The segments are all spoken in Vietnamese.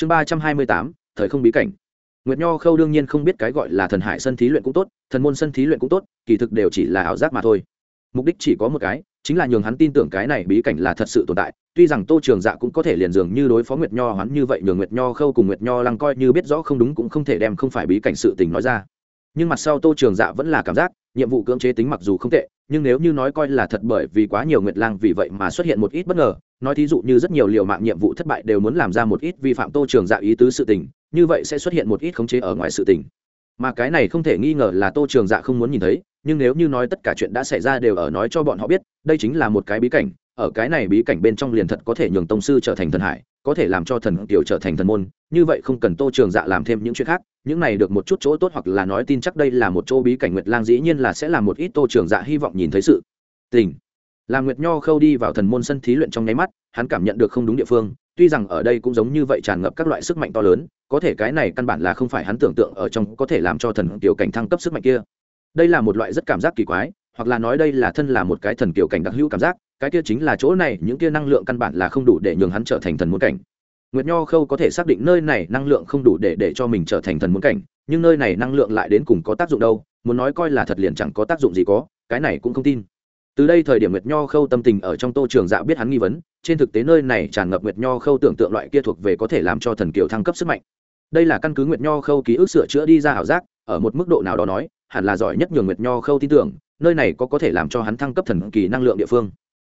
chương ba trăm hai mươi tám, thời không bí cảnh. Nguyệt nho khâu đương nhiên không biết cái gọi là thần hải sân thí luyện cũng tốt, thần môn sân thí luyện cũng tốt, kỳ thực đều chỉ là ảo giác mà thôi. Mục đích chỉ có một cái, chính là nhường hắn tin tưởng cái này bí cảnh là thật sự tồn tại, tuy rằng tô trường dạ cũng có thể liền dường như đối phó nguyệt nho hắn như vậy, nhường nguyệt nho khâu cùng nguyệt nho lăng coi như biết rõ không đúng cũng không thể đem không phải bí cảnh sự tình nói ra. Nhưng mặt sau tô trường dạ vẫn là cảm giác nhiệm vụ cưỡng chế tính mặc dù không tệ, nhưng nếu như nói coi là thật bởi vì quá nhiều nguyệt lang vì vậy mà xuất hiện một ít bất ngờ, nói thí dụ như rất nhiều liều mạng nhiệm vụ thất bại đều muốn làm ra một ít vi phạm tô trường dạ ý tứ sự tình, như vậy sẽ xuất hiện một ít khống chế ở ngoài sự tình. Mà cái này không thể nghi ngờ là tô trường dạ không muốn nhìn thấy, nhưng nếu như nói tất cả chuyện đã xảy ra đều ở nói cho bọn họ biết, đây chính là một cái bí cảnh, ở cái này bí cảnh bên trong liền thật có thể nhường tông sư trở thành thần hải, có thể làm cho thần tiểu trở thành thần môn như vậy không cần tô trường dạ làm thêm những chuyện khác, những này được một chút chỗ tốt hoặc là nói tin chắc đây là một chỗ bí cảnh nguyệt lang dĩ nhiên là sẽ là một ít tô trường dạ hy vọng nhìn thấy sự tình. Là nguyệt nho khâu đi vào thần môn sân thí luyện trong nháy mắt, hắn cảm nhận được không đúng địa phương, tuy rằng ở đây cũng giống như vậy tràn ngập các loại sức mạnh to lớn, có thể cái này căn bản là không phải hắn tưởng tượng ở trong có thể làm cho thần tiểu cảnh thăng cấp sức mạnh kia. Đây là một loại rất cảm giác kỳ quái, hoặc là nói đây là thân là một cái thần kiểu cảnh đặc hữu cảm giác, cái kia chính là chỗ này, những kia năng lượng căn bản là không đủ để nhường hắn trở thành thần môn cảnh nguyệt nho khâu có thể xác định nơi này năng lượng không đủ để để cho mình trở thành thần muốn cảnh, nhưng nơi này năng lượng lại đến cùng có tác dụng đâu, muốn nói coi là thật liền chẳng có tác dụng gì có, cái này cũng không tin. Từ đây thời điểm nguyệt nho khâu tâm tình ở trong tô trường dạ biết hắn nghi vấn, trên thực tế nơi này tràn ngập nguyệt nho khâu tưởng tượng loại kia thuộc về có thể làm cho thần kiều thăng cấp sức mạnh. Đây là căn cứ nguyệt nho khâu ký ức sửa chữa đi ra ảo giác, ở một mức độ nào đó nói, hẳn là giỏi nhất nhường nguyệt nho khâu tin tưởng, nơi này có có thể làm cho hắn thăng cấp thần kỳ năng lượng địa phương.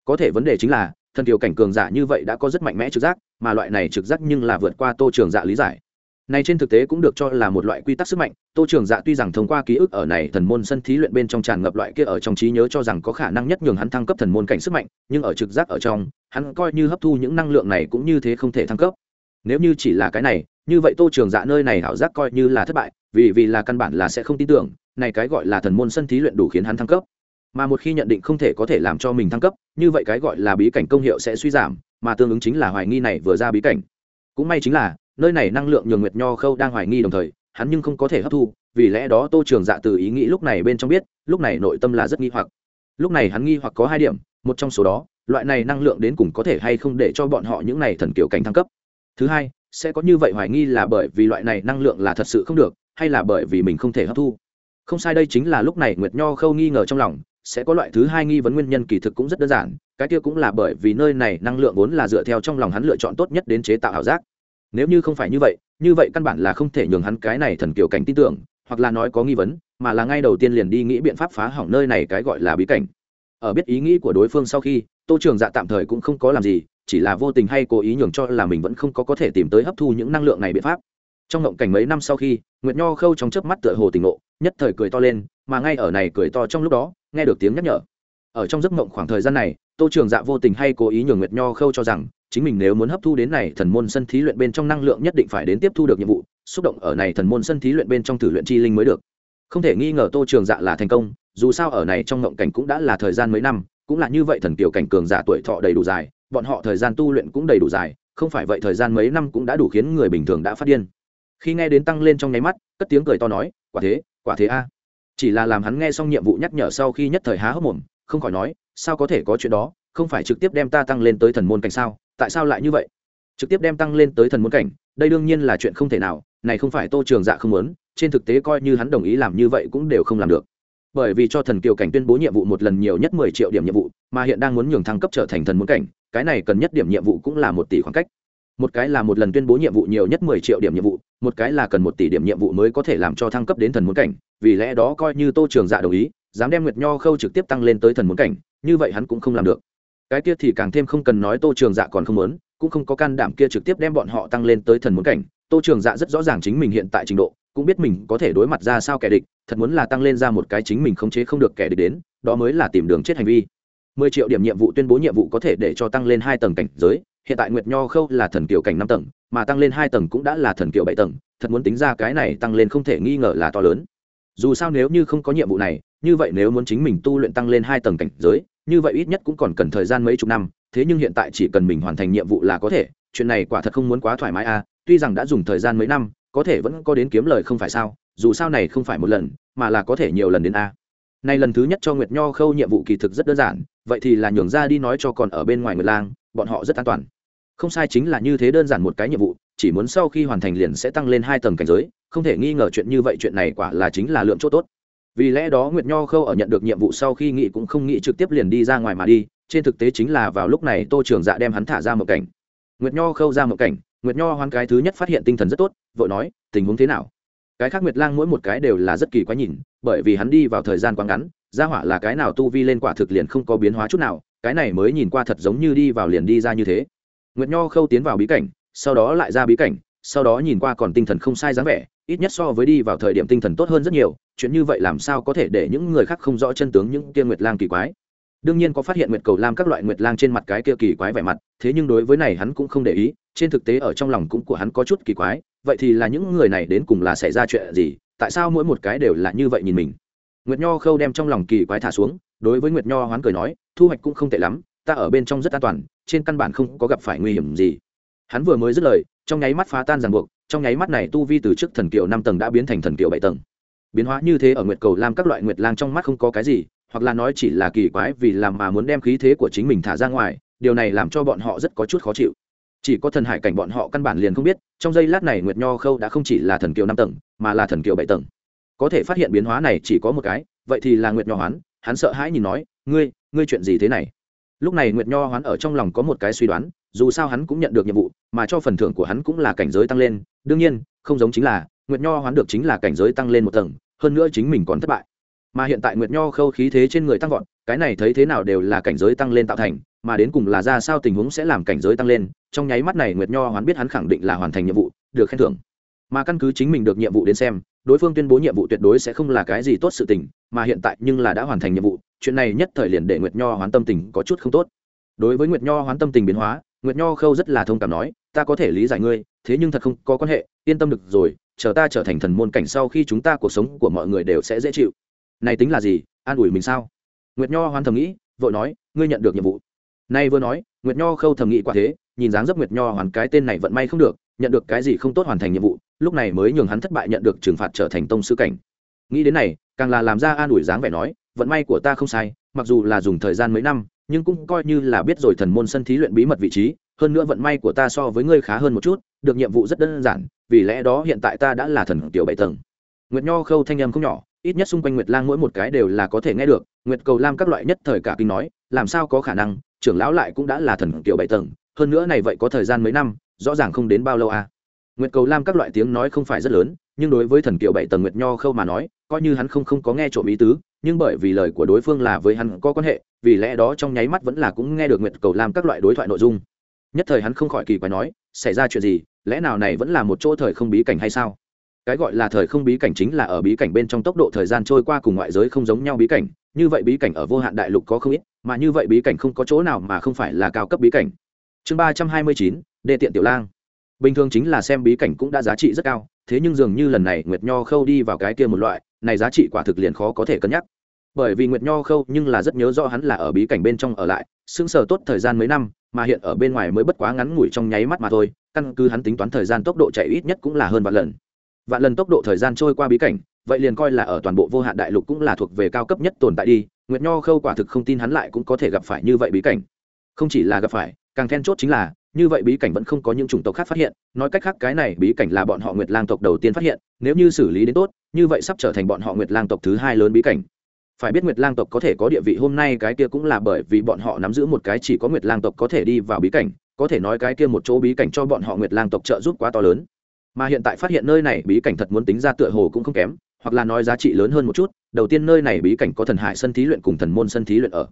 Có thể vấn đề chính là thần tiểu cảnh cường giả như vậy đã có rất mạnh mẽ trực giác, mà loại này trực giác nhưng là vượt qua tô trường dạ lý giải. Này trên thực tế cũng được cho là một loại quy tắc sức mạnh, tô trường dạ tuy rằng thông qua ký ức ở này thần môn sân thí luyện bên trong tràn ngập loại kia ở trong trí nhớ cho rằng có khả năng nhất nhường hắn thăng cấp thần môn cảnh sức mạnh, nhưng ở trực giác ở trong, hắn coi như hấp thu những năng lượng này cũng như thế không thể thăng cấp. Nếu như chỉ là cái này, như vậy tô trường dạ nơi này hảo giác coi như là thất bại, vì vì là căn bản là sẽ không tin tưởng, này cái gọi là thần môn sân thí luyện đủ khiến hắn thăng cấp mà một khi nhận định không thể có thể làm cho mình thăng cấp, như vậy cái gọi là bí cảnh công hiệu sẽ suy giảm, mà tương ứng chính là hoài nghi này vừa ra bí cảnh. Cũng may chính là, nơi này năng lượng nhường nguyệt nho khâu đang hoài nghi đồng thời, hắn nhưng không có thể hấp thu, vì lẽ đó tô trường dạ từ ý nghĩ lúc này bên trong biết, lúc này nội tâm là rất nghi hoặc. Lúc này hắn nghi hoặc có hai điểm, một trong số đó, loại này năng lượng đến cùng có thể hay không để cho bọn họ những này thần kiểu cảnh thăng cấp. Thứ hai, sẽ có như vậy hoài nghi là bởi vì loại này năng lượng là thật sự không được, hay là bởi vì mình không thể hấp thu. Không sai, đây chính là lúc này nguyệt nho khâu nghi ngờ trong lòng sẽ có loại thứ hai nghi vấn nguyên nhân kỳ thực cũng rất đơn giản, cái kia cũng là bởi vì nơi này năng lượng vốn là dựa theo trong lòng hắn lựa chọn tốt nhất đến chế tạo ảo giác. Nếu như không phải như vậy như vậy căn bản là không thể nhường hắn cái này thần kiểu cảnh tin tưởng, hoặc là nói có nghi vấn, mà là ngay đầu tiên liền đi nghĩ biện pháp phá hỏng nơi này cái gọi là bí cảnh. Ở biết ý nghĩ của đối phương sau khi, tô trường dạ tạm thời cũng không có làm gì, chỉ là vô tình hay cố ý nhường cho là mình vẫn không có có thể tìm tới hấp thu những năng lượng này biện pháp. Trong ngộng cảnh mấy năm sau khi, nguyệt nho khâu trong chớp mắt tựa hồ tỉnh ngộ, nhất thời cười to lên, mà ngay ở này cười to trong lúc đó nghe được tiếng nhắc nhở. Ở trong giấc mộng khoảng thời gian này, tô trường dạ vô tình hay cố ý nhường nguyệt nho khâu cho rằng, chính mình nếu muốn hấp thu đến này thần môn sân thí luyện bên trong năng lượng nhất định phải đến tiếp thu được nhiệm vụ, xúc động ở này thần môn sân thí luyện bên trong thử luyện chi linh mới được. Không thể nghi ngờ tô trường dạ là thành công, dù sao ở này trong ngộng cảnh cũng đã là thời gian mấy năm, cũng là như vậy thần kiều cảnh cường giả tuổi thọ đầy đủ dài, bọn họ thời gian tu luyện cũng đầy đủ dài, không phải vậy thời gian mấy năm cũng đã đủ khiến người bình thường đã phát điên. Khi nghe đến tăng lên trong nháy mắt, cất tiếng cười to nói, quả thế quả thế a chỉ là làm hắn nghe xong nhiệm vụ nhắc nhở sau khi nhất thời há hốc mồm, không khỏi nói, sao có thể có chuyện đó, không phải trực tiếp đem ta tăng lên tới thần môn cảnh sao? Tại sao lại như vậy? Trực tiếp đem tăng lên tới thần môn cảnh, đây đương nhiên là chuyện không thể nào, này không phải tô trường dạ không muốn, trên thực tế coi như hắn đồng ý làm như vậy cũng đều không làm được. Bởi vì cho thần kiều cảnh tuyên bố nhiệm vụ một lần nhiều nhất mười triệu điểm nhiệm vụ, mà hiện đang muốn nhường thăng cấp trở thành thần môn cảnh, cái này cần nhất điểm nhiệm vụ cũng là một tỷ khoảng cách một cái là một lần tuyên bố nhiệm vụ nhiều nhất mười triệu điểm nhiệm vụ, một cái là cần một tỷ điểm nhiệm vụ mới có thể làm cho thăng cấp đến thần muốn cảnh, vì lẽ đó coi như tô trường dạ đồng ý, dám đem nguyệt nho khâu trực tiếp tăng lên tới thần muốn cảnh, như vậy hắn cũng không làm được. Cái kia thì càng thêm không cần nói tô trường dạ còn không muốn, cũng không có can đảm kia trực tiếp đem bọn họ tăng lên tới thần muốn cảnh. Tô trường dạ rất rõ ràng chính mình hiện tại trình độ, cũng biết mình có thể đối mặt ra sao kẻ địch, thật muốn là tăng lên ra một cái chính mình khống chế không được kẻ địch đến, đó mới là tìm đường chết hành vi. Mười triệu điểm nhiệm vụ tuyên bố nhiệm vụ có thể để cho tăng lên hai tầng cảnh giới hiện tại nguyệt nho khâu là thần kiều cảnh năm tầng, mà tăng lên hai tầng cũng đã là thần kiều bảy tầng, thật muốn tính ra cái này tăng lên không thể nghi ngờ là to lớn. Dù sao nếu như không có nhiệm vụ này, như vậy nếu muốn chính mình tu luyện tăng lên hai tầng cảnh giới, như vậy ít nhất cũng còn cần thời gian mấy chục năm, thế nhưng hiện tại chỉ cần mình hoàn thành nhiệm vụ là có thể, chuyện này quả thật không muốn quá thoải mái à tuy rằng đã dùng thời gian mấy năm, có thể vẫn có đến kiếm lời không phải sao, dù sao này không phải một lần, mà là có thể nhiều lần đến a. Nay lần thứ nhất cho nguyệt nho khâu nhiệm vụ kỳ thực rất đơn giản, vậy thì là nhường ra đi nói cho còn ở bên ngoài nguyệt lang, bọn họ rất an toàn không sai chính là như thế đơn giản một cái nhiệm vụ, chỉ muốn sau khi hoàn thành liền sẽ tăng lên hai tầng cảnh giới, không thể nghi ngờ chuyện như vậy chuyện này quả là chính là lượng chỗ tốt. Vì lẽ đó nguyệt nho khâu ở nhận được nhiệm vụ sau khi nghị cũng không nghĩ trực tiếp liền đi ra ngoài mà đi, trên thực tế chính là vào lúc này tô trường dạ đem hắn thả ra một cảnh. Nguyệt nho khâu ra một cảnh, nguyệt nho hoan cái thứ nhất phát hiện tinh thần rất tốt, vội nói, tình huống thế nào? Cái khác nguyệt lang mỗi một cái đều là rất kỳ quái nhìn, bởi vì hắn đi vào thời gian quá ngắn ra hỏa là cái nào tu vi lên quả thực liền không có biến hóa chút nào, cái này mới nhìn qua thật giống như đi vào liền đi ra như thế nguyệt nho khâu tiến vào bí cảnh, sau đó lại ra bí cảnh, sau đó nhìn qua còn tinh thần không sai dáng vẻ, ít nhất so với đi vào thời điểm tinh thần tốt hơn rất nhiều, chuyện như vậy làm sao có thể để những người khác không rõ chân tướng những kia nguyệt lang kỳ quái. Đương nhiên có phát hiện nguyệt cầu lam các loại nguyệt lang trên mặt cái kia kỳ quái vẻ mặt, thế nhưng đối với này hắn cũng không để ý, trên thực tế ở trong lòng cũng của hắn có chút kỳ quái, vậy thì là những người này đến cùng là xảy ra chuyện gì, tại sao mỗi một cái đều là như vậy nhìn mình? Nguyệt nho khâu đem trong lòng kỳ quái thả xuống, đối với nguyệt nho hoán cười nói, thu hoạch cũng không tệ lắm ta ở bên trong rất an toàn, trên căn bản không có gặp phải nguy hiểm gì. Hắn vừa mới dứt lời, trong nháy mắt phá tan ràng buộc, trong nháy mắt này tu vi từ trước thần kiều năm tầng đã biến thành thần kiều bảy tầng. Biến hóa như thế ở nguyệt cầu làm các loại nguyệt lang trong mắt không có cái gì, hoặc là nói chỉ là kỳ quái vì làm mà muốn đem khí thế của chính mình thả ra ngoài, điều này làm cho bọn họ rất có chút khó chịu. Chỉ có thần hải cảnh bọn họ căn bản liền không biết, trong giây lát này nguyệt nho khâu đã không chỉ là thần kiều năm tầng, mà là thần kiều bảy tầng. Có thể phát hiện biến hóa này chỉ có một cái, vậy thì là nguyệt nho hoán, hắn sợ hãi nhìn nói, ngươi ngươi chuyện gì thế này? Lúc này nguyệt nho hoán ở trong lòng có một cái suy đoán, dù sao hắn cũng nhận được nhiệm vụ, mà cho phần thưởng của hắn cũng là cảnh giới tăng lên. Đương nhiên, không giống chính là, nguyệt nho hoán được chính là cảnh giới tăng lên một tầng, hơn nữa chính mình còn thất bại. Mà hiện tại nguyệt nho khâu khí thế trên người tăng vọt, cái này thấy thế nào đều là cảnh giới tăng lên tạo thành, mà đến cùng là ra sao tình huống sẽ làm cảnh giới tăng lên, trong nháy mắt này nguyệt nho hoán biết hắn khẳng định là hoàn thành nhiệm vụ, được khen thưởng. Mà căn cứ chính mình được nhiệm vụ đến xem, đối phương tuyên bố nhiệm vụ tuyệt đối sẽ không là cái gì tốt sự tình, mà hiện tại nhưng là đã hoàn thành nhiệm vụ chuyện này nhất thời liền để nguyệt nho hoán tâm tình có chút không tốt. Đối với nguyệt nho hoán tâm tình biến hóa, nguyệt nho khâu rất là thông cảm nói, ta có thể lý giải ngươi, thế nhưng thật không có quan hệ, yên tâm được rồi, chờ ta trở thành thần môn cảnh sau khi chúng ta cuộc sống của mọi người đều sẽ dễ chịu. Này tính là gì? An ủi mình sao? Nguyệt nho hoán thầm nghĩ, vội nói, ngươi nhận được nhiệm vụ. Nay vừa nói, nguyệt nho khâu thầm nghĩ quả thế, nhìn dáng dấp nguyệt nho hoàn cái tên này vận may không được, nhận được cái gì không tốt hoàn thành nhiệm vụ, lúc này mới nhường hắn thất bại nhận được trừng phạt trở thành tông sư cảnh. Nghĩ đến này, càng là làm ra an ủi dáng vẻ nói vận may của ta không sai, mặc dù là dùng thời gian mấy năm, nhưng cũng coi như là biết rồi thần môn sân thí luyện bí mật vị trí, hơn nữa vận may của ta so với ngươi khá hơn một chút, được nhiệm vụ rất đơn giản, vì lẽ đó hiện tại ta đã là thần tiểu bảy tầng. Nguyệt nho khâu thanh âm không nhỏ, ít nhất xung quanh nguyệt lang mỗi một cái đều là có thể nghe được, nguyệt cầu lam các loại nhất thời cả kinh nói, làm sao có khả năng, trưởng lão lại cũng đã là thần tiểu bảy tầng, hơn nữa này vậy có thời gian mấy năm, rõ ràng không đến bao lâu à. Nguyệt cầu lam các loại tiếng nói không phải rất lớn, nhưng đối với thần kiều bảy tầng nguyệt nho khâu mà nói, coi như hắn không không có nghe trộm ý tứ nhưng bởi vì lời của đối phương là với hắn có quan hệ, vì lẽ đó trong nháy mắt vẫn là cũng nghe được nguyệt cầu lam các loại đối thoại nội dung. Nhất thời hắn không khỏi kỳ quái nói, xảy ra chuyện gì? Lẽ nào này vẫn là một chỗ thời không bí cảnh hay sao? Cái gọi là thời không bí cảnh chính là ở bí cảnh bên trong tốc độ thời gian trôi qua cùng ngoại giới không giống nhau bí cảnh, như vậy bí cảnh ở vô hạn đại lục có không ít, mà như vậy bí cảnh không có chỗ nào mà không phải là cao cấp bí cảnh. Chương ba trăm hai mươi chín, đê tiện tiểu lang bình thường chính là xem bí cảnh cũng đã giá trị rất cao, thế nhưng dường như lần này nguyệt nho khâu đi vào cái kia một loại, này giá trị quả thực liền khó có thể cân nhắc. Bởi vì nguyệt nho khâu nhưng là rất nhớ rõ hắn là ở bí cảnh bên trong ở lại, sững sờ tốt thời gian mấy năm, mà hiện ở bên ngoài mới bất quá ngắn ngủi trong nháy mắt mà thôi, căn cứ hắn tính toán thời gian tốc độ chạy ít nhất cũng là hơn vạn lần. Vạn lần tốc độ thời gian trôi qua bí cảnh, vậy liền coi là ở toàn bộ vô hạn đại lục cũng là thuộc về cao cấp nhất tồn tại đi, nguyệt nho khâu quả thực không tin hắn lại cũng có thể gặp phải như vậy bí cảnh. Không chỉ là gặp phải, càng then chốt chính là như vậy bí cảnh vẫn không có những chủng tộc khác phát hiện, nói cách khác cái này bí cảnh là bọn họ nguyệt lang tộc đầu tiên phát hiện, nếu như xử lý đến tốt, như vậy sắp trở thành bọn họ nguyệt lang tộc thứ hai lớn bí cảnh. Phải biết nguyệt lang tộc có thể có địa vị hôm nay cái kia cũng là bởi vì bọn họ nắm giữ một cái chỉ có nguyệt lang tộc có thể đi vào bí cảnh, có thể nói cái kia một chỗ bí cảnh cho bọn họ nguyệt lang tộc trợ giúp quá to lớn. Mà hiện tại phát hiện nơi này bí cảnh thật muốn tính ra tựa hồ cũng không kém, hoặc là nói giá trị lớn hơn một chút, đầu tiên nơi này bí cảnh có thần hải sân thí luyện cùng thần môn sân thí luyện ở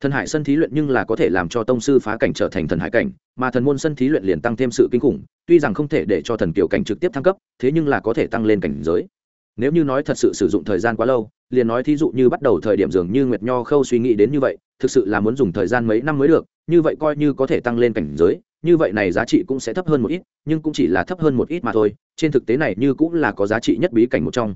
thần hải sân thí luyện nhưng là có thể làm cho tông sư phá cảnh trở thành thần hải cảnh, mà thần môn sân thí luyện liền tăng thêm sự kinh khủng, tuy rằng không thể để cho thần kiều cảnh trực tiếp thăng cấp, thế nhưng là có thể tăng lên cảnh giới. Nếu như nói thật sự sử dụng thời gian quá lâu, liền nói thí dụ như bắt đầu thời điểm dường như nguyệt nho khâu suy nghĩ đến như vậy, thực sự là muốn dùng thời gian mấy năm mới được, như vậy coi như có thể tăng lên cảnh giới, như vậy này giá trị cũng sẽ thấp hơn một ít, nhưng cũng chỉ là thấp hơn một ít mà thôi, trên thực tế này như cũng là có giá trị nhất bí cảnh một trong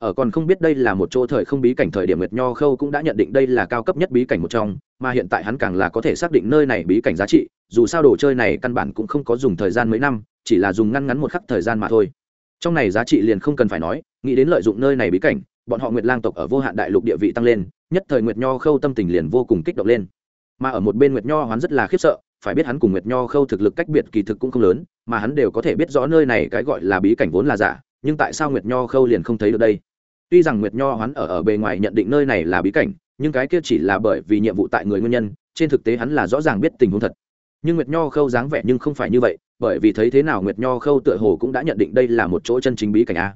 ở còn không biết đây là một chỗ thời không bí cảnh thời điểm nguyệt nho khâu cũng đã nhận định đây là cao cấp nhất bí cảnh một trong, mà hiện tại hắn càng là có thể xác định nơi này bí cảnh giá trị, dù sao đồ chơi này căn bản cũng không có dùng thời gian mấy năm, chỉ là dùng ngăn ngắn một khắc thời gian mà thôi. Trong này giá trị liền không cần phải nói, nghĩ đến lợi dụng nơi này bí cảnh, bọn họ nguyệt lang tộc ở vô hạn đại lục địa vị tăng lên, nhất thời nguyệt nho khâu tâm tình liền vô cùng kích động lên. Mà ở một bên nguyệt nho hoán rất là khiếp sợ, phải biết hắn cùng nguyệt nho khâu thực lực cách biệt kỳ thực cũng không lớn, mà hắn đều có thể biết rõ nơi này cái gọi là bí cảnh vốn là giả, nhưng tại sao nguyệt nho khâu liền không thấy được đây? Tuy rằng nguyệt nho hắn ở ở bề ngoài nhận định nơi này là bí cảnh, nhưng cái kia chỉ là bởi vì nhiệm vụ tại người nguyên nhân, trên thực tế hắn là rõ ràng biết tình huống thật. Nhưng nguyệt nho khâu dáng vẻ nhưng không phải như vậy, bởi vì thấy thế nào nguyệt nho khâu tựa hồ cũng đã nhận định đây là một chỗ chân chính bí cảnh a.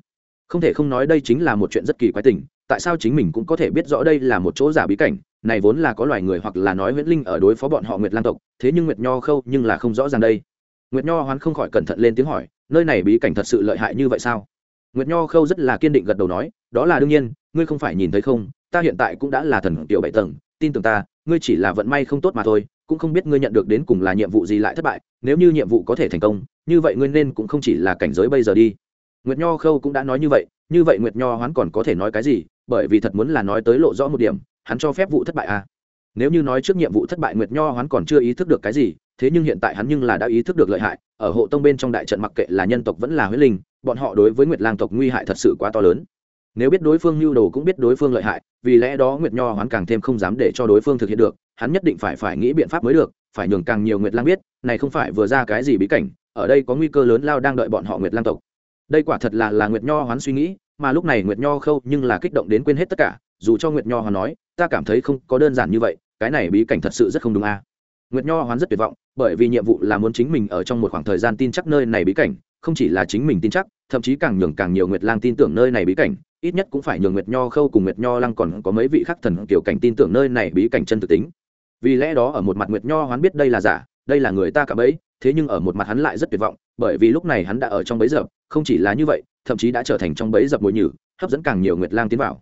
Không thể không nói đây chính là một chuyện rất kỳ quái tình, tại sao chính mình cũng có thể biết rõ đây là một chỗ giả bí cảnh, này vốn là có loài người hoặc là nói huyễn linh ở đối phó bọn họ nguyệt lang tộc, thế nhưng nguyệt nho khâu nhưng là không rõ ràng đây. Nguyệt nho hoán không khỏi cẩn thận lên tiếng hỏi, nơi này bí cảnh thật sự lợi hại như vậy sao? Nguyệt nho khâu rất là kiên định gật đầu nói đó là đương nhiên, ngươi không phải nhìn thấy không, ta hiện tại cũng đã là thần tiểu bảy tầng, tin tưởng ta, ngươi chỉ là vận may không tốt mà thôi, cũng không biết ngươi nhận được đến cùng là nhiệm vụ gì lại thất bại, nếu như nhiệm vụ có thể thành công, như vậy ngươi nên cũng không chỉ là cảnh giới bây giờ đi. Nguyệt nho khâu cũng đã nói như vậy như vậy nguyệt nho hoán còn có thể nói cái gì, bởi vì thật muốn là nói tới lộ rõ một điểm, hắn cho phép vụ thất bại à. Nếu như nói trước nhiệm vụ thất bại nguyệt nho hoán còn chưa ý thức được cái gì, thế nhưng hiện tại hắn nhưng là đã ý thức được lợi hại, ở hộ tông bên trong đại trận mặc kệ là nhân tộc vẫn là huyết linh, bọn họ đối với nguyệt lang tộc nguy hại thật sự quá to lớn nếu biết đối phương lưu đồ cũng biết đối phương lợi hại, vì lẽ đó nguyệt nho hoán càng thêm không dám để cho đối phương thực hiện được, hắn nhất định phải phải nghĩ biện pháp mới được, phải nhường càng nhiều nguyệt lang biết, này không phải vừa ra cái gì bí cảnh, ở đây có nguy cơ lớn lao đang đợi bọn họ nguyệt lang tộc đây quả thật là là nguyệt nho hoán suy nghĩ, mà lúc này nguyệt nho khâu nhưng là kích động đến quên hết tất cả, dù cho nguyệt nho hoán nói, ta cảm thấy không có đơn giản như vậy, cái này bí cảnh thật sự rất không đúng a à. nguyệt nho hoán rất tuyệt vọng, bởi vì nhiệm vụ là muốn chính mình ở trong một khoảng thời gian tin chắc nơi này bí cảnh không chỉ là chính mình tin chắc thậm chí càng nhường càng nhiều nguyệt lang tin tưởng nơi này bí cảnh ít nhất cũng phải nhường nguyệt nho khâu cùng nguyệt nho lăng còn có mấy vị khắc thần kiểu cảnh tin tưởng nơi này bí cảnh chân thực tính. Vì lẽ đó ở một mặt nguyệt nho hoán biết đây là giả đây là người ta cả bấy thế nhưng ở một mặt hắn lại rất tuyệt vọng bởi vì lúc này hắn đã ở trong bấy dập, không chỉ là như vậy thậm chí đã trở thành trong bấy dập mồi nhử hấp dẫn càng nhiều nguyệt lang tiến vào.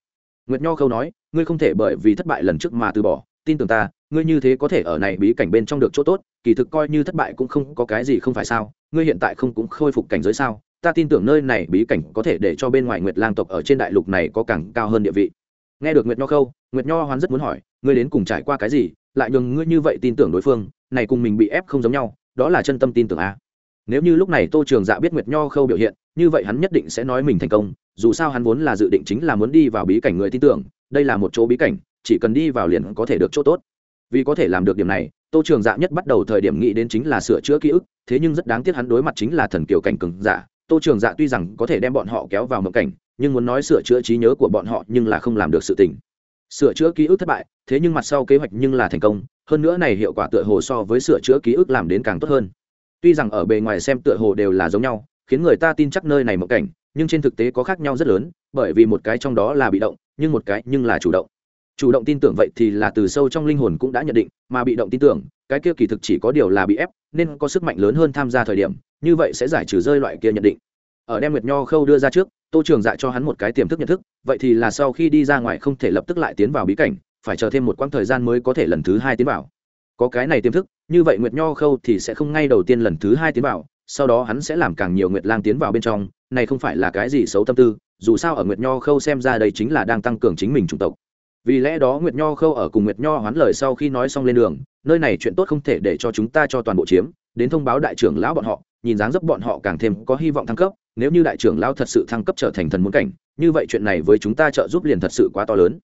Nguyệt nho khâu nói ngươi không thể bởi vì thất bại lần trước mà từ bỏ tin tưởng ta ngươi như thế có thể ở này bí cảnh bên trong được chỗ tốt kỳ thực coi như thất bại cũng không có cái gì không phải sao ngươi hiện tại không cũng khôi phục cảnh giới sao? Ta tin tưởng nơi này bí cảnh có thể để cho bên ngoài nguyệt lang tộc ở trên đại lục này có càng cao hơn địa vị. Nghe được nguyệt nho khâu, nguyệt nho hoán rất muốn hỏi, ngươi đến cùng trải qua cái gì? Lại nhường ngươi như vậy tin tưởng đối phương, này cùng mình bị ép không giống nhau, đó là chân tâm tin tưởng a. Nếu như lúc này tô trường dạ biết nguyệt nho khâu biểu hiện, như vậy hắn nhất định sẽ nói mình thành công, dù sao hắn vốn là dự định chính là muốn đi vào bí cảnh người tin tưởng, đây là một chỗ bí cảnh, chỉ cần đi vào liền có thể được chỗ tốt. Vì có thể làm được điểm này, tô trường dạ nhất bắt đầu thời điểm nghĩ đến chính là sửa chữa ký ức thế nhưng rất đáng tiếc hắn đối mặt chính là thần kiều cảnh cường giả. Tô trường dạ tuy rằng có thể đem bọn họ kéo vào mộng cảnh, nhưng muốn nói sửa chữa trí nhớ của bọn họ nhưng là không làm được sự tình. Sửa chữa ký ức thất bại, thế nhưng mặt sau kế hoạch nhưng là thành công, hơn nữa này hiệu quả tựa hồ so với sửa chữa ký ức làm đến càng tốt hơn. Tuy rằng ở bề ngoài xem tựa hồ đều là giống nhau, khiến người ta tin chắc nơi này mộng cảnh, nhưng trên thực tế có khác nhau rất lớn, bởi vì một cái trong đó là bị động, nhưng một cái nhưng là chủ động. Chủ động tin tưởng vậy thì là từ sâu trong linh hồn cũng đã nhận định, mà bị động tin tưởng cái kia kỳ thực chỉ có điều là bị ép, nên có sức mạnh lớn hơn tham gia thời điểm, như vậy sẽ giải trừ rơi loại kia nhận định. Ở đem nguyệt nho khâu đưa ra trước, tô trường dạ cho hắn một cái tiềm thức nhận thức, vậy thì là sau khi đi ra ngoài không thể lập tức lại tiến vào bí cảnh, phải chờ thêm một quãng thời gian mới có thể lần thứ hai tiến vào. Có cái này tiềm thức, như vậy nguyệt nho khâu thì sẽ không ngay đầu tiên lần thứ hai tiến vào, sau đó hắn sẽ làm càng nhiều nguyệt lang tiến vào bên trong, này không phải là cái gì xấu tâm tư, dù sao ở nguyệt nho khâu xem ra đây chính là đang tăng cường chính mình chủng tộc vì lẽ đó nguyệt nho khâu ở cùng nguyệt nho hoán lời sau khi nói xong lên đường, nơi này chuyện tốt không thể để cho chúng ta cho toàn bộ chiếm, đến thông báo đại trưởng lão bọn họ, nhìn dáng dấp bọn họ càng thêm có hy vọng thăng cấp, nếu như đại trưởng lão thật sự thăng cấp trở thành thần muốn cảnh, như vậy chuyện này với chúng ta trợ giúp liền thật sự quá to lớn.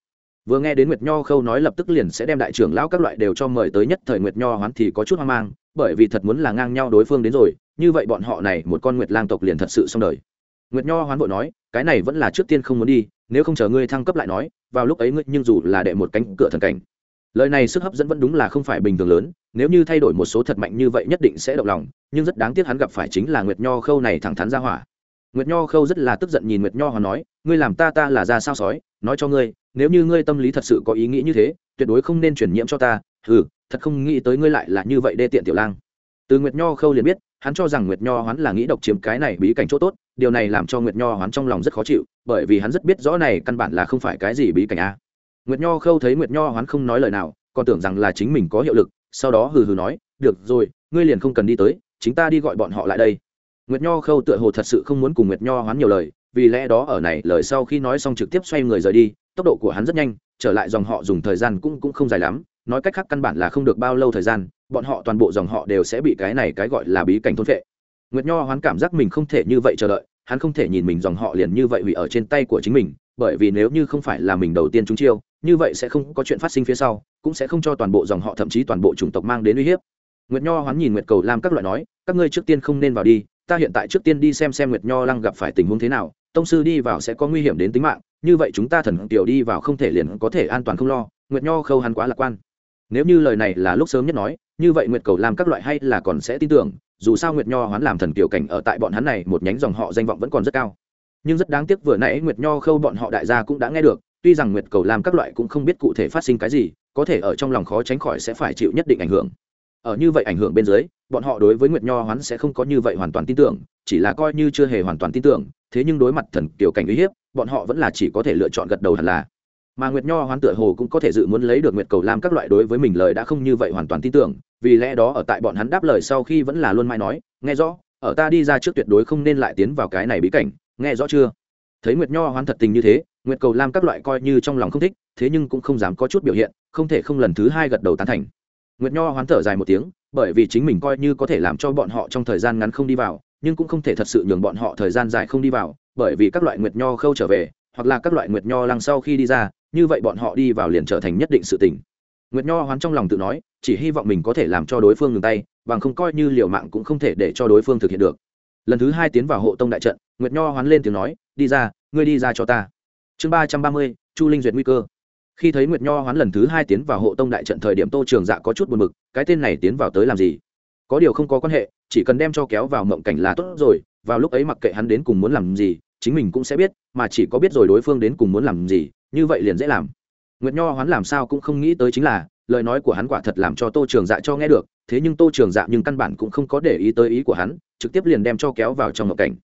Vừa nghe đến nguyệt nho khâu nói lập tức liền sẽ đem đại trưởng lão các loại đều cho mời tới nhất thời nguyệt nho hoán thì có chút hoang mang, bởi vì thật muốn là ngang nhau đối phương đến rồi, như vậy bọn họ này một con nguyệt lang tộc liền thật sự xong đời nguyệt nho hoán vội nói, cái này vẫn là trước tiên không muốn đi, nếu không chờ ngươi thăng cấp lại nói, vào lúc ấy ngươi nhưng dù là đệ một cánh cửa thần cảnh. Lời này sức hấp dẫn vẫn đúng là không phải bình thường lớn, nếu như thay đổi một số thật mạnh như vậy nhất định sẽ động lòng, nhưng rất đáng tiếc hắn gặp phải chính là nguyệt nho khâu này thẳng thắn ra hỏa. Nguyệt nho khâu rất là tức giận nhìn nguyệt nho hoán nói, ngươi làm ta ta là ra sao sói, nói cho ngươi, nếu như ngươi tâm lý thật sự có ý nghĩ như thế, tuyệt đối không nên chuyển nhiễm cho ta ừ thật không nghĩ tới ngươi lại là như vậy đê tiện tiểu lang. Từ nguyệt nho khâu liền biết, hắn cho rằng nguyệt nho hoán là nghĩ độc chiếm cái này bí cảnh chỗ tốt điều này làm cho nguyệt nho hoán trong lòng rất khó chịu, bởi vì hắn rất biết rõ này căn bản là không phải cái gì bí cảnh a. Nguyệt nho khâu thấy nguyệt nho hoán không nói lời nào, còn tưởng rằng là chính mình có hiệu lực, sau đó hừ hừ nói, được rồi, ngươi liền không cần đi tới, chính ta đi gọi bọn họ lại đây. Nguyệt nho khâu tựa hồ thật sự không muốn cùng nguyệt nho hoán nhiều lời, vì lẽ đó ở này lời sau khi nói xong trực tiếp xoay người rời đi, tốc độ của hắn rất nhanh, trở lại dòng họ dùng thời gian cũng cũng không dài lắm, nói cách khác căn bản là không được bao lâu thời gian, bọn họ toàn bộ dòng họ đều sẽ bị cái này cái gọi là bí cảnh thôn vệ nguyệt nho hoán cảm giác mình không thể như vậy chờ đợi hắn không thể nhìn mình dòng họ liền như vậy hủy ở trên tay của chính mình, bởi vì nếu như không phải là mình đầu tiên chúng chiêu, như vậy sẽ không có chuyện phát sinh phía sau, cũng sẽ không cho toàn bộ dòng họ thậm chí toàn bộ chủng tộc mang đến uy hiếp. Nguyệt nho hoán nhìn nguyệt cầu lam các loại nói, các ngươi trước tiên không nên vào đi, ta hiện tại trước tiên đi xem xem nguyệt nho lăng gặp phải tình huống thế nào, tông sư đi vào sẽ có nguy hiểm đến tính mạng, như vậy chúng ta thần tiểu đi vào không thể liền có thể an toàn không lo, nguyệt nho khâu hắn quá lạc quan. Nếu như lời này là lúc sớm nhất nói, như vậy nguyệt cầu làm các loại hay là còn sẽ tin tưởng dù sao nguyệt nho hoán làm thần tiểu cảnh ở tại bọn hắn này, một nhánh dòng họ danh vọng vẫn còn rất cao. Nhưng rất đáng tiếc vừa nãy nguyệt nho khâu bọn họ đại gia cũng đã nghe được, tuy rằng nguyệt cầu làm các loại cũng không biết cụ thể phát sinh cái gì, có thể ở trong lòng khó tránh khỏi sẽ phải chịu nhất định ảnh hưởng. Ở như vậy ảnh hưởng bên dưới, bọn họ đối với nguyệt nho hoán sẽ không có như vậy hoàn toàn tin tưởng, chỉ là coi như chưa hề hoàn toàn tin tưởng, thế nhưng đối mặt thần kiểu cảnh uy hiếp, bọn họ vẫn là chỉ có thể lựa chọn gật đầu hẳn là. Mà nguyệt nho hoán tựa hồ cũng có thể dự muốn lấy được nguyệt cầu lam các loại đối với mình lời đã không như vậy hoàn toàn tin tưởng vì lẽ đó ở tại bọn hắn đáp lời sau khi vẫn là luôn mãi nói, nghe rõ, ở ta đi ra trước tuyệt đối không nên lại tiến vào cái này bí cảnh, nghe rõ chưa? Thấy nguyệt nho hoán thật tình như thế, nguyệt cầu lam các loại coi như trong lòng không thích, thế nhưng cũng không dám có chút biểu hiện, không thể không lần thứ hai gật đầu tán thành. Nguyệt nho hoán thở dài một tiếng, bởi vì chính mình coi như có thể làm cho bọn họ trong thời gian ngắn không đi vào, nhưng cũng không thể thật sự nhường bọn họ thời gian dài không đi vào, bởi vì các loại nguyệt nho khâu trở về, hoặc là các loại nguyệt nho lăng sau khi đi ra, như vậy bọn họ đi vào liền trở thành nhất định sự tình nguyệt nho hoán trong lòng tự nói, chỉ hy vọng mình có thể làm cho đối phương ngừng tay, bằng không coi như liều mạng cũng không thể để cho đối phương thực hiện được. Lần thứ hai tiến vào hộ tông đại trận, nguyệt nho hoán lên tiếng nói, đi ra, ngươi đi ra cho ta. Chương ba trăm ba mươi, chu linh duyệt nguy cơ. Khi thấy nguyệt nho hoán lần thứ hai tiến vào hộ tông đại trận thời điểm tô trường dạ có chút buồn mực cái tên này tiến vào tới làm gì? Có điều không có quan hệ, chỉ cần đem cho kéo vào mộng cảnh là tốt rồi, vào lúc ấy mặc kệ hắn đến cùng muốn làm gì, chính mình cũng sẽ biết, mà chỉ có biết rồi đối phương đến cùng muốn làm gì, như vậy liền dễ làm nguyệt nho hoán làm sao cũng không nghĩ tới chính là, lời nói của hắn quả thật làm cho tô trường dạ cho nghe được, thế nhưng tô trường dạ nhưng căn bản cũng không có để ý tới ý của hắn, trực tiếp liền đem cho kéo vào trong mộng cảnh.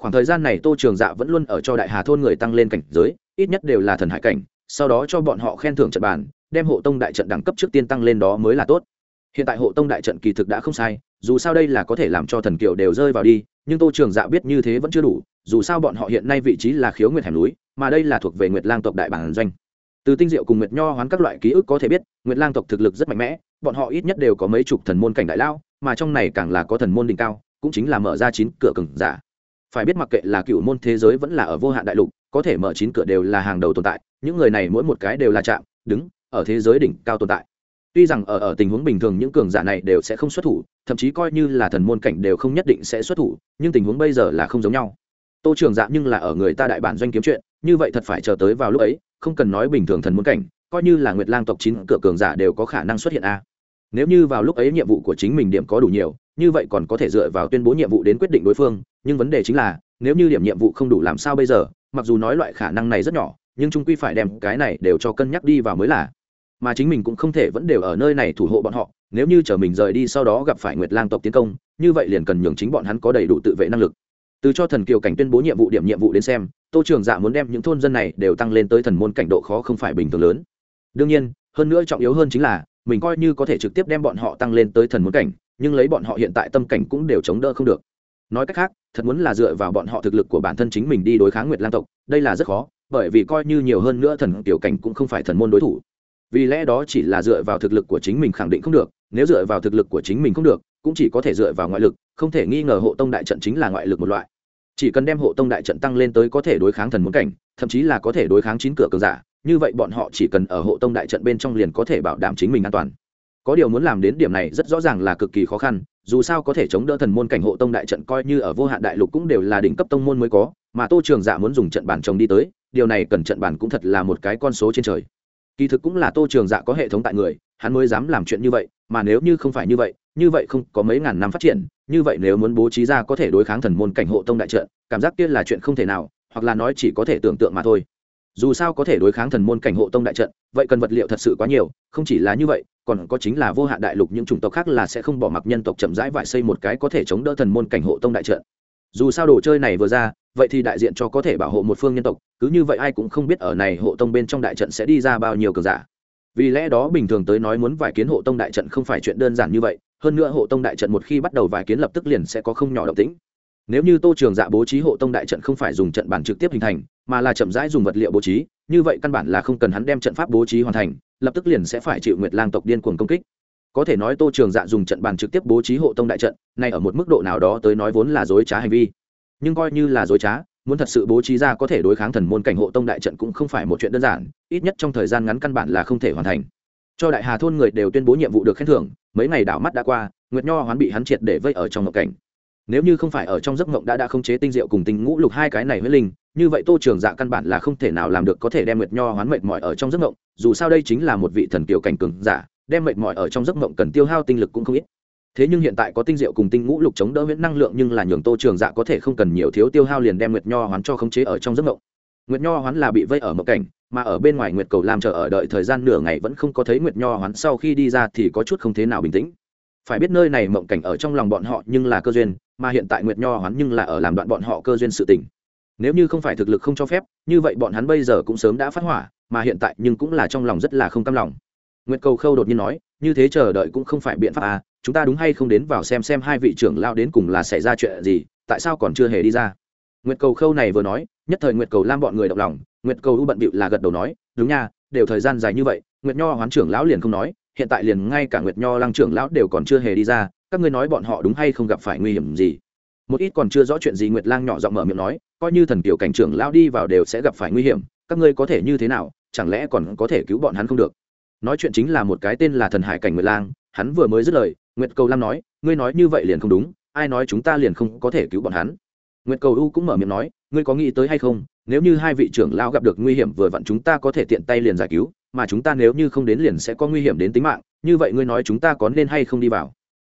Khoảng thời gian này tô trường dạ vẫn luôn ở cho đại hà thôn người tăng lên cảnh giới, ít nhất đều là thần hải cảnh, sau đó cho bọn họ khen thưởng trận bàn, đem hộ tông đại trận đẳng cấp trước tiên tăng lên đó mới là tốt. Hiện tại hộ tông đại trận kỳ thực đã không sai, dù sao đây là có thể làm cho thần kiều đều rơi vào đi, nhưng tô trường dạ biết như thế vẫn chưa đủ, dù sao bọn họ hiện nay vị trí là khiếu nguyệt hẻm núi, mà đây là thuộc về nguyệt lang tộc đại bản doanh từ tinh diệu cùng nguyệt nho hoán các loại ký ức có thể biết, nguyệt lang tộc thực lực rất mạnh mẽ, bọn họ ít nhất đều có mấy chục thần môn cảnh đại lao, mà trong này càng là có thần môn đỉnh cao, cũng chính là mở ra chín cửa cừng giả. Phải biết mặc kệ là cựu môn thế giới vẫn là ở vô hạn đại lục, có thể mở chín cửa đều là hàng đầu tồn tại, những người này mỗi một cái đều là chạm, đứng ở thế giới đỉnh cao tồn tại. Tuy rằng ở ở tình huống bình thường những cường giả này đều sẽ không xuất thủ, thậm chí coi như là thần môn cảnh đều không nhất định sẽ xuất thủ, nhưng tình huống bây giờ là không giống nhau. Tô trường dạ nhưng là ở người ta đại bản doanh kiếm chuyện, như vậy thật phải chờ tới vào lúc ấy không cần nói bình thường thần muốn cảnh, coi như là nguyệt lang tộc chín cửa cường giả đều có khả năng xuất hiện a. Nếu như vào lúc ấy nhiệm vụ của chính mình điểm có đủ nhiều, như vậy còn có thể dựa vào tuyên bố nhiệm vụ đến quyết định đối phương, nhưng vấn đề chính là, nếu như điểm nhiệm vụ không đủ làm sao bây giờ, mặc dù nói loại khả năng này rất nhỏ, nhưng trung quy phải đem cái này đều cho cân nhắc đi vào mới là. Mà chính mình cũng không thể vẫn đều ở nơi này thủ hộ bọn họ, nếu như chờ mình rời đi sau đó gặp phải nguyệt lang tộc tiến công, như vậy liền cần nhường chính bọn hắn có đầy đủ tự vệ năng lực từ cho thần kiều cảnh tuyên bố nhiệm vụ điểm nhiệm vụ đến xem, tô trường dạ muốn đem những thôn dân này đều tăng lên tới thần môn cảnh độ khó không phải bình thường lớn. Đương nhiên, hơn nữa trọng yếu hơn chính là, mình coi như có thể trực tiếp đem bọn họ tăng lên tới thần môn cảnh, nhưng lấy bọn họ hiện tại tâm cảnh cũng đều chống đỡ không được. Nói cách khác, thật muốn là dựa vào bọn họ thực lực của bản thân chính mình đi đối kháng nguyệt lan tộc, đây là rất khó, bởi vì coi như nhiều hơn nữa thần tiểu cảnh cũng không phải thần môn đối thủ. Vì lẽ đó chỉ là dựa vào thực lực của chính mình khẳng định không được, nếu dựa vào thực lực của chính mình không được, cũng chỉ có thể dựa vào ngoại lực không thể nghi ngờ hộ tông đại trận chính là ngoại lực một loại. Chỉ cần đem hộ tông đại trận tăng lên tới có thể đối kháng thần môn cảnh, thậm chí là có thể đối kháng chín cửa cường giả, như vậy bọn họ chỉ cần ở hộ tông đại trận bên trong liền có thể bảo đảm chính mình an toàn. Có điều muốn làm đến điểm này rất rõ ràng là cực kỳ khó khăn, dù sao có thể chống đỡ thần môn cảnh hộ tông đại trận coi như ở vô hạn đại lục cũng đều là đỉnh cấp tông môn mới có, mà tô trường dạ muốn dùng trận bàn trồng đi tới, điều này cần trận bàn cũng thật là một cái con số trên trời. Kỳ thực cũng là tô trường dạ có hệ thống tại người, hắn mới dám làm chuyện như vậy, mà nếu như không phải như vậy như vậy không có mấy ngàn năm phát triển như vậy nếu muốn bố trí ra có thể đối kháng thần môn cảnh hộ tông đại trận, cảm giác kia là chuyện không thể nào, hoặc là nói chỉ có thể tưởng tượng mà thôi. Dù sao có thể đối kháng thần môn cảnh hộ tông đại trận, vậy cần vật liệu thật sự quá nhiều, không chỉ là như vậy, còn có chính là vô hạn đại lục những chủng tộc khác là sẽ không bỏ mặc nhân tộc chậm rãi vải xây một cái có thể chống đỡ thần môn cảnh hộ tông đại trận. Dù sao đồ chơi này vừa ra, vậy thì đại diện cho có thể bảo hộ một phương nhân tộc, cứ như vậy ai cũng không biết ở này hộ tông bên trong đại trận sẽ đi ra bao nhiêu cờ giả. Vì lẽ đó bình thường tới nói muốn vài kiến hộ tông đại trận không phải chuyện đơn giản như vậy hơn nữa hộ tông đại trận một khi bắt đầu vài kiến lập tức liền sẽ có không nhỏ động tĩnh. Nếu như tô trường dạ bố trí hộ tông đại trận không phải dùng trận bản trực tiếp hình thành, mà là chậm rãi dùng vật liệu bố trí, như vậy căn bản là không cần hắn đem trận pháp bố trí hoàn thành, lập tức liền sẽ phải chịu nguyệt lang tộc điên cuồng công kích. Có thể nói tô trường dạ dùng trận bàn trực tiếp bố trí hộ tông đại trận này ở một mức độ nào đó tới nói vốn là dối trá hành vi. Nhưng coi như là dối trá, muốn thật sự bố trí ra có thể đối kháng thần môn cảnh hộ tông đại trận cũng không phải một chuyện đơn giản, ít nhất trong thời gian ngắn căn bản là không thể hoàn thành cho đại hà thôn người đều tuyên bố nhiệm vụ được khen thưởng, mấy ngày đảo mắt đã qua, nguyệt nho hoán bị hắn triệt để vây ở trong ngộng cảnh. Nếu như không phải ở trong giấc mộng đã đã không chế tinh diệu cùng tinh ngũ lục hai cái này huyết linh, như vậy tô trường dạ căn bản là không thể nào làm được có thể đem nguyệt nho hoán mệt mỏi ở trong giấc mộng dù sao đây chính là một vị thần kiều cảnh cường giả, đem mệt mỏi ở trong giấc mộng cần tiêu hao tinh lực cũng không ít. Thế nhưng hiện tại có tinh diệu cùng tinh ngũ lục chống đỡ huyễn năng lượng nhưng là nhường tô trường dạ có thể không cần nhiều thiếu tiêu hao liền đem nguyệt nho hoán cho khống chế ở trong giấc mộng nguyệt nho hoán là bị vây ở mộng cảnh, mà ở bên ngoài nguyệt cầu làm chờ ở đợi thời gian nửa ngày vẫn không có thấy nguyệt nho hoán. Sau khi đi ra thì có chút không thế nào bình tĩnh. Phải biết nơi này mộng cảnh ở trong lòng bọn họ nhưng là cơ duyên, mà hiện tại nguyệt nho hoán nhưng là ở làm đoạn bọn họ cơ duyên sự tình. Nếu như không phải thực lực không cho phép, như vậy bọn hắn bây giờ cũng sớm đã phát hỏa, mà hiện tại nhưng cũng là trong lòng rất là không cam lòng. Nguyệt cầu khâu đột nhiên nói, như thế chờ đợi cũng không phải biện pháp à chúng ta đúng hay không đến vào xem xem hai vị trưởng lao đến cùng là xảy ra chuyện gì, tại sao còn chưa hề đi ra? Nguyệt cầu khâu này vừa nói, nhất thời nguyệt cầu lam bọn người động lòng, nguyệt cầu u bận bịu là gật đầu nói, đúng nha, đều thời gian dài như vậy, nguyệt nho hoán trưởng lão liền không nói, hiện tại liền ngay cả nguyệt nho lăng trưởng lão đều còn chưa hề đi ra, các ngươi nói bọn họ đúng hay không gặp phải nguy hiểm gì? Một ít còn chưa rõ chuyện gì nguyệt lang nhỏ giọng mở miệng nói, coi như thần tiểu cảnh trưởng lão đi vào đều sẽ gặp phải nguy hiểm, các ngươi có thể như thế nào, chẳng lẽ còn có thể cứu bọn hắn không được? Nói chuyện chính là một cái tên là thần hải cảnh nguyệt lang, hắn vừa mới dứt lời, nguyệt cầu lam nói, ngươi nói như vậy liền không đúng, ai nói chúng ta liền không có thể cứu bọn hắn? Nguyệt cầu u cũng mở miệng nói, ngươi có nghĩ tới hay không, nếu như hai vị trưởng lão gặp được nguy hiểm vừa vặn chúng ta có thể tiện tay liền giải cứu, mà chúng ta nếu như không đến liền sẽ có nguy hiểm đến tính mạng, như vậy ngươi nói chúng ta có nên hay không đi vào?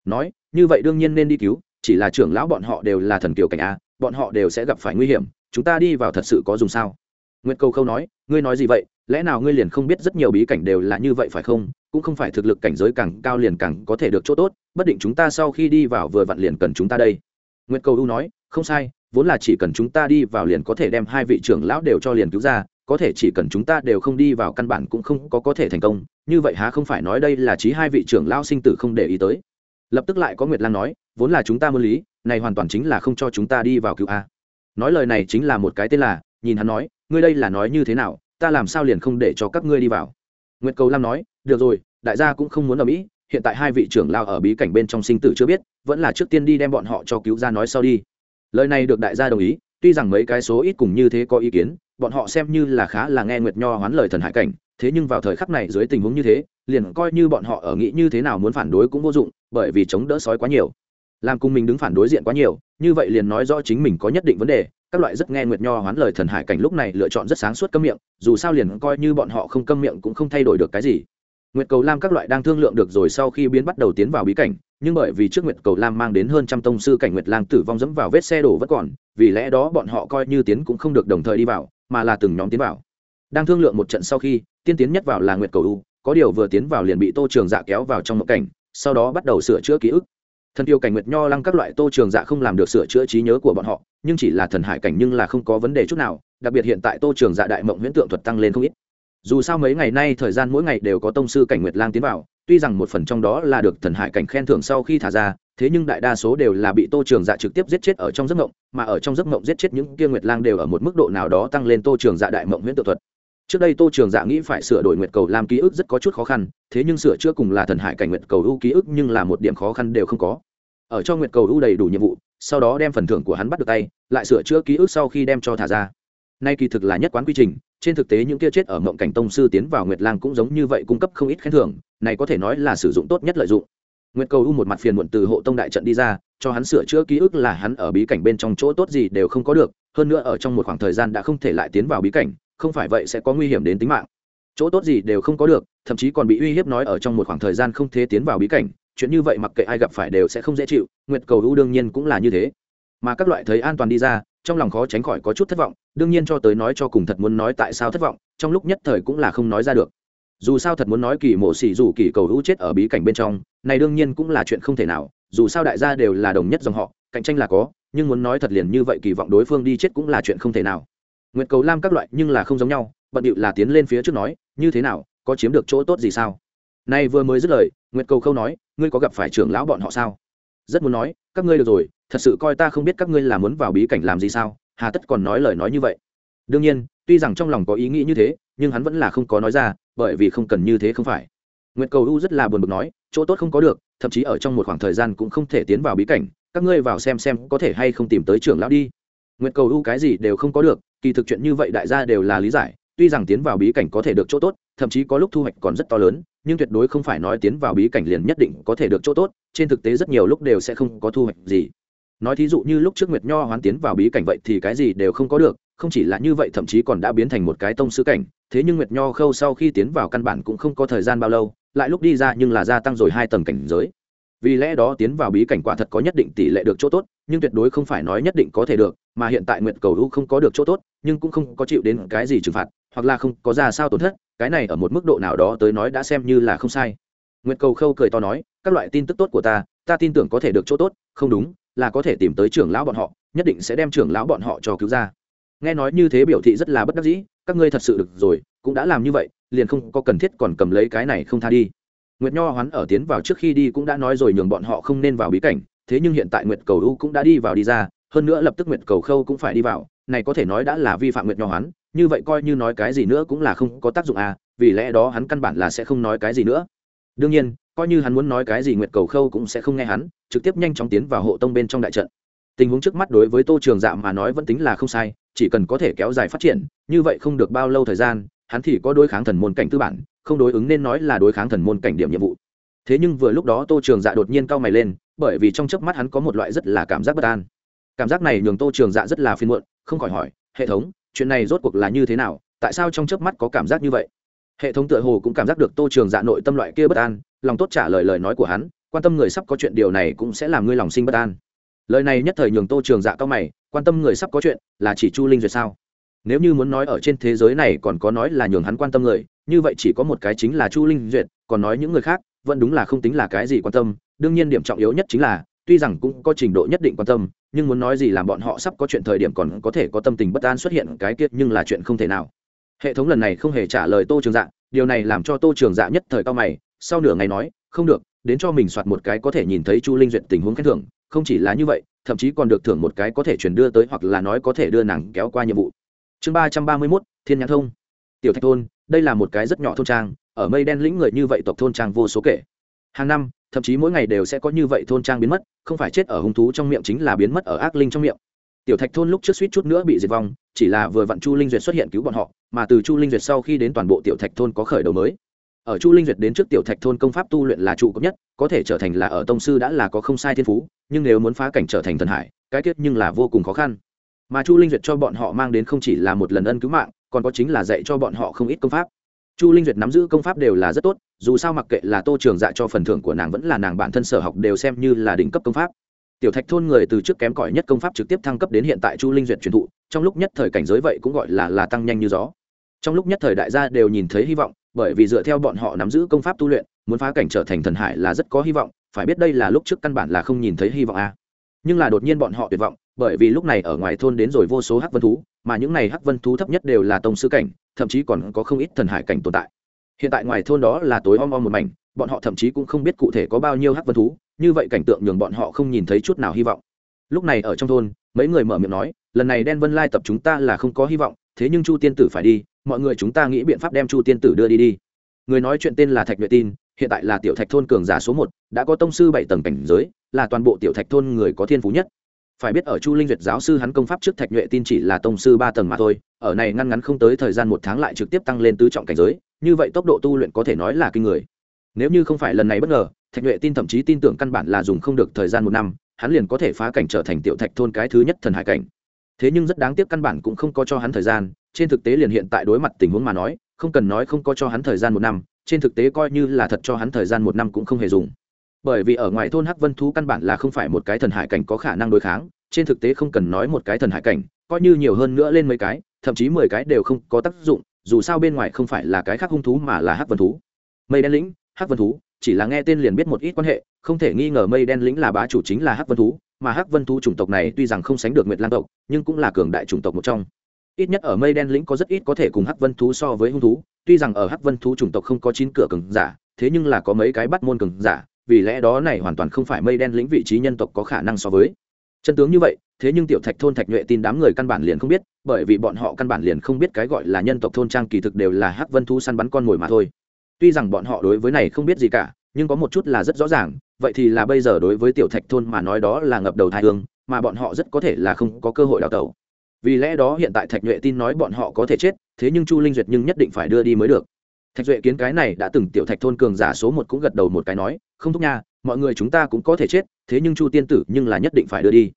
Nói, như vậy đương nhiên nên đi cứu, chỉ là trưởng lão bọn họ đều là thần kiều cảnh a, bọn họ đều sẽ gặp phải nguy hiểm, chúng ta đi vào thật sự có dùng sao? Nguyệt cầu khâu nói, ngươi nói gì vậy? Lẽ nào ngươi liền không biết rất nhiều bí cảnh đều là như vậy phải không? Cũng không phải thực lực cảnh giới càng cao liền càng có thể được chỗ tốt, bất định chúng ta sau khi đi vào vừa vặn liền cần chúng ta đây. Nguyệt cầu u nói, không sai vốn là chỉ cần chúng ta đi vào liền có thể đem hai vị trưởng lão đều cho liền cứu ra, có thể chỉ cần chúng ta đều không đi vào căn bản cũng không có có thể thành công, như vậy há không phải nói đây là trí hai vị trưởng lão sinh tử không để ý tới. Lập tức lại có nguyệt lan nói, vốn là chúng ta muốn lý, này hoàn toàn chính là không cho chúng ta đi vào cứu a. Nói lời này chính là một cái tên là, nhìn hắn nói, ngươi đây là nói như thế nào, ta làm sao liền không để cho các ngươi đi vào? Nguyệt cầu lam nói, được rồi, đại gia cũng không muốn ở mỹ, hiện tại hai vị trưởng lao ở bí cảnh bên trong sinh tử chưa biết, vẫn là trước tiên đi đem bọn họ cho cứu ra nói sau đi lời này được đại gia đồng ý, tuy rằng mấy cái số ít cùng như thế có ý kiến, bọn họ xem như là khá là nghe nguyệt nho hoán lời thần hải cảnh, thế nhưng vào thời khắc này dưới tình huống như thế, liền coi như bọn họ ở nghĩ như thế nào muốn phản đối cũng vô dụng, bởi vì chống đỡ sói quá nhiều. Làm cùng mình đứng phản đối diện quá nhiều, như vậy liền nói rõ chính mình có nhất định vấn đề, các loại rất nghe nguyệt nho hoán lời thần hải cảnh lúc này lựa chọn rất sáng suốt câm miệng, dù sao liền coi như bọn họ không câm miệng cũng không thay đổi được cái gì. Nguyệt cầu lam các loại đang thương lượng được rồi sau khi biến bắt đầu tiến vào bí cảnh nhưng bởi vì trước nguyệt cầu lam mang đến hơn trăm tông sư cảnh nguyệt lang tử vong dẫm vào vết xe đổ vẫn còn, vì lẽ đó bọn họ coi như tiến cũng không được đồng thời đi vào, mà là từng nhóm tiến vào. Đang thương lượng một trận sau khi, tiên tiến nhất vào là nguyệt cầu u, có điều vừa tiến vào liền bị tô trường dạ kéo vào trong một cảnh, sau đó bắt đầu sửa chữa ký ức. Thần tiêu cảnh nguyệt nho lăng các loại tô trường dạ không làm được sửa chữa trí nhớ của bọn họ, nhưng chỉ là thần hải cảnh nhưng là không có vấn đề chút nào, đặc biệt hiện tại tô trường dạ đại mộng huyễn tượng thuật tăng lên không ít dù sao mấy ngày nay thời gian mỗi ngày đều có tông sư cảnh nguyệt lang tiến vào, tuy rằng một phần trong đó là được thần hải cảnh khen thưởng sau khi thả ra, thế nhưng đại đa số đều là bị tô trường dạ trực tiếp giết chết ở trong giấc mộng, mà ở trong giấc mộng giết chết những kia nguyệt lang đều ở một mức độ nào đó tăng lên tô trường dạ đại mộng huyễn tự thuật. Trước đây tô trường dạ nghĩ phải sửa đổi nguyệt cầu làm ký ức rất có chút khó khăn, thế nhưng sửa chữa cùng là thần hải cảnh nguyệt cầu ưu ký ức nhưng là một điểm khó khăn đều không có. Ở cho nguyệt cầu ưu đầy đủ nhiệm vụ, sau đó đem phần thưởng của hắn bắt được tay, lại sửa chữa ký ức sau khi đem cho thả ra nay kỳ thực là nhất quán quy trình, trên thực tế những kia chết ở mộng cảnh tông sư tiến vào nguyệt lang cũng giống như vậy cung cấp không ít khen thưởng, này có thể nói là sử dụng tốt nhất lợi dụng. Nguyệt cầu u một mặt phiền muộn từ hộ tông đại trận đi ra, cho hắn sửa chữa ký ức là hắn ở bí cảnh bên trong chỗ tốt gì đều không có được, hơn nữa ở trong một khoảng thời gian đã không thể lại tiến vào bí cảnh, không phải vậy sẽ có nguy hiểm đến tính mạng. Chỗ tốt gì đều không có được, thậm chí còn bị uy hiếp nói ở trong một khoảng thời gian không thể tiến vào bí cảnh, chuyện như vậy mặc kệ ai gặp phải đều sẽ không dễ chịu, nguyệt cầu u đương nhiên cũng là như thế. Mà các loại thấy an toàn đi ra trong lòng khó tránh khỏi có chút thất vọng, đương nhiên cho tới nói cho cùng thật muốn nói tại sao thất vọng, trong lúc nhất thời cũng là không nói ra được. Dù sao thật muốn nói kỳ mộ xỉ dù kỳ cầu hữu chết ở bí cảnh bên trong, này đương nhiên cũng là chuyện không thể nào, dù sao đại gia đều là đồng nhất dòng họ, cạnh tranh là có, nhưng muốn nói thật liền như vậy kỳ vọng đối phương đi chết cũng là chuyện không thể nào. Nguyệt cầu lam các loại nhưng là không giống nhau, bận điệu là tiến lên phía trước nói, như thế nào, có chiếm được chỗ tốt gì sao? Nay vừa mới dứt lời, nguyệt cầu khâu nói, ngươi có gặp phải trưởng lão bọn họ sao? Rất muốn nói, các ngươi được rồi thật sự coi ta không biết các ngươi là muốn vào bí cảnh làm gì sao, hà tất còn nói lời nói như vậy. Đương nhiên, tuy rằng trong lòng có ý nghĩ như thế, nhưng hắn vẫn là không có nói ra, bởi vì không cần như thế không phải. Nguyệt cầu u rất là buồn bực nói, chỗ tốt không có được, thậm chí ở trong một khoảng thời gian cũng không thể tiến vào bí cảnh, các ngươi vào xem xem có thể hay không tìm tới trưởng lão đi. Nguyệt cầu u cái gì đều không có được, kỳ thực chuyện như vậy đại gia đều là lý giải, tuy rằng tiến vào bí cảnh có thể được chỗ tốt, thậm chí có lúc thu hoạch còn rất to lớn, nhưng tuyệt đối không phải nói tiến vào bí cảnh liền nhất định có thể được chỗ tốt, trên thực tế rất nhiều lúc đều sẽ không có thu hoạch gì nói thí dụ như lúc trước nguyệt nho hoán tiến vào bí cảnh vậy thì cái gì đều không có được, không chỉ là như vậy thậm chí còn đã biến thành một cái tông sư cảnh. Thế nhưng nguyệt nho khâu sau khi tiến vào căn bản cũng không có thời gian bao lâu, lại lúc đi ra nhưng là gia tăng rồi hai tầng cảnh giới. Vì lẽ đó tiến vào bí cảnh quả thật có nhất định tỷ lệ được chỗ tốt, nhưng tuyệt đối không phải nói nhất định có thể được, mà hiện tại nguyệt cầu u không có được chỗ tốt, nhưng cũng không có chịu đến cái gì trừng phạt, hoặc là không có ra sao tổn thất, cái này ở một mức độ nào đó tới nói đã xem như là không sai. Nguyệt cầu khâu cười to nói, các loại tin tức tốt của ta ta tin tưởng có thể được chỗ tốt, không đúng là có thể tìm tới trưởng lão bọn họ, nhất định sẽ đem trưởng lão bọn họ cho cứu ra. Nghe nói như thế biểu thị rất là bất đắc dĩ, các ngươi thật sự được rồi, cũng đã làm như vậy, liền không có cần thiết còn cầm lấy cái này không tha đi. Nguyệt nho hoán ở tiến vào trước khi đi cũng đã nói rồi nhường bọn họ không nên vào bí cảnh, thế nhưng hiện tại nguyệt cầu u cũng đã đi vào đi ra, hơn nữa lập tức nguyệt cầu khâu cũng phải đi vào, này có thể nói đã là vi phạm nguyệt nho hoán, như vậy coi như nói cái gì nữa cũng là không có tác dụng à vì lẽ đó hắn căn bản là sẽ không nói cái gì nữa. Đương nhiên coi như hắn muốn nói cái gì nguyệt cầu khâu cũng sẽ không nghe hắn, trực tiếp nhanh chóng tiến vào hộ tông bên trong đại trận. Tình huống trước mắt đối với tô trường dạ mà nói vẫn tính là không sai, chỉ cần có thể kéo dài phát triển, như vậy không được bao lâu thời gian, hắn thì có đối kháng thần môn cảnh tư bản, không đối ứng nên nói là đối kháng thần môn cảnh điểm nhiệm vụ. Thế nhưng vừa lúc đó tô trường dạ đột nhiên cau mày lên, bởi vì trong chớp mắt hắn có một loại rất là cảm giác bất an. Cảm giác này nhường tô trường dạ rất là phiên muộn, không khỏi hỏi, hệ thống, chuyện này rốt cuộc là như thế nào? Tại sao trong chớp mắt có cảm giác như vậy? Hệ thống tựa hồ cũng cảm giác được tô trường dạ nội tâm loại kia bất an, lòng tốt trả lời lời nói của hắn, quan tâm người sắp có chuyện điều này cũng sẽ làm ngươi lòng sinh bất an. Lời này nhất thời nhường tô trường dạ cao mày, quan tâm người sắp có chuyện là chỉ chu linh duyệt sao? Nếu như muốn nói ở trên thế giới này còn có nói là nhường hắn quan tâm người, như vậy chỉ có một cái chính là chu linh duyệt, còn nói những người khác, vẫn đúng là không tính là cái gì quan tâm, đương nhiên điểm trọng yếu nhất chính là, tuy rằng cũng có trình độ nhất định quan tâm, nhưng muốn nói gì làm bọn họ sắp có chuyện thời điểm còn có thể có tâm tình bất an xuất hiện cái kia, nhưng là chuyện không thể nào hệ thống lần này không hề trả lời tô trường dạ điều này làm cho tô trường dạ nhất thời cao mày, sau nửa ngày nói, không được, đến cho mình soạt một cái có thể nhìn thấy chu linh duyệt tình huống khen thưởng, không chỉ là như vậy, thậm chí còn được thưởng một cái có thể chuyển đưa tới hoặc là nói có thể đưa nàng kéo qua nhiệm vụ. Chương ba trăm ba mươi mốt, thiên nhãn thông. Tiểu thạch thôn, đây là một cái rất nhỏ thôn trang, ở mây đen lĩnh người như vậy tộc thôn trang vô số kể. Hàng năm, thậm chí mỗi ngày đều sẽ có như vậy thôn trang biến mất, không phải chết ở hung thú trong miệng chính là biến mất ở ác linh trong miệng. Tiểu thạch thôn lúc trước suýt chút nữa bị diệt vong chỉ là vừa vặn chu linh duyệt xuất hiện cứu bọn họ, mà từ chu linh duyệt sau khi đến toàn bộ tiểu thạch thôn có khởi đầu mới. Ở chu linh duyệt đến trước tiểu thạch thôn công pháp tu luyện là trụ cấp nhất, có thể trở thành là ở tông sư đã là có không sai thiên phú, nhưng nếu muốn phá cảnh trở thành thần hải, cái tiết nhưng là vô cùng khó khăn. Mà chu linh duyệt cho bọn họ mang đến không chỉ là một lần ân cứu mạng, còn có chính là dạy cho bọn họ không ít công pháp. Chu linh duyệt nắm giữ công pháp đều là rất tốt, dù sao mặc kệ là tô trường dạ cho phần thưởng của nàng vẫn là nàng bản thân sở học đều xem như là đỉnh cấp công pháp tiểu thạch thôn người từ trước kém cỏi nhất công pháp trực tiếp thăng cấp đến hiện tại chu linh duyệt truyền thụ, trong lúc nhất thời cảnh giới vậy cũng gọi là là tăng nhanh như gió trong lúc nhất thời đại gia đều nhìn thấy hy vọng, bởi vì dựa theo bọn họ nắm giữ công pháp tu luyện, muốn phá cảnh trở thành thần hải là rất có hy vọng, phải biết đây là lúc trước căn bản là không nhìn thấy hy vọng a à. nhưng là đột nhiên bọn họ tuyệt vọng, bởi vì lúc này ở ngoài thôn đến rồi vô số hắc vân thú, mà những này hắc vân thú thấp nhất đều là tông sư cảnh, thậm chí còn có không ít thần hải cảnh tồn tại hiện tại ngoài thôn đó là tối om om một mảnh, bọn họ thậm chí cũng không biết cụ thể có bao nhiêu hắc vân thú như vậy cảnh tượng nhường bọn họ không nhìn thấy chút nào hy vọng. Lúc này ở trong thôn, mấy người mở miệng nói, lần này đen vân lai tập chúng ta là không có hy vọng, thế nhưng chu tiên tử phải đi, mọi người chúng ta nghĩ biện pháp đem chu tiên tử đưa đi đi. Người nói chuyện tên là thạch nhuệ tin, hiện tại là tiểu thạch thôn cường giả số một, đã có tông sư bảy tầng cảnh giới, là toàn bộ tiểu thạch thôn người có thiên phú nhất. Phải biết ở chu linh duyệt giáo sư hắn công pháp trước thạch nhuệ tin chỉ là tông sư ba tầng mà thôi, ở này ngăn ngắn không tới thời gian một tháng lại trực tiếp tăng lên tứ trọng cảnh giới, như vậy tốc độ tu luyện có thể nói là kinh người. Nếu như không phải lần này bất ngờ thạch nhuệ tin thậm chí tin tưởng căn bản là dùng không được thời gian một năm, hắn liền có thể phá cảnh trở thành tiểu thạch thôn cái thứ nhất thần hải cảnh. Thế nhưng rất đáng tiếc căn bản cũng không có cho hắn thời gian, trên thực tế liền hiện tại đối mặt tình huống mà nói, không cần nói không có cho hắn thời gian một năm, trên thực tế coi như là thật cho hắn thời gian một năm cũng không hề dùng. Bởi vì ở ngoài thôn hắc vân thú căn bản là không phải một cái thần hải cảnh có khả năng đối kháng, trên thực tế không cần nói một cái thần hải cảnh, coi như nhiều hơn nữa lên mấy cái, thậm chí mười cái đều không có tác dụng, dù sao bên ngoài không phải là cái khác hung thú mà là hắc vân thú. Mây đen lĩnh, hắc vân thú chỉ là nghe tên liền biết một ít quan hệ, không thể nghi ngờ mây đen lĩnh là bá chủ chính là hắc vân thú, mà hắc vân thú chủng tộc này tuy rằng không sánh được nguyệt lan tộc, nhưng cũng là cường đại chủng tộc một trong. Ít nhất ở mây đen lĩnh có rất ít có thể cùng hắc vân thú so với hung thú, tuy rằng ở hắc vân thú chủng tộc không có chín cửa cường giả, thế nhưng là có mấy cái bắt môn cường giả, vì lẽ đó này hoàn toàn không phải mây đen lĩnh vị trí nhân tộc có khả năng so với. Chân tướng như vậy, thế nhưng tiểu thạch thôn thạch nhuệ tin đám người căn bản liền không biết, bởi vì bọn họ căn bản liền không biết cái gọi là nhân tộc thôn trang kỳ thực đều là hắc vân thú săn bắn con mồi mà thôi tuy rằng bọn họ đối với này không biết gì cả, nhưng có một chút là rất rõ ràng, vậy thì là bây giờ đối với tiểu thạch thôn mà nói đó là ngập đầu thai hương, mà bọn họ rất có thể là không có cơ hội đào tẩu. Vì lẽ đó hiện tại thạch nhuệ tin nói bọn họ có thể chết, thế nhưng chu linh duyệt nhưng nhất định phải đưa đi mới được. Thạch duệ kiến cái này đã từng tiểu thạch thôn cường giả số một cũng gật đầu một cái nói, không thúc nha, mọi người chúng ta cũng có thể chết, thế nhưng chu tiên tử nhưng là nhất định phải đưa đi.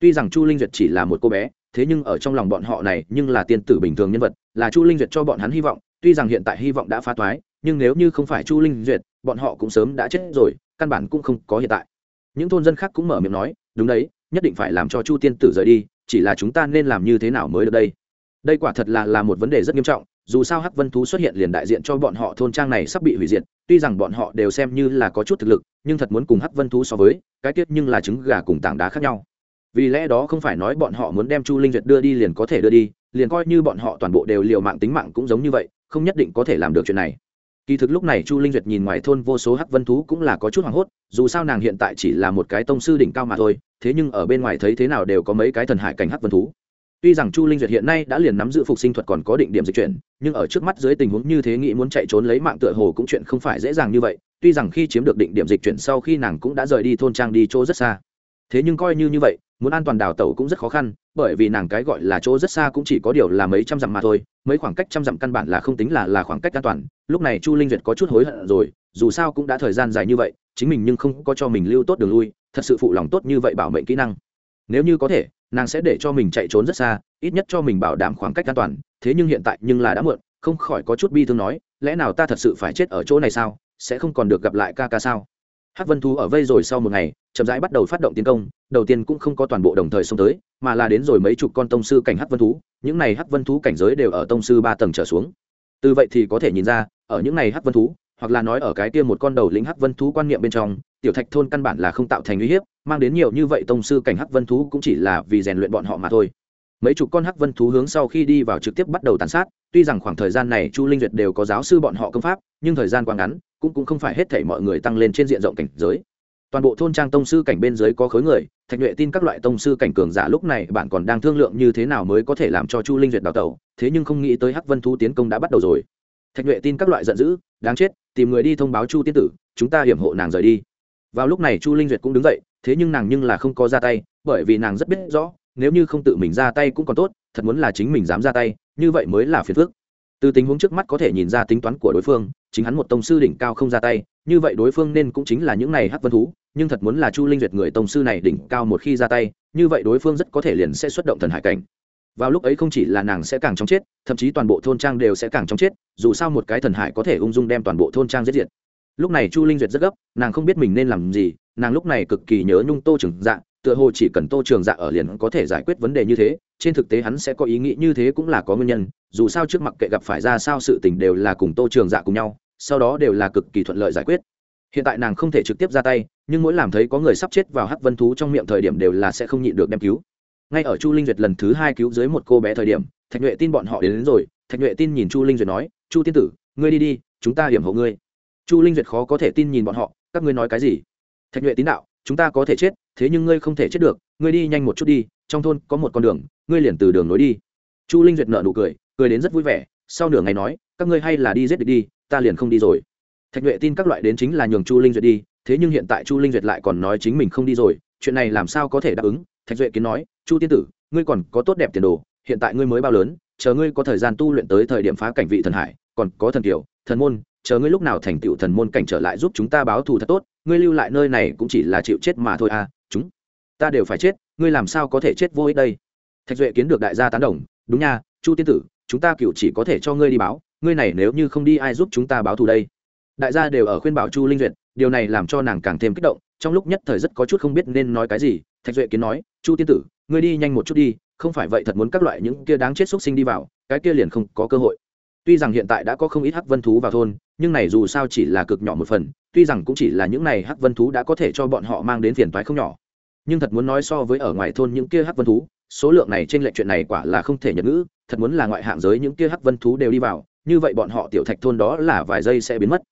Tuy rằng chu linh duyệt chỉ là một cô bé, thế nhưng ở trong lòng bọn họ này nhưng là tiên tử bình thường nhân vật, là chu linh duyệt cho bọn hắn hy vọng, tuy rằng hiện tại hy vọng đã phá toái nhưng nếu như không phải chu linh duyệt, bọn họ cũng sớm đã chết rồi, căn bản cũng không có hiện tại. Những thôn dân khác cũng mở miệng nói, đúng đấy, nhất định phải làm cho chu tiên tử rời đi, chỉ là chúng ta nên làm như thế nào mới được đây? Đây quả thật là là một vấn đề rất nghiêm trọng, dù sao hắc vân thú xuất hiện liền đại diện cho bọn họ thôn trang này sắp bị hủy diệt, tuy rằng bọn họ đều xem như là có chút thực lực, nhưng thật muốn cùng hắc vân thú so với, cái tiết nhưng là trứng gà cùng tảng đá khác nhau. Vì lẽ đó không phải nói bọn họ muốn đem chu linh duyệt đưa đi liền có thể đưa đi, liền coi như bọn họ toàn bộ đều liều mạng tính mạng cũng giống như vậy, không nhất định có thể làm được chuyện này kỳ thực lúc này chu linh duyệt nhìn ngoài thôn vô số hắc vân thú cũng là có chút hoảng hốt, dù sao nàng hiện tại chỉ là một cái tông sư đỉnh cao mà thôi, thế nhưng ở bên ngoài thấy thế nào đều có mấy cái thần hải cảnh hắc vân thú. Tuy rằng chu linh duyệt hiện nay đã liền nắm giữ phục sinh thuật còn có định điểm dịch chuyển, nhưng ở trước mắt dưới tình huống như thế nghĩ muốn chạy trốn lấy mạng tựa hồ cũng chuyện không phải dễ dàng như vậy, tuy rằng khi chiếm được định điểm dịch chuyển sau khi nàng cũng đã rời đi thôn trang đi chỗ rất xa. Thế nhưng coi như như vậy, muốn an toàn đào tẩu cũng rất khó khăn bởi vì nàng cái gọi là chỗ rất xa cũng chỉ có điều là mấy trăm dặm mà thôi, mấy khoảng cách trăm dặm căn bản là không tính là là khoảng cách an toàn. Lúc này chu linh duyệt có chút hối hận rồi, dù sao cũng đã thời gian dài như vậy, chính mình nhưng không có cho mình lưu tốt đường lui, thật sự phụ lòng tốt như vậy bảo mệnh kỹ năng. Nếu như có thể, nàng sẽ để cho mình chạy trốn rất xa, ít nhất cho mình bảo đảm khoảng cách an toàn, thế nhưng hiện tại nhưng là đã muộn, không khỏi có chút bi thương nói, lẽ nào ta thật sự phải chết ở chỗ này sao? Sẽ không còn được gặp lại ca ca sao? Hắc vân thú ở vây rồi sau một ngày, chậm rãi bắt đầu phát động tiến công, đầu tiên cũng không có toàn bộ đồng thời xông tới, mà là đến rồi mấy chục con tông sư cảnh hắc vân thú, những này hắc vân thú cảnh giới đều ở tông sư ba tầng trở xuống. Từ vậy thì có thể nhìn ra, ở những này hắc vân thú, hoặc là nói ở cái kia một con đầu lĩnh hắc vân thú quan niệm bên trong, tiểu thạch thôn căn bản là không tạo thành uy hiếp, mang đến nhiều như vậy tông sư cảnh hắc vân thú cũng chỉ là vì rèn luyện bọn họ mà thôi. Mấy chục con hắc vân thú hướng sau khi đi vào trực tiếp bắt đầu tàn sát tuy rằng khoảng thời gian này chu linh duyệt đều có giáo sư bọn họ công pháp, nhưng thời gian quá ngắn, cũng cũng không phải hết thảy mọi người tăng lên trên diện rộng cảnh giới. Toàn bộ thôn trang tông sư cảnh bên dưới có khối người, thạch nhuệ tin các loại tông sư cảnh cường giả lúc này bạn còn đang thương lượng như thế nào mới có thể làm cho chu linh duyệt đào tẩu, thế nhưng không nghĩ tới hắc vân Thu tiến công đã bắt đầu rồi. Thạch nhuệ tin các loại giận dữ, đáng chết, tìm người đi thông báo chu tiên tử, chúng ta hiểm hộ nàng rời đi. Vào lúc này chu linh duyệt cũng đứng dậy, thế nhưng nàng nhưng là không có ra tay, bởi vì nàng rất biết rõ, nếu như không tự mình ra tay cũng còn tốt thật muốn là chính mình dám ra tay, như vậy mới là phiền phức. Từ tình huống trước mắt có thể nhìn ra tính toán của đối phương, chính hắn một tông sư đỉnh cao không ra tay, như vậy đối phương nên cũng chính là những này hắc vân thú, nhưng thật muốn là chu linh duyệt người tông sư này đỉnh cao một khi ra tay, như vậy đối phương rất có thể liền sẽ xuất động thần hải cảnh. Vào lúc ấy không chỉ là nàng sẽ càng chóng chết, thậm chí toàn bộ thôn trang đều sẽ càng chóng chết, dù sao một cái thần hải có thể ung dung đem toàn bộ thôn trang giết diệt. Lúc này chu linh duyệt rất gấp, nàng không biết mình nên làm gì, nàng lúc này cực kỳ nhớ nhung tô Trưởng dạ tựa hồ chỉ cần tô trường dạ ở liền có thể giải quyết vấn đề như thế trên thực tế hắn sẽ có ý nghĩ như thế cũng là có nguyên nhân dù sao trước mặt kệ gặp phải ra sao sự tình đều là cùng tô trường dạ cùng nhau sau đó đều là cực kỳ thuận lợi giải quyết. Hiện tại nàng không thể trực tiếp ra tay nhưng mỗi làm thấy có người sắp chết vào hắc vân thú trong miệng thời điểm đều là sẽ không nhịn được đem cứu. Ngay ở chu linh duyệt lần thứ hai cứu dưới một cô bé thời điểm thạch nhuệ tin bọn họ đến, đến rồi thạch nhuệ tin nhìn chu linh duyệt nói chu tiên tử ngươi đi đi chúng ta hiểm hộ ngươi. Chu linh duyệt khó có thể tin nhìn bọn họ các ngươi nói cái gì? Thạch nhuệ tín đạo chúng ta có thể chết, thế nhưng ngươi không thể chết được, ngươi đi nhanh một chút đi, trong thôn có một con đường, ngươi liền từ đường nối đi. Chu linh duyệt nợ nụ cười cười đến rất vui vẻ, sau nửa ngày nói, các ngươi hay là đi giết địch đi, ta liền không đi rồi. Thạch nhuệ tin các loại đến chính là nhường chu linh duyệt đi, thế nhưng hiện tại chu linh duyệt lại còn nói chính mình không đi rồi, chuyện này làm sao có thể đáp ứng? Thạch duệ kiến nói, chu tiên tử, ngươi còn có tốt đẹp tiền đồ, hiện tại ngươi mới bao lớn, chờ ngươi có thời gian tu luyện tới thời điểm phá cảnh vị thần hải, còn có thần kiều thần môn, chờ ngươi lúc nào thành tựu thần môn cảnh trở lại giúp chúng ta báo thù thật tốt ngươi lưu lại nơi này cũng chỉ là chịu chết mà thôi à chúng ta đều phải chết, ngươi làm sao có thể chết vô ích đây? Thạch duệ kiến được đại gia tán đồng, đúng nha, chu tiên tử, chúng ta cựu chỉ có thể cho ngươi đi báo, ngươi này nếu như không đi ai giúp chúng ta báo thù đây? Đại gia đều ở khuyên bảo chu linh duyệt, điều này làm cho nàng càng thêm kích động, trong lúc nhất thời rất có chút không biết nên nói cái gì, thạch duệ kiến nói, chu tiên tử, ngươi đi nhanh một chút đi, không phải vậy thật muốn các loại những kia đáng chết xúc sinh đi vào, cái kia liền không có cơ hội. Tuy rằng hiện tại đã có không ít hắc vân thú vào thôn, nhưng này dù sao chỉ là cực nhỏ một phần tuy rằng cũng chỉ là những này hắc vân thú đã có thể cho bọn họ mang đến phiền toái không nhỏ, nhưng thật muốn nói so với ở ngoài thôn những kia hắc vân thú, số lượng này trên lệch chuyện này quả là không thể nhận ngữ, thật muốn là ngoại hạng giới những kia hắc vân thú đều đi vào, như vậy bọn họ tiểu thạch thôn đó là vài giây sẽ biến mất.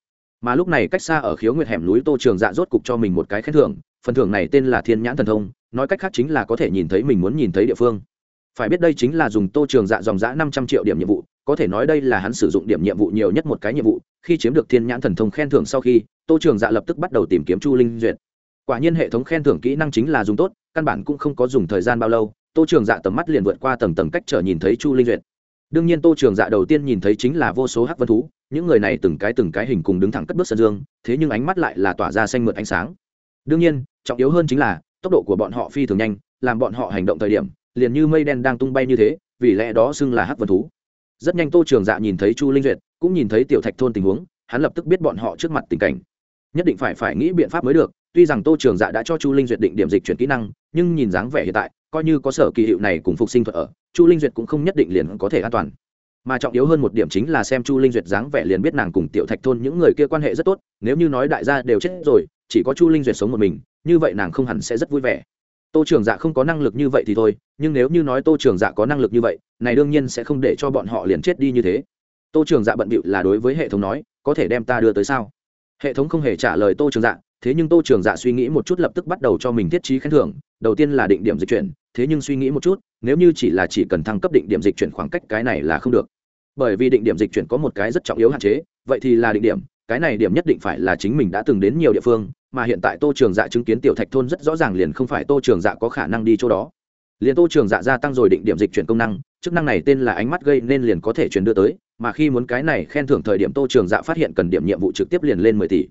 Mà lúc này cách xa ở khiếu nguyệt hẻm núi tô trường dạ rốt cục cho mình một cái khen thưởng, phần thưởng này tên là thiên nhãn thần thông, nói cách khác chính là có thể nhìn thấy mình muốn nhìn thấy địa phương. Phải biết đây chính là dùng tô trường dạ dòng dã năm trăm triệu điểm nhiệm vụ có thể nói đây là hắn sử dụng điểm nhiệm vụ nhiều nhất một cái nhiệm vụ, khi chiếm được thiên nhãn thần thông khen thưởng sau khi, tô trường dạ lập tức bắt đầu tìm kiếm chu linh duyệt. Quả nhiên hệ thống khen thưởng kỹ năng chính là dùng tốt, căn bản cũng không có dùng thời gian bao lâu, tô trường dạ tầm mắt liền vượt qua tầng tầng cách trở nhìn thấy chu linh duyệt. Đương nhiên tô trường dạ đầu tiên nhìn thấy chính là vô số hắc vân thú, những người này từng cái từng cái hình cùng đứng thẳng cất bước sân dương, thế nhưng ánh mắt lại là tỏa ra xanh mượt ánh sáng. Đương nhiên, trọng yếu hơn chính là, tốc độ của bọn họ phi thường nhanh, làm bọn họ hành động thời điểm, liền như mây đen đang tung bay như thế, vì lẽ đó xưng là hắc vân thú rất nhanh tô trường dạ nhìn thấy chu linh duyệt, cũng nhìn thấy tiểu thạch thôn tình huống, hắn lập tức biết bọn họ trước mặt tình cảnh. Nhất định phải phải nghĩ biện pháp mới được, tuy rằng tô trường dạ đã cho chu linh duyệt định điểm dịch chuyển kỹ năng, nhưng nhìn dáng vẻ hiện tại, coi như có sở kỳ hiệu này cùng phục sinh thuật ở, chu linh duyệt cũng không nhất định liền có thể an toàn. Mà trọng yếu hơn một điểm chính là xem chu linh duyệt dáng vẻ liền biết nàng cùng tiểu thạch thôn những người kia quan hệ rất tốt, nếu như nói đại gia đều chết rồi, chỉ có chu linh duyệt sống một mình, như vậy nàng không hẳn sẽ rất vui vẻ tô trường dạ không có năng lực như vậy thì thôi, nhưng nếu như nói tô trường dạ có năng lực như vậy, này đương nhiên sẽ không để cho bọn họ liền chết đi như thế. Tô trường dạ bận bịu là đối với hệ thống nói, có thể đem ta đưa tới sao? Hệ thống không hề trả lời tô trường dạ thế nhưng tô trường dạ suy nghĩ một chút lập tức bắt đầu cho mình thiết trí khen thưởng. Đầu tiên là định điểm dịch chuyển, thế nhưng suy nghĩ một chút, nếu như chỉ là chỉ cần thăng cấp định điểm dịch chuyển khoảng cách cái này là không được. Bởi vì định điểm dịch chuyển có một cái rất trọng yếu hạn chế, vậy thì là định điểm cái này điểm nhất định phải là chính mình đã từng đến nhiều địa phương, mà hiện tại tô trường dạ chứng kiến tiểu thạch thôn rất rõ ràng liền không phải tô trường dạ có khả năng đi chỗ đó. Liền tô trường dạ gia tăng rồi định điểm dịch chuyển công năng, chức năng này tên là ánh mắt gây nên liền có thể chuyển đưa tới, mà khi muốn cái này khen thưởng thời điểm tô trường dạ phát hiện cần điểm nhiệm vụ trực tiếp liền lên mười tỷ.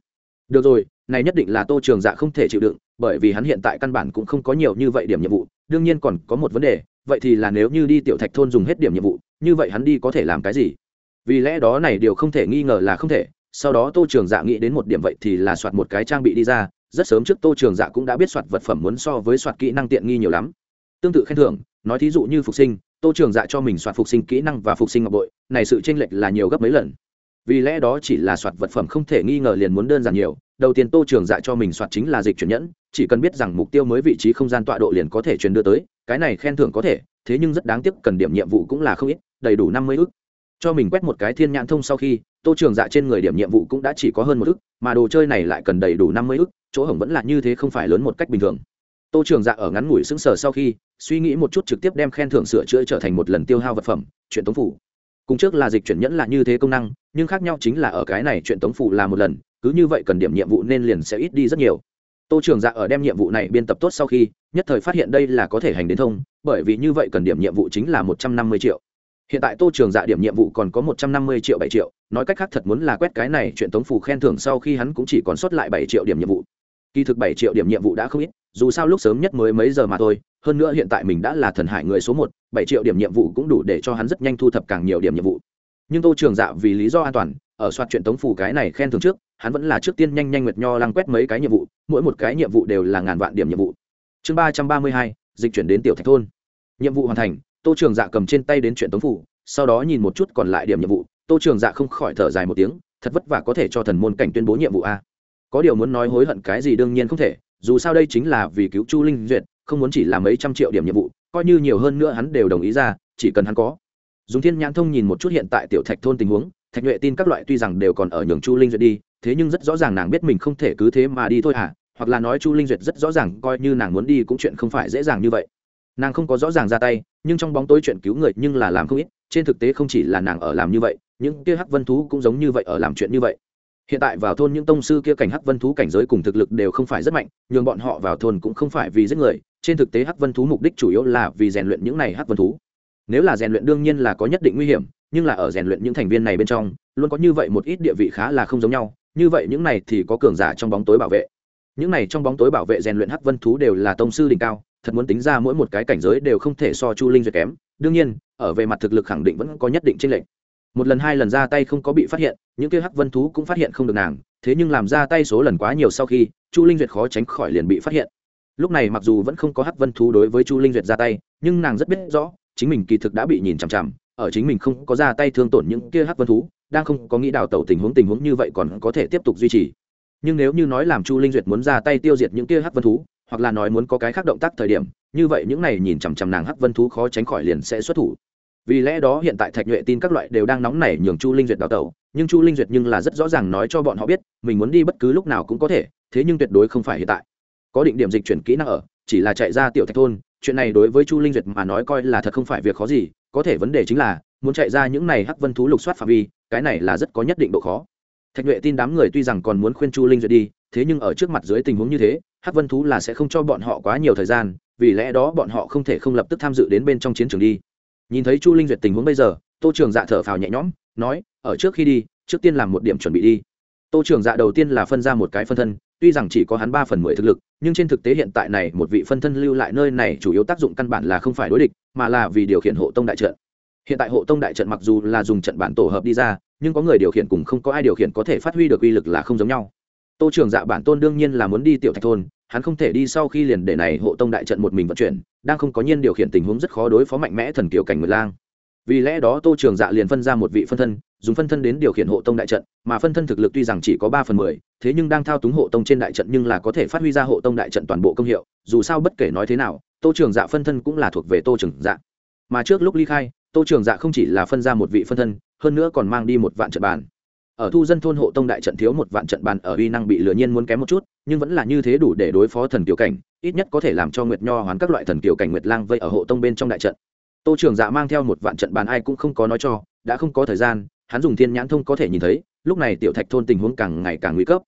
Được rồi, này nhất định là tô trường dạ không thể chịu đựng, bởi vì hắn hiện tại căn bản cũng không có nhiều như vậy điểm nhiệm vụ, đương nhiên còn có một vấn đề, vậy thì là nếu như đi tiểu thạch thôn dùng hết điểm nhiệm vụ, như vậy hắn đi có thể làm cái gì? Vì lẽ đó này điều không thể nghi ngờ là không thể sau đó tô trường dạ nghĩ đến một điểm vậy thì là soạt một cái trang bị đi ra. Rất sớm trước tô trường dạ cũng đã biết soạt vật phẩm muốn so với soạt kỹ năng tiện nghi nhiều lắm. Tương tự khen thưởng, nói thí dụ như phục sinh, tô trường dạ cho mình soạt phục sinh kỹ năng và phục sinh ngọc bội, này sự tranh lệch là nhiều gấp mấy lần. Vì lẽ đó chỉ là soạt vật phẩm không thể nghi ngờ liền muốn đơn giản nhiều, đầu tiên tô trường dạ cho mình soạt chính là dịch chuyển nhẫn, chỉ cần biết rằng mục tiêu mới vị trí không gian tọa độ liền có thể truyền đưa tới, cái này khen thưởng có thể, thế nhưng rất đáng tiếc cần điểm nhiệm vụ cũng là không ít, đầy đủ năm mươi ước cho mình quét một cái thiên nhãn thông sau khi tô trường dạ trên người điểm nhiệm vụ cũng đã chỉ có hơn một ức, mà đồ chơi này lại cần đầy đủ năm mươi ức, chỗ hỏng vẫn là như thế không phải lớn một cách bình thường. Tô trường dạ ở ngắn ngủi sững sờ sau khi, suy nghĩ một chút trực tiếp đem khen thưởng sửa chữa trở thành một lần tiêu hao vật phẩm, chuyện tống phủ. Cùng trước là dịch chuyển nhẫn là như thế công năng, nhưng khác nhau chính là ở cái này chuyện tống phủ là một lần, cứ như vậy cần điểm nhiệm vụ nên liền sẽ ít đi rất nhiều. Tô trường dạ ở đem nhiệm vụ này biên tập tốt sau khi, nhất thời phát hiện đây là có thể hành đến thông, bởi vì như vậy cần điểm nhiệm vụ chính là một trăm năm mươi triệu. Hiện tại tô trường dạ điểm nhiệm vụ còn có một trăm năm mươi triệu bảy triệu nói cách khác thật muốn là quét cái này chuyện tống phủ khen thưởng sau khi hắn cũng chỉ còn sót lại bảy triệu điểm nhiệm vụ. Kỳ thực bảy triệu điểm nhiệm vụ đã không ít, dù sao lúc sớm nhất mới mấy giờ mà thôi, hơn nữa hiện tại mình đã là thần hải người số một, bảy triệu điểm nhiệm vụ cũng đủ để cho hắn rất nhanh thu thập càng nhiều điểm nhiệm vụ. Nhưng tô trường dạ vì lý do an toàn, ở soạt chuyện tống phủ cái này khen thưởng trước, hắn vẫn là trước tiên nhanh nhanh nguyệt nho lăng quét mấy cái nhiệm vụ, mỗi một cái nhiệm vụ đều là ngàn vạn điểm nhiệm vụ. Chương ba trăm ba mươi hai, dịch chuyển đến tiểu thạch thôn. Nhiệm vụ hoàn thành, tô trường dạ cầm trên tay đến chuyện tống phủ sau đó nhìn một chút còn lại điểm nhiệm vụ tô trường dạ không khỏi thở dài một tiếng, thật vất vả có thể cho thần môn cảnh tuyên bố nhiệm vụ a. Có điều muốn nói hối hận cái gì đương nhiên không thể, dù sao đây chính là vì cứu chu linh duyệt, không muốn chỉ làm mấy trăm triệu điểm nhiệm vụ, coi như nhiều hơn nữa hắn đều đồng ý ra, chỉ cần hắn có. Dùng thiên nhãn thông nhìn một chút hiện tại tiểu thạch thôn tình huống, thạch nhuệ tin các loại tuy rằng đều còn ở nhường chu linh duyệt đi, thế nhưng rất rõ ràng nàng biết mình không thể cứ thế mà đi thôi à hoặc là nói chu linh duyệt rất rõ ràng coi như nàng muốn đi cũng chuyện không phải dễ dàng như vậy. Nàng không có rõ ràng ra tay, nhưng trong bóng tối chuyện cứu người nhưng là làm không ít trên thực tế không chỉ là nàng ở làm như vậy, những kia hắc vân thú cũng giống như vậy ở làm chuyện như vậy. Hiện tại vào thôn những tông sư kia cảnh hắc vân thú cảnh giới cùng thực lực đều không phải rất mạnh, nhường bọn họ vào thôn cũng không phải vì giết người, trên thực tế hắc vân thú mục đích chủ yếu là vì rèn luyện những này hắc vân thú. Nếu là rèn luyện đương nhiên là có nhất định nguy hiểm, nhưng là ở rèn luyện những thành viên này bên trong, luôn có như vậy một ít địa vị khá là không giống nhau, như vậy những này thì có cường giả trong bóng tối bảo vệ. Những này trong bóng tối bảo vệ rèn luyện hắc vân thú đều là tông sư đỉnh cao thật muốn tính ra mỗi một cái cảnh giới đều không thể so chu linh duyệt kém. Đương nhiên, ở về mặt thực lực khẳng định vẫn có nhất định tranh lệch. Một lần hai lần ra tay không có bị phát hiện, những kia hắc vân thú cũng phát hiện không được nàng, thế nhưng làm ra tay số lần quá nhiều sau khi, chu linh duyệt khó tránh khỏi liền bị phát hiện. Lúc này mặc dù vẫn không có hắc vân thú đối với chu linh duyệt ra tay, nhưng nàng rất biết rõ, chính mình kỳ thực đã bị nhìn chằm chằm, ở chính mình không có ra tay thương tổn những kia hắc vân thú, đang không có nghĩ đào tẩu tình huống tình huống như vậy còn có thể tiếp tục duy trì. Nhưng nếu như nói làm chu linh duyệt muốn ra tay tiêu diệt những kia hắc vân thú hoặc là nói muốn có cái khác động tác thời điểm, như vậy những này nhìn chằm chằm nàng hắc vân thú khó tránh khỏi liền sẽ xuất thủ. Vì lẽ đó hiện tại thạch nhuệ tin các loại đều đang nóng nảy nhường chu linh duyệt đào tẩu, nhưng chu linh duyệt nhưng là rất rõ ràng nói cho bọn họ biết, mình muốn đi bất cứ lúc nào cũng có thể, thế nhưng tuyệt đối không phải hiện tại. Có định điểm dịch chuyển kỹ năng ở, chỉ là chạy ra tiểu thạch thôn, chuyện này đối với chu linh duyệt mà nói coi là thật không phải việc khó gì, có thể vấn đề chính là, muốn chạy ra những này hắc vân thú lục soát phạm vi, cái này là rất có nhất định độ khó thạch nhuệ tin đám người tuy rằng còn muốn khuyên chu linh duyệt đi, thế nhưng ở trước mặt dưới tình huống như thế, hắc vân thú là sẽ không cho bọn họ quá nhiều thời gian, vì lẽ đó bọn họ không thể không lập tức tham dự đến bên trong chiến trường đi. Nhìn thấy chu linh duyệt tình huống bây giờ, tô trường dạ thở phào nhẹ nhõm, nói, ở trước khi đi, trước tiên làm một điểm chuẩn bị đi. Tô trường dạ đầu tiên là phân ra một cái phân thân, tuy rằng chỉ có hắn ba phần mười thực lực, nhưng trên thực tế hiện tại này một vị phân thân lưu lại nơi này chủ yếu tác dụng căn bản là không phải đối địch, mà là vì điều khiển hộ tông đại trận hiện tại hộ tông đại trận mặc dù là dùng trận bản tổ hợp đi ra, nhưng có người điều khiển cùng không có ai điều khiển có thể phát huy được uy lực là không giống nhau. Tô trường dạ bản tôn đương nhiên là muốn đi tiểu thạch thôn, hắn không thể đi sau khi liền để này hộ tông đại trận một mình vận chuyển, đang không có nhiên điều khiển tình huống rất khó đối phó mạnh mẽ thần kiều cảnh nguyệt lang. Vì lẽ đó tô trường dạ liền phân ra một vị phân thân, dùng phân thân đến điều khiển hộ tông đại trận, mà phân thân thực lực tuy rằng chỉ có ba phần mười, thế nhưng đang thao túng hộ tông trên đại trận nhưng là có thể phát huy ra hộ tông đại trận toàn bộ công hiệu, dù sao bất kể nói thế nào, tô trường dạ phân thân cũng là thuộc về tô trường dạ. Mà trước lúc ly khai tô trường dạ không chỉ là phân ra một vị phân thân, hơn nữa còn mang đi một vạn trận bàn. Ở thu dân thôn hộ tông đại trận thiếu một vạn trận bàn ở uy năng bị lừa nhiên muốn kém một chút, nhưng vẫn là như thế đủ để đối phó thần kiều cảnh, ít nhất có thể làm cho nguyệt nho hoán các loại thần kiều cảnh nguyệt lang vây ở hộ tông bên trong đại trận. Tô trường dạ mang theo một vạn trận bàn ai cũng không có nói cho, đã không có thời gian, hắn dùng thiên nhãn thông có thể nhìn thấy, lúc này tiểu thạch thôn tình huống càng ngày càng nguy cấp.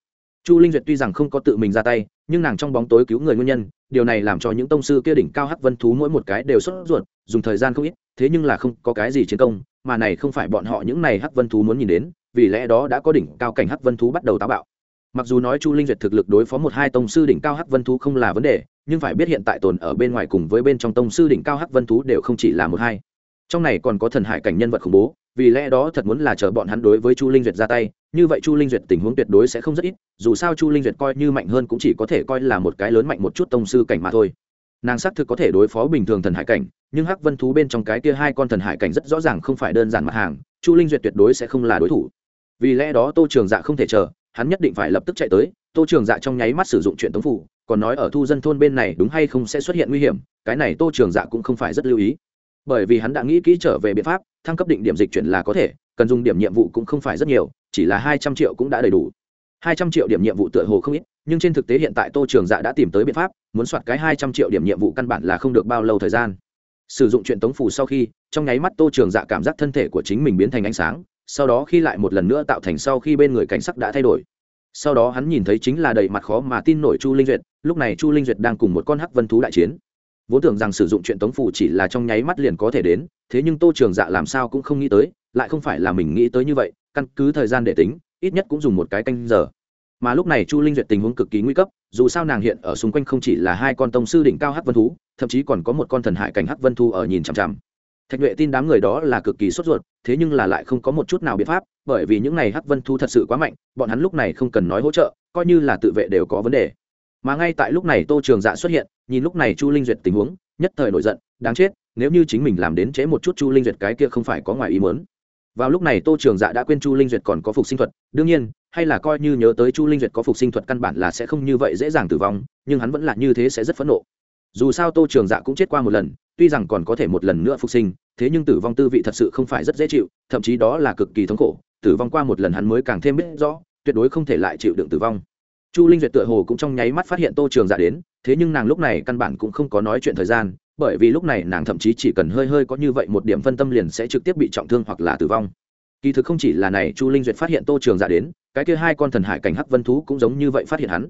Chu linh duyệt tuy rằng không có tự mình ra tay, nhưng nàng trong bóng tối cứu người nguyên nhân, điều này làm cho những tông sư kia đỉnh cao hắc vân thú mỗi một cái đều sốt ruột, dùng thời gian không ít thế nhưng là không có cái gì chiến công, mà này không phải bọn họ những này hắc vân thú muốn nhìn đến, vì lẽ đó đã có đỉnh cao cảnh hắc vân thú bắt đầu táo bạo. Mặc dù nói chu linh duyệt thực lực đối phó một hai tông sư đỉnh cao hắc vân thú không là vấn đề, nhưng phải biết hiện tại tồn ở bên ngoài cùng với bên trong tông sư đỉnh cao hắc vân thú đều không chỉ là một hai. Trong này còn có thần hải cảnh nhân vật khủng bố, vì lẽ đó thật muốn là chờ bọn hắn đối với chu linh duyệt ra tay, như vậy chu linh duyệt tình huống tuyệt đối sẽ không rất ít, dù sao chu linh duyệt coi như mạnh hơn cũng chỉ có thể coi là một cái lớn mạnh một chút tông sư cảnh mà thôi nàng xác thực có thể đối phó bình thường thần hải cảnh, nhưng hắc vân thú bên trong cái kia hai con thần hải cảnh rất rõ ràng không phải đơn giản mặt hàng, chu linh duyệt tuyệt đối sẽ không là đối thủ. Vì lẽ đó tô trường dạ không thể chờ, hắn nhất định phải lập tức chạy tới, tô trường dạ trong nháy mắt sử dụng chuyện tống phủ, còn nói ở thu dân thôn bên này đúng hay không sẽ xuất hiện nguy hiểm, cái này tô trường dạ cũng không phải rất lưu ý. Bởi vì hắn đã nghĩ kỹ trở về biện pháp, thăng cấp định điểm dịch chuyển là có thể, cần dùng điểm nhiệm vụ cũng không phải rất nhiều, chỉ là hai trăm triệu cũng đã đầy đủ. Hai trăm triệu điểm nhiệm vụ tựa hồ không ít nhưng trên thực tế hiện tại tô trường dạ đã tìm tới biện pháp, muốn soạt cái hai trăm triệu điểm nhiệm vụ căn bản là không được bao lâu thời gian. Sử dụng chuyện tống phủ sau khi, trong nháy mắt tô trường dạ cảm giác thân thể của chính mình biến thành ánh sáng, sau đó khi lại một lần nữa tạo thành sau khi bên người cảnh sắc đã thay đổi. Sau đó hắn nhìn thấy chính là đầy mặt khó mà tin nổi chu linh duyệt, lúc này chu linh duyệt đang cùng một con hắc vân thú đại chiến. Vốn tưởng rằng sử dụng chuyện tống phủ chỉ là trong nháy mắt liền có thể đến, thế nhưng tô trường dạ làm sao cũng không nghĩ tới, lại không phải là mình nghĩ tới như vậy, căn cứ thời gian để tính, ít nhất cũng dùng một cái canh giờ mà lúc này chu linh duyệt tình huống cực kỳ nguy cấp, dù sao nàng hiện ở xung quanh không chỉ là hai con tông sư đỉnh cao hắc vân thú, thậm chí còn có một con thần hải cảnh hắc vân thú ở nhìn chằm chằm. Thạch nhuệ tin đám người đó là cực kỳ sốt ruột, thế nhưng là lại không có một chút nào biện pháp, bởi vì những này hắc vân thu thật sự quá mạnh, bọn hắn lúc này không cần nói hỗ trợ, coi như là tự vệ đều có vấn đề. Mà ngay tại lúc này tô trường dạ xuất hiện, nhìn lúc này chu linh duyệt tình huống, nhất thời nổi giận, đáng chết, nếu như chính mình làm đến chế một chút chu linh duyệt cái kia không phải có ngoài ý muốn. Vào lúc này tô trường dạ đã quên chu linh duyệt còn có phục sinh thuật, đương nhiên hay là coi như nhớ tới chu linh duyệt có phục sinh thuật căn bản là sẽ không như vậy dễ dàng tử vong, nhưng hắn vẫn là như thế sẽ rất phẫn nộ. Dù sao tô trường dạ cũng chết qua một lần, tuy rằng còn có thể một lần nữa phục sinh, thế nhưng tử vong tư vị thật sự không phải rất dễ chịu, thậm chí đó là cực kỳ thống khổ, tử vong qua một lần hắn mới càng thêm biết rõ, tuyệt đối không thể lại chịu đựng tử vong. Chu linh duyệt tựa hồ cũng trong nháy mắt phát hiện tô trường dạ đến, thế nhưng nàng lúc này căn bản cũng không có nói chuyện thời gian, bởi vì lúc này nàng thậm chí chỉ cần hơi hơi có như vậy một điểm phân tâm liền sẽ trực tiếp bị trọng thương hoặc là tử vong. Kỳ thực không chỉ là này, chu linh duyệt phát hiện tô trường dạ đến cái kia hai con thần hải cảnh hắc vân thú cũng giống như vậy phát hiện hắn.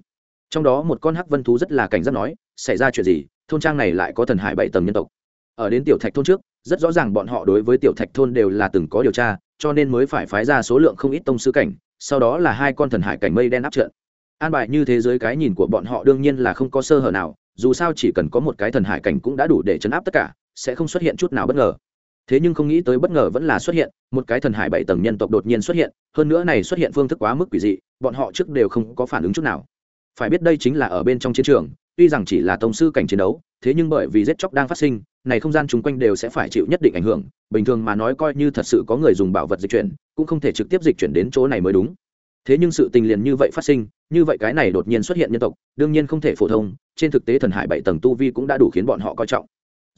Trong đó một con hắc vân thú rất là cảnh giác nói, xảy ra chuyện gì? Thôn trang này lại có thần hải bảy tầng nhân tộc. Ở đến tiểu thạch thôn trước, rất rõ ràng bọn họ đối với tiểu thạch thôn đều là từng có điều tra, cho nên mới phải phái ra số lượng không ít tông sư cảnh, sau đó là hai con thần hải cảnh mây đen áp trận. An bài như thế giới cái nhìn của bọn họ đương nhiên là không có sơ hở nào, dù sao chỉ cần có một cái thần hải cảnh cũng đã đủ để chấn áp tất cả, sẽ không xuất hiện chút nào bất ngờ thế nhưng không nghĩ tới bất ngờ vẫn là xuất hiện, một cái thần hải bảy tầng nhân tộc đột nhiên xuất hiện, hơn nữa này xuất hiện phương thức quá mức quỷ dị, bọn họ trước đều không có phản ứng chút nào. Phải biết đây chính là ở bên trong chiến trường, tuy rằng chỉ là tông sư cảnh chiến đấu, thế nhưng bởi vì giết chóc đang phát sinh, này không gian chung quanh đều sẽ phải chịu nhất định ảnh hưởng, bình thường mà nói coi như thật sự có người dùng bảo vật dịch chuyển, cũng không thể trực tiếp dịch chuyển đến chỗ này mới đúng. Thế nhưng sự tình liền như vậy phát sinh, như vậy cái này đột nhiên xuất hiện nhân tộc, đương nhiên không thể phổ thông, trên thực tế thần hải bảy tầng tu vi cũng đã đủ khiến bọn họ coi trọng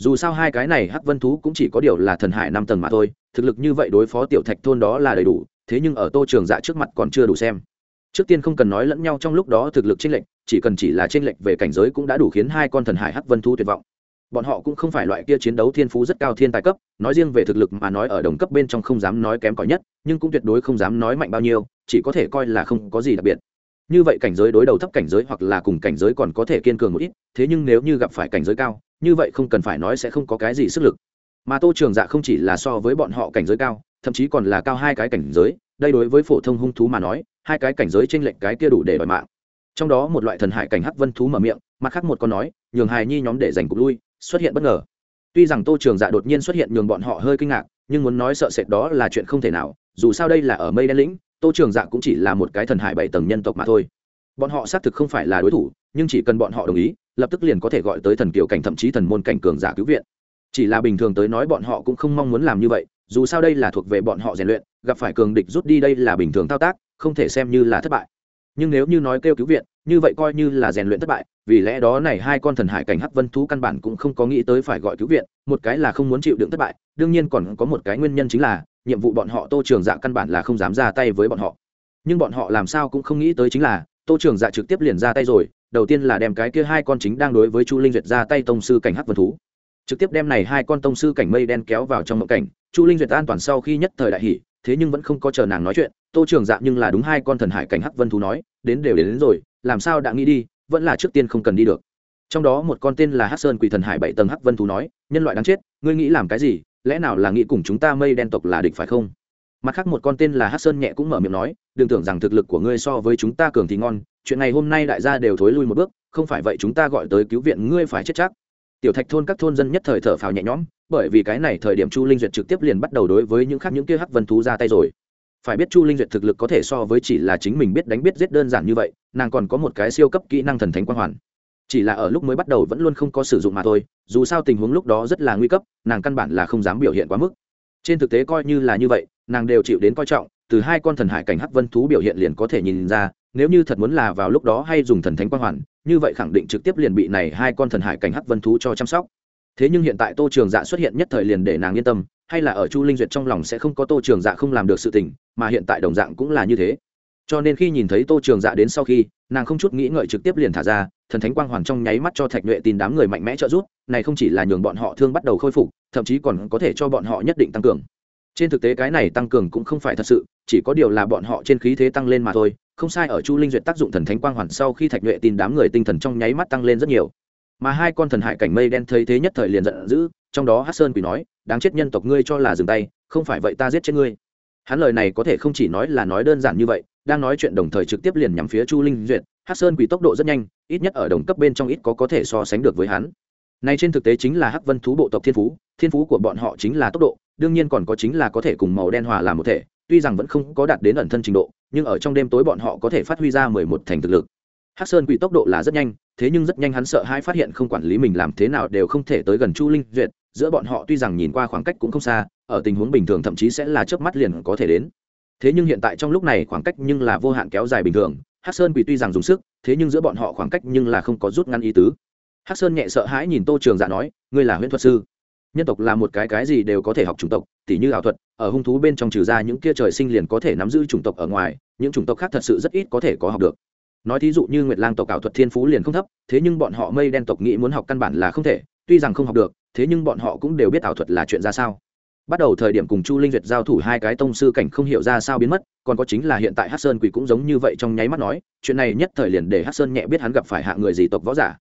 dù sao hai cái này hắc vân thú cũng chỉ có điều là thần hải năm tầng mà thôi, thực lực như vậy đối phó tiểu thạch thôn đó là đầy đủ, thế nhưng ở tô trường dạ trước mặt còn chưa đủ xem. Trước tiên không cần nói lẫn nhau trong lúc đó thực lực chênh lệch, chỉ cần chỉ là chênh lệch về cảnh giới cũng đã đủ khiến hai con thần hải hắc vân thú tuyệt vọng. Bọn họ cũng không phải loại kia chiến đấu thiên phú rất cao thiên tài cấp, nói riêng về thực lực mà nói ở đồng cấp bên trong không dám nói kém cỏi nhất, nhưng cũng tuyệt đối không dám nói mạnh bao nhiêu, chỉ có thể coi là không có gì đặc biệt. Như vậy cảnh giới đối đầu thấp cảnh giới hoặc là cùng cảnh giới còn có thể kiên cường một ít, thế nhưng nếu như gặp phải cảnh giới cao như vậy không cần phải nói sẽ không có cái gì sức lực. Mà tô trường dạ không chỉ là so với bọn họ cảnh giới cao, thậm chí còn là cao hai cái cảnh giới, đây đối với phổ thông hung thú mà nói, hai cái cảnh giới t r ê n lệch cái kia đủ để đòi mạng. Trong đó một loại thần hải cảnh hắc vân thú mở miệng, mặt khác một con nói, nhường hài nhi nhóm để giành cục lui, xuất hiện bất ngờ. Tuy rằng tô trường dạ đột nhiên xuất hiện nhường bọn họ hơi kinh ngạc, nhưng muốn nói sợ sệt đó là chuyện không thể nào, dù sao đây là ở mây đen lĩnh, tô trường dạ cũng chỉ là một cái thần hải bảy tầng nhân tộc mà thôi. Bọn họ xác thực không phải là đối thủ, nhưng chỉ cần bọn họ đồng ý lập tức liền có thể gọi tới thần kiều cảnh thậm chí thần môn cảnh cường giả cứu viện. Chỉ là bình thường tới nói bọn họ cũng không mong muốn làm như vậy, dù sao đây là thuộc về bọn họ rèn luyện, gặp phải cường địch rút đi đây là bình thường thao tác, không thể xem như là thất bại. Nhưng nếu như nói kêu cứu viện, như vậy coi như là rèn luyện thất bại, vì lẽ đó này hai con thần hải cảnh hắc vân thú căn bản cũng không có nghĩ tới phải gọi cứu viện, một cái là không muốn chịu đựng thất bại, đương nhiên còn có một cái nguyên nhân chính là, nhiệm vụ bọn họ tô trường dạ căn bản là không dám ra tay với bọn họ. Nhưng bọn họ làm sao cũng không nghĩ tới chính là, tô trường dạ trực tiếp liền ra tay rồi đầu tiên là đem cái kia hai con chính đang đối với chu linh duyệt ra tay tông sư cảnh hắc vân thú. Trực tiếp đem này hai con tông sư cảnh mây đen kéo vào trong mộng cảnh chu linh duyệt an toàn sau khi nhất thời đại hỷ thế nhưng vẫn không có chờ nàng nói chuyện tô trường dạng nhưng là đúng hai con thần hải cảnh hắc vân thú nói đến đều đến, đến rồi làm sao đã nghĩ đi vẫn là trước tiên không cần đi được. Trong đó một con tên là hắc sơn quỷ thần hải bảy tầng hắc vân thú nói nhân loại đáng chết ngươi nghĩ làm cái gì lẽ nào là nghĩ cùng chúng ta mây đen tộc là địch phải không? Mặt khác một con tên là hắc sơn nhẹ cũng mở miệng nói đừng tưởng rằng thực lực của ngươi so với chúng ta cường thì ngon chuyện này hôm nay đại gia đều thối lui một bước, không phải vậy chúng ta gọi tới cứu viện ngươi phải chết chắc. Tiểu thạch thôn các thôn dân nhất thời thở phào nhẹ nhõm, bởi vì cái này thời điểm chu linh duyệt trực tiếp liền bắt đầu đối với những khác những kia hắc vân thú ra tay rồi. Phải biết chu linh duyệt thực lực có thể so với chỉ là chính mình biết đánh biết giết đơn giản như vậy, nàng còn có một cái siêu cấp kỹ năng thần thánh quang hoàn. Chỉ là ở lúc mới bắt đầu vẫn luôn không có sử dụng mà thôi, dù sao tình huống lúc đó rất là nguy cấp, nàng căn bản là không dám biểu hiện quá mức. Trên thực tế coi như là như vậy, nàng đều chịu đến coi trọng, từ hai con thần hải cảnh hắc vân thú biểu hiện liền có thể nhìn ra nếu như thật muốn là vào lúc đó hay dùng thần thánh quang hoàn, như vậy khẳng định trực tiếp liền bị này hai con thần hải cảnh hắc vân thú cho chăm sóc. Thế nhưng hiện tại tô trường dạ xuất hiện nhất thời liền để nàng yên tâm, hay là ở chu linh duyệt trong lòng sẽ không có tô trường dạ không làm được sự tình, mà hiện tại đồng dạng cũng là như thế. Cho nên khi nhìn thấy tô trường dạ đến sau khi, nàng không chút nghĩ ngợi trực tiếp liền thả ra, thần thánh quang hoàn trong nháy mắt cho thạch nhuệ tin đám người mạnh mẽ trợ giúp, này không chỉ là nhường bọn họ thương bắt đầu khôi phục, thậm chí còn có thể cho bọn họ nhất định tăng cường trên thực tế cái này tăng cường cũng không phải thật sự, chỉ có điều là bọn họ trên khí thế tăng lên mà thôi, không sai ở chu linh duyệt tác dụng thần thánh quang hoàn sau khi thạch nhuệ tin đám người tinh thần trong nháy mắt tăng lên rất nhiều. Mà hai con thần hải cảnh mây đen thấy thế nhất thời liền giận dữ, trong đó hát sơn quỷ nói, đáng chết nhân tộc ngươi cho là dừng tay, không phải vậy ta giết chết ngươi. Hắn lời này có thể không chỉ nói là nói đơn giản như vậy, đang nói chuyện đồng thời trực tiếp liền nhắm phía chu linh duyệt. Hát sơn quỷ tốc độ rất nhanh, ít nhất ở đồng cấp bên trong ít có có thể so sánh được với hắn này trên thực tế chính là hắc vân thú bộ tộc thiên phú thiên phú của bọn họ chính là tốc độ, đương nhiên còn có chính là có thể cùng màu đen hòa làm một thể, tuy rằng vẫn không có đạt đến ẩn thân trình độ, nhưng ở trong đêm tối bọn họ có thể phát huy ra mười một thành thực lực. Hắc sơn quỷ tốc độ là rất nhanh, thế nhưng rất nhanh hắn sợ hai phát hiện không quản lý mình làm thế nào đều không thể tới gần chu linh duyệt, giữa bọn họ tuy rằng nhìn qua khoảng cách cũng không xa, ở tình huống bình thường thậm chí sẽ là chớp mắt liền có thể đến. Thế nhưng hiện tại trong lúc này khoảng cách nhưng là vô hạn kéo dài bình thường, hắc sơn quỷ tuy rằng dùng sức, thế nhưng giữa bọn họ khoảng cách nhưng là không có rút ngắn ý tứ hắc sơn nhẹ sợ hãi nhìn tô trường dạ nói, ngươi là huyễn thuật sư. Nhân tộc là một cái cái gì đều có thể học chủng tộc, tỉ như ảo thuật, ở hung thú bên trong trừ ra những kia trời sinh liền có thể nắm giữ chủng tộc ở ngoài, những chủng tộc khác thật sự rất ít có thể có học được. Nói thí dụ như nguyệt lang tộc ảo thuật thiên phú liền không thấp, thế nhưng bọn họ mây đen tộc nghĩ muốn học căn bản là không thể, tuy rằng không học được, thế nhưng bọn họ cũng đều biết ảo thuật là chuyện ra sao. Bắt đầu thời điểm cùng chu linh duyệt giao thủ hai cái tông sư cảnh không hiểu ra sao biến mất, còn có chính là hiện tại hát sơn quỷ cũng giống như vậy trong nháy mắt nói, chuyện này nhất thời liền để hát sơn nhẹ biết hắn gặp phải hạ người gì tộc võ giả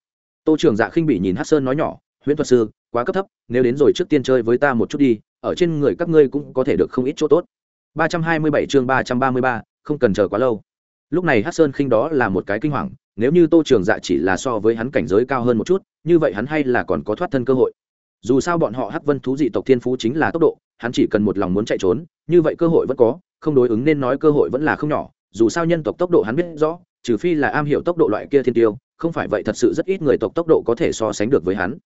tô trường dạ khinh bị nhìn hát sơn nói nhỏ huyễn thuật sư quá cấp thấp nếu đến rồi trước tiên chơi với ta một chút đi ở trên người các ngươi cũng có thể được không ít chỗ tốt. 327 chương 333, không cần chờ quá lâu. Lúc này hát sơn khinh đó là một cái kinh hoàng nếu như tô trường dạ chỉ là so với hắn cảnh giới cao hơn một chút như vậy hắn hay là còn có thoát thân cơ hội. Dù sao bọn họ hắc vân thú dị tộc thiên phú chính là tốc độ hắn chỉ cần một lòng muốn chạy trốn như vậy cơ hội vẫn có không đối ứng nên nói cơ hội vẫn là không nhỏ dù sao nhân tộc tốc độ hắn biết rõ trừ phi là am hiểu tốc độ loại kia thiên tiêu, không phải vậy thật sự rất ít người tộc tốc độ có thể so sánh được với hắn.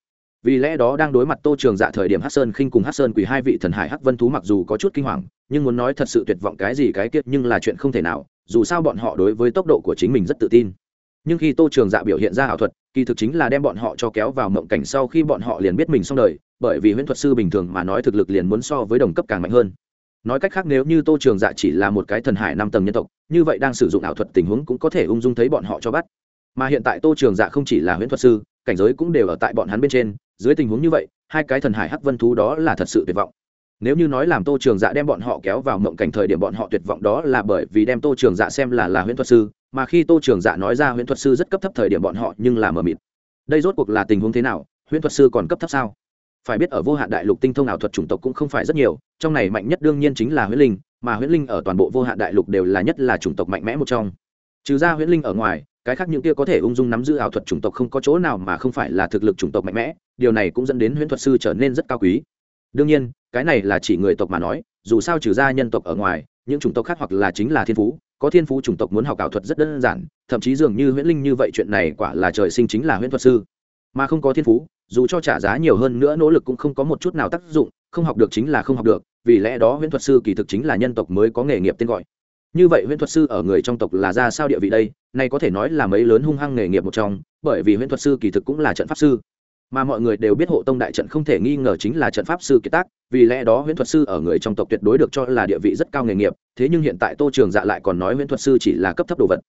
Vì lẽ đó đang đối mặt tô trường dạ thời điểm hát sơn khinh cùng hát sơn quỳ hai vị thần hải hát vân thú mặc dù có chút kinh hoàng, nhưng muốn nói thật sự tuyệt vọng cái gì cái kiệt nhưng là chuyện không thể nào, dù sao bọn họ đối với tốc độ của chính mình rất tự tin. Nhưng khi tô trường dạ biểu hiện ra ảo thuật, kỳ thực chính là đem bọn họ cho kéo vào mộng cảnh sau khi bọn họ liền biết mình xong đời, bởi vì huyễn thuật sư bình thường mà nói thực lực liền muốn so với đồng cấp càng mạnh hơn nói cách khác nếu như tô trường dạ chỉ là một cái thần hải năm tầng nhân tộc, như vậy đang sử dụng ảo thuật tình huống cũng có thể ung dung thấy bọn họ cho bắt. Mà hiện tại tô trường dạ không chỉ là huyễn thuật sư, cảnh giới cũng đều ở tại bọn hắn bên trên, dưới tình huống như vậy, hai cái thần hải hắc vân thú đó là thật sự tuyệt vọng. Nếu như nói làm tô trường dạ đem bọn họ kéo vào mộng cảnh thời điểm bọn họ tuyệt vọng đó là bởi vì đem tô trường dạ xem là là huyễn thuật sư, mà khi tô trường dạ nói ra huyễn thuật sư rất cấp thấp thời điểm bọn họ nhưng là mờ mịt. Đây rốt cuộc là tình huống thế nào? Huyễn thuật sư còn cấp thấp sao? Phải biết ở vô hạn đại lục tinh thông ảo thuật chủng tộc cũng không phải rất nhiều, trong này mạnh nhất đương nhiên chính là huyễn linh, mà huyễn linh ở toàn bộ vô hạn đại lục đều là nhất là chủng tộc mạnh mẽ một trong. Trừ ra huyễn linh ở ngoài, cái khác những kia có thể ung dung nắm giữ ảo thuật chủng tộc không có chỗ nào mà không phải là thực lực chủng tộc mạnh mẽ, điều này cũng dẫn đến huyễn thuật sư trở nên rất cao quý. Đương nhiên, cái này là chỉ người tộc mà nói, dù sao trừ ra nhân tộc ở ngoài, những chủng tộc khác hoặc là chính là thiên phú, có thiên phú chủng tộc muốn học ảo thuật rất đơn giản, thậm chí dường như huyễn linh như vậy chuyện này quả là trời sinh chính là huyễn thuật sư mà không có thiên phú, dù cho trả giá nhiều hơn nữa nỗ lực cũng không có một chút nào tác dụng, không học được chính là không học được, vì lẽ đó huyễn thuật sư kỳ thực chính là nhân tộc mới có nghề nghiệp tên gọi. Như vậy huyễn thuật sư ở người trong tộc là ra sao địa vị đây này có thể nói là mấy lớn hung hăng nghề nghiệp một trong, bởi vì huyễn thuật sư kỳ thực cũng là trận pháp sư. Mà mọi người đều biết hộ tông đại trận không thể nghi ngờ chính là trận pháp sư kiệt tác, vì lẽ đó huyễn thuật sư ở người trong tộc tuyệt đối được cho là địa vị rất cao nghề nghiệp, thế nhưng hiện tại tô trường dạ lại còn nói huyễn thuật sư chỉ là cấp thấp đồ vật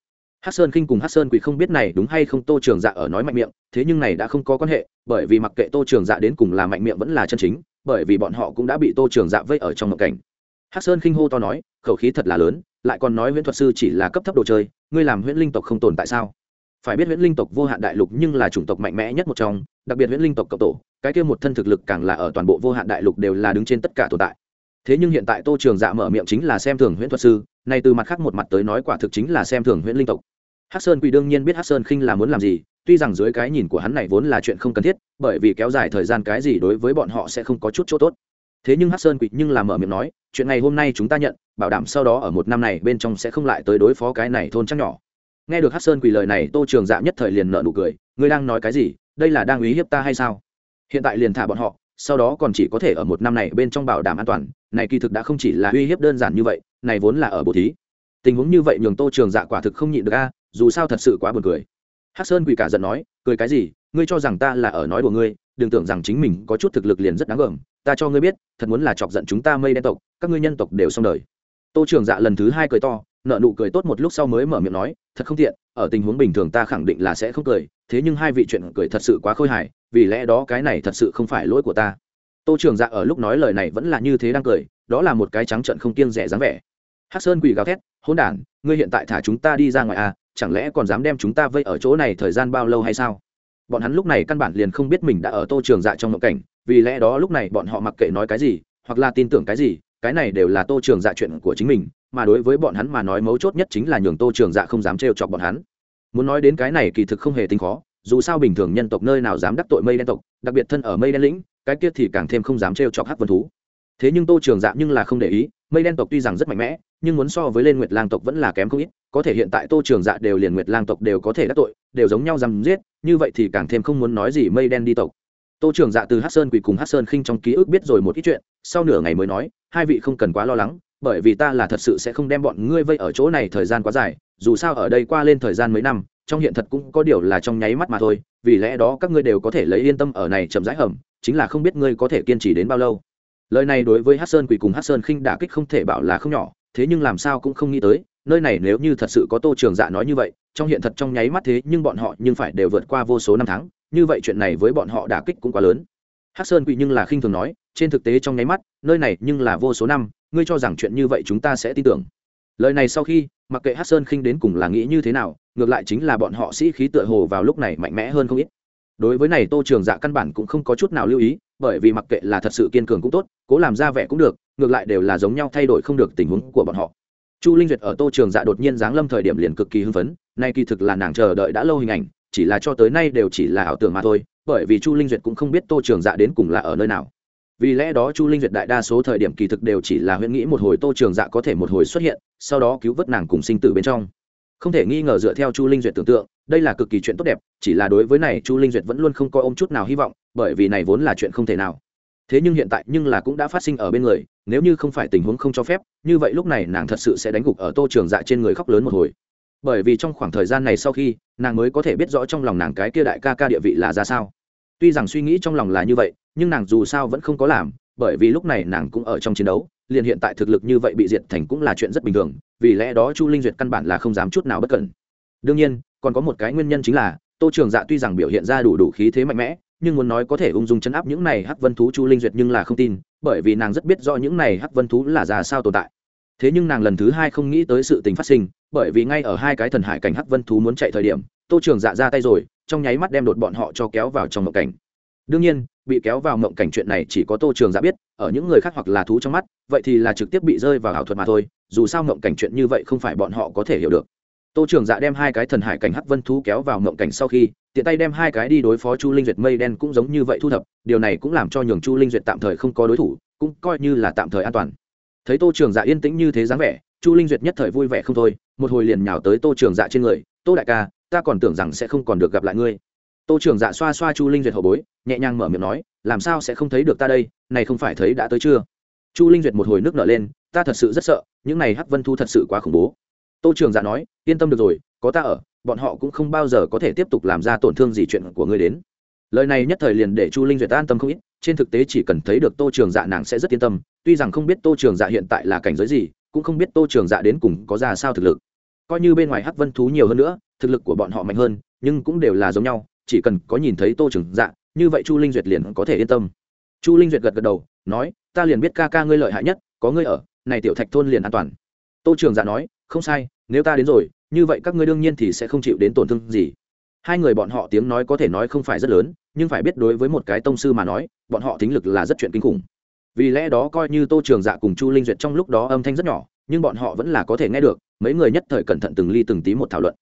hát sơn khinh cùng hát sơn quỷ không biết này đúng hay không tô trường dạ ở nói mạnh miệng, thế nhưng này đã không có quan hệ, bởi vì mặc kệ tô trường dạ đến cùng là mạnh miệng vẫn là chân chính, bởi vì bọn họ cũng đã bị tô trường dạ vây ở trong một cảnh. Hát sơn khinh hô to nói, khẩu khí thật là lớn, lại còn nói huyễn thuật sư chỉ là cấp thấp đồ chơi, ngươi làm huyễn linh tộc không tồn tại sao? Phải biết huyễn linh tộc vô hạn đại lục nhưng là chủng tộc mạnh mẽ nhất một trong, đặc biệt huyễn linh tộc cộng tổ, cái kia một thân thực lực càng là ở toàn bộ vô hạn đại lục đều là đứng trên tất cả tồn tại. Thế nhưng hiện tại tô trường dạ mở miệng chính là xem thường huyễn thuật sư này từ mặt khác một mặt tới nói quả thực chính là xem thường huyễn linh tộc hắc sơn Quỷ đương nhiên biết hắc sơn khinh là muốn làm gì, tuy rằng dưới cái nhìn của hắn này vốn là chuyện không cần thiết, bởi vì kéo dài thời gian cái gì đối với bọn họ sẽ không có chút chỗ tốt. Thế nhưng hắc sơn Quỷ nhưng là mở miệng nói, chuyện này hôm nay chúng ta nhận, bảo đảm sau đó ở một năm này bên trong sẽ không lại tới đối phó cái này thôn trăng nhỏ. Nghe được hắc sơn Quỷ lời này, tô trường dạ nhất thời liền nở nụ cười, ngươi đang nói cái gì? Đây là đang uy hiếp ta hay sao? Hiện tại liền thả bọn họ, sau đó còn chỉ có thể ở một năm này bên trong bảo đảm an toàn, này kỳ thực đã không chỉ là uy hiếp đơn giản như vậy, này vốn là ở bộ thí. Tình huống như vậy nhường tô trường dạ quả thực không nhịn được a dù sao thật sự quá buồn cười. Hắc sơn quỳ cả giận nói, cười cái gì? Ngươi cho rằng ta là ở nói của ngươi, đừng tưởng rằng chính mình có chút thực lực liền rất đáng gờm. Ta cho ngươi biết, thật muốn là chọc giận chúng ta mây đen tộc, các ngươi nhân tộc đều xong đời. Tô trường dạ lần thứ hai cười to nợ nụ cười tốt một lúc sau mới mở miệng nói, thật không tiện, ở tình huống bình thường ta khẳng định là sẽ không cười, thế nhưng hai vị chuyện cười thật sự quá khôi hài, vì lẽ đó cái này thật sự không phải lỗi của ta. Tô trường dạ ở lúc nói lời này vẫn là như thế đang cười, đó là một cái trắng trận không kiêng rẻ dáng vẻ. Hắc sơn quỳ gào thét hôn đản, ngươi hiện tại thả chúng ta đi ra ngoài à chẳng lẽ còn dám đem chúng ta vây ở chỗ này thời gian bao lâu hay sao? Bọn hắn lúc này căn bản liền không biết mình đã ở tô trường dạ trong ngộ cảnh, vì lẽ đó lúc này bọn họ mặc kệ nói cái gì, hoặc là tin tưởng cái gì, cái này đều là tô trường dạ chuyện của chính mình, mà đối với bọn hắn mà nói mấu chốt nhất chính là nhường tô trường dạ không dám trêu chọc bọn hắn. Muốn nói đến cái này kỳ thực không hề tính khó, dù sao bình thường nhân tộc nơi nào dám đắc tội mây đen tộc, đặc biệt thân ở mây đen lĩnh, cái kia thì càng thêm không dám trêu chọc hắc vân thú. Thế nhưng tô trường dạ nhưng là không để ý, mây đen tộc tuy rằng rất mạnh mẽ nhưng muốn so với lên nguyệt lang tộc vẫn là kém không ít, có thể hiện tại tô trường dạ đều liền nguyệt lang tộc đều có thể đắc tội, đều giống nhau rằm giết, như vậy thì càng thêm không muốn nói gì mây đen đi tộc. Tô trường dạ từ hát sơn quỳ cùng hát sơn khinh trong ký ức biết rồi một ít chuyện, sau nửa ngày mới nói, hai vị không cần quá lo lắng, bởi vì ta là thật sự sẽ không đem bọn ngươi vây ở chỗ này thời gian quá dài, dù sao ở đây qua lên thời gian mấy năm, trong hiện thật cũng có điều là trong nháy mắt mà thôi, vì lẽ đó các ngươi đều có thể lấy yên tâm ở này chậm rãi hầm, chính là không biết ngươi có thể kiên trì đến bao lâu. Lời này đối với hát sơn quỳ cùng hát sơn khinh đả kích không thể bảo là không nhỏ thế nhưng làm sao cũng không nghĩ tới, nơi này nếu như thật sự có tô trường dạ nói như vậy, trong hiện thật trong nháy mắt thế nhưng bọn họ nhưng phải đều vượt qua vô số năm tháng, như vậy chuyện này với bọn họ đả kích cũng quá lớn. Hắc sơn quỵ nhưng là khinh thường nói, trên thực tế trong nháy mắt, nơi này nhưng là vô số năm, ngươi cho rằng chuyện như vậy chúng ta sẽ tin tưởng. Lời này sau khi, mặc kệ hát sơn khinh đến cùng là nghĩ như thế nào, ngược lại chính là bọn họ sĩ khí tựa hồ vào lúc này mạnh mẽ hơn không ít đối với này tô trường dạ căn bản cũng không có chút nào lưu ý, bởi vì mặc kệ là thật sự kiên cường cũng tốt, cố làm ra vẻ cũng được, ngược lại đều là giống nhau thay đổi không được tình huống của bọn họ. Chu linh duyệt ở tô trường dạ đột nhiên giáng lâm thời điểm liền cực kỳ hưng phấn, nay kỳ thực là nàng chờ đợi đã lâu hình ảnh, chỉ là cho tới nay đều chỉ là ảo tưởng mà thôi, bởi vì chu linh duyệt cũng không biết tô trường dạ đến cùng là ở nơi nào. Vì lẽ đó chu linh duyệt đại đa số thời điểm kỳ thực đều chỉ là huyễn nghĩ một hồi tô trường dạ có thể một hồi xuất hiện, sau đó cứu vớt nàng cùng sinh tử bên trong. Không thể nghi ngờ dựa theo chu linh duyệt tưởng tượng đây là cực kỳ chuyện tốt đẹp, chỉ là đối với này chu linh duyệt vẫn luôn không có ôm chút nào hy vọng, bởi vì này vốn là chuyện không thể nào. Thế nhưng hiện tại nhưng là cũng đã phát sinh ở bên người, nếu như không phải tình huống không cho phép, như vậy lúc này nàng thật sự sẽ đánh gục ở tô trường dạ trên người khóc lớn một hồi. Bởi vì trong khoảng thời gian này sau khi, nàng mới có thể biết rõ trong lòng nàng cái kia đại ca ca địa vị là ra sao. Tuy rằng suy nghĩ trong lòng là như vậy, nhưng nàng dù sao vẫn không có làm, bởi vì lúc này nàng cũng ở trong chiến đấu, liền hiện tại thực lực như vậy bị diệt thành cũng là chuyện rất bình thường, vì lẽ đó chu linh duyệt căn bản là không dám chút nào bất cẩn đương nhiên, còn có một cái nguyên nhân chính là, tô trường dạ tuy rằng biểu hiện ra đủ đủ khí thế mạnh mẽ, nhưng muốn nói có thể ung dung chấn áp những này hắc vân thú chu linh duyệt nhưng là không tin, bởi vì nàng rất biết rõ những này hắc vân thú là ra sao tồn tại. Thế nhưng nàng lần thứ hai không nghĩ tới sự tình phát sinh, bởi vì ngay ở hai cái thần hải cảnh hắc vân thú muốn chạy thời điểm, tô trường dạ ra tay rồi, trong nháy mắt đem đột bọn họ cho kéo vào trong mộng cảnh. Đương nhiên, bị kéo vào mộng cảnh chuyện này chỉ có tô trường dạ biết, ở những người khác hoặc là thú trong mắt, vậy thì là trực tiếp bị rơi vào ảo thuật mà thôi, dù sao mộng cảnh chuyện như vậy không phải bọn họ có thể hiểu được tô trường dạ đem hai cái thần hải cảnh hắc vân thú kéo vào ngộng cảnh sau khi, tiện tay đem hai cái đi đối phó chu linh duyệt mây đen cũng giống như vậy thu thập, điều này cũng làm cho nhường chu linh duyệt tạm thời không có đối thủ, cũng coi như là tạm thời an toàn. Thấy tô trường dạ yên tĩnh như thế dáng vẻ, chu linh duyệt nhất thời vui vẻ không thôi, một hồi liền nhào tới tô trường dạ trên người, tô đại ca, ta còn tưởng rằng sẽ không còn được gặp lại ngươi. Tô trường dạ xoa xoa chu linh duyệt hậu bối, nhẹ nhàng mở miệng nói, làm sao sẽ không thấy được ta đây, này không phải thấy đã tới chưa? Chu linh duyệt một hồi nước nở lên, ta thật sự rất sợ, những này hắc vân thu thật sự quá khủng bố tô trường dạ nói, yên tâm được rồi, có ta ở, bọn họ cũng không bao giờ có thể tiếp tục làm ra tổn thương gì chuyện của ngươi đến. Lời này nhất thời liền để chu linh duyệt an tâm không ít, trên thực tế chỉ cần thấy được tô trường dạ nàng sẽ rất yên tâm, tuy rằng không biết tô trường dạ hiện tại là cảnh giới gì, cũng không biết tô trường dạ đến cùng có ra sao thực lực. Coi như bên ngoài hắc vân thú nhiều hơn nữa, thực lực của bọn họ mạnh hơn, nhưng cũng đều là giống nhau, chỉ cần có nhìn thấy tô trường dạ như vậy chu linh duyệt liền có thể yên tâm. Chu linh duyệt gật gật đầu, nói, ta liền biết ca ca ngươi lợi hại nhất, có ngươi ở, này tiểu thạch thôn liền an toàn. Tô trường dạ nói không sai, nếu ta đến rồi, như vậy các ngươi đương nhiên thì sẽ không chịu đến tổn thương gì. Hai người bọn họ tiếng nói có thể nói không phải rất lớn, nhưng phải biết đối với một cái tông sư mà nói, bọn họ thính lực là rất chuyện kinh khủng. Vì lẽ đó coi như tô trường dạ cùng chu linh duyệt trong lúc đó âm thanh rất nhỏ, nhưng bọn họ vẫn là có thể nghe được, mấy người nhất thời cẩn thận từng ly từng tí một thảo luận.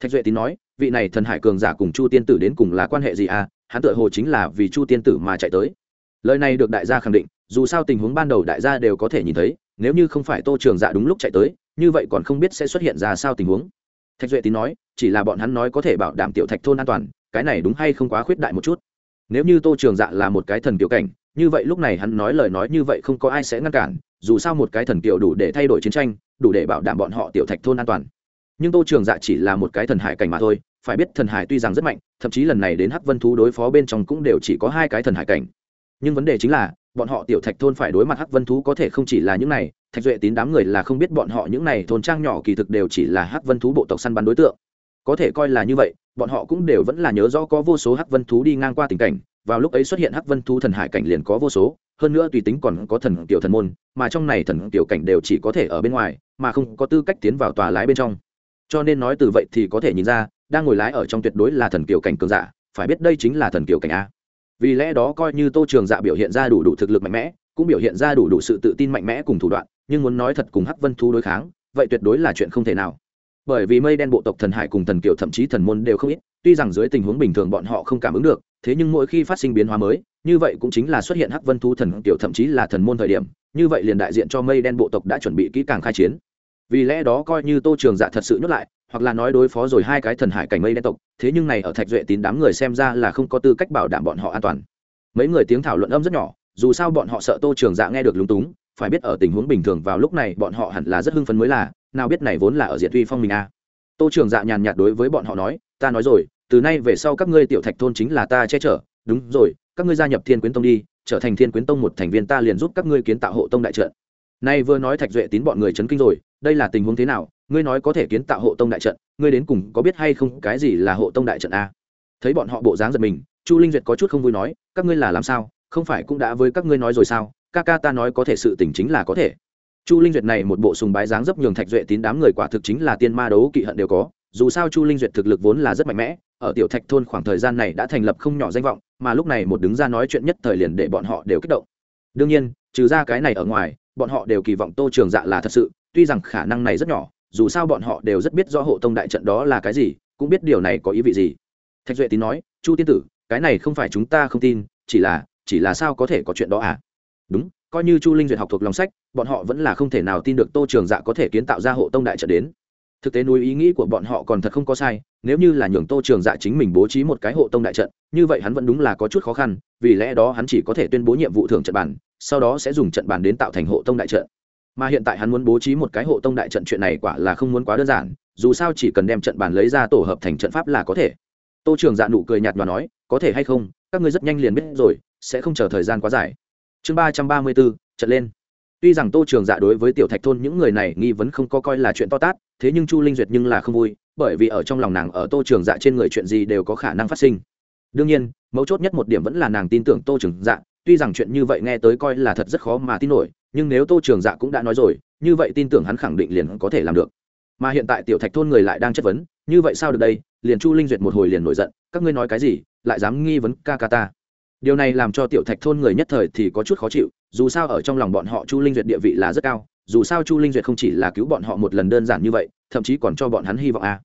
Thạch duệ tín nói, vị này thần hải cường giả cùng chu tiên tử đến cùng là quan hệ gì à? Hắn tự hồ chính là vì chu tiên tử mà chạy tới. Lời này được đại gia khẳng định, dù sao tình huống ban đầu đại gia đều có thể nhìn thấy, nếu như không phải tô trường dạ đúng lúc chạy tới như vậy còn không biết sẽ xuất hiện ra sao tình huống. Thạch duệ tín nói, chỉ là bọn hắn nói có thể bảo đảm tiểu thạch thôn an toàn, cái này đúng hay không quá khuyết đại một chút. Nếu như tô trường dạ là một cái thần kiểu cảnh, như vậy lúc này hắn nói lời nói như vậy không có ai sẽ ngăn cản, dù sao một cái thần kiểu đủ để thay đổi chiến tranh, đủ để bảo đảm bọn họ tiểu thạch thôn an toàn. Nhưng tô trường dạ chỉ là một cái thần hải cảnh mà thôi, phải biết thần hải tuy rằng rất mạnh, thậm chí lần này đến hắc vân thú đối phó bên trong cũng đều chỉ có hai cái thần hải cảnh. Nhưng vấn đề chính là, bọn họ tiểu thạch thôn phải đối mặt hắc vân thú có thể không chỉ là những này thạch duệ tín đám người là không biết bọn họ những này thôn trang nhỏ kỳ thực đều chỉ là hắc vân thú bộ tộc săn bắn đối tượng. Có thể coi là như vậy, bọn họ cũng đều vẫn là nhớ rõ có vô số hắc vân thú đi ngang qua tình cảnh, vào lúc ấy xuất hiện hắc vân thú thần hải cảnh liền có vô số, hơn nữa tùy tính còn có thần tiểu thần môn, mà trong này thần tiểu cảnh đều chỉ có thể ở bên ngoài, mà không có tư cách tiến vào tòa lái bên trong. Cho nên nói từ vậy thì có thể nhìn ra, đang ngồi lái ở trong tuyệt đối là thần tiểu cảnh cường giả, phải biết đây chính là thần tiểu cảnh a. Vì lẽ đó coi như tô trường dạ biểu hiện ra đủ đủ thực lực mạnh mẽ, cũng biểu hiện ra đủ đủ sự tự tin mạnh mẽ cùng thủ đoạn nhưng muốn nói thật cùng hắc vân thú đối kháng, vậy tuyệt đối là chuyện không thể nào. Bởi vì mây đen bộ tộc thần hải cùng thần kiều thậm chí thần môn đều không ít, tuy rằng dưới tình huống bình thường bọn họ không cảm ứng được, thế nhưng mỗi khi phát sinh biến hóa mới, như vậy cũng chính là xuất hiện hắc vân thú thần kiều thậm chí là thần môn thời điểm, như vậy liền đại diện cho mây đen bộ tộc đã chuẩn bị kỹ càng khai chiến. Vì lẽ đó coi như tô trường dạ thật sự nhốt lại, hoặc là nói đối phó rồi hai cái thần hải cảnh mây đen tộc, thế nhưng này ở thạch duệ tín đám người xem ra là không có tư cách bảo đảm bọn họ an toàn. Mấy người tiếng thảo luận âm rất nhỏ, dù sao bọn họ sợ tô trường dạ nghe được lúng túng phải biết ở tình huống bình thường vào lúc này bọn họ hẳn là rất hưng phấn mới là, nào biết này vốn là ở diện uy phong mình a à. tô trường dạ nhàn nhạt đối với bọn họ nói, ta nói rồi, từ nay về sau các ngươi tiểu thạch thôn chính là ta che chở. Đúng rồi, các ngươi gia nhập thiên quyến tông đi, trở thành thiên quyến tông một thành viên ta liền giúp các ngươi kiến tạo hộ tông đại trận. Nay vừa nói thạch duệ tín bọn người chấn kinh rồi, đây là tình huống thế nào? Ngươi nói có thể kiến tạo hộ tông đại trận, ngươi đến cùng có biết hay không cái gì là hộ tông đại trận a thấy bọn họ bộ dáng giật mình, chu linh duyệt có chút không vui nói, các ngươi là làm sao? Không phải cũng đã với các ngươi nói rồi sao? Ca ca ta nói có thể sự tình chính là có thể. Chu linh duyệt này một bộ sùng bái dáng dấp nhường thạch duệ tín đám người quả thực chính là tiên ma đấu kỵ hận đều có, dù sao chu linh duyệt thực lực vốn là rất mạnh mẽ, ở tiểu thạch thôn khoảng thời gian này đã thành lập không nhỏ danh vọng, mà lúc này một đứng ra nói chuyện nhất thời liền để bọn họ đều kích động. Đương nhiên, trừ ra cái này ở ngoài, bọn họ đều kỳ vọng tô trường dạ là thật sự, tuy rằng khả năng này rất nhỏ, dù sao bọn họ đều rất biết rõ hộ tông đại trận đó là cái gì, cũng biết điều này có ý vị gì. Thạch duệ tín nói, chu tiên tử, cái này không phải chúng ta không tin, chỉ là chỉ là sao có thể có chuyện đó à? Đúng, coi như chu linh duyệt học thuộc lòng sách, bọn họ vẫn là không thể nào tin được tô trường dạ có thể kiến tạo ra hộ tông đại trận đến. Thực tế núi ý nghĩ của bọn họ còn thật không có sai, nếu như là nhường tô trường dạ chính mình bố trí một cái hộ tông đại trận, như vậy hắn vẫn đúng là có chút khó khăn, vì lẽ đó hắn chỉ có thể tuyên bố nhiệm vụ thưởng trận bản sau đó sẽ dùng trận bản đến tạo thành hộ tông đại trận. Mà hiện tại hắn muốn bố trí một cái hộ tông đại trận chuyện này quả là không muốn quá đơn giản, dù sao chỉ cần đem trận bản lấy ra tổ hợp thành trận pháp là có thể. Tô trường dạ nụ cười nhạt và nói, có thể hay không, các ngươi rất nhanh liền biết rồi, sẽ không chờ thời gian quá dài chương ba trăm ba mươi bốn trận lên. Tuy rằng tô trường dạ đối với tiểu thạch thôn những người này nghi vấn không có coi là chuyện to tát, thế nhưng chu linh duyệt nhưng là không vui, bởi vì ở trong lòng nàng ở tô trường dạ trên người chuyện gì đều có khả năng phát sinh. Đương nhiên, mấu chốt nhất một điểm vẫn là nàng tin tưởng tô trường dạ tuy rằng chuyện như vậy nghe tới coi là thật rất khó mà tin nổi, nhưng nếu tô trường dạ cũng đã nói rồi, như vậy tin tưởng hắn khẳng định liền có thể làm được. Mà hiện tại tiểu thạch thôn người lại đang chất vấn, như vậy sao được đây? Liền chu linh duyệt một hồi liền nổi giận, các ngươi nói cái gì, lại dám nghi vấn ca ca ta điều này làm cho tiểu thạch thôn người nhất thời thì có chút khó chịu, dù sao ở trong lòng bọn họ chu linh duyệt địa vị là rất cao, dù sao chu linh duyệt không chỉ là cứu bọn họ một lần đơn giản như vậy, thậm chí còn cho bọn hắn hy vọng a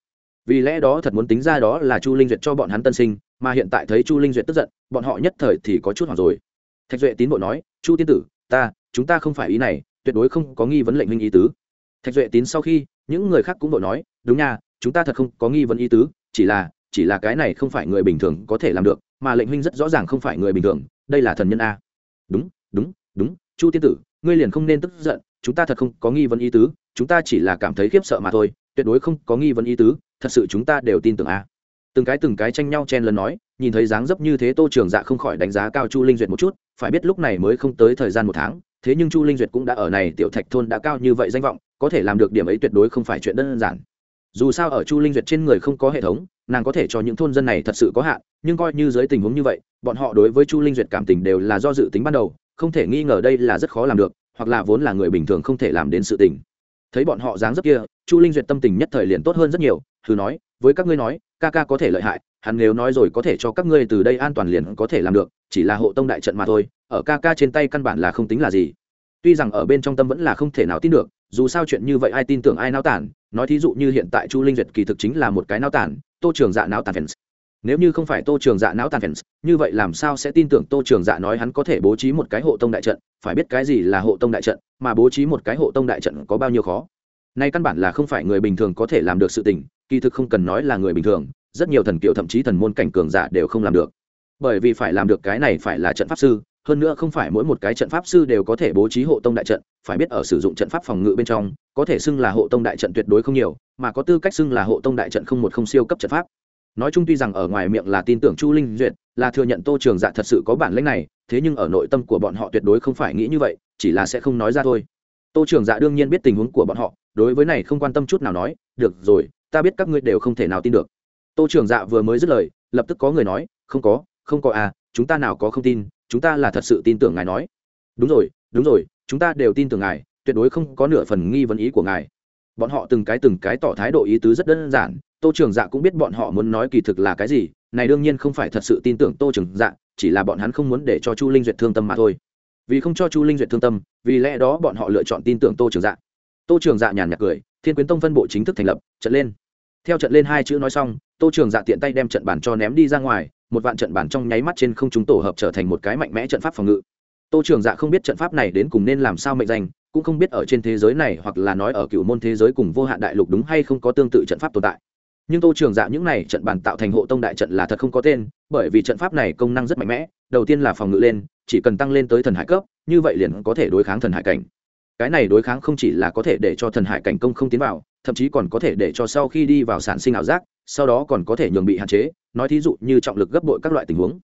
vì lẽ đó thật muốn tính ra đó là chu linh duyệt cho bọn hắn tân sinh, mà hiện tại thấy chu linh duyệt tức giận, bọn họ nhất thời thì có chút hoảng rồi. Thạch duệ tín bộ nói, chu tiên tử, ta, chúng ta không phải ý này, tuyệt đối không có nghi vấn lệnh minh ý tứ. Thạch duệ tín sau khi, những người khác cũng bộ nói, đúng nha, chúng ta thật không có nghi vấn ý tứ, chỉ là chỉ là cái này không phải người bình thường có thể làm được mà lệnh huynh rất rõ ràng không phải người bình thường, đây là thần nhân a. Đúng đúng đúng, chu tiên tử, ngươi liền không nên tức giận, chúng ta thật không có nghi vấn ý tứ, chúng ta chỉ là cảm thấy khiếp sợ mà thôi, tuyệt đối không có nghi vấn ý tứ, thật sự chúng ta đều tin tưởng a. Từng cái từng cái tranh nhau chen lần nói, nhìn thấy dáng dấp như thế tô trường dạ không khỏi đánh giá cao chu linh duyệt một chút, phải biết lúc này mới không tới thời gian một tháng, thế nhưng chu linh duyệt cũng đã ở này tiểu thạch thôn đã cao như vậy danh vọng, có thể làm được điểm ấy tuyệt đối không phải chuyện đơn giản. Dù sao ở chu linh duyệt trên người không có hệ thống nàng có thể cho những thôn dân này thật sự có hạn, nhưng coi như dưới tình huống như vậy, bọn họ đối với chu linh duyệt cảm tình đều là do dự tính ban đầu, không thể nghi ngờ đây là rất khó làm được, hoặc là vốn là người bình thường không thể làm đến sự tình. Thấy bọn họ dáng dấp kia, chu linh duyệt tâm tình nhất thời liền tốt hơn rất nhiều, thử nói, với các ngươi nói, ca ca có thể lợi hại, hắn nếu nói rồi có thể cho các ngươi từ đây an toàn liền có thể làm được, chỉ là hộ tông đại trận mà thôi, ở ca ca trên tay căn bản là không tính là gì. Tuy rằng ở bên trong tâm vẫn là không thể nào tin được, dù sao chuyện như vậy ai tin tưởng ai nao tản, nói thí dụ như hiện tại chu linh duyệt kỳ thực chính là một cái nao tản tô trường dạ não tàn fans nếu như không phải tô trường dạ não tàn fans như vậy làm sao sẽ tin tưởng tô trường dạ nói hắn có thể bố trí một cái hộ tông đại trận? Phải biết cái gì là hộ tông đại trận, mà bố trí một cái hộ tông đại trận có bao nhiêu khó? Nay căn bản là không phải người bình thường có thể làm được sự tình, kỳ thực không cần nói là người bình thường, rất nhiều thần kiệu thậm chí thần môn cảnh cường giả đều không làm được. Bởi vì phải làm được cái này phải là trận pháp sư hơn nữa không phải mỗi một cái trận pháp sư đều có thể bố trí hộ tông đại trận, phải biết ở sử dụng trận pháp phòng ngự bên trong, có thể xưng là hộ tông đại trận tuyệt đối không nhiều, mà có tư cách xưng là hộ tông đại trận không một không siêu cấp trận pháp. Nói chung tuy rằng ở ngoài miệng là tin tưởng chu linh duyệt, là thừa nhận tô trường dạ thật sự có bản lĩnh này, thế nhưng ở nội tâm của bọn họ tuyệt đối không phải nghĩ như vậy, chỉ là sẽ không nói ra thôi. Tô trường dạ đương nhiên biết tình huống của bọn họ, đối với này không quan tâm chút nào nói, được rồi, ta biết các ngươi đều không thể nào tin được. Tô trường dạ vừa mới dứt lời, lập tức có người nói, không có không có à chúng ta nào có không tin, chúng ta là thật sự tin tưởng ngài nói. Đúng rồi đúng rồi, chúng ta đều tin tưởng ngài, tuyệt đối không có nửa phần nghi vấn ý của ngài. Bọn họ từng cái từng cái tỏ thái độ ý tứ rất đơn giản, tô trường dạ cũng biết bọn họ muốn nói kỳ thực là cái gì, này đương nhiên không phải thật sự tin tưởng tô trường dạ chỉ là bọn hắn không muốn để cho chu linh duyệt thương tâm mà thôi. Vì không cho chu linh duyệt thương tâm, vì lẽ đó bọn họ lựa chọn tin tưởng tô trường dạ. Tô trường dạ nhàn nhạt cười, thiên quyến tông phân bộ chính thức thành lập, trận lên. Theo trận lên hai chữ nói xong, tô trường dạ tiện tay đem trận bản cho ném đi ra ngoài một vạn trận bản trong nháy mắt trên không chúng tổ hợp trở thành một cái mạnh mẽ trận pháp phòng ngự. Tô trường dạ không biết trận pháp này đến cùng nên làm sao mệnh danh, cũng không biết ở trên thế giới này hoặc là nói ở cựu môn thế giới cùng vô hạn đại lục đúng hay không có tương tự trận pháp tồn tại. Nhưng tô trường dạ những này trận bản tạo thành hộ tông đại trận là thật không có tên, bởi vì trận pháp này công năng rất mạnh mẽ, đầu tiên là phòng ngự lên, chỉ cần tăng lên tới thần hải cấp, như vậy liền có thể đối kháng thần hải cảnh. Cái này đối kháng không chỉ là có thể để cho thần hải cảnh công không tiến vào, thậm chí còn có thể để cho sau khi đi vào sản sinh ảo giác, sau đó còn có thể nhường bị hạn chế nói thí dụ như trọng lực gấp bội các loại tình huống.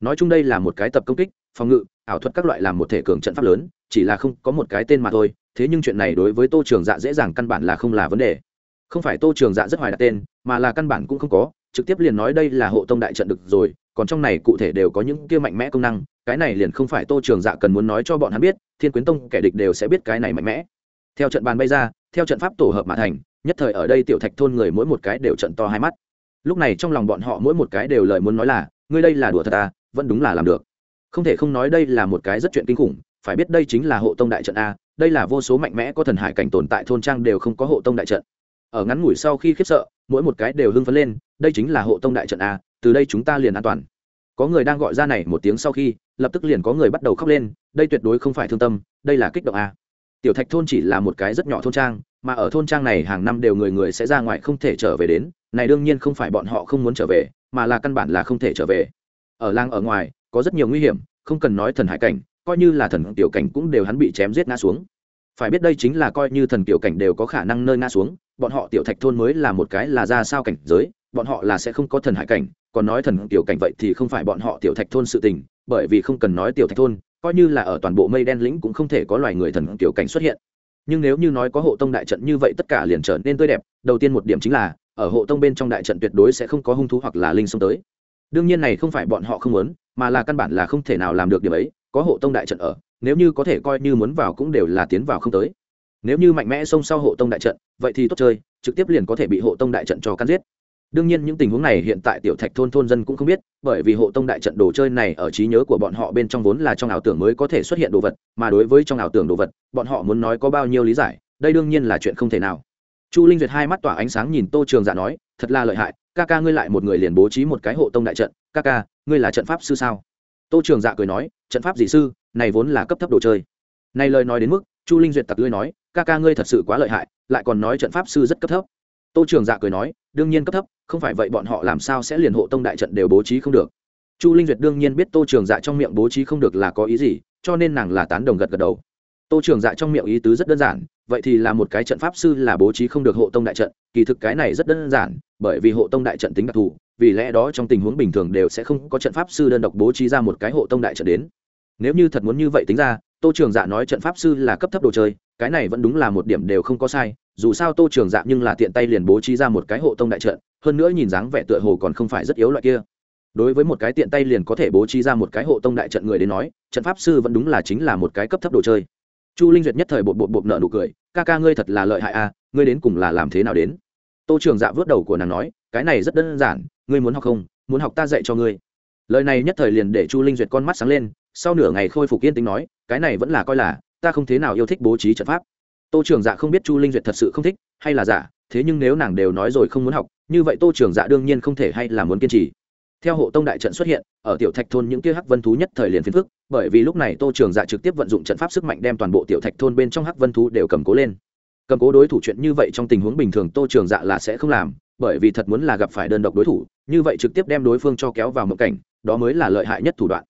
Nói chung đây là một cái tập công kích, phòng ngự, ảo thuật các loại làm một thể cường trận pháp lớn, chỉ là không có một cái tên mà thôi, thế nhưng chuyện này đối với tô trường dạ dễ dàng căn bản là không là vấn đề. Không phải tô trường dạ rất hoài đặt tên, mà là căn bản cũng không có, trực tiếp liền nói đây là hộ tông đại trận được rồi, còn trong này cụ thể đều có những kia mạnh mẽ công năng, cái này liền không phải tô trường dạ cần muốn nói cho bọn hắn biết, thiên quyến tông kẻ địch đều sẽ biết cái này mạnh mẽ. Theo trận bàn bay ra, theo trận pháp tổ hợp mà thành, nhất thời ở đây tiểu thạch thôn người mỗi một cái đều trận to hai mắt lúc này trong lòng bọn họ mỗi một cái đều lời muốn nói là, ngươi đây là đùa thật à vẫn đúng là làm được. Không thể không nói đây là một cái rất chuyện kinh khủng, phải biết đây chính là hộ tông đại trận a, đây là vô số mạnh mẽ có thần hải cảnh tồn tại thôn trang đều không có hộ tông đại trận. Ở ngắn ngủi sau khi khiếp sợ, mỗi một cái đều hưng phấn lên, đây chính là hộ tông đại trận a, từ đây chúng ta liền an toàn. Có người đang gọi ra này một tiếng sau khi, lập tức liền có người bắt đầu khóc lên, đây tuyệt đối không phải thương tâm, đây là kích động a. Tiểu thạch thôn chỉ là một cái rất nhỏ thôn trang, mà ở thôn trang này hàng năm đều người người sẽ ra ngoài không thể trở về đến này đương nhiên không phải bọn họ không muốn trở về, mà là căn bản là không thể trở về. Ở làng ở ngoài, có rất nhiều nguy hiểm, không cần nói thần hải cảnh, coi như là thần tiểu cảnh cũng đều hắn bị chém giết ngã xuống. Phải biết đây chính là coi như thần tiểu cảnh đều có khả năng nơi ngã xuống, bọn họ tiểu thạch thôn mới là một cái là ra sao cảnh giới, bọn họ là sẽ không có thần hải cảnh, còn nói thần tiểu cảnh vậy thì không phải bọn họ tiểu thạch thôn sự tình, bởi vì không cần nói tiểu thạch thôn, coi như là ở toàn bộ mây đen lĩnh cũng không thể có loài người thần tiểu cảnh xuất hiện. Nhưng nếu như nói có hộ tông đại trận như vậy tất cả liền trở nên tươi đẹp, đầu tiên một điểm chính là ở hộ tông bên trong đại trận tuyệt đối sẽ không có hung thú hoặc là linh xông tới. Đương nhiên này không phải bọn họ không muốn, mà là căn bản là không thể nào làm được điều ấy, có hộ tông đại trận ở, nếu như có thể coi như muốn vào cũng đều là tiến vào không tới. Nếu như mạnh mẽ xông sau hộ tông đại trận, vậy thì tốt chơi, trực tiếp liền có thể bị hộ tông đại trận cho cắn giết. Đương nhiên những tình huống này hiện tại tiểu thạch thôn thôn dân cũng không biết, bởi vì hộ tông đại trận đồ chơi này ở trí nhớ của bọn họ bên trong vốn là trong ảo tưởng mới có thể xuất hiện đồ vật, mà đối với trong ảo tưởng đồ vật, bọn họ muốn nói có bao nhiêu lý giải, đây đương nhiên là chuyện không thể nào chu linh duyệt hai mắt tỏa ánh sáng nhìn tô trường dạ nói, thật là lợi hại, ca ca ngươi lại một người liền bố trí một cái hộ tông đại trận, ca ca, ngươi là trận pháp sư sao? Tô trường dạ cười nói, trận pháp dị sư, này vốn là cấp thấp đồ chơi. Này lời nói đến mức, chu linh duyệt tặc lưới nói, ca ca ngươi thật sự quá lợi hại, lại còn nói trận pháp sư rất cấp thấp. Tô trường dạ cười nói, đương nhiên cấp thấp, không phải vậy bọn họ làm sao sẽ liền hộ tông đại trận đều bố trí không được. Chu linh duyệt đương nhiên biết tô trường dạ trong miệng bố trí không được là có ý gì, cho nên nàng là tán đồng gật gật đầu. Tô trường dạ trong miệng ý tứ rất đơn giản vậy thì là một cái trận pháp sư là bố trí không được hộ tông đại trận, kỳ thực cái này rất đơn giản, bởi vì hộ tông đại trận tính đặc thù, vì lẽ đó trong tình huống bình thường đều sẽ không có trận pháp sư đơn độc bố trí ra một cái hộ tông đại trận đến. Nếu như thật muốn như vậy tính ra, tô trường dạ nói trận pháp sư là cấp thấp đồ chơi, cái này vẫn đúng là một điểm đều không có sai, dù sao tô trường dạ nhưng là tiện tay liền bố trí ra một cái hộ tông đại trận, hơn nữa nhìn dáng vẻ tựa hồ còn không phải rất yếu loại kia. Đối với một cái tiện tay liền có thể bố trí ra một cái hộ tông đại trận người đến nói, trận pháp sư vẫn đúng là chính là một cái cấp thấp đồ chơi chu linh duyệt nhất thời bột bột bột nợ nụ cười ca ca ngươi thật là lợi hại a à, ngươi đến cùng là làm thế nào đến? Tô trường dạ vớt đầu của nàng nói cái này rất đơn giản ngươi muốn học không? Muốn học ta dạy cho ngươi. Lời này nhất thời liền để chu linh duyệt con mắt sáng lên sau nửa ngày khôi phục yên tính nói cái này vẫn là coi là ta không thế nào yêu thích bố trí trận pháp. Tô trường dạ không biết chu linh duyệt thật sự không thích hay là giả thế nhưng nếu nàng đều nói rồi không muốn học như vậy tô trường dạ đương nhiên không thể hay là muốn kiên trì theo hộ tông đại trận xuất hiện, ở tiểu thạch thôn những kia hắc vân thú nhất thời liền phiến phức, bởi vì lúc này tô trường dạ trực tiếp vận dụng trận pháp sức mạnh đem toàn bộ tiểu thạch thôn bên trong hắc vân thú đều cầm cố lên. Cầm cố đối thủ chuyện như vậy trong tình huống bình thường tô trường dạ là sẽ không làm, bởi vì thật muốn là gặp phải đơn độc đối thủ, như vậy trực tiếp đem đối phương cho kéo vào mộng cảnh, đó mới là lợi hại nhất thủ đoạn.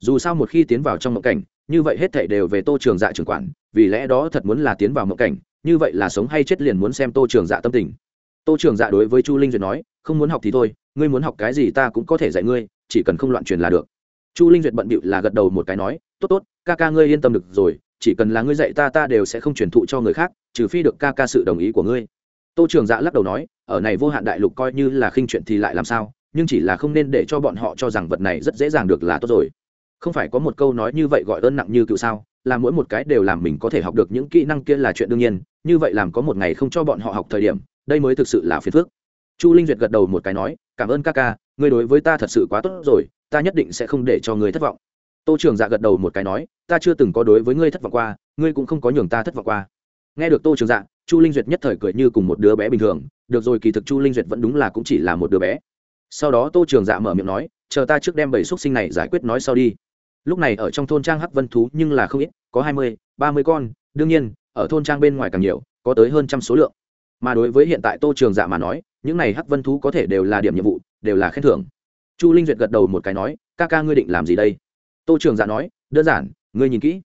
Dù sao một khi tiến vào trong mộng cảnh, như vậy hết thảy đều về tô trường dạ trưởng quản, vì lẽ đó thật muốn là tiến vào mộng cảnh, như vậy là sống hay chết liền muốn xem tô trường dạ tâm tình. Tô trường dạ đối với chu linh duyệt nói, không muốn học thì thôi ngươi muốn học cái gì ta cũng có thể dạy ngươi, chỉ cần không loạn truyền là được. Chu linh duyệt bận bịu là gật đầu một cái nói, tốt tốt, ca ca ngươi yên tâm được rồi, chỉ cần là ngươi dạy ta ta đều sẽ không truyền thụ cho người khác, trừ phi được ca ca sự đồng ý của ngươi. Tô trường dạ lắc đầu nói, ở này vô hạn đại lục coi như là khinh chuyện thì lại làm sao, nhưng chỉ là không nên để cho bọn họ cho rằng vật này rất dễ dàng được là tốt rồi. Không phải có một câu nói như vậy gọi ơn nặng như cựu sao, là mỗi một cái đều làm mình có thể học được những kỹ năng kia là chuyện đương nhiên, như vậy làm có một ngày không cho bọn họ học thời điểm, đây mới thực sự là phiền phức chu linh duyệt gật đầu một cái nói, cảm ơn ca ca, ngươi đối với ta thật sự quá tốt rồi, ta nhất định sẽ không để cho ngươi thất vọng. Tô trường dạ gật đầu một cái nói, ta chưa từng có đối với ngươi thất vọng qua, ngươi cũng không có nhường ta thất vọng qua. Nghe được tô trường dạ chu linh duyệt nhất thời cười như cùng một đứa bé bình thường, được rồi, kỳ thực chu linh duyệt vẫn đúng là cũng chỉ là một đứa bé. Sau đó tô trường dạ mở miệng nói, chờ ta trước đem bảy xúc sinh này giải quyết nói sau đi. Lúc này ở trong thôn trang hắc vân thú nhưng là không ít, có hai mươi, ba mươi con, đương nhiên, ở thôn trang bên ngoài càng nhiều, có tới hơn trăm số lượng mà đối với hiện tại tô trường dạ mà nói, những này hắc vân thú có thể đều là điểm nhiệm vụ, đều là khen thưởng. Chu linh duyệt gật đầu một cái nói, ca ca ngươi định làm gì đây? Tô trường dạ nói, đơn giản, ngươi nhìn kỹ.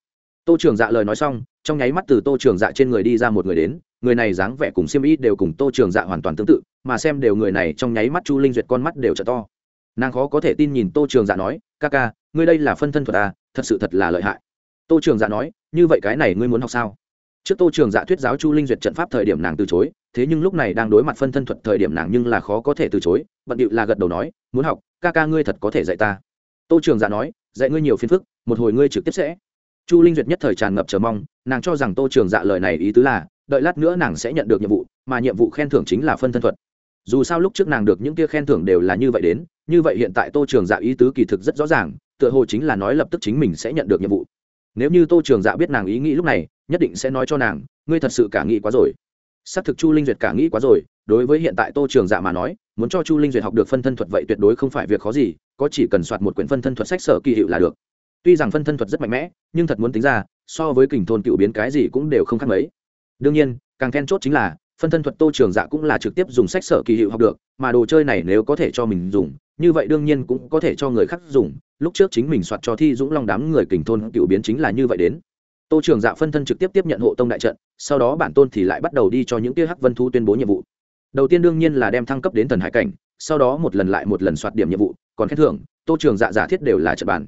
Tô trường dạ lời nói xong, trong nháy mắt từ tô trường dạ trên người đi ra một người đến, người này dáng vẻ cùng siêm y đều cùng tô trường dạ hoàn toàn tương tự, mà xem đều người này trong nháy mắt chu linh duyệt con mắt đều t to. Nàng khó có thể tin nhìn tô trường dạ nói, ca ca, ngươi đây là phân thân thuật à thật sự thật là lợi hại. Tô trường dạ nói, như vậy cái này ngươi muốn học sao? Trước tô trường dạ thuyết giáo chu linh duyệt trận pháp thời điểm nàng từ chối, thế nhưng lúc này đang đối mặt phân thân thuật thời điểm nàng nhưng là khó có thể từ chối, bận điệu là gật đầu nói, muốn học, ca ca ngươi thật có thể dạy ta. Tô trường dạ nói, dạy ngươi nhiều phiền phức, một hồi ngươi trực tiếp sẽ. Chu linh duyệt nhất thời tràn ngập chờ mong, nàng cho rằng tô trường dạ lời này ý tứ là, đợi lát nữa nàng sẽ nhận được nhiệm vụ, mà nhiệm vụ khen thưởng chính là phân thân thuật. Dù sao lúc trước nàng được những kia khen thưởng đều là như vậy đến, như vậy hiện tại tô trường dạ ý tứ kỳ thực rất rõ ràng, tựa hồ chính là nói lập tức chính mình sẽ nhận được nhiệm vụ. Nếu như tô trường dạ biết nàng ý nghĩ lúc này nhất định sẽ nói cho nàng, ngươi thật sự cả nghĩ quá rồi. Xác thực chu linh duyệt cả nghĩ quá rồi, đối với hiện tại tô trường dạ mà nói, muốn cho chu linh duyệt học được phân thân thuật vậy tuyệt đối không phải việc khó gì, có chỉ cần soạt một quyển phân thân thuật sách sở kỳ hiệu là được. Tuy rằng phân thân thuật rất mạnh mẽ, nhưng thật muốn tính ra, so với kình thôn cựu biến cái gì cũng đều không khác mấy. Đương nhiên, càng then chốt chính là, phân thân thuật tô trường dạ cũng là trực tiếp dùng sách sở kỳ hiệu học được, mà đồ chơi này nếu có thể cho mình dùng, như vậy đương nhiên cũng có thể cho người khác dùng. Lúc trước chính mình soạt cho thi dũng long đám người kình thôn cựu biến chính là như vậy đến tô trường dạ phân thân trực tiếp tiếp nhận hộ tông đại trận, sau đó bản tôn thì lại bắt đầu đi cho những tia hắc vân thu tuyên bố nhiệm vụ. Đầu tiên đương nhiên là đem thăng cấp đến thần hải cảnh, sau đó một lần lại một lần soạt điểm nhiệm vụ, còn khen thưởng, tô trường dạ giả thiết đều là trận bản.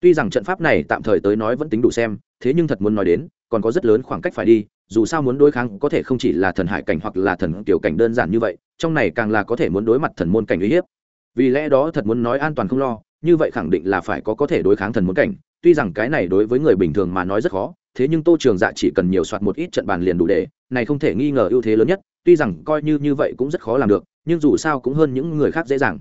Tuy rằng trận pháp này tạm thời tới nói vẫn tính đủ xem, thế nhưng thật muốn nói đến, còn có rất lớn khoảng cách phải đi, dù sao muốn đối kháng có thể không chỉ là thần hải cảnh hoặc là thần tiểu cảnh đơn giản như vậy, trong này càng là có thể muốn đối mặt thần môn cảnh uy hiếp. Vì lẽ đó thật muốn nói an toàn không lo, như vậy khẳng định là phải có có thể đối kháng thần môn cảnh, tuy rằng cái này đối với người bình thường mà nói rất khó thế nhưng tô trường dạ chỉ cần nhiều soạt một ít trận bàn liền đủ để, này không thể nghi ngờ ưu thế lớn nhất, tuy rằng coi như như vậy cũng rất khó làm được, nhưng dù sao cũng hơn những người khác dễ dàng.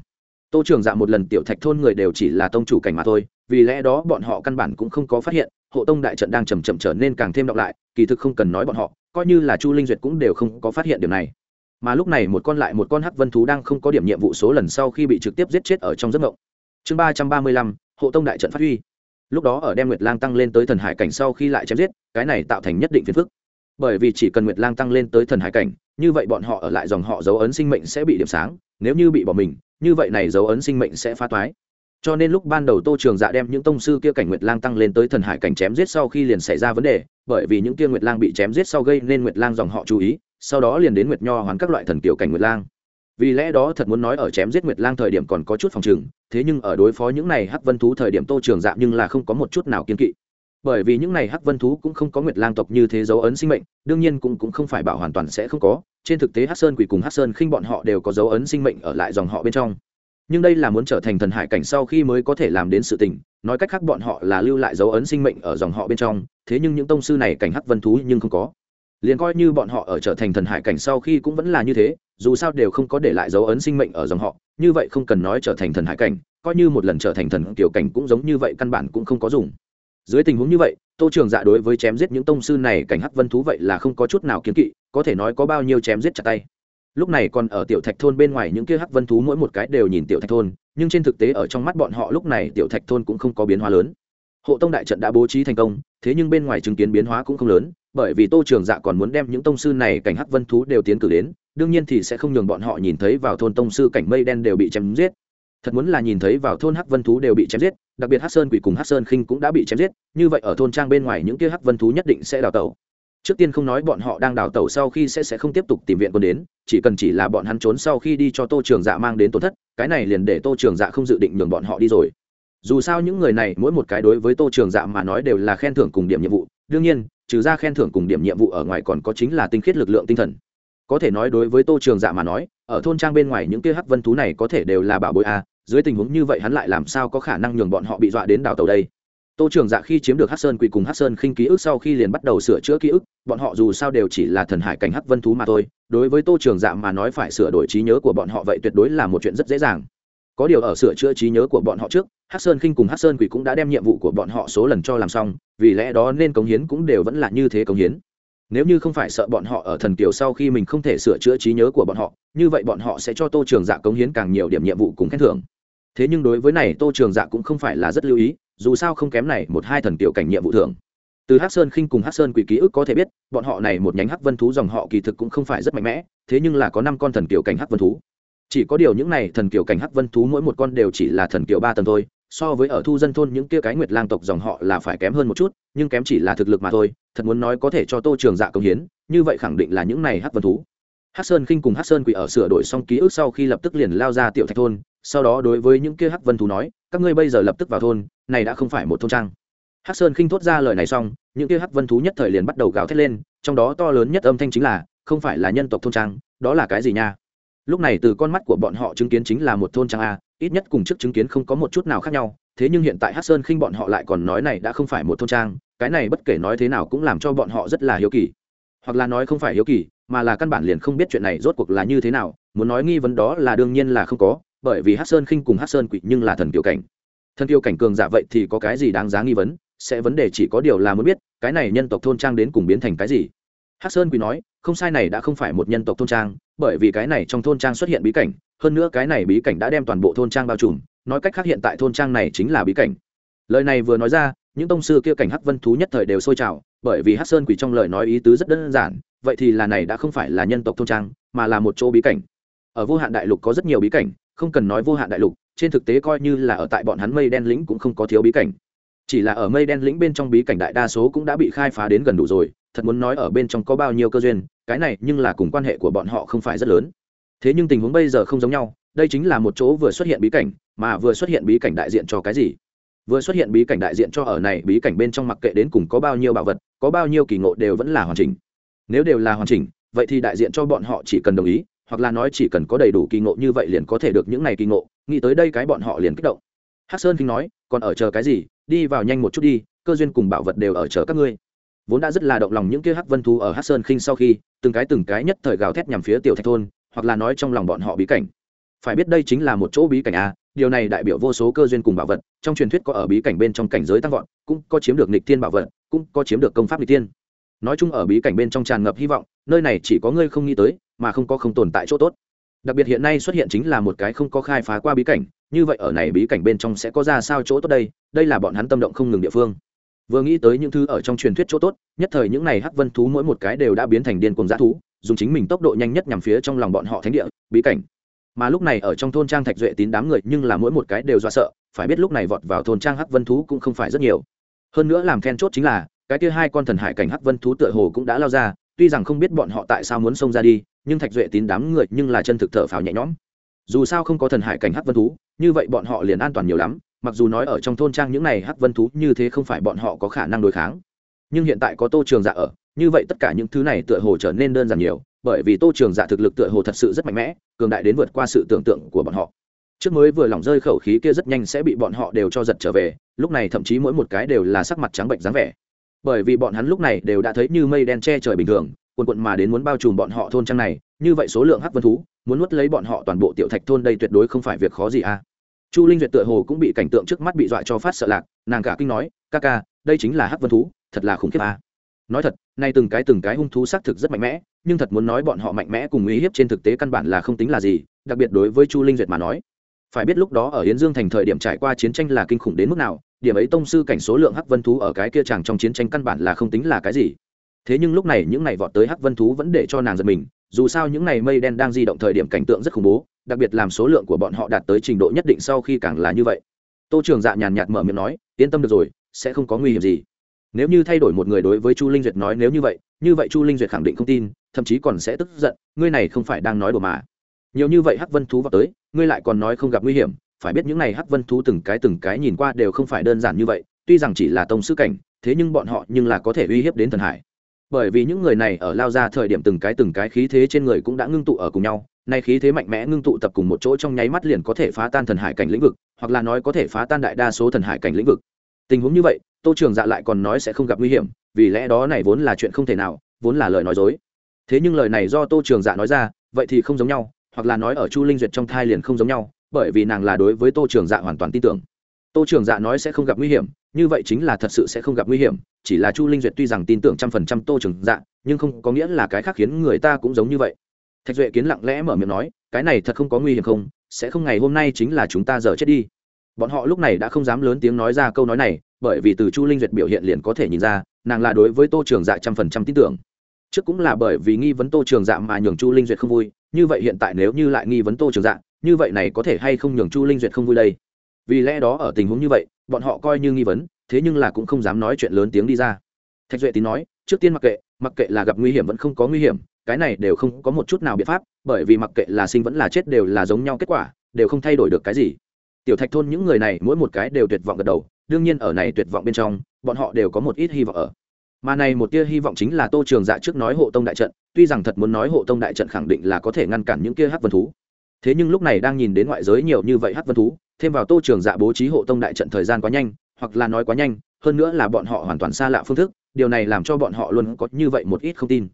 Tô trường dạ một lần tiểu thạch thôn người đều chỉ là tông chủ cảnh mà thôi, vì lẽ đó bọn họ căn bản cũng không có phát hiện, hộ tông đại trận đang chầm chậm trở nên càng thêm đọc lại, kỳ thực không cần nói bọn họ, coi như là chu linh duyệt cũng đều không có phát hiện điều này. Mà lúc này một con lại một con hắc vân thú đang không có điểm nhiệm vụ số lần sau khi bị trực tiếp giết chết ở trong giấc mộng. Chương ba trăm ba mươi lăm, hộ tông đại trận phát huy lúc đó ở đem nguyệt lang tăng lên tới thần hải cảnh sau khi lại chém giết, cái này tạo thành nhất định phiền phức. Bởi vì chỉ cần nguyệt lang tăng lên tới thần hải cảnh, như vậy bọn họ ở lại dòng họ dấu ấn sinh mệnh sẽ bị điểm sáng, nếu như bị bỏ mình, như vậy này dấu ấn sinh mệnh sẽ phá toái. Cho nên lúc ban đầu tô trường dạ đem những tông sư kia cảnh nguyệt lang tăng lên tới thần hải cảnh chém giết sau khi liền xảy ra vấn đề, bởi vì những kia nguyệt lang bị chém giết sau gây nên nguyệt lang dòng họ chú ý, sau đó liền đến nguyệt nho hoán các loại thần kiểu cảnh nguyệt lang vì lẽ đó thật muốn nói ở chém giết nguyệt lang thời điểm còn có chút phòng trừng, thế nhưng ở đối phó những này hắc vân thú thời điểm tô trường dạ nhưng là không có một chút nào kiên kỵ. Bởi vì những này hắc vân thú cũng không có nguyệt lang tộc như thế dấu ấn sinh mệnh, đương nhiên cũng cũng không phải bảo hoàn toàn sẽ không có, trên thực tế hắc sơn quỷ cùng hắc sơn khinh bọn họ đều có dấu ấn sinh mệnh ở lại dòng họ bên trong. Nhưng đây là muốn trở thành thần hải cảnh sau khi mới có thể làm đến sự tình, nói cách khác bọn họ là lưu lại dấu ấn sinh mệnh ở dòng họ bên trong, thế nhưng những tông sư này cảnh hắc vân thú nhưng không có. Liền coi như bọn họ ở trở thành thần hải cảnh sau khi cũng vẫn là như thế dù sao đều không có để lại dấu ấn sinh mệnh ở dòng họ, như vậy không cần nói trở thành thần hải cảnh, coi như một lần trở thành thần tiểu cảnh cũng giống như vậy, căn bản cũng không có dùng. Dưới tình huống như vậy, tô trường dạ đối với chém giết những tông sư này cảnh hắc vân thú vậy là không có chút nào kiến kỵ, có thể nói có bao nhiêu chém giết chặt tay. Lúc này còn ở tiểu thạch thôn bên ngoài những kia hắc vân thú mỗi một cái đều nhìn tiểu thạch thôn, nhưng trên thực tế ở trong mắt bọn họ lúc này tiểu thạch thôn cũng không có biến hóa lớn. Hộ tông đại trận đã bố trí thành công, thế nhưng bên ngoài chứng kiến biến hóa cũng không lớn, bởi vì tô trường dạ còn muốn đem những tông sư này cảnh hắc vân thú đều tiến cử đến đương nhiên thì sẽ không nhường bọn họ nhìn thấy vào thôn tông sư cảnh mây đen đều bị chém giết. Thật muốn là nhìn thấy vào thôn hắc vân thú đều bị chém giết, đặc biệt hắc sơn quỷ cùng hắc sơn khinh cũng đã bị chém giết, như vậy ở thôn trang bên ngoài những kia hắc vân thú nhất định sẽ đào tẩu. Trước tiên không nói bọn họ đang đào tẩu sau khi sẽ sẽ không tiếp tục tìm viện quân đến, chỉ cần chỉ là bọn hắn trốn sau khi đi cho tô trường dạ mang đến tổn thất, cái này liền để tô trường dạ không dự định nhường bọn họ đi rồi. Dù sao những người này, mỗi một cái đối với tô trường dạ mà nói đều là khen thưởng cùng điểm nhiệm vụ, đương nhiên, trừ ra khen thưởng cùng điểm nhiệm vụ ở ngoài còn có chính là tinh khiết lực lượng tinh thần có thể nói đối với tô trường dạ mà nói, ở thôn trang bên ngoài những kia hắc vân thú này có thể đều là bảo bối a, dưới tình huống như vậy hắn lại làm sao có khả năng nhường bọn họ bị dọa đến đào tàu đây? Tô trường dạ khi chiếm được hắc sơn quỳ cùng hắc sơn khinh ký ức sau khi liền bắt đầu sửa chữa ký ức, bọn họ dù sao đều chỉ là thần hải cảnh hắc vân thú mà thôi, đối với tô trường dạ mà nói phải sửa đổi trí nhớ của bọn họ vậy tuyệt đối là một chuyện rất dễ dàng. Có điều ở sửa chữa trí nhớ của bọn họ trước, hắc sơn khinh cùng hắc sơn quỷ cũng đã đem nhiệm vụ của bọn họ số lần cho làm xong, vì lẽ đó nên cống hiến cũng đều vẫn là như thế cống hiến nếu như không phải sợ bọn họ ở thần kiều sau khi mình không thể sửa chữa trí nhớ của bọn họ, như vậy bọn họ sẽ cho tô trường dạ cống hiến càng nhiều điểm nhiệm vụ cùng khen thưởng. Thế nhưng đối với này, tô trường dạ cũng không phải là rất lưu ý, dù sao không kém này một hai thần kiều cảnh nhiệm vụ thưởng. Từ hắc sơn khinh cùng hắc sơn quỷ ký ức có thể biết, bọn họ này một nhánh hắc vân thú dòng họ kỳ thực cũng không phải rất mạnh mẽ, thế nhưng là có năm con thần kiều cảnh hắc vân thú. Chỉ có điều những này thần kiều cảnh hắc vân thú mỗi một con đều chỉ là thần kiều ba tầng thôi, so với ở thu dân thôn những kia cái nguyệt lang tộc dòng họ là phải kém hơn một chút nhưng kém chỉ là thực lực mà thôi, thật muốn nói có thể cho tô trường dạ công hiến, như vậy khẳng định là những này hắc vân thú. Hắc sơn khinh cùng hắc sơn quỷ ở sửa đổi xong ký ức sau khi lập tức liền lao ra tiểu thạch thôn, sau đó đối với những kia hắc vân thú nói, các ngươi bây giờ lập tức vào thôn, này đã không phải một thôn trang. Hắc sơn khinh thốt ra lời này xong, những kia hắc vân thú nhất thời liền bắt đầu gào thét lên, trong đó to lớn nhất âm thanh chính là, không phải là nhân tộc thôn trang, đó là cái gì nha? Lúc này từ con mắt của bọn họ chứng kiến chính là một thôn trang a, ít nhất cùng trước chứng kiến không có một chút nào khác nhau, thế nhưng hiện tại hát sơn khinh bọn họ lại còn nói này đã không phải một thôn trang cái này bất kể nói thế nào cũng làm cho bọn họ rất là hiếu kỳ. Hoặc là nói không phải hiếu kỳ, mà là căn bản liền không biết chuyện này rốt cuộc là như thế nào, muốn nói nghi vấn đó là đương nhiên là không có, bởi vì hát sơn khinh cùng hát sơn quỷ nhưng là thần kiều cảnh. Thần kiều cảnh cường giả vậy thì có cái gì đáng giá nghi vấn, sẽ vấn đề chỉ có điều là muốn biết, cái này nhân tộc thôn trang đến cùng biến thành cái gì. Hát sơn quỷ nói, không sai này đã không phải một nhân tộc thôn trang, bởi vì cái này trong thôn trang xuất hiện bí cảnh, hơn nữa cái này bí cảnh đã đem toàn bộ thôn trang bao trùm, nói cách khác hiện tại thôn trang này chính là bí cảnh. Lời này vừa nói ra những tông sư kia cảnh hắc vân thú nhất thời đều sôi trào, bởi vì hắc sơn quỷ trong lời nói ý tứ rất đơn giản, vậy thì là này đã không phải là nhân tộc thôn trang, mà là một chỗ bí cảnh. Ở vô hạn đại lục có rất nhiều bí cảnh, không cần nói vô hạn đại lục, trên thực tế coi như là ở tại bọn hắn mây đen lĩnh cũng không có thiếu bí cảnh. Chỉ là ở mây đen lĩnh bên trong bí cảnh đại đa số cũng đã bị khai phá đến gần đủ rồi, thật muốn nói ở bên trong có bao nhiêu cơ duyên, cái này nhưng là cùng quan hệ của bọn họ không phải rất lớn. Thế nhưng tình huống bây giờ không giống nhau, đây chính là một chỗ vừa xuất hiện bí cảnh, mà vừa xuất hiện bí cảnh đại diện cho cái gì? Vừa xuất hiện bí cảnh đại diện cho ở này, bí cảnh bên trong mặc kệ đến cùng có bao nhiêu bảo vật, có bao nhiêu kỳ ngộ đều vẫn là hoàn chỉnh. Nếu đều là hoàn chỉnh, vậy thì đại diện cho bọn họ chỉ cần đồng ý, hoặc là nói chỉ cần có đầy đủ kỳ ngộ như vậy liền có thể được những này kỳ ngộ, nghĩ tới đây cái bọn họ liền kích động. Hắc sơn kinh nói, còn ở chờ cái gì? Đi vào nhanh một chút đi, cơ duyên cùng bảo vật đều ở chờ các ngươi. Vốn đã rất là động lòng những kia hắc vân thú ở hắc sơn khinh sau khi, từng cái từng cái nhất thời gào thét nhằm phía tiểu thạch thôn, hoặc là nói trong lòng bọn họ bí cảnh phải biết đây chính là một chỗ bí cảnh a, điều này đại biểu vô số cơ duyên cùng bảo vật, trong truyền thuyết có ở bí cảnh bên trong cảnh giới tăng vọt, cũng có chiếm được nịch thiên bảo vật, cũng có chiếm được công pháp nịch thiên. Nói chung ở bí cảnh bên trong tràn ngập hy vọng, nơi này chỉ có ngươi không nghĩ tới, mà không có không tồn tại chỗ tốt. Đặc biệt hiện nay xuất hiện chính là một cái không có khai phá qua bí cảnh, như vậy ở này bí cảnh bên trong sẽ có ra sao chỗ tốt đây đây là bọn hắn tâm động không ngừng địa phương. Vừa nghĩ tới những thứ ở trong truyền thuyết chỗ tốt, nhất thời những này hắc vân thú mỗi một cái đều đã biến thành điên cuồng dã thú, dùng chính mình tốc độ nhanh nhất nhằm phía trong lòng bọn họ thánh địa, bí cảnh mà lúc này ở trong thôn trang thạch duệ tín đám người nhưng là mỗi một cái đều do sợ, phải biết lúc này vọt vào thôn trang hắc vân thú cũng không phải rất nhiều. Hơn nữa làm then chốt chính là, cái kia hai con thần hải cảnh hắc vân thú tựa hồ cũng đã lao ra, tuy rằng không biết bọn họ tại sao muốn xông ra đi, nhưng thạch duệ tín đám người nhưng là chân thực thở phào nhẹ nhõm. Dù sao không có thần hải cảnh hắc vân thú, như vậy bọn họ liền an toàn nhiều lắm, mặc dù nói ở trong thôn trang những này hắc vân thú như thế không phải bọn họ có khả năng đối kháng. Nhưng hiện tại có tô trường dạ ở, như vậy tất cả những thứ này tựa hồ trở nên đơn giản nhiều bởi vì tô trường dạ thực lực tựa hồ thật sự rất mạnh mẽ, cường đại đến vượt qua sự tưởng tượng của bọn họ. Trước mới vừa lỏng rơi khẩu khí kia rất nhanh sẽ bị bọn họ đều cho giật trở về, lúc này thậm chí mỗi một cái đều là sắc mặt trắng bệnh dáng vẻ. Bởi vì bọn hắn lúc này đều đã thấy như mây đen che trời bình thường quần quận mà đến muốn bao trùm bọn họ thôn trang này, như vậy số lượng hắc vân thú, muốn nuốt lấy bọn họ toàn bộ tiểu thạch thôn đây tuyệt đối không phải việc khó gì à. Chu linh duyệt tựa hồ cũng bị cảnh tượng trước mắt bị dọa cho phát sợ lạc, nàng cả kinh nói, ca ca, đây chính là hắc vân thú, thật là khủng khiếp à nói thật, nay từng cái từng cái hung thú xác thực rất mạnh mẽ, nhưng thật muốn nói bọn họ mạnh mẽ cùng uy hiếp trên thực tế căn bản là không tính là gì, đặc biệt đối với chu linh duyệt mà nói. Phải biết lúc đó ở hiến dương thành thời điểm trải qua chiến tranh là kinh khủng đến mức nào, điểm ấy tông sư cảnh số lượng hắc vân thú ở cái kia chàng trong chiến tranh căn bản là không tính là cái gì. Thế nhưng lúc này những này vọt tới hắc vân thú vẫn để cho nàng giật mình, dù sao những này mây đen đang di động thời điểm cảnh tượng rất khủng bố, đặc biệt làm số lượng của bọn họ đạt tới trình độ nhất định sau khi càng là như vậy. Tô trường dạ nhàn nhạt mở miệng nói, yên tâm được rồi, sẽ không có nguy hiểm gì nếu như thay đổi một người đối với chu linh duyệt nói nếu như vậy như vậy chu linh duyệt khẳng định không tin, thậm chí còn sẽ tức giận, ngươi này không phải đang nói đùa mà. Nhiều như vậy hắc vân thú vào tới, ngươi lại còn nói không gặp nguy hiểm, phải biết những này hắc vân thú từng cái từng cái nhìn qua đều không phải đơn giản như vậy, tuy rằng chỉ là tông sư cảnh, thế nhưng bọn họ nhưng là có thể uy hiếp đến thần hải. Bởi vì những người này ở lao ra thời điểm từng cái từng cái khí thế trên người cũng đã ngưng tụ ở cùng nhau, nay khí thế mạnh mẽ ngưng tụ tập cùng một chỗ trong nháy mắt liền có thể phá tan thần hải cảnh lĩnh vực, hoặc là nói có thể phá tan đại đa số thần hải cảnh lĩnh vực tình huống như vậy, tô trường dạ lại còn nói sẽ không gặp nguy hiểm, vì lẽ đó này vốn là chuyện không thể nào, vốn là lời nói dối. Thế nhưng lời này do tô trường dạ nói ra, vậy thì không giống nhau, hoặc là nói ở chu linh duyệt trong thai liền không giống nhau, bởi vì nàng là đối với tô trường dạ hoàn toàn tin tưởng. Tô trường dạ nói sẽ không gặp nguy hiểm, như vậy chính là thật sự sẽ không gặp nguy hiểm, chỉ là chu linh duyệt tuy rằng tin tưởng trăm phần trăm tô trường dạ nhưng không có nghĩa là cái khác khiến người ta cũng giống như vậy. Thạch duệ kiến lặng lẽ mở miệng nói, cái này thật không có nguy hiểm không, sẽ không ngày hôm nay chính là chúng ta giờ chết đi bọn họ lúc này đã không dám lớn tiếng nói ra câu nói này, bởi vì từ chu linh duyệt biểu hiện liền có thể nhìn ra, nàng là đối với tô trường dạ trăm phần trăm tin tưởng. Trước cũng là bởi vì nghi vấn tô trường dạ mà nhường chu linh duyệt không vui, như vậy hiện tại nếu như lại nghi vấn tô trường dạ như vậy này có thể hay không nhường chu linh duyệt không vui đây? Vì lẽ đó ở tình huống như vậy, bọn họ coi như nghi vấn, thế nhưng là cũng không dám nói chuyện lớn tiếng đi ra. Thạch duệ tín nói, trước tiên mặc kệ mặc kệ là gặp nguy hiểm vẫn không có nguy hiểm, cái này đều không có một chút nào biện pháp, bởi vì mặc kệ là sinh vẫn là chết đều là giống nhau kết quả, đều không thay đổi được cái gì tiểu thạch thôn những người này mỗi một cái đều tuyệt vọng gật đầu, đương nhiên ở này tuyệt vọng bên trong, bọn họ đều có một ít hy vọng ở. Mà này một tia hy vọng chính là tô trường dạ trước nói hộ tông đại trận, tuy rằng thật muốn nói hộ tông đại trận khẳng định là có thể ngăn cản những kia hát vân thú. Thế nhưng lúc này đang nhìn đến ngoại giới nhiều như vậy hát vân thú, thêm vào tô trường dạ bố trí hộ tông đại trận thời gian quá nhanh, hoặc là nói quá nhanh, hơn nữa là bọn họ hoàn toàn xa lạ phương thức, điều này làm cho bọn họ luôn có như vậy một ít không tin.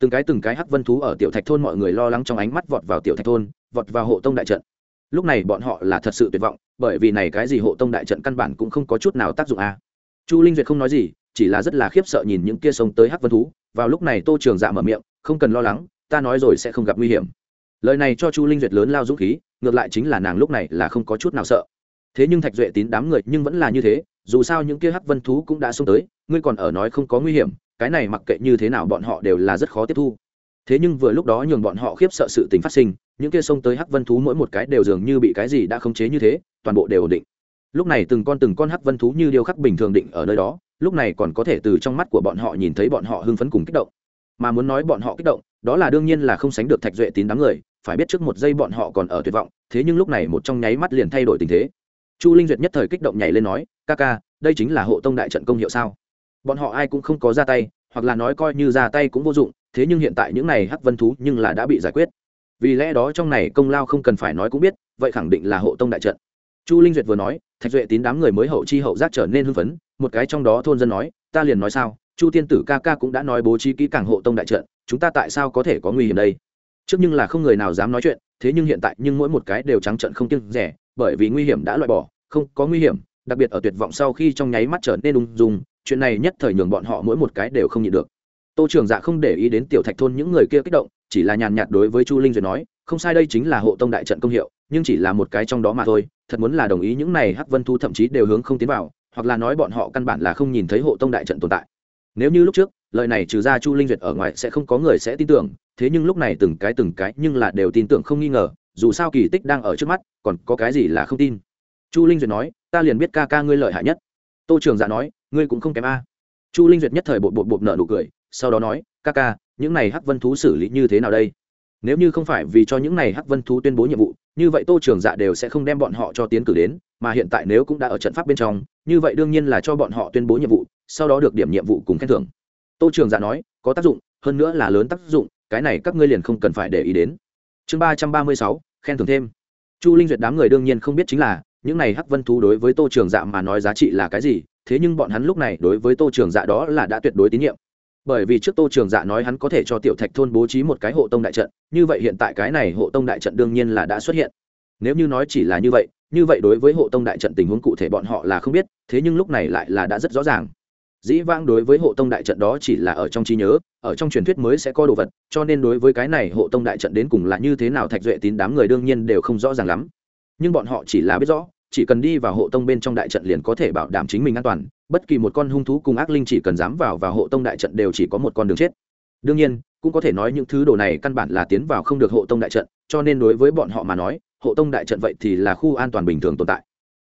Từng cái từng cái hắc vân thú ở tiểu thạch thôn mọi người lo lắng trong ánh mắt vọt vào tiểu thạch thôn, vọt vào hộ tông đại trận lúc này bọn họ là thật sự tuyệt vọng, bởi vì này cái gì hộ tông đại trận căn bản cũng không có chút nào tác dụng a à. chu linh duyệt không nói gì, chỉ là rất là khiếp sợ nhìn những kia sông tới hắc vân thú. Vào lúc này tô trường dạ mở miệng, không cần lo lắng, ta nói rồi sẽ không gặp nguy hiểm. Lời này cho chu linh duyệt lớn lao dũng khí, ngược lại chính là nàng lúc này là không có chút nào sợ. Thế nhưng thạch duệ tín đám người nhưng vẫn là như thế, dù sao những kia hắc vân thú cũng đã xông tới, ngươi còn ở nói không có nguy hiểm, cái này mặc kệ như thế nào bọn họ đều là rất khó tiếp thu. Thế nhưng vừa lúc đó nhường bọn họ khiếp sợ sự tình phát sinh những kia sông tới hắc vân thú mỗi một cái đều dường như bị cái gì đã khống chế như thế, toàn bộ đều ổn định. Lúc này từng con từng con hắc vân thú như điêu khắc bình thường định ở nơi đó, lúc này còn có thể từ trong mắt của bọn họ nhìn thấy bọn họ hưng phấn cùng kích động. Mà muốn nói bọn họ kích động, đó là đương nhiên là không sánh được thạch duệ tín đám người, phải biết trước một giây bọn họ còn ở tuyệt vọng, thế nhưng lúc này một trong nháy mắt liền thay đổi tình thế. Chu linh duyệt nhất thời kích động nhảy lên nói, ca ca, đây chính là hộ tông đại trận công hiệu sao? Bọn họ ai cũng không có ra tay, hoặc là nói coi như ra tay cũng vô dụng, thế nhưng hiện tại những này hắc vân thú nhưng là đã bị giải quyết vì lẽ đó trong này công lao không cần phải nói cũng biết, vậy khẳng định là hộ tông đại trận. Chu linh duyệt vừa nói, thạch duệ tín đám người mới hậu chi hậu giác trở nên hưng phấn, một cái trong đó thôn dân nói, ta liền nói sao, chu tiên tử ca ca cũng đã nói bố trí kỹ càng hộ tông đại trận, chúng ta tại sao có thể có nguy hiểm đây? Trước nhưng là không người nào dám nói chuyện, thế nhưng hiện tại nhưng mỗi một cái đều trắng trận không kiêng rẻ, bởi vì nguy hiểm đã loại bỏ, không có nguy hiểm, đặc biệt ở tuyệt vọng sau khi trong nháy mắt trở nên ung dung, chuyện này nhất thời nhường bọn họ mỗi một cái đều không nhịn được. Tô trường dạ không để ý đến tiểu thạch thôn những người kia kích động chỉ là nhàn nhạt đối với chu linh duyệt nói, không sai đây chính là hộ tông đại trận công hiệu, nhưng chỉ là một cái trong đó mà thôi, thật muốn là đồng ý những này hắc vân thu thậm chí đều hướng không tiến vào, hoặc là nói bọn họ căn bản là không nhìn thấy hộ tông đại trận tồn tại. Nếu như lúc trước, lời này trừ ra chu linh duyệt ở ngoài sẽ không có người sẽ tin tưởng, thế nhưng lúc này từng cái từng cái nhưng là đều tin tưởng không nghi ngờ, dù sao kỳ tích đang ở trước mắt, còn có cái gì là không tin. Chu linh duyệt nói, ta liền biết ca ca ngươi lợi hại nhất. Tô trường dạ nói, ngươi cũng không kém a. Chu linh duyệt nhất thời bột bột bột nợ nụ cười, sau đó nói, ca ca những này hắc vân thú xử lý như thế nào đây? Nếu như không phải vì cho những này hắc vân thú tuyên bố nhiệm vụ, như vậy tô trường dạ đều sẽ không đem bọn họ cho tiến cử đến, mà hiện tại nếu cũng đã ở trận pháp bên trong, như vậy đương nhiên là cho bọn họ tuyên bố nhiệm vụ, sau đó được điểm nhiệm vụ cùng khen thưởng. Tô trường dạ nói, có tác dụng, hơn nữa là lớn tác dụng, cái này các ngươi liền không cần phải để ý đến. Chương ba trăm ba mươi sáu, khen thưởng thêm. Chu linh duyệt đám người đương nhiên không biết chính là, những này hắc vân thú đối với tô trường dạ mà nói giá trị là cái gì, thế nhưng bọn hắn lúc này đối với tô trường dạ đó là đã tuyệt đối tín nhiệm bởi vì trước tô trường dạ nói hắn có thể cho tiểu thạch thôn bố trí một cái hộ tông đại trận, như vậy hiện tại cái này hộ tông đại trận đương nhiên là đã xuất hiện. Nếu như nói chỉ là như vậy như vậy đối với hộ tông đại trận tình huống cụ thể bọn họ là không biết, thế nhưng lúc này lại là đã rất rõ ràng. Dĩ vãng đối với hộ tông đại trận đó chỉ là ở trong trí nhớ, ở trong truyền thuyết mới sẽ có đồ vật, cho nên đối với cái này hộ tông đại trận đến cùng là như thế nào thạch duệ tín đám người đương nhiên đều không rõ ràng lắm. Nhưng bọn họ chỉ là biết rõ, chỉ cần đi vào hộ tông bên trong đại trận liền có thể bảo đảm chính mình an toàn bất kỳ một con hung thú cùng ác linh chỉ cần dám vào và hộ tông đại trận đều chỉ có một con đường chết. Đương nhiên, cũng có thể nói những thứ đồ này căn bản là tiến vào không được hộ tông đại trận, cho nên đối với bọn họ mà nói, hộ tông đại trận vậy thì là khu an toàn bình thường tồn tại.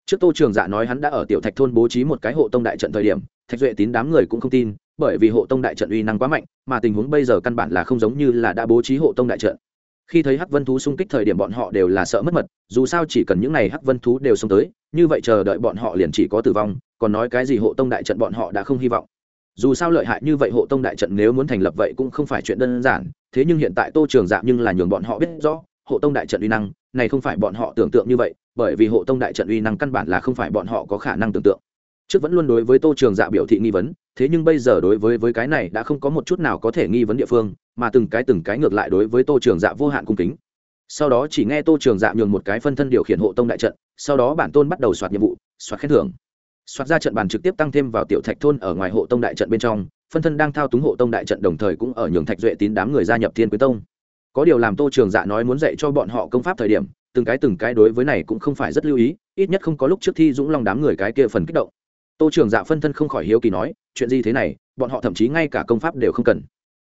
Trước tô trường dạ nói hắn đã ở tiểu thạch thôn bố trí một cái hộ tông đại trận thời điểm, thạch duệ tín đám người cũng không tin, bởi vì hộ tông đại trận uy năng quá mạnh, mà tình huống bây giờ căn bản là không giống như là đã bố trí hộ tông đại trận khi thấy hắc vân thú xung kích thời điểm bọn họ đều là sợ mất mật, dù sao chỉ cần những n à y hắc vân thú đều xông tới, như vậy chờ đợi bọn họ liền chỉ có tử vong, còn nói cái gì hộ tông đại trận bọn họ đã không hy vọng. Dù sao lợi hại như vậy hộ tông đại trận nếu muốn thành lập vậy cũng không phải chuyện đơn giản, thế nhưng hiện tại tô trường dạng nhưng là nhường bọn họ biết rõ, hộ tông đại trận uy năng, này không phải bọn họ tưởng tượng như vậy, bởi vì hộ tông đại trận uy năng căn bản là không phải bọn họ có khả năng tưởng tượng trước vẫn luôn đối với tô trường dạ biểu thị nghi vấn, thế nhưng bây giờ đối với với cái này đã không có một chút nào có thể nghi vấn địa phương, mà từng cái từng cái ngược lại đối với tô trường dạ vô hạn cung kính. Sau đó chỉ nghe tô trường dạ nhường một cái phân thân điều khiển hộ tông đại trận, sau đó bản tôn bắt đầu soạt nhiệm vụ, soạt khen thưởng. Soạt ra trận bàn trực tiếp tăng thêm vào tiểu thạch thôn ở ngoài hộ tông đại trận bên trong, phân thân đang thao túng hộ tông đại trận đồng thời cũng ở nhường thạch duệ tín đám người gia nhập thiên quý tông. Có điều làm tô trường dạ nói muốn dạy cho bọn họ công pháp thời điểm, từng cái từng cái đối với này cũng không phải rất lưu ý, ít nhất không có lúc trước thi dũng long đám người cái kia phần kích động tô trường dạ phân thân không khỏi hiếu kỳ nói, chuyện gì thế này, bọn họ thậm chí ngay cả công pháp đều không cần.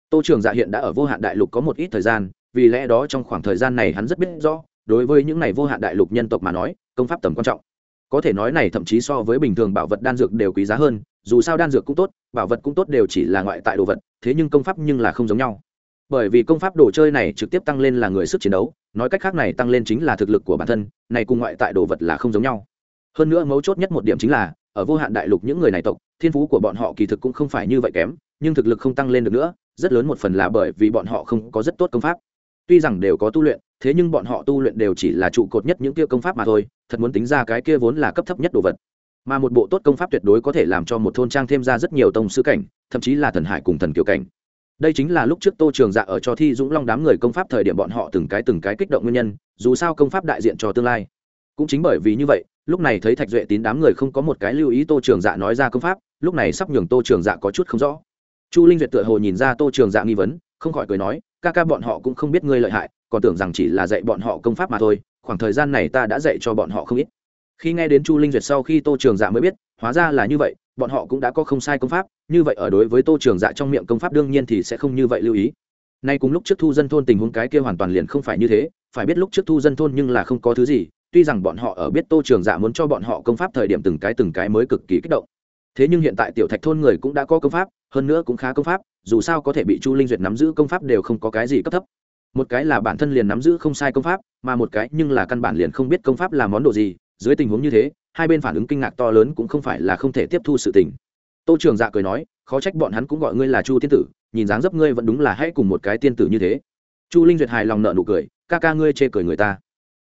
Tô trường dạ hiện đã ở vô hạn đại lục có một ít thời gian, vì lẽ đó trong khoảng thời gian này hắn rất biết rõ, đối với những này vô hạn đại lục nhân tộc mà nói, công pháp tầm quan trọng. Có thể nói này thậm chí so với bình thường bảo vật đan dược đều quý giá hơn, dù sao đan dược cũng tốt, bảo vật cũng tốt đều chỉ là ngoại tại đồ vật, thế nhưng công pháp nhưng là không giống nhau. Bởi vì công pháp đồ chơi này trực tiếp tăng lên là người sức chiến đấu, nói cách khác này tăng lên chính là thực lực của bản thân, này cùng ngoại tại đồ vật là không giống nhau. Hơn nữa mấu chốt nhất một điểm chính là ở vô hạn đại lục những người này tộc, thiên phú của bọn họ kỳ thực cũng không phải như vậy kém, nhưng thực lực không tăng lên được nữa, rất lớn một phần là bởi vì bọn họ không có rất tốt công pháp. Tuy rằng đều có tu luyện, thế nhưng bọn họ tu luyện đều chỉ là trụ cột nhất những kia công pháp mà thôi, thật muốn tính ra cái kia vốn là cấp thấp nhất đồ vật. Mà một bộ tốt công pháp tuyệt đối có thể làm cho một thôn trang thêm ra rất nhiều tông sư cảnh, thậm chí là thần hải cùng thần kiều cảnh. Đây chính là lúc trước tô trường dạ ở cho thi dũng long đám người công pháp thời điểm bọn họ từng cái từng cái kích động nguyên nhân, dù sao công pháp đại diện cho tương lai. Cũng chính bởi vì như vậy lúc này thấy thạch duệ tín đám người không có một cái lưu ý tô trường dạ nói ra công pháp, lúc này sắp nhường tô trường dạ có chút không rõ. Chu linh duyệt tựa hồ nhìn ra tô trường dạ nghi vấn, không khỏi cười nói, ca ca bọn họ cũng không biết ngươi lợi hại, còn tưởng rằng chỉ là dạy bọn họ công pháp mà thôi, khoảng thời gian này ta đã dạy cho bọn họ không ít. Khi nghe đến chu linh duyệt sau khi tô trường dạ mới biết, hóa ra là như vậy, bọn họ cũng đã có không sai công pháp, như vậy ở đối với tô trường dạ trong miệng công pháp đương nhiên thì sẽ không như vậy lưu ý. Nay cùng lúc trước thu dân thôn tình huống cái kia hoàn toàn liền không phải như thế, phải biết lúc trước thu dân thôn nhưng là không có thứ gì tuy rằng bọn họ ở biết tô trường dạ muốn cho bọn họ công pháp thời điểm từng cái từng cái mới cực kỳ kích động. Thế nhưng hiện tại tiểu thạch thôn người cũng đã có công pháp, hơn nữa cũng khá công pháp, dù sao có thể bị chu linh duyệt nắm giữ công pháp đều không có cái gì cấp thấp. Một cái là bản thân liền nắm giữ không sai công pháp, mà một cái nhưng là căn bản liền không biết công pháp là món đồ gì, dưới tình huống như thế, hai bên phản ứng kinh ngạc to lớn cũng không phải là không thể tiếp thu sự tình. Tô trường dạ cười nói, khó trách bọn hắn cũng gọi ngươi là chu tiên tử, nhìn dáng dấp ngươi vẫn đúng là hãy cùng một cái tiên tử như thế. Chu linh duyệt hài lòng nợ nụ cười, ca ca ngươi chê cười người ta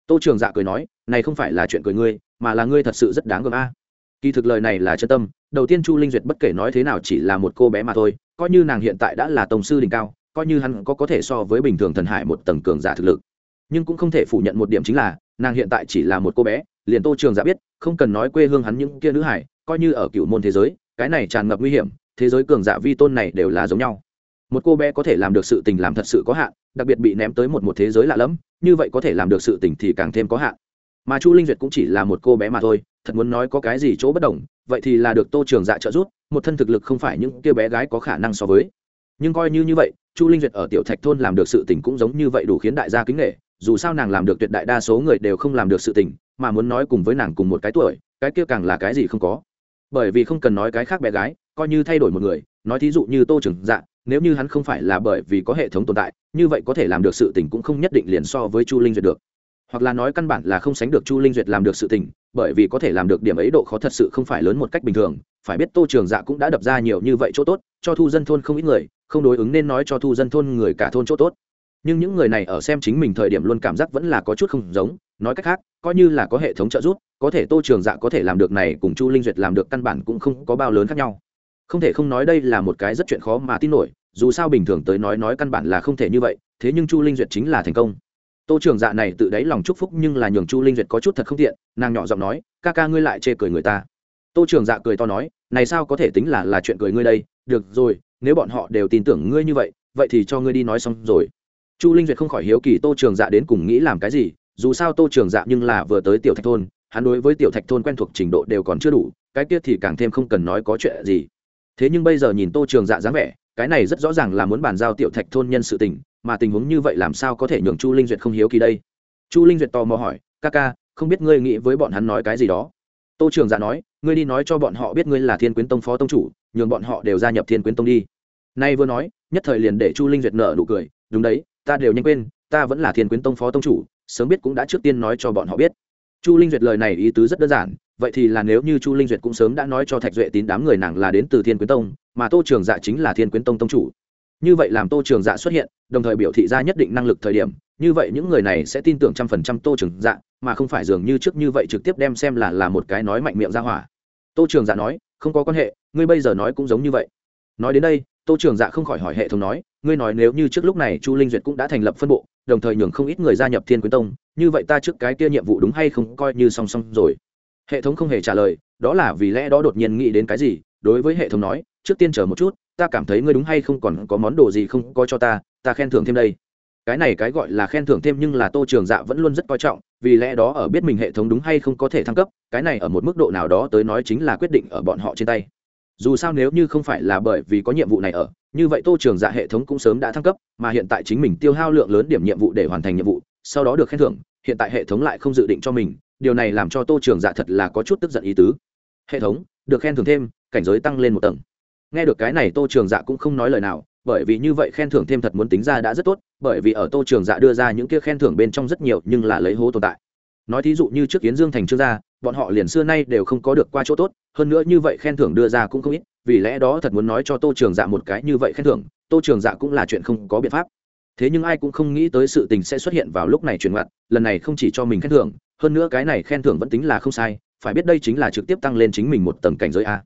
tô trường dạ cười nói, này không phải là chuyện cười ngươi, mà là ngươi thật sự rất đáng gờm a. Kỳ thực lời này là chân tâm, đầu tiên chu linh duyệt bất kể nói thế nào chỉ là một cô bé mà thôi, coi như nàng hiện tại đã là tổng sư đỉnh cao, coi như hắn có có thể so với bình thường thần hải một tầng cường giả thực lực. Nhưng cũng không thể phủ nhận một điểm chính là, nàng hiện tại chỉ là một cô bé, liền tô trường dạ biết, không cần nói quê hương hắn những kia nữ hải, coi như ở cựu môn thế giới, cái này tràn ngập nguy hiểm, thế giới cường giả vi tôn này đều là giống nhau. Một cô bé có thể làm được sự tình làm thật sự có hạn, đặc biệt bị ném tới một một thế giới lạ lẫm như vậy có thể làm được sự tình thì càng thêm có hạn. Mà chu linh duyệt cũng chỉ là một cô bé mà thôi, thật muốn nói có cái gì chỗ bất đồng, vậy thì là được tô trường dạ trợ giúp, một thân thực lực không phải những kia bé gái có khả năng so với. Nhưng coi như như vậy, chu linh duyệt ở tiểu thạch thôn làm được sự tình cũng giống như vậy đủ khiến đại gia kính nghệ dù sao nàng làm được tuyệt đại đa số người đều không làm được sự tình, mà muốn nói cùng với nàng cùng một cái tuổi, cái kia càng là cái gì không có. Bởi vì không cần nói cái khác bé gái, coi như thay đổi một người, nói thí dụ như tô trường dạ nếu như hắn không phải là bởi vì có hệ thống tồn tại, như vậy có thể làm được sự tình cũng không nhất định liền so với chu linh duyệt được. Hoặc là nói căn bản là không sánh được chu linh duyệt làm được sự tình, bởi vì có thể làm được điểm ấy độ khó thật sự không phải lớn một cách bình thường, phải biết tô trường dạ cũng đã đập ra nhiều như vậy chỗ tốt, cho thu dân thôn không ít người, không đối ứng nên nói cho thu dân thôn người cả thôn chỗ tốt. Nhưng những người này ở xem chính mình thời điểm luôn cảm giác vẫn là có chút không giống, nói cách khác, coi như là có hệ thống trợ giúp, có thể tô trường dạ có thể làm được này cùng chu linh duyệt làm được căn bản cũng không có bao lớn khác nhau không thể không nói đây là một cái rất chuyện khó mà tin nổi, dù sao bình thường tới nói nói căn bản là không thể như vậy, thế nhưng chu linh duyệt chính là thành công. Tô trường dạ này tự đáy lòng chúc phúc nhưng là nhường chu linh duyệt có chút thật không tiện, nàng nhỏ giọng nói, ca ca ngươi lại chê cười người ta. Tô trường dạ cười to nói, này sao có thể tính là là chuyện cười ngươi đây, được rồi, nếu bọn họ đều tin tưởng ngươi như vậy vậy thì cho ngươi đi nói xong rồi. Chu linh duyệt không khỏi hiếu kỳ tô trường dạ đến cùng nghĩ làm cái gì, dù sao tô trường dạ nhưng là vừa tới tiểu thạch thôn, hắn đối với tiểu thạch thôn quen thuộc trình độ đều còn chưa đủ, cái kia thì càng thêm không cần nói có chuyện gì thế nhưng bây giờ nhìn tô trường dạ dáng vẻ, cái này rất rõ ràng là muốn bàn giao tiểu thạch thôn nhân sự tình, mà tình huống như vậy làm sao có thể nhường chu linh duyệt không hiếu kỳ đây? Chu linh duyệt tò mò hỏi, ca ca, không biết ngươi nghĩ với bọn hắn nói cái gì đó? Tô trường dạ nói, ngươi đi nói cho bọn họ biết ngươi là thiên quyến tông phó tông chủ, nhường bọn họ đều gia nhập thiên quyến tông đi. Nay vừa nói, nhất thời liền để chu linh duyệt nở nụ cười, đúng đấy, ta đều nhanh quên, ta vẫn là thiên quyến tông phó tông chủ, sớm biết cũng đã trước tiên nói cho bọn họ biết. Chu linh duyệt lời này ý tứ rất đơn giản vậy thì là nếu như chu linh duyệt cũng sớm đã nói cho thạch duệ tín đám người nàng là đến từ thiên quyến tông, mà tô trường dạ chính là thiên quyến tông tông chủ. như vậy làm tô trường dạ xuất hiện, đồng thời biểu thị ra nhất định năng lực thời điểm, như vậy những người này sẽ tin tưởng trăm phần trăm tô trường dạ mà không phải dường như trước như vậy trực tiếp đem xem là là một cái nói mạnh miệng ra hỏa. tô trường dạ nói, không có quan hệ, ngươi bây giờ nói cũng giống như vậy. nói đến đây, tô trường dạ không khỏi hỏi hệ thống nói, ngươi nói nếu như trước lúc này chu linh duyệt cũng đã thành lập phân bộ, đồng thời nhường không ít người gia nhập thiên quyến tông, như vậy ta trước cái kia nhiệm vụ đúng hay không, coi như song song rồi hệ thống không hề trả lời, đó là vì lẽ đó đột nhiên nghĩ đến cái gì, đối với hệ thống nói, trước tiên chờ một chút, ta cảm thấy ngươi đúng hay không còn có món đồ gì không có cho ta ta khen thưởng thêm đây. Cái này cái gọi là khen thưởng thêm nhưng là tô trường dạ vẫn luôn rất coi trọng, vì lẽ đó ở biết mình hệ thống đúng hay không có thể thăng cấp, cái này ở một mức độ nào đó tới nói chính là quyết định ở bọn họ trên tay. Dù sao nếu như không phải là bởi vì có nhiệm vụ này ở, như vậy tô trường dạ hệ thống cũng sớm đã thăng cấp, mà hiện tại chính mình tiêu hao lượng lớn điểm nhiệm vụ để hoàn thành nhiệm vụ, sau đó được khen thưởng, hiện tại hệ thống lại không dự định cho mình điều này làm cho tô trường dạ thật là có chút tức giận ý tứ. Hệ thống, được khen thưởng thêm, cảnh giới tăng lên một tầng. Nghe được cái này, tô trường dạ cũng không nói lời nào, bởi vì như vậy khen thưởng thêm thật muốn tính ra đã rất tốt, bởi vì ở tô trường dạ đưa ra những kia khen thưởng bên trong rất nhiều, nhưng là lấy hố tồn tại. Nói thí dụ như trước kiến dương thành trương gia, bọn họ liền xưa nay đều không có được qua chỗ tốt, hơn nữa như vậy khen thưởng đưa ra cũng không ít, vì lẽ đó thật muốn nói cho tô trường dạ một cái như vậy khen thưởng, tô trường dạ cũng là chuyện không có biện pháp. Thế nhưng ai cũng không nghĩ tới sự tình sẽ xuất hiện vào lúc này chuyển ngặt lần này không chỉ cho mình khen thưởng hơn nữa cái này khen thưởng vẫn tính là không sai, phải biết đây chính là trực tiếp tăng lên chính mình một tầng cảnh giới a.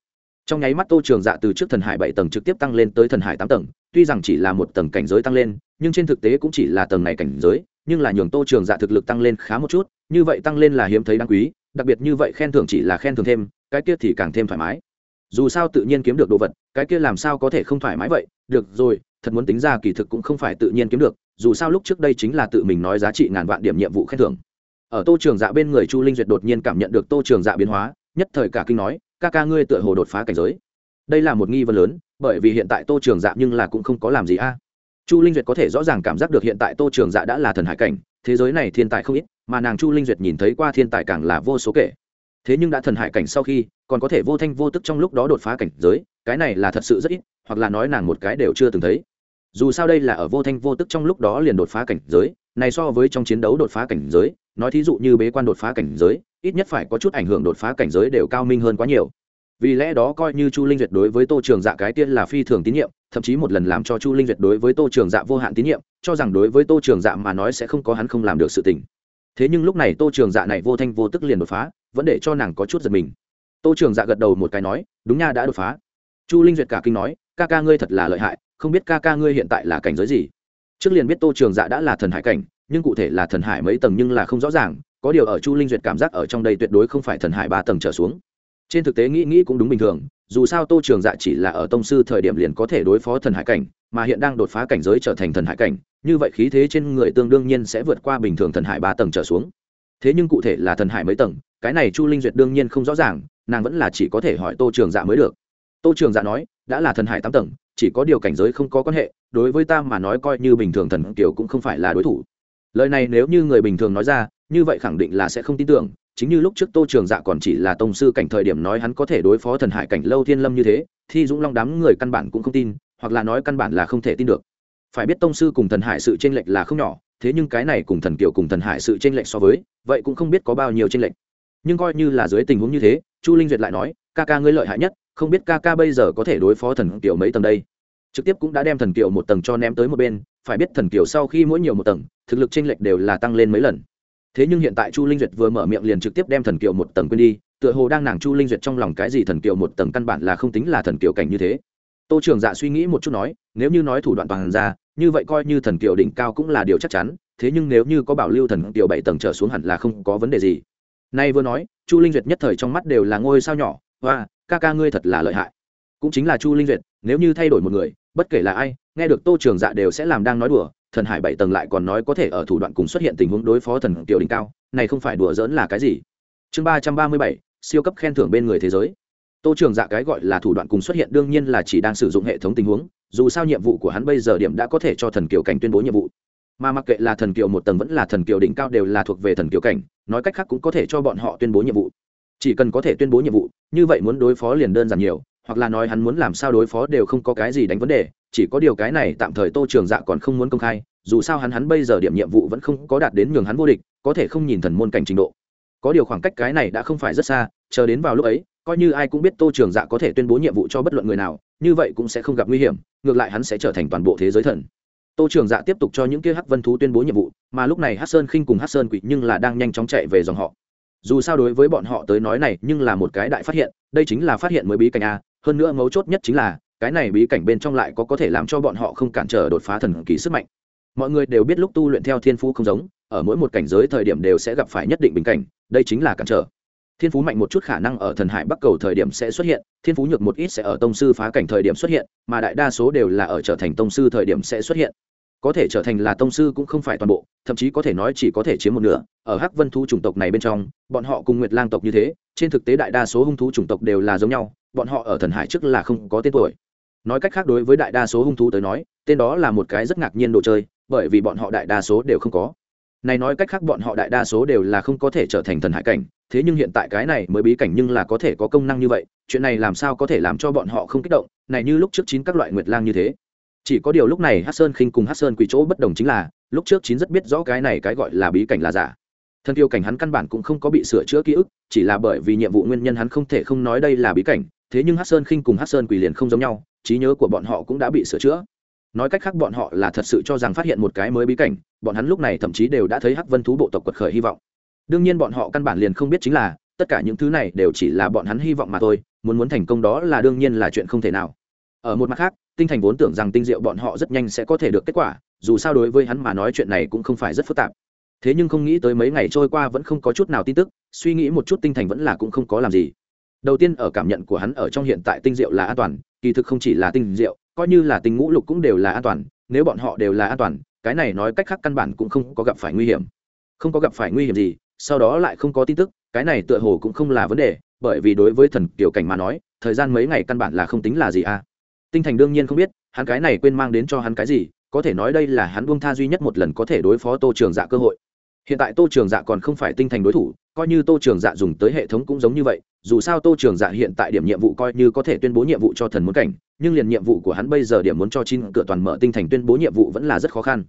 Trong nháy mắt tô trường dạ từ trước thần hải bảy tầng trực tiếp tăng lên tới thần hải tám tầng, tuy rằng chỉ là một tầng cảnh giới tăng lên, nhưng trên thực tế cũng chỉ là tầng này cảnh giới, nhưng là nhường tô trường dạ thực lực tăng lên khá một chút, như vậy tăng lên là hiếm thấy đáng quý, đặc biệt như vậy khen thưởng chỉ là khen thưởng thêm, cái kia thì càng thêm thoải mái. Dù sao tự nhiên kiếm được đồ vật, cái kia làm sao có thể không thoải mái vậy? Được rồi, thật muốn tính ra kỳ thực cũng không phải tự nhiên kiếm được, dù sao lúc trước đây chính là tự mình nói giá trị ngàn vạn điểm nhiệm vụ khen thưởng ở tô trường dạ bên người chu linh duyệt đột nhiên cảm nhận được tô trường dạ biến hóa, nhất thời cả kinh nói, ca ca ngươi tựa hồ đột phá cảnh giới. Đây là một nghi vấn lớn, bởi vì hiện tại tô trường dạ nhưng là cũng không có làm gì a. Chu linh duyệt có thể rõ ràng cảm giác được hiện tại tô trường dạ đã là thần hải cảnh, thế giới này thiên tài không ít, mà nàng chu linh duyệt nhìn thấy qua thiên tài càng là vô số kể. Thế nhưng đã thần hải cảnh sau khi, còn có thể vô thanh vô tức trong lúc đó đột phá cảnh giới, cái này là thật sự rất ít, hoặc là nói nàng một cái đều chưa từng thấy. Dù sao đây là ở vô thanh vô tức trong lúc đó liền đột phá cảnh giới, này so với trong chiến đấu đột phá cảnh giới nói thí dụ như bế quan đột phá cảnh giới, ít nhất phải có chút ảnh hưởng đột phá cảnh giới đều cao minh hơn quá nhiều. Vì lẽ đó coi như chu linh duyệt đối với tô trường dạ cái tiên là phi thường tín nhiệm, thậm chí một lần làm cho chu linh duyệt đối với tô trường dạ vô hạn tín nhiệm, cho rằng đối với tô trường dạ mà nói sẽ không có hắn không làm được sự tình. Thế nhưng lúc này tô trường dạ này vô thanh vô tức liền đột phá, vẫn để cho nàng có chút giật mình. Tô trường dạ gật đầu một cái nói, đúng nha, đã đột phá. Chu linh duyệt cả kinh nói, ca ca ngươi thật là lợi hại, không biết ca ca ngươi hiện tại là cảnh giới gì? Trước liền biết tô trường dạ đã là thần hải cảnh nhưng cụ thể là thần hải mấy tầng nhưng là không rõ ràng, có điều ở chu linh duyệt cảm giác ở trong đây tuyệt đối không phải thần hải ba tầng trở xuống. Trên thực tế nghĩ nghĩ cũng đúng bình thường, dù sao tô trường dạ chỉ là ở tông sư thời điểm liền có thể đối phó thần hải cảnh, mà hiện đang đột phá cảnh giới trở thành thần hải cảnh, như vậy khí thế trên người tương đương nhiên sẽ vượt qua bình thường thần hải ba tầng trở xuống. Thế nhưng cụ thể là thần hải mấy tầng, cái này chu linh duyệt đương nhiên không rõ ràng, nàng vẫn là chỉ có thể hỏi tô trường dạ mới được. Tô trường dạ nói, đã là thần hải tám tầng, chỉ có điều cảnh giới không có quan hệ, đối với ta mà nói coi như bình thường thần kiều cũng không phải là đối thủ lời này nếu như người bình thường nói ra, như vậy khẳng định là sẽ không tin tưởng. Chính như lúc trước tô trường dạ còn chỉ là tông sư cảnh thời điểm nói hắn có thể đối phó thần hải cảnh lâu thiên lâm như thế thì dũng long đám người căn bản cũng không tin, hoặc là nói căn bản là không thể tin được. Phải biết tông sư cùng thần hải sự tranh lệch là không nhỏ, thế nhưng cái này cùng thần kiều cùng thần hải sự tranh lệch so với, vậy cũng không biết có bao nhiêu tranh lệch. Nhưng coi như là dưới tình huống như thế, chu linh duyệt lại nói, ca ca ngươi lợi hại nhất, không biết ca ca bây giờ có thể đối phó thần kiều mấy tầng đây? Trực tiếp cũng đã đem thần kiều một tầng cho ném tới một bên phải biết thần kiều sau khi mỗi nhiều một tầng, thực lực tranh lệch đều là tăng lên mấy lần. Thế nhưng hiện tại chu linh duyệt vừa mở miệng liền trực tiếp đem thần kiều một tầng quên đi, tựa hồ đang nàng chu linh duyệt trong lòng cái gì thần kiều một tầng căn bản là không tính là thần kiều cảnh như thế. Tô trường dạ suy nghĩ một chút nói, nếu như nói thủ đoạn toàn ra, như vậy coi như thần kiều đỉnh cao cũng là điều chắc chắn, thế nhưng nếu như có bảo lưu thần kiều bảy tầng trở xuống hẳn là không có vấn đề gì. Nay vừa nói, chu linh duyệt nhất thời trong mắt đều là ngôi sao nhỏ và ca ca ngươi thật là lợi hại. Cũng chính là chu linh duyệt, nếu như thay đổi một người, bất kể là ai nghe được tô trường dạ đều sẽ làm đang nói đùa, thần hải bảy tầng lại còn nói có thể ở thủ đoạn cùng xuất hiện tình huống đối phó thần kiều đỉnh cao, này không phải đùa giỡn là cái gì? Chương ba trăm ba mươi bảy, siêu cấp khen thưởng bên người thế giới. Tô trường dạ cái gọi là thủ đoạn cùng xuất hiện đương nhiên là chỉ đang sử dụng hệ thống tình huống, dù sao nhiệm vụ của hắn bây giờ điểm đã có thể cho thần kiều cảnh tuyên bố nhiệm vụ. Mà mặc kệ là thần kiều một tầng vẫn là thần kiều đỉnh cao đều là thuộc về thần kiều cảnh, nói cách khác cũng có thể cho bọn họ tuyên bố nhiệm vụ. Chỉ cần có thể tuyên bố nhiệm vụ, như vậy muốn đối phó liền đơn giản nhiều hoặc là nói hắn muốn làm sao đối phó đều không có cái gì đánh vấn đề, chỉ có điều cái này tạm thời tô trường dạ còn không muốn công khai, dù sao hắn hắn bây giờ điểm nhiệm vụ vẫn không có đạt đến nhường hắn vô địch, có thể không nhìn thần môn cảnh trình độ. Có điều khoảng cách cái này đã không phải rất xa, chờ đến vào lúc ấy, coi như ai cũng biết tô trường dạ có thể tuyên bố nhiệm vụ cho bất luận người nào, như vậy cũng sẽ không gặp nguy hiểm, ngược lại hắn sẽ trở thành toàn bộ thế giới thần. Tô trường dạ tiếp tục cho những kia hắc vân thú tuyên bố nhiệm vụ, mà lúc này hắc sơn khinh cùng hắc sơn quỷ nhưng là đang nhanh chóng chạy về dòng họ. Dù sao đối với bọn họ tới nói này nhưng là một cái đại phát hiện, đây chính là phát hiện mới bí cảnh a hơn nữa mấu chốt nhất chính là, cái này bí cảnh bên trong lại có có thể làm cho bọn họ không cản trở đột phá thần kỳ sức mạnh. Mọi người đều biết lúc tu luyện theo thiên phú không giống, ở mỗi một cảnh giới thời điểm đều sẽ gặp phải nhất định bình cảnh, đây chính là cản trở. Thiên phú mạnh một chút khả năng ở thần hải bắc cầu thời điểm sẽ xuất hiện, thiên phú nhược một ít sẽ ở tông sư phá cảnh thời điểm xuất hiện, mà đại đa số đều là ở trở thành tông sư thời điểm sẽ xuất hiện có thể trở thành là tông sư cũng không phải toàn bộ, thậm chí có thể nói chỉ có thể chiếm một nửa. Ở hắc vân thú chủng tộc này bên trong, bọn họ cùng nguyệt lang tộc như thế, trên thực tế đại đa số hung thú chủng tộc đều là giống nhau, bọn họ ở thần hải trước là không có tên tuổi. Nói cách khác đối với đại đa số hung thú tới nói, tên đó là một cái rất ngạc nhiên đồ chơi, bởi vì bọn họ đại đa số đều không có. Này nói cách khác bọn họ đại đa số đều là không có thể trở thành thần hải cảnh, thế nhưng hiện tại cái này mới bí cảnh nhưng là có thể có công năng như vậy, chuyện này làm sao có thể làm cho bọn họ không kích động, này như lúc trước chín các loại nguyệt lang như thế chỉ có điều lúc này hát sơn khinh cùng hát sơn quỳ chỗ bất đồng chính là, lúc trước chín rất biết rõ cái này cái gọi là bí cảnh là giả. Thân tiêu cảnh hắn căn bản cũng không có bị sửa chữa ký ức, chỉ là bởi vì nhiệm vụ nguyên nhân hắn không thể không nói đây là bí cảnh, thế nhưng hát sơn khinh cùng hát sơn quỳ liền không giống nhau, trí nhớ của bọn họ cũng đã bị sửa chữa. Nói cách khác bọn họ là thật sự cho rằng phát hiện một cái mới bí cảnh, bọn hắn lúc này thậm chí đều đã thấy hắc vân thú bộ tộc quật khởi hy vọng. Đương nhiên bọn họ căn bản liền không biết chính là, tất cả những thứ này đều chỉ là bọn hắn hy vọng mà thôi, muốn muốn thành công đó là đương nhiên là chuyện không thể nào. Ở một mặt khác tinh thành vốn tưởng rằng tinh diệu bọn họ rất nhanh sẽ có thể được kết quả, dù sao đối với hắn mà nói chuyện này cũng không phải rất phức tạp. Thế nhưng không nghĩ tới mấy ngày trôi qua vẫn không có chút nào tin tức, suy nghĩ một chút tinh thành vẫn là cũng không có làm gì. Đầu tiên ở cảm nhận của hắn ở trong hiện tại tinh diệu là an toàn, kỳ thực không chỉ là tinh diệu, coi như là tinh ngũ lục cũng đều là an toàn, nếu bọn họ đều là an toàn, cái này nói cách khác căn bản cũng không có gặp phải nguy hiểm. Không có gặp phải nguy hiểm gì, sau đó lại không có tin tức, cái này tựa hồ cũng không là vấn đề, bởi vì đối với thần kiểu cảnh mà nói, thời gian mấy ngày căn bản là không tính là gì à tinh thành đương nhiên không biết, hắn cái này quên mang đến cho hắn cái gì, có thể nói đây là hắn buông tha duy nhất một lần có thể đối phó tô trường dạ cơ hội. Hiện tại tô trường dạ còn không phải tinh thành đối thủ, coi như tô trường dạ dùng tới hệ thống cũng giống như vậy, dù sao tô trường dạ hiện tại điểm nhiệm vụ coi như có thể tuyên bố nhiệm vụ cho thần muốn cảnh, nhưng liền nhiệm vụ của hắn bây giờ điểm muốn cho chín cửa toàn mở tinh thành tuyên bố nhiệm vụ vẫn là rất khó khăn.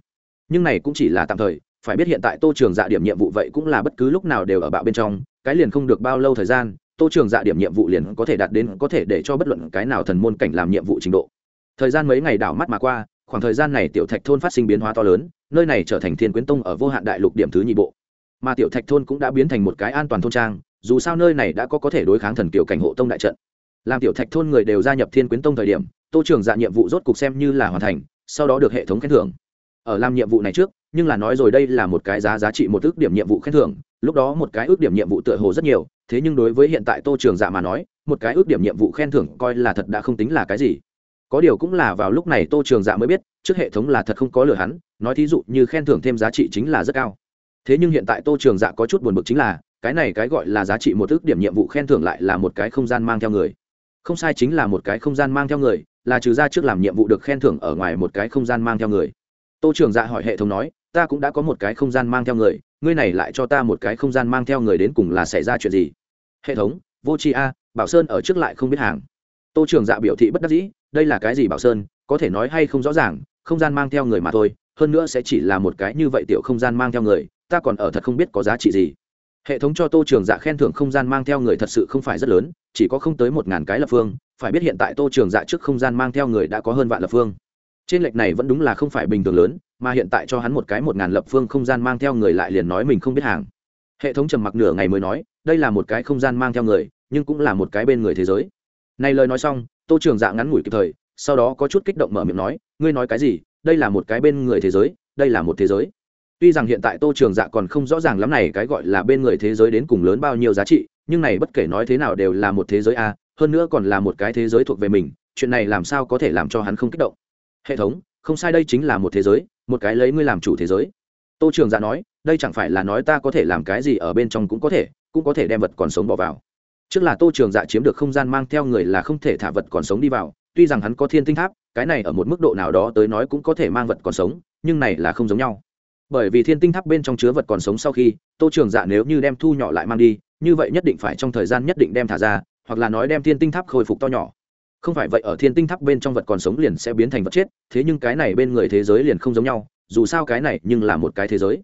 Nhưng này cũng chỉ là tạm thời, phải biết hiện tại tô trường dạ điểm nhiệm vụ vậy cũng là bất cứ lúc nào đều ở bạo bên trong, cái liền không được bao lâu thời gian tô trường dạ điểm nhiệm vụ liền có thể đạt đến có thể để cho bất luận cái nào thần môn cảnh làm nhiệm vụ trình độ. Thời gian mấy ngày đảo mắt mà qua, khoảng thời gian này tiểu thạch thôn phát sinh biến hóa to lớn, nơi này trở thành thiên quyến tông ở vô hạn đại lục điểm thứ nhị bộ. Mà tiểu thạch thôn cũng đã biến thành một cái an toàn thôn trang, dù sao nơi này đã có có thể đối kháng thần kiểu cảnh hộ tông đại trận. Làm tiểu thạch thôn người đều gia nhập thiên quyến tông thời điểm, tô trường dạ nhiệm vụ rốt cục xem như là hoàn thành, sau đó được hệ thống khen thưởng. Ở làm nhiệm vụ này trước, nhưng là nói rồi đây là một cái giá giá trị một ước điểm nhiệm vụ khen thưởng lúc đó một cái ước điểm nhiệm vụ tựa hồ rất nhiều, thế nhưng đối với hiện tại tô trường dạ mà nói, một cái ước điểm nhiệm vụ khen thưởng coi là thật đã không tính là cái gì. Có điều cũng là vào lúc này tô trường dạ mới biết, trước hệ thống là thật không có lừa hắn, nói thí dụ như khen thưởng thêm giá trị chính là rất cao. Thế nhưng hiện tại tô trường dạ có chút buồn bực chính là, cái này cái gọi là giá trị một ước điểm nhiệm vụ khen thưởng lại là một cái không gian mang theo người. Không sai chính là một cái không gian mang theo người, là trừ ra trước làm nhiệm vụ được khen thưởng ở ngoài một cái không gian mang theo người. Tô trường dạ hỏi hệ thống nói, ta cũng đã có một cái không gian mang theo người ngươi này lại cho ta một cái không gian mang theo người đến cùng là xảy ra chuyện gì? Hệ thống, vô tri a, bảo sơn ở trước lại không biết hàng. Tô trường dạ biểu thị bất đắc dĩ, đây là cái gì bảo sơn, có thể nói hay không rõ ràng, không gian mang theo người mà thôi, hơn nữa sẽ chỉ là một cái như vậy tiểu không gian mang theo người, ta còn ở thật không biết có giá trị gì. Hệ thống cho tô trường dạ khen thưởng không gian mang theo người thật sự không phải rất lớn, chỉ có không tới một ngàn cái lập phương, phải biết hiện tại tô trường dạ trước không gian mang theo người đã có hơn vạn lập phương trên lệch này vẫn đúng là không phải bình thường lớn, mà hiện tại cho hắn một cái một ngàn lập phương không gian mang theo người lại liền nói mình không biết hàng. Hệ thống trầm mặc nửa ngày mới nói, đây là một cái không gian mang theo người, nhưng cũng là một cái bên người thế giới. Này lời nói xong, tô trường dạ ngắn ngủi kịp thời, sau đó có chút kích động mở miệng nói, ngươi nói cái gì? Đây là một cái bên người thế giới, đây là một thế giới. Tuy rằng hiện tại tô trường dạ còn không rõ ràng lắm này cái gọi là bên người thế giới đến cùng lớn bao nhiêu giá trị, nhưng này bất kể nói thế nào đều là một thế giới a, hơn nữa còn là một cái thế giới thuộc về mình, chuyện này làm sao có thể làm cho hắn không kích động? Hệ thống, không sai đây chính là một thế giới, một cái lấy ngươi làm chủ thế giới. Tô trường dạ nói, đây chẳng phải là nói ta có thể làm cái gì ở bên trong cũng có thể, cũng có thể đem vật còn sống bỏ vào. Trước là tô trường dạ chiếm được không gian mang theo người là không thể thả vật còn sống đi vào, tuy rằng hắn có thiên tinh tháp, cái này ở một mức độ nào đó tới nói cũng có thể mang vật còn sống, nhưng này là không giống nhau. Bởi vì thiên tinh tháp bên trong chứa vật còn sống sau khi, tô trường dạ nếu như đem thu nhỏ lại mang đi, như vậy nhất định phải trong thời gian nhất định đem thả ra, hoặc là nói đem thiên tinh tháp khôi phục to nhỏ không phải vậy ở thiên tinh tháp bên trong vật còn sống liền sẽ biến thành vật chết, thế nhưng cái này bên người thế giới liền không giống nhau, dù sao cái này nhưng là một cái thế giới.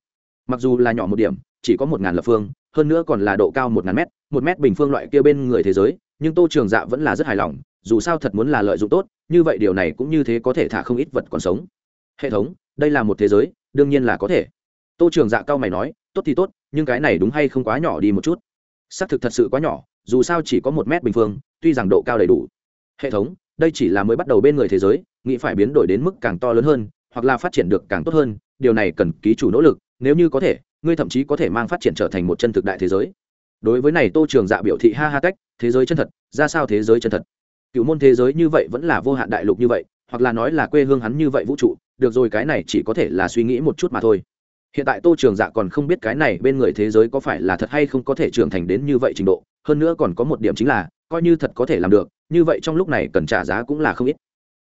Mặc dù là nhỏ một điểm, chỉ có một ngàn lập phương, hơn nữa còn là độ cao một ngàn mét, một mét bình phương loại kia bên người thế giới, nhưng tô trường dạ vẫn là rất hài lòng, dù sao thật muốn là lợi dụng tốt, như vậy điều này cũng như thế có thể thả không ít vật còn sống. Hệ thống, đây là một thế giới, đương nhiên là có thể. Tô trường dạ cao mày nói, tốt thì tốt, nhưng cái này đúng hay không quá nhỏ đi một chút. Xác thực thật sự quá nhỏ, dù sao chỉ có một mét bình phương, tuy rằng độ cao đầy đủ hệ thống, đây chỉ là mới bắt đầu bên người thế giới, nghĩ phải biến đổi đến mức càng to lớn hơn, hoặc là phát triển được càng tốt hơn, điều này cần ký chủ nỗ lực, nếu như có thể, ngươi thậm chí có thể mang phát triển trở thành một chân thực đại thế giới. Đối với này tô trường dạ biểu thị ha ha cách thế giới chân thật, ra sao thế giới chân thật? Cựu môn thế giới như vậy vẫn là vô hạn đại lục như vậy, hoặc là nói là quê hương hắn như vậy vũ trụ, được rồi cái này chỉ có thể là suy nghĩ một chút mà thôi. Hiện tại tô trường dạ còn không biết cái này bên người thế giới có phải là thật hay không có thể trưởng thành đến như vậy trình độ, hơn nữa còn có một điểm chính là, coi như thật có thể làm được như vậy trong lúc này cần trả giá cũng là không ít.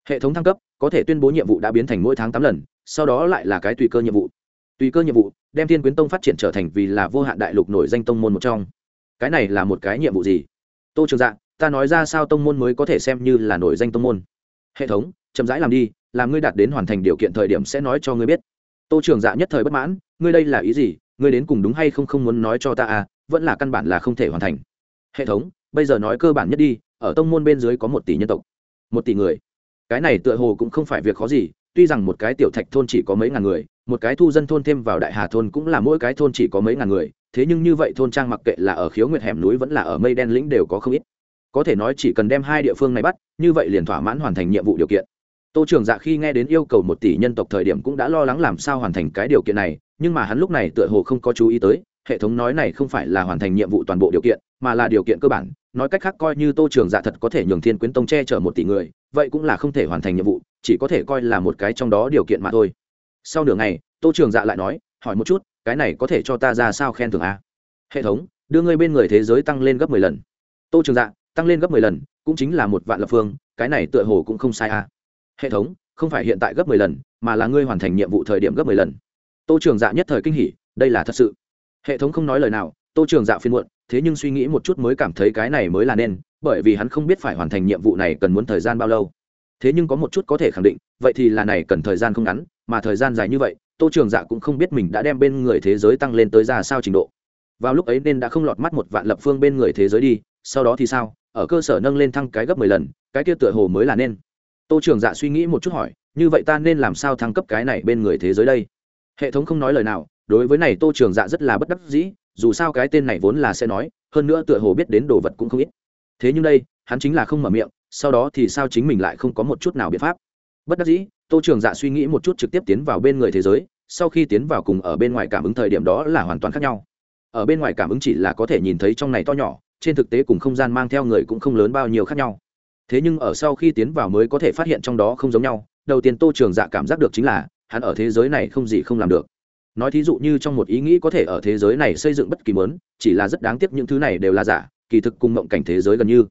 Hệ thống thăng cấp, có thể tuyên bố nhiệm vụ đã biến thành mỗi tháng tám lần, sau đó lại là cái tùy cơ nhiệm vụ. Tùy cơ nhiệm vụ, đem thiên quyến tông phát triển trở thành vì là vô hạn đại lục nổi danh tông môn một trong. Cái này là một cái nhiệm vụ gì? Tô trường dạ ta nói ra sao tông môn mới có thể xem như là nổi danh tông môn? Hệ thống, chậm rãi làm đi, làm ngươi đạt đến hoàn thành điều kiện thời điểm sẽ nói cho ngươi biết. Tô trường dạ nhất thời bất mãn, ngươi đây là ý gì? Ngươi đến cùng đúng hay không không muốn nói cho ta à? Vẫn là căn bản là không thể hoàn thành. Hệ thống, bây giờ nói cơ bản nhất đi ở tông môn bên dưới có một tỷ nhân tộc. Một tỷ người. Cái này tựa hồ cũng không phải việc khó gì, tuy rằng một cái tiểu thạch thôn chỉ có mấy ngàn người, một cái thu dân thôn thêm vào đại hà thôn cũng là mỗi cái thôn chỉ có mấy ngàn người, thế nhưng như vậy thôn trang mặc kệ là ở khiếu nguyệt hẻm núi vẫn là ở mây đen lĩnh đều có không ít. Có thể nói chỉ cần đem hai địa phương này bắt, như vậy liền thỏa mãn hoàn thành nhiệm vụ điều kiện. Tô trường dạ khi nghe đến yêu cầu một tỷ nhân tộc thời điểm cũng đã lo lắng làm sao hoàn thành cái điều kiện này, nhưng mà hắn lúc này tựa hồ không có chú ý tới, hệ thống nói này không phải là hoàn thành nhiệm vụ toàn bộ điều kiện mà là điều kiện cơ bản, nói cách khác coi như tô trường dạ thật có thể nhường thiên quyến tông che chở một tỷ người, vậy cũng là không thể hoàn thành nhiệm vụ, chỉ có thể coi là một cái trong đó điều kiện mà thôi. Sau nửa ngày, tô trường dạ lại nói, hỏi một chút, cái này có thể cho ta ra sao khen thưởng a? Hệ thống, đưa ngươi bên người thế giới tăng lên gấp mười lần. Tô trường dạ tăng lên gấp mười lần, cũng chính là một vạn lập phương, cái này tựa hồ cũng không sai a. Hệ thống, không phải hiện tại gấp mười lần, mà là ngươi hoàn thành nhiệm vụ thời điểm gấp mười lần. Tô trường dạ nhất thời kinh hỉ, đây là thật sự. Hệ thống không nói lời nào, tô trường dạ phiên muộn thế nhưng suy nghĩ một chút mới cảm thấy cái này mới là nên, bởi vì hắn không biết phải hoàn thành nhiệm vụ này cần muốn thời gian bao lâu. Thế nhưng có một chút có thể khẳng định, vậy thì là này cần thời gian không ngắn, mà thời gian dài như vậy, tô trường dạ cũng không biết mình đã đem bên người thế giới tăng lên tới ra sao trình độ. Vào lúc ấy nên đã không lọt mắt một vạn lập phương bên người thế giới đi, sau đó thì sao? Ở cơ sở nâng lên thăng cái gấp mười lần, cái kia tựa hồ mới là nên. Tô trường dạ suy nghĩ một chút hỏi, như vậy ta nên làm sao thăng cấp cái này bên người thế giới đây? Hệ thống không nói lời nào, đối với này tô trường dạ rất là bất đắc dĩ dù sao cái tên này vốn là sẽ nói, hơn nữa tựa hồ biết đến đồ vật cũng không ít. Thế nhưng đây, hắn chính là không mở miệng, sau đó thì sao chính mình lại không có một chút nào biện pháp? Bất đắc dĩ, tô trường dạ suy nghĩ một chút trực tiếp tiến vào bên người thế giới, sau khi tiến vào cùng ở bên ngoài cảm ứng thời điểm đó là hoàn toàn khác nhau. Ở bên ngoài cảm ứng chỉ là có thể nhìn thấy trong này to nhỏ, trên thực tế cùng không gian mang theo người cũng không lớn bao nhiêu khác nhau. Thế nhưng ở sau khi tiến vào mới có thể phát hiện trong đó không giống nhau, đầu tiên tô trường dạ cảm giác được chính là, hắn ở thế giới này không gì không làm được nói thí dụ như trong một ý nghĩ có thể ở thế giới này xây dựng bất kỳ mớn chỉ là rất đáng tiếc những thứ này đều là giả, kỳ thực cùng mộng cảnh thế giới gần như.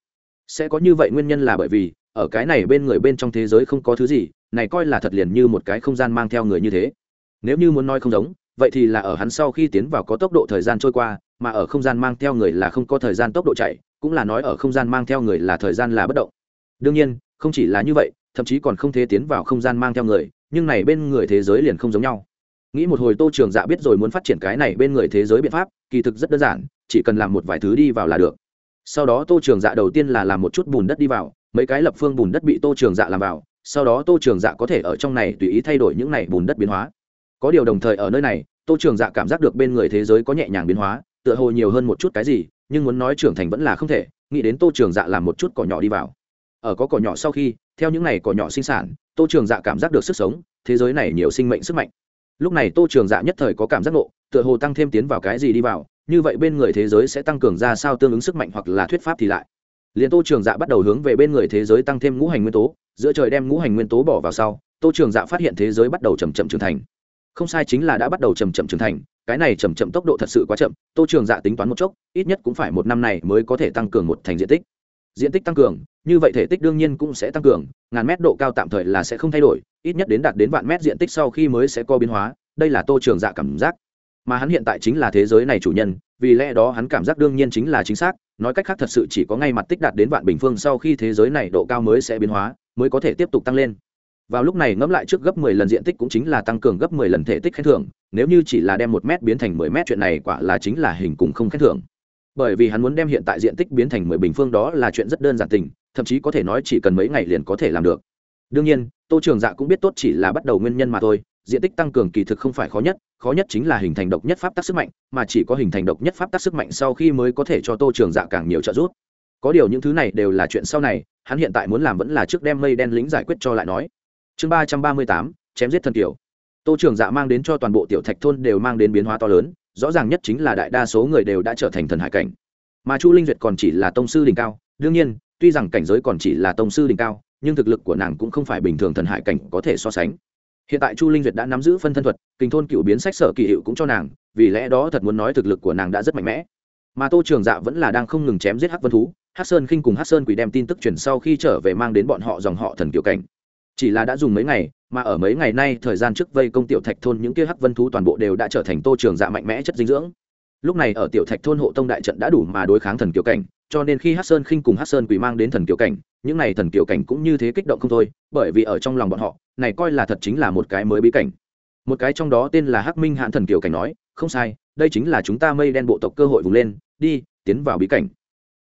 Sẽ có như vậy nguyên nhân là bởi vì, ở cái này bên người bên trong thế giới không có thứ gì, này coi là thật liền như một cái không gian mang theo người như thế. Nếu như muốn nói không giống, vậy thì là ở hắn sau khi tiến vào có tốc độ thời gian trôi qua, mà ở không gian mang theo người là không có thời gian tốc độ chạy, cũng là nói ở không gian mang theo người là thời gian là bất động. Đương nhiên, không chỉ là như vậy, thậm chí còn không thể tiến vào không gian mang theo người, nhưng này bên người thế giới liền không giống nhau nghĩ một hồi tô trường dạ biết rồi muốn phát triển cái này bên người thế giới biện pháp, kỳ thực rất đơn giản, chỉ cần làm một vài thứ đi vào là được. Sau đó tô trường dạ đầu tiên là làm một chút bùn đất đi vào, mấy cái lập phương bùn đất bị tô trường dạ làm vào, sau đó tô trường dạ có thể ở trong này tùy ý thay đổi những này bùn đất biến hóa. Có điều đồng thời ở nơi này, tô trường dạ cảm giác được bên người thế giới có nhẹ nhàng biến hóa, tựa hồ nhiều hơn một chút cái gì, nhưng muốn nói trưởng thành vẫn là không thể, nghĩ đến tô trường dạ làm một chút cỏ nhỏ đi vào. Ở có cỏ nhỏ sau khi, theo những ngày cỏ nhỏ sinh sản, tô trường dạ cảm giác được sức sống, thế giới này nhiều sinh mệnh sức mạnh lúc này tô trường dạ nhất thời có cảm giác ngộ, tựa hồ tăng thêm tiến vào cái gì đi vào, như vậy bên người thế giới sẽ tăng cường ra sao tương ứng sức mạnh hoặc là thuyết pháp thì lại. Liền tô trường dạ bắt đầu hướng về bên người thế giới tăng thêm ngũ hành nguyên tố, giữa trời đem ngũ hành nguyên tố bỏ vào sau, tô trường dạ phát hiện thế giới bắt đầu chầm chậm trưởng thành. Không sai chính là đã bắt đầu chầm chậm trưởng thành, cái này chầm chậm tốc độ thật sự quá chậm, tô trường dạ tính toán một chốc, ít nhất cũng phải một năm này mới có thể tăng cường một thành diện tích diện tích tăng cường, như vậy thể tích đương nhiên cũng sẽ tăng cường, ngàn mét độ cao tạm thời là sẽ không thay đổi, ít nhất đến đạt đến vạn mét diện tích sau khi mới sẽ có biến hóa, đây là tô trường dạ cảm giác. Mà hắn hiện tại chính là thế giới này chủ nhân, vì lẽ đó hắn cảm giác đương nhiên chính là chính xác, nói cách khác thật sự chỉ có ngay mặt tích đạt đến vạn bình phương sau khi thế giới này độ cao mới sẽ biến hóa, mới có thể tiếp tục tăng lên. Vào lúc này ngẫm lại trước gấp 10 lần diện tích cũng chính là tăng cường gấp 10 lần thể tích khen thưởng, nếu như chỉ là đem một mét biến thành 10 mét chuyện này quả là chính là hình cùng không khen thưởng bởi vì hắn muốn đem hiện tại diện tích biến thành 10 bình phương đó là chuyện rất đơn giản tình, thậm chí có thể nói chỉ cần mấy ngày liền có thể làm được. Đương nhiên, tô trường dạ cũng biết tốt chỉ là bắt đầu nguyên nhân mà thôi, diện tích tăng cường kỳ thực không phải khó nhất khó nhất chính là hình thành độc nhất pháp tác sức mạnh, mà chỉ có hình thành độc nhất pháp tác sức mạnh sau khi mới có thể cho tô trường dạ càng nhiều trợ giúp. Có điều những thứ này đều là chuyện sau này, hắn hiện tại muốn làm vẫn là trước đem mây đen lính giải quyết cho lại nói. Chương ba trăm ba mươi tám, chém giết thân kiểu tô trường dạ mang đến cho toàn bộ tiểu thạch thôn đều mang đến biến hóa to lớn rõ ràng nhất chính là đại đa số người đều đã trở thành thần hải cảnh. Mà chu linh duyệt còn chỉ là tông sư đỉnh cao, đương nhiên, tuy rằng cảnh giới còn chỉ là tông sư đỉnh cao, nhưng thực lực của nàng cũng không phải bình thường thần hải cảnh có thể so sánh. Hiện tại chu linh duyệt đã nắm giữ phân thân thuật kinh thôn cựu biến sách sở kỳ hiệu cũng cho nàng, vì lẽ đó thật muốn nói thực lực của nàng đã rất mạnh mẽ. Mà tô trường dạ vẫn là đang không ngừng chém giết hắc vân thú, hắc sơn khinh cùng hắc sơn quỷ đem tin tức truyền sau khi trở về mang đến bọn họ dòng họ thần kiểu cảnh chỉ là đã dùng mấy ngày, mà ở mấy ngày nay thời gian trước vây công tiểu thạch thôn những kia hắc vân thú toàn bộ đều đã trở thành tô trường dạ mạnh mẽ chất dinh dưỡng. Lúc này ở tiểu thạch thôn hộ tông đại trận đã đủ mà đối kháng thần kiểu cảnh, cho nên khi hắc sơn khinh cùng hắc sơn quỷ mang đến thần kiểu cảnh, những này thần kiểu cảnh cũng như thế kích động không thôi, bởi vì ở trong lòng bọn họ, này coi là thật chính là một cái mới bí cảnh. Một cái trong đó tên là hắc minh hạn thần kiểu cảnh nói, không sai, đây chính là chúng ta mây đen bộ tộc cơ hội vùng lên, đi, tiến vào bí cảnh.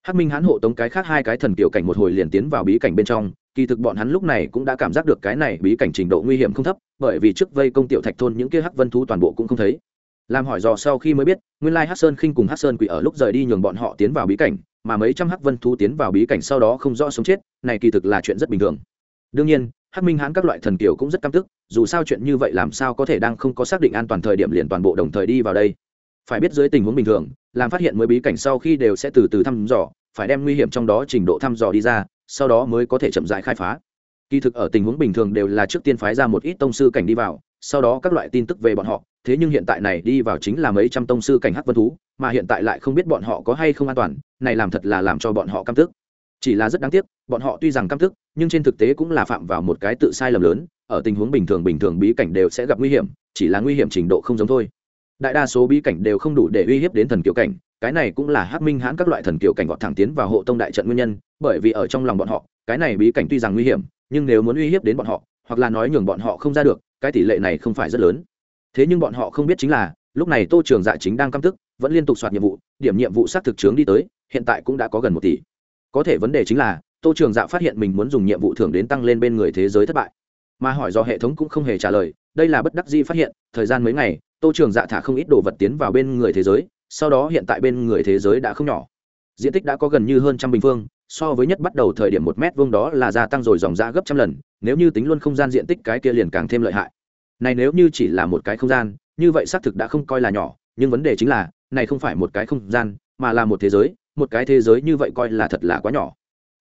Hắc minh hãn hộ tống cái khác hai cái thần kiểu cảnh một hồi liền tiến vào bí cảnh bên trong kỳ thực bọn hắn lúc này cũng đã cảm giác được cái này bí cảnh trình độ nguy hiểm không thấp, bởi vì trước vây công tiểu thạch thôn những kia hắc vân thú toàn bộ cũng không thấy. Làm hỏi dò sau khi mới biết, nguyên lai hắc sơn khinh cùng hắc sơn quỷ ở lúc rời đi nhường bọn họ tiến vào bí cảnh, mà mấy trăm hắc vân thú tiến vào bí cảnh sau đó không rõ sống chết, này kỳ thực là chuyện rất bình thường. Đương nhiên, hắc minh hãn các loại thần kiều cũng rất căm tức, dù sao chuyện như vậy làm sao có thể đang không có xác định an toàn thời điểm liền toàn bộ đồng thời đi vào đây. Phải biết dưới tình huống bình thường, làm phát hiện mới bí cảnh sau khi đều sẽ từ từ thăm dò, phải đem nguy hiểm trong đó trình độ thăm dò đi ra sau đó mới có thể chậm rãi khai phá. Kỳ thực ở tình huống bình thường đều là trước tiên phái ra một ít tông sư cảnh đi vào, sau đó các loại tin tức về bọn họ, thế nhưng hiện tại này đi vào chính là mấy trăm tông sư cảnh hắc vân thú, mà hiện tại lại không biết bọn họ có hay không an toàn, này làm thật là làm cho bọn họ căm tức. Chỉ là rất đáng tiếc, bọn họ tuy rằng căm tức, nhưng trên thực tế cũng là phạm vào một cái tự sai lầm lớn, ở tình huống bình thường bình thường bí cảnh đều sẽ gặp nguy hiểm, chỉ là nguy hiểm trình độ không giống thôi đại đa số bí cảnh đều không đủ để uy hiếp đến thần kiểu cảnh, cái này cũng là hắc minh hãn các loại thần kiểu cảnh gọt thẳng tiến vào hộ tông đại trận nguyên nhân, bởi vì ở trong lòng bọn họ, cái này bí cảnh tuy rằng nguy hiểm, nhưng nếu muốn uy hiếp đến bọn họ, hoặc là nói nhường bọn họ không ra được, cái tỷ lệ này không phải rất lớn. Thế nhưng bọn họ không biết chính là, lúc này tô trường dạ chính đang căm tức, vẫn liên tục soạt nhiệm vụ, điểm nhiệm vụ xác thực chướng đi tới, hiện tại cũng đã có gần một tỷ. Có thể vấn đề chính là, tô trường dạ phát hiện mình muốn dùng nhiệm vụ thưởng đến tăng lên bên người thế giới thất bại. Mà hỏi do hệ thống cũng không hề trả lời, đây là bất đắc dĩ phát hiện, thời gian mấy ngày tô trường dạ thả không ít đồ vật tiến vào bên người thế giới, sau đó hiện tại bên người thế giới đã không nhỏ. Diện tích đã có gần như hơn trăm bình phương, so với nhất bắt đầu thời điểm một mét vuông đó là gia tăng rồi dòng ra gấp trăm lần, nếu như tính luôn không gian diện tích cái kia liền càng thêm lợi hại. Này nếu như chỉ là một cái không gian, như vậy xác thực đã không coi là nhỏ, nhưng vấn đề chính là, này không phải một cái không gian, mà là một thế giới, một cái thế giới như vậy coi là thật là quá nhỏ.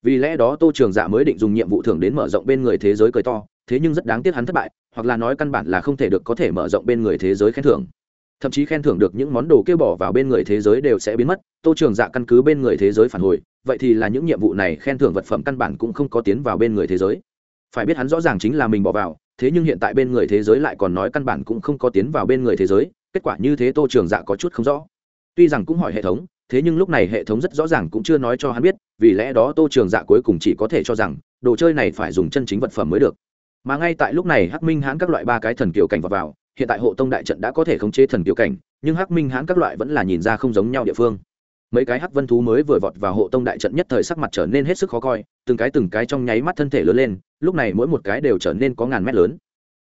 Vì lẽ đó tô trường dạ mới định dùng nhiệm vụ thưởng đến mở rộng bên người thế giới cười to thế nhưng rất đáng tiếc hắn thất bại, hoặc là nói căn bản là không thể được có thể mở rộng bên người thế giới khen thưởng. Thậm chí khen thưởng được những món đồ kêu bỏ vào bên người thế giới đều sẽ biến mất, tô trường dạ căn cứ bên người thế giới phản hồi, vậy thì là những nhiệm vụ này khen thưởng vật phẩm căn bản cũng không có tiến vào bên người thế giới. Phải biết hắn rõ ràng chính là mình bỏ vào, thế nhưng hiện tại bên người thế giới lại còn nói căn bản cũng không có tiến vào bên người thế giới, kết quả như thế tô trường dạ có chút không rõ. Tuy rằng cũng hỏi hệ thống, thế nhưng lúc này hệ thống rất rõ ràng cũng chưa nói cho hắn biết, vì lẽ đó tô trường dạ cuối cùng chỉ có thể cho rằng, đồ chơi này phải dùng chân chính vật phẩm mới được mà ngay tại lúc này hắc minh hãn các loại ba cái thần kiều cảnh vào, vào hiện tại hộ tông đại trận đã có thể khống chế thần kiều cảnh nhưng hắc minh hãn các loại vẫn là nhìn ra không giống nhau địa phương. Mấy cái hắc vân thú mới vừa vọt vào hộ tông đại trận nhất thời sắc mặt trở nên hết sức khó coi từng cái từng cái trong nháy mắt thân thể lớn lên lúc này mỗi một cái đều trở nên có ngàn mét lớn.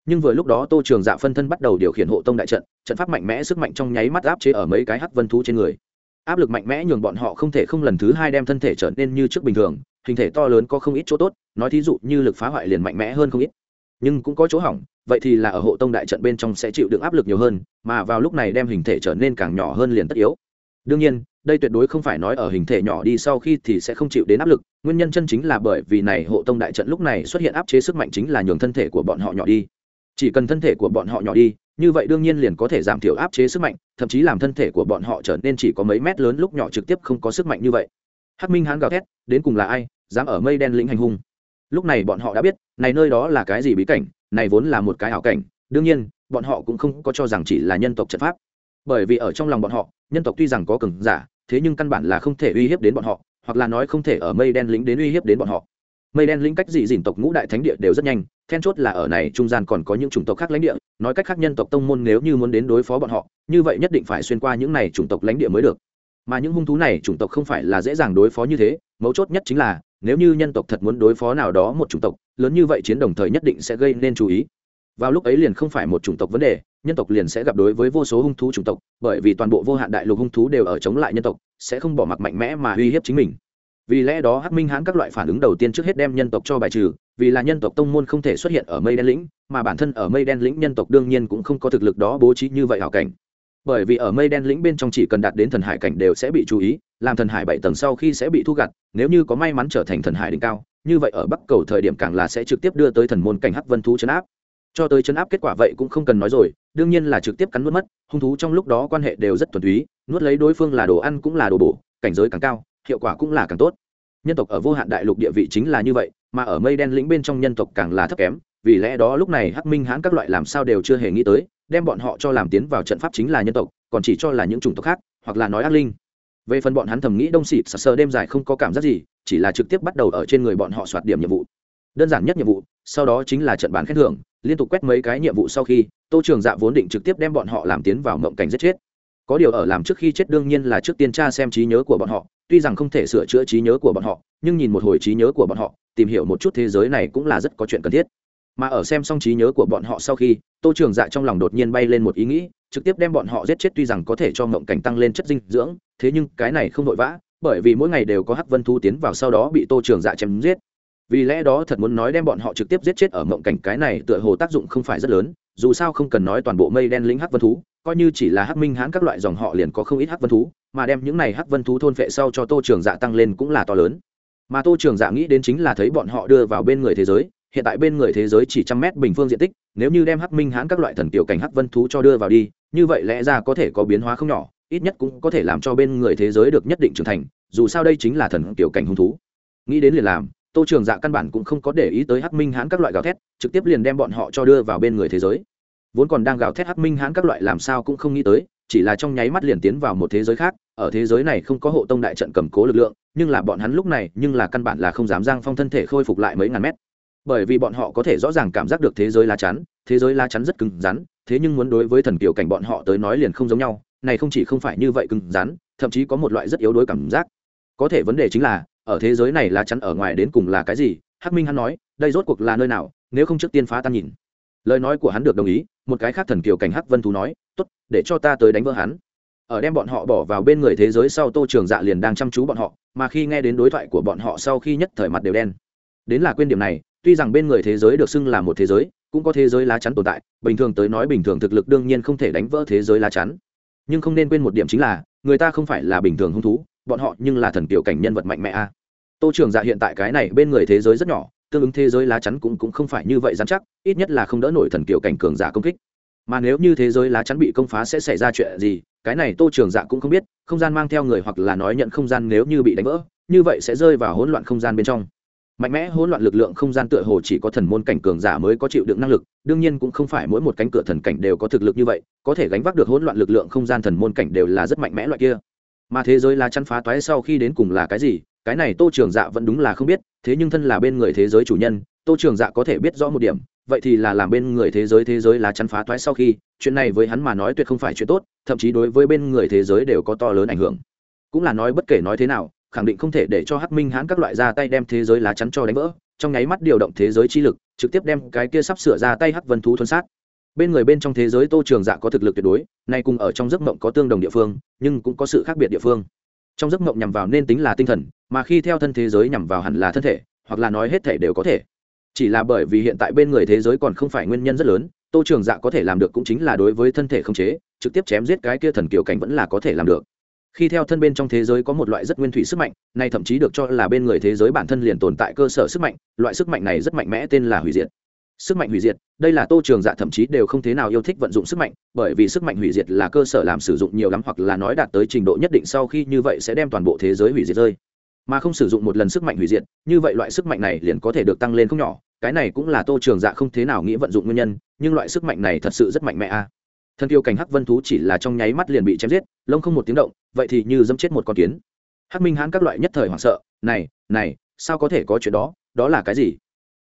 Nhưng vừa lúc đó tô trường dạ phân thân bắt đầu điều khiển hộ tông đại trận trận pháp mạnh mẽ sức mạnh trong nháy mắt áp chế ở mấy cái hắc vân thú trên người. Áp lực mạnh mẽ nhường bọn họ không thể không lần thứ hai đem thân thể trở nên như trước bình thường hình thể to lớn có không ít chỗ tốt nói thí dụ như lực phá hoại liền mạnh mẽ hơn không ít nhưng cũng có chỗ hỏng, vậy thì là ở hộ tông đại trận bên trong sẽ chịu được áp lực nhiều hơn, mà vào lúc này đem hình thể trở nên càng nhỏ hơn liền tất yếu. Đương nhiên, đây tuyệt đối không phải nói ở hình thể nhỏ đi sau khi thì sẽ không chịu đến áp lực, nguyên nhân chân chính là bởi vì này hộ tông đại trận lúc này xuất hiện áp chế sức mạnh chính là nhường thân thể của bọn họ nhỏ đi. Chỉ cần thân thể của bọn họ nhỏ đi, như vậy đương nhiên liền có thể giảm thiểu áp chế sức mạnh, thậm chí làm thân thể của bọn họ trở nên chỉ có mấy mét lớn lúc nhỏ trực tiếp không có sức mạnh như vậy. Hắc minh hán gào thét, đến cùng là ai, dám ở mây đen lĩnh hành hung? Lúc này bọn họ đã biết, này nơi đó là cái gì bí cảnh, này vốn là một cái ảo cảnh, đương nhiên, bọn họ cũng không có cho rằng chỉ là nhân tộc trận pháp. Bởi vì ở trong lòng bọn họ, nhân tộc tuy rằng có cường giả, thế nhưng căn bản là không thể uy hiếp đến bọn họ, hoặc là nói không thể ở mây đen lĩnh đến uy hiếp đến bọn họ. Mây đen lĩnh cách dị dìn tộc ngũ đại thánh địa đều rất nhanh, then chốt là ở này trung gian còn có những chủng tộc khác lãnh địa, nói cách khác nhân tộc tông môn nếu như muốn đến đối phó bọn họ, như vậy nhất định phải xuyên qua những này chủng tộc lãnh địa mới được. Mà những hung thú này chủng tộc không phải là dễ dàng đối phó như thế, mấu chốt nhất chính là nếu như nhân tộc thật muốn đối phó nào đó một chủng tộc, lớn như vậy chiến đồng thời nhất định sẽ gây nên chú ý. Vào lúc ấy liền không phải một chủng tộc vấn đề, nhân tộc liền sẽ gặp đối với vô số hung thú chủng tộc, bởi vì toàn bộ vô hạn đại lục hung thú đều ở chống lại nhân tộc, sẽ không bỏ mặc mạnh mẽ mà uy hiếp chính mình. Vì lẽ đó hắc minh hãn các loại phản ứng đầu tiên trước hết đem nhân tộc cho bài trừ, vì là nhân tộc tông môn không thể xuất hiện ở mây đen lĩnh, mà bản thân ở mây đen lĩnh nhân tộc đương nhiên cũng không có thực lực đó bố trí như vậy hảo cảnh bởi vì ở mây đen lĩnh bên trong chỉ cần đạt đến thần hải cảnh đều sẽ bị chú ý, làm thần hải bảy tầng sau khi sẽ bị thu gặt, nếu như có may mắn trở thành thần hải đỉnh cao, như vậy ở bắc cầu thời điểm càng là sẽ trực tiếp đưa tới thần môn cảnh hắc vân thú chấn áp. Cho tới chấn áp kết quả vậy cũng không cần nói rồi, đương nhiên là trực tiếp cắn nuốt mất, hung thú trong lúc đó quan hệ đều rất thuần túy, nuốt lấy đối phương là đồ ăn cũng là đồ bổ, cảnh giới càng cao, hiệu quả cũng là càng tốt. Nhân tộc ở vô hạn đại lục địa vị chính là như vậy, mà ở mây đen lĩnh bên trong nhân tộc càng là thấp kém, vì lẽ đó lúc này hắc minh hãn các loại làm sao đều chưa hề nghĩ tới đem bọn họ cho làm tiến vào trận pháp chính là nhân tộc, còn chỉ cho là những chủng tộc khác, hoặc là nói ác linh. Về phần bọn hắn thầm nghĩ đông xịt, sờ sờ đêm dài không có cảm giác gì, chỉ là trực tiếp bắt đầu ở trên người bọn họ soạt điểm nhiệm vụ. Đơn giản nhất nhiệm vụ, sau đó chính là trận bán khen thưởng, liên tục quét mấy cái nhiệm vụ sau khi, tô trường dạ vốn định trực tiếp đem bọn họ làm tiến vào mộng cảnh giết chết. Có điều ở làm trước khi chết đương nhiên là trước tiên tra xem trí nhớ của bọn họ, tuy rằng không thể sửa chữa trí nhớ của bọn họ, nhưng nhìn một hồi trí nhớ của bọn họ, tìm hiểu một chút thế giới này cũng là rất có chuyện cần thiết mà ở xem xong trí nhớ của bọn họ sau khi, tô trường dạ trong lòng đột nhiên bay lên một ý nghĩ, trực tiếp đem bọn họ giết chết tuy rằng có thể cho mộng cảnh tăng lên chất dinh dưỡng, thế nhưng cái này không vội vã, bởi vì mỗi ngày đều có hắc vân thu tiến vào sau đó bị tô trường dạ chém giết. Vì lẽ đó thật muốn nói đem bọn họ trực tiếp giết chết ở mộng cảnh cái này tựa hồ tác dụng không phải rất lớn, dù sao không cần nói toàn bộ mây đen lĩnh hắc vân thú, coi như chỉ là hắc minh hãn các loại dòng họ liền có không ít hắc vân thú, mà đem những này hắc vân thú thôn phệ sau cho tô trường dạ tăng lên cũng là to lớn. Mà tô trường dạ nghĩ đến chính là thấy bọn họ đưa vào bên người thế giới hiện tại bên người thế giới chỉ trăm mét bình phương diện tích, nếu như đem hắc minh hãn các loại thần tiểu cảnh hắc vân thú cho đưa vào đi, như vậy lẽ ra có thể có biến hóa không nhỏ, ít nhất cũng có thể làm cho bên người thế giới được nhất định trưởng thành, dù sao đây chính là thần tiểu cảnh hung thú. Nghĩ đến liền làm, tô trường dạ căn bản cũng không có để ý tới hắc minh hãn các loại gào thét, trực tiếp liền đem bọn họ cho đưa vào bên người thế giới. Vốn còn đang gào thét hắc minh hãn các loại làm sao cũng không nghĩ tới, chỉ là trong nháy mắt liền tiến vào một thế giới khác, ở thế giới này không có hộ tông đại trận cầm cố lực lượng, nhưng là bọn hắn lúc này nhưng là căn bản là không dám giang phong thân thể khôi phục lại mấy ngàn mét bởi vì bọn họ có thể rõ ràng cảm giác được thế giới lá chắn, thế giới lá chắn rất cứng rắn, thế nhưng muốn đối với thần kiểu cảnh bọn họ tới nói liền không giống nhau, này không chỉ không phải như vậy cứng rắn, thậm chí có một loại rất yếu đuối cảm giác. Có thể vấn đề chính là, ở thế giới này lá chắn ở ngoài đến cùng là cái gì, hắc minh hắn nói, đây rốt cuộc là nơi nào, nếu không trước tiên phá tan nhìn. Lời nói của hắn được đồng ý, một cái khác thần kiều cảnh hắc vân thú nói, tốt, để cho ta tới đánh vỡ hắn. Ở đem bọn họ bỏ vào bên người thế giới sau, tô trường dạ liền đang chăm chú bọn họ, mà khi nghe đến đối thoại của bọn họ sau khi nhất thời mặt đều đen. Đến là quên điểm này tuy rằng bên người thế giới được xưng là một thế giới, cũng có thế giới lá chắn tồn tại, bình thường tới nói bình thường thực lực đương nhiên không thể đánh vỡ thế giới lá chắn. Nhưng không nên quên một điểm chính là, người ta không phải là bình thường hung thú, bọn họ nhưng là thần kiều cảnh nhân vật mạnh mẽ a. Tô trường dạ hiện tại cái này bên người thế giới rất nhỏ, tương ứng thế giới lá chắn cũng cũng không phải như vậy dám chắc, ít nhất là không đỡ nổi thần kiều cảnh cường giả công kích. Mà nếu như thế giới lá chắn bị công phá sẽ xảy ra chuyện gì, cái này tô trường dạ cũng không biết, không gian mang theo người hoặc là nói nhận không gian nếu như bị đánh vỡ, như vậy sẽ rơi vào hỗn loạn không gian bên trong mạnh mẽ hỗn loạn lực lượng không gian tựa hồ chỉ có thần môn cảnh cường giả mới có chịu đựng năng lực, đương nhiên cũng không phải mỗi một cánh cửa thần cảnh đều có thực lực như vậy, có thể gánh vác được hỗn loạn lực lượng không gian thần môn cảnh đều là rất mạnh mẽ loại kia. Mà thế giới lá chắn phá toái sau khi đến cùng là cái gì, cái này tô trường dạ vẫn đúng là không biết, thế nhưng thân là bên người thế giới chủ nhân, tô trường dạ có thể biết rõ một điểm, vậy thì là làm bên người thế giới thế giới lá chắn phá toái sau khi, chuyện này với hắn mà nói tuyệt không phải chuyện tốt, thậm chí đối với bên người thế giới đều có to lớn ảnh hưởng. Cũng là nói bất kể nói thế nào khẳng định không thể để cho hắc minh hãn các loại ra tay đem thế giới lá chắn cho đánh vỡ, trong nháy mắt điều động thế giới chi lực, trực tiếp đem cái kia sắp sửa ra tay hắc vân thú thuần sát. Bên người bên trong thế giới tô trường dạ có thực lực tuyệt đối, nay cùng ở trong giấc mộng có tương đồng địa phương, nhưng cũng có sự khác biệt địa phương. Trong giấc mộng nhằm vào nên tính là tinh thần, mà khi theo thân thế giới nhằm vào hẳn là thân thể, hoặc là nói hết thể đều có thể. Chỉ là bởi vì hiện tại bên người thế giới còn không phải nguyên nhân rất lớn, tô trường dạ có thể làm được cũng chính là đối với thân thể không chế, trực tiếp chém giết cái kia thần kiều cảnh vẫn là có thể làm được khi theo thân bên trong thế giới có một loại rất nguyên thủy sức mạnh, nay thậm chí được cho là bên người thế giới bản thân liền tồn tại cơ sở sức mạnh, loại sức mạnh này rất mạnh mẽ tên là hủy diệt sức mạnh hủy diệt, đây là tô trường dạ thậm chí đều không thế nào yêu thích vận dụng sức mạnh, bởi vì sức mạnh hủy diệt là cơ sở làm sử dụng nhiều lắm hoặc là nói đạt tới trình độ nhất định sau khi như vậy sẽ đem toàn bộ thế giới hủy diệt rơi mà không sử dụng một lần sức mạnh hủy diệt, như vậy loại sức mạnh này liền có thể được tăng lên không nhỏ, cái này cũng là tô trường dạ không thế nào nghĩ vận dụng nguyên nhân, nhưng loại sức mạnh này thật sự rất mạnh mẽ a à thân tiêu cảnh hắc vân thú chỉ là trong nháy mắt liền bị chém giết, lông không một tiếng động, vậy thì như dẫm chết một con kiến. Hắc minh hãn các loại nhất thời hoảng sợ, này này, sao có thể có chuyện đó đó là cái gì?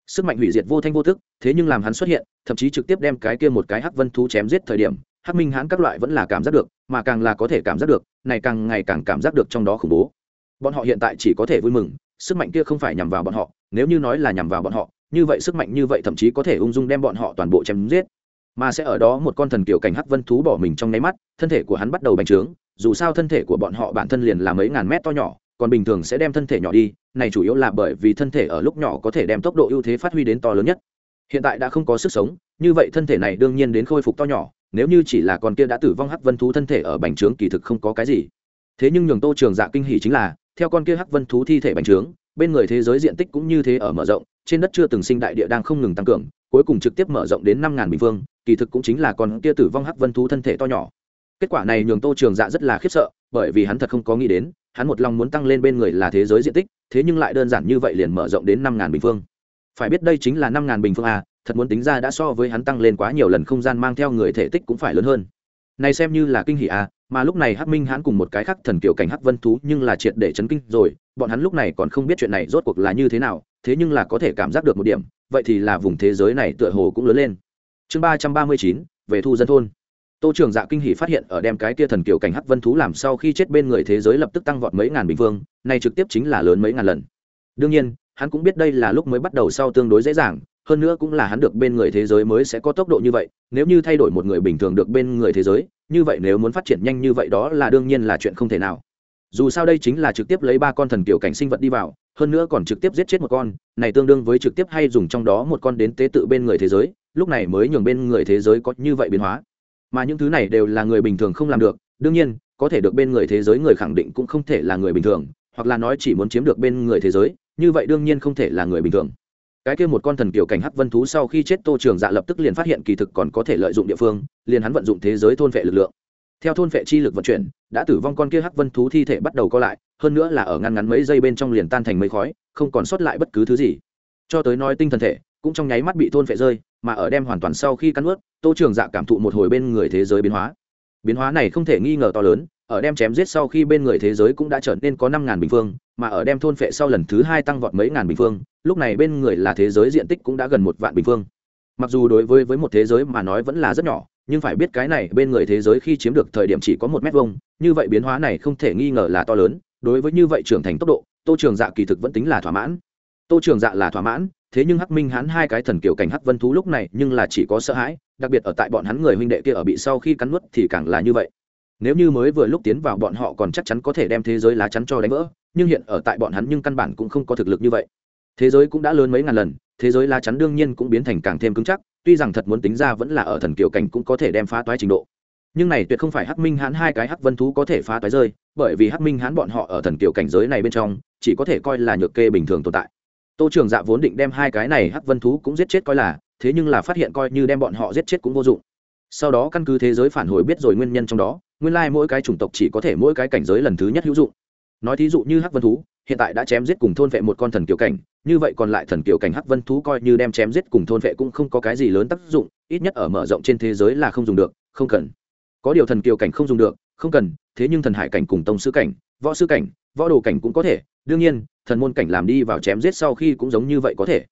Sức mạnh hủy diệt vô thanh vô thức thế nhưng làm hắn xuất hiện, thậm chí trực tiếp đem cái kia một cái hắc vân thú chém giết thời điểm, hắc minh hãn các loại vẫn là cảm giác được, mà càng là có thể cảm giác được, này càng ngày càng cảm giác được trong đó khủng bố. Bọn họ hiện tại chỉ có thể vui mừng, sức mạnh kia không phải nhằm vào bọn họ, nếu như nói là nhằm vào bọn họ, như vậy sức mạnh như vậy thậm chí có thể ung dung đem bọn họ toàn bộ chém giết mà sẽ ở đó một con thần kiểu cảnh hắc vân thú bỏ mình trong nháy mắt, thân thể của hắn bắt đầu bành trướng, dù sao thân thể của bọn họ bản thân liền là mấy ngàn mét to nhỏ, còn bình thường sẽ đem thân thể nhỏ đi, này chủ yếu là bởi vì thân thể ở lúc nhỏ có thể đem tốc độ ưu thế phát huy đến to lớn nhất. Hiện tại đã không có sức sống, như vậy thân thể này đương nhiên đến khôi phục to nhỏ, nếu như chỉ là con kia đã tử vong hắc vân thú thân thể ở bành trướng kỳ thực không có cái gì. Thế nhưng nhường tô trường dạ kinh hỉ chính là, theo con kia hắc vân thú thi thể bành trướng, bên người thế giới diện tích cũng như thế ở mở rộng, trên đất chưa từng sinh đại địa đang không ngừng tăng cường, cuối cùng trực tiếp mở rộng đến năm ngàn bình phương kỳ thực cũng chính là con kia tử vong hắc vân thú thân thể to nhỏ. Kết quả này nhường tô trường dạ rất là khiếp sợ, bởi vì hắn thật không có nghĩ đến, hắn một lòng muốn tăng lên bên người là thế giới diện tích, thế nhưng lại đơn giản như vậy liền mở rộng đến năm ngàn bình phương. Phải biết đây chính là năm ngàn bình phương a, thật muốn tính ra đã so với hắn tăng lên quá nhiều lần không gian mang theo người thể tích cũng phải lớn hơn. Này xem như là kinh hỷ a, mà lúc này hắc minh hãn cùng một cái khác thần kiểu cảnh hắc vân thú nhưng là triệt để chấn kinh rồi, bọn hắn lúc này còn không biết chuyện này rốt cuộc là như thế nào, thế nhưng là có thể cảm giác được một điểm, vậy thì là vùng thế giới này tựa hồ cũng lớn lên chương ba trăm ba mươi chín, về thu dân thôn. Tô trường dạ kinh hỷ phát hiện ở đem cái kia thần kiểu cảnh hắc vân thú làm sau khi chết bên người thế giới lập tức tăng vọt mấy ngàn bình phương này trực tiếp chính là lớn mấy ngàn lần. Đương nhiên, hắn cũng biết đây là lúc mới bắt đầu sau tương đối dễ dàng, hơn nữa cũng là hắn được bên người thế giới mới sẽ có tốc độ như vậy, nếu như thay đổi một người bình thường được bên người thế giới, như vậy nếu muốn phát triển nhanh như vậy đó là đương nhiên là chuyện không thể nào. Dù sao đây chính là trực tiếp lấy ba con thần kiểu cảnh sinh vật đi vào, hơn nữa còn trực tiếp giết chết một con, này tương đương với trực tiếp hay dùng trong đó một con đến tế tự bên người thế giới lúc này mới nhường bên người thế giới có như vậy biến hóa. Mà những thứ này đều là người bình thường không làm được, đương nhiên, có thể được bên người thế giới người khẳng định cũng không thể là người bình thường, hoặc là nói chỉ muốn chiếm được bên người thế giới, như vậy đương nhiên không thể là người bình thường. Cái kia một con thần kiểu cảnh hắc vân thú sau khi chết tô trường dạ lập tức liền phát hiện kỳ thực còn có thể lợi dụng địa phương, liền hắn vận dụng thế giới thôn vệ lực lượng. Theo thôn vệ chi lực vận chuyển, đã tử vong con kia hắc vân thú thi thể bắt đầu co lại, hơn nữa là ở ngăn ngắn mấy giây bên trong liền tan thành mấy khói, không còn sót lại bất cứ thứ gì. Cho tới nói tinh thần thể cũng trong nháy mắt bị thôn phệ rơi, mà ở đem hoàn toàn sau khi cắn ướt tô trường dạ cảm thụ một hồi bên người thế giới biến hóa. Biến hóa này không thể nghi ngờ to lớn, ở đem chém giết sau khi bên người thế giới cũng đã trở nên có năm ngàn bình phương, mà ở đem thôn phệ sau lần thứ hai tăng vọt mấy ngàn bình phương, lúc này bên người là thế giới diện tích cũng đã gần một vạn bình phương. Mặc dù đối với với một thế giới mà nói vẫn là rất nhỏ, nhưng phải biết cái này bên người thế giới khi chiếm được thời điểm chỉ có một mét vuông, như vậy biến hóa này không thể nghi ngờ là to lớn, đối với như vậy trưởng thành tốc độ, tô trường dạ kỳ thực vẫn tính là thỏa mãn. Tô trường dạ là thỏa mãn thế nhưng hắc minh hãn hai cái thần kiểu cảnh hắc vân thú lúc này nhưng là chỉ có sợ hãi, đặc biệt ở tại bọn hắn người huynh đệ kia ở bị sau khi cắn nuốt thì càng là như vậy. Nếu như mới vừa lúc tiến vào bọn họ còn chắc chắn có thể đem thế giới lá chắn cho đánh vỡ, nhưng hiện ở tại bọn hắn nhưng căn bản cũng không có thực lực như vậy. Thế giới cũng đã lớn mấy ngàn lần, thế giới lá chắn đương nhiên cũng biến thành càng thêm cứng chắc, tuy rằng thật muốn tính ra vẫn là ở thần kiểu cảnh cũng có thể đem phá toái trình độ. Nhưng này tuyệt không phải hắc minh hãn hai cái hắc vân thú có thể phá toái rơi, bởi vì hắc minh hán bọn họ ở thần kiều cảnh giới này bên trong, chỉ có thể coi là nhược kê bình thường tồn tại tô trường dạ vốn định đem hai cái này hắc vân thú cũng giết chết coi là, thế nhưng là phát hiện coi như đem bọn họ giết chết cũng vô dụng. Sau đó căn cứ thế giới phản hồi biết rồi nguyên nhân trong đó, nguyên lai mỗi cái chủng tộc chỉ có thể mỗi cái cảnh giới lần thứ nhất hữu dụng. Nói thí dụ như hắc vân thú, hiện tại đã chém giết cùng thôn vệ một con thần kiều cảnh, như vậy còn lại thần kiều cảnh hắc vân thú coi như đem chém giết cùng thôn vệ cũng không có cái gì lớn tác dụng, ít nhất ở mở rộng trên thế giới là không dùng được, không cần. Có điều thần kiều cảnh không dùng được, không cần, thế nhưng thần hải cảnh cùng tông sư cảnh, võ sư cảnh, võ đồ cảnh cũng có thể. Đương nhiên thần môn cảnh làm đi vào chém giết sau khi cũng giống như vậy có thể.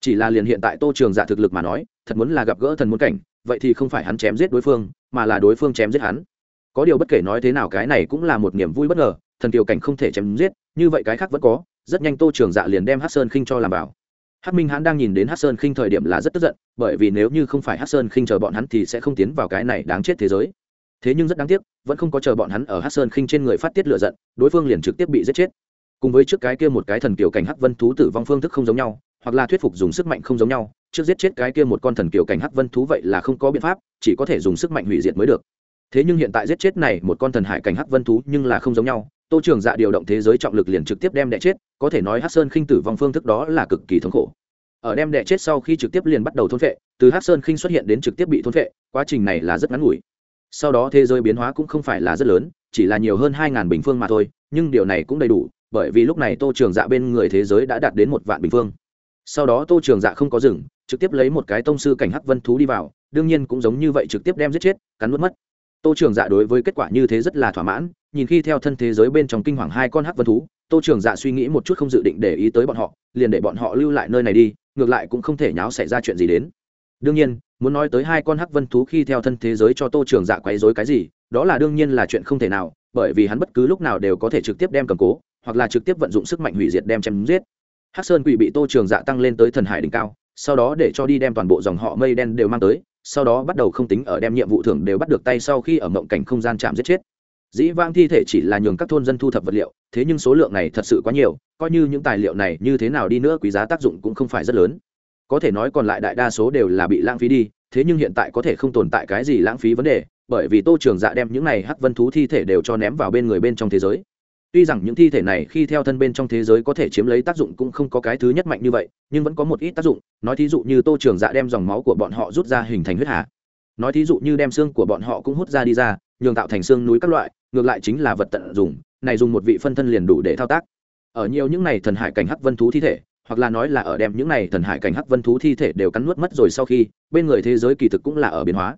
Chỉ là liền hiện tại tô trường dạ thực lực mà nói, thật muốn là gặp gỡ thần môn cảnh, vậy thì không phải hắn chém giết đối phương, mà là đối phương chém giết hắn. Có điều bất kể nói thế nào cái này cũng là một niềm vui bất ngờ, thần kiều cảnh không thể chém giết, như vậy cái khác vẫn có, rất nhanh tô trường dạ liền đem hát sơn khinh cho làm bảo hát minh hắn đang nhìn đến hát sơn khinh thời điểm là rất tức giận, bởi vì nếu như không phải hát sơn khinh chờ bọn hắn thì sẽ không tiến vào cái này đáng chết thế giới. Thế nhưng rất đáng tiếc, vẫn không có chờ bọn hắn ở hát sơn khinh trên người phát tiết lựa giận, đối phương liền trực tiếp bị giết chết cùng với trước cái kia một cái thần kiều cảnh hắc vân thú tử vong phương thức không giống nhau, hoặc là thuyết phục dùng sức mạnh không giống nhau, trước giết chết cái kia một con thần kiều cảnh hắc vân thú vậy là không có biện pháp, chỉ có thể dùng sức mạnh hủy diệt mới được. Thế nhưng hiện tại giết chết này một con thần hải cảnh hắc vân thú nhưng là không giống nhau, tô trường dạ điều động thế giới trọng lực liền trực tiếp đem đẻ chết, có thể nói hát sơn khinh tử vong phương thức đó là cực kỳ thống khổ. Ở đem đẻ chết sau khi trực tiếp liền bắt đầu thôn vệ từ hát sơn khinh xuất hiện đến trực tiếp bị thôn vệ quá trình này là rất ngắn ngủi. Sau đó thế giới biến hóa cũng không phải là rất lớn, chỉ là nhiều hơn hai ngàn bình phương mà thôi, nhưng điều này cũng đầy đủ bởi vì lúc này tô trường dạ bên người thế giới đã đạt đến một vạn bình phương. Sau đó tô trường dạ không có rừng, trực tiếp lấy một cái tông sư cảnh hắc vân thú đi vào, đương nhiên cũng giống như vậy trực tiếp đem giết chết, cắn nuốt mất. Tô trường dạ đối với kết quả như thế rất là thỏa mãn, nhìn khi theo thân thế giới bên trong kinh hoàng hai con hắc vân thú, tô trường dạ suy nghĩ một chút không dự định để ý tới bọn họ, liền để bọn họ lưu lại nơi này đi, ngược lại cũng không thể nháo xảy ra chuyện gì đến. Đương nhiên, muốn nói tới hai con hắc vân thú khi theo thân thế giới cho tô trường dạ quấy dối cái gì, đó là đương nhiên là chuyện không thể nào, bởi vì hắn bất cứ lúc nào đều có thể trực tiếp đem cầm cố hoặc là trực tiếp vận dụng sức mạnh hủy diệt đem chém giết. Hắc sơn quỷ bị tô trường dạ tăng lên tới thần hải đỉnh cao, sau đó để cho đi đem toàn bộ dòng họ mây đen đều mang tới, sau đó bắt đầu không tính ở đem nhiệm vụ thưởng đều bắt được tay sau khi ở mộng cảnh không gian chạm giết chết. Dĩ vãng thi thể chỉ là nhường các thôn dân thu thập vật liệu, thế nhưng số lượng này thật sự quá nhiều, coi như những tài liệu này như thế nào đi nữa quý giá tác dụng cũng không phải rất lớn. Có thể nói còn lại đại đa số đều là bị lãng phí đi, thế nhưng hiện tại có thể không tồn tại cái gì lãng phí vấn đề, bởi vì tô trường dạ đem những này hắc vân thú thi thể đều cho ném vào bên người bên trong thế giới tuy rằng những thi thể này khi theo thân bên trong thế giới có thể chiếm lấy tác dụng cũng không có cái thứ nhất mạnh như vậy, nhưng vẫn có một ít tác dụng. Nói thí dụ như tô trường dạ đem dòng máu của bọn họ rút ra hình thành huyết hạ nói thí dụ như đem xương của bọn họ cũng hút ra đi ra, nhường tạo thành xương núi các loại, ngược lại chính là vật tận dụng, này dùng một vị phân thân liền đủ để thao tác. Ở nhiều những này thần hải cảnh hắc vân thú thi thể, hoặc là nói là ở đem những này thần hải cảnh hắc vân thú thi thể đều cắn nuốt mất rồi sau khi, bên người thế giới kỳ thực cũng là ở biến hóa.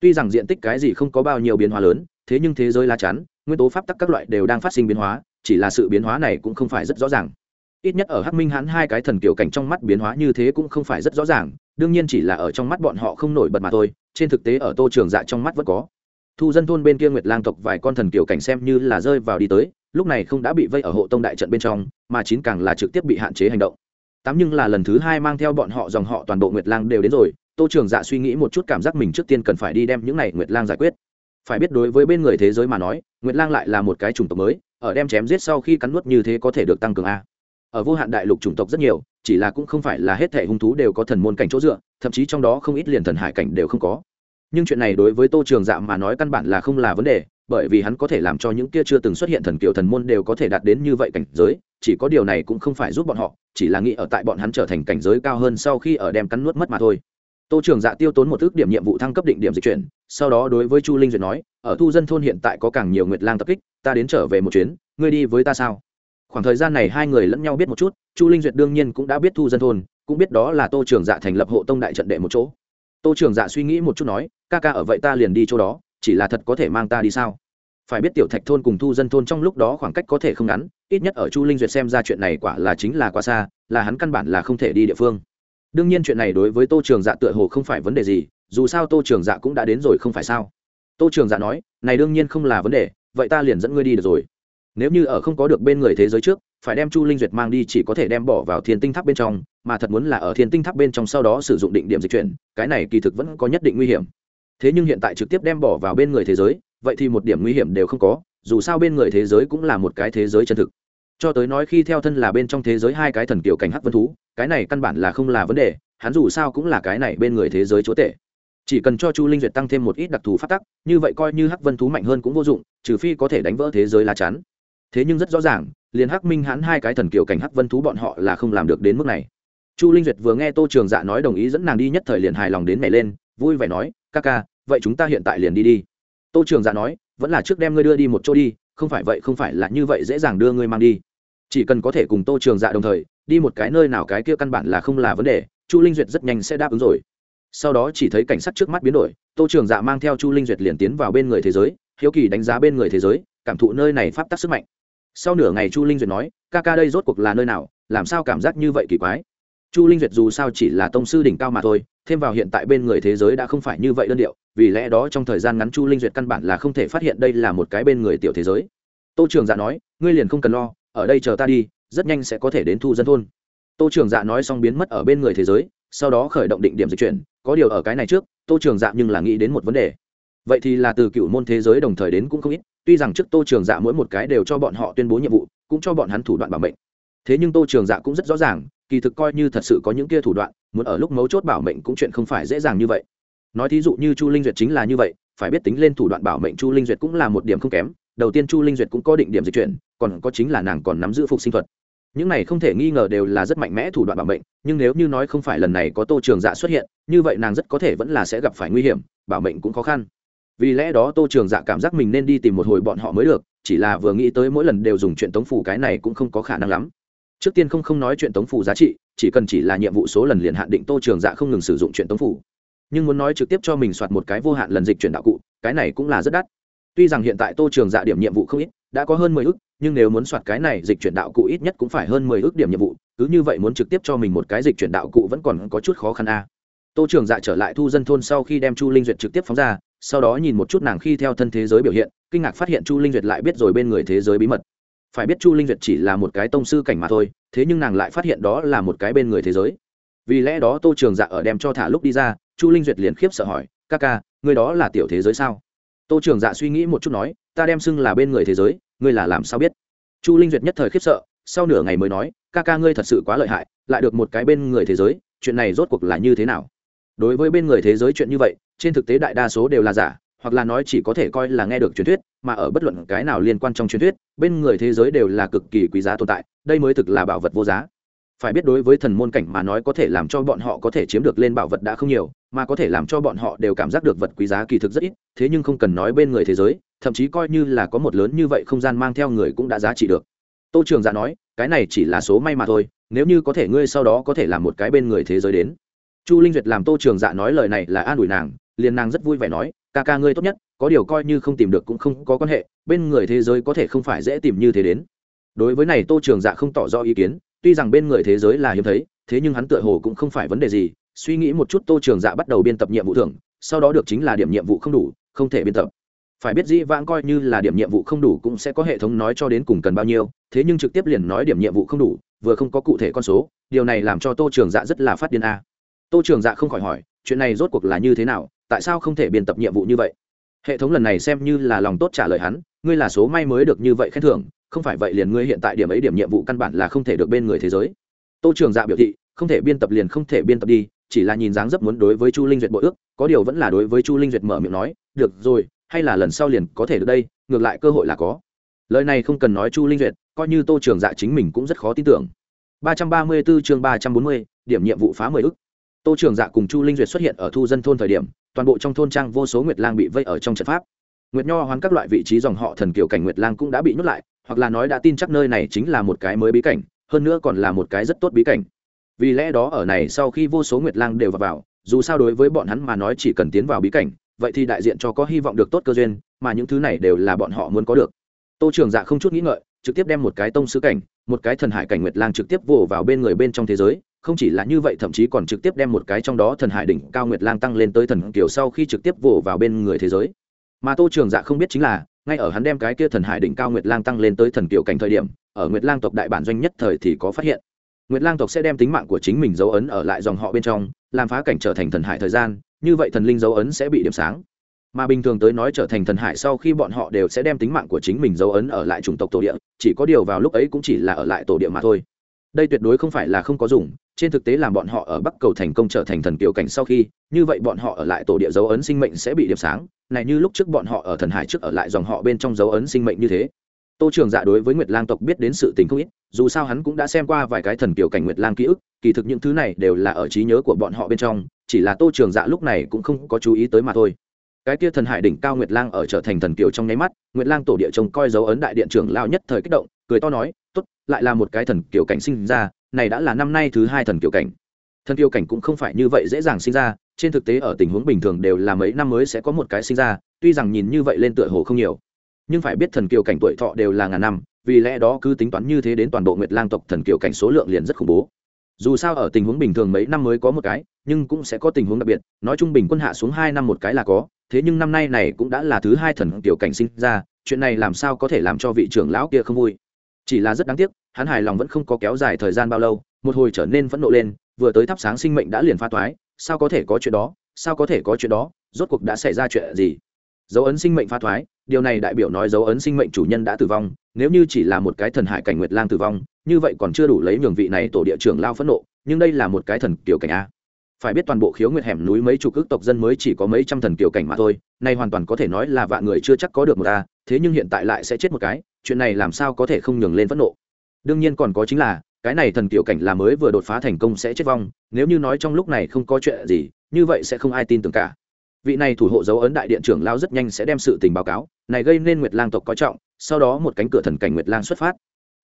Tuy rằng diện tích cái gì không có bao nhiêu biến hóa lớn, thế nhưng thế giới lá chắn nguyên tố pháp tắc các loại đều đang phát sinh biến hóa, chỉ là sự biến hóa này cũng không phải rất rõ ràng. Ít nhất ở hắc minh hãn hai cái thần kiểu cảnh trong mắt biến hóa như thế cũng không phải rất rõ ràng, đương nhiên chỉ là ở trong mắt bọn họ không nổi bật mà thôi, trên thực tế ở tô trường dạ trong mắt vẫn có. Thu dân thôn bên kia nguyệt lang tộc vài con thần kiểu cảnh xem như là rơi vào đi tới, lúc này không đã bị vây ở hộ tông đại trận bên trong, mà chín càng là trực tiếp bị hạn chế hành động. Tám nhưng là lần thứ hai mang theo bọn họ dòng họ toàn bộ nguyệt lang đều đến rồi, tô trường dạ suy nghĩ một chút cảm giác mình trước tiên cần phải đi đem những này nguyệt lang giải quyết phải biết đối với bên người thế giới mà nói, nguyệt lang lại là một cái chủng tộc mới, ở đem chém giết sau khi cắn nuốt như thế có thể được tăng cường a. Ở vô hạn đại lục chủng tộc rất nhiều, chỉ là cũng không phải là hết thể hung thú đều có thần môn cảnh chỗ dựa, thậm chí trong đó không ít liền thần hải cảnh đều không có. Nhưng chuyện này đối với tô trường dạ mà nói căn bản là không là vấn đề, bởi vì hắn có thể làm cho những kia chưa từng xuất hiện thần kiểu thần môn đều có thể đạt đến như vậy cảnh giới, chỉ có điều này cũng không phải giúp bọn họ, chỉ là nghĩ ở tại bọn hắn trở thành cảnh giới cao hơn sau khi ở đem cắn nuốt mất mà thôi. Tô trường dạ tiêu tốn một ước điểm nhiệm vụ thăng cấp định điểm dịch chuyển sau đó đối với chu linh duyệt nói, ở thu dân thôn hiện tại có càng nhiều nguyệt lang tập kích, ta đến trở về một chuyến, ngươi đi với ta sao? Khoảng thời gian này hai người lẫn nhau biết một chút, chu linh duyệt đương nhiên cũng đã biết thu dân thôn, cũng biết đó là tô trường dạ thành lập hộ tông đại trận đệ một chỗ. Tô trường dạ suy nghĩ một chút nói, ca ca ở vậy ta liền đi chỗ đó, chỉ là thật có thể mang ta đi sao? Phải biết tiểu thạch thôn cùng thu dân thôn trong lúc đó khoảng cách có thể không ngắn, ít nhất ở chu linh duyệt xem ra chuyện này quả là chính là quá xa, là hắn căn bản là không thể đi địa phương. Đương nhiên chuyện này đối với tô trường dạ tựa hồ không phải vấn đề gì dù sao tô trường dạ cũng đã đến rồi không phải sao? Tô trường dạ nói, này đương nhiên không là vấn đề, vậy ta liền dẫn ngươi đi được rồi. Nếu như ở không có được bên người thế giới trước, phải đem chu linh duyệt mang đi chỉ có thể đem bỏ vào thiên tinh tháp bên trong, mà thật muốn là ở thiên tinh tháp bên trong sau đó sử dụng định điểm dịch chuyển, cái này kỳ thực vẫn có nhất định nguy hiểm. Thế nhưng hiện tại trực tiếp đem bỏ vào bên người thế giới, vậy thì một điểm nguy hiểm đều không có, dù sao bên người thế giới cũng là một cái thế giới chân thực. Cho tới nói khi theo thân là bên trong thế giới hai cái thần kiểu cảnh hắc vân thú, cái này căn bản là không là vấn đề, hắn dù sao cũng là cái này bên người thế giới chúa tể chỉ cần cho chu linh duyệt tăng thêm một ít đặc thù phát tắc, như vậy coi như hắc vân thú mạnh hơn cũng vô dụng, trừ phi có thể đánh vỡ thế giới lá chắn. Thế nhưng rất rõ ràng, liền hắc minh hãn hai cái thần kiều cảnh hắc vân thú bọn họ là không làm được đến mức này. Chu linh duyệt vừa nghe tô trường dạ nói đồng ý dẫn nàng đi nhất thời liền hài lòng đến mẹ lên, vui vẻ nói, ca ca, vậy chúng ta hiện tại liền đi đi. Tô trường dạ nói, vẫn là trước đem ngươi đưa đi một chỗ đi, không phải vậy không phải là như vậy dễ dàng đưa ngươi mang đi. Chỉ cần có thể cùng tô trường dạ đồng thời, đi một cái nơi nào cái kia căn bản là không là vấn đề, chu linh duyệt rất nhanh sẽ đáp ứng rồi sau đó chỉ thấy cảnh sắc trước mắt biến đổi, tô trường dạ mang theo chu linh duyệt liền tiến vào bên người thế giới, hiếu kỳ đánh giá bên người thế giới, cảm thụ nơi này pháp tắc sức mạnh. Sau nửa ngày chu linh duyệt nói, ca ca đây rốt cuộc là nơi nào, làm sao cảm giác như vậy kỳ quái? Chu linh duyệt dù sao chỉ là tông sư đỉnh cao mà thôi, thêm vào hiện tại bên người thế giới đã không phải như vậy đơn điệu, vì lẽ đó trong thời gian ngắn chu linh duyệt căn bản là không thể phát hiện đây là một cái bên người tiểu thế giới. Tô trường dạ nói, ngươi liền không cần lo, ở đây chờ ta đi, rất nhanh sẽ có thể đến thu dân thôn. Tô trường dạ nói xong biến mất ở bên người thế giới sau đó khởi động định điểm dịch chuyển, có điều ở cái này trước, tô trường dạ nhưng là nghĩ đến một vấn đề. Vậy thì là từ cựu môn thế giới đồng thời đến cũng không ít, tuy rằng trước tô trường dạ mỗi một cái đều cho bọn họ tuyên bố nhiệm vụ, cũng cho bọn hắn thủ đoạn bảo mệnh. Thế nhưng tô trường dạ cũng rất rõ ràng, kỳ thực coi như thật sự có những kia thủ đoạn, muốn ở lúc mấu chốt bảo mệnh cũng chuyện không phải dễ dàng như vậy. Nói thí dụ như chu linh duyệt chính là như vậy, phải biết tính lên thủ đoạn bảo mệnh chu linh duyệt cũng là một điểm không kém. Đầu tiên chu linh duyệt cũng có định điểm dịch chuyển, còn có chính là nàng còn nắm giữ phục sinh thuật những này không thể nghi ngờ đều là rất mạnh mẽ thủ đoạn bảo mệnh, nhưng nếu như nói không phải lần này có tô trường dạ xuất hiện, như vậy nàng rất có thể vẫn là sẽ gặp phải nguy hiểm, bảo mệnh cũng khó khăn. Vì lẽ đó tô trường dạ cảm giác mình nên đi tìm một hồi bọn họ mới được, chỉ là vừa nghĩ tới mỗi lần đều dùng chuyện tống phủ cái này cũng không có khả năng lắm. Trước tiên không không nói chuyện tống phủ giá trị, chỉ cần chỉ là nhiệm vụ số lần liền hạn định tô trường dạ không ngừng sử dụng chuyện tống phủ. Nhưng muốn nói trực tiếp cho mình soạt một cái vô hạn lần dịch chuyển đạo cụ, cái này cũng là rất đắt. Tuy rằng hiện tại tô trường dạ điểm nhiệm vụ không ít, đã có hơn mười ước nhưng nếu muốn soạt cái này dịch chuyển đạo cụ ít nhất cũng phải hơn mười ước điểm nhiệm vụ, cứ như vậy muốn trực tiếp cho mình một cái dịch chuyển đạo cụ vẫn còn có chút khó khăn a. Tô trường dạ trở lại thu dân thôn sau khi đem chu linh duyệt trực tiếp phóng ra, sau đó nhìn một chút nàng khi theo thân thế giới biểu hiện, kinh ngạc phát hiện chu linh duyệt lại biết rồi bên người thế giới bí mật. Phải biết chu linh duyệt chỉ là một cái tông sư cảnh mà thôi, thế nhưng nàng lại phát hiện đó là một cái bên người thế giới. Vì lẽ đó tô trường dạ ở đem cho thả lúc đi ra, chu linh duyệt liền khiếp sợ hỏi, ca ca người đó là tiểu thế giới sao? Tô trường dạ suy nghĩ một chút nói, ta đem xưng là bên người thế giới ngươi là làm sao biết? Chu linh duyệt nhất thời khiếp sợ, sau nửa ngày mới nói, ca ca ngươi thật sự quá lợi hại, lại được một cái bên người thế giới, chuyện này rốt cuộc là như thế nào? Đối với bên người thế giới chuyện như vậy, trên thực tế đại đa số đều là giả, hoặc là nói chỉ có thể coi là nghe được truyền thuyết, mà ở bất luận cái nào liên quan trong truyền thuyết, bên người thế giới đều là cực kỳ quý giá tồn tại, đây mới thực là bảo vật vô giá. Phải biết đối với thần môn cảnh mà nói có thể làm cho bọn họ có thể chiếm được lên bảo vật đã không nhiều, mà có thể làm cho bọn họ đều cảm giác được vật quý giá kỳ thực rất ít, thế nhưng không cần nói bên người thế giới thậm chí coi như là có một lớn như vậy không gian mang theo người cũng đã giá trị được. Tô trường dạ nói, cái này chỉ là số may mà thôi, nếu như có thể ngươi sau đó có thể làm một cái bên người thế giới đến. Chu linh duyệt làm tô trường dạ nói lời này là an ủi nàng, liền nàng rất vui vẻ nói, ca ca ngươi tốt nhất, có điều coi như không tìm được cũng không có quan hệ, bên người thế giới có thể không phải dễ tìm như thế đến. Đối với này tô trường dạ không tỏ rõ ý kiến, tuy rằng bên người thế giới là hiếm thấy, thế nhưng hắn tựa hồ cũng không phải vấn đề gì, suy nghĩ một chút tô trường dạ bắt đầu biên tập nhiệm vụ thưởng, sau đó được chính là điểm nhiệm vụ không đủ, không thể biên tập phải biết dĩ vãng coi như là điểm nhiệm vụ không đủ cũng sẽ có hệ thống nói cho đến cùng cần bao nhiêu, thế nhưng trực tiếp liền nói điểm nhiệm vụ không đủ, vừa không có cụ thể con số, điều này làm cho tô trường dạ rất là phát điên a. Tô trường dạ không khỏi hỏi, chuyện này rốt cuộc là như thế nào, tại sao không thể biên tập nhiệm vụ như vậy? Hệ thống lần này xem như là lòng tốt trả lời hắn, ngươi là số may mới được như vậy khen thưởng, không phải vậy liền ngươi hiện tại điểm ấy điểm nhiệm vụ căn bản là không thể được bên người thế giới. Tô trường dạ biểu thị, không thể biên tập liền không thể biên tập đi, chỉ là nhìn dáng dấp muốn đối với chu linh duyệt bội ước, có điều vẫn là đối với chu linh duyệt mở miệng nói, được rồi hay là lần sau liền có thể được đây ngược lại cơ hội là có. Lời này không cần nói chu linh duyệt coi như tô trường dạ chính mình cũng rất khó tin tưởng. 334 chương ba trăm bốn mươi điểm nhiệm vụ phá mười ức. Tô trường dạ cùng chu linh duyệt xuất hiện ở thu dân thôn thời điểm toàn bộ trong thôn trang vô số nguyệt lang bị vây ở trong trận pháp. Nguyệt nho hoán các loại vị trí dòng họ thần kiều cảnh nguyệt lang cũng đã bị nhốt lại hoặc là nói đã tin chắc nơi này chính là một cái mới bí cảnh hơn nữa còn là một cái rất tốt bí cảnh. Vì lẽ đó ở này sau khi vô số nguyệt lang đều vào, vào dù sao đối với bọn hắn mà nói chỉ cần tiến vào bí cảnh vậy thì đại diện cho có hy vọng được tốt cơ duyên, mà những thứ này đều là bọn họ muốn có được. Tô trường dạ không chút nghĩ ngợi, trực tiếp đem một cái tông sứ cảnh, một cái thần hải cảnh nguyệt lang trực tiếp vồ vào bên người bên trong thế giới, không chỉ là như vậy thậm chí còn trực tiếp đem một cái trong đó thần hải đỉnh cao nguyệt lang tăng lên tới thần kiều sau khi trực tiếp vồ vào bên người thế giới. Mà tô trường dạ không biết chính là, ngay ở hắn đem cái kia thần hải đỉnh cao nguyệt lang tăng lên tới thần kiều cảnh thời điểm, ở nguyệt lang tộc đại bản doanh nhất thời thì có phát hiện. Nguyệt lang tộc sẽ đem tính mạng của chính mình dấu ấn ở lại dòng họ bên trong, làm phá cảnh trở thành thần hải thời gian như vậy thần linh dấu ấn sẽ bị điểm sáng. Mà bình thường tới nói trở thành thần hải sau khi bọn họ đều sẽ đem tính mạng của chính mình dấu ấn ở lại chủng tộc tổ địa, chỉ có điều vào lúc ấy cũng chỉ là ở lại tổ địa mà thôi. Đây tuyệt đối không phải là không có dùng, trên thực tế làm bọn họ ở bắc cầu thành công trở thành thần kiều cảnh sau khi, như vậy bọn họ ở lại tổ địa dấu ấn sinh mệnh sẽ bị điểm sáng, này như lúc trước bọn họ ở thần hải trước ở lại dòng họ bên trong dấu ấn sinh mệnh như thế. Tô trường dạ đối với nguyệt lang tộc biết đến sự tình không ít, dù sao hắn cũng đã xem qua vài cái thần kiều cảnh nguyệt lang ký ức, kỳ thực những thứ này đều là ở trí nhớ của bọn họ bên trong chỉ là tô trường dạ lúc này cũng không có chú ý tới mà thôi. Cái kia thần hải đỉnh cao nguyệt lang ở trở thành thần kiều trong nháy mắt, nguyệt lang tổ địa trông coi dấu ấn đại điện trưởng lao nhất thời kích động, cười to nói, tốt, lại là một cái thần kiều cảnh sinh ra, này đã là năm nay thứ hai thần kiều cảnh. Thần kiều cảnh cũng không phải như vậy dễ dàng sinh ra, trên thực tế ở tình huống bình thường đều là mấy năm mới sẽ có một cái sinh ra, tuy rằng nhìn như vậy lên tựa hồ không nhiều. Nhưng phải biết thần kiều cảnh tuổi thọ đều là ngàn năm, vì lẽ đó cứ tính toán như thế đến toàn bộ nguyệt lang tộc thần kiều cảnh số lượng liền rất khủng bố dù sao ở tình huống bình thường mấy năm mới có một cái, nhưng cũng sẽ có tình huống đặc biệt, nói chung bình quân hạ xuống hai năm một cái là có, thế nhưng năm nay này cũng đã là thứ hai thần tiểu cảnh sinh ra, chuyện này làm sao có thể làm cho vị trưởng lão kia không vui. Chỉ là rất đáng tiếc, hắn hài lòng vẫn không có kéo dài thời gian bao lâu, một hồi trở nên phẫn nộ lên, vừa tới thắp sáng sinh mệnh đã liền pha toái, sao có thể có chuyện đó, sao có thể có chuyện đó, rốt cuộc đã xảy ra chuyện gì? Dấu ấn sinh mệnh pha thoái điều này đại biểu nói dấu ấn sinh mệnh chủ nhân đã tử vong, nếu như chỉ là một cái thần hải cảnh nguyệt lang tử vong như vậy còn chưa đủ lấy nhường vị này tổ địa trưởng lao phẫn nộ, nhưng đây là một cái thần kiểu cảnh a. Phải biết toàn bộ khiếu nguyệt hẻm núi mấy chục ước tộc dân mới chỉ có mấy trăm thần kiểu cảnh mà thôi, nay hoàn toàn có thể nói là vạn người chưa chắc có được một a, thế nhưng hiện tại lại sẽ chết một cái, chuyện này làm sao có thể không nhường lên phẫn nộ. Đương nhiên còn có chính là, cái này thần kiểu cảnh là mới vừa đột phá thành công sẽ chết vong, nếu như nói trong lúc này không có chuyện gì, như vậy sẽ không ai tin tưởng cả. Vị này thủ hộ dấu ấn đại điện trưởng lao rất nhanh sẽ đem sự tình báo cáo, này gây nên nguyệt lang tộc coi trọng, sau đó một cánh cửa thần cảnh nguyệt lang xuất phát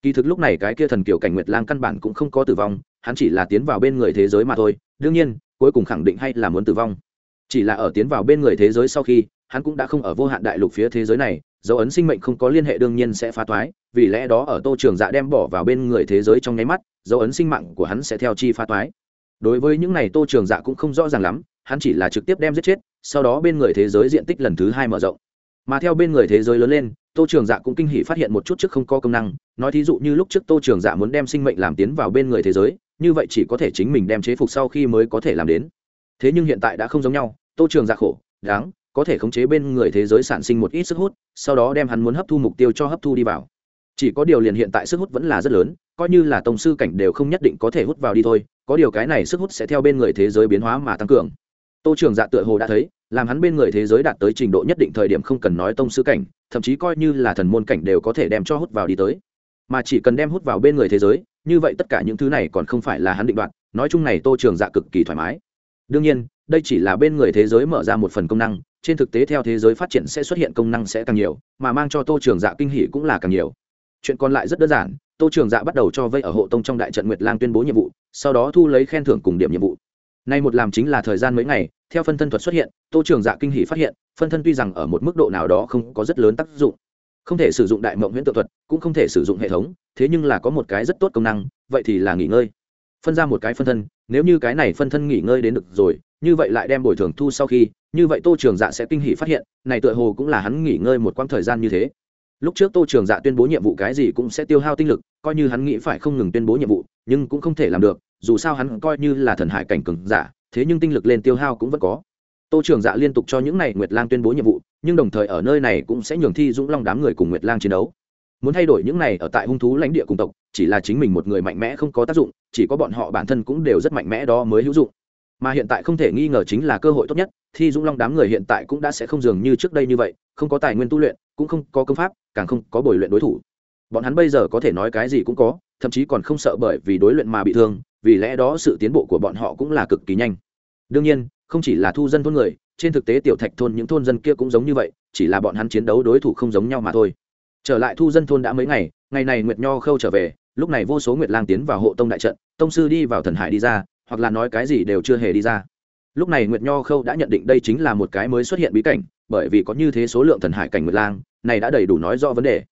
kỳ thực lúc này cái kia thần kiểu cảnh nguyệt lang căn bản cũng không có tử vong, hắn chỉ là tiến vào bên người thế giới mà thôi. Đương nhiên, cuối cùng khẳng định hay là muốn tử vong. Chỉ là ở tiến vào bên người thế giới sau khi, hắn cũng đã không ở vô hạn đại lục phía thế giới này. Dấu ấn sinh mệnh không có liên hệ đương nhiên sẽ phá toái vì lẽ đó ở tô trường dạ đem bỏ vào bên người thế giới trong nháy mắt, dấu ấn sinh mạng của hắn sẽ theo chi phá toái đối với những này tô trường dạ cũng không rõ ràng lắm, hắn chỉ là trực tiếp đem giết chết, sau đó bên người thế giới diện tích lần thứ hai mở rộng. Mà theo bên người thế giới lớn lên tô trường dạ cũng kinh hỉ phát hiện một chút trước không có công năng, nói thí dụ như lúc trước tô trường dạ muốn đem sinh mệnh làm tiến vào bên người thế giới, như vậy chỉ có thể chính mình đem chế phục sau khi mới có thể làm đến. Thế nhưng hiện tại đã không giống nhau, tô trường dạ khổ đáng có thể khống chế bên người thế giới sản sinh một ít sức hút, sau đó đem hắn muốn hấp thu mục tiêu cho hấp thu đi vào. Chỉ có điều liền hiện tại sức hút vẫn là rất lớn, coi như là tổng sư cảnh đều không nhất định có thể hút vào đi thôi, có điều cái này sức hút sẽ theo bên người thế giới biến hóa mà tăng cường. Tô trường dạ tựa hồ đã thấy làm hắn bên người thế giới đạt tới trình độ nhất định thời điểm không cần nói tông sư cảnh, thậm chí coi như là thần môn cảnh đều có thể đem cho hút vào đi tới. Mà chỉ cần đem hút vào bên người thế giới, như vậy tất cả những thứ này còn không phải là hắn định đoạt, nói chung này tô trường dạ cực kỳ thoải mái. Đương nhiên, đây chỉ là bên người thế giới mở ra một phần công năng, trên thực tế theo thế giới phát triển sẽ xuất hiện công năng sẽ càng nhiều, mà mang cho tô trường dạ kinh hỷ cũng là càng nhiều. Chuyện còn lại rất đơn giản, tô trường dạ bắt đầu cho vây ở hộ tông trong đại trận nguyệt lang tuyên bố nhiệm vụ, sau đó thu lấy khen thưởng cùng điểm nhiệm vụ. Nay một làm chính là thời gian mấy ngày theo phân thân thuật xuất hiện, tô trường dạ kinh hỷ phát hiện, phân thân tuy rằng ở một mức độ nào đó không có rất lớn tác dụng, không thể sử dụng đại mộng huyễn tự thuật, cũng không thể sử dụng hệ thống, thế nhưng là có một cái rất tốt công năng, vậy thì là nghỉ ngơi. Phân ra một cái phân thân, nếu như cái này phân thân nghỉ ngơi đến được rồi, như vậy lại đem bồi thường thu sau khi, như vậy tô trường dạ sẽ kinh hỷ phát hiện, này tựa hồ cũng là hắn nghỉ ngơi một quãng thời gian như thế. Lúc trước tô trường dạ tuyên bố nhiệm vụ cái gì cũng sẽ tiêu hao tinh lực, coi như hắn nghĩ phải không ngừng tuyên bố nhiệm vụ, nhưng cũng không thể làm được, dù sao hắn coi như là thần hải cảnh cừng giả thế nhưng tinh lực lên tiêu hao cũng vẫn có. Tô trường dạ liên tục cho những n à y nguyệt lang tuyên bố nhiệm vụ, nhưng đồng thời ở nơi này cũng sẽ nhường thi dũng long đám người cùng nguyệt lang chiến đấu. Muốn thay đổi những này ở tại hung thú lãnh địa cùng tộc, chỉ là chính mình một người mạnh mẽ không có tác dụng, chỉ có bọn họ bản thân cũng đều rất mạnh mẽ đó mới hữu dụng. Mà hiện tại không thể nghi ngờ chính là cơ hội tốt nhất, thi dũng long đám người hiện tại cũng đã sẽ không dường như trước đây như vậy, không có tài nguyên tu luyện, cũng không có công pháp, càng không có bồi luyện đối thủ. Bọn hắn bây giờ có thể nói cái gì cũng có, thậm chí còn không sợ bởi vì đối luyện mà bị thương, vì lẽ đó sự tiến bộ của bọn họ cũng là cực kỳ nhanh đương nhiên, không chỉ là thu dân thôn người, trên thực tế tiểu thạch thôn những thôn dân kia cũng giống như vậy, chỉ là bọn hắn chiến đấu đối thủ không giống nhau mà thôi. Trở lại thu dân thôn đã mấy ngày ngày này nguyệt nho khâu trở về, lúc này vô số nguyệt lang tiến vào hộ tông đại trận, tông sư đi vào thần hải đi ra, hoặc là nói cái gì đều chưa hề đi ra. Lúc này nguyệt nho khâu đã nhận định đây chính là một cái mới xuất hiện bí cảnh, bởi vì có như thế số lượng thần hải cảnh nguyệt lang, này đã đầy đủ nói rõ vấn đề.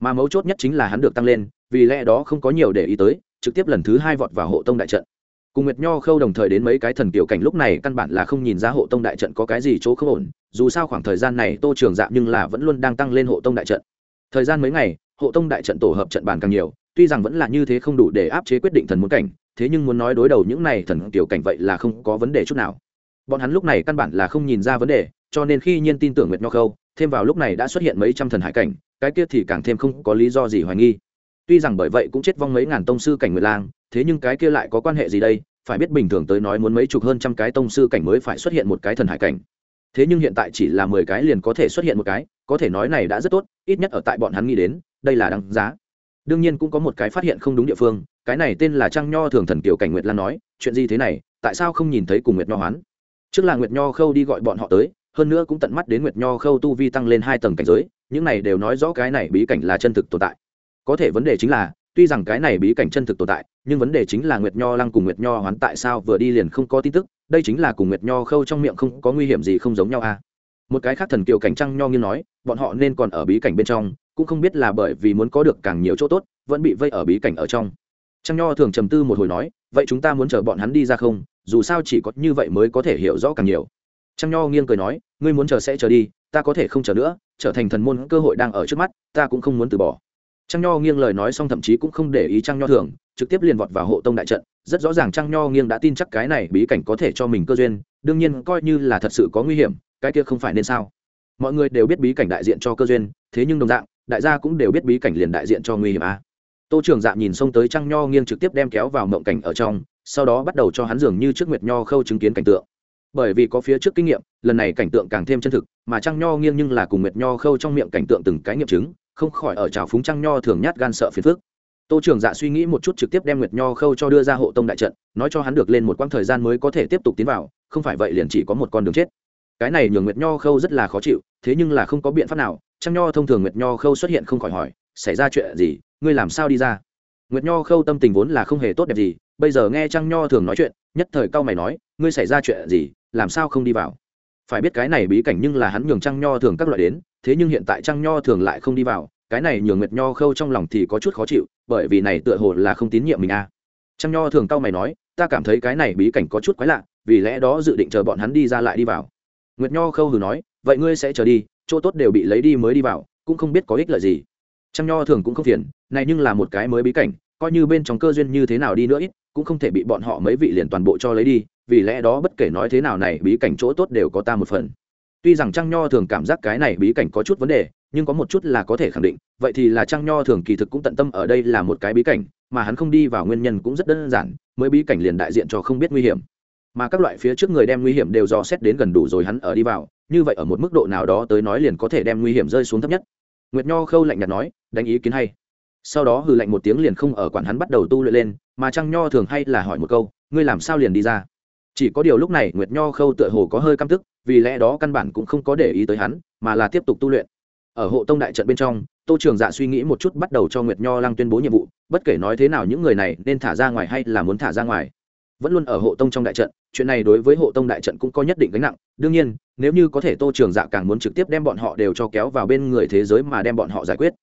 Mà mấu chốt nhất chính là hắn được tăng lên, vì lẽ đó không có nhiều để ý tới, trực tiếp lần thứ hai vọt vào hộ tông đại trận cùng nguyệt nho khâu đồng thời đến mấy cái thần kiểu cảnh lúc này căn bản là không nhìn ra hộ tông đại trận có cái gì chỗ không ổn, dù sao khoảng thời gian này tô trường dạ nhưng là vẫn luôn đang tăng lên hộ tông đại trận. Thời gian mấy ngày, hộ tông đại trận tổ hợp trận bàn càng nhiều, tuy rằng vẫn là như thế không đủ để áp chế quyết định thần muốn cảnh, thế nhưng muốn nói đối đầu những này thần kiểu cảnh vậy là không có vấn đề chút nào. Bọn hắn lúc này căn bản là không nhìn ra vấn đề, cho nên khi nhiên tin tưởng nguyệt nho khâu, thêm vào lúc này đã xuất hiện mấy trăm thần hải cảnh, cái kia thì càng thêm không có lý do gì hoài nghi tuy rằng bởi vậy cũng chết vong mấy ngàn tông sư cảnh nguyệt lang, thế nhưng cái kia lại có quan hệ gì đây? Phải biết bình thường tới nói muốn mấy chục hơn trăm cái tông sư cảnh mới phải xuất hiện một cái thần hải cảnh. Thế nhưng hiện tại chỉ là mười cái liền có thể xuất hiện một cái, có thể nói này đã rất tốt, ít nhất ở tại bọn hắn nghĩ đến, đây là đáng giá. Đương nhiên cũng có một cái phát hiện không đúng địa phương, cái này tên là trăng nho thường thần kiều cảnh nguyệt lan nói, chuyện gì thế này, tại sao không nhìn thấy cùng nguyệt nho hoán? Trước là nguyệt nho khâu đi gọi bọn họ tới, hơn nữa cũng tận mắt đến nguyệt nho khâu tu vi tăng lên hai tầng cảnh giới, những này đều nói rõ cái này bí cảnh là chân thực tồn tại có thể vấn đề chính là, tuy rằng cái này bí cảnh chân thực tồn tại, nhưng vấn đề chính là nguyệt nho lăng cùng nguyệt nho hoán tại sao vừa đi liền không có tin tức, đây chính là cùng nguyệt nho khâu trong miệng không có nguy hiểm gì không giống nhau à. Một cái khác thần kiều cảnh trăng nho nghiêng nói, bọn họ nên còn ở bí cảnh bên trong, cũng không biết là bởi vì muốn có được càng nhiều chỗ tốt, vẫn bị vây ở bí cảnh ở trong. Trăng nho thường trầm tư một hồi nói, vậy chúng ta muốn chờ bọn hắn đi ra không, dù sao chỉ có như vậy mới có thể hiểu rõ càng nhiều. Trăng nho nghiêng cười nói, ngươi muốn chờ sẽ chờ đi, ta có thể không chờ nữa, trở thành thần môn cơ hội đang ở trước mắt, ta cũng không muốn từ bỏ trăng nho nghiêng lời nói xong thậm chí cũng không để ý trăng nho thường, trực tiếp liền vọt vào hộ tông đại trận. Rất rõ ràng trăng nho nghiêng đã tin chắc cái này bí cảnh có thể cho mình cơ duyên, đương nhiên coi như là thật sự có nguy hiểm, cái kia không phải nên sao? Mọi người đều biết bí cảnh đại diện cho cơ duyên, thế nhưng đồng dạng, đại gia cũng đều biết bí cảnh liền đại diện cho nguy hiểm a à. tô trường dạ nhìn xông tới trăng nho nghiêng trực tiếp đem kéo vào mộng cảnh ở trong, sau đó bắt đầu cho hắn dường như trước nguyệt nho khâu chứng kiến cảnh tượng. Bởi vì có phía trước kinh nghiệm, lần này cảnh tượng càng thêm chân thực, mà trăng nho nghiêng nhưng là cùng nguyệt nho khâu trong miệng cảnh tượng từng cái nghiệm chứng không khỏi ở trào phúng trăng nho thường nhát gan sợ phiền phức. Tô trường dạ suy nghĩ một chút trực tiếp đem nguyệt nho khâu cho đưa ra hộ tông đại trận, nói cho hắn được lên một quãng thời gian mới có thể tiếp tục tiến vào, không phải vậy liền chỉ có một con đường chết. Cái này nhường nguyệt nho khâu rất là khó chịu, thế nhưng là không có biện pháp nào, trăng nho thông thường nguyệt nho khâu xuất hiện không khỏi hỏi, xảy ra chuyện gì? Ngươi làm sao đi ra? Nguyệt nho khâu tâm tình vốn là không hề tốt đẹp gì, bây giờ nghe trăng nho thường nói chuyện, nhất thời cao mày nói, ngươi xảy ra chuyện gì? Làm sao không đi vào? Phải biết cái này bí cảnh nhưng là hắn nhường trăng nho thường các loại đến, thế nhưng hiện tại trăng nho thường lại không đi vào, cái này nhường nguyệt nho khâu trong lòng thì có chút khó chịu, bởi vì này tựa hồ là không tín nhiệm mình a à. trăng nho thường cao mày nói, ta cảm thấy cái này bí cảnh có chút quái lạ, vì lẽ đó dự định chờ bọn hắn đi ra lại đi vào nguyệt nho khâu hừ nói, vậy ngươi sẽ chờ đi, chỗ tốt đều bị lấy đi mới đi vào, cũng không biết có ích lợi gì trăng nho thường cũng không phiền, này nhưng là một cái mới bí cảnh, coi như bên trong cơ duyên như thế nào đi nữa ít, cũng không thể bị bọn họ mấy vị liền toàn bộ cho lấy đi vì lẽ đó bất kể nói thế nào này bí cảnh chỗ tốt đều có ta một phần. Tuy rằng trăng nho thường cảm giác cái này bí cảnh có chút vấn đề, nhưng có một chút là có thể khẳng định, vậy thì là trăng nho thường kỳ thực cũng tận tâm ở đây là một cái bí cảnh, mà hắn không đi vào nguyên nhân cũng rất đơn giản, mới bí cảnh liền đại diện cho không biết nguy hiểm. Mà các loại phía trước người đem nguy hiểm đều dò xét đến gần đủ rồi hắn ở đi vào, như vậy ở một mức độ nào đó tới nói liền có thể đem nguy hiểm rơi xuống thấp nhất. Nguyệt nho khâu lạnh nhạt nói, đánh ý kiến hay. Sau đó hừ lạnh một tiếng liền không ở quản hắn bắt đầu tu luyện lên, mà trăng nho thường hay là hỏi một câu, ngươi làm sao liền đi ra? Chỉ có điều lúc này nguyệt nho khâu tựa hồ có hơi căm tức, vì lẽ đó căn bản cũng không có để ý tới hắn, mà là tiếp tục tu luyện. Ở hộ tông đại trận bên trong, tô trường dạ suy nghĩ một chút bắt đầu cho nguyệt nho lăng tuyên bố nhiệm vụ, bất kể nói thế nào những người này nên thả ra ngoài hay là muốn thả ra ngoài. Vẫn luôn ở hộ tông trong đại trận, chuyện này đối với hộ tông đại trận cũng có nhất định gánh nặng. Đương nhiên, nếu như có thể tô trường dạ càng muốn trực tiếp đem bọn họ đều cho kéo vào bên người thế giới mà đem bọn họ giải quyết.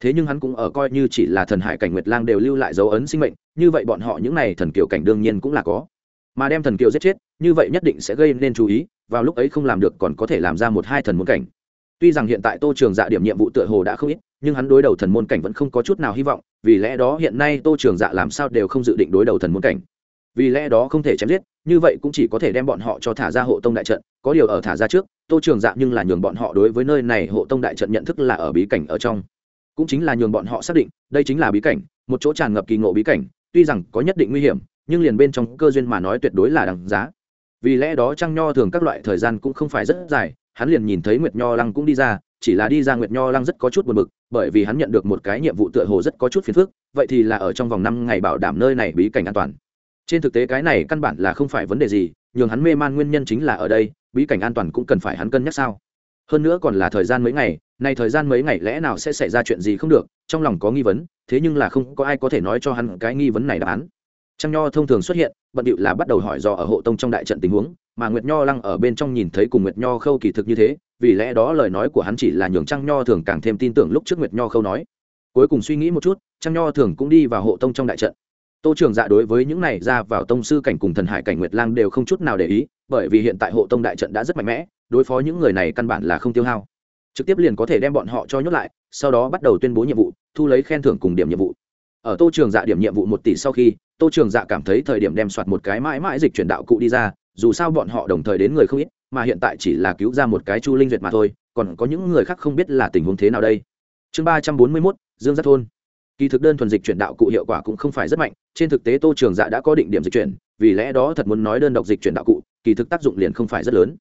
Thế nhưng hắn cũng ở coi như chỉ là thần hải cảnh nguyệt lang đều lưu lại dấu ấn sinh mệnh, như vậy bọn họ những n à y thần kiều cảnh đương nhiên cũng là có mà đem thần kiều giết chết, như vậy nhất định sẽ gây nên chú ý, vào lúc ấy không làm được còn có thể làm ra một hai thần môn cảnh. Tuy rằng hiện tại tô trường dạ điểm nhiệm vụ tựa hồ đã không ít, nhưng hắn đối đầu thần môn cảnh vẫn không có chút nào hy vọng, vì lẽ đó hiện nay tô trường dạ làm sao đều không dự định đối đầu thần môn cảnh. Vì lẽ đó không thể chém giết, như vậy cũng chỉ có thể đem bọn họ cho thả ra hộ tông đại trận, có điều ở thả ra trước, tô trường dạ nhưng là nhường bọn họ đối với nơi này hộ tông đại trận nhận thức là ở bí cảnh ở trong. Cũng chính là nhường bọn họ xác định, đây chính là bí cảnh, một chỗ tràn ngập kỳ ngộ bí cảnh, tuy rằng có nhất định nguy hiểm nhưng liền bên trong cơ duyên mà nói tuyệt đối là đằng giá. Vì lẽ đó trăng nho thường các loại thời gian cũng không phải rất dài, hắn liền nhìn thấy nguyệt nho lăng cũng đi ra, chỉ là đi ra nguyệt nho lăng rất có chút buồn bực, bởi vì hắn nhận được một cái nhiệm vụ tựa hồ rất có chút phiền phức, vậy thì là ở trong vòng năm ngày bảo đảm nơi này bí cảnh an toàn. Trên thực tế cái này căn bản là không phải vấn đề gì, nhường hắn mê man nguyên nhân chính là ở đây, bí cảnh an toàn cũng cần phải hắn cân nhắc sao. Hơn nữa còn là thời gian mấy ngày, nay thời gian mấy ngày lẽ nào sẽ xảy ra chuyện gì không được, trong lòng có nghi vấn, thế nhưng là không có ai có thể nói cho hắn cái nghi vấn này đáp án trăng nho thông thường xuất hiện, bận điệu là bắt đầu hỏi dò ở hộ tông trong đại trận tình huống, mà nguyệt nho lăng ở bên trong nhìn thấy cùng nguyệt nho khâu kỳ thực như thế, vì lẽ đó lời nói của hắn chỉ là nhường trăng nho thường càng thêm tin tưởng lúc trước nguyệt nho khâu nói. Cuối cùng suy nghĩ một chút, trăng nho thường cũng đi vào hộ tông trong đại trận. Tô trường dạ đối với những này ra vào tông sư cảnh cùng thần hải cảnh nguyệt lang đều không chút nào để ý, bởi vì hiện tại hộ tông đại trận đã rất mạnh mẽ, đối phó những người này căn bản là không tiêu hao. Trực tiếp liền có thể đem bọn họ cho nhốt lại, sau đó bắt đầu tuyên bố nhiệm vụ, thu lấy khen thưởng cùng điểm nhiệm vụ. Ở tô trường dạ điểm nhiệm vụ một tỷ sau khi tô trường dạ cảm thấy thời điểm đem soạt một cái mãi mãi dịch chuyển đạo cụ đi ra, dù sao bọn họ đồng thời đến người không ít, mà hiện tại chỉ là cứu ra một cái chu linh duyệt mà thôi, còn có những người khác không biết là tình huống thế nào đây. Chương ba trăm bốn mươi mốt, dương giác thôn. Kỳ thực đơn thuần dịch chuyển đạo cụ hiệu quả cũng không phải rất mạnh, trên thực tế tô trường dạ đã có định điểm dịch chuyển, vì lẽ đó thật muốn nói đơn độc dịch chuyển đạo cụ, kỳ thực tác dụng liền không phải rất lớn.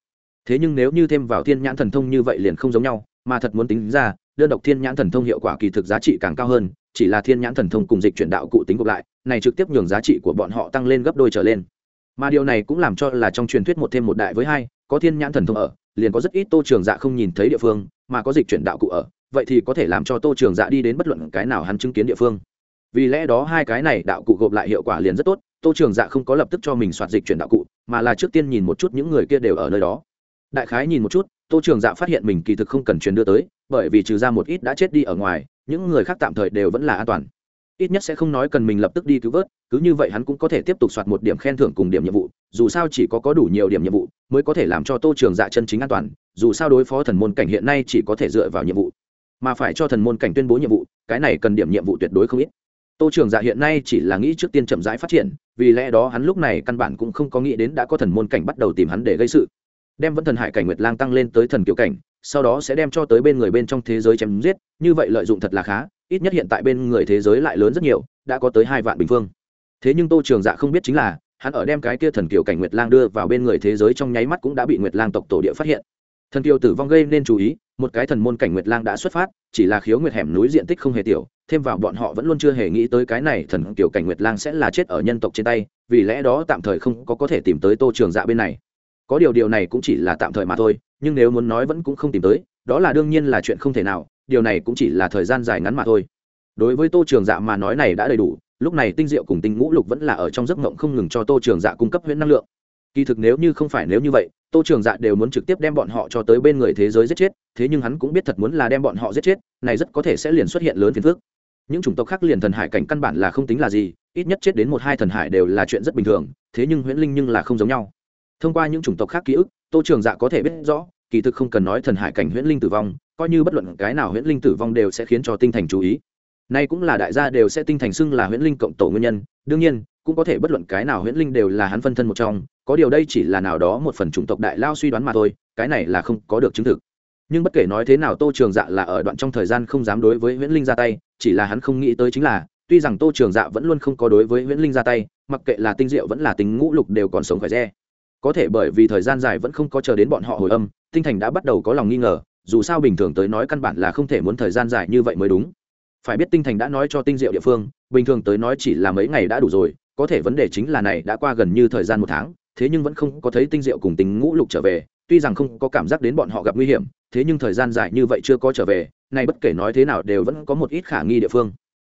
Thế nhưng nếu như thêm vào thiên nhãn thần thông như vậy liền không giống nhau, mà thật muốn tính ra đơn độc thiên nhãn thần thông hiệu quả kỳ thực giá trị càng cao hơn, chỉ là thiên nhãn thần thông cùng dịch chuyển đạo cụ tính gộp lại, này trực tiếp nhường giá trị của bọn họ tăng lên gấp đôi trở lên. Mà điều này cũng làm cho là trong truyền thuyết một thêm một đại với hai, có thiên nhãn thần thông ở, liền có rất ít tô trường dạ không nhìn thấy địa phương, mà có dịch chuyển đạo cụ ở, vậy thì có thể làm cho tô trường dạ đi đến bất luận cái nào hắn chứng kiến địa phương. Vì lẽ đó hai cái này đạo cụ gộp lại hiệu quả liền rất tốt, tô trường dạ không có lập tức cho mình soạt dịch chuyển đạo cụ, mà là trước tiên nhìn một chút những người kia đều ở nơi đó. Đại khái nhìn một chút tô trường dạ phát hiện mình kỳ thực không cần truyền đưa tới, bởi vì trừ ra một ít đã chết đi ở ngoài, những người khác tạm thời đều vẫn là an toàn. Ít nhất sẽ không nói cần mình lập tức đi cứu vớt, cứ như vậy hắn cũng có thể tiếp tục soạt một điểm khen thưởng cùng điểm nhiệm vụ, dù sao chỉ có có đủ nhiều điểm nhiệm vụ mới có thể làm cho tô trường dạ chân chính an toàn, dù sao đối phó thần môn cảnh hiện nay chỉ có thể dựa vào nhiệm vụ. Mà phải cho thần môn cảnh tuyên bố nhiệm vụ, cái này cần điểm nhiệm vụ tuyệt đối không ít. Tô trường dạ hiện nay chỉ là nghĩ trước tiên chậm rãi phát triển, vì lẽ đó hắn lúc này căn bản cũng không có nghĩ đến đã có thần môn cảnh bắt đầu tìm hắn để gây sự đem vẫn thần hải cảnh nguyệt lang tăng lên tới thần kiểu cảnh, sau đó sẽ đem cho tới bên người bên trong thế giới chém giết, như vậy lợi dụng thật là khá, ít nhất hiện tại bên người thế giới lại lớn rất nhiều, đã có tới hai vạn bình phương. Thế nhưng tô trường dạ không biết chính là, hắn ở đem cái kia thần kiều cảnh nguyệt lang đưa vào bên người thế giới trong nháy mắt cũng đã bị nguyệt lang tộc tổ địa phát hiện. Thần kiều tử vong gây nên chú ý, một cái thần môn cảnh nguyệt lang đã xuất phát, chỉ là khiếu nguyệt hẻm núi diện tích không hề tiểu, thêm vào bọn họ vẫn luôn chưa hề nghĩ tới cái này thần kiều cảnh nguyệt lang sẽ là chết ở nhân tộc trên tay, vì lẽ đó tạm thời không có có thể tìm tới tô trường dạ bên này có điều điều này cũng chỉ là tạm thời mà thôi, nhưng nếu muốn nói vẫn cũng không tìm tới, đó là đương nhiên là chuyện không thể nào, điều này cũng chỉ là thời gian dài ngắn mà thôi. Đối với tô trường dạ mà nói này đã đầy đủ, lúc này tinh diệu cùng tinh ngũ lục vẫn là ở trong giấc mộng không ngừng cho tô trường dạ cung cấp huyễn năng lượng. Kỳ thực nếu như không phải nếu như vậy, tô trường dạ đều muốn trực tiếp đem bọn họ cho tới bên người thế giới giết chết, thế nhưng hắn cũng biết thật muốn là đem bọn họ giết chết, này rất có thể sẽ liền xuất hiện lớn phiền phước những chủng tộc khác liền thần hải cảnh căn bản là không tính là gì, ít nhất chết đến một hai thần hải đều là chuyện rất bình thường, thế nhưng huyễn linh nhưng là không giống nhau thông qua những chủng tộc khác ký ức, tô trường dạ có thể biết rõ, kỳ thực không cần nói thần hải cảnh huyễn linh tử vong, coi như bất luận cái nào huyễn linh tử vong đều sẽ khiến cho tinh thành chú ý. Nay cũng là đại gia đều sẽ tinh thành xưng là huyễn linh cộng tổ nguyên nhân, đương nhiên, cũng có thể bất luận cái nào huyễn linh đều là hắn phân thân một trong, có điều đây chỉ là nào đó một phần chủng tộc đại lao suy đoán mà thôi, cái này là không có được chứng thực. Nhưng bất kể nói thế nào tô trường dạ là ở đoạn trong thời gian không dám đối với huyễn linh ra tay, chỉ là hắn không nghĩ tới chính là, tuy rằng tô trường dạ vẫn luôn không có đối với huyễn linh ra tay, mặc kệ là tinh diệu vẫn là tính ngũ lục đều còn sống khỏe re có thể bởi vì thời gian dài vẫn không có chờ đến bọn họ hồi âm, tinh thành đã bắt đầu có lòng nghi ngờ, dù sao bình thường tới nói căn bản là không thể muốn thời gian dài như vậy mới đúng. Phải biết tinh thành đã nói cho tinh diệu địa phương, bình thường tới nói chỉ là mấy ngày đã đủ rồi, có thể vấn đề chính là này đã qua gần như thời gian một tháng, thế nhưng vẫn không có thấy tinh diệu cùng tính ngũ lục trở về, tuy rằng không có cảm giác đến bọn họ gặp nguy hiểm, thế nhưng thời gian dài như vậy chưa có trở về nay bất kể nói thế nào đều vẫn có một ít khả nghi địa phương.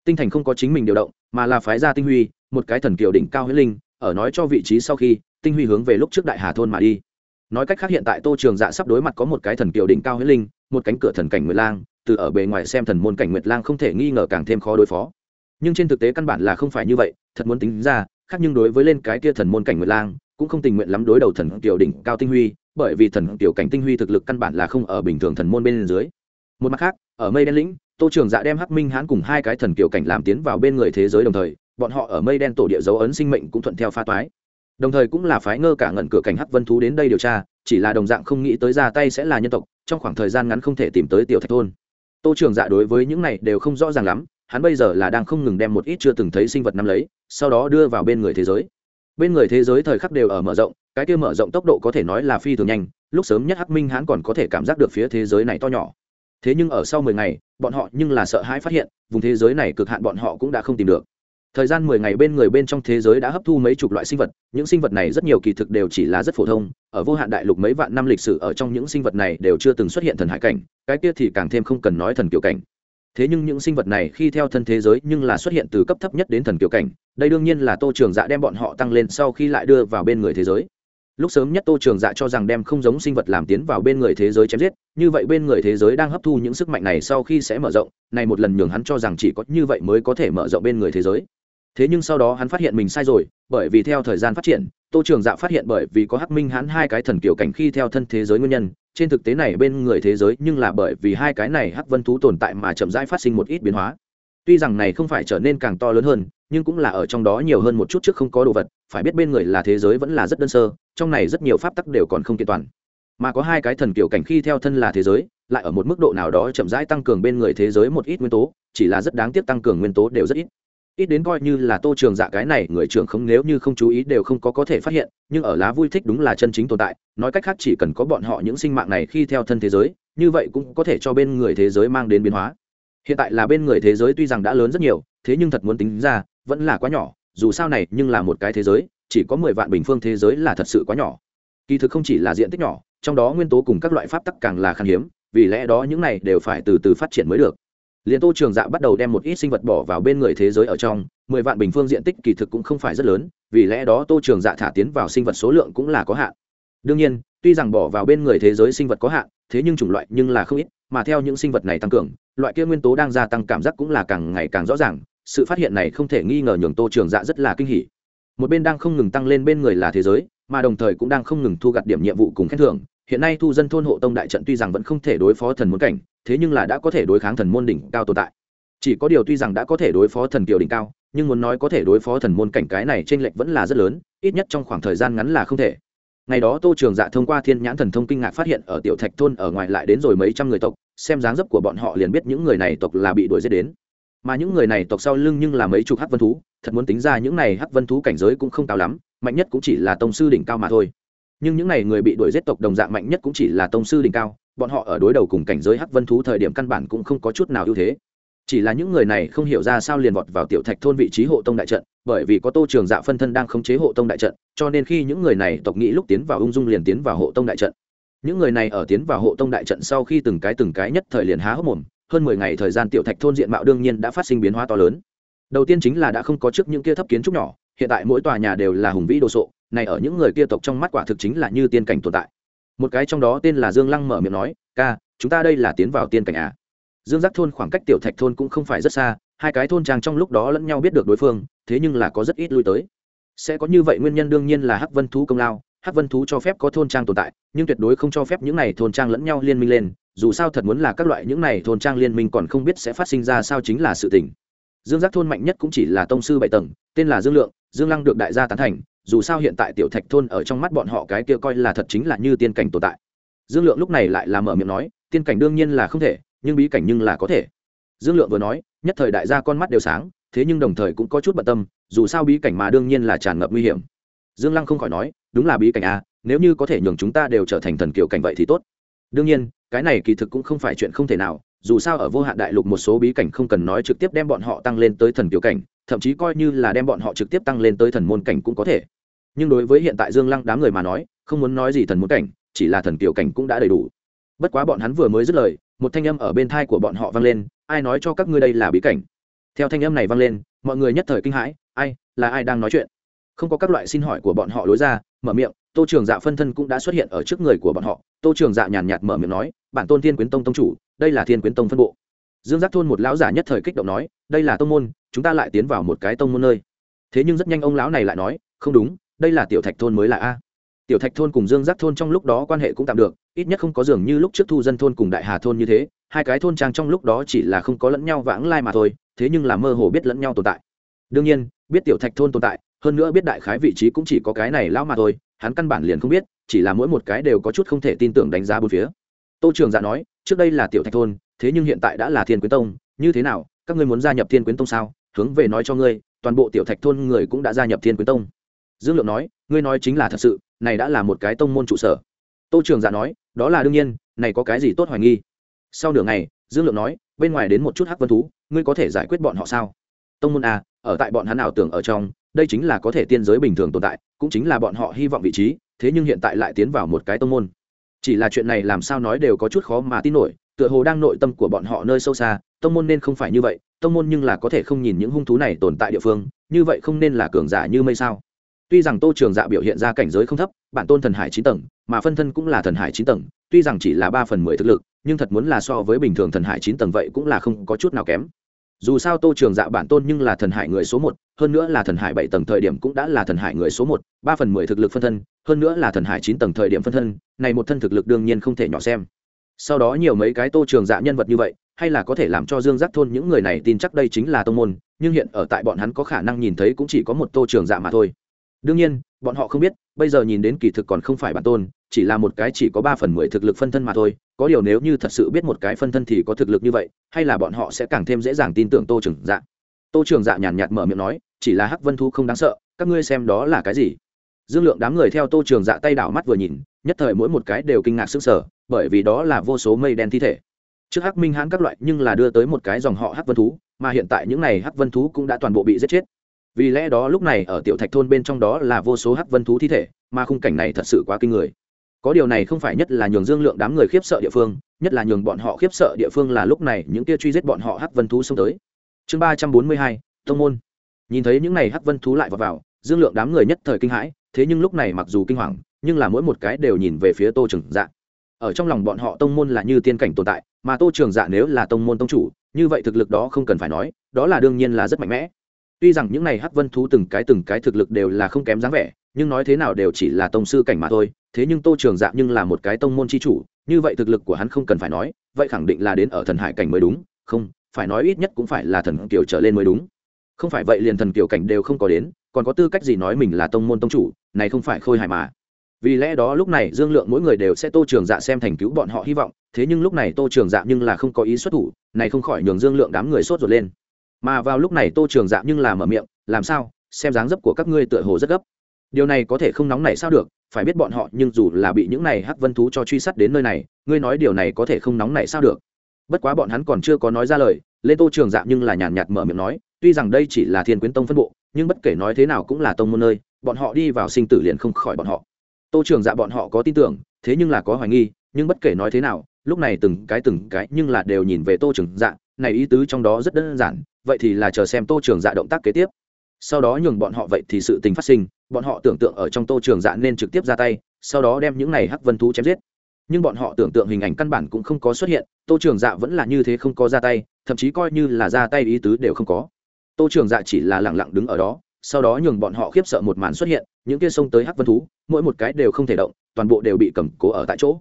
Tinh thành không có chính mình điều động, mà là phái ra tinh huy, một cái thần kiều đỉnh cao huyết linh, ở nói cho vị trí sau khi tinh huy hướng về lúc trước đại hà thôn mà đi. Nói cách khác hiện tại tô trường dạ sắp đối mặt có một cái thần kiều đỉnh cao huyết linh, một cánh cửa thần cảnh nguyệt lang, từ ở bề ngoài xem thần môn cảnh nguyệt lang không thể nghi ngờ càng thêm khó đối phó. Nhưng trên thực tế căn bản là không phải như vậy, thật muốn tính ra, khác nhưng đối với lên cái kia thần môn cảnh nguyệt lang, cũng không tình nguyện lắm đối đầu thần kiều đỉnh cao tinh huy, bởi vì thần kiều cảnh tinh huy thực lực căn bản là không ở bình thường thần môn bên dưới. Một mặt khác, ở mây đen lĩnh, tô trường dạ đem hắc minh hãn cùng hai cái thần kiều cảnh làm tiến vào bên người thế giới đồng thời, bọn họ ở mây đen tổ địa dấu ấn sinh mệnh cũng thuận theo pha toái đồng thời cũng là phái ngơ cả ngẩn cửa cảnh hắc vân thú đến đây điều tra, chỉ là đồng dạng không nghĩ tới ra tay sẽ là nhân tộc, trong khoảng thời gian ngắn không thể tìm tới tiểu thạch thôn. Tô trường dạ đối với những này đều không rõ ràng lắm, hắn bây giờ là đang không ngừng đem một ít chưa từng thấy sinh vật nắm lấy, sau đó đưa vào bên người thế giới. Bên người thế giới thời khắc đều ở mở rộng, cái kia mở rộng tốc độ có thể nói là phi thường nhanh, lúc sớm nhất hắc minh hắn còn có thể cảm giác được phía thế giới này to nhỏ. Thế nhưng ở sau mười ngày, bọn họ nhưng là sợ hãi phát hiện, vùng thế giới này cực hạn bọn họ cũng đã không tìm được thời gian mười ngày bên người bên trong thế giới đã hấp thu mấy chục loại sinh vật, những sinh vật này rất nhiều kỳ thực đều chỉ là rất phổ thông, ở vô hạn đại lục mấy vạn năm lịch sử ở trong những sinh vật này đều chưa từng xuất hiện thần hải cảnh, cái kia thì càng thêm không cần nói thần kiểu cảnh. Thế nhưng những sinh vật này khi theo thân thế giới nhưng là xuất hiện từ cấp thấp nhất đến thần kiểu cảnh, đây đương nhiên là tô trường dạ đem bọn họ tăng lên sau khi lại đưa vào bên người thế giới. Lúc sớm nhất tô trường dạ cho rằng đem không giống sinh vật làm tiến vào bên người thế giới chém giết, như vậy bên người thế giới đang hấp thu những sức mạnh này sau khi sẽ mở rộng, này một lần nhường hắn cho rằng chỉ có như vậy mới có thể mở rộng bên người thế giới thế nhưng sau đó hắn phát hiện mình sai rồi, bởi vì theo thời gian phát triển, tô trường dạ phát hiện bởi vì có hắc minh hắn hai cái thần kiểu cảnh khi theo thân thế giới nguyên nhân, trên thực tế này bên người thế giới nhưng là bởi vì hai cái này hắc vân thú tồn tại mà chậm rãi phát sinh một ít biến hóa. Tuy rằng này không phải trở nên càng to lớn hơn, nhưng cũng là ở trong đó nhiều hơn một chút trước không có đồ vật, phải biết bên người là thế giới vẫn là rất đơn sơ, trong này rất nhiều pháp tắc đều còn không kiện toàn. Mà có hai cái thần kiểu cảnh khi theo thân là thế giới, lại ở một mức độ nào đó chậm rãi tăng cường bên người thế giới một ít nguyên tố, chỉ là rất đáng tiếc tăng cường nguyên tố đều rất ít ít đến coi như là tô trường dạ cái này người trưởng không nếu như không chú ý đều không có có thể phát hiện, nhưng ở lá vui thích đúng là chân chính tồn tại, nói cách khác chỉ cần có bọn họ những sinh mạng này khi theo thân thế giới, như vậy cũng có thể cho bên người thế giới mang đến biến hóa. Hiện tại là bên người thế giới tuy rằng đã lớn rất nhiều, thế nhưng thật muốn tính ra, vẫn là quá nhỏ, dù sao này nhưng là một cái thế giới, chỉ có mười vạn bình phương thế giới là thật sự quá nhỏ. Kỳ thực không chỉ là diện tích nhỏ, trong đó nguyên tố cùng các loại pháp tắc càng là khan hiếm, vì lẽ đó những này đều phải từ từ phát triển mới được liền tô trường dạ bắt đầu đem một ít sinh vật bỏ vào bên người thế giới ở trong, mười vạn bình phương diện tích kỳ thực cũng không phải rất lớn, vì lẽ đó tô trường dạ thả tiến vào sinh vật số lượng cũng là có hạn. Đương nhiên, tuy rằng bỏ vào bên người thế giới sinh vật có hạn, thế nhưng chủng loại nhưng là không ít, mà theo những sinh vật này tăng cường, loại kia nguyên tố đang gia tăng cảm giác cũng là càng ngày càng rõ ràng, sự phát hiện này không thể nghi ngờ nhường tô trường dạ rất là kinh hỉ. Một bên đang không ngừng tăng lên bên người là thế giới, mà đồng thời cũng đang không ngừng thu gặt điểm nhiệm vụ cùng khen thưởng. Hiện nay thu dân thôn hộ tông đại trận tuy rằng vẫn không thể đối phó thần muốn cảnh thế nhưng là đã có thể đối kháng thần môn đỉnh cao tồn tại. Chỉ có điều tuy rằng đã có thể đối phó thần kiều đỉnh cao, nhưng muốn nói có thể đối phó thần môn cảnh cái này t r ê n lệch vẫn là rất lớn, ít nhất trong khoảng thời gian ngắn là không thể. Ngày đó tô trường dạ thông qua thiên nhãn thần thông kinh ngạc phát hiện ở tiểu thạch thôn ở ngoài lại đến rồi mấy trăm người tộc, xem dáng dấp của bọn họ liền biết những người này tộc là bị đuổi giết đến. Mà những người này tộc sau lưng nhưng là mấy chục hắc vân thú, thật muốn tính ra những này hắc vân thú cảnh giới cũng không cao lắm, mạnh nhất cũng chỉ là tông sư đỉnh cao mà thôi. Nhưng những này người bị đuổi giết tộc đồng dạng mạnh nhất cũng chỉ là tông sư đỉnh cao bọn họ ở đối đầu cùng cảnh giới hắc vân thú thời điểm căn bản cũng không có chút nào ưu thế. Chỉ là những người này không hiểu ra sao liền vọt vào tiểu thạch thôn vị trí hộ tông đại trận, bởi vì có tô trường dạ phân thân đang khống chế hộ tông đại trận, cho nên khi những người này tộc nghĩ lúc tiến vào ung dung liền tiến vào hộ tông đại trận. Những người này ở tiến vào hộ tông đại trận sau khi từng cái từng cái nhất thời liền há hốc mồm, hơn mười ngày thời gian tiểu thạch thôn diện mạo đương nhiên đã phát sinh biến hóa to lớn. Đầu tiên chính là đã không có trước những kia thấp kiến trúc nhỏ, hiện tại mỗi tòa nhà đều là hùng vĩ đồ sộ, này ở những người kia tộc trong mắt quả thực chính là như tiên cảnh tồn tại một cái trong đó tên là dương lăng mở miệng nói, ca, chúng ta đây là tiến vào tiên cảnh à? Dương giác thôn khoảng cách tiểu thạch thôn cũng không phải rất xa, hai cái thôn trang trong lúc đó lẫn nhau biết được đối phương, thế nhưng là có rất ít lui tới. Sẽ có như vậy nguyên nhân đương nhiên là hắc vân thú công lao, hắc vân thú cho phép có thôn trang tồn tại, nhưng tuyệt đối không cho phép những này thôn trang lẫn nhau liên minh lên, dù sao thật muốn là các loại những này thôn trang liên minh còn không biết sẽ phát sinh ra sao chính là sự tình. Dương giác thôn mạnh nhất cũng chỉ là tông sư bảy tầng, tên là dương lượng, dương lăng được đại gia tán thành dù sao hiện tại tiểu thạch thôn ở trong mắt bọn họ cái kia coi là thật chính là như tiên cảnh tồn tại. Dương lượng lúc này lại là mở miệng nói, tiên cảnh đương nhiên là không thể, nhưng bí cảnh nhưng là có thể. Dương lượng vừa nói, nhất thời đại gia con mắt đều sáng, thế nhưng đồng thời cũng có chút bận tâm, dù sao bí cảnh mà đương nhiên là tràn ngập nguy hiểm. Dương lăng không khỏi nói, đúng là bí cảnh à nếu như có thể nhường chúng ta đều trở thành thần kiều cảnh vậy thì tốt. Đương nhiên, cái này kỳ thực cũng không phải chuyện không thể nào, dù sao ở vô hạn đại lục một số bí cảnh không cần nói trực tiếp đem bọn họ tăng lên tới thần kiều cảnh, thậm chí coi như là đem bọn họ trực tiếp tăng lên tới thần môn cảnh cũng có thể nhưng đối với hiện tại dương lăng đám người mà nói, không muốn nói gì thần muốn cảnh, chỉ là thần kiểu cảnh cũng đã đầy đủ. Bất quá bọn hắn vừa mới dứt lời, một thanh âm ở bên thai của bọn họ vang lên, ai nói cho các ngươi đây là bí cảnh? Theo thanh âm này vang lên, mọi người nhất thời kinh hãi, ai, là ai đang nói chuyện? Không có các loại xin hỏi của bọn họ lối ra, mở miệng, tô trường dạ phân thân cũng đã xuất hiện ở trước người của bọn họ. Tô trường dạ nhàn nhạt mở miệng nói, bản tôn thiên quyến tông tông chủ, đây là thiên quyến tông phân bộ. Dương giác thôn một lão giả nhất thời kích động nói, đây là tông môn, chúng ta lại tiến vào một cái tông môn nơi. Thế nhưng rất nhanh ông lão này lại nói, không đúng đây là tiểu thạch thôn mới là a. Tiểu thạch thôn cùng dương giác thôn trong lúc đó quan hệ cũng tạm được, ít nhất không có dường như lúc trước thu dân thôn cùng đại hà thôn như thế, hai cái thôn trang trong lúc đó chỉ là không có lẫn nhau vãng lai mà thôi, thế nhưng là mơ hồ biết lẫn nhau tồn tại. Đương nhiên, biết tiểu thạch thôn tồn tại, hơn nữa biết đại khái vị trí cũng chỉ có cái này lão mà thôi, hắn căn bản liền không biết, chỉ là mỗi một cái đều có chút không thể tin tưởng đánh giá bốn phía. Tô trường dạ nói, trước đây là tiểu thạch thôn, thế nhưng hiện tại đã là thiên quyến tông, như thế nào, các ngươi muốn gia nhập thiên quyến tông sao? Hướng về nói cho ngươi, toàn bộ tiểu thạch thôn người cũng đã gia nhập thiên quyến tông dương lượng nói, ngươi nói chính là thật sự, này đã là một cái tông môn trụ sở. Tô trường Giả nói, đó là đương nhiên, này có cái gì tốt hoài nghi? Sau nửa ngày, dương lượng nói, bên ngoài đến một chút hắc vân thú, ngươi có thể giải quyết bọn họ sao? Tông môn a ở tại bọn hắn ảo tưởng ở trong, đây chính là có thể tiên giới bình thường tồn tại, cũng chính là bọn họ hy vọng vị trí, thế nhưng hiện tại lại tiến vào một cái tông môn. Chỉ là chuyện này làm sao nói đều có chút khó mà tin nổi, tựa hồ đang nội tâm của bọn họ nơi sâu xa, tông môn nên không phải như vậy, tông môn nhưng là có thể không nhìn những hung thú này tồn tại địa phương, như vậy không nên là cường giả như mây sao? Tuy rằng tô trường dạ biểu hiện ra cảnh giới không thấp, bản tôn thần hải chín tầng, mà phân thân cũng là thần hải chín tầng, tuy rằng chỉ là ba phần mười thực lực, nhưng thật muốn là so với bình thường thần hải chín tầng vậy cũng là không có chút nào kém. Dù sao tô trường dạ bản tôn nhưng là thần hải người số một, hơn nữa là thần hải bảy tầng thời điểm cũng đã là thần hải người số một, ba phần mười thực lực phân thân, hơn nữa là thần hải chín tầng thời điểm phân thân, này một thân thực lực đương nhiên không thể nhỏ xem. Sau đó nhiều mấy cái tô trường dạ nhân vật như vậy, hay là có thể làm cho dương giác thôn những người này tin chắc đây chính là tông môn, nhưng hiện ở tại bọn hắn có khả năng nhìn thấy cũng chỉ có một tô trường dạ mà thôi đương nhiên, bọn họ không biết, bây giờ nhìn đến kỳ thực còn không phải bản tôn, chỉ là một cái chỉ có ba phần mười thực lực phân thân mà thôi. Có điều nếu như thật sự biết một cái phân thân thì có thực lực như vậy, hay là bọn họ sẽ càng thêm dễ dàng tin tưởng tô trường dạ. Tô trường dạ nhàn nhạt mở miệng nói, chỉ là hắc vân thu không đáng sợ, các ngươi xem đó là cái gì? Dương lượng đám người theo tô trường dạ tay đảo mắt vừa nhìn, nhất thời mỗi một cái đều kinh ngạc s ư sở bởi vì đó là vô số mây đen thi thể. Trước hắc minh hãn các loại nhưng là đưa tới một cái dòng họ hắc vân thú, mà hiện tại những này hắc vân thú cũng đã toàn bộ bị giết chết vì lẽ đó lúc này ở tiểu thạch thôn bên trong đó là vô số hắc vân thú thi thể mà khung cảnh này thật sự quá kinh người. Có điều này không phải nhất là nhường dương lượng đám người khiếp sợ địa phương nhất là nhường bọn họ khiếp sợ địa phương là lúc này những kia truy giết bọn họ hắc vân thú xông tới. Chương ba trăm bốn mươi hai tông môn. Nhìn thấy những này hắc vân thú lại vào, vào dương lượng đám người nhất thời kinh hãi thế nhưng lúc này mặc dù kinh hoàng nhưng là mỗi một cái đều nhìn về phía tô trường dạ. Ở trong lòng bọn họ tông môn là như tiên cảnh tồn tại mà tô trường dạ nếu là tông môn tông chủ như vậy thực lực đó không cần phải nói đó là đương nhiên là rất mạnh mẽ tuy rằng những này hắc vân thú từng cái từng cái thực lực đều là không kém dáng vẻ, nhưng nói thế nào đều chỉ là tông sư cảnh mà thôi, thế nhưng tô trường dạ nhưng là một cái tông môn c h i chủ, như vậy thực lực của hắn không cần phải nói, vậy khẳng định là đến ở thần hải cảnh mới đúng, không, phải nói ít nhất cũng phải là thần kiều trở lên mới đúng. Không phải vậy liền thần kiều cảnh đều không có đến, còn có tư cách gì nói mình là tông môn tông chủ, này không phải khôi hài mà. Vì lẽ đó lúc này dương lượng mỗi người đều sẽ tô trường dạ xem thành cứu bọn họ hy vọng, thế nhưng lúc này tô trường dạ nhưng là không có ý xuất thủ, này không khỏi nhường dương lượng đám người sốt ruột lên mà vào lúc này tô trường dạ nhưng là mở miệng, làm sao? Xem dáng dấp của các ngươi tựa hồ rất gấp. Điều này có thể không nóng này sao được, phải biết bọn họ nhưng dù là bị những này hắc vân thú cho truy sát đến nơi này, ngươi nói điều này có thể không nóng này sao được. Bất quá bọn hắn còn chưa có nói ra lời lên tô trường dạ nhưng là nhàn nhạt mở miệng nói, tuy rằng đây chỉ là thiên quyến tông phân bộ, nhưng bất kể nói thế nào cũng là tông môn nơi, bọn họ đi vào sinh tử liền không khỏi bọn họ. Tô trường dạ bọn họ có tin tưởng, thế nhưng là có hoài nghi, nhưng bất kể nói thế nào, lúc này từng cái từng cái nhưng là đều nhìn về tô trường dạ này ý tứ trong đó rất đơn giản vậy thì là chờ xem tô trường dạ động tác kế tiếp. Sau đó nhường bọn họ vậy thì sự tình phát sinh, bọn họ tưởng tượng ở trong tô trường dạ nên trực tiếp ra tay, sau đó đem những này hắc vân thú chém giết. Nhưng bọn họ tưởng tượng hình ảnh căn bản cũng không có xuất hiện, tô trường dạ vẫn là như thế không có ra tay, thậm chí coi như là ra tay ý tứ đều không có. Tô trường dạ chỉ là lẳng lặng đứng ở đó, sau đó nhường bọn họ khiếp sợ một màn xuất hiện, những kia xông tới hắc vân thú, mỗi một cái đều không thể động, toàn bộ đều bị cầm cố ở tại chỗ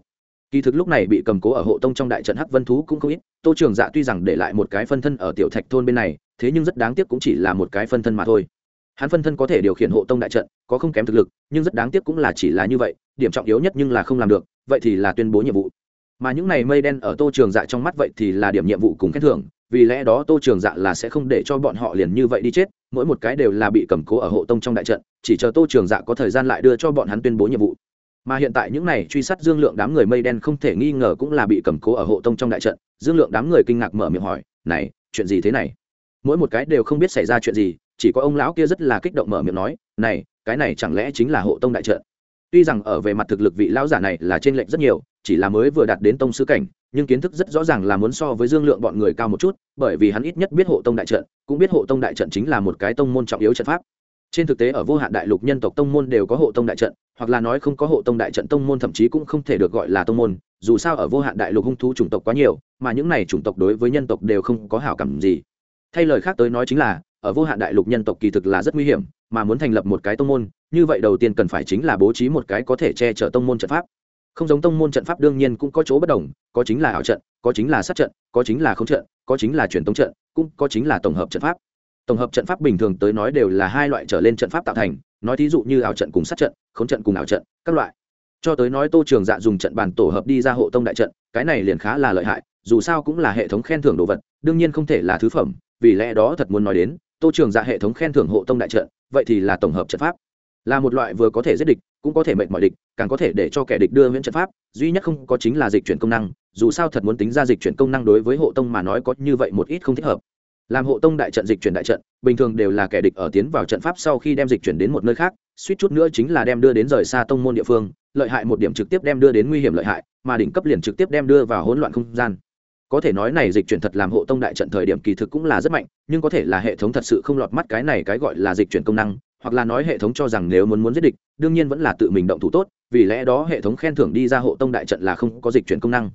kỳ thực lúc này bị cầm cố ở hộ tông trong đại trận hắc vân thú cũng không ít, tô trường dạ tuy rằng để lại một cái phân thân ở tiểu thạch thôn bên này, thế nhưng rất đáng tiếc cũng chỉ là một cái phân thân mà thôi. Hắn phân thân có thể điều khiển hộ tông đại trận, có không kém thực lực, nhưng rất đáng tiếc cũng là chỉ là như vậy, điểm trọng yếu nhất nhưng là không làm được, vậy thì là tuyên bố nhiệm vụ. Mà những này mây đen ở tô trường dạ trong mắt vậy thì là điểm nhiệm vụ cùng khen thưởng, vì lẽ đó tô trường dạ là sẽ không để cho bọn họ liền như vậy đi chết, mỗi một cái đều là bị cầm cố ở hộ tông trong đại trận, chỉ chờ tô trường dạ có thời gian lại đưa cho bọn hắn tuyên bố nhiệm vụ mà hiện tại những này truy sát dương lượng đám người mây đen không thể nghi ngờ cũng là bị cầm cố ở hộ tông trong đại trận. Dương lượng đám người kinh ngạc mở miệng hỏi, này, chuyện gì thế này? Mỗi một cái đều không biết xảy ra chuyện gì, chỉ có ông lão kia rất là kích động mở miệng nói, này, cái này chẳng lẽ chính là hộ tông đại trận? Tuy rằng ở về mặt thực lực vị lão giả này là trên lệnh rất nhiều, chỉ là mới vừa đạt đến tông sư cảnh, nhưng kiến thức rất rõ ràng là muốn so với dương lượng bọn người cao một chút, bởi vì hắn ít nhất biết hộ tông đại trận, cũng biết hộ tông đại trận chính là một cái tông môn trọng yếu trận pháp trên thực tế ở vô hạn đại lục nhân tộc tông môn đều có hộ tông đại trận, hoặc là nói không có hộ tông đại trận tông môn thậm chí cũng không thể được gọi là tông môn, dù sao ở vô hạn đại lục hung thú chủng tộc quá nhiều, mà những này chủng tộc đối với nhân tộc đều không có hảo cảm gì. Thay lời khác tới nói chính là, ở vô hạn đại lục nhân tộc kỳ thực là rất nguy hiểm, mà muốn thành lập một cái tông môn, như vậy đầu tiên cần phải chính là bố trí một cái có thể che chở tông môn trận pháp. Không giống tông môn trận pháp đương nhiên cũng có chỗ bất đồng, có chính là ảo trận, có chính là sát trận, có chính là không trận, có chính là truyền tống trận, cũng có chính là tổng hợp trận pháp tổng hợp trận pháp bình thường tới nói đều là hai loại trở lên trận pháp tạo thành, nói thí dụ như ảo trận cùng sát trận không trận cùng ảo trận, các loại. Cho tới nói tô trường dạ dùng trận bàn tổ hợp đi ra hộ tông đại trận, cái này liền khá là lợi hại, dù sao cũng là hệ thống khen thưởng đồ vật, đương nhiên không thể là thứ phẩm, vì lẽ đó thật muốn nói đến, tô trường dạ hệ thống khen thưởng hộ tông đại trận, vậy thì là tổng hợp trận pháp. Là một loại vừa có thể giết địch, cũng có thể mệnh mọi địch, càng có thể để cho kẻ địch đưa miễn trận pháp, duy nhất không có chính là dịch chuyển công năng, dù sao thật muốn tính ra dịch chuyển công năng đối với hộ tông mà nói có như vậy một ít không thích hợp làm hộ tông đại trận dịch chuyển đại trận, bình thường đều là kẻ địch ở tiến vào trận pháp sau khi đem dịch chuyển đến một nơi khác, suýt chút nữa chính là đem đưa đến rời xa tông môn địa phương, lợi hại một điểm trực tiếp đem đưa đến nguy hiểm lợi hại, mà đỉnh cấp liền trực tiếp đem đưa vào hỗn loạn không gian. Có thể nói này dịch chuyển thật làm hộ tông đại trận thời điểm kỳ thực cũng là rất mạnh, nhưng có thể là hệ thống thật sự không lọt mắt cái này cái gọi là dịch chuyển công năng, hoặc là nói hệ thống cho rằng nếu muốn muốn giết địch, đương nhiên vẫn là tự mình động thủ tốt, vì lẽ đó hệ thống khen thưởng đi ra hộ tông đại trận là không có dịch chuyển công năng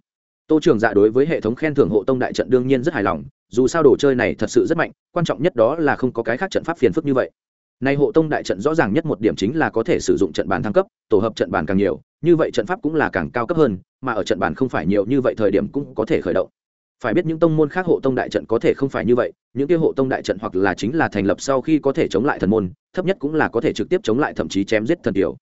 tô trường dạ đối với hệ thống khen thưởng hộ tông đại trận đương nhiên rất hài lòng, dù sao đồ chơi này thật sự rất mạnh, quan trọng nhất đó là không có cái khác trận pháp phiền phức như vậy. Nay hộ tông đại trận rõ ràng nhất một điểm chính là có thể sử dụng trận bàn thăng cấp, tổ hợp trận bàn càng nhiều, như vậy trận pháp cũng là càng cao cấp hơn, mà ở trận bàn không phải nhiều như vậy thời điểm cũng có thể khởi động. Phải biết những tông môn khác hộ tông đại trận có thể không phải như vậy, những kia hộ tông đại trận hoặc là chính là thành lập sau khi có thể chống lại thần môn, thấp nhất cũng là có thể trực tiếp chống lại thậm chí chém giết thần tiểu.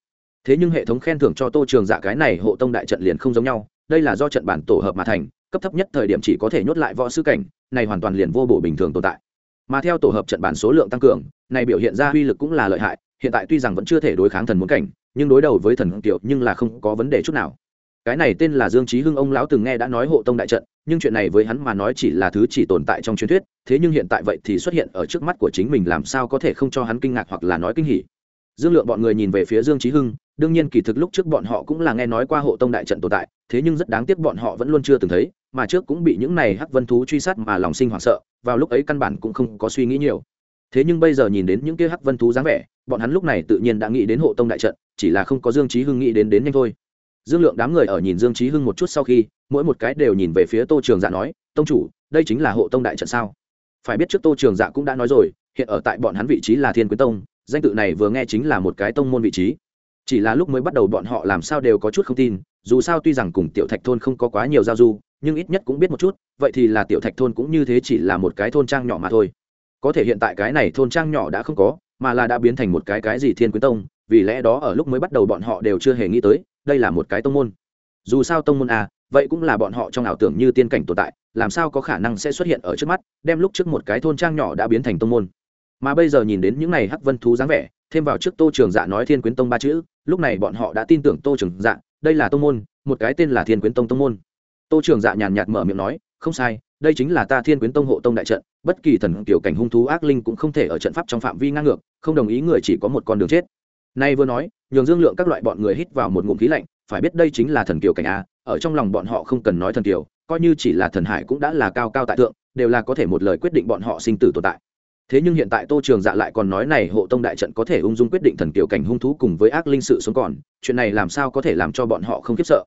Thế nhưng hệ thống khen thưởng cho tô trường dạ cái này hộ tông đại trận liền không giống nhau đây là do trận bản tổ hợp mà thành, cấp thấp nhất thời điểm chỉ có thể nhốt lại võ sư cảnh, này hoàn toàn liền vô bổ bình thường tồn tại. Mà theo tổ hợp trận bản số lượng tăng cường, này biểu hiện ra uy lực cũng là lợi hại, hiện tại tuy rằng vẫn chưa thể đối kháng thần muốn cảnh, nhưng đối đầu với thần tiểu nhưng là không có vấn đề chút nào. Cái này tên là dương trí hưng, ông lão từng nghe đã nói hộ tông đại trận, nhưng chuyện này với hắn mà nói chỉ là thứ chỉ tồn tại trong truyền thuyết, thế nhưng hiện tại vậy thì xuất hiện ở trước mắt của chính mình làm sao có thể không cho hắn kinh ngạc hoặc là nói kinh hỉ dương lượng bọn người nhìn về phía dương trí hưng, đương nhiên kỳ thực lúc trước bọn họ cũng là nghe nói qua hộ tông đại trận tồn tại, thế nhưng rất đáng tiếc bọn họ vẫn luôn chưa từng thấy, mà trước cũng bị những này hắc vân thú truy sát mà lòng sinh hoảng sợ, vào lúc ấy căn bản cũng không có suy nghĩ nhiều. Thế nhưng bây giờ nhìn đến những kia hắc vân thú dáng vẻ, bọn hắn lúc này tự nhiên đã nghĩ đến hộ tông đại trận, chỉ là không có dương trí hưng nghĩ đến đến nhanh thôi. Dương lượng đám người ở nhìn dương trí hưng một chút sau khi, mỗi một cái đều nhìn về phía tô trường dạ nói, tông chủ, đây chính là hộ tông đại trận sao? Phải biết trước tô trường dạ cũng đã nói rồi, hiện ở tại bọn hắn vị trí là thiên quyến tông danh tự này vừa nghe chính là một cái tông môn vị trí. Chỉ là lúc mới bắt đầu bọn họ làm sao đều có chút không tin, dù sao tuy rằng cùng tiểu thạch thôn không có quá nhiều giao du, nhưng ít nhất cũng biết một chút, vậy thì là tiểu thạch thôn cũng như thế chỉ là một cái thôn trang nhỏ mà thôi. Có thể hiện tại cái này thôn trang nhỏ đã không có, mà là đã biến thành một cái cái gì thiên quyến tông, vì lẽ đó ở lúc mới bắt đầu bọn họ đều chưa hề nghĩ tới, đây là một cái tông môn. Dù sao tông môn à vậy cũng là bọn họ trong ảo tưởng như tiên cảnh tồn tại, làm sao có khả năng sẽ xuất hiện ở trước mắt, đem lúc trước một cái thôn trang nhỏ đã biến thành tông môn mà bây giờ nhìn đến những này hắc vân thú dáng vẻ, thêm vào trước tô trường dạ nói thiên quyến tông ba chữ, lúc này bọn họ đã tin tưởng tô trường dạ đây là tông môn, một cái tên là thiên quyến tông tông môn. Tô trường dạ nhàn nhạt mở miệng nói, không sai, đây chính là ta thiên quyến tông hộ tông đại trận, bất kỳ thần tiểu cảnh hung thú ác linh cũng không thể ở trận pháp trong phạm vi ngang ngược, không đồng ý người chỉ có một con đường chết. Nay vừa nói, nhường dương lượng các loại bọn người hít vào một ngụm khí lạnh, phải biết đây chính là thần kiều cảnh a, ở trong lòng bọn họ không cần nói thần kiều coi như chỉ là thần hải cũng đã là cao cao tại tượng đều là có thể một lời quyết định bọn họ sinh tử tồn tại thế nhưng hiện tại tô trường dạ lại còn nói này hộ tông đại trận có thể ung dung quyết định thần kiểu cảnh hung thú cùng với ác linh sự sống còn, chuyện này làm sao có thể làm cho bọn họ không khiếp sợ?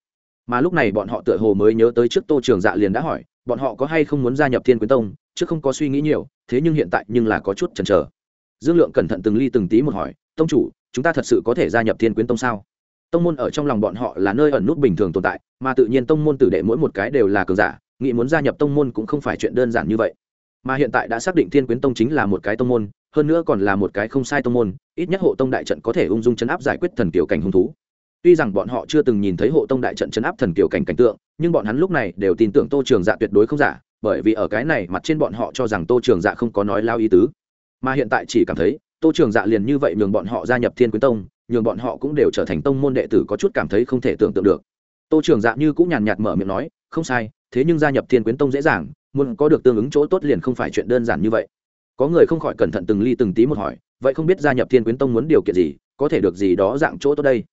Mà lúc này bọn họ tựa hồ mới nhớ tới trước tô trường dạ liền đã hỏi, bọn họ có hay không muốn gia nhập thiên quyến tông, chứ không có suy nghĩ nhiều, thế nhưng hiện tại nhưng là có chút chần chờ. Dương lượng cẩn thận từng ly từng tí một hỏi, tông chủ, chúng ta thật sự có thể gia nhập thiên quyến tông sao? Tông môn ở trong lòng bọn họ là nơi ẩn nút bình thường tồn tại, mà tự nhiên tông môn tử đệ mỗi một cái đều là cường giả, nghĩ muốn gia nhập tông môn cũng không phải chuyện đơn giản như vậy mà hiện tại đã xác định thiên quyến tông chính là một cái tông môn, hơn nữa còn là một cái không sai tông môn, ít nhất hộ tông đại trận có thể ung dung chấn áp giải quyết thần kiểu cảnh hung thú. Tuy rằng bọn họ chưa từng nhìn thấy hộ tông đại trận chấn áp thần kiểu cảnh cảnh tượng, nhưng bọn hắn lúc này đều tin tưởng tô trường dạ tuyệt đối không giả, bởi vì ở cái này mặt trên bọn họ cho rằng tô trường dạ không có nói lao ý tứ. Mà hiện tại chỉ cảm thấy, tô trường dạ liền như vậy nhường bọn họ gia nhập thiên quyến tông, nhường bọn họ cũng đều trở thành tông môn đệ tử có chút cảm thấy không thể tưởng tượng được. Tô trường dạ như cũng nhàn nhạt mở miệng nói, không sai, thế nhưng gia nhập thiên quyến tông dễ dàng muốn có được tương ứng chỗ tốt liền không phải chuyện đơn giản như vậy. Có người không khỏi cẩn thận từng ly từng tí một hỏi, vậy không biết gia nhập thiên quyến tông muốn điều kiện gì, có thể được gì đó dạng chỗ tốt đây?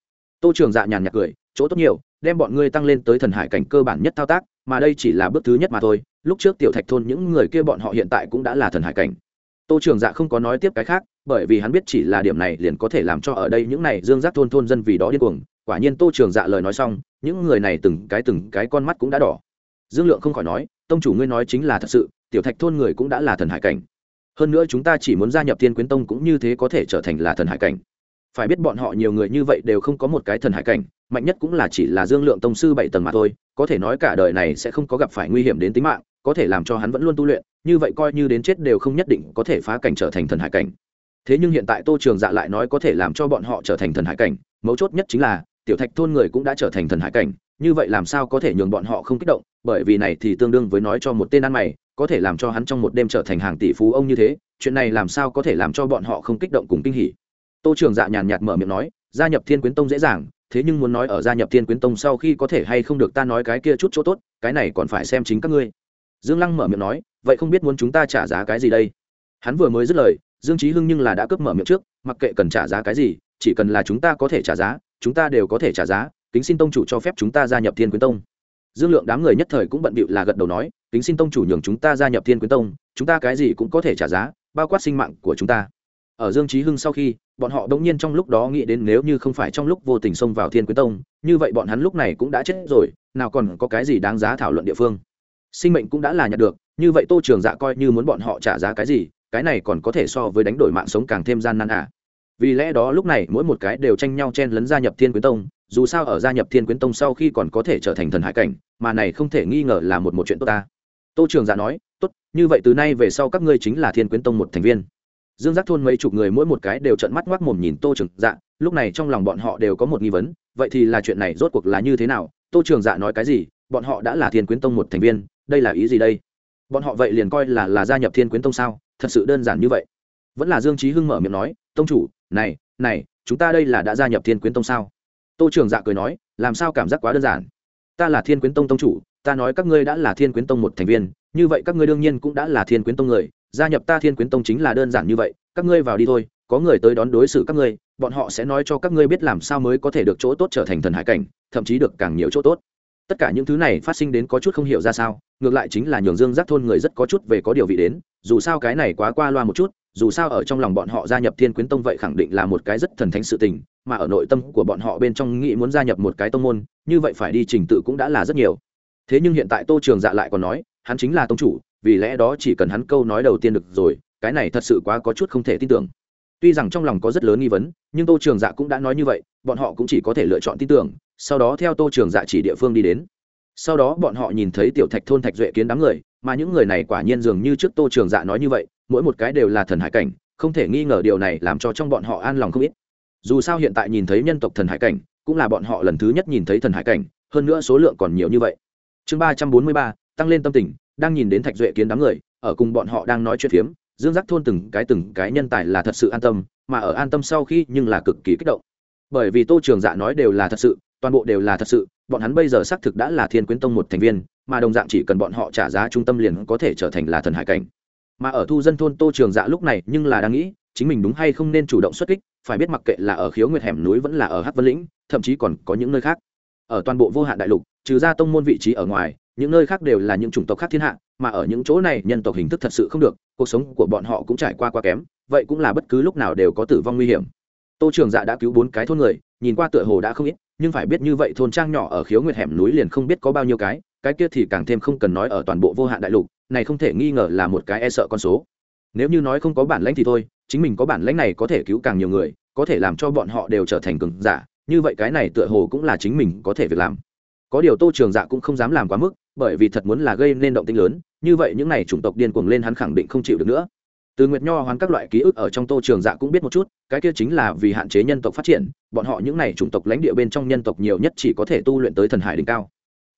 Tô trường dạ nhàn nhạt cười, chỗ tốt nhiều, đem bọn ngươi tăng lên tới thần hải cảnh cơ bản nhất thao tác, mà đây chỉ là bước thứ nhất mà thôi, lúc trước tiểu thạch thôn những người kia bọn họ hiện tại cũng đã là thần hải cảnh. Tô trường dạ không có nói tiếp cái khác, bởi vì hắn biết chỉ là điểm này liền có thể làm cho ở đây những này dương giác thôn thôn dân vì đó điên cuồng, quả nhiên tô trường dạ lời nói xong, những người này từng cái từng cái con mắt cũng đã đỏ. Dương lượng không khỏi nói tông chủ ngươi nói chính là thật sự, tiểu thạch thôn người cũng đã là thần hải cảnh. Hơn nữa chúng ta chỉ muốn gia nhập thiên quyến tông cũng như thế có thể trở thành là thần hải cảnh. Phải biết bọn họ nhiều người như vậy đều không có một cái thần hải cảnh, mạnh nhất cũng là chỉ là dương lượng tông sư bảy tầng mà thôi, có thể nói cả đời này sẽ không có gặp phải nguy hiểm đến tính mạng, có thể làm cho hắn vẫn luôn tu luyện, như vậy coi như đến chết đều không nhất định có thể phá cảnh trở thành thần hải cảnh. Thế nhưng hiện tại tô trường dạ lại nói có thể làm cho bọn họ trở thành thần hải cảnh, mấu chốt nhất chính là, tiểu thạch thôn người cũng đã trở thành thần hải cảnh, như vậy làm sao có thể nhường bọn họ không kích động bởi vì này thì tương đương với nói cho một tên ăn mày, có thể làm cho hắn trong một đêm trở thành hàng tỷ phú ông như thế, chuyện này làm sao có thể làm cho bọn họ không kích động cùng kinh hỉ. Tô trường dạ nhàn nhạt mở miệng nói, gia nhập thiên quyến tông dễ dàng, thế nhưng muốn nói ở gia nhập thiên quyến tông sau khi có thể hay không được ta nói cái kia chút chỗ tốt, cái này còn phải xem chính các ngươi. Dương lăng mở miệng nói, vậy không biết muốn chúng ta trả giá cái gì đây? Hắn vừa mới dứt lời, dương trí hưng nhưng là đã cướp mở miệng trước, mặc kệ cần trả giá cái gì, chỉ cần là chúng ta có thể trả giá, chúng ta đều có thể trả giá, kính xin tông chủ cho phép chúng ta gia nhập thiên quyến tông dương lượng đám người nhất thời cũng bận bịu là gật đầu nói, kính xin tông chủ nhường chúng ta gia nhập thiên quyến tông, chúng ta cái gì cũng có thể trả giá, bao quát sinh mạng của chúng ta. Ở dương trí hưng sau khi, bọn họ đống nhiên trong lúc đó nghĩ đến nếu như không phải trong lúc vô tình xông vào thiên quyến tông, như vậy bọn hắn lúc này cũng đã chết rồi, nào còn có cái gì đáng giá thảo luận địa phương. Sinh mệnh cũng đã là nhận được, như vậy tô trường dạ coi như muốn bọn họ trả giá cái gì, cái này còn có thể so với đánh đổi mạng sống càng thêm gian nan à? Vì lẽ đó lúc này mỗi một cái đều tranh nhau chen lấn gia nhập thiên quyến tông, dù sao ở gia nhập thiên quyến tông sau khi còn có thể trở thành thần hải cảnh, mà này không thể nghi ngờ là một một chuyện tốt ta. Tô trường giả nói, tốt, như vậy từ nay về sau các ngươi chính là thiên quyến tông một thành viên. Dương giác thôn mấy chục người mỗi một cái đều trận mắt ngoác mồm nhìn tô trường dạ lúc này trong lòng bọn họ đều có một nghi vấn, vậy thì là chuyện này rốt cuộc là như thế nào? Tô trường dạ nói, cái gì? Bọn họ đã là thiên quyến tông một thành viên, đây là ý gì đây? Bọn họ vậy liền coi là là gia nhập thiên quyến tông sao? Thật sự đơn giản như vậy. Vẫn là dương trí hưng mở miệng nói, tông chủ này này, chúng ta đây là đã gia nhập thiên quyến tông sao? Tô trường dạ cười nói, làm sao cảm giác quá đơn giản? Ta là thiên quyến tông tông chủ, ta nói các ngươi đã là thiên quyến tông một thành viên, như vậy các ngươi đương nhiên cũng đã là thiên quyến tông người, gia nhập ta thiên quyến tông chính là đơn giản như vậy, các ngươi vào đi thôi, có người tới đón đối xử các ngươi, bọn họ sẽ nói cho các ngươi biết làm sao mới có thể được chỗ tốt trở thành thần hải cảnh, thậm chí được càng nhiều chỗ tốt. Tất cả những thứ này phát sinh đến có chút không hiểu ra sao, ngược lại chính là nhường dương giác thôn người rất có chút về có điều vị đến, dù sao cái này quá qua loa một chút dù sao ở trong lòng bọn họ gia nhập thiên quyến tông vậy khẳng định là một cái rất thần thánh sự tình, mà ở nội tâm của bọn họ bên trong nghĩ muốn gia nhập một cái tông môn, như vậy phải đi trình tự cũng đã là rất nhiều. Thế nhưng hiện tại tô trường dạ lại còn nói, hắn chính là tông chủ, vì lẽ đó chỉ cần hắn câu nói đầu tiên được rồi, cái này thật sự quá có chút không thể tin tưởng. Tuy rằng trong lòng có rất lớn nghi vấn, nhưng tô trường dạ cũng đã nói như vậy, bọn họ cũng chỉ có thể lựa chọn tin tưởng, sau đó theo tô trường dạ chỉ địa phương đi đến. Sau đó bọn họ nhìn thấy tiểu thạch thôn thạch duệ kiến đám người, mà những người này quả nhiên dường như trước tô trường dạ nói như vậy mỗi một cái đều là thần hải cảnh, không thể nghi ngờ điều này làm cho trong bọn họ an lòng không ít. Dù sao hiện tại nhìn thấy nhân tộc thần hải cảnh, cũng là bọn họ lần thứ nhất nhìn thấy thần hải cảnh, hơn nữa số lượng còn nhiều như vậy. Chương ba trăm bốn mươi ba, tăng lên tâm tình, đang nhìn đến thạch duệ kiến đám người, ở cùng bọn họ đang nói chuyện phiếm, dương giác thôn từng cái từng cái nhân tài là thật sự an tâm, mà ở an tâm sau khi nhưng là cực kỳ kích động. Bởi vì tô trường dạ nói đều là thật sự, toàn bộ đều là thật sự, bọn hắn bây giờ xác thực đã là thiên quyến tông một thành viên, mà đồng dạng chỉ cần bọn họ trả giá trung tâm liền có thể trở thành là thần hải cảnh mà ở thu dân thôn tô trường dạ lúc này nhưng là đang nghĩ, chính mình đúng hay không nên chủ động xuất kích, phải biết mặc kệ là ở khiếu nguyệt hẻm núi vẫn là ở hắc vân lĩnh, thậm chí còn có những nơi khác. Ở toàn bộ vô hạn đại lục, trừ ra tông môn vị trí ở ngoài, những nơi khác đều là những chủng tộc khác thiên hạ, mà ở những chỗ này nhân tộc hình thức thật sự không được, cuộc sống của bọn họ cũng trải qua quá kém, vậy cũng là bất cứ lúc nào đều có tử vong nguy hiểm. Tô trường dạ đã cứu bốn cái thôn người, nhìn qua tựa hồ đã không ít, nhưng phải biết như vậy thôn trang nhỏ ở khiếu nguyệt hẻm núi liền không biết có bao nhiêu cái cái kia thì càng thêm không cần nói ở toàn bộ vô hạn đại lục này không thể nghi ngờ là một cái e sợ con số. Nếu như nói không có bản lãnh thì thôi, chính mình có bản lãnh này có thể cứu càng nhiều người, có thể làm cho bọn họ đều trở thành cường giả, như vậy cái này tựa hồ cũng là chính mình có thể việc làm. Có điều tô trường dạ cũng không dám làm quá mức, bởi vì thật muốn là gây nên động tinh lớn, như vậy những n à y chủng tộc điên cuồng lên hắn khẳng định không chịu được nữa. Từ nguyệt nho hoán các loại ký ức ở trong tô trường dạ cũng biết một chút, cái kia chính là vì hạn chế nhân tộc phát triển, bọn họ những n à y chủng tộc lãnh địa bên trong nhân tộc nhiều nhất chỉ có thể tu luyện tới thần hải đỉnh cao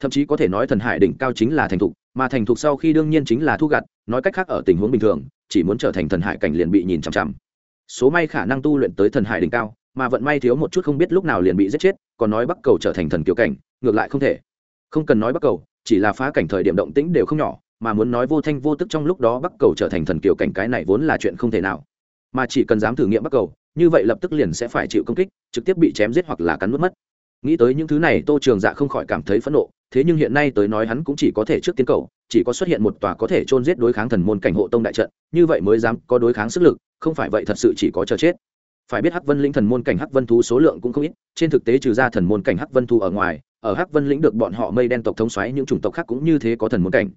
thậm chí có thể nói thần hải đỉnh cao chính là thành thục, mà thành thục sau khi đương nhiên chính là thu gặt, nói cách khác ở tình huống bình thường, chỉ muốn trở thành thần hải cảnh liền bị nhìn chằm chằm. Số may khả năng tu luyện tới thần hải đỉnh cao, mà vận may thiếu một chút không biết lúc nào liền bị giết chết, còn nói bắc cầu trở thành thần kiều cảnh, ngược lại không thể. Không cần nói bắc cầu, chỉ là phá cảnh thời điểm động tĩnh đều không nhỏ, mà muốn nói vô thanh vô tức trong lúc đó bắc cầu trở thành thần kiều cảnh cái này vốn là chuyện không thể nào. Mà chỉ cần dám thử nghiệm bắc cầu, như vậy lập tức liền sẽ phải chịu công kích, trực tiếp bị chém giết hoặc là cắn mất mất. Nghĩ tới những thứ này, tô trường dạ không khỏi cảm thấy phẫn nộ thế nhưng hiện nay tới nói hắn cũng chỉ có thể trước tiến cầu, chỉ có xuất hiện một tòa có thể chôn giết đối kháng thần môn cảnh hộ tông đại trận, như vậy mới dám có đối kháng sức lực, không phải vậy thật sự chỉ có chờ chết. Phải biết hắc vân lĩnh thần môn cảnh hắc vân thú số lượng cũng không ít, trên thực tế trừ ra thần môn cảnh hắc vân thú ở ngoài, ở hắc vân lĩnh được bọn họ mây đen tộc thống xoáy những chủng tộc khác cũng như thế có thần môn cảnh.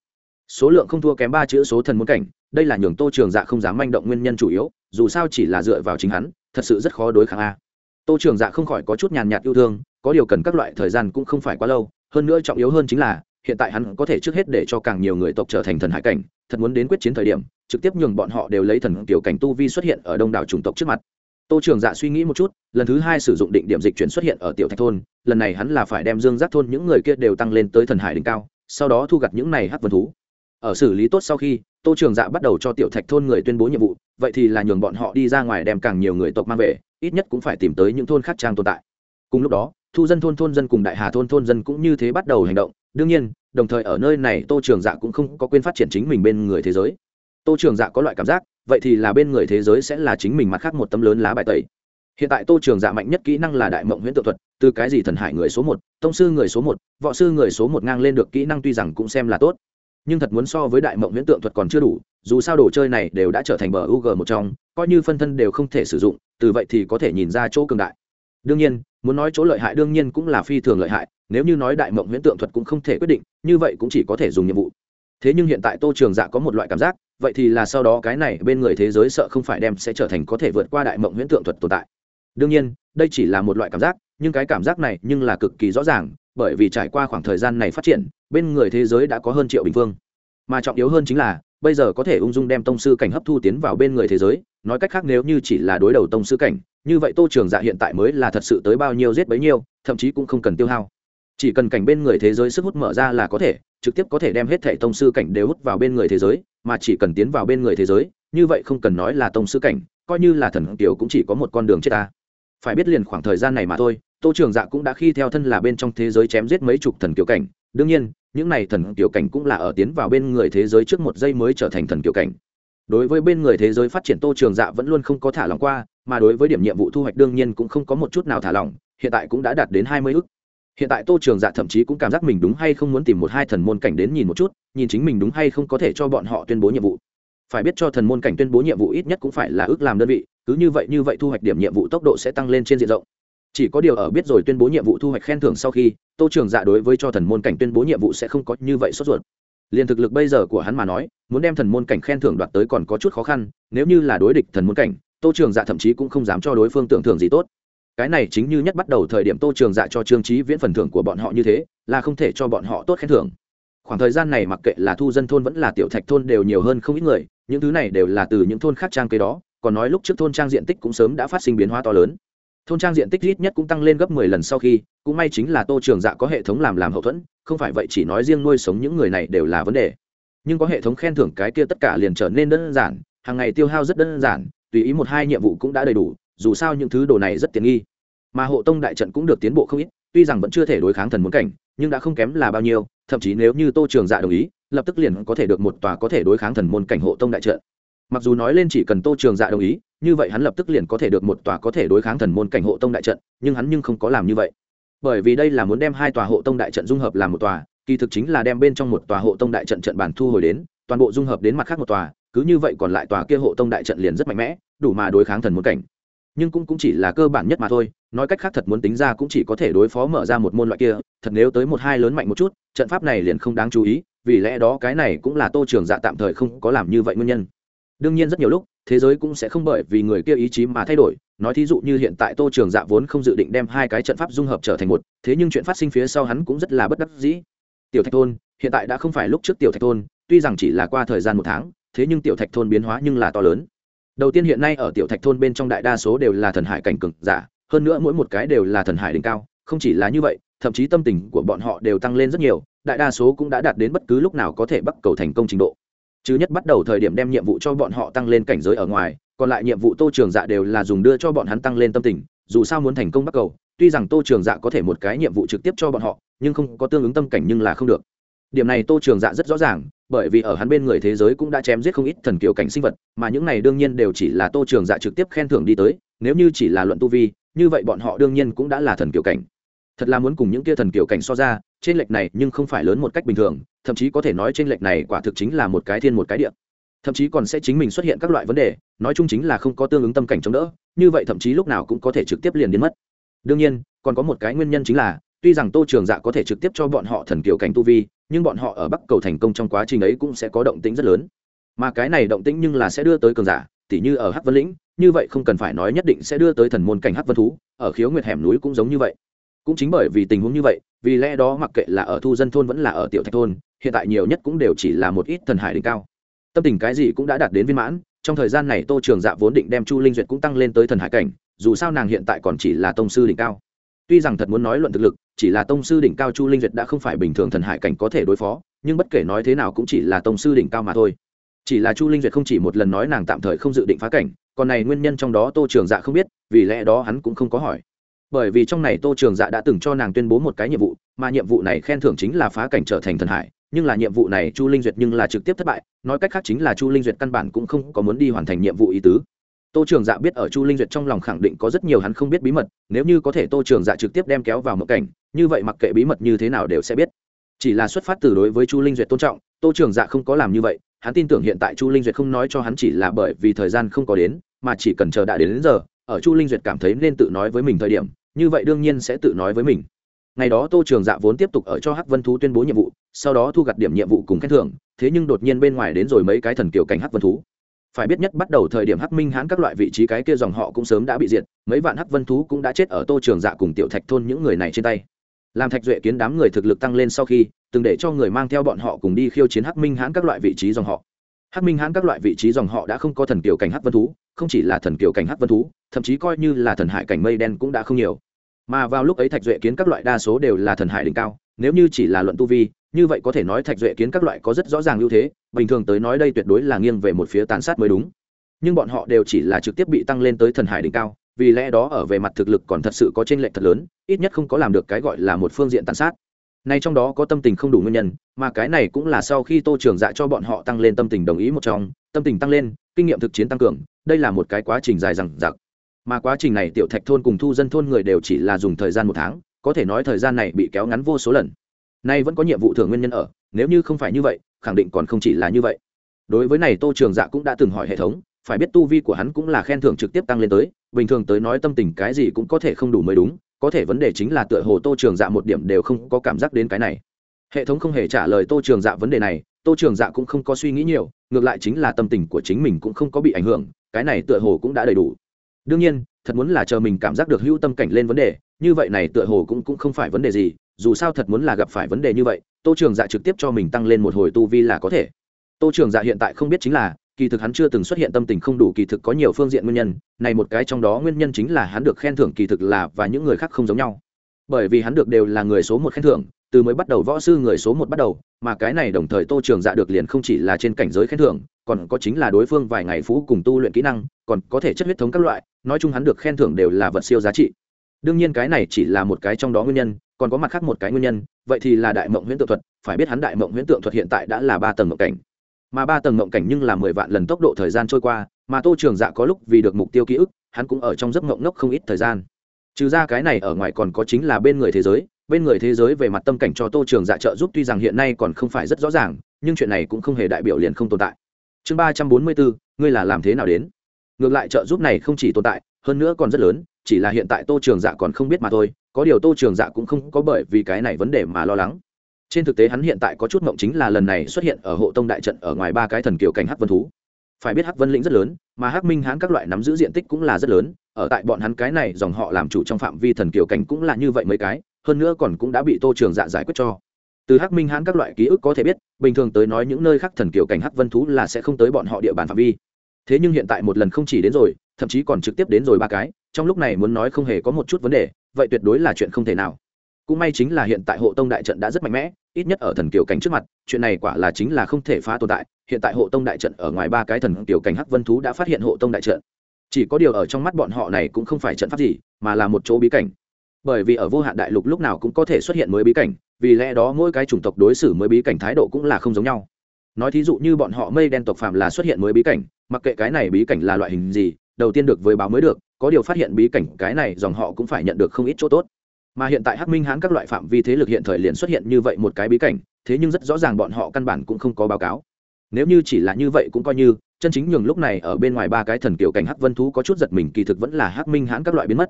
Số lượng không thua kém ba chữ số thần môn cảnh, đây là nhường tô trường dạ không dám manh động nguyên nhân chủ yếu, dù sao chỉ là dựa vào chính hắn, thật sự rất khó đối kháng a. Tô trường dạ không khỏi có chút nhàn nhạt yêu thương, có điều cần các loại thời gian cũng không phải quá lâu hơn nữa trọng yếu hơn chính là, hiện tại hắn có thể trước hết để cho càng nhiều người tộc trở thành thần hải cảnh, thật muốn đến quyết chiến thời điểm, trực tiếp nhường bọn họ đều lấy thần tiểu cảnh tu vi xuất hiện ở đông đảo chủng tộc trước mặt. Tô trường dạ suy nghĩ một chút, lần thứ hai sử dụng định điểm dịch chuyển xuất hiện ở tiểu thạch thôn, lần này hắn là phải đem dương giác thôn những người kia đều tăng lên tới thần hải đỉnh cao, sau đó thu gặt những này hát vân thú. Ở xử lý tốt sau khi, tô trường dạ bắt đầu cho tiểu thạch thôn người tuyên bố nhiệm vụ, vậy thì là nhường bọn họ đi ra ngoài đem càng nhiều người tộc mang về, ít nhất cũng phải tìm tới những thôn khác trang tồn tại. Cùng lúc đó thu dân thôn thôn dân cùng đại hà thôn thôn dân cũng như thế bắt đầu hành động. Đương nhiên, đồng thời ở nơi này tô trường dạ cũng không có quên phát triển chính mình bên người thế giới. Tô trường dạ có loại cảm giác, vậy thì là bên người thế giới sẽ là chính mình mặt khác một tấm lớn lá bài tẩy. Hiện tại tô trường dạ mạnh nhất kỹ năng là đại mộng huyễn tự thuật, từ cái gì thần hải người số một, tông sư người số một, võ sư người số một ngang lên được kỹ năng tuy rằng cũng xem là tốt. Nhưng thật muốn so với đại mộng huyễn tượng thuật còn chưa đủ, dù sao đồ chơi này đều đã trở thành bờ U G một trong, coi như phân thân đều không thể sử dụng, từ vậy thì có thể nhìn ra chỗ cường đại. Đương nhiên muốn nói chỗ lợi hại đương nhiên cũng là phi thường lợi hại, nếu như nói đại mộng huyễn tượng thuật cũng không thể quyết định, như vậy cũng chỉ có thể dùng nhiệm vụ. Thế nhưng hiện tại tô trường dạ có một loại cảm giác, vậy thì là sau đó cái này bên người thế giới sợ không phải đem sẽ trở thành có thể vượt qua đại mộng huyễn tượng thuật tồn tại. Đương nhiên, đây chỉ là một loại cảm giác, nhưng cái cảm giác này nhưng là cực kỳ rõ ràng, bởi vì trải qua khoảng thời gian này phát triển, bên người thế giới đã có hơn triệu bình phương. Mà trọng yếu hơn chính là, bây giờ có thể ung dung đem tông sư cảnh hấp thu tiến vào bên người thế giới, nói cách khác nếu như chỉ là đối đầu tông sư cảnh như vậy tô trường dạ hiện tại mới là thật sự tới bao nhiêu giết bấy nhiêu, thậm chí cũng không cần tiêu hao. Chỉ cần cảnh bên người thế giới sức hút mở ra là có thể, trực tiếp có thể đem hết thẻ tông sư cảnh đều hút vào bên người thế giới, mà chỉ cần tiến vào bên người thế giới, như vậy không cần nói là tông sư cảnh, coi như là thần kiều cũng chỉ có một con đường chết ta. Phải biết liền khoảng thời gian này mà thôi, tô trường dạ cũng đã khi theo thân là bên trong thế giới chém giết mấy chục thần kiều cảnh. Đương nhiên, những này thần kiều cảnh cũng là ở tiến vào bên người thế giới trước một giây mới trở thành thần kiều cảnh. Đối với bên người thế giới phát triển tô trường dạ vẫn luôn không có thả lòng qua mà đối với điểm nhiệm vụ thu hoạch đương nhiên cũng không có một chút nào thả lỏng, hiện tại cũng đã đạt đến hai mươi ước hiện tại tô trường dạ thậm chí cũng cảm giác mình đúng hay không muốn tìm một hai thần môn cảnh đến nhìn một chút, nhìn chính mình đúng hay không có thể cho bọn họ tuyên bố nhiệm vụ. Phải biết cho thần môn cảnh tuyên bố nhiệm vụ ít nhất cũng phải là ước làm đơn vị, cứ như vậy như vậy thu hoạch điểm nhiệm vụ tốc độ sẽ tăng lên trên diện rộng. Chỉ có điều ở biết rồi tuyên bố nhiệm vụ thu hoạch khen thưởng sau khi, tô trường dạ đối với cho thần môn cảnh tuyên bố nhiệm vụ sẽ không có như vậy sốt ruột. Liền thực lực bây giờ của hắn mà nói, muốn đem thần môn cảnh khen thưởng đoạt tới còn có chút khó khăn, nếu như là đối địch thần môn cảnh tô trường dạ thậm chí cũng không dám cho đối phương tưởng thưởng gì tốt. Cái này chính như nhất bắt đầu thời điểm tô trường dạ cho trương trí viễn phần thưởng của bọn họ như thế, là không thể cho bọn họ tốt khen thưởng. Khoảng thời gian này mặc kệ là thu dân thôn vẫn là tiểu thạch thôn đều nhiều hơn không ít người, những thứ này đều là từ những thôn khác trang kế đó, còn nói lúc trước thôn trang diện tích cũng sớm đã phát sinh biến hóa to lớn. Thôn trang diện tích ít nhất cũng tăng lên gấp mười lần sau khi, cũng may chính là tô trường dạ có hệ thống làm làm hậu thuẫn, không phải vậy chỉ nói riêng nuôi sống những người này đều là vấn đề. Nhưng có hệ thống khen thưởng cái kia tất cả liền trở nên đơn giản, hàng ngày tiêu hao rất đơn giản tùy ý một hai nhiệm vụ cũng đã đầy đủ, dù sao những thứ đồ này rất tiện nghi. Mà hộ tông đại trận cũng được tiến bộ không ít, tuy rằng vẫn chưa thể đối kháng thần muốn cảnh, nhưng đã không kém là bao nhiêu, thậm chí nếu như tô trường dạ đồng ý, lập tức liền có thể được một tòa có thể đối kháng thần môn cảnh hộ tông đại trận. Mặc dù nói lên chỉ cần tô trường dạ đồng ý, như vậy hắn lập tức liền có thể được một tòa có thể đối kháng thần môn cảnh hộ tông đại trận, nhưng hắn nhưng không có làm như vậy. Bởi vì đây là muốn đem hai tòa hộ tông đại trận dung hợp làm một tòa, kỳ thực chính là đem bên trong một tòa hộ tông đại trận trận bản thu hồi đến, toàn bộ dung hợp đến mặt khác một tòa cứ như vậy còn lại tòa kia hộ tông đại trận liền rất mạnh mẽ, đủ mà đối kháng thần muốn cảnh. Nhưng cũng cũng chỉ là cơ bản nhất mà thôi, nói cách khác thật muốn tính ra cũng chỉ có thể đối phó mở ra một môn loại kia, thật nếu tới một hai lớn mạnh một chút, trận pháp này liền không đáng chú ý, vì lẽ đó cái này cũng là tô trường dạ tạm thời không có làm như vậy nguyên nhân. Đương nhiên rất nhiều lúc, thế giới cũng sẽ không bởi vì người kia ý chí mà thay đổi, nói thí dụ như hiện tại tô trường dạ vốn không dự định đem hai cái trận pháp dung hợp trở thành một, thế nhưng chuyện phát sinh phía sau hắn cũng rất là bất đắc dĩ. Tiểu thạch thôn, hiện tại đã không phải lúc trước tiểu thạch thôn, tuy rằng chỉ là qua thời gian một tháng thế nhưng tiểu thạch thôn biến hóa nhưng là to lớn. Đầu tiên hiện nay ở tiểu thạch thôn bên trong đại đa số đều là thần hải cảnh cực giả, hơn nữa mỗi một cái đều là thần hải đỉnh cao, không chỉ là như vậy, thậm chí tâm tình của bọn họ đều tăng lên rất nhiều, đại đa số cũng đã đạt đến bất cứ lúc nào có thể bắt cầu thành công trình độ. Chứ nhất bắt đầu thời điểm đem nhiệm vụ cho bọn họ tăng lên cảnh giới ở ngoài, còn lại nhiệm vụ tô trường dạ đều là dùng đưa cho bọn hắn tăng lên tâm tình, dù sao muốn thành công bắt cầu, tuy rằng tô trường dạ có thể một cái nhiệm vụ trực tiếp cho bọn họ, nhưng không có tương ứng tâm cảnh nhưng là không được. Điểm này tô trường dạ rất rõ ràng bởi vì ở hắn bên người thế giới cũng đã chém giết không ít thần kiều cảnh sinh vật, mà những này đương nhiên đều chỉ là tô trường dạ trực tiếp khen thưởng đi tới, nếu như chỉ là luận tu vi, như vậy bọn họ đương nhiên cũng đã là thần kiều cảnh. Thật là muốn cùng những kia thần kiều cảnh so ra, trên lệch này nhưng không phải lớn một cách bình thường, thậm chí có thể nói trên lệch này quả thực chính là một cái thiên một cái địa. Thậm chí còn sẽ chính mình xuất hiện các loại vấn đề, nói chung chính là không có tương ứng tâm cảnh chống đỡ, như vậy thậm chí lúc nào cũng có thể trực tiếp liền đến mất. Đương nhiên, còn có một cái nguyên nhân chính là, tuy rằng tô trường dạ có thể trực tiếp cho bọn họ thần kiều cảnh tu vi nhưng bọn họ ở bắc cầu thành công trong quá trình ấy cũng sẽ có động tĩnh rất lớn. Mà cái này động tĩnh nhưng là sẽ đưa tới cường giả, tỉ như ở hắc vân lĩnh, như vậy không cần phải nói nhất định sẽ đưa tới thần môn cảnh hắc vân thú, ở khiếu nguyệt hẻm núi cũng giống như vậy. Cũng chính bởi vì tình huống như vậy, vì lẽ đó mặc kệ là ở thu dân thôn vẫn là ở tiểu thạch thôn, hiện tại nhiều nhất cũng đều chỉ là một ít thần hải đỉnh cao. Tâm tình cái gì cũng đã đạt đến viên mãn, trong thời gian này tô trường dạ vốn định đem chu linh duyệt cũng tăng lên tới thần hải cảnh, dù sao nàng hiện tại còn chỉ là tông sư đỉnh cao tuy rằng thật muốn nói luận thực lực, chỉ là tông sư đỉnh cao chu linh duyệt đã không phải bình thường thần hải cảnh có thể đối phó, nhưng bất kể nói thế nào cũng chỉ là tông sư đỉnh cao mà thôi. Chỉ là chu linh duyệt không chỉ một lần nói nàng tạm thời không dự định phá cảnh, còn này nguyên nhân trong đó tô trường dạ không biết, vì lẽ đó hắn cũng không có hỏi. Bởi vì trong này tô trường dạ đã từng cho nàng tuyên bố một cái nhiệm vụ, mà nhiệm vụ này khen thưởng chính là phá cảnh trở thành thần hải, nhưng là nhiệm vụ này chu linh duyệt nhưng là trực tiếp thất bại, nói cách khác chính là chu linh duyệt căn bản cũng không có muốn đi hoàn thành nhiệm vụ ý tứ tô trường dạ biết ở chu linh duyệt trong lòng khẳng định có rất nhiều hắn không biết bí mật nếu như có thể tô trường dạ trực tiếp đem kéo vào một cảnh như vậy mặc kệ bí mật như thế nào đều sẽ biết. Chỉ là xuất phát từ đối với chu linh duyệt tôn trọng tô trường dạ không có làm như vậy hắn tin tưởng hiện tại chu linh duyệt không nói cho hắn chỉ là bởi vì thời gian không có đến mà chỉ cần chờ đã đến, đến giờ ở chu linh duyệt cảm thấy nên tự nói với mình thời điểm như vậy đương nhiên sẽ tự nói với mình. Ngày đó tô trường dạ vốn tiếp tục ở cho hắc vân thú tuyên bố nhiệm vụ sau đó thu gặt điểm nhiệm vụ cùng khen thưởng thế nhưng đột nhiên bên ngoài đến rồi mấy cái thần kiểu cảnh hắc vân thú phải biết nhất bắt đầu thời điểm hắc minh hãn các loại vị trí cái kia dòng họ cũng sớm đã bị diệt, mấy vạn hắc vân thú cũng đã chết ở tô trường dạ cùng tiểu thạch thôn những người này trên tay. Làm thạch duệ kiến đám người thực lực tăng lên sau khi, từng để cho người mang theo bọn họ cùng đi khiêu chiến hắc minh hãn các loại vị trí dòng họ. Hắc minh hãn các loại vị trí dòng họ đã không có thần kiều cảnh hắc vân thú, không chỉ là thần kiều cảnh hắc vân thú, thậm chí coi như là thần hải cảnh mây đen cũng đã không nhiều. Mà vào lúc ấy thạch duệ kiến các loại đa số đều là thần hải đỉnh cao, nếu như chỉ là luận tu vi như vậy có thể nói thạch duệ kiến các loại có rất rõ ràng ưu thế, bình thường tới nói đây tuyệt đối là nghiêng về một phía tàn sát mới đúng. Nhưng bọn họ đều chỉ là trực tiếp bị tăng lên tới thần hải đỉnh cao, vì lẽ đó ở về mặt thực lực còn thật sự có trên lệch thật lớn, ít nhất không có làm được cái gọi là một phương diện tàn sát. Nay trong đó có tâm tình không đủ nguyên nhân, mà cái này cũng là sau khi tô trường dạ cho bọn họ tăng lên tâm tình đồng ý một trong, tâm tình tăng lên, kinh nghiệm thực chiến tăng cường, đây là một cái quá trình dài dằng dặc. Mà quá trình này tiểu thạch thôn cùng thu dân thôn người đều chỉ là dùng thời gian một tháng, có thể nói thời gian này bị kéo ngắn vô số lần nay vẫn có nhiệm vụ thường nguyên nhân ở, nếu như không phải như vậy, khẳng định còn không chỉ là như vậy. Đối với này tô trường dạ cũng đã từng hỏi hệ thống, phải biết tu vi của hắn cũng là khen thưởng trực tiếp tăng lên tới, bình thường tới nói tâm tình cái gì cũng có thể không đủ mới đúng, có thể vấn đề chính là tựa hồ tô trường dạ một điểm đều không có cảm giác đến cái này. Hệ thống không hề trả lời tô trường dạ vấn đề này, tô trường dạ cũng không có suy nghĩ nhiều, ngược lại chính là tâm tình của chính mình cũng không có bị ảnh hưởng, cái này tựa hồ cũng đã đầy đủ. Đương nhiên, thật muốn là chờ mình cảm giác được hữu tâm cảnh lên vấn đề, như vậy này tựa hồ cũng cũng không phải vấn đề gì dù sao thật muốn là gặp phải vấn đề như vậy, tô trường dạ trực tiếp cho mình tăng lên một hồi tu vi là có thể. Tô trường dạ hiện tại không biết chính là, kỳ thực hắn chưa từng xuất hiện tâm tình không đủ kỳ thực có nhiều phương diện nguyên nhân, này một cái trong đó nguyên nhân chính là hắn được khen thưởng kỳ thực là và những người khác không giống nhau. Bởi vì hắn được đều là người số một khen thưởng, từ mới bắt đầu võ sư người số một bắt đầu, mà cái này đồng thời tô trường dạ được liền không chỉ là trên cảnh giới khen thưởng, còn có chính là đối phương vài ngày phú cùng tu luyện kỹ năng, còn có thể chất huyết thống các loại, nói chung hắn được khen thưởng đều là vật siêu giá trị. Đương nhiên cái này chỉ là một cái trong đó nguyên nhân còn có mặt khác một cái nguyên nhân, vậy thì là đại mộng huyễn tượng thuật, phải biết hắn đại mộng huyễn tượng thuật hiện tại đã là ba tầng mộng cảnh. Mà ba tầng mộng cảnh nhưng là mười vạn lần tốc độ thời gian trôi qua, mà tô trường dạ có lúc vì được mục tiêu ký ức, hắn cũng ở trong giấc mộng ngốc không ít thời gian. Trừ ra cái này ở ngoài còn có chính là bên người thế giới, bên người thế giới về mặt tâm cảnh cho tô trường dạ trợ giúp tuy rằng hiện nay còn không phải rất rõ ràng, nhưng chuyện này cũng không hề đại biểu liền không tồn tại. Chương ba trăm bốn mươi bốn, ngươi là làm thế nào đến? Ngược lại trợ giúp này không chỉ tồn tại, hơn nữa còn rất lớn, chỉ là hiện tại tô trường dạ còn không biết mà thôi có điều tô trường dạ cũng không có bởi vì cái này vấn đề mà lo lắng. Trên thực tế hắn hiện tại có chút mộng chính là lần này xuất hiện ở hộ tông đại trận ở ngoài ba cái thần kiều cảnh hắc vân thú. Phải biết hắc vân lĩnh rất lớn, mà hắc minh hãn các loại nắm giữ diện tích cũng là rất lớn, ở tại bọn hắn cái này dòng họ làm chủ trong phạm vi thần kiều cảnh cũng là như vậy mấy cái, hơn nữa còn cũng đã bị tô trường dạ giải quyết cho. Từ hắc minh hãn các loại ký ức có thể biết, bình thường tới nói những nơi khác thần kiều cảnh hắc vân thú là sẽ không tới bọn họ địa bàn phạm vi. Thế nhưng hiện tại một lần không chỉ đến rồi, thậm chí còn trực tiếp đến rồi ba cái, trong lúc này muốn nói không hề có một chút vấn đề vậy tuyệt đối là chuyện không thể nào. Cũng may chính là hiện tại hộ tông đại trận đã rất mạnh mẽ, ít nhất ở thần kiều cảnh trước mặt, chuyện này quả là chính là không thể phá tồn tại. Hiện tại hộ tông đại trận ở ngoài ba cái thần kiều cảnh hắc vân thú đã phát hiện hộ tông đại trận. Chỉ có điều ở trong mắt bọn họ này cũng không phải trận pháp gì, mà là một chỗ bí cảnh. Bởi vì ở vô hạn đại lục lúc nào cũng có thể xuất hiện mới bí cảnh, vì lẽ đó mỗi cái chủng tộc đối xử mới bí cảnh thái độ cũng là không giống nhau. Nói thí dụ như bọn họ mây đen tộc phạm là xuất hiện mới bí cảnh, mặc kệ cái này bí cảnh là loại hình gì, đầu tiên được với báo mới được có điều phát hiện bí cảnh cái này, dòng họ cũng phải nhận được không ít chỗ tốt. Mà hiện tại hắc minh hãn các loại phạm vi thế lực hiện thời liền xuất hiện như vậy một cái bí cảnh, thế nhưng rất rõ ràng bọn họ căn bản cũng không có báo cáo. Nếu như chỉ là như vậy cũng coi như, chân chính nhường lúc này ở bên ngoài ba cái thần kiểu cảnh hắc vân thú có chút giật mình, kỳ thực vẫn là hắc minh hãn các loại biến mất.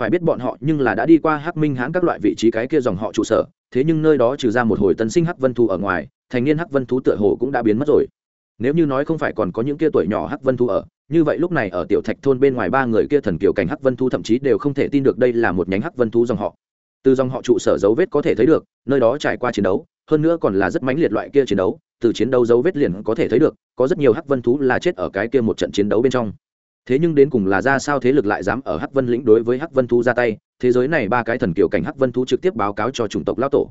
Phải biết bọn họ nhưng là đã đi qua hắc minh hãn các loại vị trí cái kia dòng họ trụ sở, thế nhưng nơi đó trừ ra một hồi tân sinh hắc vân thú ở ngoài, thành niên hắc vân thú tựa hồ cũng đã biến mất rồi. Nếu như nói không phải còn có những kia tuổi nhỏ hắc vân thú ở như vậy lúc này ở tiểu thạch thôn bên ngoài ba người kia thần kiều cảnh hắc vân thú thậm chí đều không thể tin được đây là một nhánh hắc vân thú dòng họ. Từ dòng họ trụ sở dấu vết có thể thấy được, nơi đó trải qua chiến đấu, hơn nữa còn là rất mãnh liệt loại kia chiến đấu, từ chiến đấu dấu vết liền có thể thấy được, có rất nhiều hắc vân thú là chết ở cái kia một trận chiến đấu bên trong. Thế nhưng đến cùng là ra sao thế lực lại dám ở hắc vân lĩnh đối với hắc vân thú ra tay, thế giới này ba cái thần kiều cảnh hắc vân thú trực tiếp báo cáo cho chủng tộc lao tổ.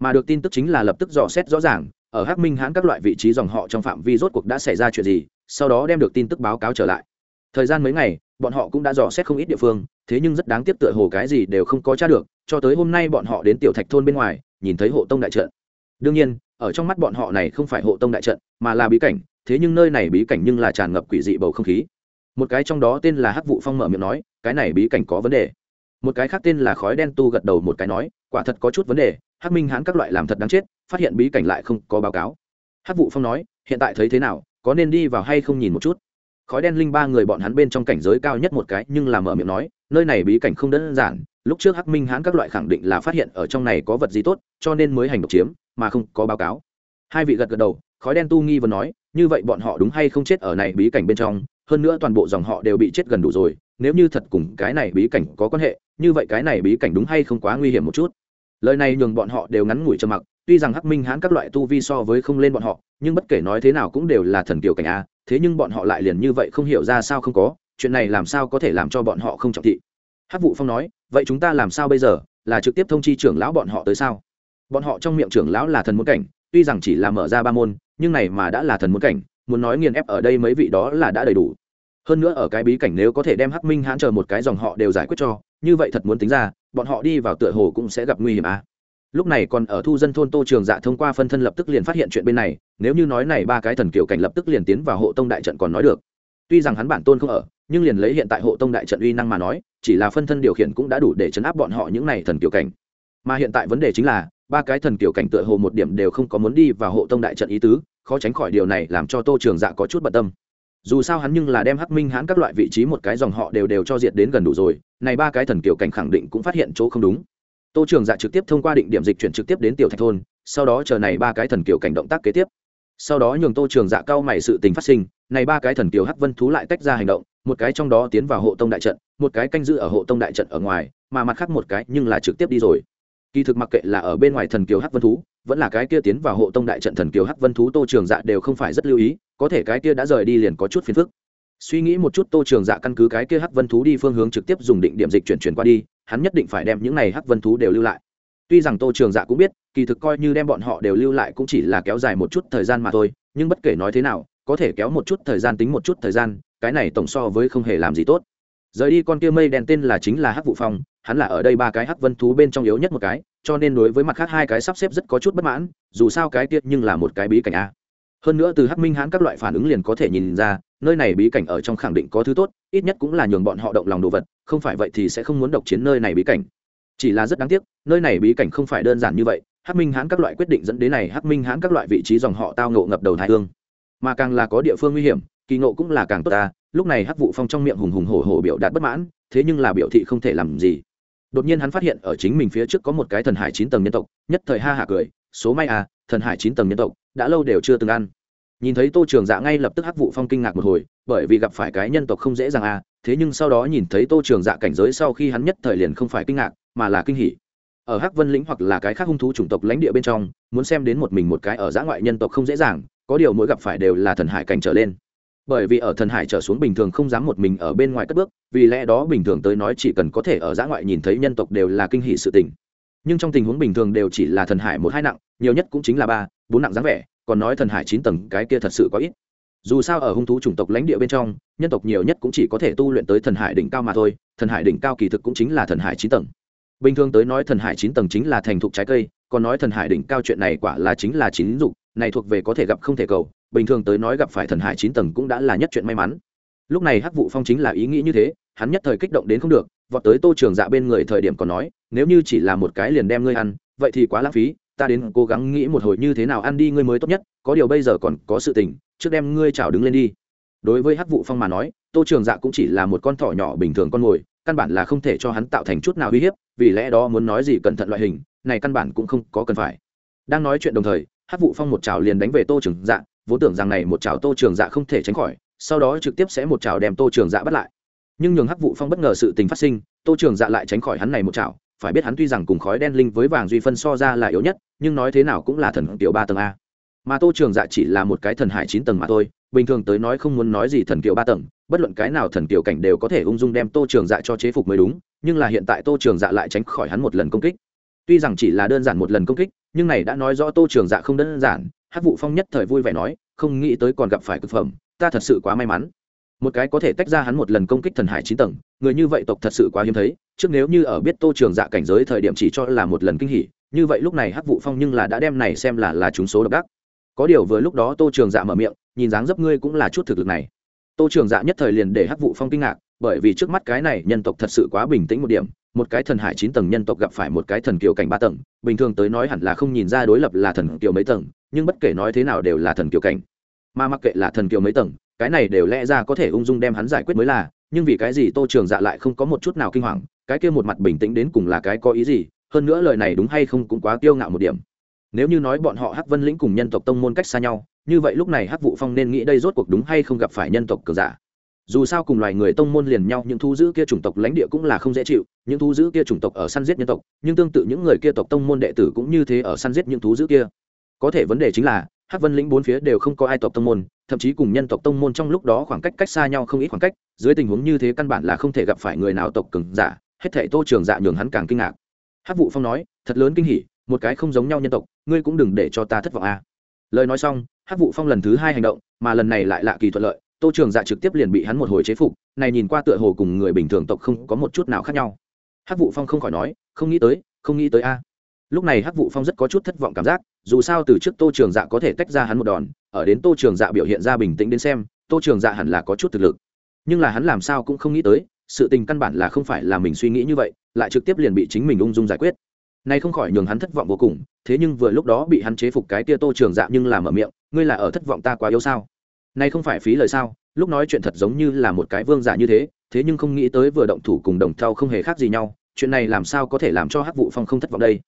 Mà được tin tức chính là lập tức dò xét rõ ràng, ở hắc minh hãn các loại vị trí dòng họ trong phạm vi rốt cuộc đã xảy ra chuyện gì sau đó đem được tin tức báo cáo trở lại. Thời gian mấy ngày, bọn họ cũng đã dò xét không ít địa phương, thế nhưng rất đáng tiếc tựa hồ cái gì đều không có t r a được, cho tới hôm nay bọn họ đến tiểu thạch thôn bên ngoài, nhìn thấy hộ tông đại trận. Đương nhiên, ở trong mắt bọn họ này không phải hộ tông đại trận, mà là bí cảnh, thế nhưng nơi này bí cảnh nhưng là tràn ngập quỷ dị bầu không khí. Một cái trong đó tên là hắc vụ phong mở miệng nói, cái này bí cảnh có vấn đề. Một cái khác tên là khói đen tu gật đầu một cái nói, quả thật có chút vấn đề, hắc minh hãn các loại làm thật đáng chết, phát hiện bí cảnh lại không có báo cáo. Hắc vụ phong nói, hiện tại thấy thế nào có nên đi vào hay không nhìn một chút. Khói đen linh ba người bọn hắn bên trong cảnh giới cao nhất một cái, nhưng làm mở miệng nói, nơi này bí cảnh không đơn giản, lúc trước hắc minh hãn các loại khẳng định là phát hiện ở trong này có vật gì tốt, cho nên mới hành động chiếm, mà không có báo cáo. Hai vị gật gật đầu, khói đen tu nghi vừa nói, như vậy bọn họ đúng hay không chết ở này bí cảnh bên trong, hơn nữa toàn bộ dòng họ đều bị chết gần đủ rồi, nếu như thật cùng cái này bí cảnh có quan hệ, như vậy cái này bí cảnh đúng hay không quá nguy hiểm một chút. Lời này nhường bọn họ đều ngắn ngủi trầm mặc tuy rằng hắc minh hãn các loại tu vi so với không lên bọn họ, nhưng bất kể nói thế nào cũng đều là thần kiều cảnh a, thế nhưng bọn họ lại liền như vậy không hiểu ra sao không có, chuyện này làm sao có thể làm cho bọn họ không trọng thị. Hắc vụ phong nói, vậy chúng ta làm sao bây giờ, là trực tiếp thông chi trưởng lão bọn họ tới sao? Bọn họ trong miệng trưởng lão là thần muốn cảnh, tuy rằng chỉ là mở ra ba môn, nhưng này mà đã là thần muốn cảnh, muốn nói nghiền ép ở đây mấy vị đó là đã đầy đủ. Hơn nữa ở cái bí cảnh nếu có thể đem hắc minh hãn chờ một cái dòng họ đều giải quyết cho, như vậy thật muốn tính ra, bọn họ đi vào tựa hồ cũng sẽ gặp nguy hiểm à lúc này còn ở thu dân thôn tô trường dạ thông qua phân thân lập tức liền phát hiện chuyện bên này, nếu như nói này ba cái thần kiểu cảnh lập tức liền tiến vào hộ tông đại trận còn nói được. Tuy rằng hắn bản tôn không ở, nhưng liền lấy hiện tại hộ tông đại trận uy năng mà nói, chỉ là phân thân điều khiển cũng đã đủ để chấn áp bọn họ những này thần kiểu cảnh. Mà hiện tại vấn đề chính là, ba cái thần kiểu cảnh tựa hồ một điểm đều không có muốn đi vào hộ tông đại trận ý tứ, khó tránh khỏi điều này làm cho tô trường dạ có chút bận tâm. Dù sao hắn nhưng là đem hắc minh hãn các loại vị trí một cái dòng họ đều đều cho diệt đến gần đủ rồi, này ba cái thần kiểu cảnh khẳng định cũng phát hiện chỗ không đúng tô trường dạ trực tiếp thông qua định điểm dịch chuyển trực tiếp đến tiểu thạch thôn, sau đó chờ này ba cái thần Kiều cảnh động tác kế tiếp. Sau đó nhường tô trường dạ cao mày sự tình phát sinh, này ba cái thần Kiều hắc vân thú lại tách ra hành động, một cái trong đó tiến vào hộ tông đại trận, một cái canh giữ ở hộ tông đại trận ở ngoài, mà mặt khác một cái nhưng là trực tiếp đi rồi. Kỳ thực mặc kệ là ở bên ngoài thần kiều hắc vân thú, vẫn là cái kia tiến vào hộ tông đại trận thần kiều hắc vân thú tô trường dạ đều không phải rất lưu ý, có thể cái kia đã rời đi liền có chút phiền phức suy nghĩ một chút, tô trường dạ căn cứ cái kia hắc vân thú đi phương hướng trực tiếp dùng định điểm dịch chuyển chuyển qua đi, hắn nhất định phải đem những này hắc vân thú đều lưu lại. Tuy rằng tô trường dạ cũng biết, kỳ thực coi như đem bọn họ đều lưu lại cũng chỉ là kéo dài một chút thời gian mà thôi, nhưng bất kể nói thế nào, có thể kéo một chút thời gian tính một chút thời gian, cái này tổng so với không hề làm gì tốt. Rời đi con kia mây đen tên là chính là hắc vụ phong, hắn là ở đây ba cái hắc vân thú bên trong yếu nhất một cái, cho nên đối với mặt khác hai cái sắp xếp rất có chút bất mãn, dù sao cái tiết nhưng là một cái bí cảnh a. Hơn nữa từ hắc minh hãn các loại phản ứng liền có thể nhìn ra nơi này bí cảnh ở trong khẳng định có thứ tốt, ít nhất cũng là nhường bọn họ động lòng đồ vật, không phải vậy thì sẽ không muốn độc chiến nơi này bí cảnh. Chỉ là rất đáng tiếc, nơi này bí cảnh không phải đơn giản như vậy, hắc minh hãn các loại quyết định dẫn đến này hắc minh hãn các loại vị trí dòng họ tao ngộ ngập đầu thái hương. Mà càng là có địa phương nguy hiểm, kỳ ngộ cũng là càng tốt ta, lúc này hắc vụ phong trong miệng hùng hùng hổ hổ biểu đạt bất mãn, thế nhưng là biểu thị không thể làm gì. Đột nhiên hắn phát hiện ở chính mình phía trước có một cái thần hải chín tầng nhân tộc, nhất thời ha hạ cười, số may à thần hải chín tầng nhân tộc, đã lâu đều chưa từng ăn nhìn thấy tô trường dạ ngay lập tức hắc vụ phong kinh ngạc một hồi, bởi vì gặp phải cái nhân tộc không dễ dàng à thế nhưng sau đó nhìn thấy tô trường dạ cảnh giới sau khi hắn nhất thời liền không phải kinh ngạc, mà là kinh hỉ. Ở hắc vân lĩnh hoặc là cái khác hung thú chủng tộc lãnh địa bên trong, muốn xem đến một mình một cái ở giã ngoại nhân tộc không dễ dàng, có điều mỗi gặp phải đều là thần hải cảnh trở lên. Bởi vì ở thần hải trở xuống bình thường không dám một mình ở bên ngoài cất bước, vì lẽ đó bình thường tới nói chỉ cần có thể ở giã ngoại nhìn thấy nhân tộc đều là kinh hỷ sự tình. Nhưng trong tình huống bình thường đều chỉ là thần hải một hai nặng, nhiều nhất cũng chính là ba, bốn nặng dáng vẻ còn nói thần hải chín tầng cái kia thật sự có ít. Dù sao ở hung thú chủng tộc lãnh địa bên trong, nhân tộc nhiều nhất cũng chỉ có thể tu luyện tới thần hải đỉnh cao mà thôi, thần hải đỉnh cao kỳ thực cũng chính là thần hải chín tầng. Bình thường tới nói thần hải chín tầng chính là thành thục trái cây, còn nói thần hải đỉnh cao chuyện này quả là chính là chín dục, này thuộc về có thể gặp không thể cầu, bình thường tới nói gặp phải thần hải chín tầng cũng đã là nhất chuyện may mắn. Lúc này hắc vụ phong chính là ý nghĩ như thế, hắn nhất thời kích động đến không được, vọt tới tô trường dạ bên người thời điểm còn nói, nếu như chỉ là một cái liền đem ngươi ăn, vậy thì quá lãng phí ta đến cố gắng nghĩ một hồi như thế nào ăn đi ngươi mới tốt nhất, có điều bây giờ còn có sự tình, trước đem ngươi chào đứng lên đi. Đối với hắc vụ phong mà nói, tô trường dạ cũng chỉ là một con thỏ nhỏ bình thường con mồi, căn bản là không thể cho hắn tạo thành chút nào uy hiếp, vì lẽ đó muốn nói gì cẩn thận loại hình, này căn bản cũng không có cần phải. Đang nói chuyện đồng thời, hắc vụ phong một chảo liền đánh về tô trường dạ vốn tưởng rằng này một chảo tô trường dạ không thể tránh khỏi, sau đó trực tiếp sẽ một chảo đem tô trường dạ bắt lại. Nhưng nhường hắc vụ phong bất ngờ sự tình phát sinh, tô trường dạ lại tránh khỏi hắn này một chảo phải biết hắn tuy rằng cùng khói đen linh với vàng duy phân so ra là yếu nhất, nhưng nói thế nào cũng là thần kiểu ba tầng a. Mà tô trường dạ chỉ là một cái thần hải chín tầng mà thôi, bình thường tới nói không muốn nói gì thần kiểu ba tầng, bất luận cái nào thần kiểu cảnh đều có thể ung dung đem tô trường dạ cho chế phục mới đúng, nhưng là hiện tại tô trường dạ lại tránh khỏi hắn một lần công kích. Tuy rằng chỉ là đơn giản một lần công kích, nhưng này đã nói rõ tô trường dạ không đơn giản hát vụ phong nhất thời vui vẻ nói, không nghĩ tới còn gặp phải cực phẩm, ta thật sự quá may mắn một cái có thể tách ra hắn một lần công kích thần hải chín tầng, người như vậy tộc thật sự quá hiếm thấy, trước nếu như ở biết tô trường dạ cảnh giới thời điểm chỉ cho là một lần kinh hỉ, như vậy lúc này hắc vụ phong nhưng là đã đem này xem là là chúng số độc đắc. Có điều vừa lúc đó tô trường dạ mở miệng, nhìn dáng dấp ngươi cũng là chút thực lực này. Tô trường dạ nhất thời liền để hắc vụ phong kinh ngạc, bởi vì trước mắt cái này nhân tộc thật sự quá bình tĩnh một điểm, một cái thần hải chín tầng nhân tộc gặp phải một cái thần kiều cảnh ba tầng, bình thường tới nói hẳn là không nhìn ra đối lập là thần kiều mấy tầng, nhưng bất kể nói thế nào đều là thần kiều cảnh. Mà mặc kệ là thần kiều mấy tầng cái này đều lẽ ra có thể ung dung đem hắn giải quyết mới là, nhưng vì cái gì tô trường dạ lại không có một chút nào kinh hoàng, cái kia một mặt bình tĩnh đến cùng là cái có ý gì, hơn nữa lời này đúng hay không cũng quá kiêu ngạo một điểm. Nếu như nói bọn họ hắc vân lĩnh cùng nhân tộc tông môn cách xa nhau, như vậy lúc này hắc vụ phong nên nghĩ đây rốt cuộc đúng hay không gặp phải nhân tộc cờ giả. Dù sao cùng loài người tông môn liền nhau, những thu giữ kia chủng tộc lãnh địa cũng là không dễ chịu, những thu giữ kia chủng tộc ở săn giết nhân tộc, nhưng tương tự những người kia tộc tông môn đệ tử cũng như thế ở săn giết những thú giữ kia. Có thể vấn đề chính là hắc vân lĩnh bốn phía đều không có ai tộc tông môn, thậm chí cùng nhân tộc tông môn trong lúc đó khoảng cách cách xa nhau không ít khoảng cách, dưới tình huống như thế căn bản là không thể gặp phải người nào tộc cường giả, hết thể tô trường dạ nhường hắn càng kinh ngạc. Hắc vụ phong nói, thật lớn kinh hỉ, một cái không giống nhau nhân tộc, ngươi cũng đừng để cho ta thất vọng a. À. lời nói xong, hắc vụ phong lần thứ hai hành động, mà lần này lại lạ kỳ thuận lợi, tô trường dạ trực tiếp liền bị hắn một hồi chế phục, này nhìn qua tựa hồ cùng người bình thường tộc không có một chút nào khác nhau. Hắc vụ phong không khỏi nói, không nghĩ tới, không nghĩ tới a lúc này hắc vụ phong rất có chút thất vọng cảm giác, dù sao từ trước tô trường dạ có thể tách ra hắn một đòn, ở đến tô trường dạ biểu hiện ra bình tĩnh đến xem, tô trường dạ hẳn là có chút thực lực. Nhưng là hắn làm sao cũng không nghĩ tới, sự tình căn bản là không phải là mình suy nghĩ như vậy, lại trực tiếp liền bị chính mình ung dung giải quyết. Nay không khỏi nhường hắn thất vọng vô cùng, thế nhưng vừa lúc đó bị hắn chế phục cái tia tô trường dạ nhưng làm ở miệng, ngươi là ở thất vọng ta quá yếu sao? Nay không phải phí lời sao? Lúc nói chuyện thật giống như là một cái vương giả như thế thế nhưng không nghĩ tới vừa động thủ cùng đồng thau không hề khác gì nhau, chuyện này làm sao có thể làm cho hắc vụ phong không thất vọng đây?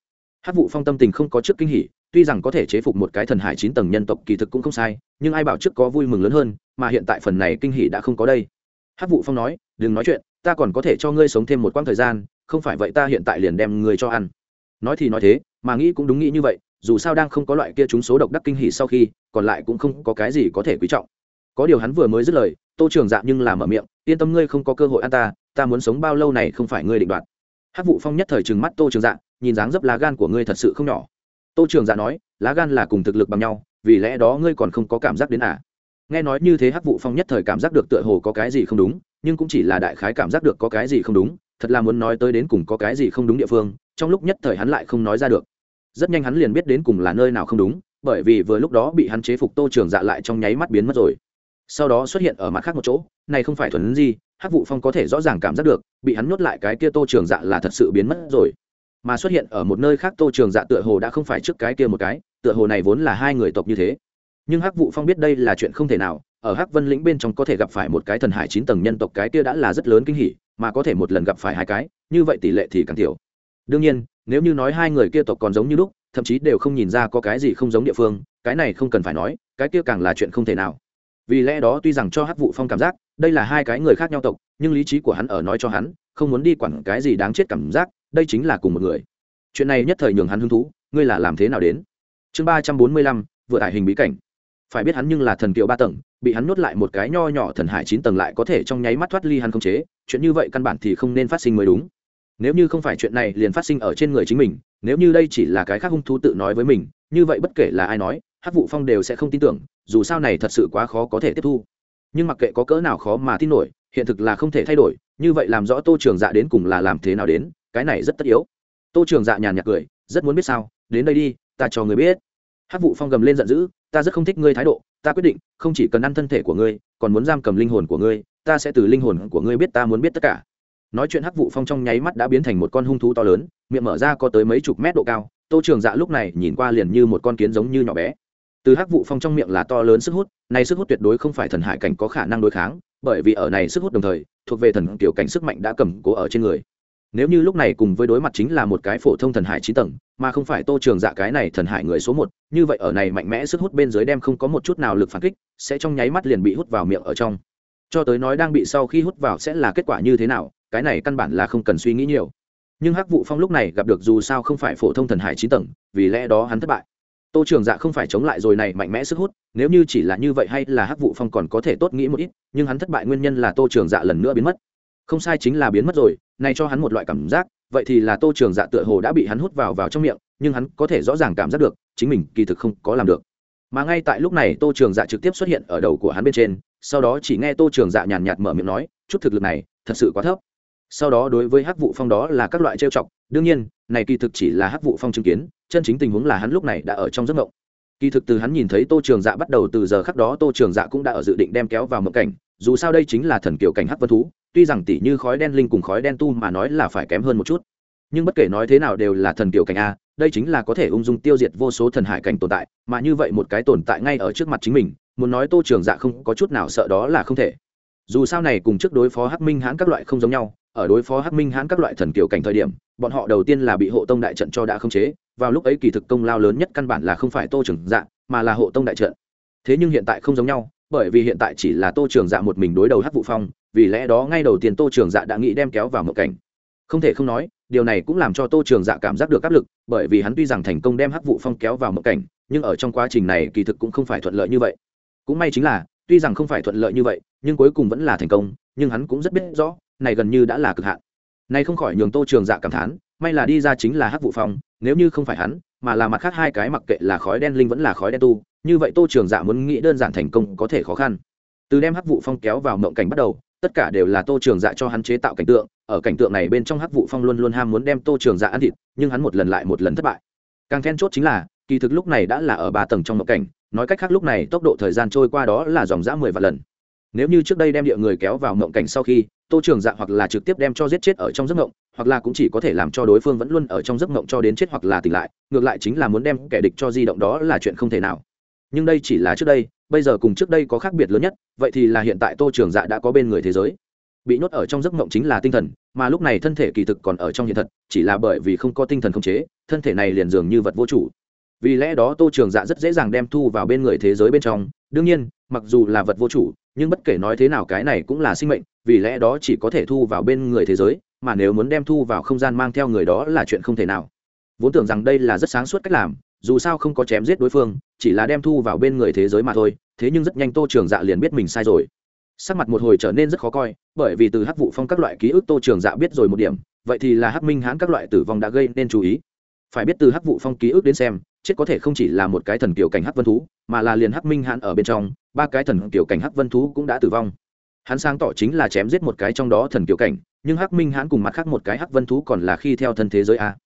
Hắc vụ phong tâm tình không có trước kinh hỉ, tuy rằng có thể chế phục một cái thần hải chín tầng nhân tộc kỳ thực cũng không sai, nhưng ai bảo trước có vui mừng lớn hơn, mà hiện tại phần này kinh hỉ đã không có đây. Hắc vụ phong nói, đừng nói chuyện, ta còn có thể cho ngươi sống thêm một quãng thời gian, không phải vậy ta hiện tại liền đem ngươi cho ăn. Nói thì nói thế, mà nghĩ cũng đúng nghĩ như vậy, dù sao đang không có loại kia chúng số độc đắc kinh hỉ sau khi, còn lại cũng không có cái gì có thể quý trọng. Có điều hắn vừa mới dứt lời, tô trường dạ nhưng làm ở miệng, yên tâm ngươi không có cơ hội ăn ta ta muốn sống bao lâu này không phải ngươi định đoạt. Hát vụ phong nhất thời trừng mắt tô trường dạ nhìn dáng dấp lá gan của ngươi thật sự không nhỏ. Tô trường dạ nói, lá gan là cùng thực lực bằng nhau, vì lẽ đó ngươi còn không có cảm giác đến à? Nghe nói như thế hắc vụ phong nhất thời cảm giác được tựa hồ có cái gì không đúng, nhưng cũng chỉ là đại khái cảm giác được có cái gì không đúng, thật là muốn nói tới đến cùng có cái gì không đúng địa phương, trong lúc nhất thời hắn lại không nói ra được. Rất nhanh hắn liền biết đến cùng là nơi nào không đúng, bởi vì vừa lúc đó bị hắn chế phục tô trường dạ lại trong nháy mắt biến mất rồi. Sau đó xuất hiện ở mặt khác một chỗ, này không phải thuần gì, hắc vụ phong có thể rõ ràng cảm giác được, bị hắn nuốt lại cái kia tô trường dạ là thật sự biến mất rồi mà xuất hiện ở một nơi khác tô trường dạ tựa hồ đã không phải trước cái kia một cái, tựa hồ này vốn là hai người tộc như thế. Nhưng hắc vụ phong biết đây là chuyện không thể nào, ở hắc vân lĩnh bên trong có thể gặp phải một cái thần hải chín tầng nhân tộc cái kia đã là rất lớn kinh hỉ, mà có thể một lần gặp phải hai cái, như vậy tỷ lệ thì càng thiểu đương nhiên, nếu như nói hai người kia tộc còn giống như lúc, thậm chí đều không nhìn ra có cái gì không giống địa phương, cái này không cần phải nói, cái kia càng là chuyện không thể nào. Vì lẽ đó tuy rằng cho hắc vụ phong cảm giác, đây là hai cái người khác nhau tộc, nhưng lý trí của hắn ở nói cho hắn, không muốn đi quản cái gì đáng chết cảm giác đây chính là cùng một người. Chuyện này nhất thời nhường hắn hứng thú, ngươi là làm thế nào đến? Chương ba trăm bốn mươi lăm, vừa tải hình bí cảnh. Phải biết hắn nhưng là thần kiều ba tầng, bị hắn nuốt lại một cái nho nhỏ thần hải chín tầng lại có thể trong nháy mắt thoát ly hắn không chế, chuyện như vậy căn bản thì không nên phát sinh mới đúng. Nếu như không phải chuyện này liền phát sinh ở trên người chính mình, nếu như đây chỉ là cái khác hung thú tự nói với mình, như vậy bất kể là ai nói hát vụ phong đều sẽ không tin tưởng, dù sao này thật sự quá khó có thể tiếp thu. Nhưng mặc kệ có cỡ nào khó mà tin nổi, hiện thực là không thể thay đổi, như vậy làm rõ tô trường dạ đến cùng là làm thế nào đến? Cái này rất tất yếu. Tô trường dạ nhàn nhạt cười, rất muốn biết sao, đến đây đi, ta cho người biết. Hát vụ phong gầm lên giận dữ, ta rất không thích ngươi thái độ, ta quyết định, không chỉ cần ăn thân thể của ngươi, còn muốn giam cầm linh hồn của ngươi, ta sẽ từ linh hồn của ngươi biết ta muốn biết tất cả. Nói chuyện hắc vụ phong trong nháy mắt đã biến thành một con hung thú to lớn, miệng mở ra có tới mấy chục mét độ cao, tô trường dạ lúc này nhìn qua liền như một con kiến giống như nhỏ bé. Từ hắc vụ phong trong miệng là to lớn sức hút, này sức hút tuyệt đối không phải thần hải cảnh có khả năng đối kháng, bởi vì ở này sức hút đồng thời, thuộc về thần kiểu cảnh sức mạnh đã cầm cố ở trên người nếu như lúc này cùng với đối mặt chính là một cái phổ thông thần hải chín tầng, mà không phải tô trường dạ cái này thần hải người số một, như vậy ở này mạnh mẽ sức hút bên dưới đem không có một chút nào lực phản kích, sẽ trong nháy mắt liền bị hút vào miệng ở trong. Cho tới nói đang bị sau khi hút vào sẽ là kết quả như thế nào, cái này căn bản là không cần suy nghĩ nhiều. Nhưng hắc vụ phong lúc này gặp được dù sao không phải phổ thông thần hải chín tầng, vì lẽ đó hắn thất bại. Tô trường dạ không phải chống lại rồi này mạnh mẽ sức hút, nếu như chỉ là như vậy hay là hắc vụ phong còn có thể tốt nghĩ một ít, nhưng hắn thất bại nguyên nhân là tô trường dạ lần nữa biến mất. Không sai chính là biến mất rồi này cho hắn một loại cảm giác, vậy thì là tô trường dạ tựa hồ đã bị hắn hút vào vào trong miệng, nhưng hắn có thể rõ ràng cảm giác được, chính mình kỳ thực không có làm được. Mà ngay tại lúc này tô trường dạ trực tiếp xuất hiện ở đầu của hắn bên trên, sau đó chỉ nghe tô trường dạ nhàn nhạt mở miệng nói, chút thực lực này, thật sự quá thấp. Sau đó đối với hắc vụ phong đó là các loại trêu chọc, đương nhiên, này kỳ thực chỉ là hắc vụ phong chứng kiến, chân chính tình huống là hắn lúc này đã ở trong giấc mộng. Kỳ thực từ hắn nhìn thấy tô trường dạ bắt đầu từ giờ khắc đó tô trường dạ cũng đã ở dự định đem kéo vào mộng cảnh dù sao đây chính là thần kiểu cảnh hắc vân thú, tuy rằng tỷ như khói đen linh cùng khói đen tu mà nói là phải kém hơn một chút. Nhưng bất kể nói thế nào đều là thần kiểu cảnh a, đây chính là có thể ung dung tiêu diệt vô số thần hải cảnh tồn tại, mà như vậy một cái tồn tại ngay ở trước mặt chính mình, muốn nói tô trường dạ không có chút nào sợ đó là không thể. Dù sao này cùng trước đối phó hắc minh hãn các loại không giống nhau, ở đối phó hắc minh hãn các loại thần kiểu cảnh thời điểm, bọn họ đầu tiên là bị hộ tông đại trận cho đã không chế, vào lúc ấy kỳ thực công lao lớn nhất căn bản là không phải tô trường dạ mà là hộ tông đại trận. Thế nhưng hiện tại không giống nhau bởi vì hiện tại chỉ là tô trường dạ một mình đối đầu hắc vụ phong, vì lẽ đó ngay đầu tiên tô trường dạ đã nghĩ đem kéo vào mộng cảnh. Không thể không nói, điều này cũng làm cho tô trường dạ cảm giác được áp lực, bởi vì hắn tuy rằng thành công đem hắc vụ phong kéo vào mộng cảnh, nhưng ở trong quá trình này kỳ thực cũng không phải thuận lợi như vậy. Cũng may chính là, tuy rằng không phải thuận lợi như vậy, nhưng cuối cùng vẫn là thành công, nhưng hắn cũng rất biết rõ, này gần như đã là cực hạn. Này không khỏi nhường tô trường dạ cảm thán, may là đi ra chính là hắc vụ phong, nếu như không phải hắn, mà là mặt khác hai cái mặc kệ là khói đen linh vẫn là khói đen tu như vậy tô trường dạ muốn nghĩ đơn giản thành công có thể khó khăn. Từ đem hắc vụ phong kéo vào mộng cảnh bắt đầu, tất cả đều là tô trường dạ cho hắn chế tạo cảnh tượng. Ở cảnh tượng này bên trong hắc vụ phong luôn luôn ham muốn đem tô trường dạ ăn thịt, nhưng hắn một lần lại một lần thất bại. Càng then chốt chính là, kỳ thực lúc này đã là ở ba tầng trong mộng cảnh, nói cách khác lúc này tốc độ thời gian trôi qua đó là dòng dã mười vạn lần. Nếu như trước đây đem địa người kéo vào mộng cảnh sau khi, tô trường dạ hoặc là trực tiếp đem cho giết chết ở trong giấc mộng, hoặc là cũng chỉ có thể làm cho đối phương vẫn luôn ở trong giấc mộng cho đến chết hoặc là tỉnh lại, ngược lại chính là muốn đem kẻ địch cho di động đó là chuyện không thể nào nhưng đây chỉ là trước đây, bây giờ cùng trước đây có khác biệt lớn nhất, vậy thì là hiện tại tô trường dạ đã có bên người thế giới. Bị nhốt ở trong giấc mộng chính là tinh thần, mà lúc này thân thể kỳ thực còn ở trong hiện thật, chỉ là bởi vì không có tinh thần khống chế, thân thể này liền dường như vật vô chủ. Vì lẽ đó tô trường dạ rất dễ dàng đem thu vào bên người thế giới bên trong. Đương nhiên, mặc dù là vật vô chủ, nhưng bất kể nói thế nào cái này cũng là sinh mệnh, vì lẽ đó chỉ có thể thu vào bên người thế giới, mà nếu muốn đem thu vào không gian mang theo người đó là chuyện không thể nào. Vốn tưởng rằng đây là rất sáng suốt cách làm dù sao không có chém giết đối phương, chỉ là đem thu vào bên người thế giới mà thôi, thế nhưng rất nhanh tô trường dạ liền biết mình sai rồi. Sắc mặt một hồi trở nên rất khó coi, bởi vì từ hắc vụ phong các loại ký ức tô trường dạ biết rồi một điểm, vậy thì là hắc minh hãn các loại tử vong đã gây nên chú ý. Phải biết từ hắc vụ phong ký ức đến xem, chết có thể không chỉ là một cái thần kiểu cảnh hắc vân thú, mà là liền hắc minh hãn ở bên trong, ba cái thần kiểu cảnh hắc vân thú cũng đã tử vong. Hắn sáng tỏ chính là chém giết một cái trong đó thần kiểu cảnh, nhưng hắc minh hãn cùng mặt khác một cái hắc vân thú còn là khi theo thân thế giới a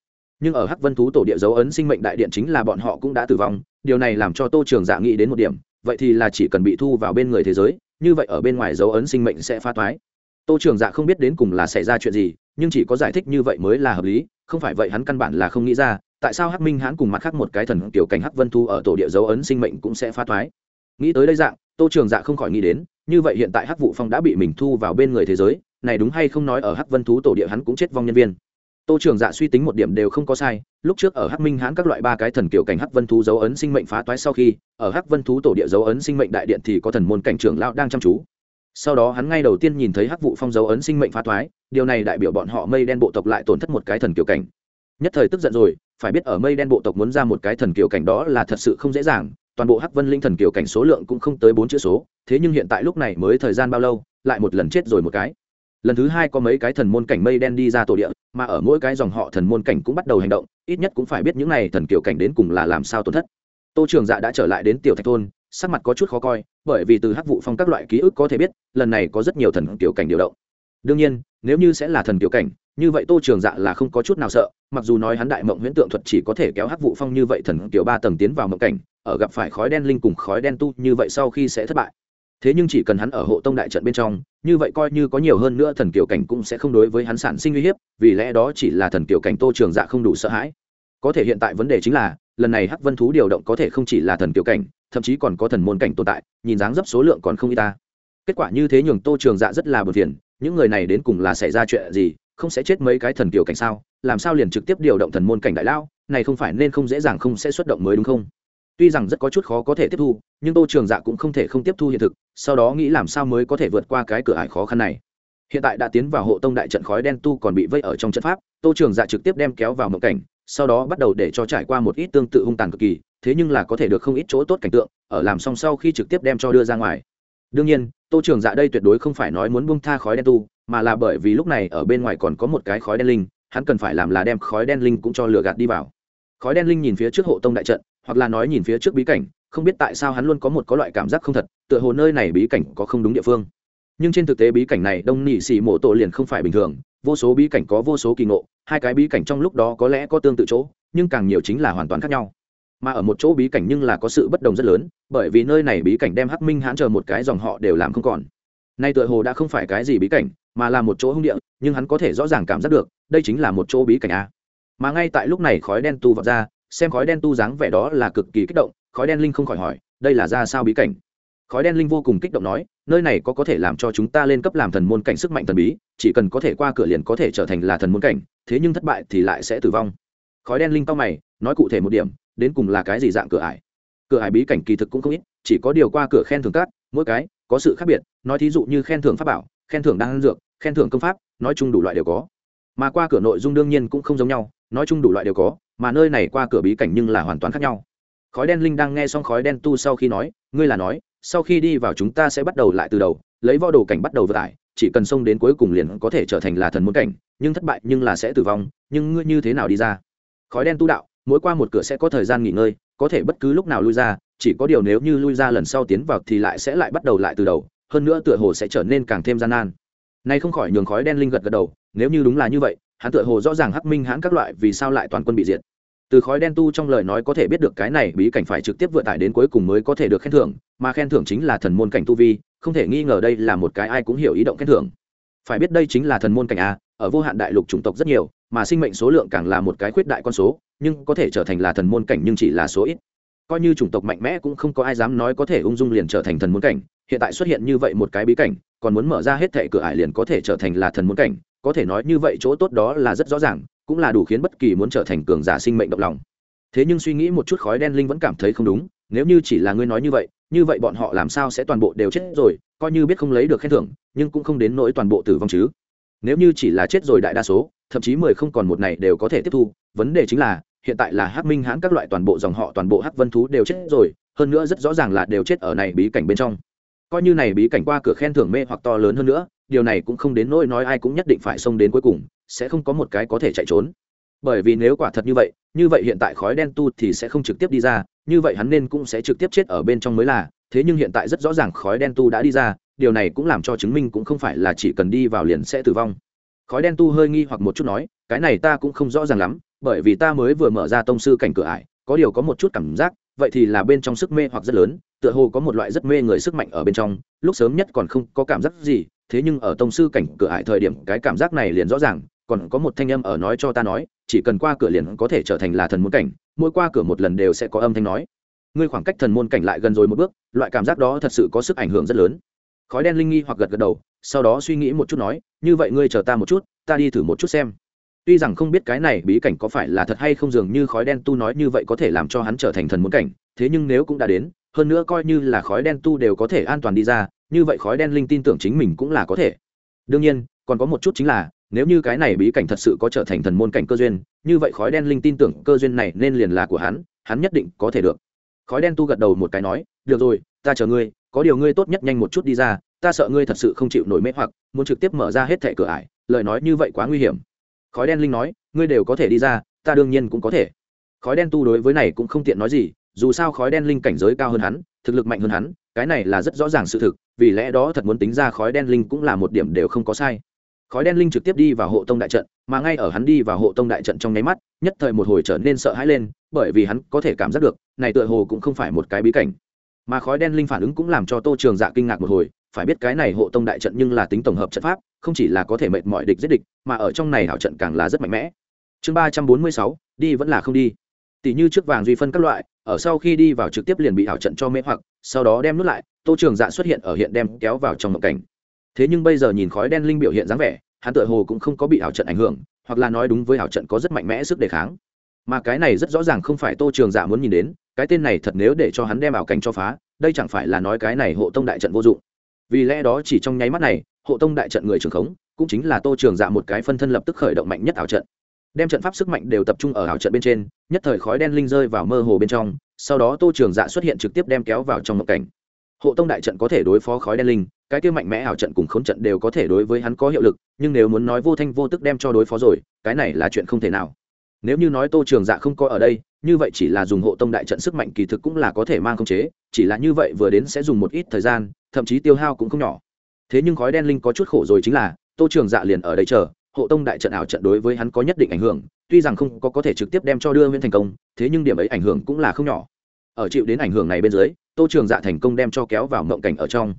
nhưng ở hắc vân thú tổ địa dấu ấn sinh mệnh đại điện chính là bọn họ cũng đã tử vong, điều này làm cho tô trường dạ nghĩ đến một điểm, vậy thì là chỉ cần bị thu vào bên người thế giới, như vậy ở bên ngoài dấu ấn sinh mệnh sẽ phá toái tô trường dạ không biết đến cùng là xảy ra chuyện gì, nhưng chỉ có giải thích như vậy mới là hợp lý, không phải vậy hắn căn bản là không nghĩ ra, tại sao hắc minh hãn cùng mặt khác một cái thần kiểu cảnh hắc vân thu ở tổ địa dấu ấn sinh mệnh cũng sẽ phá toái nghĩ tới đây dạng, tô trường dạ không khỏi nghĩ đến, như vậy hiện tại hắc vụ phong đã bị mình thu vào bên người thế giới, này đúng hay không nói ở hắc vân thú tổ địa hắn cũng chết vong nhân viên tô trường dạ suy tính một điểm đều không có sai, lúc trước ở hắc minh hãn các loại ba cái thần kiểu cảnh hắc vân thú dấu ấn sinh mệnh phá toái sau khi, ở hắc vân thú tổ địa dấu ấn sinh mệnh đại điện thì có thần môn cảnh trưởng lão đang chăm chú. Sau đó hắn ngay đầu tiên nhìn thấy hắc vụ phong dấu ấn sinh mệnh phá toái, điều này đại biểu bọn họ mây đen bộ tộc lại tổn thất một cái thần kiểu cảnh. Nhất thời tức giận rồi, phải biết ở mây đen bộ tộc muốn ra một cái thần kiểu cảnh đó là thật sự không dễ dàng, toàn bộ hắc vân linh thần kiểu cảnh số lượng cũng không tới bốn chữ số, thế nhưng hiện tại lúc này mới thời gian bao lâu, lại một lần chết rồi một cái lần thứ hai có mấy cái thần môn cảnh mây đen đi ra tổ địa, mà ở mỗi cái dòng họ thần môn cảnh cũng bắt đầu hành động, ít nhất cũng phải biết những này thần kiểu cảnh đến cùng là làm sao tổn thất. Tô trường dạ đã trở lại đến tiểu thạch thôn, sắc mặt có chút khó coi, bởi vì từ hắc vụ phong các loại ký ức có thể biết, lần này có rất nhiều thần kiểu cảnh điều động. Đương nhiên, nếu như sẽ là thần kiểu cảnh, như vậy tô trường dạ là không có chút nào sợ, mặc dù nói hắn đại mộng huyễn tượng thuật chỉ có thể kéo hắc vụ phong như vậy thần kiểu ba tầng tiến vào mộng cảnh, ở gặp phải khói đen linh cùng khói đen tu như vậy sau khi sẽ thất bại. Thế nhưng chỉ cần hắn ở hộ tông đại trận bên trong như vậy coi như có nhiều hơn nữa thần kiều cảnh cũng sẽ không đối với hắn sản sinh uy hiếp, vì lẽ đó chỉ là thần kiều cảnh tô trường dạ không đủ sợ hãi. Có thể hiện tại vấn đề chính là, lần này hắc vân thú điều động có thể không chỉ là thần kiều cảnh, thậm chí còn có thần môn cảnh tồn tại, nhìn dáng dấp số lượng còn không y ta. Kết quả như thế nhường tô trường dạ rất là bờ phiền, những người này đến cùng là xảy ra chuyện gì, không sẽ chết mấy cái thần kiều cảnh sao, làm sao liền trực tiếp điều động thần môn cảnh đại lao, này không phải nên không dễ dàng không sẽ xuất động mới đúng không? Tuy rằng rất có chút khó có thể tiếp thu, nhưng tô trường dạ cũng không thể không tiếp thu hiện thực, sau đó nghĩ làm sao mới có thể vượt qua cái cửa ải khó khăn này. Hiện tại đã tiến vào hộ tông đại trận khói đen tu còn bị vây ở trong trận pháp, tô trường dạ trực tiếp đem kéo vào mộng cảnh, sau đó bắt đầu để cho trải qua một ít tương tự hung tàn cực kỳ, thế nhưng là có thể được không ít chỗ tốt cảnh tượng, ở làm xong sau khi trực tiếp đem cho đưa ra ngoài. Đương nhiên, tô trường dạ đây tuyệt đối không phải nói muốn bung tha khói đen tu, mà là bởi vì lúc này ở bên ngoài còn có một cái khói đen linh, hắn cần phải làm là đem khói đen linh cũng cho lừa gạt đi vào khói đen linh nhìn phía trước hộ tông đại trận, hoặc là nói nhìn phía trước bí cảnh, không biết tại sao hắn luôn có một có loại cảm giác không thật, tựa hồ nơi này bí cảnh có không đúng địa phương. Nhưng trên thực tế bí cảnh này đông nỉ xì mộ tổ liền không phải bình thường, vô số bí cảnh có vô số kỳ ngộ, hai cái bí cảnh trong lúc đó có lẽ có tương tự chỗ, nhưng càng nhiều chính là hoàn toàn khác nhau. Mà ở một chỗ bí cảnh nhưng là có sự bất đồng rất lớn, bởi vì nơi này bí cảnh đem hắc minh hãn chờ một cái dòng họ đều làm không còn. Nay tựa hồ đã không phải cái gì bí cảnh, mà là một chỗ hung địa, nhưng hắn có thể rõ ràng cảm giác được, đây chính là một chỗ bí cảnh a mà ngay tại lúc này khói đen tu vọt ra, xem khói đen tu dáng vẻ đó là cực kỳ kích động, khói đen linh không khỏi hỏi, đây là ra sao bí cảnh? Khói đen linh vô cùng kích động nói, nơi này có có thể làm cho chúng ta lên cấp làm thần môn cảnh sức mạnh thần bí, chỉ cần có thể qua cửa liền có thể trở thành là thần môn cảnh, thế nhưng thất bại thì lại sẽ tử vong. Khói đen linh to mày, nói cụ thể một điểm, đến cùng là cái gì dạng cửa ải? Cửa ải bí cảnh kỳ thực cũng không ít, chỉ có điều qua cửa khen thưởng các, mỗi cái, có sự khác biệt, nói thí dụ như khen thưởng pháp bảo, khen thưởng đan dược, khen thưởng công pháp, nói chung đủ loại đều có. Mà qua cửa nội dung đương nhiên cũng không giống nhau nói chung đủ loại đều có, mà nơi này qua cửa bí cảnh nhưng là hoàn toàn khác nhau. Khói đen linh đang nghe xong khói đen tu sau khi nói, ngươi là nói, sau khi đi vào chúng ta sẽ bắt đầu lại từ đầu, lấy võ đồ cảnh bắt đầu vừa tải, chỉ cần xông đến cuối cùng liền có thể trở thành là thần muốn cảnh, nhưng thất bại nhưng là sẽ tử vong, nhưng ngươi như thế nào đi ra? Khói đen tu đạo, mỗi qua một cửa sẽ có thời gian nghỉ ngơi, có thể bất cứ lúc nào lui ra, chỉ có điều nếu như lui ra lần sau tiến vào thì lại sẽ lại bắt đầu lại từ đầu, hơn nữa tựa hồ sẽ trở nên càng thêm gian nan. Nay không khỏi nhường khói đen linh gật gật đầu, nếu như đúng là như vậy hắn tựa hồ rõ ràng hắc minh hãn các loại vì sao lại toàn quân bị diệt. Từ khói đen tu trong lời nói có thể biết được cái này bí cảnh phải trực tiếp vượt tải đến cuối cùng mới có thể được khen thưởng, mà khen thưởng chính là thần môn cảnh tu vi, không thể nghi ngờ đây là một cái ai cũng hiểu ý động khen thưởng. Phải biết đây chính là thần môn cảnh a, ở vô hạn đại lục chủng tộc rất nhiều, mà sinh mệnh số lượng càng là một cái khuyết đại con số, nhưng có thể trở thành là thần môn cảnh nhưng chỉ là số ít. Coi như chủng tộc mạnh mẽ cũng không có ai dám nói có thể ung dung liền trở thành thần môn cảnh, hiện tại xuất hiện như vậy một cái bí cảnh, còn muốn mở ra hết thệ cửa ải liền có thể trở thành là thần môn cảnh có thể nói như vậy chỗ tốt đó là rất rõ ràng, cũng là đủ khiến bất kỳ muốn trở thành cường giả sinh mệnh động lòng. Thế nhưng suy nghĩ một chút khói đen linh vẫn cảm thấy không đúng, nếu như chỉ là ngươi nói như vậy như vậy bọn họ làm sao sẽ toàn bộ đều chết rồi, coi như biết không lấy được khen thưởng, nhưng cũng không đến nỗi toàn bộ tử vong chứ. Nếu như chỉ là chết rồi đại đa số, thậm chí mười không còn một này đều có thể tiếp thu, vấn đề chính là, hiện tại là hắc minh hãn các loại toàn bộ dòng họ, toàn bộ hắc vân thú đều chết rồi, hơn nữa rất rõ ràng là đều chết ở này bí cảnh bên trong. Coi như này bí cảnh qua cửa khen thưởng mê hoặc to lớn hơn nữa điều này cũng không đến nỗi nói ai cũng nhất định phải xông đến cuối cùng, sẽ không có một cái có thể chạy trốn. Bởi vì nếu quả thật như vậy như vậy hiện tại khói đen tu thì sẽ không trực tiếp đi ra, như vậy hắn nên cũng sẽ trực tiếp chết ở bên trong mới là, thế nhưng hiện tại rất rõ ràng khói đen tu đã đi ra, điều này cũng làm cho chứng minh cũng không phải là chỉ cần đi vào liền sẽ tử vong. Khói đen tu hơi nghi hoặc một chút nói, cái này ta cũng không rõ ràng lắm, bởi vì ta mới vừa mở ra tông sư cảnh cửa ải, có điều có một chút cảm giác, vậy thì là bên trong sức mê hoặc rất lớn tựa hồ có một loại rất mê người sức mạnh ở bên trong, lúc sớm nhất còn không có cảm giác gì, thế nhưng ở tông sư cảnh cửa ải thời điểm, cái cảm giác này liền rõ ràng, còn có một thanh âm ở nói cho ta nói, chỉ cần qua cửa liền có thể trở thành là thần môn cảnh, mỗi qua cửa một lần đều sẽ có âm thanh nói. Ngươi khoảng cách thần môn cảnh lại gần rồi một bước, loại cảm giác đó thật sự có sức ảnh hưởng rất lớn. Khói đen linh nghi hoặc gật gật đầu, sau đó suy nghĩ một chút nói, như vậy ngươi chờ ta một chút, ta đi thử một chút xem. Tuy rằng không biết cái này bí cảnh có phải là thật hay không dường như khói đen tu nói như vậy có thể làm cho hắn trở thành thần môn cảnh, thế nhưng nếu cũng đã đến hơn nữa coi như là khói đen tu đều có thể an toàn đi ra, như vậy khói đen linh tin tưởng chính mình cũng là có thể. Đương nhiên, còn có một chút chính là, nếu như cái này bí cảnh thật sự có trở thành thần môn cảnh cơ duyên, như vậy khói đen linh tin tưởng cơ duyên này nên liền là của hắn hắn nhất định có thể được. Khói đen tu gật đầu một cái nói, được rồi, ta chờ ngươi, có điều ngươi tốt nhất nhanh một chút đi ra, ta sợ ngươi thật sự không chịu nổi mê hoặc, muốn trực tiếp mở ra hết thẻ cửa ải, lời nói như vậy quá nguy hiểm. Khói đen linh nói, ngươi đều có thể đi ra, ta đương nhiên cũng có thể. Khói đen tu đối với này cũng không tiện nói gì dù sao khói đen linh cảnh giới cao hơn hắn, thực lực mạnh hơn hắn, cái này là rất rõ ràng sự thực, vì lẽ đó thật muốn tính ra khói đen linh cũng là một điểm đều không có sai. Khói đen linh trực tiếp đi vào hộ tông đại trận, mà ngay ở hắn đi vào hộ tông đại trận trong nháy mắt, nhất thời một hồi trở nên sợ hãi lên, bởi vì hắn có thể cảm giác được, này tựa hồ cũng không phải một cái bí cảnh. Mà khói đen linh phản ứng cũng làm cho tô trường dạ kinh ngạc một hồi, phải biết cái này hộ tông đại trận nhưng là tính tổng hợp trận pháp, không chỉ là có thể mệt mọi địch giết địch, mà ở trong này hảo trận càng là rất mạnh mẽ. Chương ba trăm bốn mươi sáu, đi vẫn là không đi. Tỷ như trước vàng duy phân các loại ở sau khi đi vào trực tiếp liền bị ảo trận cho mê hoặc, sau đó đem nút lại, tô trường dạ xuất hiện ở hiện đem kéo vào trong mộng cảnh. Thế nhưng bây giờ nhìn khói đen linh biểu hiện dáng vẻ, hắn tựa hồ cũng không có bị ảo trận ảnh hưởng, hoặc là nói đúng với ảo trận có rất mạnh mẽ sức đề kháng. Mà cái này rất rõ ràng không phải tô trường dạ muốn nhìn đến, cái tên này thật nếu để cho hắn đem ảo cảnh cho phá, đây chẳng phải là nói cái này hộ tông đại trận vô dụng. Vì lẽ đó chỉ trong nháy mắt này, hộ tông đại trận người trường khống, cũng chính là tô trường dạ một cái phân thân lập tức khởi động mạnh nhất ảo trận đem trận pháp sức mạnh đều tập trung ở ảo trận bên trên, nhất thời khói đen linh rơi vào mơ hồ bên trong, sau đó tô trường dạ xuất hiện trực tiếp đem kéo vào trong một cảnh. Hộ tông đại trận có thể đối phó khói đen linh, cái kia mạnh mẽ ảo trận cùng khốn trận đều có thể đối với hắn có hiệu lực, nhưng nếu muốn nói vô thanh vô tức đem cho đối phó rồi, cái này là chuyện không thể nào. Nếu như nói tô trường dạ không có ở đây, như vậy chỉ là dùng hộ tông đại trận sức mạnh kỳ thực cũng là có thể mang khống chế, chỉ là như vậy vừa đến sẽ dùng một ít thời gian, thậm chí tiêu hao cũng không nhỏ. Thế nhưng khói đen linh có chút khổ rồi chính là, tô trường dạ liền ở đây chờ hộ tông đại trận ảo trận đối với hắn có nhất định ảnh hưởng, tuy rằng không có có thể trực tiếp đem cho đưa nguyễn thành công, thế nhưng điểm ấy ảnh hưởng cũng là không nhỏ. Ở chịu đến ảnh hưởng này bên dưới, tô trường dạ thành công đem cho kéo vào mộng cảnh ở trong.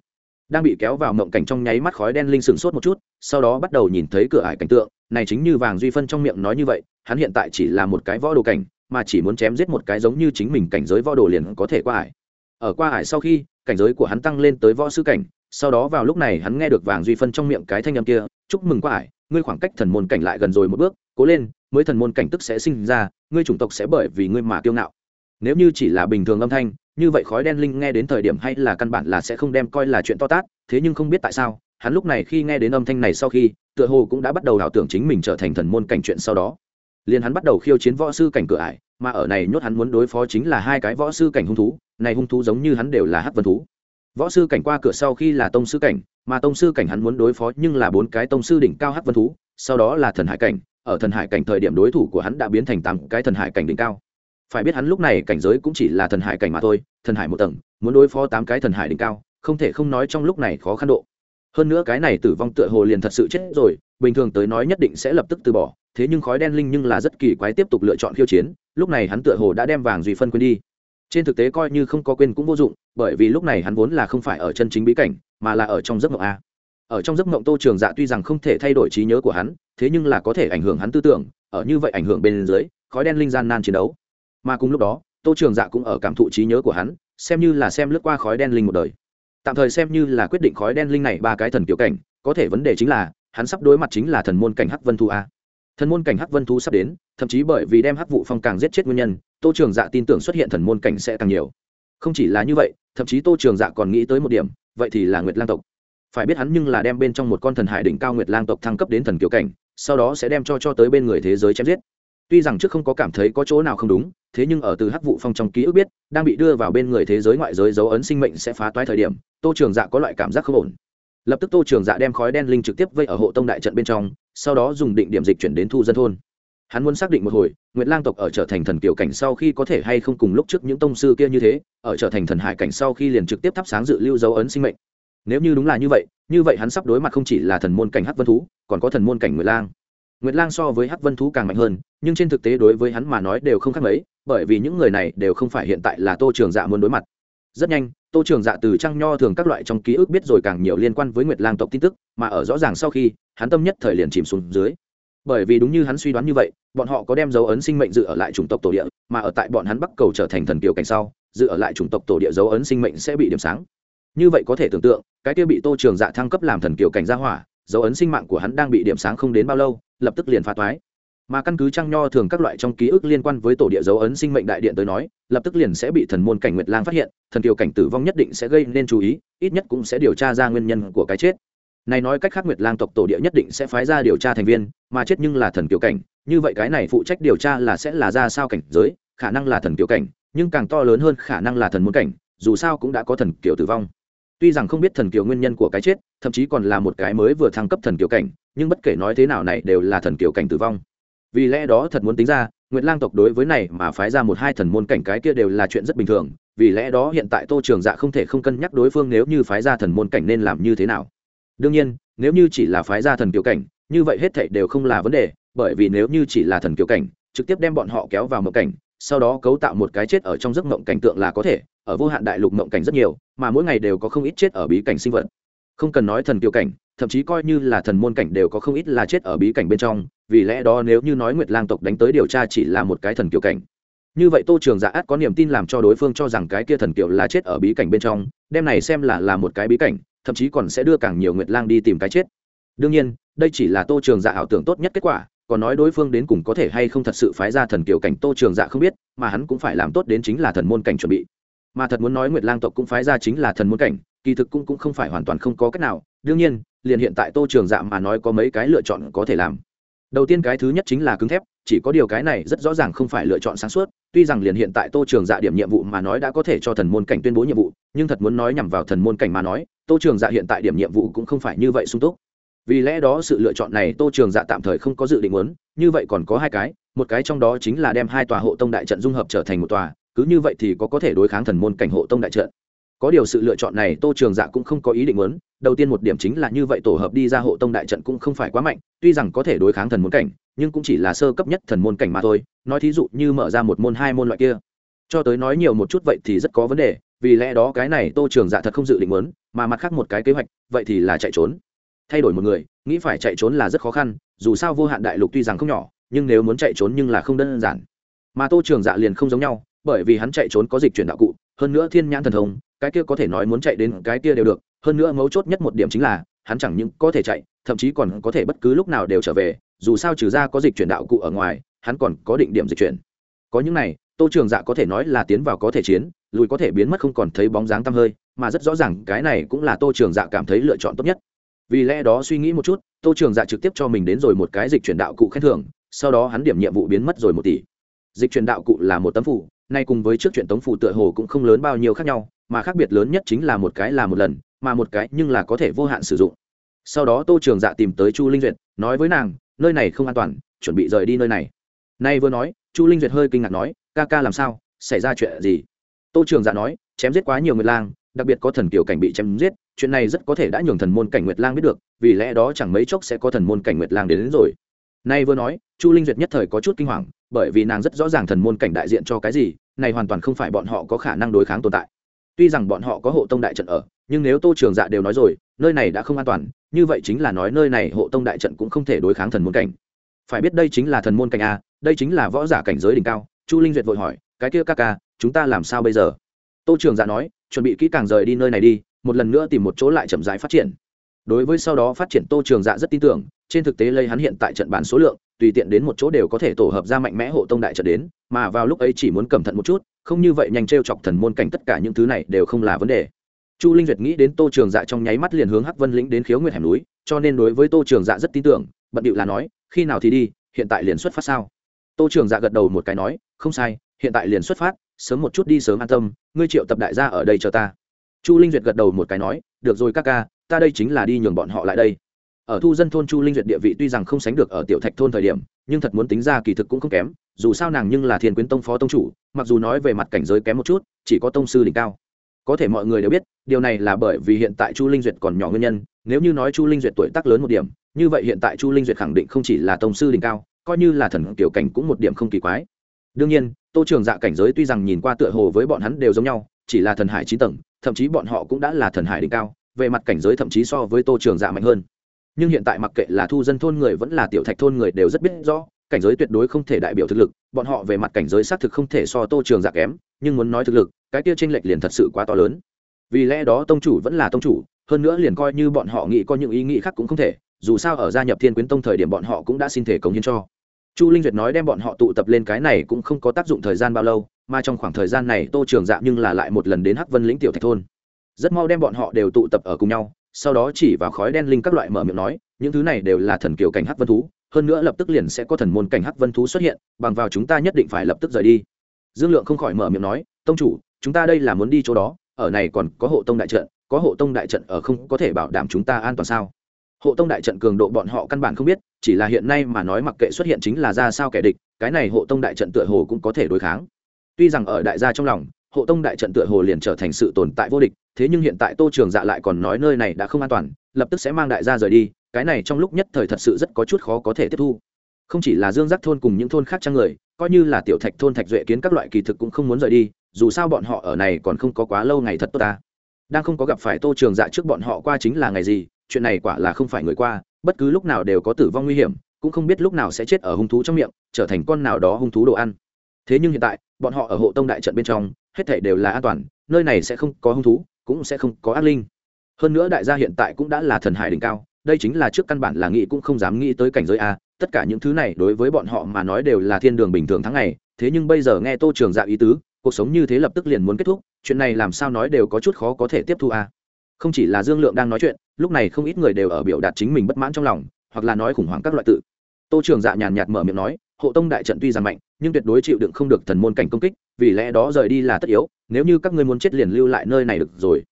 Đang bị kéo vào mộng cảnh trong nháy mắt khói đen linh sừng sốt một chút, sau đó bắt đầu nhìn thấy cửa ải cảnh tượng, này chính như vàng duy phân trong miệng nói như vậy, hắn hiện tại chỉ là một cái võ đồ cảnh, mà chỉ muốn chém giết một cái giống như chính mình cảnh giới võ đồ liền có thể qua ải. Ở qua ải sau khi, cảnh giới của hắn tăng lên tới võ sư cảnh, sau đó vào lúc này hắn nghe được vàng duy phân trong miệng cái thanh âm kia, chúc mừng qua ải ngươi khoảng cách thần môn cảnh lại gần rồi một bước, cố lên, mới thần môn cảnh tức sẽ sinh ra, ngươi chủng tộc sẽ bởi vì ngươi mà kiêu ngạo. Nếu như chỉ là bình thường âm thanh, như vậy khói đen linh nghe đến thời điểm hay là căn bản là sẽ không đem coi là chuyện to tát, thế nhưng không biết tại sao, hắn lúc này khi nghe đến âm thanh này sau khi, tựa hồ cũng đã bắt đầu ảo tưởng chính mình trở thành thần môn cảnh chuyện sau đó. Liền hắn bắt đầu khiêu chiến võ sư cảnh cửa ải, mà ở này nhốt hắn muốn đối phó chính là hai cái võ sư cảnh hung thú, này hung thú giống như hắn đều là hắc vân thú. Võ sư cảnh qua cửa sau khi là tông sư cảnh mà tông sư cảnh hắn muốn đối phó nhưng là bốn cái tông sư đỉnh cao hắc vân thú, sau đó là thần hải cảnh, ở thần hải cảnh thời điểm đối thủ của hắn đã biến thành tám cái thần hải cảnh đỉnh cao. Phải biết hắn lúc này cảnh giới cũng chỉ là thần hải cảnh mà thôi, thần hải một tầng, muốn đối phó tám cái thần hải đỉnh cao, không thể không nói trong lúc này khó khăn độ. Hơn nữa cái này tử vong tựa hồ liền thật sự chết rồi, bình thường tới nói nhất định sẽ lập tức từ bỏ, thế nhưng khói đen linh nhưng là rất kỳ quái tiếp tục lựa chọn khiêu chiến, lúc này hắn tựa hồ đã đem vàng duy phân quên đi trên thực tế coi như không có quên cũng vô dụng, bởi vì lúc này hắn vốn là không phải ở chân chính bí cảnh, mà là ở trong giấc mộng a. Ở trong giấc mộng tô trường dạ tuy rằng không thể thay đổi trí nhớ của hắn, thế nhưng là có thể ảnh hưởng hắn tư tưởng, ở như vậy ảnh hưởng bên dưới, khói đen linh gian nan chiến đấu. Mà cùng lúc đó, tô trường dạ cũng ở cảm thụ trí nhớ của hắn, xem như là xem lướt qua khói đen linh một đời. Tạm thời xem như là quyết định khói đen linh này ba cái thần kiểu cảnh, có thể vấn đề chính là, hắn sắp đối mặt chính là thần môn cảnh hắc vân thu a. Thần môn cảnh hắc vân thu sắp đến, thậm chí bởi vì đem hắc vụ phong càng giết chết nguyên nhân tô trường dạ tin tưởng xuất hiện thần môn cảnh sẽ càng nhiều. Không chỉ là như vậy, thậm chí tô trường dạ còn nghĩ tới một điểm, vậy thì là nguyệt lang tộc. Phải biết hắn nhưng là đem bên trong một con thần hải đỉnh cao nguyệt lang tộc thăng cấp đến thần kiểu cảnh, sau đó sẽ đem cho cho tới bên người thế giới chém giết. Tuy rằng trước không có cảm thấy có chỗ nào không đúng, thế nhưng ở từ hắc vụ phong trong ký ức biết, đang bị đưa vào bên người thế giới ngoại giới dấu ấn sinh mệnh sẽ phá toái thời điểm, tô trường dạ có loại cảm giác không ổn. Lập tức tô trường dạ đem khói đen linh trực tiếp vây ở hộ tông đại trận bên trong, sau đó dùng định điểm dịch chuyển đến thu dân thôn hắn muốn xác định một hồi, nguyệt lang tộc ở trở thành thần kiểu cảnh sau khi có thể hay không cùng lúc trước những tông sư kia như thế, ở trở thành thần hải cảnh sau khi liền trực tiếp thắp sáng dự lưu dấu ấn sinh mệnh. Nếu như đúng là như vậy như vậy hắn sắp đối mặt không chỉ là thần môn cảnh hắc vân thú, còn có thần môn cảnh nguyệt lang. Nguyệt lang so với hắc vân thú càng mạnh hơn, nhưng trên thực tế đối với hắn mà nói đều không khác mấy, bởi vì những người này đều không phải hiện tại là tô trường dạ muốn đối mặt. Rất nhanh, tô trường dạ từ trăng nho thường các loại trong ký ức biết rồi càng nhiều liên quan với nguyệt lang tộc tin tức, mà ở rõ ràng sau khi, hắn tâm nhất thời liền chìm xuống dưới bởi vì đúng như hắn suy đoán như vậy, bọn họ có đem dấu ấn sinh mệnh dự ở lại chủng tộc tổ địa, mà ở tại bọn hắn bắc cầu trở thành thần kiều cảnh sau, dự ở lại chủng tộc tổ địa dấu ấn sinh mệnh sẽ bị điểm sáng. Như vậy có thể tưởng tượng, cái kia bị tô trường dạ thăng cấp làm thần kiều cảnh gia hỏa, dấu ấn sinh mạng của hắn đang bị điểm sáng không đến bao lâu, lập tức liền phá toái. Mà căn cứ trăng nho thường các loại trong ký ức liên quan với tổ địa dấu ấn sinh mệnh đại điện tới nói, lập tức liền sẽ bị thần môn cảnh nguyệt lang phát hiện, thần kiều cảnh tử vong nhất định sẽ gây nên chú ý, ít nhất cũng sẽ điều tra ra nguyên nhân của cái chết này nói cách khác nguyệt lang tộc tổ địa nhất định sẽ phái ra điều tra thành viên, mà chết nhưng là thần kiểu cảnh. Như vậy cái này phụ trách điều tra là sẽ là ra sao cảnh giới, khả năng là thần kiểu cảnh, nhưng càng to lớn hơn khả năng là thần muốn cảnh, dù sao cũng đã có thần kiểu tử vong. Tuy rằng không biết thần kiểu nguyên nhân của cái chết, thậm chí còn là một cái mới vừa thăng cấp thần kiểu cảnh, nhưng bất kể nói thế nào này đều là thần kiểu cảnh tử vong. Vì lẽ đó thật muốn tính ra, nguyệt lang tộc đối với này mà phái ra một hai thần môn cảnh cái kia đều là chuyện rất bình thường. Vì lẽ đó hiện tại tô trường dạ không thể không cân nhắc đối phương nếu như phái ra thần môn cảnh nên làm như thế nào đương nhiên, nếu như chỉ là phái ra thần kiều cảnh, như vậy hết thảy đều không là vấn đề, bởi vì nếu như chỉ là thần kiều cảnh, trực tiếp đem bọn họ kéo vào mộng cảnh, sau đó cấu tạo một cái chết ở trong giấc mộng cảnh tượng là có thể, ở vô hạn đại lục mộng cảnh rất nhiều, mà mỗi ngày đều có không ít chết ở bí cảnh sinh vật. Không cần nói thần kiều cảnh, thậm chí coi như là thần môn cảnh đều có không ít là chết ở bí cảnh bên trong, vì lẽ đó nếu như nói nguyệt lang tộc đánh tới điều tra chỉ là một cái thần kiều cảnh. Như vậy tô trường dạ giả át có niềm tin làm cho đối phương cho rằng cái kia thần kiều là chết ở bí cảnh bên trong đem này xem là là một cái bí cảnh thậm chí còn sẽ đưa càng nhiều nguyệt lang đi tìm cái chết. Đương nhiên, đây chỉ là tô trường dạ ảo tưởng tốt nhất kết quả, còn nói đối phương đến cùng có thể hay không thật sự phái ra thần kiều cảnh tô trường dạ không biết, mà hắn cũng phải làm tốt đến chính là thần môn cảnh chuẩn bị. Mà thật muốn nói nguyệt lang tộc cũng phái ra chính là thần môn cảnh, kỳ thực cũng cũng không phải hoàn toàn không có cách nào. Đương nhiên, liền hiện tại tô trường dạ mà nói có mấy cái lựa chọn có thể làm. Đầu tiên cái thứ nhất chính là cứng thép, chỉ có điều cái này rất rõ ràng không phải lựa chọn sáng suốt. Tuy rằng liền hiện tại tô trường dạ điểm nhiệm vụ mà nói đã có thể cho thần môn cảnh tuyên bố nhiệm vụ, nhưng thật muốn nói nhằm vào thần môn cảnh mà nói tô trường dạ hiện tại điểm nhiệm vụ cũng không phải như vậy sung túc. Vì lẽ đó sự lựa chọn này tô trường dạ tạm thời không có dự định muốn, như vậy còn có hai cái, một cái trong đó chính là đem hai tòa hộ tông đại trận dung hợp trở thành một tòa, cứ như vậy thì có có thể đối kháng thần môn cảnh hộ tông đại trận. Có điều sự lựa chọn này tô trường dạ cũng không có ý định muốn, đầu tiên một điểm chính là như vậy tổ hợp đi ra hộ tông đại trận cũng không phải quá mạnh, tuy rằng có thể đối kháng thần môn cảnh, nhưng cũng chỉ là sơ cấp nhất thần môn cảnh mà thôi, nói thí dụ như mở ra một môn, hai môn loại kia. Cho tới nói nhiều một chút vậy thì rất có vấn đề, vì lẽ đó cái này tô trường dạ thật không dự định muốn mà mặt khác một cái kế hoạch, vậy thì là chạy trốn. Thay đổi một người, nghĩ phải chạy trốn là rất khó khăn, dù sao vô hạn đại lục tuy rằng không nhỏ, nhưng nếu muốn chạy trốn nhưng là không đơn giản. Mà tô trường dạ liền không giống nhau, bởi vì hắn chạy trốn có dịch chuyển đạo cụ, hơn nữa thiên nhãn thần thông, cái kia có thể nói muốn chạy đến cái kia đều được, hơn nữa mấu chốt nhất một điểm chính là, hắn chẳng những có thể chạy, thậm chí còn có thể bất cứ lúc nào đều trở về, dù sao trừ ra có dịch chuyển đạo cụ ở ngoài, hắn còn có định điểm dịch chuyển. Có những này, tô trường dạ có thể nói là tiến vào có thể chiến, lùi có thể biến mất không còn thấy bóng dáng tăm hơi mà rất rõ ràng cái này cũng là tô trường dạ cảm thấy lựa chọn tốt nhất. Vì lẽ đó suy nghĩ một chút, tô trường dạ trực tiếp cho mình đến rồi một cái dịch chuyển đạo cụ khen thưởng, sau đó hắn điểm nhiệm vụ biến mất rồi một tỷ. Dịch chuyển đạo cụ là một tấm phủ nay cùng với trước chuyện tống phủ tựa hồ cũng không lớn bao nhiêu khác nhau, mà khác biệt lớn nhất chính là một cái là một lần, mà một cái nhưng là có thể vô hạn sử dụng. Sau đó tô trường dạ tìm tới chu linh duyệt, nói với nàng, nơi này không an toàn, chuẩn bị rời đi nơi này. Nay vừa nói, chu linh duyệt hơi kinh ngạc nói, ca ca làm sao? Xảy ra chuyện gì? Tô trường dạ nói, chém giết quá nhiều người lang đặc biệt có thần kiều cảnh bị chém giết chuyện này rất có thể đã nhường thần môn cảnh nguyệt lang biết được vì lẽ đó chẳng mấy chốc sẽ có thần môn cảnh nguyệt lang đến, đến rồi. Nay vừa nói chu linh duyệt nhất thời có chút kinh hoàng bởi vì nàng rất rõ ràng thần môn cảnh đại diện cho cái gì này hoàn toàn không phải bọn họ có khả năng đối kháng tồn tại. Tuy rằng bọn họ có hộ tông đại trận ở nhưng nếu tô trường dạ đều nói rồi nơi này đã không an toàn như vậy chính là nói nơi này hộ tông đại trận cũng không thể đối kháng thần môn cảnh. Phải biết đây chính là thần môn cảnh a đây chính là võ giả cảnh giới đỉnh cao chu linh duyệt vội hỏi cái kia ca ca chúng ta làm sao bây giờ? Tô trường dạ nói chuẩn bị kỹ càng rời đi nơi này đi, một lần nữa tìm một chỗ lại chậm rãi phát triển. Đối với sau đó phát triển tô trường dạ rất tin tưởng, trên thực tế lây hắn hiện tại trận bàn số lượng, tùy tiện đến một chỗ đều có thể tổ hợp ra mạnh mẽ hộ tông đại trận đến, mà vào lúc ấy chỉ muốn cẩn thận một chút, không như vậy nhanh t r e o chọc thần môn cảnh tất cả những thứ này đều không là vấn đề. Chu linh duyệt nghĩ đến tô trường dạ trong nháy mắt liền hướng hắc vân lĩnh đến khiếu nguyệt hẻm núi, cho nên đối với tô trường dạ rất tin tưởng, bận điệu là nói, khi nào thì đi, hiện tại liền xuất phát sao? Tô trường dạ gật đầu một cái nói, không sai, hiện tại liền xuất phát sớm một chút đi sớm an tâm, ngươi triệu tập đại gia ở đây chờ ta. Chu linh duyệt gật đầu một cái nói, được rồi các ca, ta đây chính là đi nhường bọn họ lại đây. Ở thu dân thôn chu linh duyệt địa vị tuy rằng không sánh được ở tiểu thạch thôn thời điểm, nhưng thật muốn tính ra kỳ thực cũng không kém, dù sao nàng nhưng là thiên quyến tông phó tông chủ, mặc dù nói về mặt cảnh giới kém một chút, chỉ có tông sư đỉnh cao. Có thể mọi người đều biết, điều này là bởi vì hiện tại chu linh duyệt còn nhỏ nguyên nhân, nếu như nói chu linh duyệt tuổi tác lớn một điểm, như vậy hiện tại chu linh duyệt khẳng định không chỉ là tông sư đỉnh cao, coi như là thần kiểu cảnh cũng một điểm không kỳ quái đương nhiên, tô trường dạ cảnh giới tuy rằng nhìn qua tựa hồ với bọn hắn đều giống nhau, chỉ là thần hải trí tầng, thậm chí bọn họ cũng đã là thần hải đỉnh cao, về mặt cảnh giới thậm chí so với tô trường dạ mạnh hơn. Nhưng hiện tại mặc kệ là thu dân thôn người vẫn là tiểu thạch thôn người đều rất biết rõ, cảnh giới tuyệt đối không thể đại biểu thực lực, bọn họ về mặt cảnh giới xác thực không thể so tô trường dạ kém, nhưng muốn nói thực lực, cái kia tranh lệch liền thật sự quá to lớn. Vì lẽ đó tông chủ vẫn là tông chủ, hơn nữa liền coi như bọn họ nghĩ có những ý nghĩ khác cũng không thể, dù sao ở gia nhập thiên quyến tông thời điểm bọn họ cũng đã xin thể cống hiến cho chu linh duyệt nói đem bọn họ tụ tập lên cái này cũng không có tác dụng thời gian bao lâu, mà trong khoảng thời gian này tô trường dạ nhưng là lại một lần đến hắc vân lĩnh tiểu thạch thôn. Rất mau đem bọn họ đều tụ tập ở cùng nhau, sau đó chỉ vào khói đen linh các loại mở miệng nói, những thứ này đều là thần kiều cảnh hắc vân thú, hơn nữa lập tức liền sẽ có thần môn cảnh hắc vân thú xuất hiện, bằng vào chúng ta nhất định phải lập tức rời đi. Dương lượng không khỏi mở miệng nói, tông chủ, chúng ta đây là muốn đi chỗ đó, ở này còn có hộ tông đại trận, có hộ tông đại trận ở không có thể bảo đảm chúng ta an toàn sao? Hộ tông đại trận cường độ bọn họ căn bản không biết, chỉ là hiện nay mà nói mặc kệ xuất hiện chính là ra sao kẻ địch, cái này hộ tông đại trận tựa hồ cũng có thể đối kháng. Tuy rằng ở đại gia trong lòng, hộ tông đại trận tựa hồ liền trở thành sự tồn tại vô địch, thế nhưng hiện tại tô trường dạ lại còn nói nơi này đã không an toàn, lập tức sẽ mang đại gia rời đi, cái này trong lúc nhất thời thật sự rất có chút khó có thể tiếp thu. Không chỉ là dương giác thôn cùng những thôn khác trang người, coi như là tiểu thạch thôn thạch duệ kiến các loại kỳ thực cũng không muốn rời đi, dù sao bọn họ ở này còn không có quá lâu ngày thật tốt ta. Đang không có gặp phải tô trường dạ trước bọn họ qua chính là ngày gì chuyện này quả là không phải người qua, bất cứ lúc nào đều có tử vong nguy hiểm, cũng không biết lúc nào sẽ chết ở hung thú trong miệng, trở thành con nào đó hung thú đồ ăn. Thế nhưng hiện tại, bọn họ ở hộ tông đại trận bên trong, hết thảy đều là an toàn, nơi này sẽ không có hung thú, cũng sẽ không có ác linh. Hơn nữa đại gia hiện tại cũng đã là thần hải đỉnh cao, đây chính là trước căn bản là nghĩ cũng không dám nghĩ tới cảnh giới a, tất cả những thứ này đối với bọn họ mà nói đều là thiên đường bình thường tháng ngày, thế nhưng bây giờ nghe tô trường dạ ý tứ, cuộc sống như thế lập tức liền muốn kết thúc, chuyện này làm sao nói đều có chút khó có thể tiếp thu a. Không chỉ là dương lượng đang nói chuyện lúc này không ít người đều ở biểu đạt chính mình bất mãn trong lòng, hoặc là nói khủng hoảng các loại tự. Tô trường dạ nhàn nhạt mở miệng nói, hộ tông đại trận tuy rằng mạnh, nhưng tuyệt đối chịu đựng không được thần môn cảnh công kích, vì lẽ đó rời đi là tất yếu, nếu như các ngươi muốn chết liền lưu lại nơi này được rồi.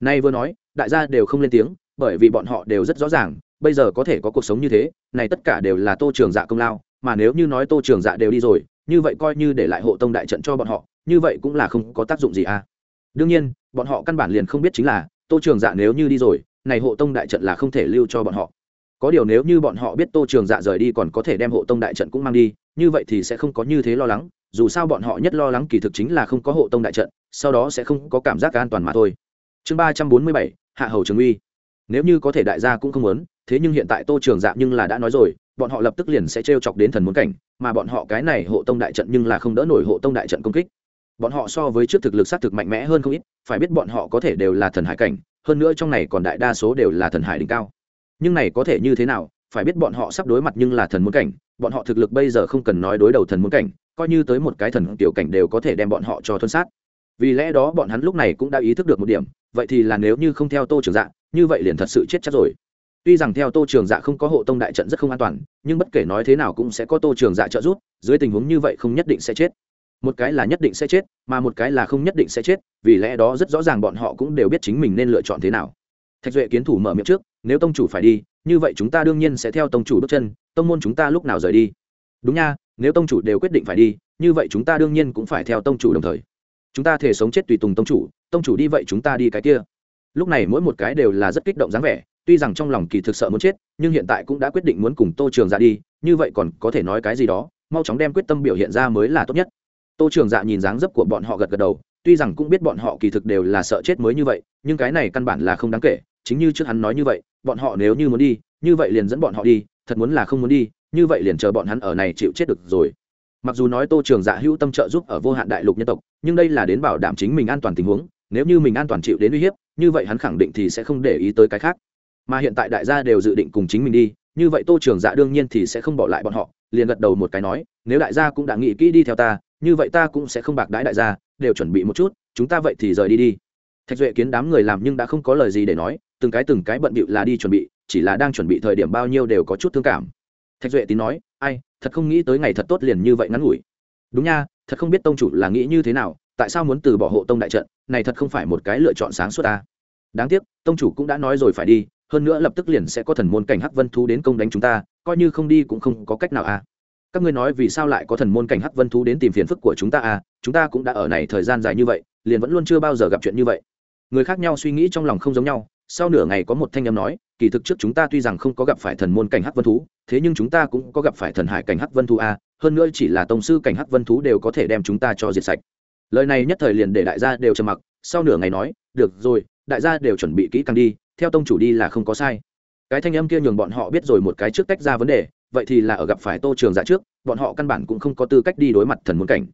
Nay vừa nói, đại gia đều không lên tiếng, bởi vì bọn họ đều rất rõ ràng, bây giờ có thể có cuộc sống như thế, này tất cả đều là tô trường dạ công lao, mà nếu như nói tô trường dạ đều đi rồi, như vậy coi như để lại hộ tông đại trận cho bọn họ, như vậy cũng là không có tác dụng gì à. Đương nhiên, bọn họ căn bản liền không biết chính là, tô trường dạ nếu như đi rồi này hộ tông đại trận là không thể lưu cho bọn họ. Có điều nếu như bọn họ biết tô trường dạ rời đi còn có thể đem hộ tông đại trận cũng mang đi, như vậy thì sẽ không có như thế lo lắng, dù sao bọn họ nhất lo lắng kỳ thực chính là không có hộ tông đại trận, sau đó sẽ không có cảm giác an toàn mà thôi. Chương ba trăm bốn mươi bảy, hạ hầu trường uy. Nếu như có thể đại gia cũng không muốn, thế nhưng hiện tại tô trường dạ nhưng là đã nói rồi, bọn họ lập tức liền sẽ t r e o chọc đến thần muốn cảnh, mà bọn họ cái này hộ tông đại trận nhưng là không đỡ nổi hộ tông đại trận công kích. Bọn họ so với trước thực lực s á t thực mạnh mẽ hơn không ít, phải biết bọn họ có thể đều là thần hải cảnh hơn nữa trong này còn đại đa số đều là thần hải đỉnh cao. Nhưng này có thể như thế nào, phải biết bọn họ sắp đối mặt nhưng là thần muốn cảnh, bọn họ thực lực bây giờ không cần nói đối đầu thần muốn cảnh, coi như tới một cái thần tiểu cảnh đều có thể đem bọn họ cho thuân sát. Vì lẽ đó bọn hắn lúc này cũng đã ý thức được một điểm, vậy thì là nếu như không theo tô trường dạ như vậy liền thật sự chết chắc rồi. Tuy rằng theo tô trường dạ không có hộ tông đại trận rất không an toàn, nhưng bất kể nói thế nào cũng sẽ có tô trường dạ trợ giúp, dưới tình huống như vậy không nhất định sẽ chết một cái là nhất định sẽ chết, mà một cái là không nhất định sẽ chết, vì lẽ đó rất rõ ràng bọn họ cũng đều biết chính mình nên lựa chọn thế nào. Thạch duệ kiến thủ mở miệng trước, nếu tông chủ phải đi, như vậy chúng ta đương nhiên sẽ theo tông chủ bước chân, tông môn chúng ta lúc nào rời đi? Đúng nha, nếu tông chủ đều quyết định phải đi, như vậy chúng ta đương nhiên cũng phải theo tông chủ đồng thời. Chúng ta thể sống chết tùy tùng tông chủ tông chủ đi vậy chúng ta đi cái kia. Lúc này mỗi một cái đều là rất kích động dáng vẻ, tuy rằng trong lòng kỳ thực sợ muốn chết, nhưng hiện tại cũng đã quyết định muốn cùng tô trường ra đi, như vậy còn có thể nói cái gì đó, mau chóng đem quyết tâm biểu hiện ra mới là tốt nhất tô trường dạ nhìn dáng dấp của bọn họ gật gật đầu, tuy rằng cũng biết bọn họ kỳ thực đều là sợ chết mới như vậy, nhưng cái này căn bản là không đáng kể, chính như trước hắn nói như vậy, bọn họ nếu như muốn đi, như vậy liền dẫn bọn họ đi, thật muốn là không muốn đi, như vậy liền chờ bọn hắn ở này chịu chết được rồi. Mặc dù nói tô trường dạ hữu tâm trợ giúp ở vô hạn đại lục nhân tộc, nhưng đây là đến bảo đảm chính mình an toàn tình huống, nếu như mình an toàn chịu đến uy hiếp, như vậy hắn khẳng định thì sẽ không để ý tới cái khác. Mà hiện tại đại gia đều dự định cùng chính mình đi, như vậy tô trường dạ đương nhiên thì sẽ không bỏ lại bọn họ, liền gật đầu một cái nói, nếu đại gia cũng đã nghĩ kỹ đi theo ta như vậy ta cũng sẽ không bạc đãi đại gia, đều chuẩn bị một chút, chúng ta vậy thì rời đi đi. Thạch duệ kiến đám người làm nhưng đã không có lời gì để nói, từng cái từng cái bận bịu là đi chuẩn bị, chỉ là đang chuẩn bị thời điểm bao nhiêu đều có chút thương cảm. Thạch duệ tín nói, ai, thật không nghĩ tới ngày thật tốt liền như vậy ngắn ngủi. Đúng nha, thật không biết tông chủ là nghĩ như thế nào, tại sao muốn từ bỏ hộ tông đại trận, này thật không phải một cái lựa chọn sáng suốt ta. Đáng tiếc, tông chủ cũng đã nói rồi phải đi, hơn nữa lập tức liền sẽ có thần môn cảnh hắc vân thú đến công đánh chúng ta, coi như không đi cũng không có cách nào à các ngươi nói vì sao lại có thần môn cảnh hắc vân thú đến tìm phiền phức của chúng ta à chúng ta cũng đã ở này thời gian dài như vậy, liền vẫn luôn chưa bao giờ gặp chuyện như vậy người khác nhau suy nghĩ trong lòng không giống nhau, sau nửa ngày có một thanh âm nói, kỳ thực trước chúng ta tuy rằng không có gặp phải thần môn cảnh hắc vân thú, thế nhưng chúng ta cũng có gặp phải thần hải cảnh hắc vân thú à? hơn nữa chỉ là tông sư cảnh hắc vân thú đều có thể đem chúng ta cho diệt sạch lời này nhất thời liền để đại gia đều trầm mặc, sau nửa ngày nói, được rồi, đại gia đều chuẩn bị kỹ càng đi, theo tông chủ đi là không có sai cái thanh âm kia nhường bọn họ biết rồi một cái trước tách ra vấn đề vậy thì là ở gặp phải tô trường dạ trước, bọn họ căn bản cũng không có tư cách đi đối mặt thần môn cảnh.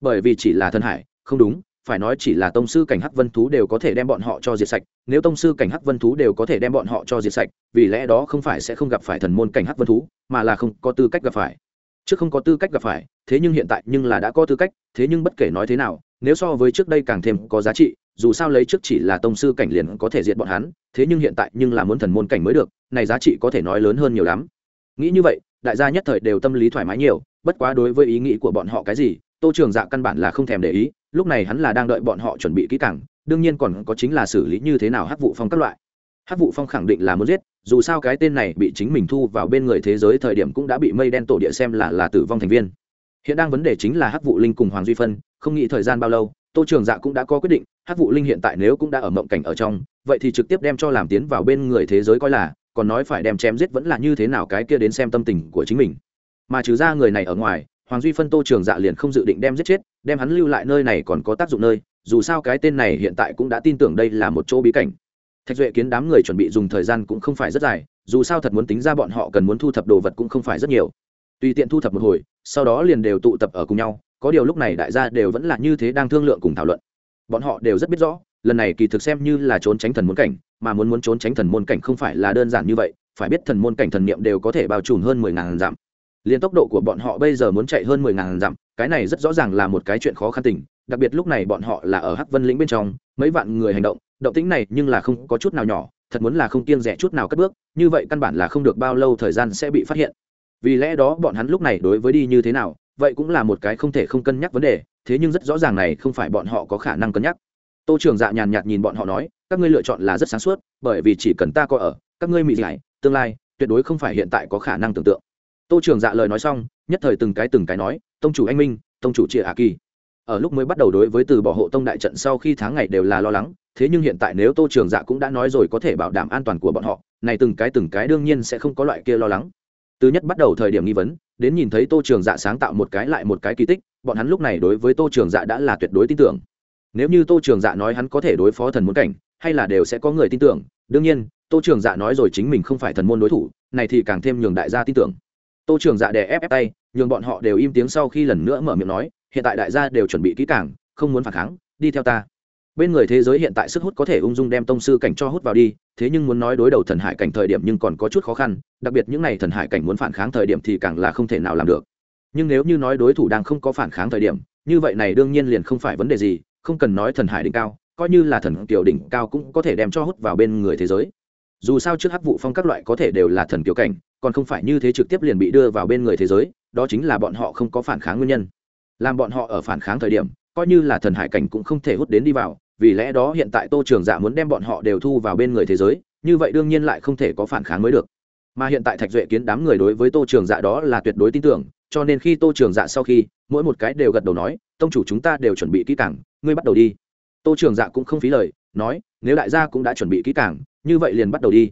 Bởi vì chỉ là thần hải, không đúng, phải nói chỉ là tông sư cảnh hắc vân thú đều có thể đem bọn họ cho diệt sạch, nếu tông sư cảnh hắc vân thú đều có thể đem bọn họ cho diệt sạch, vì lẽ đó không phải sẽ không gặp phải thần môn cảnh hắc vân thú, mà là không có tư cách gặp phải. Trước không có tư cách gặp phải, thế nhưng hiện tại nhưng là đã có tư cách, thế nhưng bất kể nói thế nào, nếu so với trước đây càng thêm có giá trị, dù sao lấy trước chỉ là tông sư cảnh liền có thể diệt bọn hắn, thế nhưng hiện tại nhưng là muốn thần môn cảnh mới được, này giá trị có thể nói lớn hơn nhiều lắm nghĩ như vậy, đại gia nhất thời đều tâm lý thoải mái nhiều, bất quá đối với ý nghĩ của bọn họ cái gì, tô trường dạ căn bản là không thèm để ý, lúc này hắn là đang đợi bọn họ chuẩn bị kỹ càng, đương nhiên còn có chính là xử lý như thế nào hắc vụ phong các loại. Hắc vụ phong khẳng định là muốn giết, dù sao cái tên này bị chính mình thu vào bên người thế giới thời điểm cũng đã bị mây đen tổ địa xem là là tử vong thành viên. Hiện đang vấn đề chính là hắc vụ linh cùng hoàng duy phân, không nghĩ thời gian bao lâu, tô trường dạ cũng đã có quyết định, hắc vụ linh hiện tại nếu cũng đã ở mộng cảnh ở trong, vậy thì trực tiếp đem cho làm tiến vào bên người thế giới coi là còn nói phải đem chém giết vẫn là như thế nào cái kia đến xem tâm tình của chính mình. Mà trừ ra người này ở ngoài, hoàng duy phân tô trường dạ liền không dự định đem giết chết, đem hắn lưu lại nơi này còn có tác dụng nơi, dù sao cái tên này hiện tại cũng đã tin tưởng đây là một chỗ bí cảnh. Thạch duệ kiến đám người chuẩn bị dùng thời gian cũng không phải rất dài, dù sao thật muốn tính ra bọn họ cần muốn thu thập đồ vật cũng không phải rất nhiều. Tùy tiện thu thập một hồi, sau đó liền đều tụ tập ở cùng nhau, có điều lúc này đại gia đều vẫn là như thế đang thương lượng cùng thảo luận. Bọn họ đều rất biết rõ, lần này kỳ thực xem như là trốn tránh thần muốn cảnh mà muốn muốn trốn tránh thần môn cảnh không phải là đơn giản như vậy, phải biết thần môn cảnh thần niệm đều có thể bao trùm hơn mười ngàn dặm. Liền tốc độ của bọn họ bây giờ muốn chạy hơn mười ngàn dặm, cái này rất rõ ràng là một cái chuyện khó khăn tình, đặc biệt lúc này bọn họ là ở hắc vân lĩnh bên trong, mấy vạn người hành động động tĩnh này nhưng là không có chút nào nhỏ, thật muốn là không kiêng rẻ chút nào cất bước, như vậy căn bản là không được bao lâu thời gian sẽ bị phát hiện. Vì lẽ đó bọn hắn lúc này đối với đi như thế nào, vậy cũng là một cái không thể không cân nhắc vấn đề, thế nhưng rất rõ ràng này không phải bọn họ có khả năng cân nhắc. Tô trường dạ nhàn nhạt nhìn bọn họ nói các ngươi lựa chọn là rất sáng suốt, bởi vì chỉ cần ta có ở, các ngươi mị giải tương lai, tuyệt đối không phải hiện tại có khả năng tưởng tượng. Tô trường dạ lời nói xong, nhất thời từng cái từng cái nói, tông chủ anh minh, tông chủ chia a kỳ ở lúc mới bắt đầu đối với từ bỏ hộ tông đại trận sau khi tháng ngày đều là lo lắng, thế nhưng hiện tại nếu tô trường dạ cũng đã nói rồi có thể bảo đảm an toàn của bọn họ, này từng cái từng cái đương nhiên sẽ không có loại kia lo lắng. Từ nhất bắt đầu thời điểm nghi vấn, đến nhìn thấy tô trường dạ sáng tạo một cái lại một cái kỳ tích, bọn hắn lúc này đối với tô trường dạ đã là tuyệt đối tin tưởng. Nếu như tô trường dạ nói hắn có thể đối phó thần muốn cảnh hay là đều sẽ có người tin tưởng. Đương nhiên, tô trường dạ nói rồi chính mình không phải thần môn đối thủ, này thì càng thêm nhường đại gia tin tưởng. Tô trường dạ đè ép ép tay, nhường bọn họ đều im tiếng sau khi lần nữa mở miệng nói, hiện tại đại gia đều chuẩn bị kỹ càng, không muốn phản kháng, đi theo ta. Bên người thế giới hiện tại sức hút có thể ung dung đem tông sư cảnh cho hút vào đi, thế nhưng muốn nói đối đầu thần hải cảnh thời điểm nhưng còn có chút khó khăn, đặc biệt những n à y thần hải cảnh muốn phản kháng thời điểm thì càng là không thể nào làm được. Nhưng nếu như nói đối thủ đang không có phản kháng thời điểm, như vậy này đương nhiên liền không phải vấn đề gì, không cần nói thần hải đỉnh cao coi như là thần kiều đỉnh cao cũng có thể đem cho hút vào bên người thế giới. Dù sao trước hắc vụ phong các loại có thể đều là thần kiều cảnh, còn không phải như thế trực tiếp liền bị đưa vào bên người thế giới, đó chính là bọn họ không có phản kháng nguyên nhân. Làm bọn họ ở phản kháng thời điểm, coi như là thần hải cảnh cũng không thể hút đến đi vào, vì lẽ đó hiện tại tô trường dạ muốn đem bọn họ đều thu vào bên người thế giới, như vậy đương nhiên lại không thể có phản kháng mới được. Mà hiện tại thạch duệ kiến đám người đối với tô trường dạ đó là tuyệt đối tin tưởng, cho nên khi tô trường dạ sau khi, mỗi một cái đều gật đầu nói, tông chủ chúng ta đều chuẩn bị kỹ càng, ngươi bắt đầu đi tô trường dạ cũng không phí lời, nói, nếu đại gia cũng đã chuẩn bị kỹ càng, như vậy liền bắt đầu đi.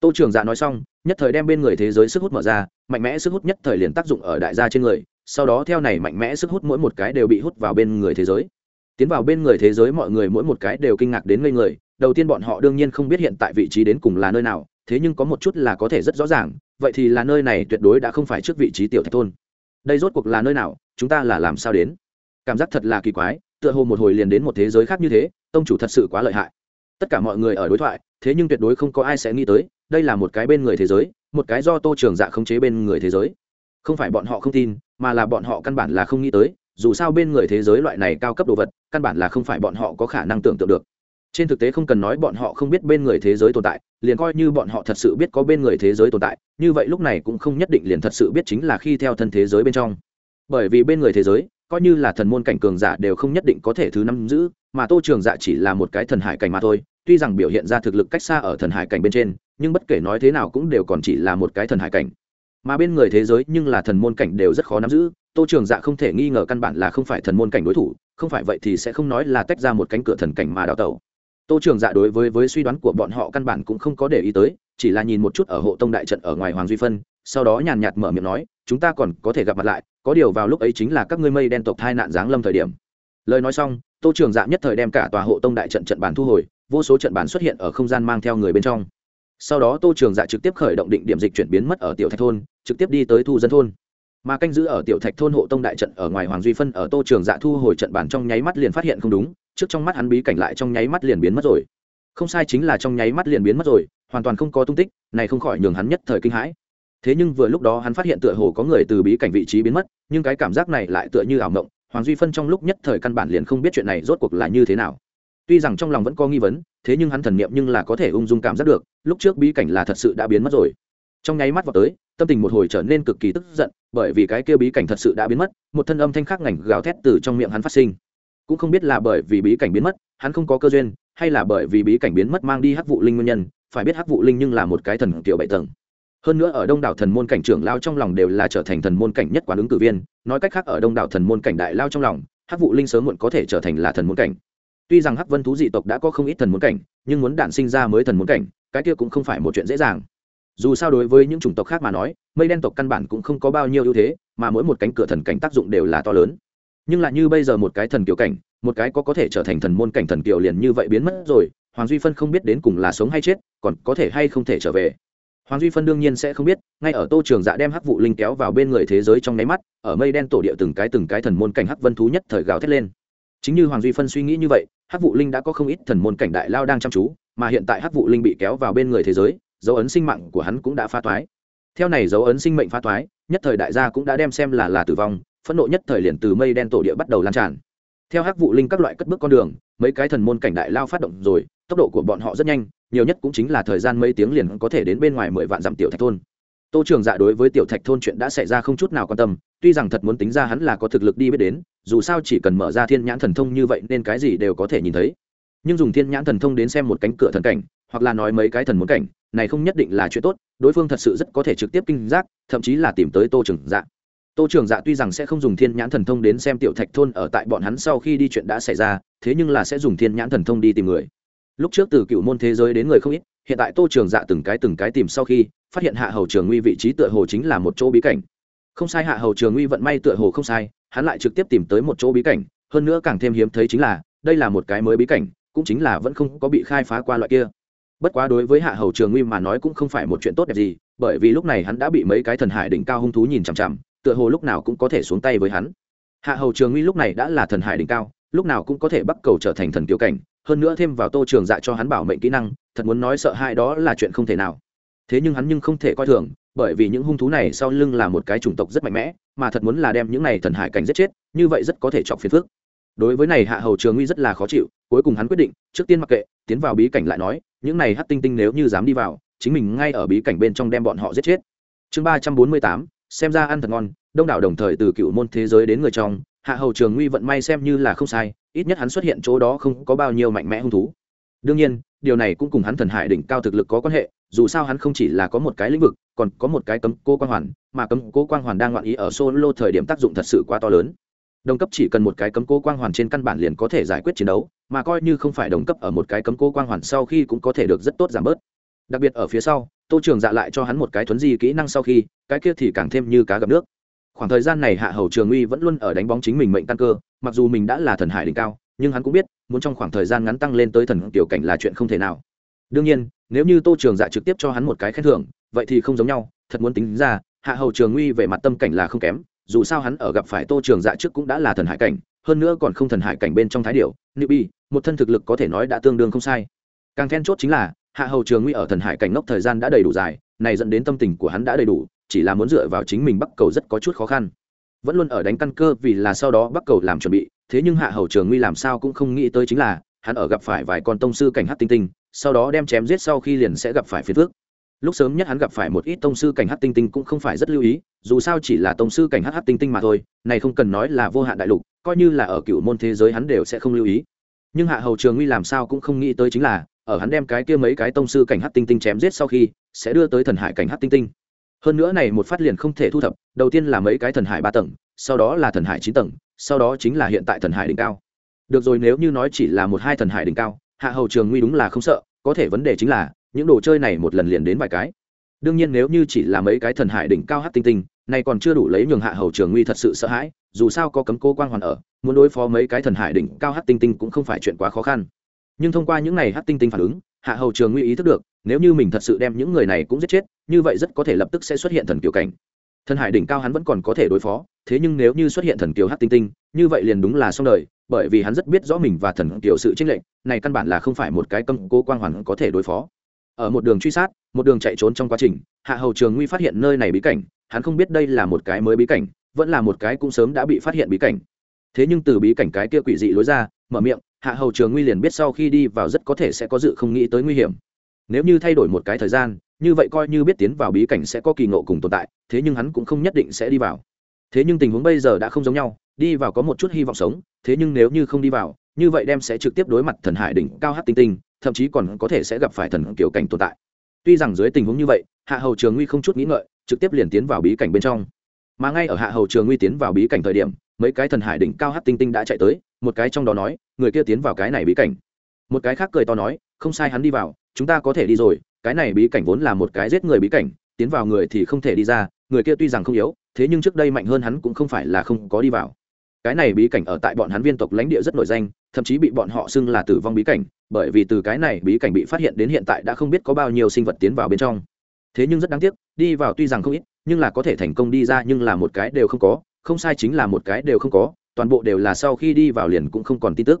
Tô trường dạ nói xong, nhất thời đem bên người thế giới sức hút mở ra, mạnh mẽ sức hút nhất thời liền tác dụng ở đại gia trên người, sau đó theo này mạnh mẽ sức hút mỗi một cái đều bị hút vào bên người thế giới. Tiến vào bên người thế giới mọi người mỗi một cái đều kinh ngạc đến ngây người, đầu tiên bọn họ đương nhiên không biết hiện tại vị trí đến cùng là nơi nào, thế nhưng có một chút là có thể rất rõ ràng, vậy thì là nơi này tuyệt đối đã không phải trước vị trí tiểu thạch thôn. Đây rốt cuộc là nơi nào, chúng ta là làm sao đến? Cảm giác thật là kỳ quái tựa hồ một hồi liền đến một thế giới khác như thế, tông chủ thật sự quá lợi hại. Tất cả mọi người ở đối thoại, thế nhưng tuyệt đối không có ai sẽ nghĩ tới, đây là một cái bên người thế giới, một cái do tô trường dạ khống chế bên người thế giới. Không phải bọn họ không tin, mà là bọn họ căn bản là không nghĩ tới, dù sao bên người thế giới loại này cao cấp đồ vật, căn bản là không phải bọn họ có khả năng tưởng tượng được. Trên thực tế không cần nói bọn họ không biết bên người thế giới tồn tại, liền coi như bọn họ thật sự biết có bên người thế giới tồn tại, như vậy lúc này cũng không nhất định liền thật sự biết chính là khi theo thân thế giới bên trong. Bởi vì bên người thế giới coi như là thần môn cảnh cường giả đều không nhất định có thể thứ năm giữ, mà tô trường dạ chỉ là một cái thần hải cảnh mà thôi, tuy rằng biểu hiện ra thực lực cách xa ở thần hải cảnh bên trên, nhưng bất kể nói thế nào cũng đều còn chỉ là một cái thần hải cảnh. Mà bên người thế giới nhưng là thần môn cảnh đều rất khó nắm giữ, tô trường dạ không thể nghi ngờ căn bản là không phải thần môn cảnh đối thủ, không phải vậy thì sẽ không nói là tách ra một cánh cửa thần cảnh mà đào tẩu. Tô trường dạ đối với với suy đoán của bọn họ căn bản cũng không có để ý tới, chỉ là nhìn một chút ở hộ tông đại trận ở ngoài hoàng duy phân sau đó nhàn nhạt mở miệng nói, chúng ta còn có thể gặp mặt lại, có điều vào lúc ấy chính là các ngươi mây đen tộc thai nạn giáng lâm thời điểm. Lời nói xong, tô trường dạ nhất thời đem cả tòa hộ tông đại trận trận bàn thu hồi, vô số trận bàn xuất hiện ở không gian mang theo người bên trong. Sau đó tô trường dạ trực tiếp khởi động định điểm dịch chuyển biến mất ở tiểu thạch thôn, trực tiếp đi tới thu dân thôn. Mà canh giữ ở tiểu thạch thôn hộ tông đại trận ở ngoài hoàng duy phân ở tô trường dạ thu hồi trận bàn trong nháy mắt liền phát hiện không đúng, trước trong mắt hắn bí cảnh lại trong nháy mắt liền biến mất rồi. Không sai chính là trong nháy mắt liền biến mất rồi, hoàn toàn không có tung tích, này không khỏi nhường hắn nhất thời kinh hãi thế nhưng vừa lúc đó hắn phát hiện tựa hồ có người từ bí cảnh vị trí biến mất, nhưng cái cảm giác này lại tựa như ảo mộng, hoàng duy phân trong lúc nhất thời căn bản liền không biết chuyện này rốt cuộc là như thế nào. Tuy rằng trong lòng vẫn có nghi vấn, thế nhưng hắn thần niệm nhưng là có thể ung dung cảm giác được, lúc trước bí cảnh là thật sự đã biến mất rồi. Trong nháy mắt vào tới, tâm tình một hồi trở nên cực kỳ tức giận, bởi vì cái kia bí cảnh thật sự đã biến mất, một thân âm thanh khắc ngành gào thét từ trong miệng hắn phát sinh. Cũng không biết là bởi vì bí cảnh biến mất, hắn không có cơ duyên, hay là bởi vì bí cảnh biến mất mang đi hắc vụ linh nguyên nhân, phải biết hắc vụ linh nhưng là một cái thần kiểu bảy tầng hơn nữa ở đông đảo thần môn cảnh trưởng lao trong lòng đều là trở thành thần môn cảnh nhất quán ứng cử viên, nói cách khác ở đông đảo thần môn cảnh đại lao trong lòng, hắc vụ linh sớm muộn có thể trở thành là thần môn cảnh. Tuy rằng hắc vân thú dị tộc đã có không ít thần môn cảnh, nhưng muốn đản sinh ra mới thần môn cảnh, cái kia cũng không phải một chuyện dễ dàng. Dù sao đối với những chủng tộc khác mà nói, mây đen tộc căn bản cũng không có bao nhiêu ưu thế, mà mỗi một cánh cửa thần cảnh tác dụng đều là to lớn. Nhưng lại như bây giờ một cái thần kiểu cảnh, một cái có có thể trở thành thần môn cảnh thần kiểu liền như vậy biến mất rồi, hoàng duy phân không biết đến cùng là sống hay chết, còn có thể hay không thể trở về hoàng duy phân đương nhiên sẽ không biết, ngay ở tô trường dạ đem hắc vụ linh kéo vào bên người thế giới trong nháy mắt, ở mây đen tổ địa từng cái từng cái thần môn cảnh hắc vân thú nhất thời gào thét lên. Chính như hoàng duy phân suy nghĩ như vậy, hắc vụ linh đã có không ít thần môn cảnh đại lao đang chăm chú, mà hiện tại hắc vụ linh bị kéo vào bên người thế giới, dấu ấn sinh mạng của hắn cũng đã phá toái. Theo này dấu ấn sinh mệnh phá toái, nhất thời đại gia cũng đã đem xem là là tử vong, phẫn nộ nhất thời liền từ mây đen tổ địa bắt đầu lan tràn. Theo hắc vụ linh các loại cất bước con đường, mấy cái thần môn cảnh đại lao phát động rồi, tốc độ của bọn họ rất nhanh nhiều nhất cũng chính là thời gian mấy tiếng liền có thể đến bên ngoài mười vạn dặm tiểu thạch thôn. Tô trường dạ đối với tiểu thạch thôn chuyện đã xảy ra không chút nào quan tâm, tuy rằng thật muốn tính ra hắn là có thực lực đi biết đến, dù sao chỉ cần mở ra thiên nhãn thần thông như vậy nên cái gì đều có thể nhìn thấy. Nhưng dùng thiên nhãn thần thông đến xem một cánh cửa thần cảnh, hoặc là nói mấy cái thần muốn cảnh, này không nhất định là chuyện tốt, đối phương thật sự rất có thể trực tiếp kinh giác, thậm chí là tìm tới tô trường dạ. Tô trường dạ tuy rằng sẽ không dùng thiên nhãn thần thông đến xem tiểu thạch thôn ở tại bọn hắn sau khi đi chuyện đã xảy ra, thế nhưng là sẽ dùng thiên nhãn thần thông đi tìm người lúc trước từ cựu môn thế giới đến người không ít, hiện tại tô trường dạ từng cái từng cái tìm sau khi, phát hiện hạ hầu trường nguy vị trí tựa hồ chính là một chỗ bí cảnh. Không sai hạ hầu trường nguy vận may tựa hồ không sai, hắn lại trực tiếp tìm tới một chỗ bí cảnh, hơn nữa càng thêm hiếm thấy chính là, đây là một cái mới bí cảnh, cũng chính là vẫn không có bị khai phá qua loại kia. Bất quá đối với hạ hầu trường nguy mà nói cũng không phải một chuyện tốt đẹp gì, bởi vì lúc này hắn đã bị mấy cái thần hải đỉnh cao hung thú nhìn chằm chằm, tựa hồ lúc nào cũng có thể xuống tay với hắn. Hạ hầu trường nguy lúc này đã là thần hải đỉnh cao, lúc nào cũng có thể bắt cầu trở thành thần kiều cảnh hơn nữa thêm vào tô trường dạ cho hắn bảo mệnh kỹ năng, thật muốn nói sợ hãi đó là chuyện không thể nào. Thế nhưng hắn nhưng không thể coi thường, bởi vì những hung thú này sau lưng là một cái chủng tộc rất mạnh mẽ, mà thật muốn là đem những này thần hải cảnh giết chết, như vậy rất có thể chọc phiền phức. Đối với này hạ hầu trường nguy rất là khó chịu, cuối cùng hắn quyết định, trước tiên mặc kệ, tiến vào bí cảnh lại nói, những này hát tinh tinh nếu như dám đi vào, chính mình ngay ở bí cảnh bên trong đem bọn họ giết chết. Chương ba trăm bốn mươi tám, xem ra ăn thật ngon, đông đảo đồng thời từ cựu môn thế giới đến người trong hạ hầu trường nguy vận may xem như là không sai, ít nhất hắn xuất hiện chỗ đó không có bao nhiêu mạnh mẽ hung thú. Đương nhiên, điều này cũng cùng hắn thần hải đỉnh cao thực lực có quan hệ, dù sao hắn không chỉ là có một cái lĩnh vực, còn có một cái cấm cô quang hoàn, mà cấm cô quang hoàn đang ngoạn ý ở solo thời điểm tác dụng thật sự quá to lớn. Đồng cấp chỉ cần một cái cấm cô quang hoàn trên căn bản liền có thể giải quyết chiến đấu, mà coi như không phải đồng cấp ở một cái cấm cô quang hoàn sau khi cũng có thể được rất tốt giảm bớt. Đặc biệt ở phía sau, tô trường dạ lại cho hắn một cái thuấn di kỹ năng sau khi, cái kia thì càng thêm như cá gặp nước khoảng thời gian này hạ hầu trường uy vẫn luôn ở đánh bóng chính mình mệnh căn cơ, mặc dù mình đã là thần hải đỉnh cao, nhưng hắn cũng biết, muốn trong khoảng thời gian ngắn tăng lên tới thần tiểu cảnh là chuyện không thể nào. Đương nhiên, nếu như tô trường dạ trực tiếp cho hắn một cái khen thưởng, vậy thì không giống nhau, thật muốn tính ra, hạ hầu trường uy về mặt tâm cảnh là không kém, dù sao hắn ở gặp phải tô trường dạ trước cũng đã là thần hải cảnh, hơn nữa còn không thần hải cảnh bên trong thái điệu nữ bi, một thân thực lực có thể nói đã tương đương không sai. Càng then chốt chính là, hạ hầu trường nguy ở thần hải cảnh ngốc thời gian đã đầy đủ dài, này dẫn đến tâm tình của hắn đã đầy đủ chỉ là muốn dựa vào chính mình bắc cầu rất có chút khó khăn. Vẫn luôn ở đánh căn cơ vì là sau đó bắc cầu làm chuẩn bị, thế nhưng hạ hầu trường nguy làm sao cũng không nghĩ tới chính là, hắn ở gặp phải vài con tông sư cảnh hát tinh tinh, sau đó đem chém giết sau khi liền sẽ gặp phải phiền phước lúc sớm nhất hắn gặp phải một ít tông sư cảnh hát tinh tinh cũng không phải rất lưu ý, dù sao chỉ là tông sư cảnh hát hát tinh tinh mà thôi, này không cần nói là vô hạn đại lục, coi như là ở cựu môn thế giới hắn đều sẽ không lưu ý. Nhưng hạ hầu trường nguy làm sao cũng không nghĩ tới chính là, ở hắn đem cái kia mấy cái tông sư cảnh hát tinh tinh chém giết sau khi, sẽ đưa tới thần hải cảnh hát tinh tinh hơn nữa này một phát liền không thể thu thập, đầu tiên là mấy cái thần hải ba tầng, sau đó là thần hải chín tầng, sau đó chính là hiện tại thần hải đỉnh cao. Được rồi, nếu như nói chỉ là một hai thần hải đỉnh cao, hạ hầu trường nguy đúng là không sợ, có thể vấn đề chính là, những đồ chơi này một lần liền đến vài cái. Đương nhiên nếu như chỉ là mấy cái thần hải đỉnh cao hát tinh tinh này còn chưa đủ lấy nhường hạ hầu trường nguy thật sự sợ hãi, dù sao có cấm cô quan hoàn ở, muốn đối phó mấy cái thần hải đỉnh cao hát tinh tinh cũng không phải chuyện quá khó khăn. Nhưng thông qua những này hát tinh tinh phản ứng, hạ hầu trường nguy ý thức được nếu như mình thật sự đem những người này cũng giết chết, như vậy rất có thể lập tức sẽ xuất hiện thần kiều cảnh. Thần hải đỉnh cao hắn vẫn còn có thể đối phó, thế nhưng nếu như xuất hiện thần kiều hát tinh tinh, như vậy liền đúng là xong đời, bởi vì hắn rất biết rõ mình và thần kiều sự tranh lệch, này căn bản là không phải một cái cầm cố quang hoàn có thể đối phó. Ở một đường truy sát, một đường chạy trốn trong quá trình, hạ hầu trường nguy phát hiện nơi này bí cảnh, hắn không biết đây là một cái mới bí cảnh, vẫn là một cái cũng sớm đã bị phát hiện bí cảnh. Thế nhưng từ bí cảnh cái kia quỷ dị lối ra, mở miệng, hạ hầu trường nguy liền biết sau khi đi vào rất có thể sẽ có dự không nghĩ tới nguy hiểm nếu như thay đổi một cái thời gian, như vậy coi như biết tiến vào bí cảnh sẽ có kỳ ngộ cùng tồn tại, thế nhưng hắn cũng không nhất định sẽ đi vào. Thế nhưng tình huống bây giờ đã không giống nhau, đi vào có một chút hy vọng sống, thế nhưng nếu như không đi vào, như vậy đem sẽ trực tiếp đối mặt thần hải đỉnh cao hát tinh tinh, thậm chí còn có thể sẽ gặp phải thần kiểu cảnh tồn tại. Tuy rằng dưới tình huống như vậy, hạ hầu trường nguy không chút nghĩ ngợi, trực tiếp liền tiến vào bí cảnh bên trong. Mà ngay ở hạ hầu trường nguy tiến vào bí cảnh thời điểm, mấy cái thần hải đỉnh cao hát tinh tinh đã chạy tới, một cái trong đó nói, người kia tiến vào cái này bí cảnh. Một cái khác cười to nói, không sai hắn đi vào chúng ta có thể đi rồi, cái này bí cảnh vốn là một cái giết người bí cảnh, tiến vào người thì không thể đi ra, người kia tuy rằng không yếu, thế nhưng trước đây mạnh hơn hắn cũng không phải là không có đi vào. Cái này bí cảnh ở tại bọn hắn viên tộc lãnh địa rất nổi danh, thậm chí bị bọn họ xưng là tử vong bí cảnh, bởi vì từ cái này bí cảnh bị phát hiện đến hiện tại đã không biết có bao nhiêu sinh vật tiến vào bên trong. Thế nhưng rất đáng tiếc, đi vào tuy rằng không ít, nhưng là có thể thành công đi ra nhưng là một cái đều không có, không sai chính là một cái đều không có, toàn bộ đều là sau khi đi vào liền cũng không còn tin tức.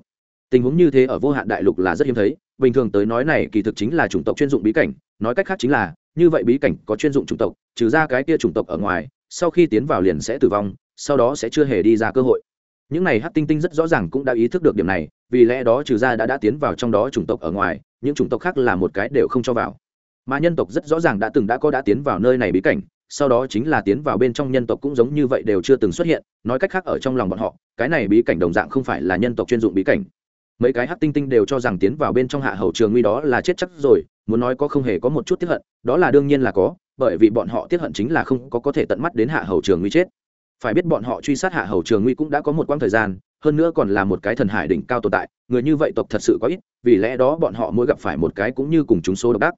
Tình huống như thế ở vô hạn đại lục là rất hiếm thấy bình thường tới nói này kỳ thực chính là chủng tộc chuyên dụng bí cảnh, nói cách khác chính là, như vậy bí cảnh có chuyên dụng chủng tộc, trừ ra cái kia chủng tộc ở ngoài, sau khi tiến vào liền sẽ tử vong, sau đó sẽ chưa hề đi ra cơ hội. Những này hát tinh tinh rất rõ ràng cũng đã ý thức được điểm này, vì lẽ đó trừ ra đã đã tiến vào trong đó chủng tộc ở ngoài, những chủng tộc khác là một cái đều không cho vào. Mà nhân tộc rất rõ ràng đã từng đã có đã tiến vào nơi này bí cảnh, sau đó chính là tiến vào bên trong nhân tộc cũng giống như vậy đều chưa từng xuất hiện, nói cách khác ở trong lòng bọn họ, cái này bí cảnh đồng dạng không phải là nhân tộc chuyên dụng bí cảnh mấy cái hát tinh tinh đều cho rằng tiến vào bên trong hạ hầu trường nguy đó là chết chắc rồi, muốn nói có không hề có một chút tiếp hận, đó là đương nhiên là có, bởi vì bọn họ tiếp hận chính là không có có thể tận mắt đến hạ hầu trường nguy chết. Phải biết bọn họ truy sát hạ hầu trường nguy cũng đã có một quãng thời gian, hơn nữa còn là một cái thần hải đỉnh cao tồn tại, người như vậy tộc thật sự có ít, vì lẽ đó bọn họ mỗi gặp phải một cái cũng như cùng chúng số độc đắc.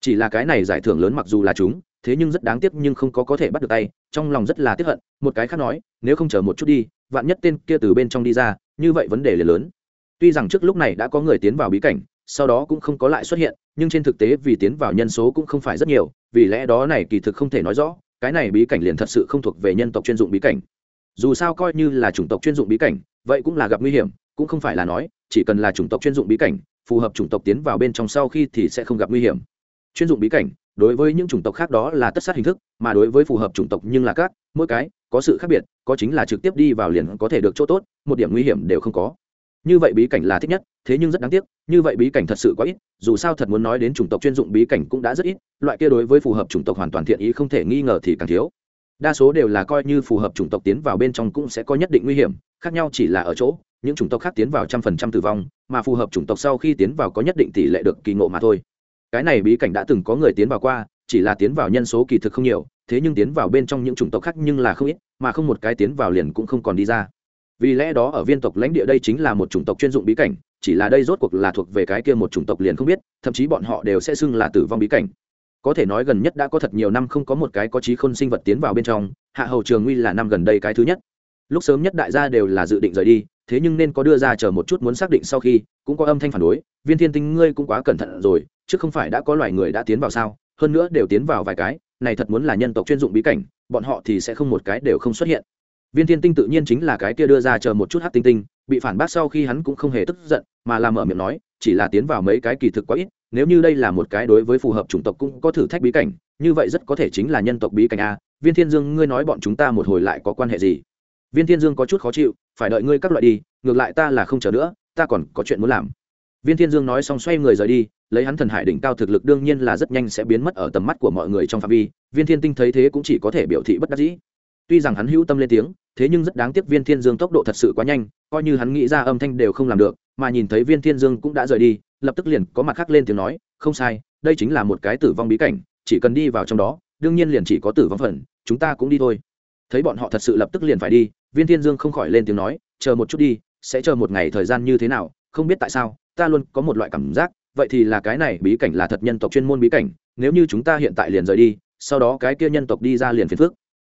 Chỉ là cái này giải thưởng lớn mặc dù là chúng, thế nhưng rất đáng tiếc nhưng không có có thể bắt được tay, trong lòng rất là tiếc hận, một cái khác nói, nếu không chờ một chút đi, vạn nhất tên kia từ bên trong đi ra, như vậy vấn đề là lớn tuy rằng trước lúc này đã có người tiến vào bí cảnh, sau đó cũng không có lại xuất hiện, nhưng trên thực tế vì tiến vào nhân số cũng không phải rất nhiều, vì lẽ đó này kỳ thực không thể nói rõ, cái này bí cảnh liền thật sự không thuộc về nhân tộc chuyên dụng bí cảnh. Dù sao coi như là chủng tộc chuyên dụng bí cảnh, vậy cũng là gặp nguy hiểm, cũng không phải là nói, chỉ cần là chủng tộc chuyên dụng bí cảnh, phù hợp chủng tộc tiến vào bên trong sau khi thì sẽ không gặp nguy hiểm. Chuyên dụng bí cảnh, đối với những chủng tộc khác đó là tất sát hình thức, mà đối với phù hợp chủng tộc nhưng là các, mỗi cái, có sự khác biệt, có chính là trực tiếp đi vào liền có thể được chỗ tốt, một điểm nguy hiểm đều không có như vậy bí cảnh là thích nhất, thế nhưng rất đáng tiếc, như vậy bí cảnh thật sự quá ít, dù sao thật muốn nói đến chủng tộc chuyên dụng bí cảnh cũng đã rất ít, loại kia đối với phù hợp chủng tộc hoàn toàn thiện ý không thể nghi ngờ thì càng thiếu. Đa số đều là coi như phù hợp chủng tộc tiến vào bên trong cũng sẽ có nhất định nguy hiểm, khác nhau chỉ là ở chỗ, những chủng tộc khác tiến vào trăm phần trăm tử vong, mà phù hợp chủng tộc sau khi tiến vào có nhất định tỷ lệ được kỳ ngộ mà thôi. Cái này bí cảnh đã từng có người tiến vào qua, chỉ là tiến vào nhân số kỳ thực không nhiều, thế nhưng tiến vào bên trong những chủng tộc khác nhưng là không ít, mà không một cái tiến vào liền cũng không còn đi ra vì lẽ đó ở viên tộc lãnh địa đây chính là một chủng tộc chuyên dụng bí cảnh, chỉ là đây rốt cuộc là thuộc về cái kia một chủng tộc liền không biết, thậm chí bọn họ đều sẽ xưng là tử vong bí cảnh. Có thể nói gần nhất đã có thật nhiều năm không có một cái có trí khôn sinh vật tiến vào bên trong, hạ hầu trường nguy là năm gần đây cái thứ nhất. Lúc sớm nhất đại gia đều là dự định rời đi, thế nhưng nên có đưa ra chờ một chút muốn xác định sau khi, cũng có âm thanh phản đối, viên thiên tinh, ngươi cũng quá cẩn thận rồi, chứ không phải đã có loài người đã tiến vào sao? Hơn nữa đều tiến vào vài cái, này thật muốn là nhân tộc chuyên dụng bí cảnh, bọn họ thì sẽ không một cái đều không xuất hiện viên thiên tinh tự nhiên chính là cái kia đưa ra chờ một chút hát tinh tinh, bị phản bác sau khi hắn cũng không hề tức giận, mà làm mở miệng nói, chỉ là tiến vào mấy cái kỳ thực quá ít, nếu như đây là một cái đối với phù hợp chủng tộc cũng có thử thách bí cảnh, như vậy rất có thể chính là nhân tộc bí cảnh a. Viên thiên dương, ngươi nói bọn chúng ta một hồi lại có quan hệ gì? Viên thiên dương có chút khó chịu, phải đợi ngươi các loại đi, ngược lại ta là không chờ nữa, ta còn có chuyện muốn làm. Viên thiên dương nói xong xoay người rời đi, lấy hắn thần hải đỉnh cao thực lực đương nhiên là rất nhanh sẽ biến mất ở tầm mắt của mọi người trong phạm vi. Viên thiên tinh thấy thế cũng chỉ có thể biểu thị bất đắc dĩ. Tuy rằng hắn hữu tâm lên tiếng thế nhưng rất đáng tiếc viên thiên dương tốc độ thật sự quá nhanh, coi như hắn nghĩ ra âm thanh đều không làm được, mà nhìn thấy viên thiên dương cũng đã rời đi, lập tức liền có mặt khác lên tiếng nói, không sai, đây chính là một cái tử vong bí cảnh, chỉ cần đi vào trong đó, đương nhiên liền chỉ có tử vong phần, chúng ta cũng đi thôi. Thấy bọn họ thật sự lập tức liền phải đi, viên thiên dương không khỏi lên tiếng nói, chờ một chút đi, sẽ chờ một ngày thời gian như thế nào, không biết tại sao, ta luôn có một loại cảm giác, vậy thì là cái này bí cảnh là thật nhân tộc chuyên môn bí cảnh, nếu như chúng ta hiện tại liền rời đi, sau đó cái kia nhân tộc đi ra liền phiền phước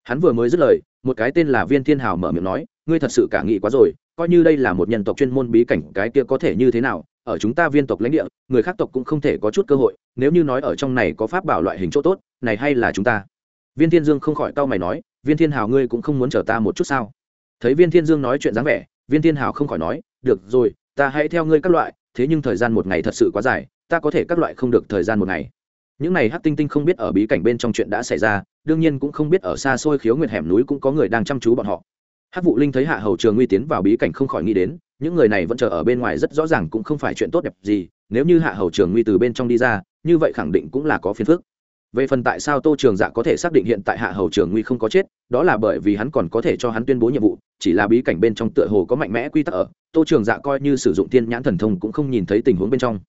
hắn vừa mới dứt lời, một cái tên là viên thiên hào mở miệng nói, ngươi thật sự cả nghị quá rồi, coi như đây là một nhân tộc chuyên môn bí cảnh, cái kia có thể như thế nào? Ở chúng ta viên tộc lãnh địa, người khác tộc cũng không thể có chút cơ hội, nếu như nói ở trong này có pháp bảo loại hình chỗ tốt, này hay là chúng ta? Viên thiên dương không khỏi cau mày nói, viên thiên hào ngươi cũng không muốn chờ ta một chút sao? Thấy viên thiên dương nói chuyện dáng vẻ, viên thiên hào không khỏi nói, được rồi, ta hãy theo ngươi các loại, thế nhưng thời gian một ngày thật sự quá dài, ta có thể các loại không được thời gian một ngày những này hát tinh tinh không biết ở bí cảnh bên trong chuyện đã xảy ra, đương nhiên cũng không biết ở xa xôi khiếu nguyệt hẻm núi cũng có người đang chăm chú bọn họ. Hát vụ linh thấy hạ hầu trường nguy tiến vào bí cảnh không khỏi nghĩ đến, những người này vẫn chờ ở bên ngoài rất rõ ràng cũng không phải chuyện tốt đẹp gì, nếu như hạ hầu trường nguy từ bên trong đi ra, như vậy khẳng định cũng là có phiền phức. Về phần tại sao tô trường dạ có thể xác định hiện tại hạ hầu trường nguy không có chết, đó là bởi vì hắn còn có thể cho hắn tuyên bố nhiệm vụ, chỉ là bí cảnh bên trong tựa hồ có mạnh mẽ quy tắc ở, tô trường dạ coi như sử dụng tiên nhãn thần thông cũng không nhìn thấy tình huống bên trong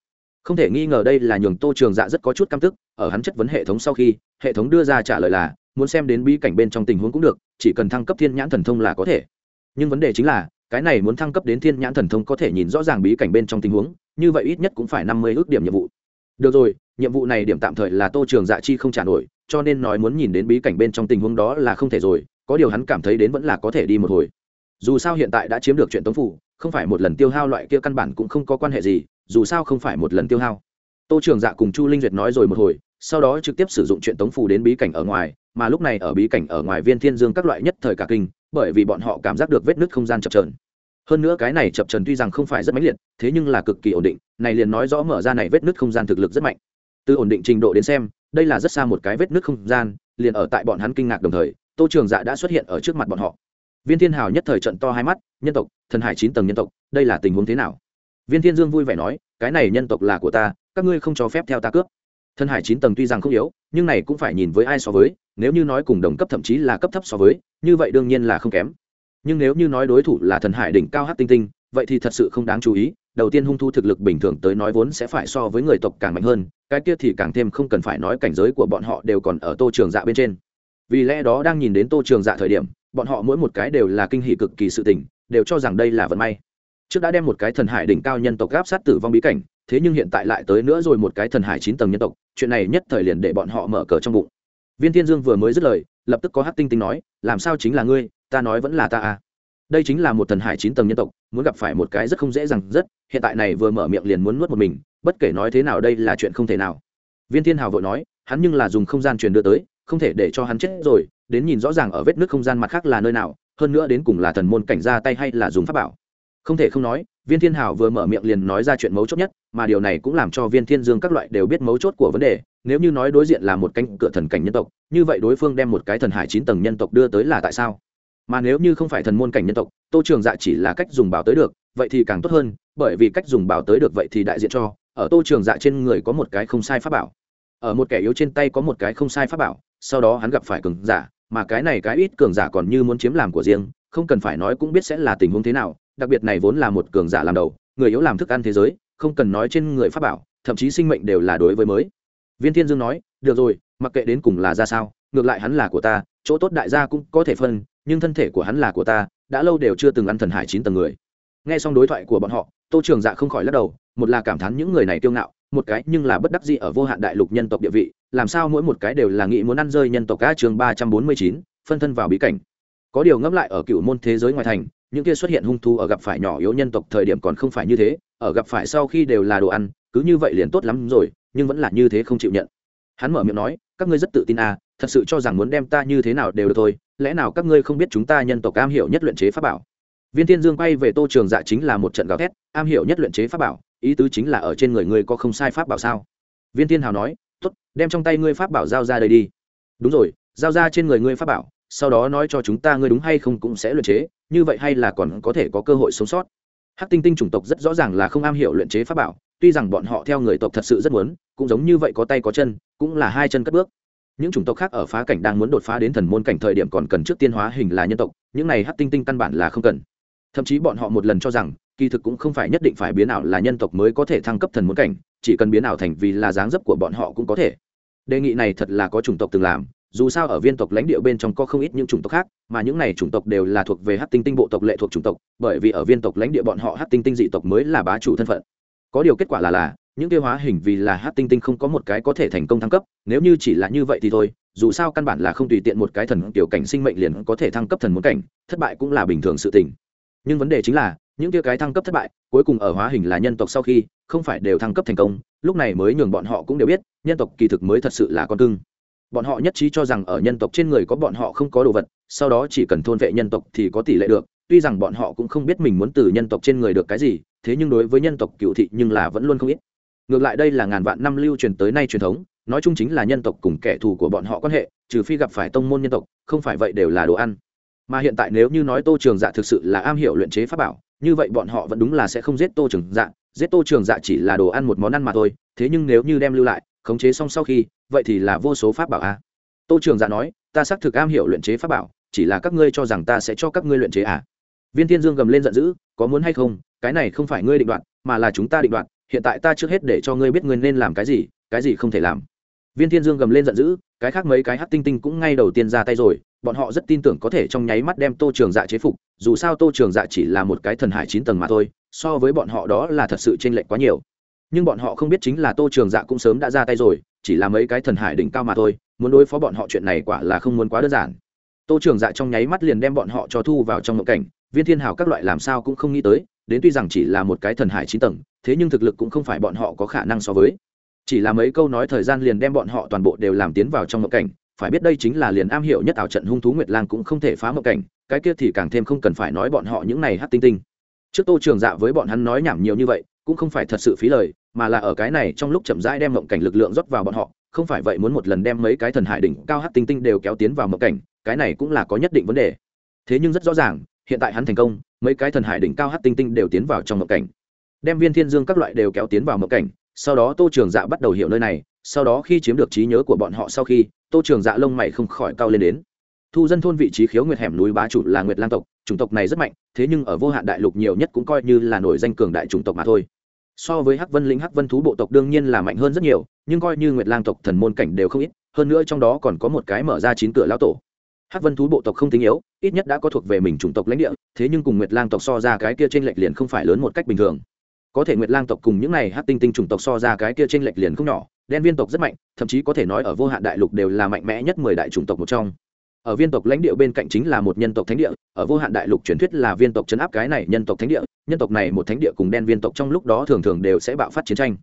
không thể nghi ngờ đây là nhường tô trường dạ rất có chút căm tức, ở hắn chất vấn hệ thống sau khi, hệ thống đưa ra trả lời là, muốn xem đến bí cảnh bên trong tình huống cũng được, chỉ cần thăng cấp thiên nhãn thần thông là có thể. Nhưng vấn đề chính là, cái này muốn thăng cấp đến thiên nhãn thần thông có thể nhìn rõ ràng bí cảnh bên trong tình huống, như vậy ít nhất cũng phải năm mươi ước điểm nhiệm vụ. Được rồi, nhiệm vụ này điểm tạm thời là tô trường dạ chi không trả nổi, cho nên nói muốn nhìn đến bí cảnh bên trong tình huống đó là không thể rồi, có điều hắn cảm thấy đến vẫn là có thể đi một hồi. Dù sao hiện tại đã chiếm được chuyện tống phủ, không phải một lần tiêu hao loại kia căn bản cũng không có quan hệ gì dù sao không phải một lần tiêu hao. Tô trường dạ cùng chu linh duyệt nói rồi một hồi, sau đó trực tiếp sử dụng chuyện tống phù đến bí cảnh ở ngoài, mà lúc này ở bí cảnh ở ngoài viên thiên dương các loại nhất thời cả kinh, bởi vì bọn họ cảm giác được vết nứt không gian chập trờn hơn nữa cái này chập trần tuy rằng không phải rất mãnh liệt, thế nhưng là cực kỳ ổn định, này liền nói rõ mở ra này vết nứt không gian thực lực rất mạnh. Từ ổn định trình độ đến xem, đây là rất xa một cái vết nứt không gian, liền ở tại bọn hắn kinh ngạc đồng thời, tô trường dạ đã xuất hiện ở trước mặt bọn họ. Viên thiên hào nhất thời trận to hai mắt, nhân tộc, thần hải chín tầng nhân tộc, đây là tình huống thế nào? Viên thiên dương vui vẻ nói, cái này nhân tộc là của ta, các ngươi không cho phép theo ta cướp. Thần hải chín tầng tuy rằng không yếu, nhưng này cũng phải nhìn với ai so với, nếu như nói cùng đồng cấp thậm chí là cấp thấp so với, như vậy đương nhiên là không kém. Nhưng nếu như nói đối thủ là thần hải đỉnh cao hát tinh tinh, vậy thì thật sự không đáng chú ý, đầu tiên hung thu thực lực bình thường tới nói vốn sẽ phải so với người tộc càng mạnh hơn, cái kia thì càng thêm không cần phải nói cảnh giới của bọn họ đều còn ở tô trường dạ bên trên. Vì lẽ đó đang nhìn đến tô trường dạ thời điểm, bọn họ mỗi một cái đều là kinh hỷ cực kỳ sự tình, đều cho rằng đây là vận may trước đã đem một cái thần hải đỉnh cao nhân tộc gáp sát tử vong bí cảnh, thế nhưng hiện tại lại tới nữa rồi một cái thần hải chín tầng nhân tộc, chuyện này nhất thời liền để bọn họ mở cờ trong bụng. Viên thiên dương vừa mới dứt lời, lập tức có hát tinh tinh nói, làm sao chính là ngươi, ta nói vẫn là ta à? Đây chính là một thần hải chín tầng nhân tộc, muốn gặp phải một cái rất không dễ dàng rất, hiện tại này vừa mở miệng liền muốn nuốt một mình, bất kể nói thế nào đây là chuyện không thể nào. Viên thiên hào vội nói, hắn nhưng là dùng không gian truyền đưa tới, không thể để cho hắn chết rồi, đến nhìn rõ ràng ở vết nước không gian mặt khác là nơi nào, hơn nữa đến cùng là thần môn cảnh ra tay hay là dùng pháp bảo không thể không nói, viên thiên hào vừa mở miệng liền nói ra chuyện mấu chốt nhất, mà điều này cũng làm cho viên thiên dương các loại đều biết mấu chốt của vấn đề. Nếu như nói đối diện là một cánh cửa thần cảnh nhân tộc, như vậy đối phương đem một cái thần hải chín tầng nhân tộc đưa tới là tại sao? Mà nếu như không phải thần môn cảnh nhân tộc, tô trường dạ chỉ là cách dùng bảo tới được, vậy thì càng tốt hơn, bởi vì cách dùng bảo tới được vậy thì đại diện cho, ở tô trường dạ trên người có một cái không sai pháp bảo. Ở một kẻ yếu trên tay có một cái không sai pháp bảo, sau đó hắn gặp phải cường giả, mà cái này cái ít cường giả còn như muốn chiếm làm của riêng, không cần phải nói cũng biết sẽ là tình huống thế nào đặc biệt này vốn là một cường giả làm đầu, người yếu làm thức ăn thế giới, không cần nói trên người pháp bảo, thậm chí sinh mệnh đều là đối với mới. Viên thiên dương nói, được rồi, mặc kệ đến cùng là ra sao, ngược lại hắn là của ta, chỗ tốt đại gia cũng có thể phân, nhưng thân thể của hắn là của ta, đã lâu đều chưa từng ăn thần hải chín tầng người. Nghe xong đối thoại của bọn họ, tô trường dạ không khỏi lắc đầu, một là cảm thán những người này kiêu ngạo, một cái nhưng là bất đắc dĩ ở vô hạn đại lục nhân tộc địa vị, làm sao mỗi một cái đều là nghĩ muốn ăn rơi nhân tộc ca trường ba trăm bốn mươi chín, phân thân vào bí cảnh. Có điều ngẫm lại ở cựu môn thế giới ngoài thành những kia xuất hiện hung thu ở gặp phải nhỏ yếu nhân tộc thời điểm còn không phải như thế, ở gặp phải sau khi đều là đồ ăn, cứ như vậy liền tốt lắm rồi, nhưng vẫn là như thế không chịu nhận. Hắn mở miệng nói, các ngươi rất tự tin à thật sự cho rằng muốn đem ta như thế nào đều được thôi, lẽ nào các ngươi không biết chúng ta nhân tộc am hiểu nhất luyện chế pháp bảo? Viên thiên dương quay về tô trường dạ chính là một trận gào thét, am hiểu nhất luyện chế pháp bảo, ý tứ chính là ở trên người ngươi có không sai pháp bảo sao? Viên thiên hào nói, tốt, đem trong tay ngươi pháp bảo giao ra đây đi. Đúng rồi, giao ra trên người ngươi pháp bảo, sau đó nói cho chúng ta ngươi đúng hay không cũng sẽ luyện chế như vậy hay là còn có thể có cơ hội sống sót? Hắc tinh tinh chủng tộc rất rõ ràng là không am hiểu luyện chế pháp bảo, tuy rằng bọn họ theo người tộc thật sự rất muốn, cũng giống như vậy có tay có chân, cũng là hai chân cất bước. Những chủng tộc khác ở phá cảnh đang muốn đột phá đến thần môn cảnh thời điểm còn cần trước tiên hóa hình là nhân tộc, những này hắc tinh tinh căn bản là không cần. Thậm chí bọn họ một lần cho rằng, kỳ thực cũng không phải nhất định phải biến ảo là nhân tộc mới có thể thăng cấp thần môn cảnh, chỉ cần biến ảo thành vì là dáng dấp của bọn họ cũng có thể. Đề nghị này thật là có chủng tộc từng làm dù sao ở viên tộc lãnh địa bên trong có không ít những chủng tộc khác, mà những này chủng tộc đều là thuộc về hát tinh tinh bộ tộc lệ thuộc chủng tộc, bởi vì ở viên tộc lãnh địa bọn họ hát tinh tinh dị tộc mới là bá chủ thân phận. Có điều kết quả là là, những tiêu hóa hình vì là hát tinh tinh không có một cái có thể thành công thăng cấp, nếu như chỉ là như vậy thì thôi, dù sao căn bản là không tùy tiện một cái thần tiểu cảnh sinh mệnh liền có thể thăng cấp thần muốn cảnh, thất bại cũng là bình thường sự tình. Nhưng vấn đề chính là, những tiêu cái thăng cấp thất bại, cuối cùng ở hóa hình là nhân tộc sau khi, không phải đều thăng cấp thành công, lúc này mới nhường bọn họ cũng đều biết, nhân tộc kỳ thực mới thật sự là con cưng bọn họ nhất trí cho rằng ở nhân tộc trên người có bọn họ không có đồ vật, sau đó chỉ cần thôn vệ nhân tộc thì có tỷ lệ được. Tuy rằng bọn họ cũng không biết mình muốn từ nhân tộc trên người được cái gì, thế nhưng đối với nhân tộc cựu thị nhưng là vẫn luôn không ít. Ngược lại đây là ngàn vạn năm lưu truyền tới nay truyền thống, nói chung chính là nhân tộc cùng kẻ thù của bọn họ quan hệ, trừ phi gặp phải tông môn nhân tộc, không phải vậy đều là đồ ăn. Mà hiện tại nếu như nói tô trường dạ thực sự là am hiểu luyện chế pháp bảo, như vậy bọn họ vẫn đúng là sẽ không giết tô trường dạ. Giết tô trường dạ chỉ là đồ ăn một món ăn mà thôi, thế nhưng nếu như đem lưu lại khống chế xong sau khi, vậy thì là vô số pháp bảo a tô trường dạ nói, ta xác thực am hiểu luyện chế pháp bảo, chỉ là các ngươi cho rằng ta sẽ cho các ngươi luyện chế à? Viên thiên dương gầm lên giận dữ, có muốn hay không? Cái này không phải ngươi định đoạt, mà là chúng ta định đoạt. Hiện tại ta trước hết để cho ngươi biết ngươi nên làm cái gì cái gì không thể làm. Viên thiên dương gầm lên giận dữ, cái khác mấy cái hát tinh tinh cũng ngay đầu tiên ra tay rồi. Bọn họ rất tin tưởng có thể trong nháy mắt đem tô trường dạ chế phục, dù sao tô trường dạ chỉ là một cái thần hải chín tầng mà thôi, so với bọn họ đó là thật sự t r ê n lệch quá nhiều nhưng bọn họ không biết chính là tô trường dạ cũng sớm đã ra tay rồi, chỉ là mấy cái thần hải đỉnh cao mà thôi, muốn đối phó bọn họ chuyện này quả là không muốn quá đơn giản. Tô trường dạ trong nháy mắt liền đem bọn họ cho thu vào trong ngộ cảnh, viên thiên hào các loại làm sao cũng không nghĩ tới, đến tuy rằng chỉ là một cái thần hải chín tầng, thế nhưng thực lực cũng không phải bọn họ có khả năng so với. Chỉ là mấy câu nói thời gian liền đem bọn họ toàn bộ đều làm tiến vào trong ngộ cảnh, phải biết đây chính là liền am hiểu nhất ảo trận hung thú nguyệt lang cũng không thể phá ngộ cảnh, cái kia thì càng thêm không cần phải nói bọn họ những này hát tinh tinh. Trước tô trường dạ với bọn hắn nói nhảm nhiều như vậy cũng không phải thật sự phí lời, mà là ở cái này trong lúc chậm rãi đem mộng cảnh lực lượng rót vào bọn họ, không phải vậy muốn một lần đem mấy cái thần hải đỉnh cao hát tinh tinh đều kéo tiến vào mộng cảnh, cái này cũng là có nhất định vấn đề. Thế nhưng rất rõ ràng, hiện tại hắn thành công, mấy cái thần hải đỉnh cao hát tinh tinh đều tiến vào trong mộng cảnh. Đem viên thiên dương các loại đều kéo tiến vào mộng cảnh, sau đó tô trường dạ bắt đầu hiểu nơi này, sau đó khi chiếm được trí nhớ của bọn họ sau khi, tô trường dạ lông mày không khỏi cao lên đến. Thu dân thôn vị trí khiếu nguyệt hẻm núi bá chủ là nguyệt lang tộc, chủng tộc này rất mạnh, thế nhưng ở vô hạn đại lục nhiều nhất cũng coi như là nổi danh cường đại chủng tộc mà thôi so với hắc vân lĩnh, hắc vân thú bộ tộc đương nhiên là mạnh hơn rất nhiều, nhưng coi như nguyệt lang tộc thần môn cảnh đều không ít, hơn nữa trong đó còn có một cái mở ra chín cửa lão tổ. Hắc vân thú bộ tộc không tính yếu, ít nhất đã có thuộc về mình chủng tộc lãnh địa, thế nhưng cùng nguyệt lang tộc so ra cái kia trên lệch liền không phải lớn một cách bình thường. Có thể nguyệt lang tộc cùng những này hát tinh tinh chủng tộc so ra cái kia t r ê n lệch liền không nhỏ, đen viên tộc rất mạnh, thậm chí có thể nói ở vô hạn đại lục đều là mạnh mẽ nhất mười đại chủng tộc một trong ở viên tộc lãnh địa bên cạnh chính là một nhân tộc thánh địa, ở vô hạn đại lục truyền thuyết là viên tộc chấn áp cái này nhân tộc thánh địa, nhân tộc này một thánh địa cùng đen viên tộc trong lúc đó thường thường đều sẽ bạo phát chiến tranh.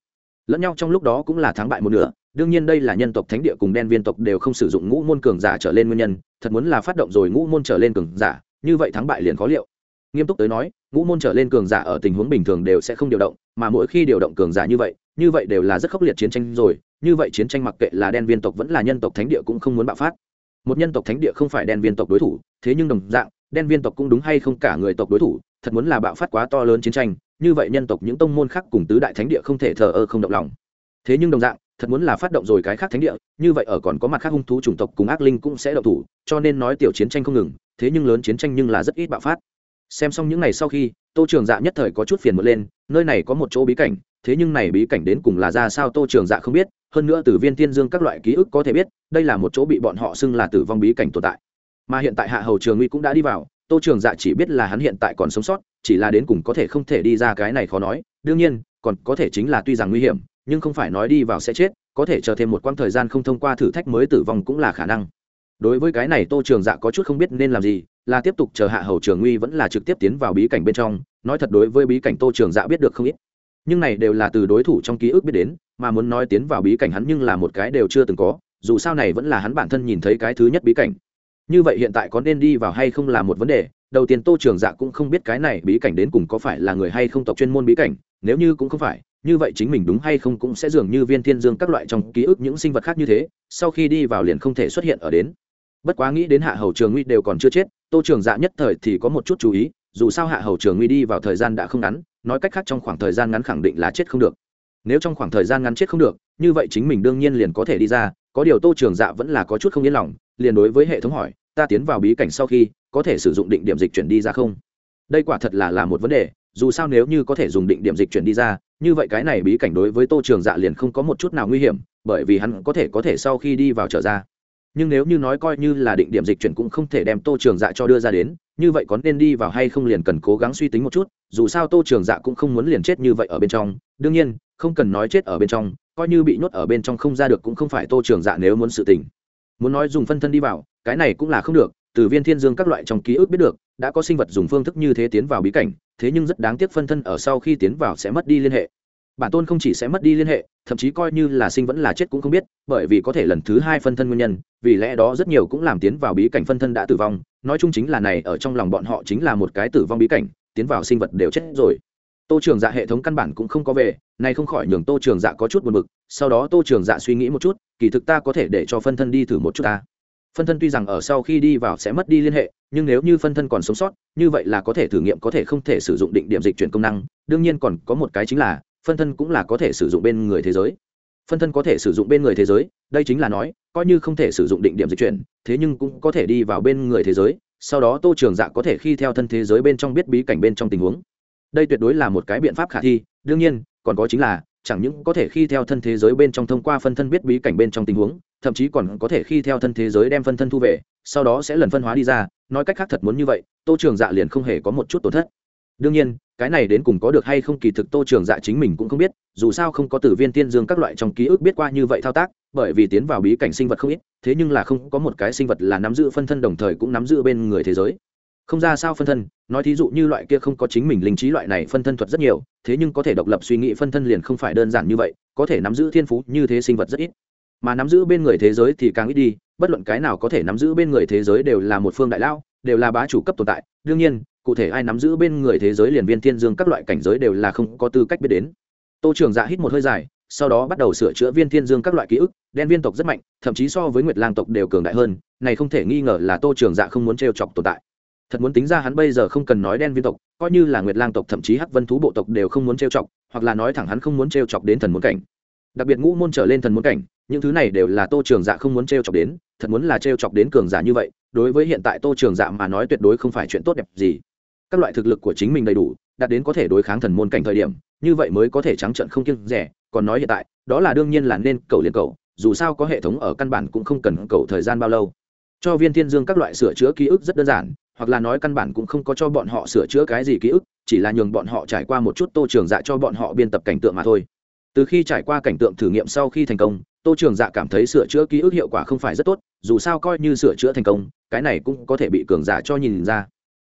Lẫn nhau trong lúc đó cũng là thắng bại một nửa, đương nhiên đây là nhân tộc thánh địa cùng đen viên tộc đều không sử dụng ngũ môn cường giả trở lên nguyên nhân, thật muốn là phát động rồi ngũ môn trở lên cường giả, như vậy thắng bại liền khó liệu. Nghiêm túc tới nói, ngũ môn trở lên cường giả ở tình huống bình thường đều sẽ không điều động, mà mỗi khi điều động cường giả như vậy như vậy đều là rất khốc liệt chiến tranh rồi, như vậy chiến tranh mặc kệ là đen viên tộc vẫn là nhân tộc thánh địa cũng không muốn bạo phát một nhân tộc thánh địa không phải đen viên tộc đối thủ, thế nhưng đồng dạng, đen viên tộc cũng đúng hay không cả người tộc đối thủ, thật muốn là bạo phát quá to lớn chiến tranh, như vậy nhân tộc những tông môn khác cùng tứ đại thánh địa không thể thờ ơ không động lòng. Thế nhưng đồng dạng, thật muốn là phát động rồi cái khác thánh địa, như vậy ở còn có mặt khác hung thú chủng tộc cùng ác linh cũng sẽ động thủ, cho nên nói tiểu chiến tranh không ngừng, thế nhưng lớn chiến tranh nhưng là rất ít bạo phát. Xem xong những ngày sau khi, tô trường dạ nhất thời có chút phiền muộn lên, nơi này có một chỗ bí cảnh, thế nhưng này bí cảnh đến cùng là ra sao tô trường dạ không biết hơn nữa từ viên tiên dương các loại ký ức có thể biết, đây là một chỗ bị bọn họ xưng là tử vong bí cảnh tồn tại. Mà hiện tại hạ hầu trường uy cũng đã đi vào, tô trường dạ chỉ biết là hắn hiện tại còn sống sót, chỉ là đến cùng có thể không thể đi ra cái này khó nói. Đương nhiên, còn có thể chính là tuy rằng nguy hiểm, nhưng không phải nói đi vào sẽ chết, có thể chờ thêm một quãng thời gian không thông qua thử thách mới tử vong cũng là khả năng. Đối với cái này tô trường dạ có chút không biết nên làm gì, là tiếp tục chờ hạ hầu trường uy vẫn là trực tiếp tiến vào bí cảnh bên trong. Nói thật đối với bí cảnh tô trường dạ biết được không ít, nhưng này đều là từ đối thủ trong ký ức biết đến mà muốn nói tiến vào bí cảnh hắn nhưng là một cái đều chưa từng có, dù sao này vẫn là hắn bản thân nhìn thấy cái thứ nhất bí cảnh. Như vậy hiện tại có nên đi vào hay không là một vấn đề, đầu tiên tô trường dạ cũng không biết cái này bí cảnh đến cùng có phải là người hay không tộc chuyên môn bí cảnh, nếu như cũng không phải, như vậy chính mình đúng hay không cũng sẽ dường như viên thiên dương các loại trong ký ức những sinh vật khác như thế, sau khi đi vào liền không thể xuất hiện ở đến. Bất quá nghĩ đến hạ hầu trường nguy đều còn chưa chết, tô trường dạ nhất thời thì có một chút chú ý, dù sao hạ hầu trường nguy đi vào thời gian đã không ngắn, nói cách khác trong khoảng thời gian ngắn khẳng định là chết không được nếu trong khoảng thời gian ngắn chết không được, như vậy chính mình đương nhiên liền có thể đi ra, có điều tô trường dạ vẫn là có chút không yên lòng, liền đối với hệ thống hỏi, ta tiến vào bí cảnh sau khi, có thể sử dụng định điểm dịch chuyển đi ra không? Đây quả thật là là một vấn đề, dù sao nếu như có thể dùng định điểm dịch chuyển đi ra, như vậy cái này bí cảnh đối với tô trường dạ liền không có một chút nào nguy hiểm, bởi vì hắn có thể có thể sau khi đi vào trở ra nhưng nếu như nói coi như là định điểm dịch chuyển cũng không thể đem tô trường dạ cho đưa ra đến, như vậy có nên đi vào hay không liền cần cố gắng suy tính một chút, dù sao tô trường dạ cũng không muốn liền chết như vậy ở bên trong. Đương nhiên, không cần nói chết ở bên trong, coi như bị nhốt ở bên trong không ra được cũng không phải tô trường dạ nếu muốn sự tình. Muốn nói dùng phân thân đi vào, cái này cũng là không được, từ viên thiên dương các loại trong ký ức biết được, đã có sinh vật dùng phương thức như thế tiến vào bí cảnh, thế nhưng rất đáng tiếc phân thân ở sau khi tiến vào sẽ mất đi liên hệ bản tôn không chỉ sẽ mất đi liên hệ, thậm chí coi như là sinh vẫn là chết cũng không biết, bởi vì có thể lần thứ hai phân thân nguyên nhân, vì lẽ đó rất nhiều cũng làm tiến vào bí cảnh phân thân đã tử vong, nói chung chính là này ở trong lòng bọn họ chính là một cái tử vong bí cảnh, tiến vào sinh vật đều chết rồi. Tô trường dạ hệ thống căn bản cũng không có về này không khỏi nhường tô trường dạ có chút buồn b ự c sau đó tô trường dạ suy nghĩ một chút, kỳ thực ta có thể để cho phân thân đi thử một chút ta. Phân thân tuy rằng ở sau khi đi vào sẽ mất đi liên hệ, nhưng nếu như phân thân còn sống sót, như vậy là có thể thử nghiệm, có thể không thể sử dụng định điểm dịch chuyển công năng, đương nhiên còn có một cái chính là phân thân cũng là có thể sử dụng bên người thế giới. Phân thân có thể sử dụng bên người thế giới, đây chính là nói, coi như không thể sử dụng định điểm dịch chuyển, thế nhưng cũng có thể đi vào bên người thế giới, sau đó tô trường dạ có thể khi theo thân thế giới bên trong biết bí cảnh bên trong tình huống. Đây tuyệt đối là một cái biện pháp khả thi, đương nhiên, còn có chính là, chẳng những có thể khi theo thân thế giới bên trong thông qua phân thân biết bí cảnh bên trong tình huống, thậm chí còn có thể khi theo thân thế giới đem phân thân thu về, sau đó sẽ lần phân hóa đi ra, nói cách khác thật muốn như vậy, tô trường dạ liền không hề có một chút tổn thất đương nhiên, cái này đến cùng có được hay không kỳ thực tô trường dạ chính mình cũng không biết, dù sao không có từ viên tiên dương các loại trong ký ức biết qua như vậy thao tác, bởi vì tiến vào bí cảnh sinh vật không ít, thế nhưng là không có một cái sinh vật là nắm giữ phân thân đồng thời cũng nắm giữ bên người thế giới. Không ra sao phân thân, nói thí dụ như loại kia không có chính mình linh trí loại này phân thân thuật rất nhiều, thế nhưng có thể độc lập suy nghĩ phân thân liền không phải đơn giản như vậy, có thể nắm giữ thiên phú như thế sinh vật rất ít. Mà nắm giữ bên người thế giới thì càng ít đi, bất luận cái nào có thể nắm giữ bên người thế giới đều là một phương đại lao đều là bá chủ cấp tồn tại. Đương nhiên cụ thể ai nắm giữ bên người thế giới liền viên thiên dương các loại cảnh giới đều là không có tư cách biết đến. Tô trường dạ hít một hơi dài, sau đó bắt đầu sửa chữa viên thiên dương các loại ký ức, đen viên tộc rất mạnh, thậm chí so với nguyệt lang tộc đều cường đại hơn, này không thể nghi ngờ là tô trường dạ không muốn trêu chọc tồn tại. Thật muốn tính ra hắn bây giờ không cần nói đen viên tộc, coi như là nguyệt lang tộc thậm chí hắc vân thú bộ tộc đều không muốn trêu chọc, hoặc là nói thẳng hắn không muốn trêu chọc đến thần muốn cảnh. Đặc biệt ngũ môn trở lên thần muốn cảnh, những thứ này đều là tô trường dạ không muốn trêu chọc đến, thật muốn là trêu chọc đến cường giả như vậy, đối với hiện tại tô trường dạ mà nói tuyệt đối không phải chuyện tốt đẹp gì các loại thực lực của chính mình đầy đủ, đạt đến có thể đối kháng thần môn cảnh thời điểm, như vậy mới có thể trắng trận không kiêng rẻ, còn nói hiện tại, đó là đương nhiên là nên cầu liền cầu, dù sao có hệ thống ở căn bản cũng không cần cầu thời gian bao lâu. Cho viên thiên dương các loại sửa chữa ký ức rất đơn giản, hoặc là nói căn bản cũng không có cho bọn họ sửa chữa cái gì ký ức, chỉ là nhường bọn họ trải qua một chút tô trường dạ cho bọn họ biên tập cảnh tượng mà thôi. Từ khi trải qua cảnh tượng thử nghiệm sau khi thành công, tô trường dạ cảm thấy sửa chữa ký ức hiệu quả không phải rất tốt, dù sao coi như sửa chữa thành công, cái này cũng có thể bị cường giả cho nhìn ra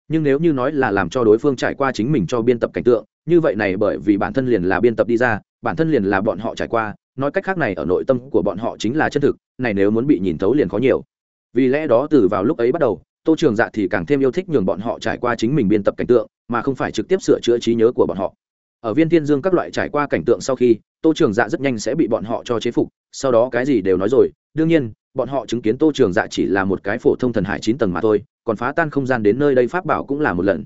nhưng nếu như nói là làm cho đối phương trải qua chính mình cho biên tập cảnh tượng, như vậy này bởi vì bản thân liền là biên tập đi ra, bản thân liền là bọn họ trải qua, nói cách khác này ở nội tâm của bọn họ chính là chân thực, này nếu muốn bị nhìn thấu liền khó nhiều. Vì lẽ đó từ vào lúc ấy bắt đầu, tô trường dạ thì càng thêm yêu thích nhường bọn họ trải qua chính mình biên tập cảnh tượng, mà không phải trực tiếp sửa chữa trí nhớ của bọn họ. Ở viên thiên dương các loại trải qua cảnh tượng sau khi, tô trường dạ rất nhanh sẽ bị bọn họ cho chế phục, sau đó cái gì đều nói rồi. Đương nhiên bọn họ chứng kiến tô trường dạ chỉ là một cái phổ thông thần hải chín tầng mà thôi, còn phá tan không gian đến nơi đây pháp bảo cũng là một lần.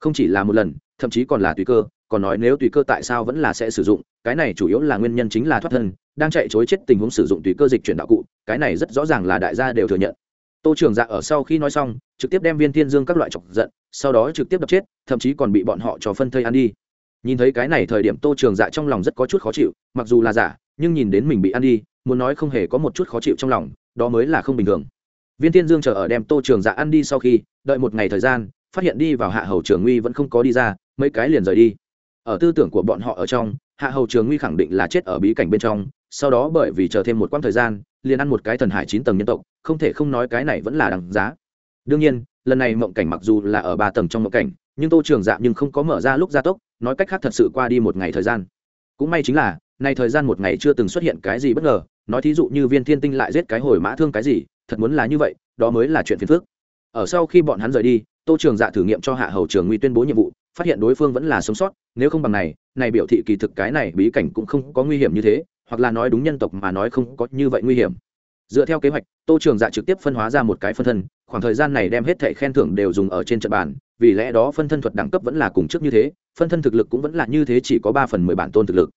Không chỉ là một lần, thậm chí còn là tùy cơ, còn nói nếu tùy cơ tại sao vẫn là sẽ sử dụng, cái này chủ yếu là nguyên nhân chính là thoát thân, đang chạy chối chết tình huống sử dụng tùy cơ dịch chuyển đạo cụ, cái này rất rõ ràng là đại gia đều thừa nhận. Tô trường dạ ở sau khi nói xong, trực tiếp đem viên thiên dương các loại chọc giận, sau đó trực tiếp đập chết, thậm chí còn bị bọn họ cho phân thây ăn đi. Nhìn thấy cái này thời điểm tô trường dạ trong lòng rất có chút khó chịu, mặc dù là giả, nhưng nhìn đến mình bị ăn đi, muốn nói không hề có một chút khó chịu trong lòng đó mới là không bình thường. Viên thiên dương chờ ở đem tô trường dạ ăn đi sau khi, đợi một ngày thời gian, phát hiện đi vào hạ hầu trường nguy vẫn không có đi ra, mấy cái liền rời đi. Ở tư tưởng của bọn họ ở trong, hạ hầu trường nguy khẳng định là chết ở bí cảnh bên trong, sau đó bởi vì chờ thêm một quãng thời gian, liền ăn một cái thần hải chín tầng nhân tộc, không thể không nói cái này vẫn là đằng giá. Đương nhiên, lần này mộng cảnh mặc dù là ở ba tầng trong mộng cảnh, nhưng tô trường dạ nhưng không có mở ra lúc gia tốc, nói cách khác thật sự qua đi một ngày thời gian. Cũng may chính là, nay thời gian một ngày chưa từng xuất hiện cái gì bất ngờ nói thí dụ như viên thiên tinh lại giết cái hồi mã thương cái gì, thật muốn là như vậy, đó mới là chuyện phiền phức. Ở sau khi bọn hắn rời đi, tô trường dạ thử nghiệm cho hạ hầu trường nguy tuyên bố nhiệm vụ, phát hiện đối phương vẫn là sống sót, nếu không bằng này này biểu thị kỳ thực cái này bí cảnh cũng không có nguy hiểm như thế, hoặc là nói đúng nhân tộc mà nói không có như vậy nguy hiểm. Dựa theo kế hoạch, tô trường dạ trực tiếp phân hóa ra một cái phân thân, khoảng thời gian này đem hết thẻ khen thưởng đều dùng ở trên trận bàn, vì lẽ đó phân thân thuật đẳng cấp vẫn là cùng trước như thế, phân thân thực lực cũng vẫn là như thế chỉ có ba phần mười bản tôn thực lực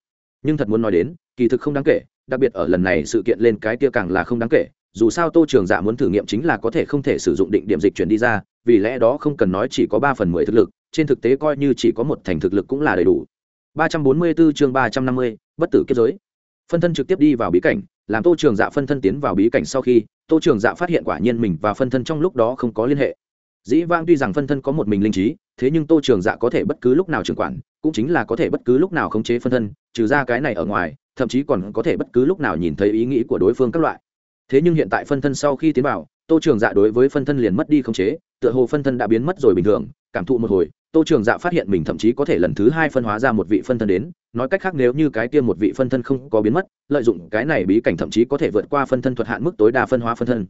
nhưng thật muốn nói đến, kỳ thực không đáng kể, đặc biệt ở lần này sự kiện lên cái kia càng là không đáng kể, dù sao tô trường giả muốn thử nghiệm chính là có thể không thể sử dụng định điểm dịch chuyển đi ra, vì lẽ đó không cần nói chỉ có ba phần mười thực lực, trên thực tế coi như chỉ có một thành thực lực cũng là đầy đủ. Ba trăm bốn mươi 344 chương ba trăm năm mươi, bất tử kiếp giới. Phân thân trực tiếp đi vào bí cảnh, làm tô trường dạ phân thân tiến vào bí cảnh sau khi, tô trường dạ phát hiện quả nhiên mình và phân thân trong lúc đó không có liên hệ. Dĩ vang tuy rằng phân thân có một mình linh trí thế nhưng tô trường dạ có thể bất cứ lúc nào trưởng quản, cũng chính là có thể bất cứ lúc nào khống chế phân thân, trừ ra cái này ở ngoài, thậm chí còn có thể bất cứ lúc nào nhìn thấy ý nghĩ của đối phương các loại. Thế nhưng hiện tại phân thân sau khi tiến vào, tô trường dạ đối với phân thân liền mất đi khống chế, tựa hồ phân thân đã biến mất rồi bình thường, cảm thụ một hồi, tô trường dạ phát hiện mình thậm chí có thể lần thứ hai phân hóa ra một vị phân thân đến, nói cách khác nếu như cái kia một vị phân thân không có biến mất, lợi dụng cái này bí cảnh thậm chí có thể vượt qua phân thân thuật hạn mức tối đa phân hóa phân thân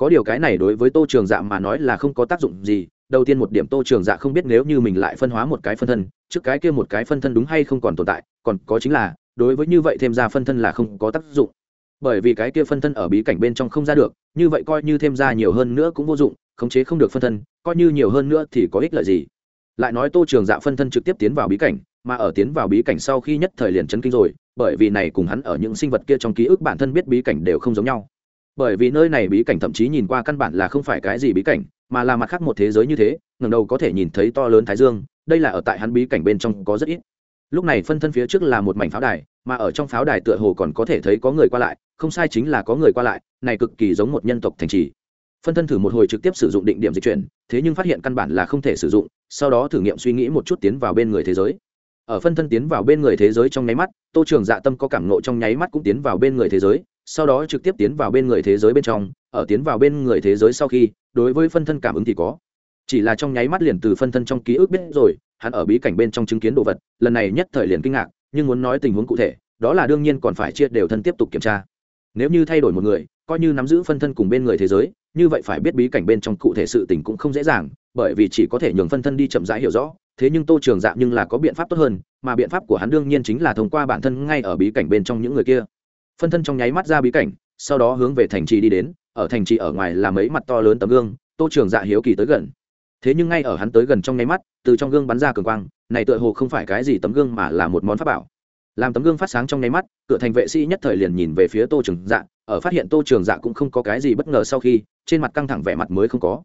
có điều cái này đối với tô trường dạ mà nói là không có tác dụng gì. Đầu tiên một điểm tô trường dạ không biết nếu như mình lại phân hóa một cái phân thân, trước cái kia một cái phân thân đúng hay không còn tồn tại, còn có chính là, đối với như vậy thêm ra phân thân là không có tác dụng. Bởi vì cái kia phân thân ở bí cảnh bên trong không ra được, như vậy coi như thêm ra nhiều hơn nữa cũng vô dụng, khống chế không được phân thân, coi như nhiều hơn nữa thì có ích lợi gì? Lại nói tô trường dạ phân thân trực tiếp tiến vào bí cảnh, mà ở tiến vào bí cảnh sau khi nhất thời liền chấn kinh rồi, bởi vì này cùng hắn ở những sinh vật kia trong ký ức bản thân biết bí cảnh đều không giống nhau bởi vì nơi này bí cảnh thậm chí nhìn qua căn bản là không phải cái gì bí cảnh, mà là mặt khác một thế giới như thế ngần đầu có thể nhìn thấy to lớn thái dương, đây là ở tại hắn bí cảnh bên trong có rất ít. Lúc này phân thân phía trước là một mảnh pháo đài, mà ở trong pháo đài tựa hồ còn có thể thấy có người qua lại, không sai chính là có người qua lại, này cực kỳ giống một nhân tộc thành trì. Phân thân thử một hồi trực tiếp sử dụng định điểm dịch chuyển, thế nhưng phát hiện căn bản là không thể sử dụng, sau đó thử nghiệm suy nghĩ một chút tiến vào bên người thế giới. Ở phân thân tiến vào bên người thế giới trong nháy mắt, tô trường dạ tâm có cảm nộ trong nháy mắt cũng tiến vào bên người thế giới sau đó trực tiếp tiến vào bên người thế giới bên trong, ở tiến vào bên người thế giới sau khi, đối với phân thân cảm ứng thì có. Chỉ là trong nháy mắt liền từ phân thân trong ký ức biết rồi, hắn ở bí cảnh bên trong chứng kiến đồ vật, lần này nhất thời liền kinh ngạc, nhưng muốn nói tình huống cụ thể, đó là đương nhiên còn phải chia đều thân tiếp tục kiểm tra. Nếu như thay đổi một người, coi như nắm giữ phân thân cùng bên người thế giới, như vậy phải biết bí cảnh bên trong cụ thể sự tình cũng không dễ dàng, bởi vì chỉ có thể nhường phân thân đi chậm rãi hiểu rõ, thế nhưng tô trường dạng nhưng là có biện pháp tốt hơn, mà biện pháp của hắn đương nhiên chính là thông qua bản thân ngay ở bí cảnh bên trong những người kia phân thân trong nháy mắt ra bí cảnh, sau đó hướng về thành trì đi đến, ở thành trì ở ngoài là mấy mặt to lớn tấm gương, tô trường dạ hiếu kỳ tới gần. Thế nhưng ngay ở hắn tới gần trong nháy mắt, từ trong gương bắn ra cường quang, này tựa hồ không phải cái gì tấm gương mà là một món pháp bảo. Làm tấm gương phát sáng trong nháy mắt, cửa thành vệ sĩ nhất thời liền nhìn về phía tô trường dạ ở phát hiện tô trường dạ cũng không có cái gì bất ngờ sau khi, trên mặt căng thẳng vẻ mặt mới không có.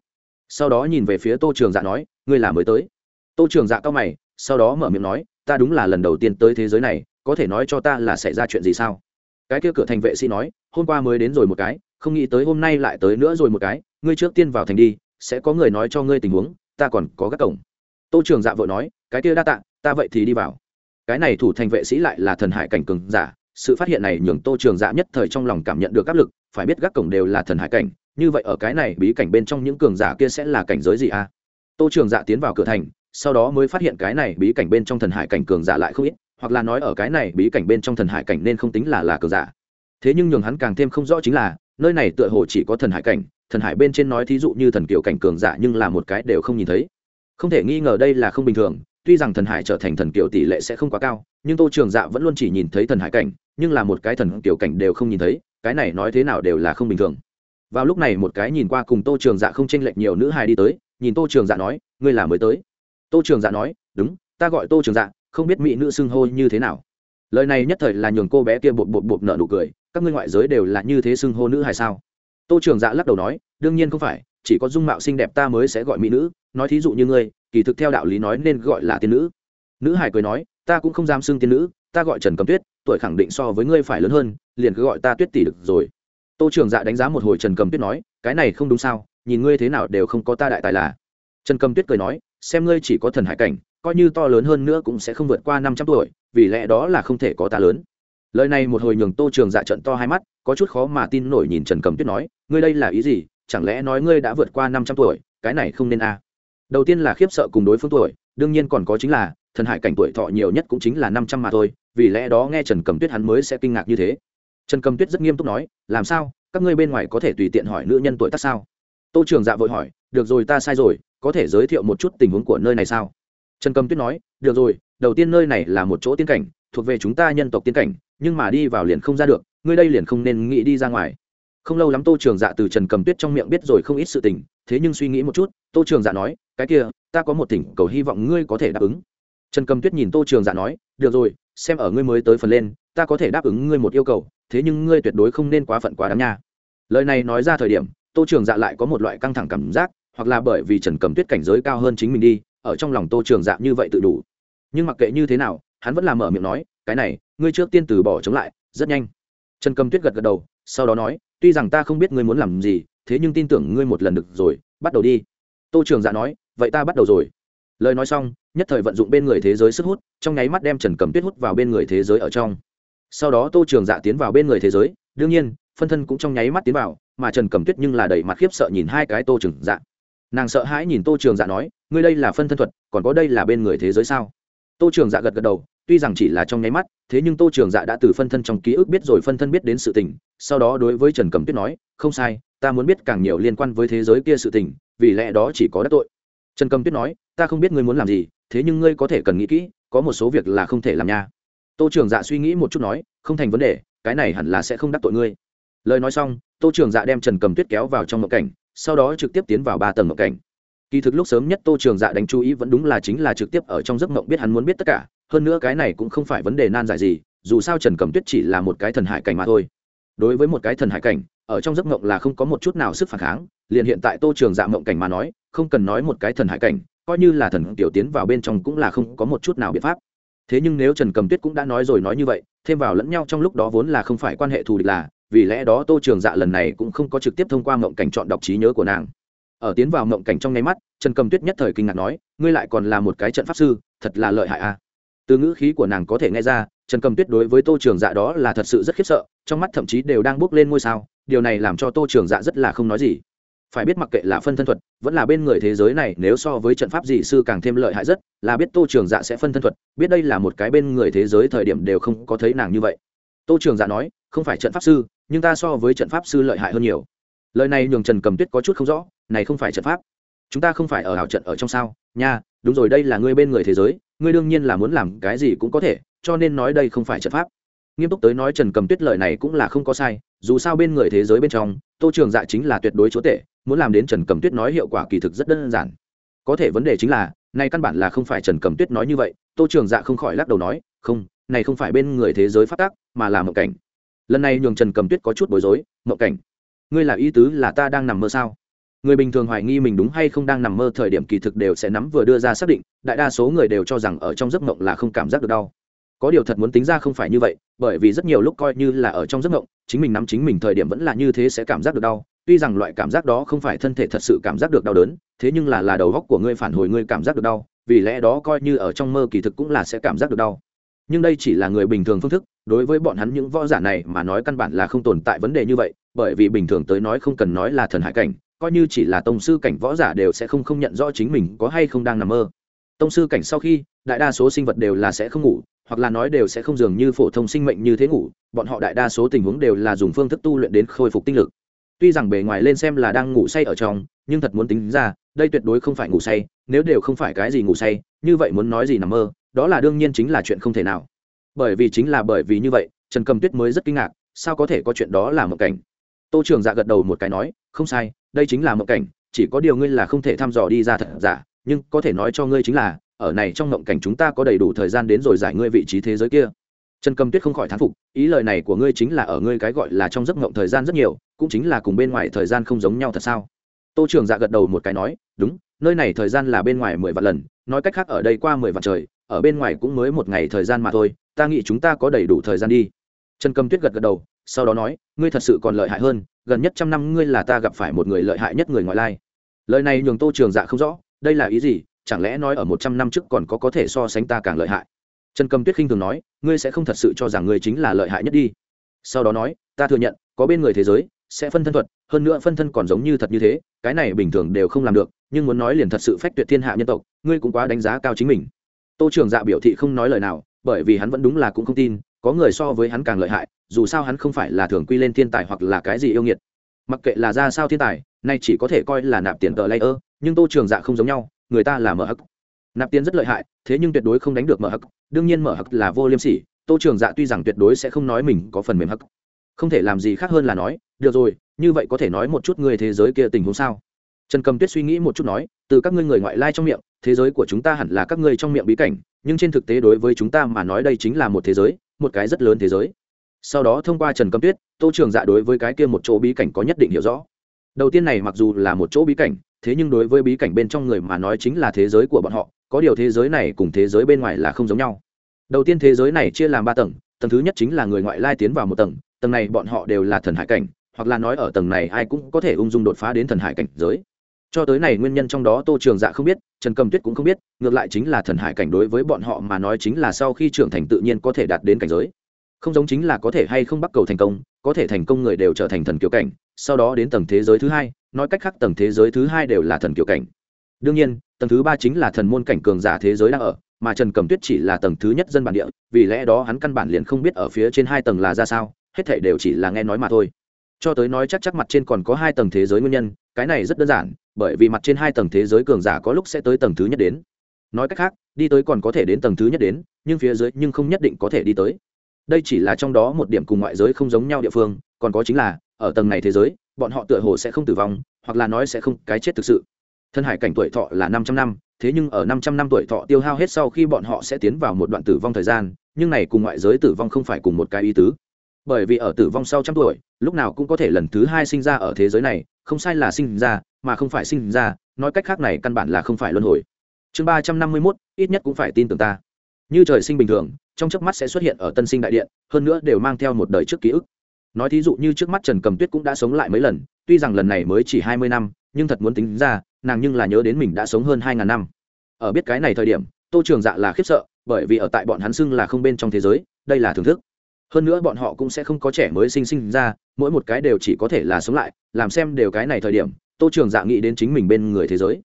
Sau đó nhìn về phía tô trường dạ nói, ngươi là mới tới. Tô trường dạ cao mày, sau đó mở miệng nói, ta đúng là lần đầu tiên tới thế giới này, có thể nói cho ta là xảy ra chuyện gì sao? Cái kia cửa thành vệ sĩ nói, hôm qua mới đến rồi một cái, không nghĩ tới hôm nay lại tới nữa rồi một cái, ngươi trước tiên vào thành đi, sẽ có người nói cho ngươi tình huống, ta còn có các cổng tô trường dạ vội nói, cái kia đa tạ, ta vậy thì đi vào cái này thủ thành vệ sĩ lại là thần hải cảnh cường giả, sự phát hiện này nhường tô trường dạ nhất thời trong lòng cảm nhận được áp lực, phải biết gác cổng đều là thần hải cảnh, như vậy ở cái này bí cảnh bên trong những cường giả kia sẽ là cảnh giới gì a à? tô trường dạ tiến vào cửa thành, sau đó mới phát hiện cái này bí cảnh bên trong thần hải cảnh cường giả lại không ít hoặc là nói ở cái này bí cảnh bên trong thần hải cảnh nên không tính là là cờ giả. Thế nhưng nhường hắn càng thêm không rõ chính là, nơi này tựa hồ chỉ có thần hải cảnh, thần hải bên trên nói thí dụ như thần kiều cảnh cường giả nhưng là một cái đều không nhìn thấy. Không thể nghi ngờ đây là không bình thường, tuy rằng thần hải trở thành thần kiều tỷ lệ sẽ không quá cao, nhưng tô trường dạ vẫn luôn chỉ nhìn thấy thần hải cảnh, nhưng là một cái thần kiều cảnh đều không nhìn thấy, cái này nói thế nào đều là không bình thường. Vào lúc này một cái nhìn qua cùng tô trường dạ không tranh lệch nhiều nữ hài đi tới, nhìn tô trường dạ nói, ngươi là mới tới. Tô trường dạ nói, đúng, ta gọi tô trường dạ không biết mỹ nữ xưng hô như thế nào. Lời này nhất thời là nhường cô bé kia bột bột bột nợ nụ cười, các ngươi ngoại giới đều là như thế xưng hô nữ hay sao? Tô trường dạ lắc đầu nói, đương nhiên không phải, chỉ có dung mạo xinh đẹp ta mới sẽ gọi mỹ nữ, nói thí dụ như ngươi, kỳ thực theo đạo lý nói nên gọi là tiên nữ. Nữ hải cười nói, ta cũng không dám xưng tiên nữ, ta gọi trần cầm tuyết, tuổi khẳng định so với ngươi phải lớn hơn, liền cứ gọi ta tuyết tỷ được rồi. Tô trường dạ đánh giá một hồi trần cầm tuyết nói, cái này không đúng sao, nhìn ngươi thế nào đều không có ta đại tài là. Trần cầm tuyết cười nói, xem ngươi chỉ có thần hải cảnh coi như to lớn hơn nữa cũng sẽ không vượt qua năm trăm tuổi, vì lẽ đó là không thể có ta lớn. Lời này một hồi nhường tô trường dạ trận to hai mắt, có chút khó mà tin nổi nhìn trần cầm tuyết nói, ngươi đây là ý gì? Chẳng lẽ nói ngươi đã vượt qua năm trăm tuổi, cái này không nên a? À. đầu tiên là khiếp sợ cùng đối phương tuổi, đương nhiên còn có chính là, thần hải cảnh tuổi thọ nhiều nhất cũng chính là năm trăm mà thôi, vì lẽ đó nghe trần cầm tuyết hắn mới sẽ kinh ngạc như thế. Trần cầm tuyết rất nghiêm túc nói, làm sao? Các ngươi bên ngoài có thể tùy tiện hỏi nữ nhân tuổi tác sao? Tô trường dạ vội hỏi, được rồi, ta sai rồi, có thể giới thiệu một chút tình huống của nơi này sao? Trần cầm tuyết nói, được rồi, đầu tiên nơi này là một chỗ tiên cảnh, thuộc về chúng ta nhân tộc tiên cảnh, nhưng mà đi vào liền không ra được, ngươi đây liền không nên nghĩ đi ra ngoài. Không lâu lắm tô trường dạ từ trần cầm tuyết trong miệng biết rồi không ít sự tình, thế nhưng suy nghĩ một chút, tô trường dạ nói, cái kia, ta có một tỉnh cầu hy vọng ngươi có thể đáp ứng. Trần cầm tuyết nhìn tô trường dạ nói, được rồi, xem ở ngươi mới tới phần lên, ta có thể đáp ứng ngươi một yêu cầu, thế nhưng ngươi tuyệt đối không nên quá phận quá đáng nha. Lời này nói ra thời điểm, tô trường dạ lại có một loại căng thẳng cảm giác, hoặc là bởi vì trần cầm tuyết cảnh giới cao hơn chính mình đi ở trong lòng tô trường dạ như vậy tự đủ. Nhưng mặc kệ như thế nào, hắn vẫn làm mở miệng nói, cái này, ngươi trước tiên từ bỏ chống lại, rất nhanh. Trần cầm tuyết gật gật đầu, sau đó nói, tuy rằng ta không biết ngươi muốn làm gì, thế nhưng tin tưởng ngươi một lần được rồi, bắt đầu đi. Tô trường dạ nói, vậy ta bắt đầu rồi. Lời nói xong, nhất thời vận dụng bên người thế giới sức hút, trong nháy mắt đem trần cầm tuyết hút vào bên người thế giới ở trong. Sau đó tô trường dạ tiến vào bên người thế giới, đương nhiên, phân thân cũng trong nháy mắt tiến vào, mà trần cầm tuyết nhưng là đầy mặt khiếp sợ nhìn hai cái tô trường dạ nàng sợ hãi nhìn tô trường dạ nói, ngươi đây là phân thân thuật, còn có đây là bên người thế giới sao? Tô trường dạ gật gật đầu, tuy rằng chỉ là trong nháy mắt, thế nhưng tô trường dạ đã từ phân thân trong ký ức biết rồi phân thân biết đến sự tình, sau đó đối với trần cầm tuyết nói, không sai, ta muốn biết càng nhiều liên quan với thế giới kia sự tình, vì lẽ đó chỉ có đắc tội. Trần cầm tuyết nói, ta không biết ngươi muốn làm gì, thế nhưng ngươi có thể cần nghĩ kỹ, có một số việc là không thể làm nha. Tô trường dạ suy nghĩ một chút nói, không thành vấn đề, cái này hẳn là sẽ không đắc tội ngươi. Lời nói xong, tô trường dạ đem trần cầm tuyết kéo vào trong mộng cảnh sau đó trực tiếp tiến vào ba tầng mộng cảnh. Kỳ thực lúc sớm nhất tô trường dạ đánh chú ý vẫn đúng là chính là trực tiếp ở trong giấc mộng biết hắn muốn biết tất cả, hơn nữa cái này cũng không phải vấn đề nan giải gì, dù sao trần cầm tuyết chỉ là một cái thần hải cảnh mà thôi. Đối với một cái thần hải cảnh, ở trong giấc mộng là không có một chút nào sức phản kháng, liền hiện tại tô trường dạ mộng cảnh mà nói, không cần nói một cái thần hải cảnh, coi như là thần tiểu tiến vào bên trong cũng là không có một chút nào biện pháp. Thế nhưng nếu trần cầm tuyết cũng đã nói rồi nói như vậy, thêm vào lẫn nhau trong lúc đó vốn là không phải quan hệ thù địch là vì lẽ đó tô trường dạ lần này cũng không có trực tiếp thông qua mộng cảnh chọn đọc trí nhớ của nàng. Ở tiến vào mộng cảnh trong nháy mắt, trần cầm tuyết nhất thời kinh ngạc nói, ngươi lại còn là một cái trận pháp sư, thật là lợi hại a từ ngữ khí của nàng có thể nghe ra, trần cầm tuyết đối với tô trường dạ đó là thật sự rất khiếp sợ, trong mắt thậm chí đều đang bước lên ngôi sao, điều này làm cho tô trường dạ rất là không nói gì. Phải biết mặc kệ là phân thân thuật, vẫn là bên người thế giới này, nếu so với trận pháp dị sư càng thêm lợi hại rất, là biết tô trường dạ sẽ phân thân thuật, biết đây là một cái bên người thế giới thời điểm đều không có thấy nàng như vậy. Tô trường dạ nói, không phải trận pháp sư nhưng ta so với trận pháp sư lợi hại hơn nhiều. Lời này nhường trần cầm tuyết có chút không rõ, này không phải trận pháp. Chúng ta không phải ở hảo trận ở trong sao? Nha, đúng rồi, đây là ngươi bên người thế giới, ngươi đương nhiên là muốn làm cái gì cũng có thể, cho nên nói đây không phải trận pháp. Nghiêm túc tới nói trần cầm tuyết lời này cũng là không có sai, dù sao bên người thế giới bên trong, tô trường dạ chính là tuyệt đối chúa tể, muốn làm đến trần cầm tuyết nói hiệu quả kỳ thực rất đơn giản. Có thể vấn đề chính là nay căn bản là không phải trần cầm tuyết nói như vậy, tô trường dạ không khỏi lắc đầu nói, không, này không phải bên người thế giới phát tác mà là một cảnh lần này nhường trần cầm tuyết có chút bối rối, mộng cảnh, ngươi là ý tứ là ta đang nằm mơ sao? Người bình thường hoài nghi mình đúng hay không đang nằm mơ, thời điểm kỳ thực đều sẽ nắm vừa đưa ra xác định, đại đa số người đều cho rằng ở trong giấc mộng là không cảm giác được đau. Có điều thật muốn tính ra không phải như vậy, bởi vì rất nhiều lúc coi như là ở trong giấc mộng, chính mình nắm chính mình thời điểm vẫn là như thế sẽ cảm giác được đau. Tuy rằng loại cảm giác đó không phải thân thể thật sự cảm giác được đau đớn, thế nhưng là là đầu góc của ngươi phản hồi ngươi cảm giác được đau, vì lẽ đó coi như ở trong mơ kỳ thực cũng là sẽ cảm giác được đau. Nhưng đây chỉ là người bình thường phương thức đối với bọn hắn những võ giả này mà nói căn bản là không tồn tại vấn đề như vậy, bởi vì bình thường tới nói không cần nói là thần hải cảnh, coi như chỉ là tông sư cảnh võ giả đều sẽ không không nhận rõ chính mình có hay không đang nằm mơ. Tông sư cảnh sau khi, đại đa số sinh vật đều là sẽ không ngủ, hoặc là nói đều sẽ không dường như phổ thông sinh mệnh như thế ngủ, bọn họ đại đa số tình huống đều là dùng phương thức tu luyện đến khôi phục tinh lực. Tuy rằng bề ngoài lên xem là đang ngủ say ở trong, nhưng thật muốn tính ra, đây tuyệt đối không phải ngủ say, nếu đều không phải cái gì ngủ say, như vậy muốn nói gì nằm mơ, đó là đương nhiên chính là chuyện không thể nào bởi vì chính là bởi vì như vậy, trần cầm tuyết mới rất kinh ngạc, sao có thể có chuyện đó là một cảnh? Tô trường dạ gật đầu một cái nói, không sai, đây chính là mộng cảnh, chỉ có điều ngươi là không thể thăm dò đi ra thật giả, nhưng có thể nói cho ngươi chính là, ở này trong mộng cảnh chúng ta có đầy đủ thời gian đến rồi giải ngươi vị trí thế giới kia. Trần cầm tuyết không khỏi thán phục, ý lời này của ngươi chính là ở ngươi cái gọi là trong giấc mộng thời gian rất nhiều, cũng chính là cùng bên ngoài thời gian không giống nhau thật sao? Tô trường dạ gật đầu một cái nói, đúng, nơi này thời gian là bên ngoài mười vạn lần, nói cách khác ở đây qua mười vạn trời ở bên ngoài cũng mới một ngày thời gian mà thôi, ta nghĩ chúng ta có đầy đủ thời gian đi. Trần cầm tuyết gật gật đầu, sau đó nói, ngươi thật sự còn lợi hại hơn, gần nhất trăm năm ngươi là ta gặp phải một người lợi hại nhất người ngoại lai. Lời này nhường tô trường dạ không rõ, đây là ý gì, chẳng lẽ nói ở một trăm năm trước còn có có thể so sánh ta càng lợi hại? Trần cầm tuyết khinh thường nói, ngươi sẽ không thật sự cho rằng ngươi chính là lợi hại nhất đi. Sau đó nói, ta thừa nhận, có bên người thế giới, sẽ phân thân thuật, hơn nữa phân thân còn giống như thật như thế, cái này bình thường đều không làm được, nhưng muốn nói liền thật sự phách tuyệt thiên hạ nhân tộc, ngươi cũng quá đánh giá cao chính mình tô trường dạ biểu thị không nói lời nào, bởi vì hắn vẫn đúng là cũng không tin, có người so với hắn càng lợi hại, dù sao hắn không phải là thường quy lên thiên tài hoặc là cái gì yêu nghiệt. Mặc kệ là ra sao thiên tài, nay chỉ có thể coi là nạp tiền tờ layer. ơ, nhưng tô trường dạ không giống nhau, người ta là mở hắc. Nạp tiền rất lợi hại, thế nhưng tuyệt đối không đánh được mở hắc, đương nhiên mở hắc là vô liêm sỉ, tô trường dạ tuy rằng tuyệt đối sẽ không nói mình có phần mềm hắc. Không thể làm gì khác hơn là nói, được rồi, như vậy có thể nói một chút người thế giới kia tình huống sao? Trần cầm tuyết suy nghĩ một chút nói, từ các ngươi người ngoại lai trong miệng thế giới của chúng ta hẳn là các ngươi trong miệng bí cảnh, nhưng trên thực tế đối với chúng ta mà nói đây chính là một thế giới, một cái rất lớn thế giới. Sau đó thông qua trần cầm tuyết, tô trường dạ đối với cái kia một chỗ bí cảnh có nhất định hiểu rõ. Đầu tiên này mặc dù là một chỗ bí cảnh, thế nhưng đối với bí cảnh bên trong người mà nói chính là thế giới của bọn họ, có điều thế giới này cùng thế giới bên ngoài là không giống nhau. Đầu tiên thế giới này chia làm ba tầng tầng thứ nhất chính là người ngoại lai tiến vào một tầng tầng này bọn họ đều là thần hải cảnh, hoặc là nói ở tầng này ai cũng có thể ung dung đột phá đến thần hải cảnh giới cho tới này nguyên nhân trong đó tô trường dạ không biết, trần cầm tuyết cũng không biết, ngược lại chính là thần hải cảnh đối với bọn họ mà nói chính là sau khi trưởng thành tự nhiên có thể đạt đến cảnh giới. Không giống chính là có thể hay không bắt cầu thành công, có thể thành công người đều trở thành thần kiểu cảnh, sau đó đến tầng thế giới thứ hai, nói cách khác tầng thế giới thứ hai đều là thần kiểu cảnh. Đương nhiên, tầng thứ ba chính là thần môn cảnh cường giả thế giới đang ở, mà trần cầm tuyết chỉ là tầng thứ nhất dân bản địa, vì lẽ đó hắn căn bản liền không biết ở phía trên hai tầng là ra sao, hết thể đều chỉ là nghe nói mà thôi. Cho tới nói chắc chắc mặt trên còn có hai tầng thế giới nguyên nhân, cái này rất đơn giản bởi vì mặt trên hai tầng thế giới cường giả có lúc sẽ tới tầng thứ nhất đến. Nói cách khác, đi tới còn có thể đến tầng thứ nhất đến, nhưng phía dưới nhưng không nhất định có thể đi tới. Đây chỉ là trong đó một điểm cùng ngoại giới không giống nhau địa phương, còn có chính là, ở tầng này thế giới, bọn họ tựa hồ sẽ không tử vong, hoặc là nói sẽ không cái chết thực sự. Thân hải cảnh tuổi thọ là năm trăm năm, thế nhưng ở năm trăm năm tuổi thọ tiêu hao hết sau khi bọn họ sẽ tiến vào một đoạn tử vong thời gian, nhưng này cùng ngoại giới tử vong không phải cùng một cái ý tứ. Bởi vì ở tử vong sau trăm tuổi, lúc nào cũng có thể lần thứ hai sinh ra ở thế giới này không sai là sinh ra, mà không phải sinh ra, nói cách khác này căn bản là không phải luân hồi. Chương ba trăm năm mươi mốt, ít nhất cũng phải tin tưởng ta. Như trời sinh bình thường, trong chớp mắt sẽ xuất hiện ở tân sinh đại điện, hơn nữa đều mang theo một đời trước ký ức. Nói thí dụ như trước mắt trần cầm tuyết cũng đã sống lại mấy lần, tuy rằng lần này mới chỉ hai mươi năm, nhưng thật muốn tính ra, nàng nhưng là nhớ đến mình đã sống hơn hai ngàn năm. Ở biết cái này thời điểm, tô trường dạ là khiếp sợ, bởi vì ở tại bọn hắn xưng là không bên trong thế giới, đây là thưởng thức hơn nữa bọn họ cũng sẽ không có trẻ mới sinh sinh ra, mỗi một cái đều chỉ có thể là sống lại, làm xem đều cái này thời điểm, tô trường dạ nghĩ đến chính mình bên người thế giới.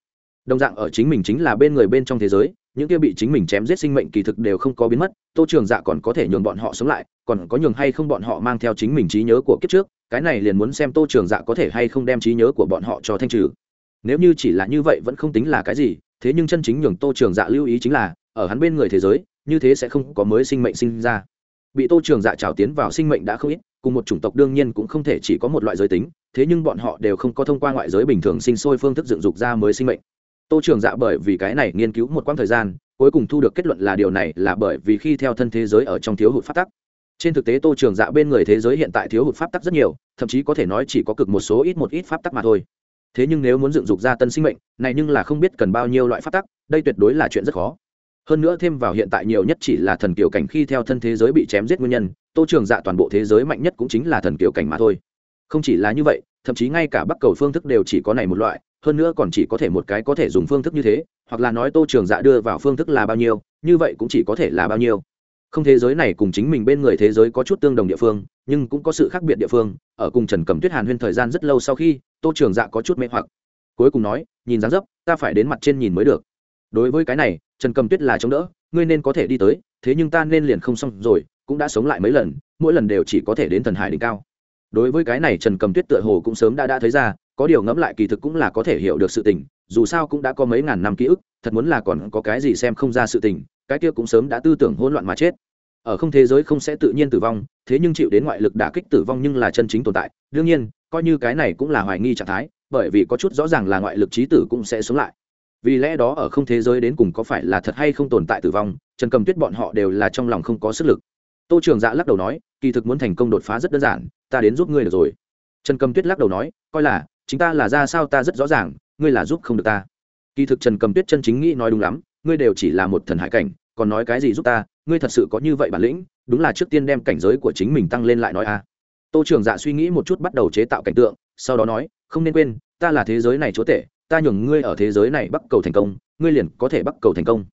Đồng dạng ở chính mình chính là bên người bên trong thế giới, những kia bị chính mình chém giết sinh mệnh kỳ thực đều không có biến mất, tô trường dạ còn có thể nhường bọn họ sống lại, còn có nhường hay không bọn họ mang theo chính mình trí nhớ của kiếp trước, cái này liền muốn xem tô trường dạ có thể hay không đem trí nhớ của bọn họ cho thanh trừ. Nếu như chỉ là như vậy vẫn không tính là cái gì, thế nhưng chân chính nhường tô trường dạ lưu ý chính là, ở hắn bên người thế giới, như thế sẽ không có mới sinh mệnh sinh ra bị tô trường dạ trào tiến vào sinh mệnh đã không ít, cùng một chủng tộc đương nhiên cũng không thể chỉ có một loại giới tính, thế nhưng bọn họ đều không có thông qua ngoại giới bình thường sinh sôi phương thức dựng dục ra mới sinh mệnh. Tô trường dạ bởi vì cái này nghiên cứu một quãng thời gian, cuối cùng thu được kết luận là điều này là bởi vì khi theo thân thế giới ở trong thiếu hụt phát tắc. Trên thực tế tô trường dạ bên người thế giới hiện tại thiếu hụt pháp tắc rất nhiều, thậm chí có thể nói chỉ có cực một số ít một ít pháp tắc mà thôi. Thế nhưng nếu muốn dựng dục ra tân sinh mệnh, này nhưng là không biết cần bao nhiêu loại pháp tắc, đây tuyệt đối là chuyện rất khó hơn nữa thêm vào hiện tại nhiều nhất chỉ là thần kiểu cảnh khi theo thân thế giới bị chém giết nguyên nhân, tô trường dạ toàn bộ thế giới mạnh nhất cũng chính là thần kiểu cảnh mà thôi. Không chỉ là như vậy, thậm chí ngay cả bắc cầu phương thức đều chỉ có này một loại, hơn nữa còn chỉ có thể một cái có thể dùng phương thức như thế, hoặc là nói tô trường dạ đưa vào phương thức là bao nhiêu, như vậy cũng chỉ có thể là bao nhiêu. Không thế giới này cùng chính mình bên người thế giới có chút tương đồng địa phương, nhưng cũng có sự khác biệt địa phương, ở cùng trần cầm tuyết hàn huyên thời gian rất lâu sau khi, tô trường dạ có chút mê hoặc. Cuối cùng nói, nhìn dáng dấp, ta phải đến mặt trên nhìn mới được đối với cái này, trần cầm tuyết là chống đỡ, ngươi nên có thể đi tới, thế nhưng ta nên liền không xong rồi, cũng đã sống lại mấy lần, mỗi lần đều chỉ có thể đến thần hải đỉnh cao. Đối với cái này trần cầm tuyết tựa hồ cũng sớm đã đã thấy ra, có điều ngẫm lại kỳ thực cũng là có thể hiểu được sự tình, dù sao cũng đã có mấy ngàn năm ký ức, thật muốn là còn có cái gì xem không ra sự tình, cái kia cũng sớm đã tư tưởng hỗn loạn mà chết. Ở không thế giới không sẽ tự nhiên tử vong, thế nhưng chịu đến ngoại lực đả kích tử vong nhưng là chân chính tồn tại. Đương nhiên, coi như cái này cũng là hoài nghi trạng thái, bởi vì có chút rõ ràng là ngoại lực trí tử cũng sẽ sống lại vì lẽ đó ở không thế giới đến cùng có phải là thật hay không tồn tại tử vong, trần cầm tuyết bọn họ đều là trong lòng không có sức lực. Tô trường dạ lắc đầu nói, kỳ thực muốn thành công đột phá rất đơn giản, ta đến giúp ngươi được rồi. Trần cầm tuyết lắc đầu nói, coi là, chính ta là ra sao ta rất rõ ràng, ngươi là giúp không được ta. Kỳ thực trần cầm tuyết chân chính nghĩ nói đúng lắm, ngươi đều chỉ là một thần hải cảnh, còn nói cái gì giúp ta, ngươi thật sự có như vậy bản lĩnh, đúng là trước tiên đem cảnh giới của chính mình tăng lên lại nói a. Tô trường dạ suy nghĩ một chút bắt đầu chế tạo cảnh tượng, sau đó nói, không nên quên, ta là thế giới này chúa tể ta nhường ngươi ở thế giới này bắt cầu thành công, ngươi liền có thể bắt cầu thành công.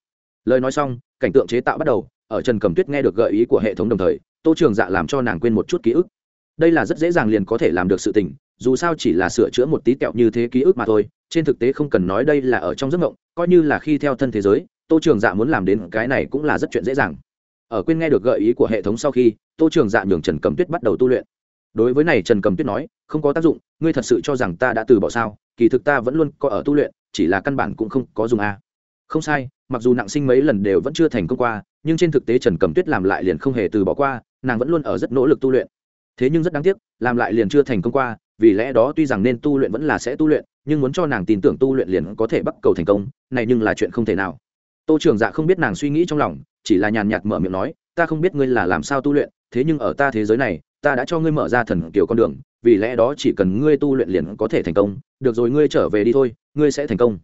Lời nói xong, cảnh tượng chế tạo bắt đầu, ở trần cầm tuyết nghe được gợi ý của hệ thống đồng thời, tô trường dạ làm cho nàng quên một chút ký ức. Đây là rất dễ dàng liền có thể làm được sự tình, dù sao chỉ là sửa chữa một tí kẹo như thế ký ức mà thôi, trên thực tế không cần nói đây là ở trong giấc mộng, coi như là khi theo thân thế giới, tô trường dạ muốn làm đến cái này cũng là rất chuyện dễ dàng. Ở quên nghe được gợi ý của hệ thống sau khi, tô trường dạ nhường trần cầm tuyết bắt đầu tu luyện đối với này trần cầm tuyết nói, không có tác dụng, ngươi thật sự cho rằng ta đã từ bỏ sao? Kỳ thực ta vẫn luôn có ở tu luyện, chỉ là căn bản cũng không có dùng a. Không sai, mặc dù nặng sinh mấy lần đều vẫn chưa thành công qua, nhưng trên thực tế trần cầm tuyết làm lại liền không hề từ bỏ qua, nàng vẫn luôn ở rất nỗ lực tu luyện. Thế nhưng rất đáng tiếc, làm lại liền chưa thành công qua, vì lẽ đó tuy rằng nên tu luyện vẫn là sẽ tu luyện, nhưng muốn cho nàng tin tưởng tu luyện liền có thể bắt cầu thành công, này nhưng là chuyện không thể nào. Tô trường dạ không biết nàng suy nghĩ trong lòng, chỉ là nhàn nhạt mở miệng nói, ta không biết ngươi là làm sao tu luyện, thế nhưng ở ta thế giới này ta đã cho ngươi mở ra thần kiểu con đường, vì lẽ đó chỉ cần ngươi tu luyện liền có thể thành công. Được rồi, ngươi trở về đi thôi, ngươi sẽ thành công.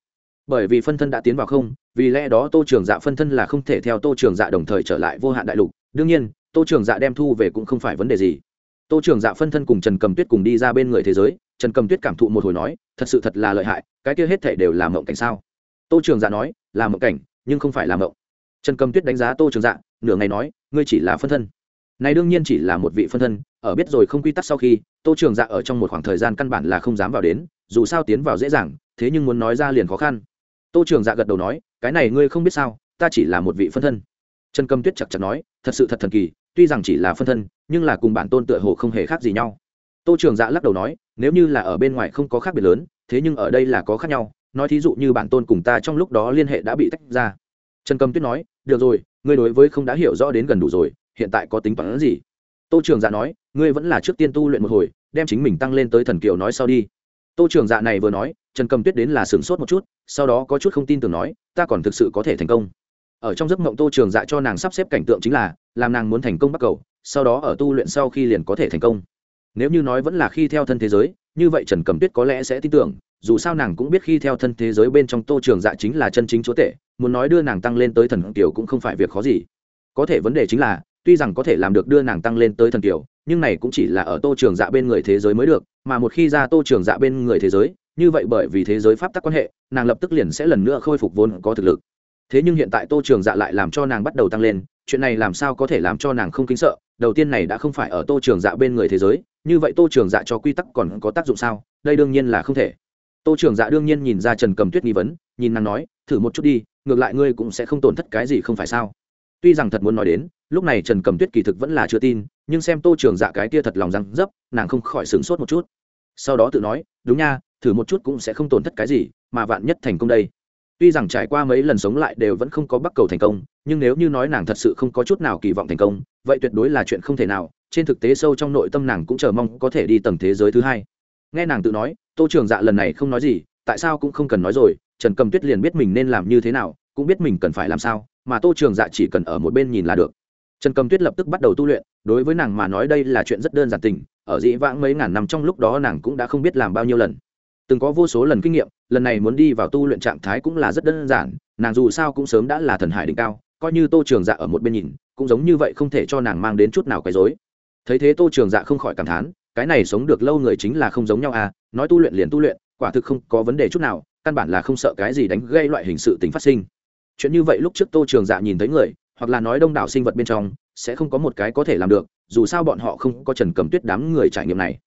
Bởi vì phân thân đã tiến vào không, vì lẽ đó tô trường dạ phân thân là không thể theo tô trường dạ đồng thời trở lại vô hạn đại lục. Đương nhiên, tô trường dạ đem thu về cũng không phải vấn đề gì. Tô trường dạ phân thân cùng trần cầm tuyết cùng đi ra bên người thế giới, trần cầm tuyết cảm thụ một hồi nói, thật sự thật là lợi hại, cái kia hết thể đều là mộng cảnh sao? Tô trường dạ nói, là mộng cảnh, nhưng không phải là mộng. Trần cầm tuyết đánh giá tô trường dạ nửa ngày nói, ngươi chỉ là phân thân này đương nhiên chỉ là một vị phân thân, ở biết rồi không quy tắc sau khi, tô trường dạ ở trong một khoảng thời gian căn bản là không dám vào đến, dù sao tiến vào dễ dàng, thế nhưng muốn nói ra liền khó khăn. Tô trường dạ gật đầu nói, cái này ngươi không biết sao, ta chỉ là một vị phân thân. Trần cầm tuyết chặt chặt nói, thật sự thật thần kỳ, tuy rằng chỉ là phân thân, nhưng là cùng bản tôn tựa hồ không hề khác gì nhau. Tô trường dạ lắc đầu nói, nếu như là ở bên ngoài không có khác biệt lớn, thế nhưng ở đây là có khác nhau, nói thí dụ như bản tôn cùng ta trong lúc đó liên hệ đã bị tách ra. Trần cầm tuyết nói, được rồi, ngươi đối với không đã hiểu rõ đến gần đủ rồi hiện tại có tính toán gì? Tô trường dạ nói, ngươi vẫn là trước tiên tu luyện một hồi, đem chính mình tăng lên tới thần kiều nói sau đi. Tô trường dạ này vừa nói, trần cầm tuyết đến là sửng sốt một chút, sau đó có chút không tin tưởng nói, ta còn thực sự có thể thành công. Ở trong giấc mộng tô trường dạ cho nàng sắp xếp cảnh tượng chính là, làm nàng muốn thành công bắt cầu, sau đó ở tu luyện sau khi liền có thể thành công. Nếu như nói vẫn là khi theo thân thế giới, như vậy trần cầm tuyết có lẽ sẽ tin tưởng, dù sao nàng cũng biết khi theo thân thế giới bên trong tô trường dạ chính là chân chính chúa tể, muốn nói đưa nàng tăng lên tới thần kiều cũng không phải việc khó gì. Có thể vấn đề chính là tuy rằng có thể làm được đưa nàng tăng lên tới thần kiều, nhưng này cũng chỉ là ở tô trường dạ bên người thế giới mới được, mà một khi ra tô trường dạ bên người thế giới, như vậy bởi vì thế giới pháp tắc quan hệ, nàng lập tức liền sẽ lần nữa khôi phục vốn có thực lực. Thế nhưng hiện tại tô trường dạ lại làm cho nàng bắt đầu tăng lên, chuyện này làm sao có thể làm cho nàng không kính sợ, đầu tiên này đã không phải ở tô trường dạ bên người thế giới, như vậy tô trường dạ cho quy tắc còn có tác dụng sao? Đây đương nhiên là không thể. Tô trường dạ đương nhiên nhìn ra trần cầm tuyết nghi vấn, nhìn nàng nói, thử một chút đi, ngược lại ngươi cũng sẽ không tổn thất cái gì không phải sao? Tuy rằng thật muốn nói đến, lúc này trần cầm tuyết kỳ thực vẫn là chưa tin, nhưng xem tô trường dạ cái kia thật lòng răng dấp, nàng không khỏi sửng sốt một chút. Sau đó tự nói, đúng nha, thử một chút cũng sẽ không tổn thất cái gì, mà vạn nhất thành công đây. Tuy rằng trải qua mấy lần sống lại đều vẫn không có bắt cầu thành công, nhưng nếu như nói nàng thật sự không có chút nào kỳ vọng thành công, vậy tuyệt đối là chuyện không thể nào, trên thực tế sâu trong nội tâm nàng cũng chờ mong có thể đi tầng thế giới thứ hai. Nghe nàng tự nói, tô trường dạ lần này không nói gì, tại sao cũng không cần nói rồi, trần cầm tuyết liền biết mình nên làm như thế nào, cũng biết mình cần phải làm sao mà tô trường dạ chỉ cần ở một bên nhìn là được. Trần cầm tuyết lập tức bắt đầu tu luyện, đối với nàng mà nói đây là chuyện rất đơn giản tình, ở dĩ vãng mấy ngàn năm trong lúc đó nàng cũng đã không biết làm bao nhiêu lần. Từng có vô số lần kinh nghiệm, lần này muốn đi vào tu luyện trạng thái cũng là rất đơn giản, nàng dù sao cũng sớm đã là thần hải đỉnh cao, coi như tô trường dạ ở một bên nhìn, cũng giống như vậy không thể cho nàng mang đến chút nào quấy dối thấy thế tô trường dạ không khỏi cảm thán, cái này sống được lâu người chính là không giống nhau à nói tu luyện liền tu luyện, quả thực không có vấn đề chút nào, căn bản là không sợ cái gì đánh gây loại hình sự tính phát sinh chuyện như vậy lúc trước tô trường dạ nhìn thấy người, hoặc là nói đông đảo sinh vật bên trong, sẽ không có một cái có thể làm được, dù sao bọn họ không có trần cầm tuyết đám người trải nghiệm này.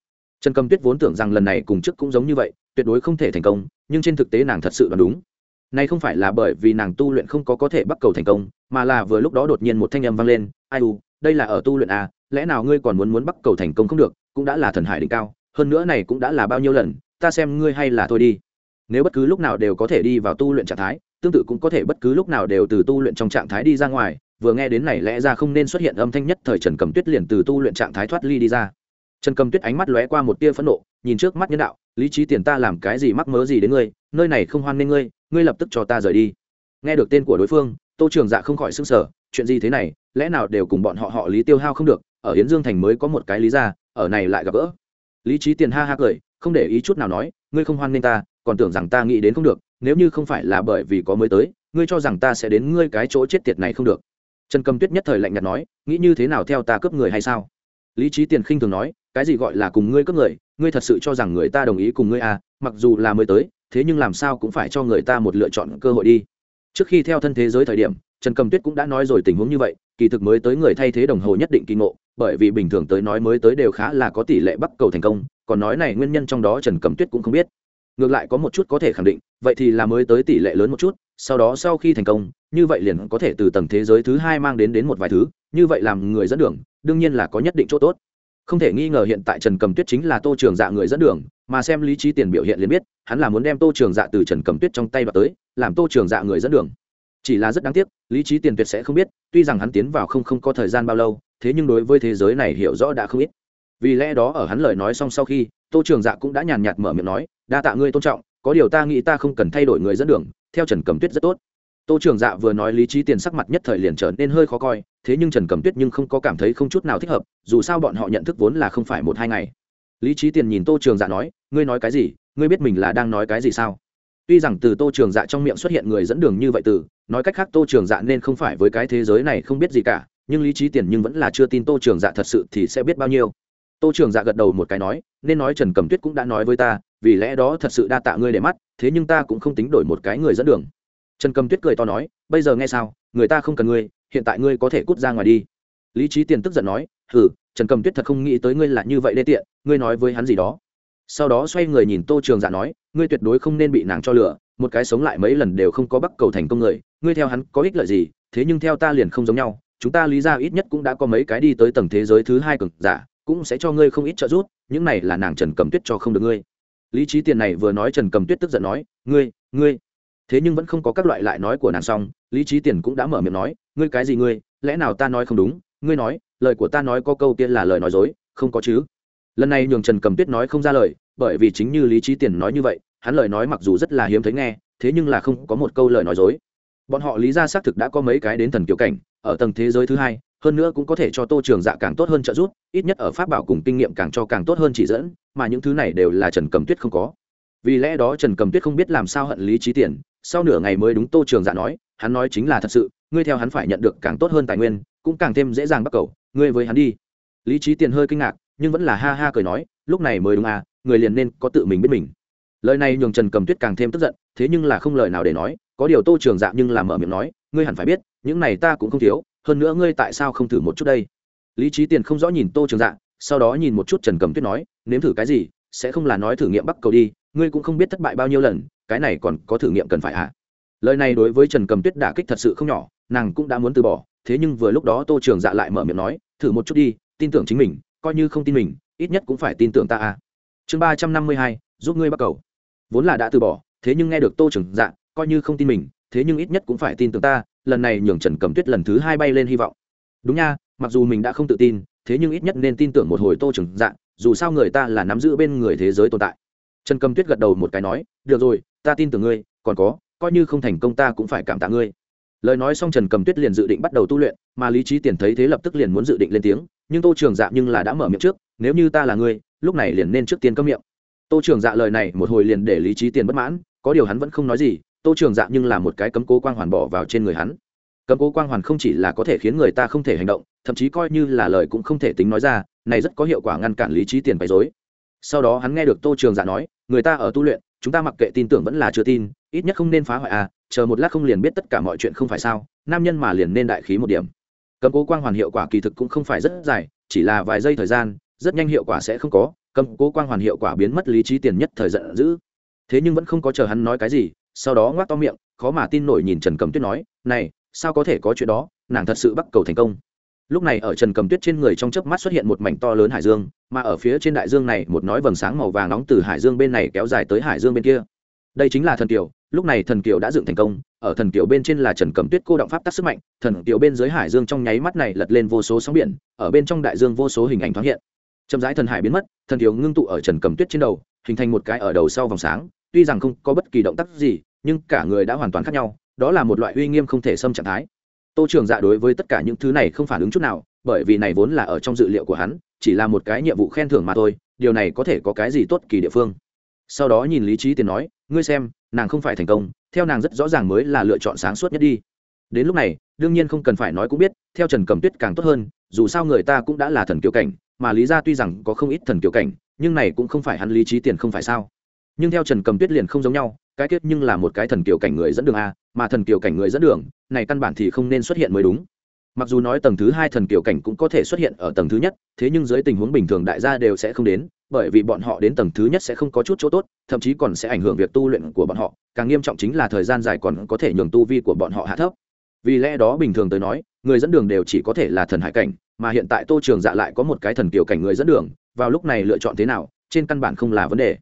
Trần cầm tuyết vốn tưởng rằng lần này cùng trước cũng giống như vậy, tuyệt đối không thể thành công, nhưng trên thực tế nàng thật sự đoán đúng. Này không phải là bởi vì nàng tu luyện không có có thể bắt cầu thành công, mà là vừa lúc đó đột nhiên một thanh âm vang lên, ai u, đây là ở tu luyện à lẽ nào ngươi còn muốn muốn bắt cầu thành công không được, cũng đã là thần hải đỉnh cao, hơn nữa này cũng đã là bao nhiêu lần, ta xem ngươi hay là thôi đi. Nếu bất cứ lúc nào đều có thể đi vào tu luyện trạng thái tương tự cũng có thể bất cứ lúc nào đều từ tu luyện trong trạng thái đi ra ngoài, vừa nghe đến này lẽ ra không nên xuất hiện âm thanh nhất thời trần cầm tuyết liền từ tu luyện trạng thái thoát ly đi ra. Trần cầm tuyết ánh mắt lóe qua một tia phẫn nộ, nhìn trước mắt nhân đạo, lý trí tiền ta làm cái gì mắc mớ gì đến ngươi, nơi này không hoan nghênh ngươi ngươi lập tức cho ta rời đi. Nghe được tên của đối phương, tô trường dạ không khỏi s ư n g sở chuyện gì thế này, lẽ nào đều cùng bọn họ họ lý tiêu hao không được, ở hiến dương thành mới có một cái lý ra, ở này lại gặp gỡ. Lý trí tiền ha ha cười, không để ý chút nào nói, ngươi không hoan nghênh ta, còn tưởng rằng ta nghĩ đến không được nếu như không phải là bởi vì có mới tới, ngươi cho rằng ta sẽ đến ngươi cái chỗ chết tiệt này không được. Trần cầm tuyết nhất thời lạnh nhạt nói, nghĩ như thế nào theo ta cướp người hay sao? Lý trí tiền khinh thường nói, cái gì gọi là cùng ngươi cướp người, ngươi thật sự cho rằng người ta đồng ý cùng ngươi à mặc dù là mới tới, thế nhưng làm sao cũng phải cho người ta một lựa chọn cơ hội đi. Trước khi theo thân thế giới thời điểm, trần cầm tuyết cũng đã nói rồi tình huống như vậy, kỳ thực mới tới người thay thế đồng hồ nhất định kỳ ngộ, bởi vì bình thường tới nói mới tới đều khá là có tỷ lệ bắt cầu thành công, còn nói này nguyên nhân trong đó trần cầm tuyết cũng không biết ngược lại có một chút có thể khẳng định, vậy thì là mới tới tỷ lệ lớn một chút, sau đó sau khi thành công, như vậy liền có thể từ tầng thế giới thứ hai mang đến đến một vài thứ, như vậy làm người dẫn đường, đương nhiên là có nhất định chỗ tốt. Không thể nghi ngờ hiện tại trần cầm tuyết chính là tô trường dạ người dẫn đường, mà xem lý trí tiền biểu hiện liền biết, hắn là muốn đem tô trường dạ từ trần cầm tuyết trong tay và tới, làm tô trường dạ người dẫn đường. Chỉ là rất đáng tiếc, lý trí tiền tuyệt sẽ không biết, tuy rằng hắn tiến vào không không có thời gian bao lâu, thế nhưng đối với thế giới này hiểu rõ đã không ít. Vì lẽ đó ở hắn lời nói xong sau khi, tô trường dạ cũng đã nhàn nhạt mở miệng nói đa tạ ngươi tôn trọng, có điều ta nghĩ ta không cần thay đổi người dẫn đường, theo trần cầm tuyết rất tốt. Tô trường dạ vừa nói lý trí tiền sắc mặt nhất thời liền trở nên hơi khó coi, thế nhưng trần cầm tuyết nhưng không có cảm thấy không chút nào thích hợp, dù sao bọn họ nhận thức vốn là không phải một hai ngày. Lý trí tiền nhìn tô trường dạ nói, ngươi nói cái gì? Ngươi biết mình là đang nói cái gì sao? Tuy rằng từ tô trường dạ trong miệng xuất hiện người dẫn đường như vậy từ, nói cách khác tô trường dạ nên không phải với cái thế giới này không biết gì cả, nhưng lý trí tiền nhưng vẫn là chưa tin tô trường dạ thật sự thì sẽ biết bao nhiêu tô trường dạ gật đầu một cái nói nên nói trần cầm tuyết cũng đã nói với ta vì lẽ đó thật sự đa tạ ngươi để mắt thế nhưng ta cũng không tính đổi một cái người dẫn đường. Trần cầm tuyết cười to nói bây giờ nghe sao người ta không cần ngươi hiện tại ngươi có thể cút ra ngoài đi. Lý trí tiền tức giận nói ừ, trần cầm tuyết thật không nghĩ tới ngươi là như vậy đê tiện ngươi nói với hắn gì đó. Sau đó xoay người nhìn tô trường dạ nói ngươi tuyệt đối không nên bị nàng cho lửa một cái sống lại mấy lần đều không có bắc cầu thành công người ngươi theo hắn có ích lợi gì thế nhưng theo ta liền không giống nhau chúng ta lý ra ít nhất cũng đã có mấy cái đi tới tầng thế giới thứ hai cực giả cũng sẽ cho ngươi không ít trợ giúp, những này là nàng trần cầm tuyết cho không được ngươi. Lý trí tiền này vừa nói trần cầm tuyết tức giận nói, ngươi ngươi. Thế nhưng vẫn không có các loại lại nói của nàng xong, lý trí tiền cũng đã mở miệng nói, ngươi cái gì ngươi? Lẽ nào ta nói không đúng? Ngươi nói, lời của ta nói có câu tiên là lời nói dối, không có chứ? Lần này nhường trần cầm tuyết nói không ra lời, bởi vì chính như lý trí tiền nói như vậy, hắn lời nói mặc dù rất là hiếm thấy nghe, thế nhưng là không có một câu lời nói dối. Bọn họ lý ra xác thực đã có mấy cái đến thần kiểu cảnh, ở tầng thế giới thứ hai hơn nữa cũng có thể cho tô trường dạ càng tốt hơn trợ giúp, ít nhất ở pháp bảo cùng kinh nghiệm càng cho càng tốt hơn chỉ dẫn, mà những thứ này đều là trần cầm tuyết không có. Vì lẽ đó trần cầm tuyết không biết làm sao hận lý trí tiền, sau nửa ngày mới đúng tô trường dạ nói, hắn nói chính là thật sự, ngươi theo hắn phải nhận được càng tốt hơn tài nguyên, cũng càng thêm dễ dàng bắt cầu, ngươi với hắn đi. Lý trí tiền hơi kinh ngạc, nhưng vẫn là ha ha cười nói, lúc này mới đúng à người liền nên có tự mình biết mình. Lời này nhường trần cầm tuyết càng thêm tức giận, thế nhưng là không lời nào để nói, có điều tô trường dạ nhưng làm mở miệng nói, ngươi hẳn phải biết, những này ta cũng không thiếu hơn nữa ngươi tại sao không thử một chút đây? Lý trí tiền không rõ nhìn tô trường dạ sau đó nhìn một chút trần cầm tuyết nói, nếm thử cái gì, sẽ không là nói thử nghiệm bắt cầu đi, ngươi cũng không biết thất bại bao nhiêu lần, cái này còn có thử nghiệm cần phải ạ à? lời này đối với trần cầm tuyết đả kích thật sự không nhỏ, nàng cũng đã muốn từ bỏ, thế nhưng vừa lúc đó tô trường dạ lại mở miệng nói, thử một chút đi, tin tưởng chính mình, coi như không tin mình, ít nhất cũng phải tin tưởng ta à. Chương ba trăm năm mươi hai, giúp ngươi bắt cầu. Vốn là đã từ bỏ, thế nhưng nghe được tô trường dạ coi như không tin mình, thế nhưng ít nhất cũng phải tin tưởng ta lần này nhường trần cầm tuyết lần thứ hai bay lên hy vọng. Đúng nha, mặc dù mình đã không tự tin, thế nhưng ít nhất nên tin tưởng một hồi tô trưởng dạ dù sao người ta là nắm giữ bên người thế giới tồn tại. Trần cầm tuyết gật đầu một cái nói, được rồi, ta tin tưởng ngươi, còn có, coi như không thành công ta cũng phải cảm tạ ngươi. Lời nói xong trần cầm tuyết liền dự định bắt đầu tu luyện, mà lý trí tiền thấy thế lập tức liền muốn dự định lên tiếng, nhưng tô trường dạ nhưng là đã mở miệng trước, nếu như ta là ngươi, lúc này liền nên trước tiên cấm miệng. Tô trường dạ lời này một hồi liền để lý trí tiền bất mãn, có điều hắn vẫn không nói gì tô trường dạ nhưng là một cái cấm cố quang hoàn bỏ vào trên người hắn. Cấm cố quang hoàn không chỉ là có thể khiến người ta không thể hành động, thậm chí coi như là lời cũng không thể tính nói ra, này rất có hiệu quả ngăn cản lý trí tiền bày dối sau đó hắn nghe được tô trường dạ nói, người ta ở tu luyện, chúng ta mặc kệ tin tưởng vẫn là chưa tin, ít nhất không nên phá hoại à chờ một lát không liền biết tất cả mọi chuyện không phải sao, nam nhân mà liền nên đại khí một điểm. Cấm cố quang hoàn hiệu quả kỳ thực cũng không phải rất dài, chỉ là vài giây thời gian, rất nhanh hiệu quả sẽ không có, Cấm cố quang hoàn hiệu quả biến mất lý trí tiền nhất thời giận dữ. Thế nhưng vẫn không có chờ hắn nói cái gì sau đó ngoác to miệng, khó mà tin nổi nhìn trần cầm tuyết nói, này, sao có thể có chuyện đó, nàng thật sự bắt cầu thành công. Lúc này ở trần cầm tuyết trên người trong chớp mắt xuất hiện một mảnh to lớn hải dương, mà ở phía trên đại dương này, một nói vầng sáng màu vàng nóng từ hải dương bên này kéo dài tới hải dương bên kia. Đây chính là thần kiều, lúc này thần kiều đã dựng thành công, ở thần kiều bên trên là trần cầm tuyết cô động pháp tắc sức mạnh, thần kiều bên dưới hải dương trong nháy mắt này lật lên vô số sóng biển, ở bên trong đại dương vô số hình ảnh thoáng hiện. Chậm rãi thần hải biến mất, thần kiều ngưng tụ ở trần cầm tuyết trên đầu, hình thành một cái ở đầu sau vòng sáng, tuy rằng không có bất kỳ động tác gì nhưng cả người đã hoàn toàn khác nhau, đó là một loại uy nghiêm không thể xâm trạng thái. Tô trường dạ đối với tất cả những thứ này không phản ứng chút nào, bởi vì này vốn là ở trong dự liệu của hắn, chỉ là một cái nhiệm vụ khen thưởng mà thôi, điều này có thể có cái gì tốt kỳ địa phương. Sau đó nhìn lý trí tiền nói, ngươi xem, nàng không phải thành công, theo nàng rất rõ ràng mới là lựa chọn sáng suốt nhất đi. Đến lúc này, đương nhiên không cần phải nói cũng biết, theo trần cầm tuyết càng tốt hơn, dù sao người ta cũng đã là thần kiều cảnh, mà lý ra tuy rằng có không ít thần kiều cảnh, nhưng này cũng không phải hắn lý trí tiền không phải sao. Nhưng theo trần cầm tuyết liền không giống nhau cái kết nhưng là một cái thần kiều cảnh người dẫn đường a, mà thần kiều cảnh người dẫn đường, này căn bản thì không nên xuất hiện mới đúng. Mặc dù nói tầng thứ hai thần kiều cảnh cũng có thể xuất hiện ở tầng thứ nhất, thế nhưng dưới tình huống bình thường đại gia đều sẽ không đến, bởi vì bọn họ đến tầng thứ nhất sẽ không có chút chỗ tốt, thậm chí còn sẽ ảnh hưởng việc tu luyện của bọn họ, càng nghiêm trọng chính là thời gian dài còn có thể nhường tu vi của bọn họ hạ thấp. Vì lẽ đó bình thường tới nói, người dẫn đường đều chỉ có thể là thần hải cảnh, mà hiện tại tô trường dạ lại có một cái thần kiều cảnh người dẫn đường, vào lúc này lựa chọn thế nào, trên căn bản không là vấn đề.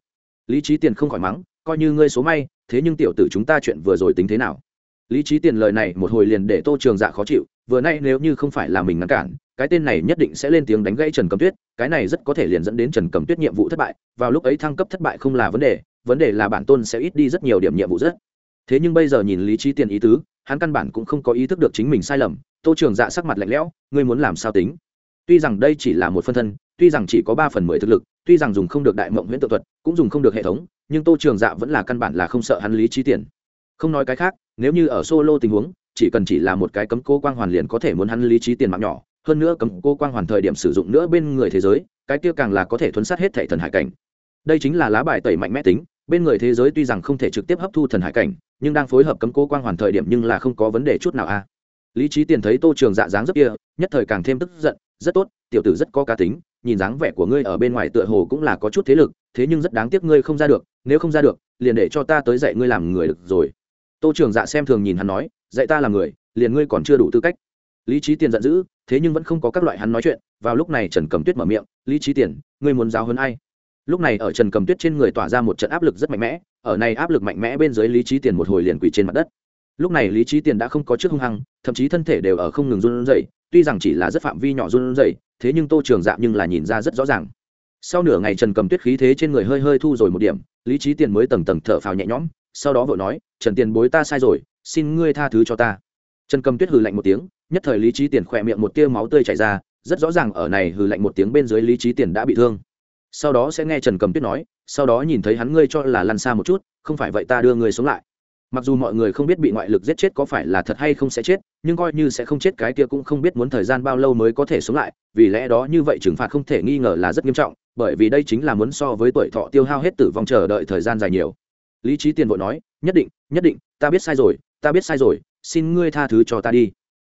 Lý trí tiền không khỏi mắng coi như ngươi số may, thế nhưng tiểu tử chúng ta chuyện vừa rồi tính thế nào? Lý trí tiền lời này một hồi liền để tô trường dạ khó chịu, vừa nay nếu như không phải là mình ngăn cản, cái tên này nhất định sẽ lên tiếng đánh gãy trần cầm tuyết, cái này rất có thể liền dẫn đến trần cầm tuyết nhiệm vụ thất bại, vào lúc ấy thăng cấp thất bại không là vấn đề vấn đề là bản tôn sẽ ít đi rất nhiều điểm nhiệm vụ rất. Thế nhưng bây giờ nhìn lý trí tiền ý tứ, hắn căn bản cũng không có ý thức được chính mình sai lầm, tô trường dạ sắc mặt lạnh lẽo, ngươi muốn làm sao tính? Tuy rằng đây chỉ là một phân thân, tuy rằng chỉ có ba phần mười thực lực, tuy rằng dùng không được đại mộng huyễn tự thuật, cũng dùng không được hệ thống nhưng tô trường dạ vẫn là căn bản là không sợ hắn lý trí tiền. Không nói cái khác, nếu như ở solo tình huống, chỉ cần chỉ là một cái cấm cô quang hoàn liền có thể muốn hắn lý trí tiền mạng nhỏ. Hơn nữa cấm cô quang hoàn thời điểm sử dụng nữa bên người thế giới, cái kia càng là có thể thuấn sát hết thệ thần hải cảnh. Đây chính là lá bài tẩy mạnh mẽ tính, bên người thế giới tuy rằng không thể trực tiếp hấp thu thần hải cảnh, nhưng đang phối hợp cấm cô quang hoàn thời điểm nhưng là không có vấn đề chút nào a. Lý trí tiền thấy tô trường dạ dáng rất kia, nhất thời càng thêm tức giận, rất tốt, tiểu tử rất có cá tính nhìn dáng vẻ của ngươi ở bên ngoài tựa hồ cũng là có chút thế lực, thế nhưng rất đáng tiếc ngươi không ra được, nếu không ra được, liền để cho ta tới dạy ngươi làm người được rồi. Tô trường dạ xem thường nhìn hắn nói, dạy ta làm người, liền ngươi còn chưa đủ tư cách. Lý trí tiền giận dữ, thế nhưng vẫn không có các loại hắn nói chuyện, vào lúc này trần cầm tuyết mở miệng, lý trí tiền, ngươi muốn giáo hơn ai? Lúc này ở trần cầm tuyết trên người tỏa ra một trận áp lực rất mạnh mẽ, ở này áp lực mạnh mẽ bên dưới lý trí tiền một hồi liền quỳ trên mặt đất. Lúc này lý trí tiền đã không có trước hung hăng, thậm chí thân thể đều ở không ngừng run rẩy, tuy rằng chỉ là rất phạm vi nhỏ run rẩy thế nhưng tô trường dạ nhưng là nhìn ra rất rõ ràng. Sau nửa ngày trần cầm tuyết khí thế trên người hơi hơi thu rồi một điểm, lý trí tiền mới tầng tầng thở phào nhẹ nhõm, sau đó vội nói, trần tiền bối ta sai rồi, xin ngươi tha thứ cho ta. Trần cầm tuyết hừ lạnh một tiếng, nhất thời lý trí tiền khỏe miệng một tia máu tươi chảy ra, rất rõ ràng ở này hừ lạnh một tiếng bên dưới lý trí tiền đã bị thương. Sau đó sẽ nghe trần cầm tuyết nói, sau đó nhìn thấy hắn ngươi cho là lăn xa một chút, không phải vậy ta đưa người sống lại mặc dù mọi người không biết bị ngoại lực giết chết có phải là thật hay không sẽ chết, nhưng coi như sẽ không chết cái kia cũng không biết muốn thời gian bao lâu mới có thể sống lại, vì lẽ đó như vậy trừng phạt không thể nghi ngờ là rất nghiêm trọng, bởi vì đây chính là muốn so với tuổi thọ tiêu hao hết tử vong chờ đợi thời gian dài nhiều. Lý trí tiền vội nói, nhất định nhất định, ta biết sai rồi, ta biết sai rồi, xin ngươi tha thứ cho ta đi.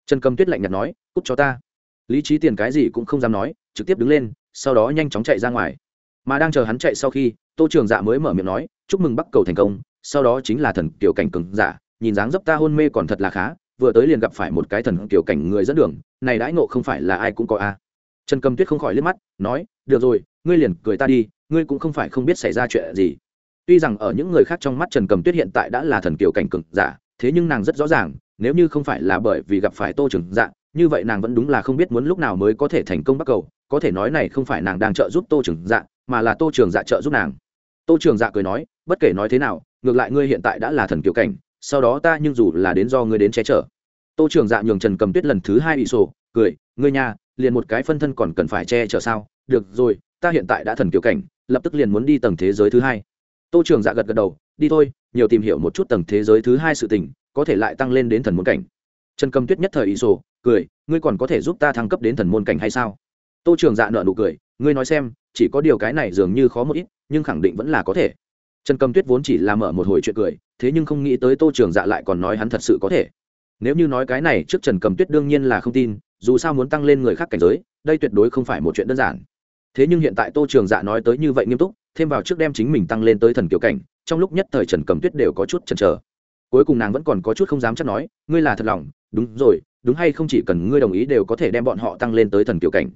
Trần cầm tuyết lạnh nhạt nói, cút cho ta. Lý trí tiền cái gì cũng không dám nói, trực tiếp đứng lên, sau đó nhanh chóng chạy ra ngoài. Mà đang chờ hắn chạy sau khi, tô trường dạ mới mở miệng nói, chúc mừng bắc cầu thành công sau đó chính là thần kiểu cảnh cường giả, nhìn dáng dấp ta hôn mê còn thật là khá, vừa tới liền gặp phải một cái thần kiểu cảnh người dẫn đường, này đãi ngộ không phải là ai cũng có a. Trần cầm tuyết không khỏi liếc mắt, nói, được rồi, ngươi liền cười ta đi, ngươi cũng không phải không biết xảy ra chuyện gì. Tuy rằng ở những người khác trong mắt trần cầm tuyết hiện tại đã là thần kiểu cảnh cường giả, thế nhưng nàng rất rõ ràng, nếu như không phải là bởi vì gặp phải tô trường dạ như vậy nàng vẫn đúng là không biết muốn lúc nào mới có thể thành công bắt cầu, có thể nói này không phải nàng đang trợ giúp tô trường dạ mà là tô trường dạ trợ giúp nàng. Tô trường dạ cười nói, bất kể nói thế nào ngược lại ngươi hiện tại đã là thần kiểu cảnh, sau đó ta nhưng dù là đến do ngươi đến che chở. Tô trường dạ nhường trần cầm tuyết lần thứ hai bị sổ, cười, ngươi nhà liền một cái phân thân còn cần phải che chở sao? Được rồi, ta hiện tại đã thần kiểu cảnh, lập tức liền muốn đi tầng thế giới thứ hai. Tô trường dạ gật gật đầu, đi thôi, nhiều tìm hiểu một chút tầng thế giới thứ hai sự tình, có thể lại tăng lên đến thần môn cảnh. Trần cầm tuyết nhất thời ý sổ, cười, ngươi còn có thể giúp ta thăng cấp đến thần môn cảnh hay sao? Tô trường dạ nợ nụ cười, ngươi nói xem, chỉ có điều cái này dường như khó một ít, nhưng khẳng định vẫn là có thể trần cầm tuyết vốn chỉ là mở một hồi chuyện cười, thế nhưng không nghĩ tới tô trường dạ lại còn nói hắn thật sự có thể. Nếu như nói cái này trước trần cầm tuyết đương nhiên là không tin, dù sao muốn tăng lên người khác cảnh giới, đây tuyệt đối không phải một chuyện đơn giản. Thế nhưng hiện tại tô trường dạ nói tới như vậy nghiêm túc, thêm vào trước đem chính mình tăng lên tới thần kiểu cảnh, trong lúc nhất thời trần cầm tuyết đều có chút chần chờ. Cuối cùng nàng vẫn còn có chút không dám chắc nói, ngươi là thật lòng, đúng rồi, đúng hay không chỉ cần ngươi đồng ý đều có thể đem bọn họ tăng lên tới thần kiểu cảnh.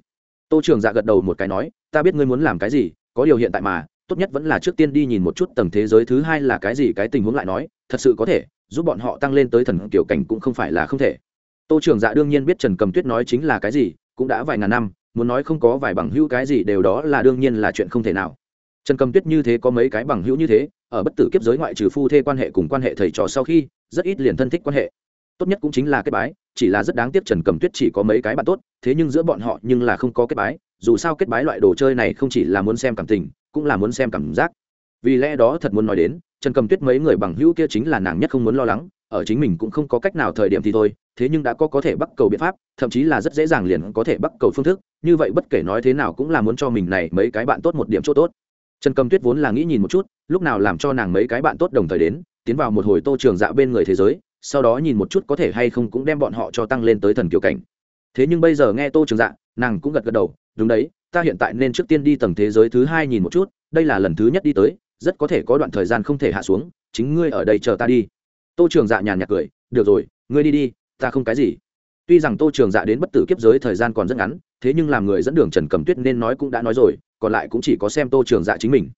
Tô trường dạ gật đầu một cái nói, ta biết ngươi muốn làm cái gì, có điều hiện tại mà tốt nhất vẫn là trước tiên đi nhìn một chút tầng thế giới thứ hai là cái gì, cái tình huống lại nói, thật sự có thể, giúp bọn họ tăng lên tới thần kiểu cảnh cũng không phải là không thể. Tô trường dạ đương nhiên biết trần cầm tuyết nói chính là cái gì, cũng đã vài ngàn năm, muốn nói không có vài bằng hữu cái gì đều đó là đương nhiên là chuyện không thể nào. Trần cầm tuyết như thế có mấy cái bằng hữu như thế, ở bất tử kiếp giới ngoại trừ phu thê quan hệ cùng quan hệ thầy trò sau khi, rất ít liền thân thích quan hệ. Tốt nhất cũng chính là kết bái, chỉ là rất đáng tiếc trần cầm tuyết chỉ có mấy cái bạn tốt, thế nhưng giữa bọn họ nhưng là không có kết bái, dù sao kết bái loại đồ chơi này không chỉ là muốn xem cảm tình cũng là muốn xem cảm giác. Vì lẽ đó thật muốn nói đến, trần cầm tuyết mấy người bằng hữu kia chính là nàng nhất không muốn lo lắng, ở chính mình cũng không có cách nào thời điểm thì thôi, thế nhưng đã có có thể bắt cầu biện pháp, thậm chí là rất dễ dàng liền có thể bắt cầu phương thức, như vậy bất kể nói thế nào cũng là muốn cho mình này mấy cái bạn tốt một điểm chỗ tốt. Trần cầm tuyết vốn là nghĩ nhìn một chút, lúc nào làm cho nàng mấy cái bạn tốt đồng thời đến, tiến vào một hồi tô trường dạ bên người thế giới, sau đó nhìn một chút có thể hay không cũng đem bọn họ cho tăng lên tới thần kiểu cảnh. Thế nhưng bây giờ nghe tô trường dạ nàng cũng gật gật đầu, đúng đấy ta hiện tại nên trước tiên đi tầng thế giới thứ hai nhìn một chút, đây là lần thứ nhất đi tới, rất có thể có đoạn thời gian không thể hạ xuống, chính ngươi ở đây chờ ta đi. Tô trường dạ nhàn nhạt cười, được rồi, ngươi đi đi, ta không cái gì. Tuy rằng tô trường dạ đến bất tử kiếp giới thời gian còn rất ngắn, thế nhưng làm người dẫn đường trần cầm tuyết nên nói cũng đã nói rồi, còn lại cũng chỉ có xem tô trường dạ chính mình.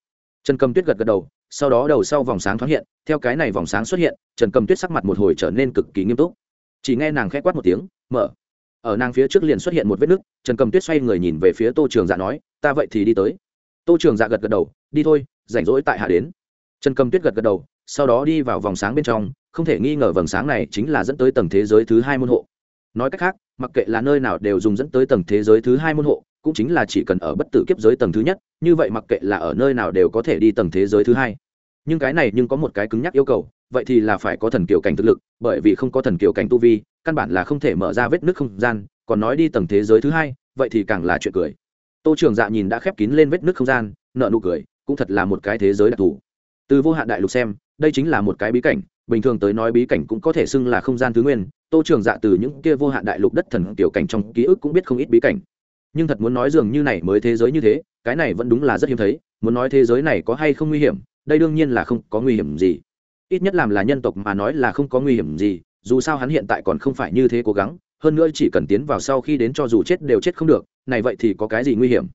Trần cầm tuyết gật gật đầu, sau đó đầu sau vòng sáng thoáng hiện, theo cái này vòng sáng xuất hiện, trần cầm tuyết sắc mặt một hồi trở nên cực kỳ nghiêm túc. Chỉ nghe nàng k h ẽ quát một tiếng, mở ở nàng phía trước liền xuất hiện một vết nứt, trần cầm tuyết xoay người nhìn về phía tô trường dạ nói, ta vậy thì đi tới. Tô trường dạ gật gật đầu, đi thôi, rảnh rỗi tại hạ đến. Trần cầm tuyết gật gật đầu, sau đó đi vào vòng sáng bên trong, không thể nghi ngờ vầng sáng này chính là dẫn tới tầng thế giới thứ hai môn hộ. Nói cách khác, mặc kệ là nơi nào đều dùng dẫn tới tầng thế giới thứ hai môn hộ, cũng chính là chỉ cần ở bất tử kiếp giới tầng thứ nhất, như vậy mặc kệ là ở nơi nào đều có thể đi tầng thế giới thứ hai. Nhưng cái này nhưng có một cái cứng nhắc yêu cầu, vậy thì là phải có thần kiều cảnh thực lực, bởi vì không có thần kiều cảnh tu vi căn bản là không thể mở ra vết nước không gian, còn nói đi tầng thế giới thứ hai, vậy thì càng là chuyện cười. Tô trường dạ nhìn đã khép kín lên vết nước không gian nợ nụ cười, cũng thật là một cái thế giới đặc thù. Từ vô hạn đại lục xem, đây chính là một cái bí cảnh, bình thường tới nói bí cảnh cũng có thể xưng là không gian thứ nguyên, tô trường dạ từ những kia vô hạn đại lục đất thần tiểu cảnh trong ký ức cũng biết không ít bí cảnh. Nhưng thật muốn nói dường như này mới thế giới như thế, cái này vẫn đúng là rất hiếm thấy, muốn nói thế giới này có hay không nguy hiểm, đây đương nhiên là không có nguy hiểm gì. Ít nhất làm là nhân tộc mà nói là không có nguy hiểm gì dù sao hắn hiện tại còn không phải như thế cố gắng, hơn nữa chỉ cần tiến vào sau khi đến cho dù chết đều chết không được, này vậy thì có cái gì nguy hiểm?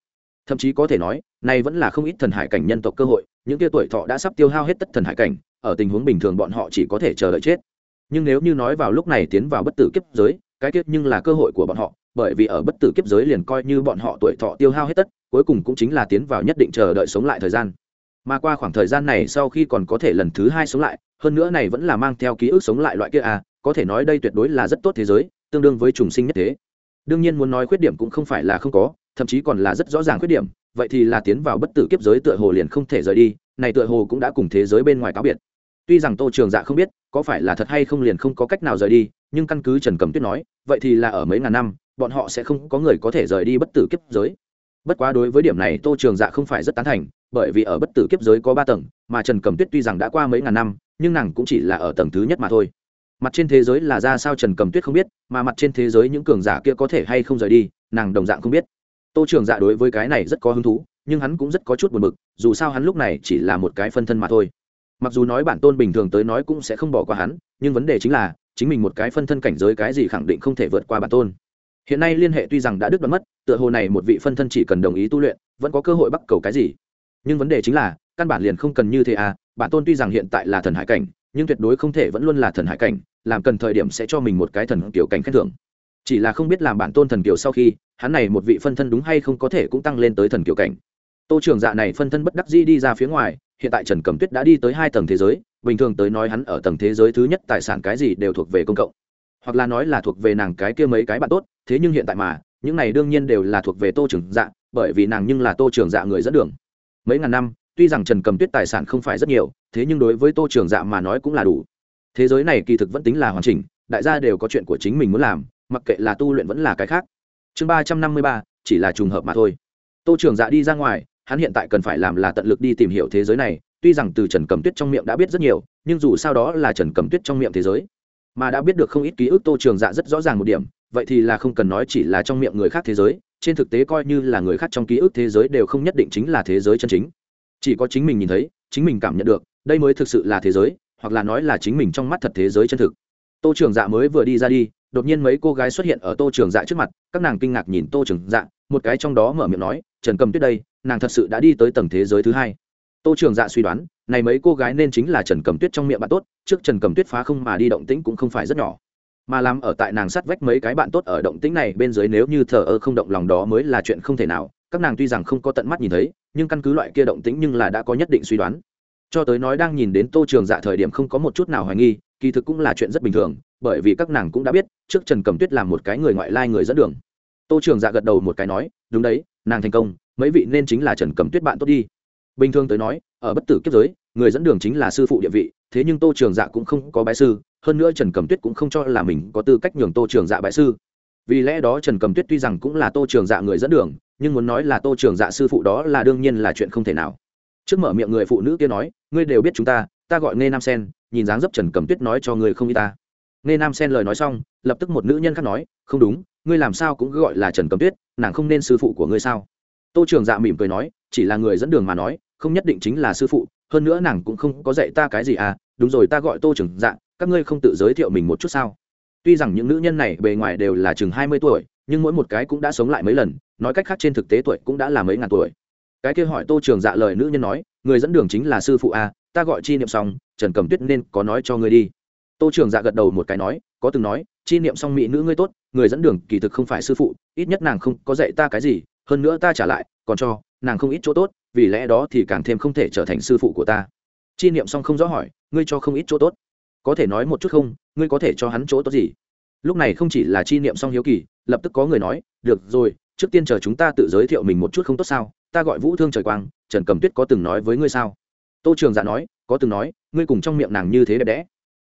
Thậm chí có thể nói, này vẫn là không ít thần hải cảnh nhân tộc cơ hội, những kia tuổi thọ đã sắp tiêu hao hết tất thần hải cảnh, ở tình huống bình thường bọn họ chỉ có thể chờ đợi chết. Nhưng nếu như nói vào lúc này tiến vào bất tử kiếp giới, cái kiếp nhưng là cơ hội của bọn họ, bởi vì ở bất tử kiếp giới liền coi như bọn họ tuổi thọ tiêu hao hết tất, cuối cùng cũng chính là tiến vào nhất định chờ đợi sống lại thời gian. Mà qua khoảng thời gian này sau khi còn có thể lần thứ hai sống lại, hơn nữa này vẫn là mang theo ký ức sống lại loại kia à có thể nói đây tuyệt đối là rất tốt thế giới, tương đương với trùng sinh nhất thế. Đương nhiên muốn nói khuyết điểm cũng không phải là không có, thậm chí còn là rất rõ ràng khuyết điểm, vậy thì là tiến vào bất tử kiếp giới tựa hồ liền không thể rời đi, này tựa hồ cũng đã cùng thế giới bên ngoài cáo biệt. Tuy rằng tô trường dạ không biết có phải là thật hay không liền không có cách nào rời đi, nhưng căn cứ trần cầm tuyết nói, vậy thì là ở mấy ngàn năm, bọn họ sẽ không có người có thể rời đi bất tử kiếp giới. Bất quá đối với điểm này tô trường dạ không phải rất tán thành, bởi vì ở bất tử kiếp giới có ba tầng, mà trần cầm tuyết tuy rằng đã qua mấy ngàn năm, nhưng nàng cũng chỉ là ở tầng thứ nhất mà thôi mặt trên thế giới là ra sao trần cầm tuyết không biết, mà mặt trên thế giới những cường giả kia có thể hay không rời đi, nàng đồng dạng không biết. Tô trường dạ đối với cái này rất có hứng thú, nhưng hắn cũng rất có chút buồn b ự c dù sao hắn lúc này chỉ là một cái phân thân mà thôi. Mặc dù nói bản tôn bình thường tới nói cũng sẽ không bỏ qua hắn, nhưng vấn đề chính là, chính mình một cái phân thân cảnh giới cái gì khẳng định không thể vượt qua bản tôn. Hiện nay liên hệ tuy rằng đã đứt đoạn mất, tựa hồ này một vị phân thân chỉ cần đồng ý tu luyện, vẫn có cơ hội bắt cầu cái gì. Nhưng vấn đề chính là, căn bản liền không cần như thế à bản tôn tuy rằng hiện tại là thần hải cảnh nhưng tuyệt đối không thể vẫn luôn là thần hải cảnh, làm cần thời điểm sẽ cho mình một cái thần kiểu cảnh khen thưởng. Chỉ là không biết làm bản tôn thần kiểu sau khi, hắn này một vị phân thân đúng hay không có thể cũng tăng lên tới thần kiểu cảnh. Tô trường dạ này phân thân bất đắc dĩ đi ra phía ngoài, hiện tại trần cẩm tuyết đã đi tới hai tầng thế giới, bình thường tới nói hắn ở tầng thế giới thứ nhất tài sản cái gì đều thuộc về công cộng. Hoặc là nói là thuộc về nàng cái kia mấy cái bạn tốt, thế nhưng hiện tại mà, những này đương nhiên đều là thuộc về tô trường dạ bởi vì nàng nhưng là tô trường dạ người dẫn đường. Mấy ngàn năm, tuy rằng trần cầm tuyết tài sản không phải rất nhiều thế nhưng đối với tô trường dạ mà nói cũng là đủ. Thế giới này kỳ thực vẫn tính là hoàn chỉnh, đại gia đều có chuyện của chính mình muốn làm, mặc kệ là tu luyện vẫn là cái khác. Chương ba trăm năm mươi ba, chỉ là trùng hợp mà thôi. Tô trường dạ đi ra ngoài, hắn hiện tại cần phải làm là tận lực đi tìm hiểu thế giới này, tuy rằng từ trần cầm tuyết trong miệng đã biết rất nhiều, nhưng dù sao đó là trần cầm tuyết trong miệng thế giới, mà đã biết được không ít ký ức, tô trường dạ rất rõ ràng một điểm, vậy thì là không cần nói chỉ là trong miệng người khác thế giới, trên thực tế coi như là người khác trong ký ức thế giới đều không nhất định chính là thế giới chân chính. Chỉ có chính mình nhìn thấy, chính mình cảm nhận được đây mới thực sự là thế giới, hoặc là nói là chính mình trong mắt thật thế giới chân thực. Tô trường dạ mới vừa đi ra đi, đột nhiên mấy cô gái xuất hiện ở tô trường dạ trước mặt, các nàng kinh ngạc nhìn tô trường dạ một cái trong đó mở miệng nói, trần cầm tuyết đây, nàng thật sự đã đi tới tầng thế giới thứ hai. Tô trường dạ suy đoán, này mấy cô gái nên chính là trần cầm tuyết trong miệng bạn tốt, trước trần cầm tuyết phá không mà đi động tĩnh cũng không phải rất nhỏ. Mà làm ở tại nàng sát vách mấy cái bạn tốt ở động tĩnh này bên dưới nếu như thờ ơ không động lòng đó mới là chuyện không thể nào. Các nàng tuy rằng không có tận mắt nhìn thấy, nhưng căn cứ loại kia động tĩnh nhưng là đã có nhất định suy đoán cho tới nói đang nhìn đến tô trường dạ thời điểm không có một chút nào hoài nghi, kỳ thực cũng là chuyện rất bình thường, bởi vì các nàng cũng đã biết, trước trần cầm tuyết là một cái người ngoại lai người dẫn đường. Tô trường dạ gật đầu một cái nói, đúng đấy, nàng thành công, mấy vị nên chính là trần cầm tuyết bạn tốt đi. Bình thường tới nói, ở bất tử kiếp giới, người dẫn đường chính là sư phụ địa vị, thế nhưng tô trường dạ cũng không có bái sư, hơn nữa trần cầm tuyết cũng không cho là mình có tư cách nhường tô trường dạ bái sư. Vì lẽ đó trần cầm tuyết tuy rằng cũng là tô trường dạ người dẫn đường, nhưng muốn nói là tô trường dạ sư phụ đó là đương nhiên là chuyện không thể nào trước mở miệng người phụ nữ kia nói ngươi đều biết chúng ta ta gọi nghe nam sen nhìn dáng dấp trần cầm tuyết nói cho ngươi không y ta nghe nam sen lời nói xong lập tức một nữ nhân khác nói không đúng ngươi làm sao cũng gọi là trần cầm tuyết nàng không nên sư phụ của ngươi sao tô trường dạ mỉm cười nói chỉ là người dẫn đường mà nói không nhất định chính là sư phụ hơn nữa nàng cũng không có dạy ta cái gì à đúng rồi ta gọi tô trường dạ các ngươi không tự giới thiệu mình một chút sao tuy rằng những nữ nhân này bề ngoài đều là chừng hai mươi tuổi nhưng mỗi một cái cũng đã sống lại mấy lần nói cách khác trên thực tế tuổi cũng đã là mấy ngàn tuổi cái kia hỏi tô trường dạ lời nữ nhân nói, người dẫn đường chính là sư phụ a, ta gọi chi niệm xong trần cầm tuyết nên có nói cho ngươi đi. Tô trường dạ gật đầu một cái nói, có từng nói, chi niệm xong mỹ nữ ngươi tốt, người dẫn đường kỳ thực không phải sư phụ, ít nhất nàng không có dạy ta cái gì, hơn nữa ta trả lại, còn cho, nàng không ít chỗ tốt, vì lẽ đó thì càng thêm không thể trở thành sư phụ của ta. Chi niệm xong không rõ hỏi, ngươi cho không ít chỗ tốt. Có thể nói một chút không, ngươi có thể cho hắn chỗ tốt gì? Lúc này không chỉ là chi niệm xong hiếu kỳ, lập tức có người nói, được rồi, trước tiên chờ chúng ta tự giới thiệu mình một chút không tốt sao? Ta gọi vũ thương trời quang, trần cầm tuyết có từng nói với ngươi sao? Tô trường dạ nói, có từng nói, ngươi cùng trong miệng nàng như thế đẹp đẽ.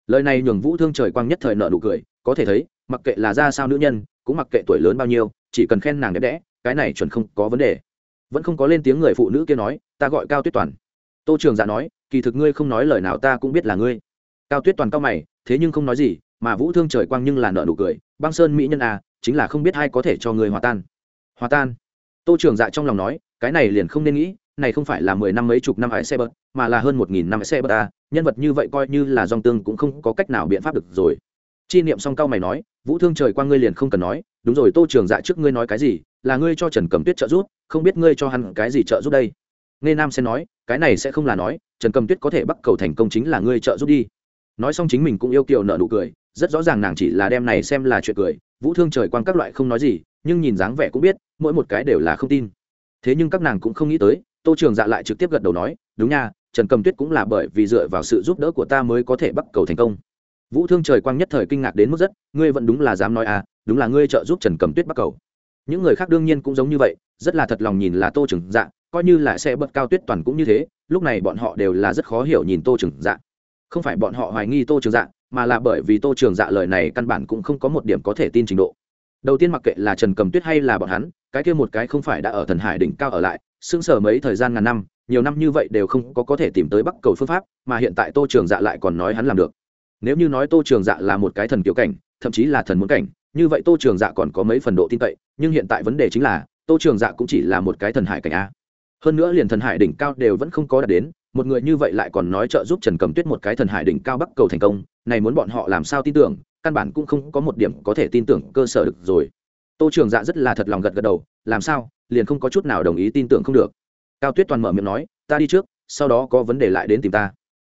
Lời này nhường vũ thương trời quang nhất thời nợ nụ cười, có thể thấy, mặc kệ là ra sao nữ nhân, cũng mặc kệ tuổi lớn bao nhiêu, chỉ cần khen nàng đẹp đẽ, cái này chuẩn không có vấn đề. Vẫn không có lên tiếng người phụ nữ kia nói, ta gọi cao tuyết toàn. Tô trường dạ nói, kỳ thực ngươi không nói lời nào ta cũng biết là ngươi. Cao tuyết toàn cao mày, thế nhưng không nói gì, mà vũ thương trời quang nhưng là nợ nụ cười, băng sơn mỹ nhân à chính là không biết ai có thể cho người hòa tan. Hòa tan. Tô trường dạ trong lòng nói cái này liền không nên nghĩ, này không phải là mười năm mấy chục năm ái xe bớt, mà là hơn một nghìn năm ái xe bớt à nhân vật như vậy coi như là dòng tương cũng không có cách nào biện pháp được rồi. Chi niệm song cao mày nói, vũ thương trời quang ngươi liền không cần nói. Đúng rồi, tô trường dạ trước ngươi nói cái gì? Là ngươi cho trần cầm tuyết trợ giúp, không biết ngươi cho hắn cái gì trợ giúp đây? Nghe nam sẽ nói, cái này sẽ không là nói, trần cầm tuyết có thể bắt cầu thành công chính là ngươi trợ giúp đi. Nói xong chính mình cũng yêu kiều nợ nụ cười, rất rõ ràng nàng chỉ là đem này xem là chuyện cười. Vũ thương trời quang các loại không nói gì, nhưng nhìn dáng vẻ cũng biết, mỗi một cái đều là không tin thế nhưng các nàng cũng không nghĩ tới, tô trường dạ lại trực tiếp gật đầu nói, đúng nha, trần cầm tuyết cũng là bởi vì dựa vào sự giúp đỡ của ta mới có thể bắt cầu thành công. Vũ thương trời quang nhất thời kinh ngạc đến mức rất, ngươi vẫn đúng là dám nói à đúng là ngươi trợ giúp trần cầm tuyết bắt cầu. Những người khác đương nhiên cũng giống như vậy, rất là thật lòng nhìn là tô trường dạ coi như là xe bật cao tuyết toàn cũng như thế, lúc này bọn họ đều là rất khó hiểu nhìn tô trường dạ. Không phải bọn họ hoài nghi tô trường dạ mà là bởi vì tô trường dạ lời này căn bản cũng không có một điểm có thể tin trình độ đầu tiên mặc kệ là trần cầm tuyết hay là bọn hắn, cái kia một cái không phải đã ở thần hải đỉnh cao ở lại, sững sờ mấy thời gian ngàn năm, nhiều năm như vậy đều không có có thể tìm tới bắc cầu phương pháp, mà hiện tại tô trường dạ lại còn nói hắn làm được. Nếu như nói tô trường dạ là một cái thần kiểu cảnh, thậm chí là thần muốn cảnh, như vậy tô trường dạ còn có mấy phần độ tin cậy, nhưng hiện tại vấn đề chính là, tô trường dạ cũng chỉ là một cái thần hải cảnh a. Hơn nữa liền thần hải đỉnh cao đều vẫn không có đạt đến, một người như vậy lại còn nói trợ giúp trần cầm tuyết một cái thần hải đỉnh cao bắc cầu thành công, này muốn bọn họ làm sao tin tưởng căn bản cũng không có một điểm có thể tin tưởng cơ sở được rồi. Tô trường dạ rất là thật lòng gật gật đầu, làm sao, liền không có chút nào đồng ý tin tưởng không được. Cao tuyết toàn mở miệng nói, ta đi trước, sau đó có vấn đề lại đến tìm ta.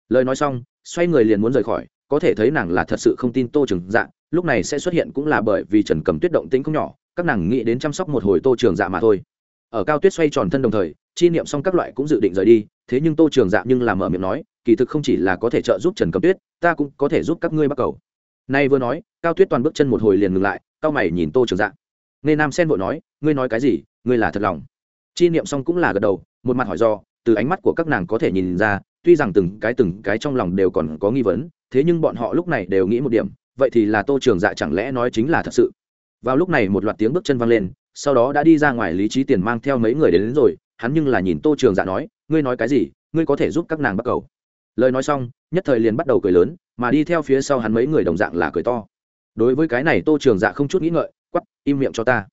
Lời nói xong, xoay người liền muốn rời khỏi, có thể thấy nàng là thật sự không tin tô trường dạ lúc này sẽ xuất hiện cũng là bởi vì trần cầm tuyết động tĩnh không nhỏ, các nàng nghĩ đến chăm sóc một hồi tô trường dạ mà thôi. Ở cao tuyết xoay tròn thân đồng thời, chi niệm xong các loại cũng dự định rời đi, thế nhưng tô trường dạ nhưng làm mở miệng nói, kỳ thực không chỉ là có thể trợ giúp trần cầm tuyết, ta cũng có thể giúp các ngươi bắt cầu nay vừa nói cao tuyết toàn bước chân một hồi liền ngừng lại cao mày nhìn tô trường dạ. Nghe nam sen vội nói ngươi nói cái gì? Ngươi là thật lòng? Chi niệm xong cũng là gật đầu một mặt hỏi do từ ánh mắt của các nàng có thể nhìn ra tuy rằng từng cái từng cái trong lòng đều còn có nghi vấn thế nhưng bọn họ lúc này đều nghĩ một điểm vậy thì là tô trường dạ chẳng lẽ nói chính là thật sự? Vào lúc này một loạt tiếng bước chân vang lên sau đó đã đi ra ngoài lý trí tiền mang theo mấy người đến, đến rồi hắn nhưng là nhìn tô trường dạ nói ngươi nói cái gì? Ngươi có thể giúp các nàng bắt cầu? Lời nói xong, nhất thời liền bắt đầu cười lớn, mà đi theo phía sau hắn mấy người đồng dạng là cười to. Đối với cái này tô trường dạ không chút nghĩ ngợi quắp im miệng cho ta.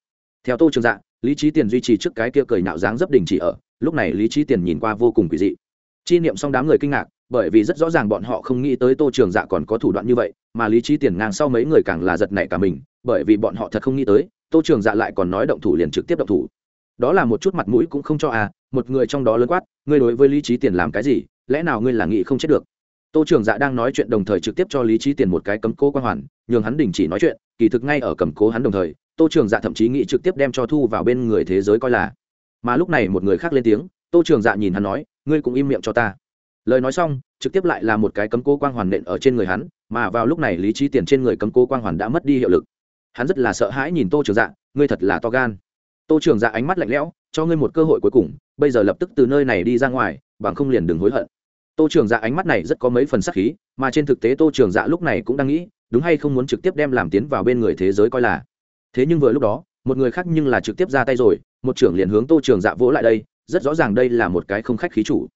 Theo tô trường dạ lý trí tiền duy trì trước cái kia cười nạo dáng dấp đình chỉ ở, lúc này lý trí tiền nhìn qua vô cùng quỷ dị. Chi niệm xong đám người kinh ngạc, bởi vì rất rõ ràng bọn họ không nghĩ tới tô trường dạ còn có thủ đoạn như vậy, mà lý trí tiền ngang sau mấy người càng là giật nảy cả mình, bởi vì bọn họ thật không nghĩ tới, tô trường dạ lại còn nói động thủ liền trực tiếp động thủ. Đó là một chút mặt mũi cũng không cho à một người trong đó lớn quát, ngươi đối với lý trí tiền làm cái gì? Lẽ nào ngươi là nghĩ không chết được? Tô trường dạ đang nói chuyện đồng thời trực tiếp cho lý trí tiền một cái cấm cố quan hoàn, nhường hắn đình chỉ nói chuyện, kỳ thực ngay ở cầm cố hắn đồng thời, tô trường dạ thậm chí nghĩ trực tiếp đem cho thu vào bên người thế giới coi là. Mà lúc này một người khác lên tiếng, tô trường dạ nhìn hắn nói, ngươi cũng im miệng cho ta. Lời nói xong, trực tiếp lại là một cái cấm cố quang hoàn nện ở trên người hắn, mà vào lúc này lý trí tiền trên người cấm cố quang hoàn đã mất đi hiệu lực. Hắn rất là sợ hãi nhìn tô trường dạ ngươi thật là to gan. Tô trường dạ ánh mắt lạnh lẽo, cho ngươi một cơ hội cuối cùng, bây giờ lập tức từ nơi này đi ra ngoài, bằng không liền đừng hối hận tô trường dạ ánh mắt này rất có mấy phần sắc khí, mà trên thực tế tô trường dạ lúc này cũng đang nghĩ, đúng hay không muốn trực tiếp đem làm tiến vào bên người thế giới coi là. Thế nhưng vừa lúc đó, một người khác nhưng là trực tiếp ra tay rồi, một trưởng liền hướng tô trường dạ vỗ lại đây, rất rõ ràng đây là một cái không khách khí chủ.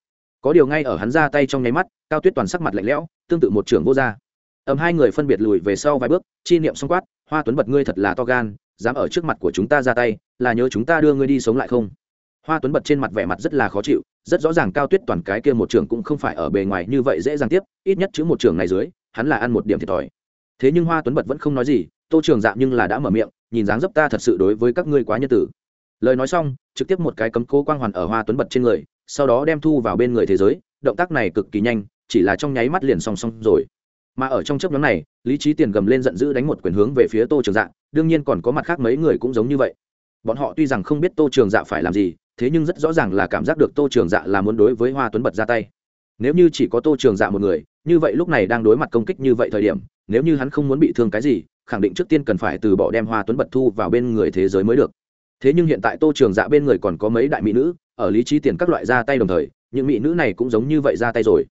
Có điều ngay ở hắn ra tay trong nháy mắt, cao tuyết toàn sắc mặt lạnh lẽo, tương tự một trưởng vô r ầm, hai người phân biệt lùi về sau vài bước, chi niệm xong quát, hoa tuấn bật ngươi thật là to gan, dám ở trước mặt của chúng ta ra tay, là nhớ chúng ta đưa ngươi đi sống lại không? Hoa tuấn bật trên mặt vẻ mặt rất là khó chịu rất rõ ràng cao tuyết toàn cái kia một trường cũng không phải ở bề ngoài như vậy dễ dàng tiếp, ít nhất chữ một trường này dưới, hắn là ăn một điểm thiệt thòi. Thế nhưng hoa tuấn bật vẫn không nói gì, tô trường dạng nhưng là đã mở miệng, nhìn dáng dấp ta thật sự đối với các ngươi quá nhân tử. Lời nói xong, trực tiếp một cái cấm cố quang hoàn ở hoa tuấn bật trên người, sau đó đem thu vào bên người thế giới, động tác này cực kỳ nhanh, chỉ là trong nháy mắt liền song song rồi. Mà ở trong chấp nhóm này, lý trí tiền gầm lên giận dữ đánh một quyền hướng về phía tô trường dạng đương nhiên còn có mặt khác mấy người cũng giống như vậy bọn họ tuy rằng không biết tô trường dạ phải làm gì, thế nhưng rất rõ ràng là cảm giác được tô trường dạ là muốn đối với hoa tuấn bật ra tay. Nếu như chỉ có tô trường dạ một người, như vậy lúc này đang đối mặt công kích như vậy thời điểm, nếu như hắn không muốn bị thương cái gì, khẳng định trước tiên cần phải từ bỏ đem hoa tuấn bật thu vào bên người thế giới mới được. Thế nhưng hiện tại tô trường dạ bên người còn có mấy đại mỹ nữ, ở lý trí tiền các loại ra tay đồng thời, những mỹ nữ này cũng giống như vậy ra tay rồi.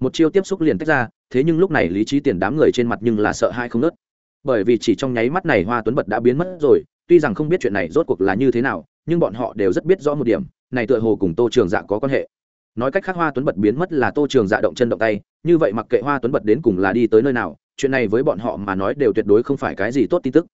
Một chiêu tiếp xúc liền tách ra, thế nhưng lúc này lý trí tiền đám người trên mặt nhưng là sợ hai không nớt. Bởi vì chỉ trong nháy mắt này hoa tuấn bật đã biến mất rồi tuy rằng không biết chuyện này rốt cuộc là như thế nào, nhưng bọn họ đều rất biết rõ một điểm, này tựa hồ cùng tô trường dạ có quan hệ nói cách khác hoa tuấn bật biến mất là tô trường dạ động chân động tay, như vậy mặc kệ hoa tuấn bật đến cùng là đi tới nơi nào, chuyện này với bọn họ mà nói đều tuyệt đối không phải cái gì tốt tin tức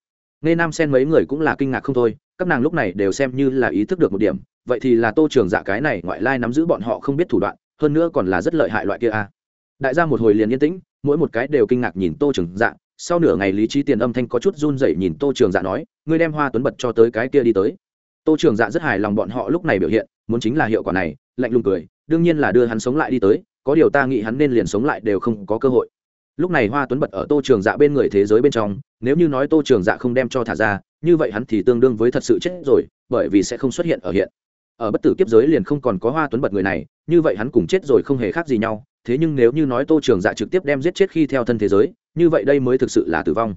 nghe nam sen mấy người cũng là kinh ngạc không thôi, các nàng lúc này đều xem như là ý thức được một điểm, vậy thì là tô trường dạ cái này ngoại lai nắm giữ bọn họ không biết thủ đoạn, hơn nữa còn là rất lợi hại loại kia a à. đại gia một hồi liền yên tĩnh, mỗi một cái đều kinh ngạc nhìn tô trường dạ sau nửa ngày lý trí tiền âm thanh có chút run rẩy nhìn tô trường dạ nói ngươi đem hoa tuấn bật cho tới cái kia đi tới. Tô trường dạ rất hài lòng bọn họ lúc này biểu hiện, muốn chính là hiệu quả này, lạnh lùng cười, đương nhiên là đưa hắn sống lại đi tới, có điều ta nghĩ hắn nên liền sống lại đều không có cơ hội. Lúc này hoa tuấn bật ở tô trường dạ bên người thế giới bên trong, nếu như nói tô trường dạ không đem cho thả ra, như vậy hắn thì tương đương với thật sự chết rồi, bởi vì sẽ không xuất hiện ở hiện. Ở bất tử kiếp giới liền không còn có hoa tuấn bật người này, như vậy hắn cùng chết rồi không hề khác gì nhau, thế nhưng nếu như nói tô trường dạ trực tiếp đem giết chết khi theo thân thế giới, như vậy đây mới thực sự là tử vong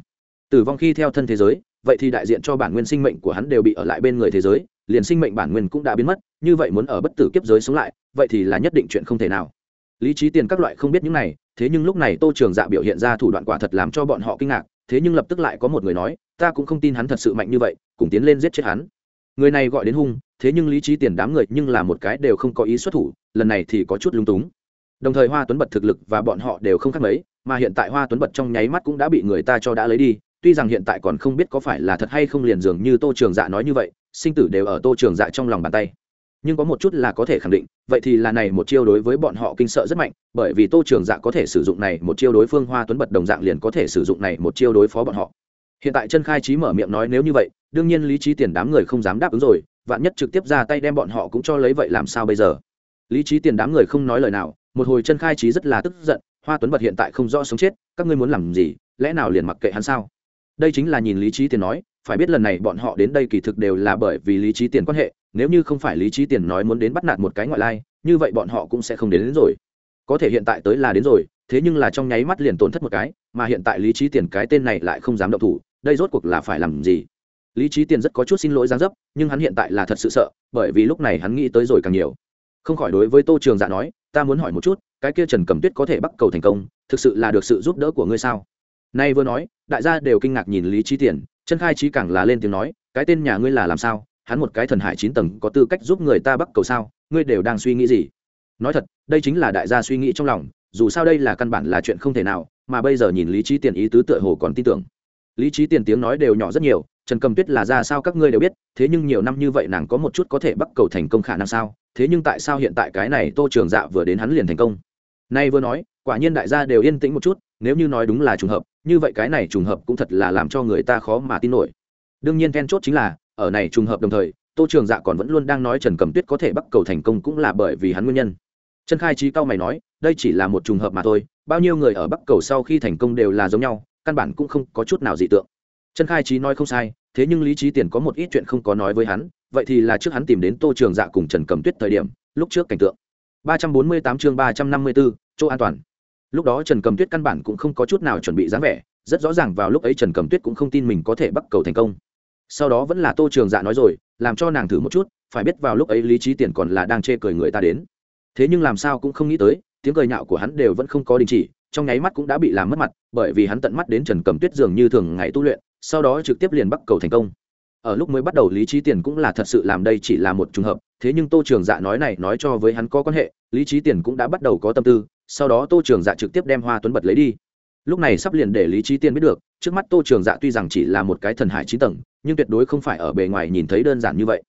tử vong khi theo thân thế giới, vậy thì đại diện cho bản nguyên sinh mệnh của hắn đều bị ở lại bên người thế giới, liền sinh mệnh bản nguyên cũng đã biến mất, như vậy muốn ở bất tử kiếp giới sống lại, vậy thì là nhất định chuyện không thể nào. Lý trí tiền các loại không biết những này, thế nhưng lúc này tô trường dạ biểu hiện ra thủ đoạn quả thật làm cho bọn họ kinh ngạc, thế nhưng lập tức lại có một người nói, ta cũng không tin hắn thật sự mạnh như vậy, cùng tiến lên giết chết hắn. Người này gọi đến hung, thế nhưng lý trí tiền đám người nhưng là một cái đều không có ý xuất thủ, lần này thì có chút lung túng. Đồng thời hoa tuấn bật thực lực và bọn họ đều không khác mấy, mà hiện tại hoa tuấn bật trong nháy mắt cũng đã bị người ta cho đã lấy đi tuy rằng hiện tại còn không biết có phải là thật hay không liền dường như tô trường dạ nói như vậy, sinh tử đều ở tô trường dạ trong lòng bàn tay. Nhưng có một chút là có thể khẳng định, vậy thì là này một chiêu đối với bọn họ kinh sợ rất mạnh, bởi vì tô trường dạ có thể sử dụng này một chiêu đối phương hoa tuấn bật đồng dạng liền có thể sử dụng này một chiêu đối phó bọn họ. Hiện tại chân khai trí mở miệng nói nếu như vậy, đương nhiên lý trí tiền đám người không dám đáp ứng rồi, vạn nhất trực tiếp ra tay đem bọn họ cũng cho lấy vậy làm sao bây giờ? Lý trí tiền đám người không nói lời nào, một hồi chân khai trí rất là tức giận, hoa tuấn bật hiện tại không rõ sống chết, các ngươi muốn làm gì, lẽ nào liền mặc kệ hắn sao? Đây chính là nhìn lý trí tiền nói phải biết lần này bọn họ đến đây kỳ thực đều là bởi vì lý trí tiền quan hệ nếu như không phải lý trí tiền nói muốn đến bắt nạt một cái ngoại lai như vậy bọn họ cũng sẽ không đến, đến rồi. Có thể hiện tại tới là đến rồi thế nhưng là trong nháy mắt liền tổn thất một cái mà hiện tại lý trí tiền cái tên này lại không dám động thủ đây rốt cuộc là phải làm gì? Lý trí tiền rất có chút xin lỗi giáng dấp nhưng hắn hiện tại là thật sự sợ bởi vì lúc này hắn nghĩ tới rồi càng nhiều. Không khỏi đối với tô trường dạ nói ta muốn hỏi một chút cái kia trần cầm tuyết có thể bắt cầu thành công thực sự là được sự giúp đỡ của ngươi sao? Nay vừa nói, đại gia đều kinh ngạc nhìn lý trí tiền, chân khai trí càng là lên tiếng nói, cái tên nhà ngươi là làm sao? Hắn một cái thần hải chín tầng có tư cách giúp người ta bắc cầu sao? Ngươi đều đang suy nghĩ gì? Nói thật, đây chính là đại gia suy nghĩ trong lòng, dù sao đây là căn bản là chuyện không thể nào, mà bây giờ nhìn lý trí tiền ý tứ tựa hồ còn tin tưởng. Lý trí tiền tiếng nói đều nhỏ rất nhiều, trần cầm tuyết là ra sao các ngươi đều biết, thế nhưng nhiều năm như vậy nàng có một chút có thể bắc cầu thành công khả năng sao? Thế nhưng tại sao hiện tại cái này tô trường dạ vừa đến hắn liền thành công? Nay vừa nói quả nhiên đại gia đều yên tĩnh một chút nếu như nói đúng là trùng hợp như vậy cái này trùng hợp cũng thật là làm cho người ta khó mà tin nổi. Đương nhiên then chốt chính là ở này trùng hợp đồng thời tô trường dạ còn vẫn luôn đang nói trần cầm tuyết có thể bắt cầu thành công cũng là bởi vì hắn nguyên nhân. Trần khai trí cao mày nói đây chỉ là một trùng hợp mà thôi bao nhiêu người ở bắc cầu sau khi thành công đều là giống nhau căn bản cũng không có chút nào dị tượng. Trần khai trí nói không sai thế nhưng lý trí tiền có một ít chuyện không có nói với hắn vậy thì là trước hắn tìm đến tô trường dạ cùng trần cầm tuyết thời điểm lúc trước cảnh tượng. 348 chương 354, chỗ an toàn lúc đó trần cầm tuyết căn bản cũng không có chút nào chuẩn bị dáng vẻ, rất rõ ràng vào lúc ấy trần cầm tuyết cũng không tin mình có thể bắt cầu thành công. Sau đó vẫn là tô trường dạ nói rồi, làm cho nàng thử một chút, phải biết vào lúc ấy lý trí tiền còn là đang chê cười người ta đến. Thế nhưng làm sao cũng không nghĩ tới, tiếng cười nhạo của hắn đều vẫn không có đình chỉ, trong nháy mắt cũng đã bị làm mất mặt, bởi vì hắn tận mắt đến trần cầm tuyết dường như thường ngày tu luyện, sau đó trực tiếp liền bắt cầu thành công. Ở lúc mới bắt đầu lý trí tiền cũng là thật sự làm đây chỉ là một t r ư n g hợp, thế nhưng tô trường dạ nói này nói cho với hắn có quan hệ, lý trí tiền cũng đã bắt đầu có tâm tư sau đó tô trường dạ trực tiếp đem hoa tuấn bật lấy đi. Lúc này sắp liền để lý trí tiên biết được, trước mắt tô trường dạ tuy rằng chỉ là một cái thần hải trí tầng, nhưng tuyệt đối không phải ở bề ngoài nhìn thấy đơn giản như vậy.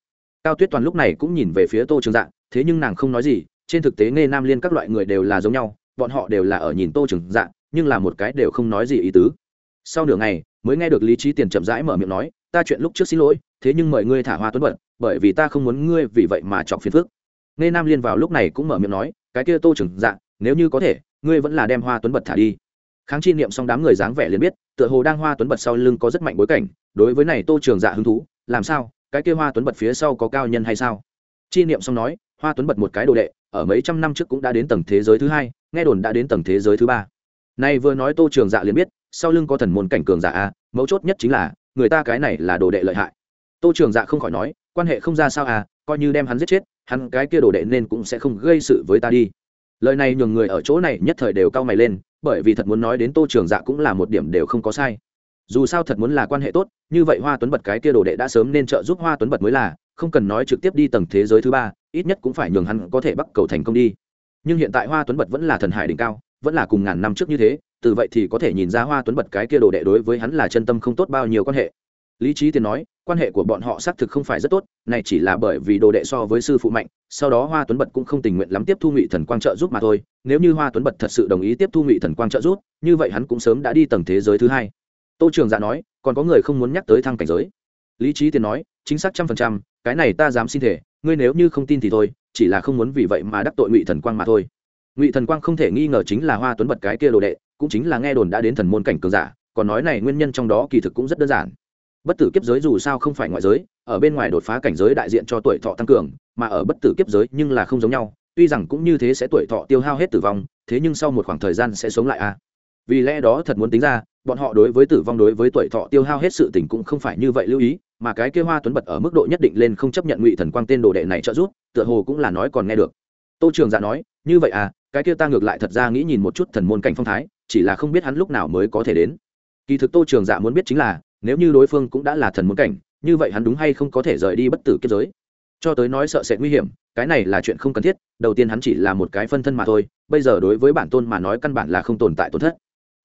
Cao tuyết toàn lúc này cũng nhìn về phía tô trường dạ thế nhưng nàng không nói gì, trên thực tế nghe nam liên các loại người đều là giống nhau, bọn họ đều là ở nhìn tô trường dạ nhưng là một cái đều không nói gì ý tứ. Sau nửa ngày, mới nghe được lý trí tiền chậm rãi mở miệng nói, ta chuyện lúc trước xin lỗi, thế nhưng mời ngươi thả hoa tuấn bật, bởi vì ta không muốn ngươi vì vậy mà chọc phiền phước nghe nam liên vào lúc này cũng mở miệng nói, cái kia tô trường dạ nếu như có thể, ngươi vẫn là đem hoa tuấn bật thả đi. Kháng chi niệm xong đám người dáng vẻ liền biết, tựa hồ đang hoa tuấn bật sau lưng có rất mạnh bối cảnh, đối với này tô trường dạ hứng thú, làm sao, cái kia hoa tuấn bật phía sau có cao nhân hay sao? Chi niệm xong nói, hoa tuấn bật một cái đồ đệ, ở mấy trăm năm trước cũng đã đến tầng thế giới thứ hai, nghe đồn đã đến tầng thế giới thứ ba. Nay vừa nói tô trường dạ liền biết, sau lưng có thần môn cảnh cường giả a, mấu chốt nhất chính là, người ta cái này là đồ đệ lợi hại. Tô trường dạ không khỏi nói, quan hệ không ra sao à coi như đem hắn giết chết, hắn cái kia đồ đệ nên cũng sẽ không gây sự với ta đi lời này nhường người ở chỗ này nhất thời đều cao mày lên, bởi vì thật muốn nói đến tô trường dạ cũng là một điểm đều không có sai. Dù sao thật muốn là quan hệ tốt, như vậy hoa tuấn bật cái kia đồ đệ đã sớm nên trợ giúp hoa tuấn bật mới là, không cần nói trực tiếp đi tầng thế giới thứ ba, ít nhất cũng phải nhường hắn có thể bắt cầu thành công đi. Nhưng hiện tại hoa tuấn bật vẫn là thần hải đỉnh cao, vẫn là cùng ngàn năm trước như thế, từ vậy thì có thể nhìn ra hoa tuấn bật cái kia đồ đệ đối với hắn là chân tâm không tốt bao nhiêu quan hệ lý trí tiền nói, quan hệ của bọn họ xác thực không phải rất tốt, này chỉ là bởi vì đồ đệ so với sư phụ mạnh, sau đó hoa tuấn bật cũng không tình nguyện lắm tiếp thu ngụy thần quang trợ giúp mà thôi. Nếu như hoa tuấn bật thật sự đồng ý tiếp thu ngụy thần quang trợ giúp, như vậy hắn cũng sớm đã đi tầng thế giới thứ hai. Tô trường dạ nói, còn có người không muốn nhắc tới thăng cảnh giới. Lý trí tiền nói, chính xác trăm phần trăm, cái này ta dám xin thể, ngươi nếu như không tin thì thôi, chỉ là không muốn vì vậy mà đắc tội ngụy thần quang mà thôi. Ngụy thần quang không thể nghi ngờ chính là hoa tuấn bật cái kia đồ đệ, cũng chính là nghe đồn đã đến thần môn cảnh cường giả, còn nói này nguyên nhân trong đó kỳ thực cũng rất đơn giản bất tử kiếp giới dù sao không phải ngoại giới, ở bên ngoài đột phá cảnh giới đại diện cho tuổi thọ tăng cường, mà ở bất tử kiếp giới nhưng là không giống nhau, tuy rằng cũng như thế sẽ tuổi thọ tiêu hao hết tử vong, thế nhưng sau một khoảng thời gian sẽ sống lại a à. vì lẽ đó thật muốn tính ra, bọn họ đối với tử vong đối với tuổi thọ tiêu hao hết sự tình cũng không phải như vậy lưu ý, mà cái kia hoa tuấn bật ở mức độ nhất định lên không chấp nhận ngụy thần quang tên đồ đệ này trợ giúp, tựa hồ cũng là nói còn nghe được tô trường dạ nói, như vậy à cái kia ta ngược lại thật ra nghĩ nhìn một chút thần môn cảnh phong thái, chỉ là không biết hắn lúc nào mới có thể đến kỳ thực tô trường dạ muốn biết chính là nếu như đối phương cũng đã là thần muốn cảnh, như vậy hắn đúng hay không có thể rời đi bất tử kiếp giới? Cho tới nói sợ sẽ nguy hiểm, cái này là chuyện không cần thiết, đầu tiên hắn chỉ là một cái phân thân mà thôi, bây giờ đối với bản tôn mà nói căn bản là không tồn tại tổn thất.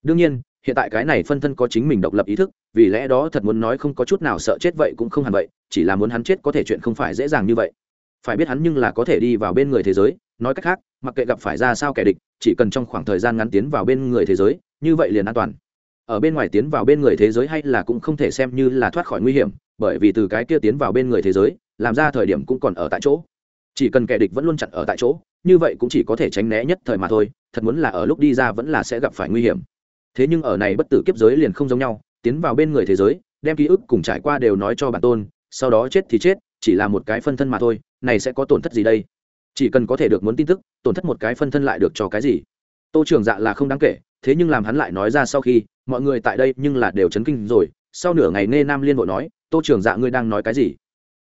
Đương nhiên, hiện tại cái này phân thân có chính mình độc lập ý thức, vì lẽ đó thật muốn nói không có chút nào sợ chết vậy cũng không hẳn vậy, chỉ là muốn hắn chết có thể chuyện không phải dễ dàng như vậy. Phải biết hắn nhưng là có thể đi vào bên người thế giới, nói cách khác, mặc kệ gặp phải ra sao kẻ địch, chỉ cần trong khoảng thời gian ngắn tiến vào bên người thế giới, như vậy liền an toàn ở bên ngoài tiến vào bên người thế giới hay là cũng không thể xem như là thoát khỏi nguy hiểm, bởi vì từ cái kia tiến vào bên người thế giới, làm ra thời điểm cũng còn ở tại chỗ. Chỉ cần kẻ địch vẫn luôn chặn ở tại chỗ, như vậy cũng chỉ có thể tránh né nhất thời mà thôi, thật muốn là ở lúc đi ra vẫn là sẽ gặp phải nguy hiểm. Thế nhưng ở này bất tử kiếp giới liền không giống nhau, tiến vào bên người thế giới, đem ký ức cùng trải qua đều nói cho bản tôn, sau đó chết thì chết, chỉ là một cái phân thân mà thôi, này sẽ có tổn thất gì đây? Chỉ cần có thể được muốn tin tức, tổn thất một cái phân thân lại được cho cái gì? Tô trường dạ là không đáng kể, thế nhưng làm hắn lại nói ra sau khi mọi người tại đây nhưng là đều chấn kinh rồi, sau nửa ngày nghe nam liên bộ nói, tô trường dạ ngươi đang nói cái gì?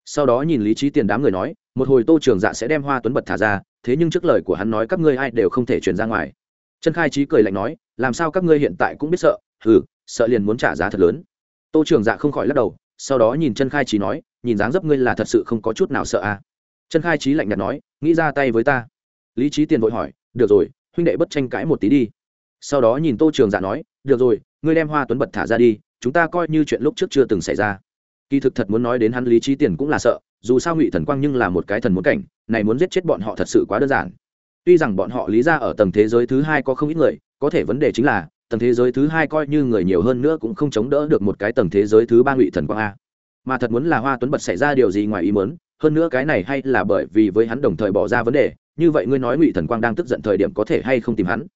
Sau đó nhìn lý trí tiền đám người nói, một hồi tô trường dạ sẽ đem hoa tuấn bật thả ra, thế nhưng trước lời của hắn nói các ngươi ai đều không thể truyền ra ngoài. Trần khai trí cười lạnh nói, làm sao các ngươi hiện tại cũng biết sợ? Hừ, sợ liền muốn trả giá thật lớn. Tô trường dạ không khỏi lắc đầu, sau đó nhìn chân khai trí nói, nhìn dáng dấp ngươi là thật sự không có chút nào sợ à? Chân khai trí lạnh nhạt nói, nghĩ ra tay với ta. Lý trí tiền vội hỏi, được rồi, huynh đệ bất tranh cãi một tí đi sau đó nhìn tô trường dạ nói, được rồi, ngươi đem hoa tuấn bật thả ra đi, chúng ta coi như chuyện lúc trước chưa từng xảy ra. Kỳ thực thật muốn nói đến hắn lý trí tiền cũng là sợ, dù sao ngụy thần quang nhưng là một cái thần muốn cảnh, này muốn giết chết bọn họ thật sự quá đơn giản. Tuy rằng bọn họ lý ra ở tầng thế giới thứ hai có không ít người, có thể vấn đề chính là, tầng thế giới thứ hai coi như người nhiều hơn nữa cũng không chống đỡ được một cái tầng thế giới thứ ba ngụy thần quang a. Mà thật muốn là hoa tuấn bật xảy ra điều gì ngoài ý mớn hơn nữa cái này hay là bởi vì với hắn đồng thời bỏ ra vấn đề, như vậy ngươi nói ngụy thần quang đang tức giận thời điểm có thể hay không tìm hắn?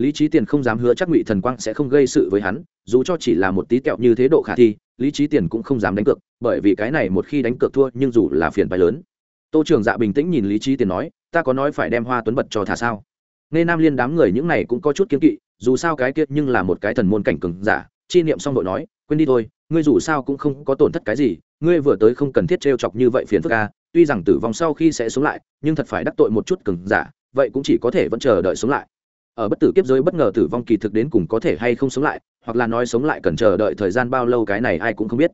Lý trí tiền không dám hứa chắc ngụy thần quang sẽ không gây sự với hắn, dù cho chỉ là một tí kẹo như thế độ khả thi, lý trí tiền cũng không dám đánh cược, bởi vì cái này một khi đánh cược thua nhưng dù là phiền bài lớn. Tô trường dạ bình tĩnh nhìn lý trí tiền nói, ta có nói phải đem hoa tuấn bật cho thả sao? Nên nam liên đám người những này cũng có chút kiếm kỵ, dù sao cái kiệt nhưng là một cái thần môn cảnh cừng giả, chi niệm xong đội nói, quên đi thôi, ngươi dù sao cũng không có tổn thất cái gì, ngươi vừa tới không cần thiết trêu chọc như vậy phiền phức ca tuy rằng tử vong sau khi sẽ sống lại, nhưng thật phải đắc tội một chút cừng giả, vậy cũng chỉ có thể vẫn chờ đợi sống lại ở bất tử kiếp giới bất ngờ tử vong kỳ thực đến cùng có thể hay không sống lại, hoặc là nói sống lại cần chờ đợi thời gian bao lâu cái này ai cũng không biết.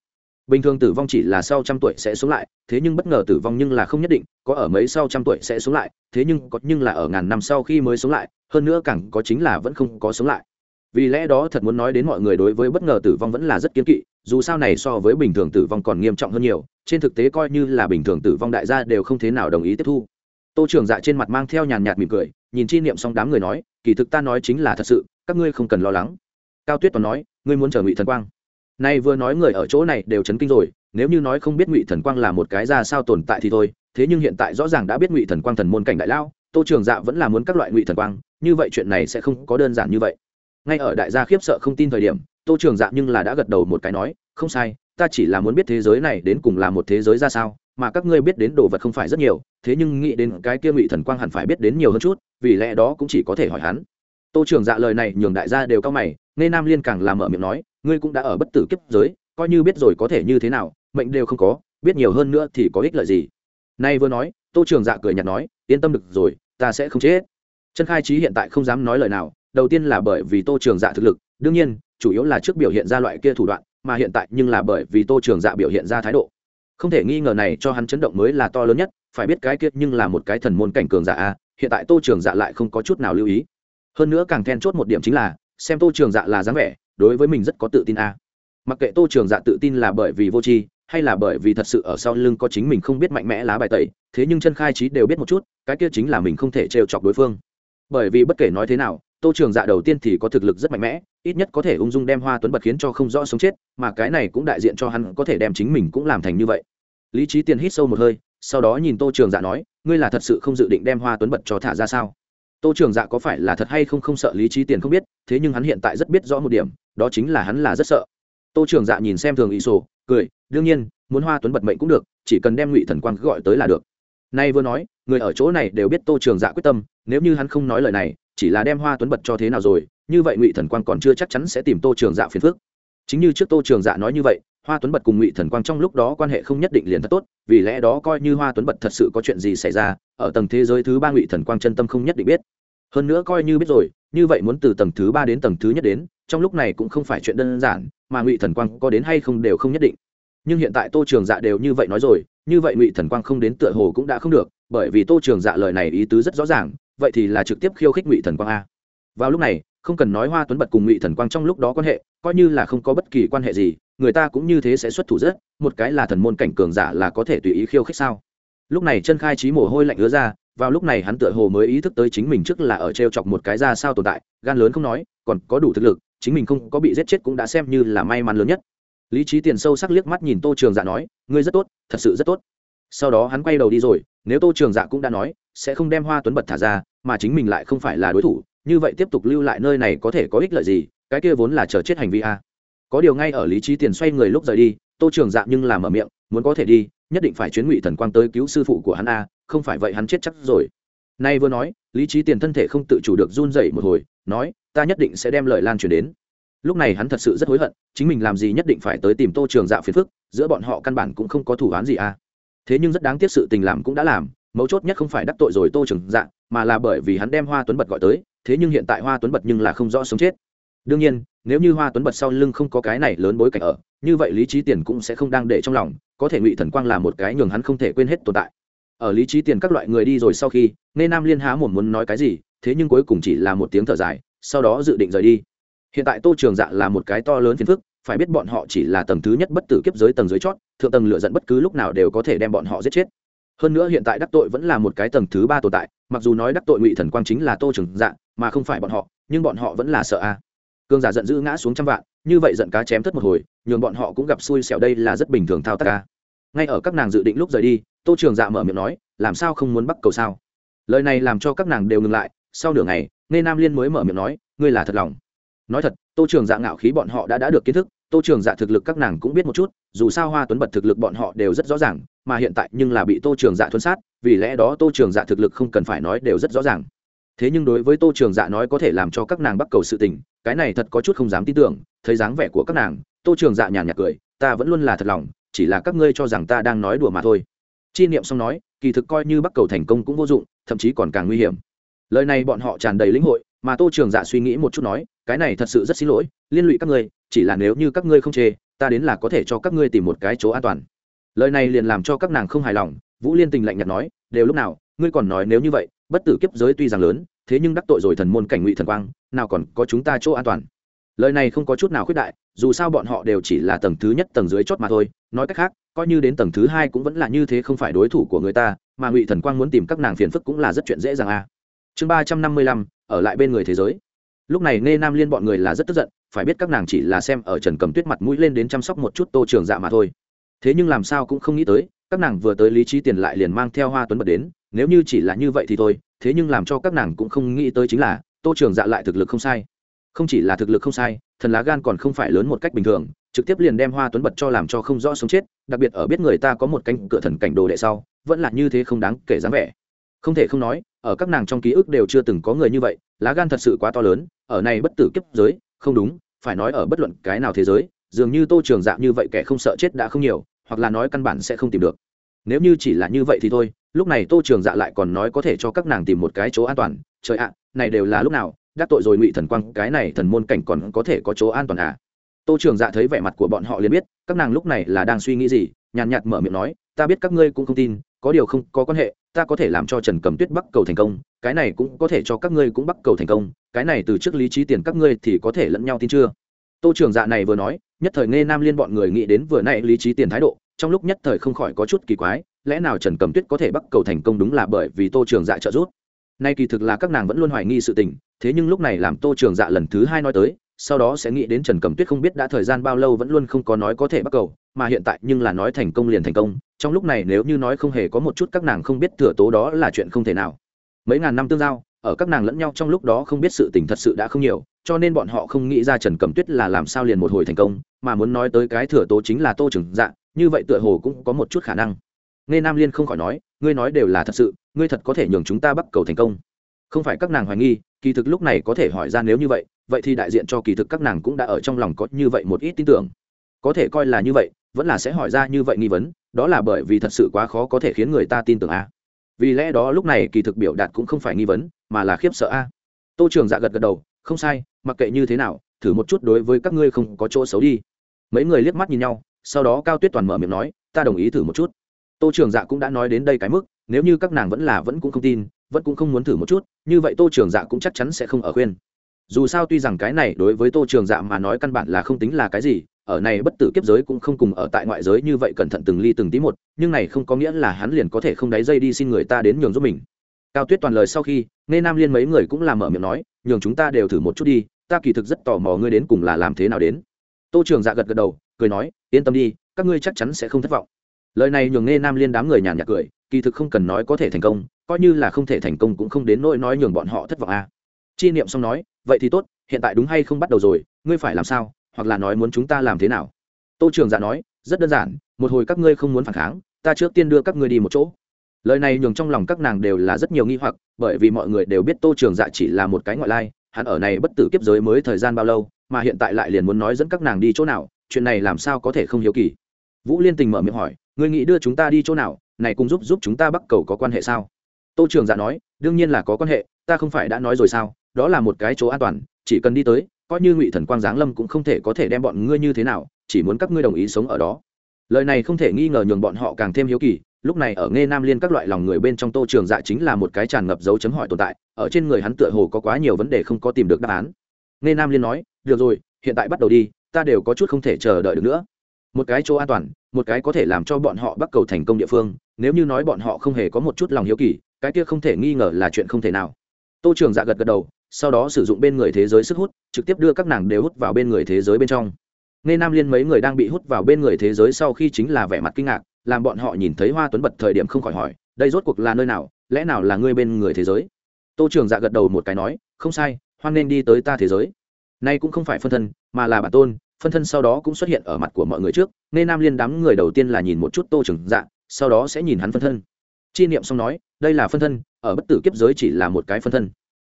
Bình thường tử vong chỉ là sau trăm tuổi sẽ sống lại, thế nhưng bất ngờ tử vong nhưng là không nhất định, có ở mấy sau trăm tuổi sẽ sống lại, thế nhưng có nhưng là ở ngàn năm sau khi mới sống lại, hơn nữa càng có chính là vẫn không có sống lại. Vì lẽ đó thật muốn nói đến mọi người đối với bất ngờ tử vong vẫn là rất kiên kỵ, dù sao này so với bình thường tử vong còn nghiêm trọng hơn nhiều, trên thực tế coi như là bình thường tử vong đại gia đều không thế nào đồng ý tiếp thu. Tô trường dạ trên mặt mang theo nhàn nhạt mỉm cười nhìn chi niệm xong đám người nói, kỳ thực ta nói chính là thật sự, các ngươi không cần lo lắng. Cao tuyết toàn nói, ngươi muốn chờ ngụy thần quang. Nay vừa nói người ở chỗ này đều chấn kinh rồi, nếu như nói không biết ngụy thần quang là một cái ra sao tồn tại thì thôi, thế nhưng hiện tại rõ ràng đã biết ngụy thần quang thần môn cảnh đại lao, tô trường dạ vẫn là muốn các loại ngụy thần quang, như vậy chuyện này sẽ không có đơn giản như vậy. Ngay ở đại gia khiếp sợ không tin thời điểm, tô trường dạ nhưng là đã gật đầu một cái nói, không sai, ta chỉ là muốn biết thế giới này đến cùng là một thế giới ra sao mà các ngươi biết đến đồ vật không phải rất nhiều, thế nhưng nghĩ đến cái kia ngụy thần quang hẳn phải biết đến nhiều hơn chút, vì lẽ đó cũng chỉ có thể hỏi hắn. Tô trường dạ lời này nhường đại gia đều cao mày nên nam liên càng làm mở miệng nói, ngươi cũng đã ở bất tử kiếp giới, coi như biết rồi có thể như thế nào, mệnh đều không có, biết nhiều hơn nữa thì có ích lợi gì. Nay vừa nói, tô trường dạ cười nhạt nói, yên tâm được rồi, ta sẽ không chết. Chân khai trí hiện tại không dám nói lời nào, đầu tiên là bởi vì tô trường dạ thực lực, đương nhiên, chủ yếu là trước biểu hiện ra loại kia thủ đoạn, mà hiện tại nhưng là bởi vì tô trường dạ biểu hiện ra thái độ không thể nghi ngờ này cho hắn chấn động mới là to lớn nhất, phải biết cái kiệt nhưng là một cái thần môn cảnh cường giả a, hiện tại tô trường dạ lại không có chút nào lưu ý. Hơn nữa càng then chốt một điểm chính là, xem tô trường dạ là dáng vẻ, đối với mình rất có tự tin a. Mặc kệ tô trường dạ tự tin là bởi vì vô tri, hay là bởi vì thật sự ở sau lưng có chính mình không biết mạnh mẽ lá bài tẩy, thế nhưng chân khai trí đều biết một chút, cái kia chính là mình không thể trêu chọc đối phương. Bởi vì bất kể nói thế nào, tô trường dạ đầu tiên thì có thực lực rất mạnh mẽ ít nhất có thể ung dung đem hoa tuấn bật khiến cho không rõ sống chết, mà cái này cũng đại diện cho hắn có thể đem chính mình cũng làm thành như vậy. Lý trí tiền hít sâu một hơi, sau đó nhìn tô trường dạ nói, ngươi là thật sự không dự định đem hoa tuấn bật cho thả ra sao? Tô trường dạ có phải là thật hay không không sợ lý trí tiền không biết, thế nhưng hắn hiện tại rất biết rõ một điểm, đó chính là hắn là rất sợ. Tô trường dạ nhìn xem thường ý sổ, cười, đương nhiên, muốn hoa tuấn bật mệnh cũng được, chỉ cần đem ngụy thần quang gọi tới là được. Nay vừa nói, người ở chỗ này đều biết tô trường dạ quyết tâm, nếu như hắn không nói lời này, chỉ là đem hoa tuấn bật cho thế nào rồi như vậy ngụy thần quang còn chưa chắc chắn sẽ tìm tô trường dạ phiền phức. Chính như trước tô trường dạ nói như vậy, hoa tuấn bật cùng ngụy thần quang trong lúc đó quan hệ không nhất định liền thật tốt, vì lẽ đó coi như hoa tuấn bật thật sự có chuyện gì xảy ra, ở tầng thế giới thứ ba ngụy thần quang chân tâm không nhất định biết. Hơn nữa coi như biết rồi, như vậy muốn từ tầng thứ ba đến tầng thứ nhất đến, trong lúc này cũng không phải chuyện đơn giản, mà ngụy thần quang có đến hay không đều không nhất định. Nhưng hiện tại tô trường dạ đều như vậy nói rồi, như vậy ngụy thần quang không đến tựa hồ cũng đã không được, bởi vì tô trường dạ lời này ý tứ rất rõ ràng, vậy thì là trực tiếp khiêu khích ngụy thần quang a. Vào lúc này không cần nói hoa tuấn bật cùng ngụy thần quang trong lúc đó quan hệ, coi như là không có bất kỳ quan hệ gì, người ta cũng như thế sẽ xuất thủ rất, một cái là thần môn cảnh cường giả là có thể tùy ý khiêu khích sao? Lúc này chân khai trí mồ hôi lạnh ứa ra, vào lúc này hắn tựa hồ mới ý thức tới chính mình trước là ở t r e o chọc một cái ra sao tồn tại, gan lớn không nói, còn có đủ thực lực, chính mình không có bị giết chết cũng đã xem như là may mắn lớn nhất. Lý trí tiền sâu sắc liếc mắt nhìn tô trường dạ nói, ngươi rất tốt, thật sự rất tốt. Sau đó hắn quay đầu đi rồi, nếu tô trường dạ cũng đã nói, sẽ không đem hoa tuấn bật thả ra, mà chính mình lại không phải là đối thủ như vậy tiếp tục lưu lại nơi này có thể có ích lợi gì, cái kia vốn là chờ chết hành vi a. Có điều ngay ở lý trí tiền xoay người lúc rời đi, tô trường dạ nhưng làm ở miệng, muốn có thể đi, nhất định phải chuyến ngụy thần quang tới cứu sư phụ của hắn a, không phải vậy hắn chết chắc rồi. Nay vừa nói, lý trí tiền thân thể không tự chủ được run dậy một hồi, nói, ta nhất định sẽ đem lời lan truyền đến. Lúc này hắn thật sự rất hối hận, chính mình làm gì nhất định phải tới tìm tô trường dạ phiền phức, giữa bọn họ căn bản cũng không có thủ án gì a. thế nhưng rất đáng tiếc sự tình làm cũng đã làm, mấu chốt nhất không phải đắc tội rồi tô trường dạ mà là bởi vì hắn đem hoa tuấn bật gọi tới thế nhưng hiện tại hoa tuấn bật nhưng là không rõ sống chết. Đương nhiên, nếu như hoa tuấn bật sau lưng không có cái này lớn bối cảnh ở, như vậy lý trí tiền cũng sẽ không đang để trong lòng, có thể ngụy thần quang là một cái nhường hắn không thể quên hết tồn tại. Ở lý trí tiền các loại người đi rồi sau khi nên nam liên há mồm muốn nói cái gì, thế nhưng cuối cùng chỉ là một tiếng thở dài, sau đó dự định rời đi. Hiện tại tô trường dạ là một cái to lớn phiền phức, phải biết bọn họ chỉ là tầng thứ nhất bất tử kiếp giới tầng dưới chót, thượng tầng lựa dẫn bất cứ lúc nào đều có thể đem bọn họ giết chết hơn nữa hiện tại đắc tội vẫn là một cái tầng thứ ba tồn tại, mặc dù nói đắc tội ngụy thần quang chính là tô trường dạ mà không phải bọn họ, nhưng bọn họ vẫn là sợ a. Cương giả giận dữ ngã xuống trăm vạn, như vậy giận cá chém thất một hồi, nhường bọn họ cũng gặp xui xẻo đây là rất bình thường thao tác ca ngay ở các nàng dự định lúc rời đi, tô trường dạ mở miệng nói, làm sao không muốn bắt cầu sao? Lời này làm cho các nàng đều ngừng lại, sau nửa ngày nghe nam liên mới mở miệng nói, ngươi là thật lòng. Nói thật, tô trường dạ ngạo khí bọn họ đã đã được kiến thức tô trường dạ thực lực các nàng cũng biết một chút, dù sao hoa tuấn bật thực lực bọn họ đều rất rõ ràng, mà hiện tại nhưng là bị tô trường dạ thuấn sát, vì lẽ đó tô trường dạ thực lực không cần phải nói đều rất rõ ràng. Thế nhưng đối với tô trường dạ nói có thể làm cho các nàng bắt cầu sự tình, cái này thật có chút không dám tin tưởng, thấy dáng vẻ của các nàng, tô trường dạ nhàn nhạt cười, ta vẫn luôn là thật lòng, chỉ là các ngươi cho rằng ta đang nói đùa mà thôi. Chi niệm xong nói, kỳ thực coi như bắt cầu thành công cũng vô dụng, thậm chí còn càng nguy hiểm. Lời này bọn họ tràn đầy lĩnh hội, mà tô trường dạ suy nghĩ một chút nói, cái này thật sự rất xin lỗi, liên lụy các ngươi chỉ là nếu như các ngươi không chê, ta đến là có thể cho các ngươi tìm một cái chỗ an toàn. Lời này liền làm cho các nàng không hài lòng, vũ liên tình lạnh nhạt nói, đều lúc nào, ngươi còn nói nếu như vậy, bất tử kiếp giới tuy rằng lớn, thế nhưng đắc tội rồi thần môn cảnh ngụy thần quang, nào còn có chúng ta chỗ an toàn. Lời này không có chút nào khuyết đại, dù sao bọn họ đều chỉ là tầng thứ nhất, tầng dưới chót mà thôi, nói cách khác, coi như đến tầng thứ hai cũng vẫn là như thế không phải đối thủ của người ta, mà ngụy thần quang muốn tìm các nàng phiền phức cũng là rất chuyện dễ dàng a. Chương ba trăm năm mươi lăm, ở lại bên người thế giới lúc này nghe nam liên bọn người là rất tức giận, phải biết các nàng chỉ là xem ở trần cầm tuyết mặt mũi lên đến chăm sóc một chút tô trường dạ mà thôi. Thế nhưng làm sao cũng không nghĩ tới, các nàng vừa tới lý trí tiền lại liền mang theo hoa tuấn bật đến, nếu như chỉ là như vậy thì thôi, thế nhưng làm cho các nàng cũng không nghĩ tới chính là, tô trường dạ lại thực lực không sai. Không chỉ là thực lực không sai, thần lá gan còn không phải lớn một cách bình thường, trực tiếp liền đem hoa tuấn bật cho làm cho không rõ sống chết, đặc biệt ở biết người ta có một cánh cửa thần cảnh đồ đệ sau, vẫn là như thế không đáng kể dáng vẻ. Không thể không nói, ở các nàng trong ký ức đều chưa từng có người như vậy, lá gan thật sự quá to lớn ở này bất tử kiếp giới, không đúng, phải nói ở bất luận cái nào thế giới, dường như tô trường dạ như vậy kẻ không sợ chết đã không nhiều, hoặc là nói căn bản sẽ không tìm được. Nếu như chỉ là như vậy thì thôi, lúc này tô trường dạ lại còn nói có thể cho các nàng tìm một cái chỗ an toàn. Trời ạ, này đều là lúc nào, đắc tội rồi ngụy thần quang, cái này thần môn cảnh còn có thể có chỗ an toàn à? Tô trường dạ thấy vẻ mặt của bọn họ liền biết, các nàng lúc này là đang suy nghĩ gì, nhàn nhạt mở miệng nói, ta biết các ngươi cũng không tin, có điều không có quan hệ ta có thể làm cho trần cầm tuyết bắc cầu thành công, cái này cũng có thể cho các ngươi cũng bắc cầu thành công, cái này từ trước lý trí tiền các ngươi thì có thể lẫn nhau tin chưa? Tô trường dạ này vừa nói, nhất thời nghe nam liên bọn người nghĩ đến vừa nay lý trí tiền thái độ, trong lúc nhất thời không khỏi có chút kỳ quái, lẽ nào trần cầm tuyết có thể bắc cầu thành công đúng là bởi vì tô trường dạ trợ giúp? Nay kỳ thực là các nàng vẫn luôn hoài nghi sự tình, thế nhưng lúc này làm tô trường dạ lần thứ hai nói tới sau đó sẽ nghĩ đến trần cầm tuyết không biết đã thời gian bao lâu vẫn luôn không có nói có thể bắt cầu, mà hiện tại nhưng là nói thành công liền thành công, trong lúc này nếu như nói không hề có một chút các nàng không biết thừa tố đó là chuyện không thể nào. Mấy ngàn năm tương giao, ở các nàng lẫn nhau trong lúc đó không biết sự tình thật sự đã không nhiều, cho nên bọn họ không nghĩ ra trần cầm tuyết là làm sao liền một hồi thành công, mà muốn nói tới cái thừa tố chính là tô trừng dạ như vậy tựa hồ cũng có một chút khả năng. Nghe nam liên không khỏi nói, ngươi nói đều là thật sự, ngươi thật có thể nhường chúng ta bắt cầu thành công không phải các nàng hoài nghi, kỳ thực lúc này có thể hỏi ra nếu như vậy vậy thì đại diện cho kỳ thực các nàng cũng đã ở trong lòng có như vậy một ít tin tưởng. Có thể coi là như vậy, vẫn là sẽ hỏi ra như vậy nghi vấn, đó là bởi vì thật sự quá khó có thể khiến người ta tin tưởng a. Vì lẽ đó lúc này kỳ thực biểu đạt cũng không phải nghi vấn, mà là khiếp sợ a. Tô trường dạ gật gật đầu, không sai, mặc kệ như thế nào, thử một chút đối với các ngươi không có chỗ xấu đi. Mấy người liếc mắt nhìn nhau, sau đó cao tuyết toàn mở miệng nói, ta đồng ý thử một chút. Tô trường dạ cũng đã nói đến đây cái mức, nếu như các nàng vẫn là vẫn cũng không tin vẫn cũng không muốn thử một chút, như vậy tô trường dạ cũng chắc chắn sẽ không ở khuyên. Dù sao tuy rằng cái này đối với tô trường dạ mà nói căn bản là không tính là cái gì, ở này bất tử kiếp giới cũng không cùng ở tại ngoại giới như vậy cẩn thận từng ly từng tí một, nhưng này không có nghĩa là hắn liền có thể không đáy dây đi xin người ta đến nhường giúp mình. Cao tuyết toàn lời sau khi nghe nam liên mấy người cũng làm mở miệng nói, nhường chúng ta đều thử một chút đi, ta kỳ thực rất tò mò ngươi đến cùng là làm thế nào đến. Tô trường dạ gật gật đầu, cười nói, yên tâm đi, các ngươi chắc chắn sẽ không thất vọng. Lời này nhường nghe nam liên đám người nhàn nhạt cười kỳ thực không cần nói có thể thành công, coi như là không thể thành công cũng không đến nỗi nói nhường bọn họ thất vọng a à. chi niệm xong nói, vậy thì tốt, hiện tại đúng hay không bắt đầu rồi, ngươi phải làm sao, hoặc là nói muốn chúng ta làm thế nào? Tô trường dạ nói, rất đơn giản, một hồi các ngươi không muốn phản kháng, ta trước tiên đưa các ngươi đi một chỗ. Lời này nhường trong lòng các nàng đều là rất nhiều nghi hoặc, bởi vì mọi người đều biết tô trường dạ chỉ là một cái ngoại lai, hắn ở này bất tử kiếp giới mới thời gian bao lâu, mà hiện tại lại liền muốn nói dẫn các nàng đi chỗ nào, chuyện này làm sao có thể không hiếu kỳ. Vũ liên tình mở miệng hỏi, ngươi nghĩ đưa chúng ta đi chỗ nào này cũng giúp giúp chúng ta bắc cầu có quan hệ sao? Tô trường dạ nói, đương nhiên là có quan hệ, ta không phải đã nói rồi sao, đó là một cái chỗ an toàn, chỉ cần đi tới, coi như ngụy thần quang giáng lâm cũng không thể có thể đem bọn ngươi như thế nào, chỉ muốn các ngươi đồng ý sống ở đó. Lời này không thể nghi ngờ nhường bọn họ càng thêm hiếu kỳ, lúc này ở nghe nam liên các loại lòng người bên trong tô trường dạ chính là một cái tràn ngập dấu chấm hỏi tồn tại, ở trên người hắn tựa hồ có quá nhiều vấn đề không có tìm được đáp án. Nghe nam liên nói, được rồi, hiện tại bắt đầu đi, ta đều có chút không thể chờ đợi được nữa một cái chỗ an toàn, một cái có thể làm cho bọn họ bắt cầu thành công địa phương, nếu như nói bọn họ không hề có một chút lòng hiếu kỳ, cái kia không thể nghi ngờ là chuyện không thể nào. Tô trường dạ gật gật đầu, sau đó sử dụng bên người thế giới sức hút, trực tiếp đưa các nàng đều hút vào bên người thế giới bên trong. Nghe nam liên mấy người đang bị hút vào bên người thế giới sau khi chính là vẻ mặt kinh ngạc, làm bọn họ nhìn thấy hoa tuấn bật thời điểm không khỏi hỏi, đây rốt cuộc là nơi nào? Lẽ nào là ngươi bên người thế giới? Tô trường dạ gật đầu một cái nói, không sai, hoan nên đi tới ta thế giới. Nay cũng không phải phân thân, mà là bản tôn phân thân sau đó cũng xuất hiện ở mặt của mọi người trước, nên nam liên đám người đầu tiên là nhìn một chút tô trường dạ sau đó sẽ nhìn hắn phân thân. Chi niệm xong nói, đây là phân thân, ở bất tử kiếp giới chỉ là một cái phân thân.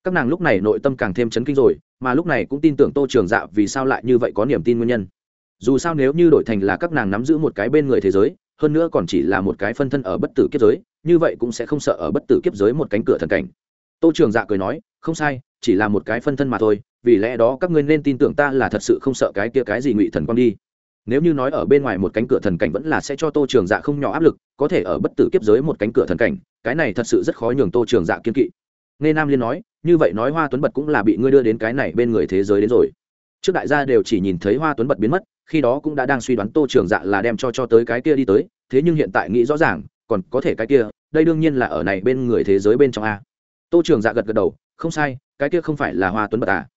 Các nàng lúc này nội tâm càng thêm chấn kinh rồi, mà lúc này cũng tin tưởng tô trường dạ vì sao lại như vậy có niềm tin nguyên nhân. Dù sao nếu như đổi thành là các nàng nắm giữ một cái bên người thế giới, hơn nữa còn chỉ là một cái phân thân ở bất tử kiếp giới, như vậy cũng sẽ không sợ ở bất tử kiếp giới một cánh cửa thần cảnh. Tô trường dạ cười nói, không sai, chỉ là một cái phân thân mà thôi vì lẽ đó các ngươi nên tin tưởng ta là thật sự không sợ cái kia cái gì ngụy thần quang đi. Nếu như nói ở bên ngoài một cánh cửa thần cảnh vẫn là sẽ cho tô trường dạ không nhỏ áp lực, có thể ở bất tử kiếp giới một cánh cửa thần cảnh, cái này thật sự rất khó nhường tô trường dạ kiên kỵ. Nghe nam liên nói, như vậy nói hoa tuấn bật cũng là bị ngươi đưa đến cái này bên người thế giới đến rồi. Trước đại gia đều chỉ nhìn thấy hoa tuấn bật biến mất, khi đó cũng đã đang suy đoán tô trường dạ là đem cho cho tới cái kia đi tới, thế nhưng hiện tại nghĩ rõ ràng, còn có thể cái kia, đây đương nhiên là ở này bên người thế giới bên trong a. Tô trường dạ gật gật đầu, không sai, cái kia không phải là hoa tuấn bật à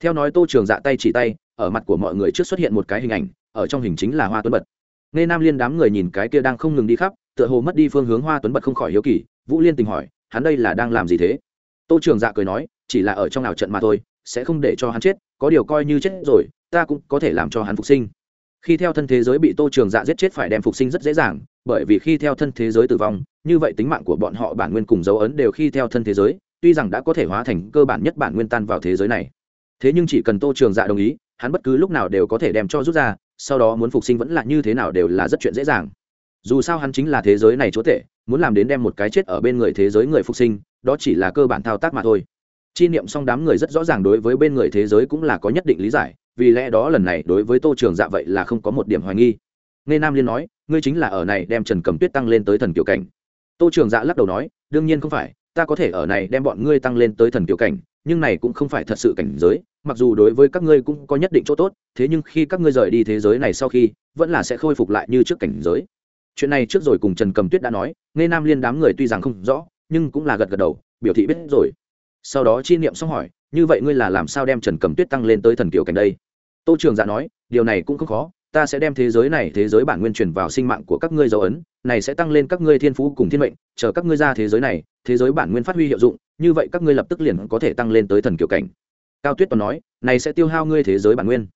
theo nói tô trường dạ tay chỉ tay, ở mặt của mọi người trước xuất hiện một cái hình ảnh, ở trong hình chính là hoa tuấn bật. Nghe nam liên đám người nhìn cái kia đang không ngừng đi khắp, tựa hồ mất đi phương hướng hoa tuấn bật không khỏi hiếu kỳ, vũ liên tình hỏi, hắn đây là đang làm gì thế? Tô trường dạ cười nói, chỉ là ở trong nào trận mà thôi, sẽ không để cho hắn chết, có điều coi như chết rồi, ta cũng có thể làm cho hắn phục sinh. Khi theo thân thế giới bị tô trường dạ giết chết phải đem phục sinh rất dễ dàng, bởi vì khi theo thân thế giới tử vong, như vậy tính mạng của bọn họ bản nguyên cùng dấu ấn đều khi theo thân thế giới, tuy rằng đã có thể hóa thành cơ bản nhất bản nguyên tan vào thế giới này thế nhưng chỉ cần tô trường dạ đồng ý, hắn bất cứ lúc nào đều có thể đem cho rút ra, sau đó muốn phục sinh vẫn là như thế nào đều là rất chuyện dễ dàng. Dù sao hắn chính là thế giới này chúa tể, muốn làm đến đem một cái chết ở bên người thế giới người phục sinh, đó chỉ là cơ bản thao tác mà thôi. Chi niệm xong đám người rất rõ ràng đối với bên người thế giới cũng là có nhất định lý giải, vì lẽ đó lần này đối với tô trường dạ vậy là không có một điểm hoài nghi. Nghe nam liên nói, ngươi chính là ở này đem trần cầm tuyết tăng lên tới thần kiểu cảnh. Tô trường dạ lắc đầu nói, đương nhiên không phải, ta có thể ở này đem bọn ngươi tăng lên tới thần kiểu cảnh nhưng này cũng không phải thật sự cảnh giới, mặc dù đối với các ngươi cũng có nhất định chỗ tốt, thế nhưng khi các ngươi rời đi thế giới này sau khi, vẫn là sẽ khôi phục lại như trước cảnh giới. Chuyện này trước rồi cùng trần cầm tuyết đã nói nghe nam liên đám người tuy rằng không rõ, nhưng cũng là gật gật đầu, biểu thị biết rồi. Sau đó chi niệm xong hỏi, như vậy ngươi là làm sao đem trần cầm tuyết tăng lên tới thần kiểu cảnh đây? Tô trường dạ nói, điều này cũng không khó, ta sẽ đem thế giới này, thế giới bản nguyên truyền vào sinh mạng của các ngươi dấu ấn, này sẽ tăng lên các ngươi thiên phú cùng thiên mệnh, chờ các ngươi ra thế giới này, thế giới bản nguyên phát huy hiệu dụng như vậy các ngươi lập tức liền có thể tăng lên tới thần kiểu cảnh. Cao tuyết còn nói, này sẽ tiêu hao ngươi thế giới bản nguyên.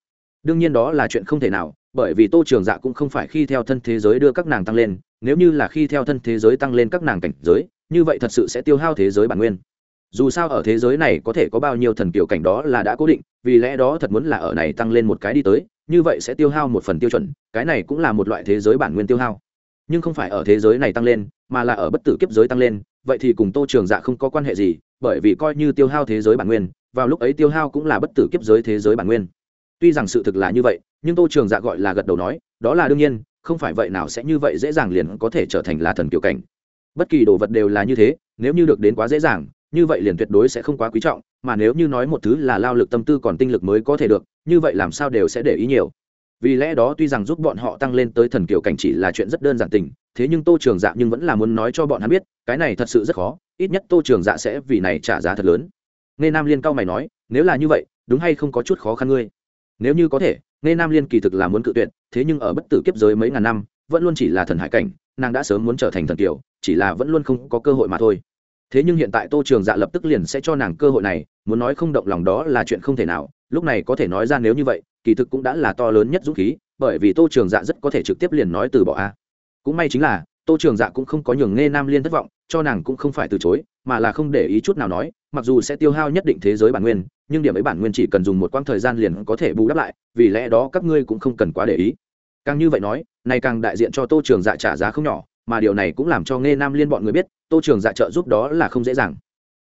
Đương nhiên đó là chuyện không thể nào, bởi vì tô trường dạ cũng không phải khi theo thân thế giới đưa các nàng tăng lên, nếu như là khi theo thân thế giới tăng lên các nàng cảnh giới, như vậy thật sự sẽ tiêu hao thế giới bản nguyên. Dù sao ở thế giới này có thể có bao nhiêu thần kiểu cảnh đó là đã cố định, vì lẽ đó thật muốn là ở này tăng lên một cái đi tới, như vậy sẽ tiêu hao một phần tiêu chuẩn, cái này cũng là một loại thế giới bản nguyên tiêu hao. Nhưng không phải ở thế giới này tăng lên, mà là ở bất tử kiếp giới tăng lên vậy thì cùng tô trường dạ không có quan hệ gì, bởi vì coi như tiêu hao thế giới bản nguyên, vào lúc ấy tiêu hao cũng là bất tử kiếp giới thế giới bản nguyên. Tuy rằng sự thực là như vậy, nhưng tô trường dạ gọi là gật đầu nói, đó là đương nhiên, không phải vậy nào sẽ như vậy dễ dàng liền có thể trở thành là thần kiểu cảnh. Bất kỳ đồ vật đều là như thế, nếu như được đến quá dễ dàng, như vậy liền tuyệt đối sẽ không quá quý trọng, mà nếu như nói một thứ là lao lực tâm tư còn tinh lực mới có thể được, như vậy làm sao đều sẽ để ý nhiều. Vì lẽ đó tuy rằng giúp bọn họ tăng lên tới thần kiểu cảnh chỉ là chuyện rất đơn giản tình thế nhưng tô trường dạ nhưng vẫn là muốn nói cho bọn hắn biết, cái này thật sự rất khó, ít nhất tô trường dạ sẽ vì này trả giá thật lớn. Nghe nam liên cao mày nói, nếu là như vậy, đúng hay không có chút khó khăn ngươi? Nếu như có thể, nghe nam liên kỳ thực là muốn cự tuyệt, thế nhưng ở bất tử kiếp giới mấy ngàn năm, vẫn luôn chỉ là thần hải cảnh, nàng đã sớm muốn trở thành thần kiểu chỉ là vẫn luôn không có cơ hội mà thôi. Thế nhưng hiện tại tô trường dạ lập tức liền sẽ cho nàng cơ hội này, muốn nói không động lòng đó là chuyện không thể nào, lúc này có thể nói ra nếu như vậy, kỳ thực cũng đã là to lớn nhất dũng khí, bởi vì tô trường dạ rất có thể trực tiếp liền nói từ bỏ a cũng may chính là, tô trường dạ cũng không có nhường nghe nam liên thất vọng, cho nàng cũng không phải từ chối, mà là không để ý chút nào nói, mặc dù sẽ tiêu hao nhất định thế giới bản nguyên, nhưng điểm ấy bản nguyên chỉ cần dùng một quãng thời gian liền có thể bù đắp lại, vì lẽ đó các ngươi cũng không cần quá để ý. Càng như vậy nói, này càng đại diện cho tô trường dạ trả giá không nhỏ, mà điều này cũng làm cho nghe nam liên bọn người biết, tô trường dạ trợ giúp đó là không dễ dàng.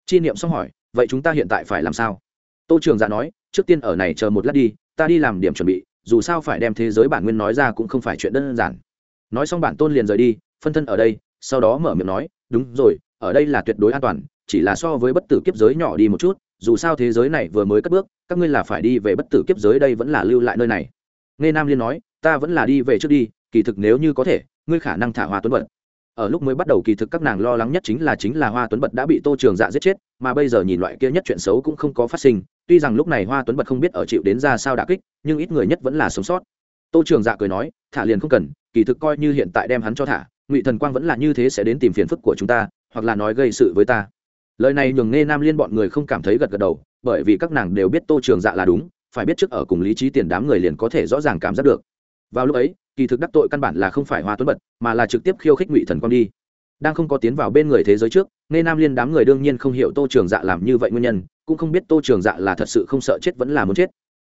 Chi niệm xong hỏi, vậy chúng ta hiện tại phải làm sao? Tô trường dạ nói, trước tiên ở này chờ một lát đi, ta đi làm điểm chuẩn bị, dù sao phải đem thế giới bản nguyên nói ra cũng không phải chuyện đơn giản nói xong bản tôn liền rời đi, phân thân ở đây, sau đó mở miệng nói, đúng rồi, ở đây là tuyệt đối an toàn, chỉ là so với bất tử kiếp giới nhỏ đi một chút, dù sao thế giới này vừa mới cất bước, các ngươi là phải đi về bất tử kiếp giới đây vẫn là lưu lại nơi này. Nghe nam liên nói, ta vẫn là đi về trước đi, kỳ thực nếu như có thể, ngươi khả năng thả hoa tuấn bật. Ở lúc mới bắt đầu kỳ thực các nàng lo lắng nhất chính là chính là hoa tuấn bật đã bị tô trường dạ giết chết, mà bây giờ nhìn loại kia nhất chuyện xấu cũng không có phát sinh. Tuy rằng lúc này hoa tuấn bật không biết ở chịu đến ra sao đà kích, nhưng ít người nhất vẫn là sống sót tô trường dạ cười nói, thả liền không cần, kỳ thực coi như hiện tại đem hắn cho thả, ngụy thần quang vẫn là như thế sẽ đến tìm phiền phức của chúng ta, hoặc là nói gây sự với ta. Lời này nhường nghe nam liên bọn người không cảm thấy gật gật đầu, bởi vì các nàng đều biết tô trường dạ là đúng, phải biết trước ở cùng lý trí tiền đám người liền có thể rõ ràng cảm giác được. Vào lúc ấy, kỳ thực đắc tội căn bản là không phải hoa tuấn bật, mà là trực tiếp khiêu khích ngụy thần quang đi. Đang không có tiến vào bên người thế giới trước nghe nam liên đám người đương nhiên không hiểu tô trường dạ làm như vậy nguyên nhân, cũng không biết tô trường dạ là thật sự không sợ chết vẫn là muốn chết.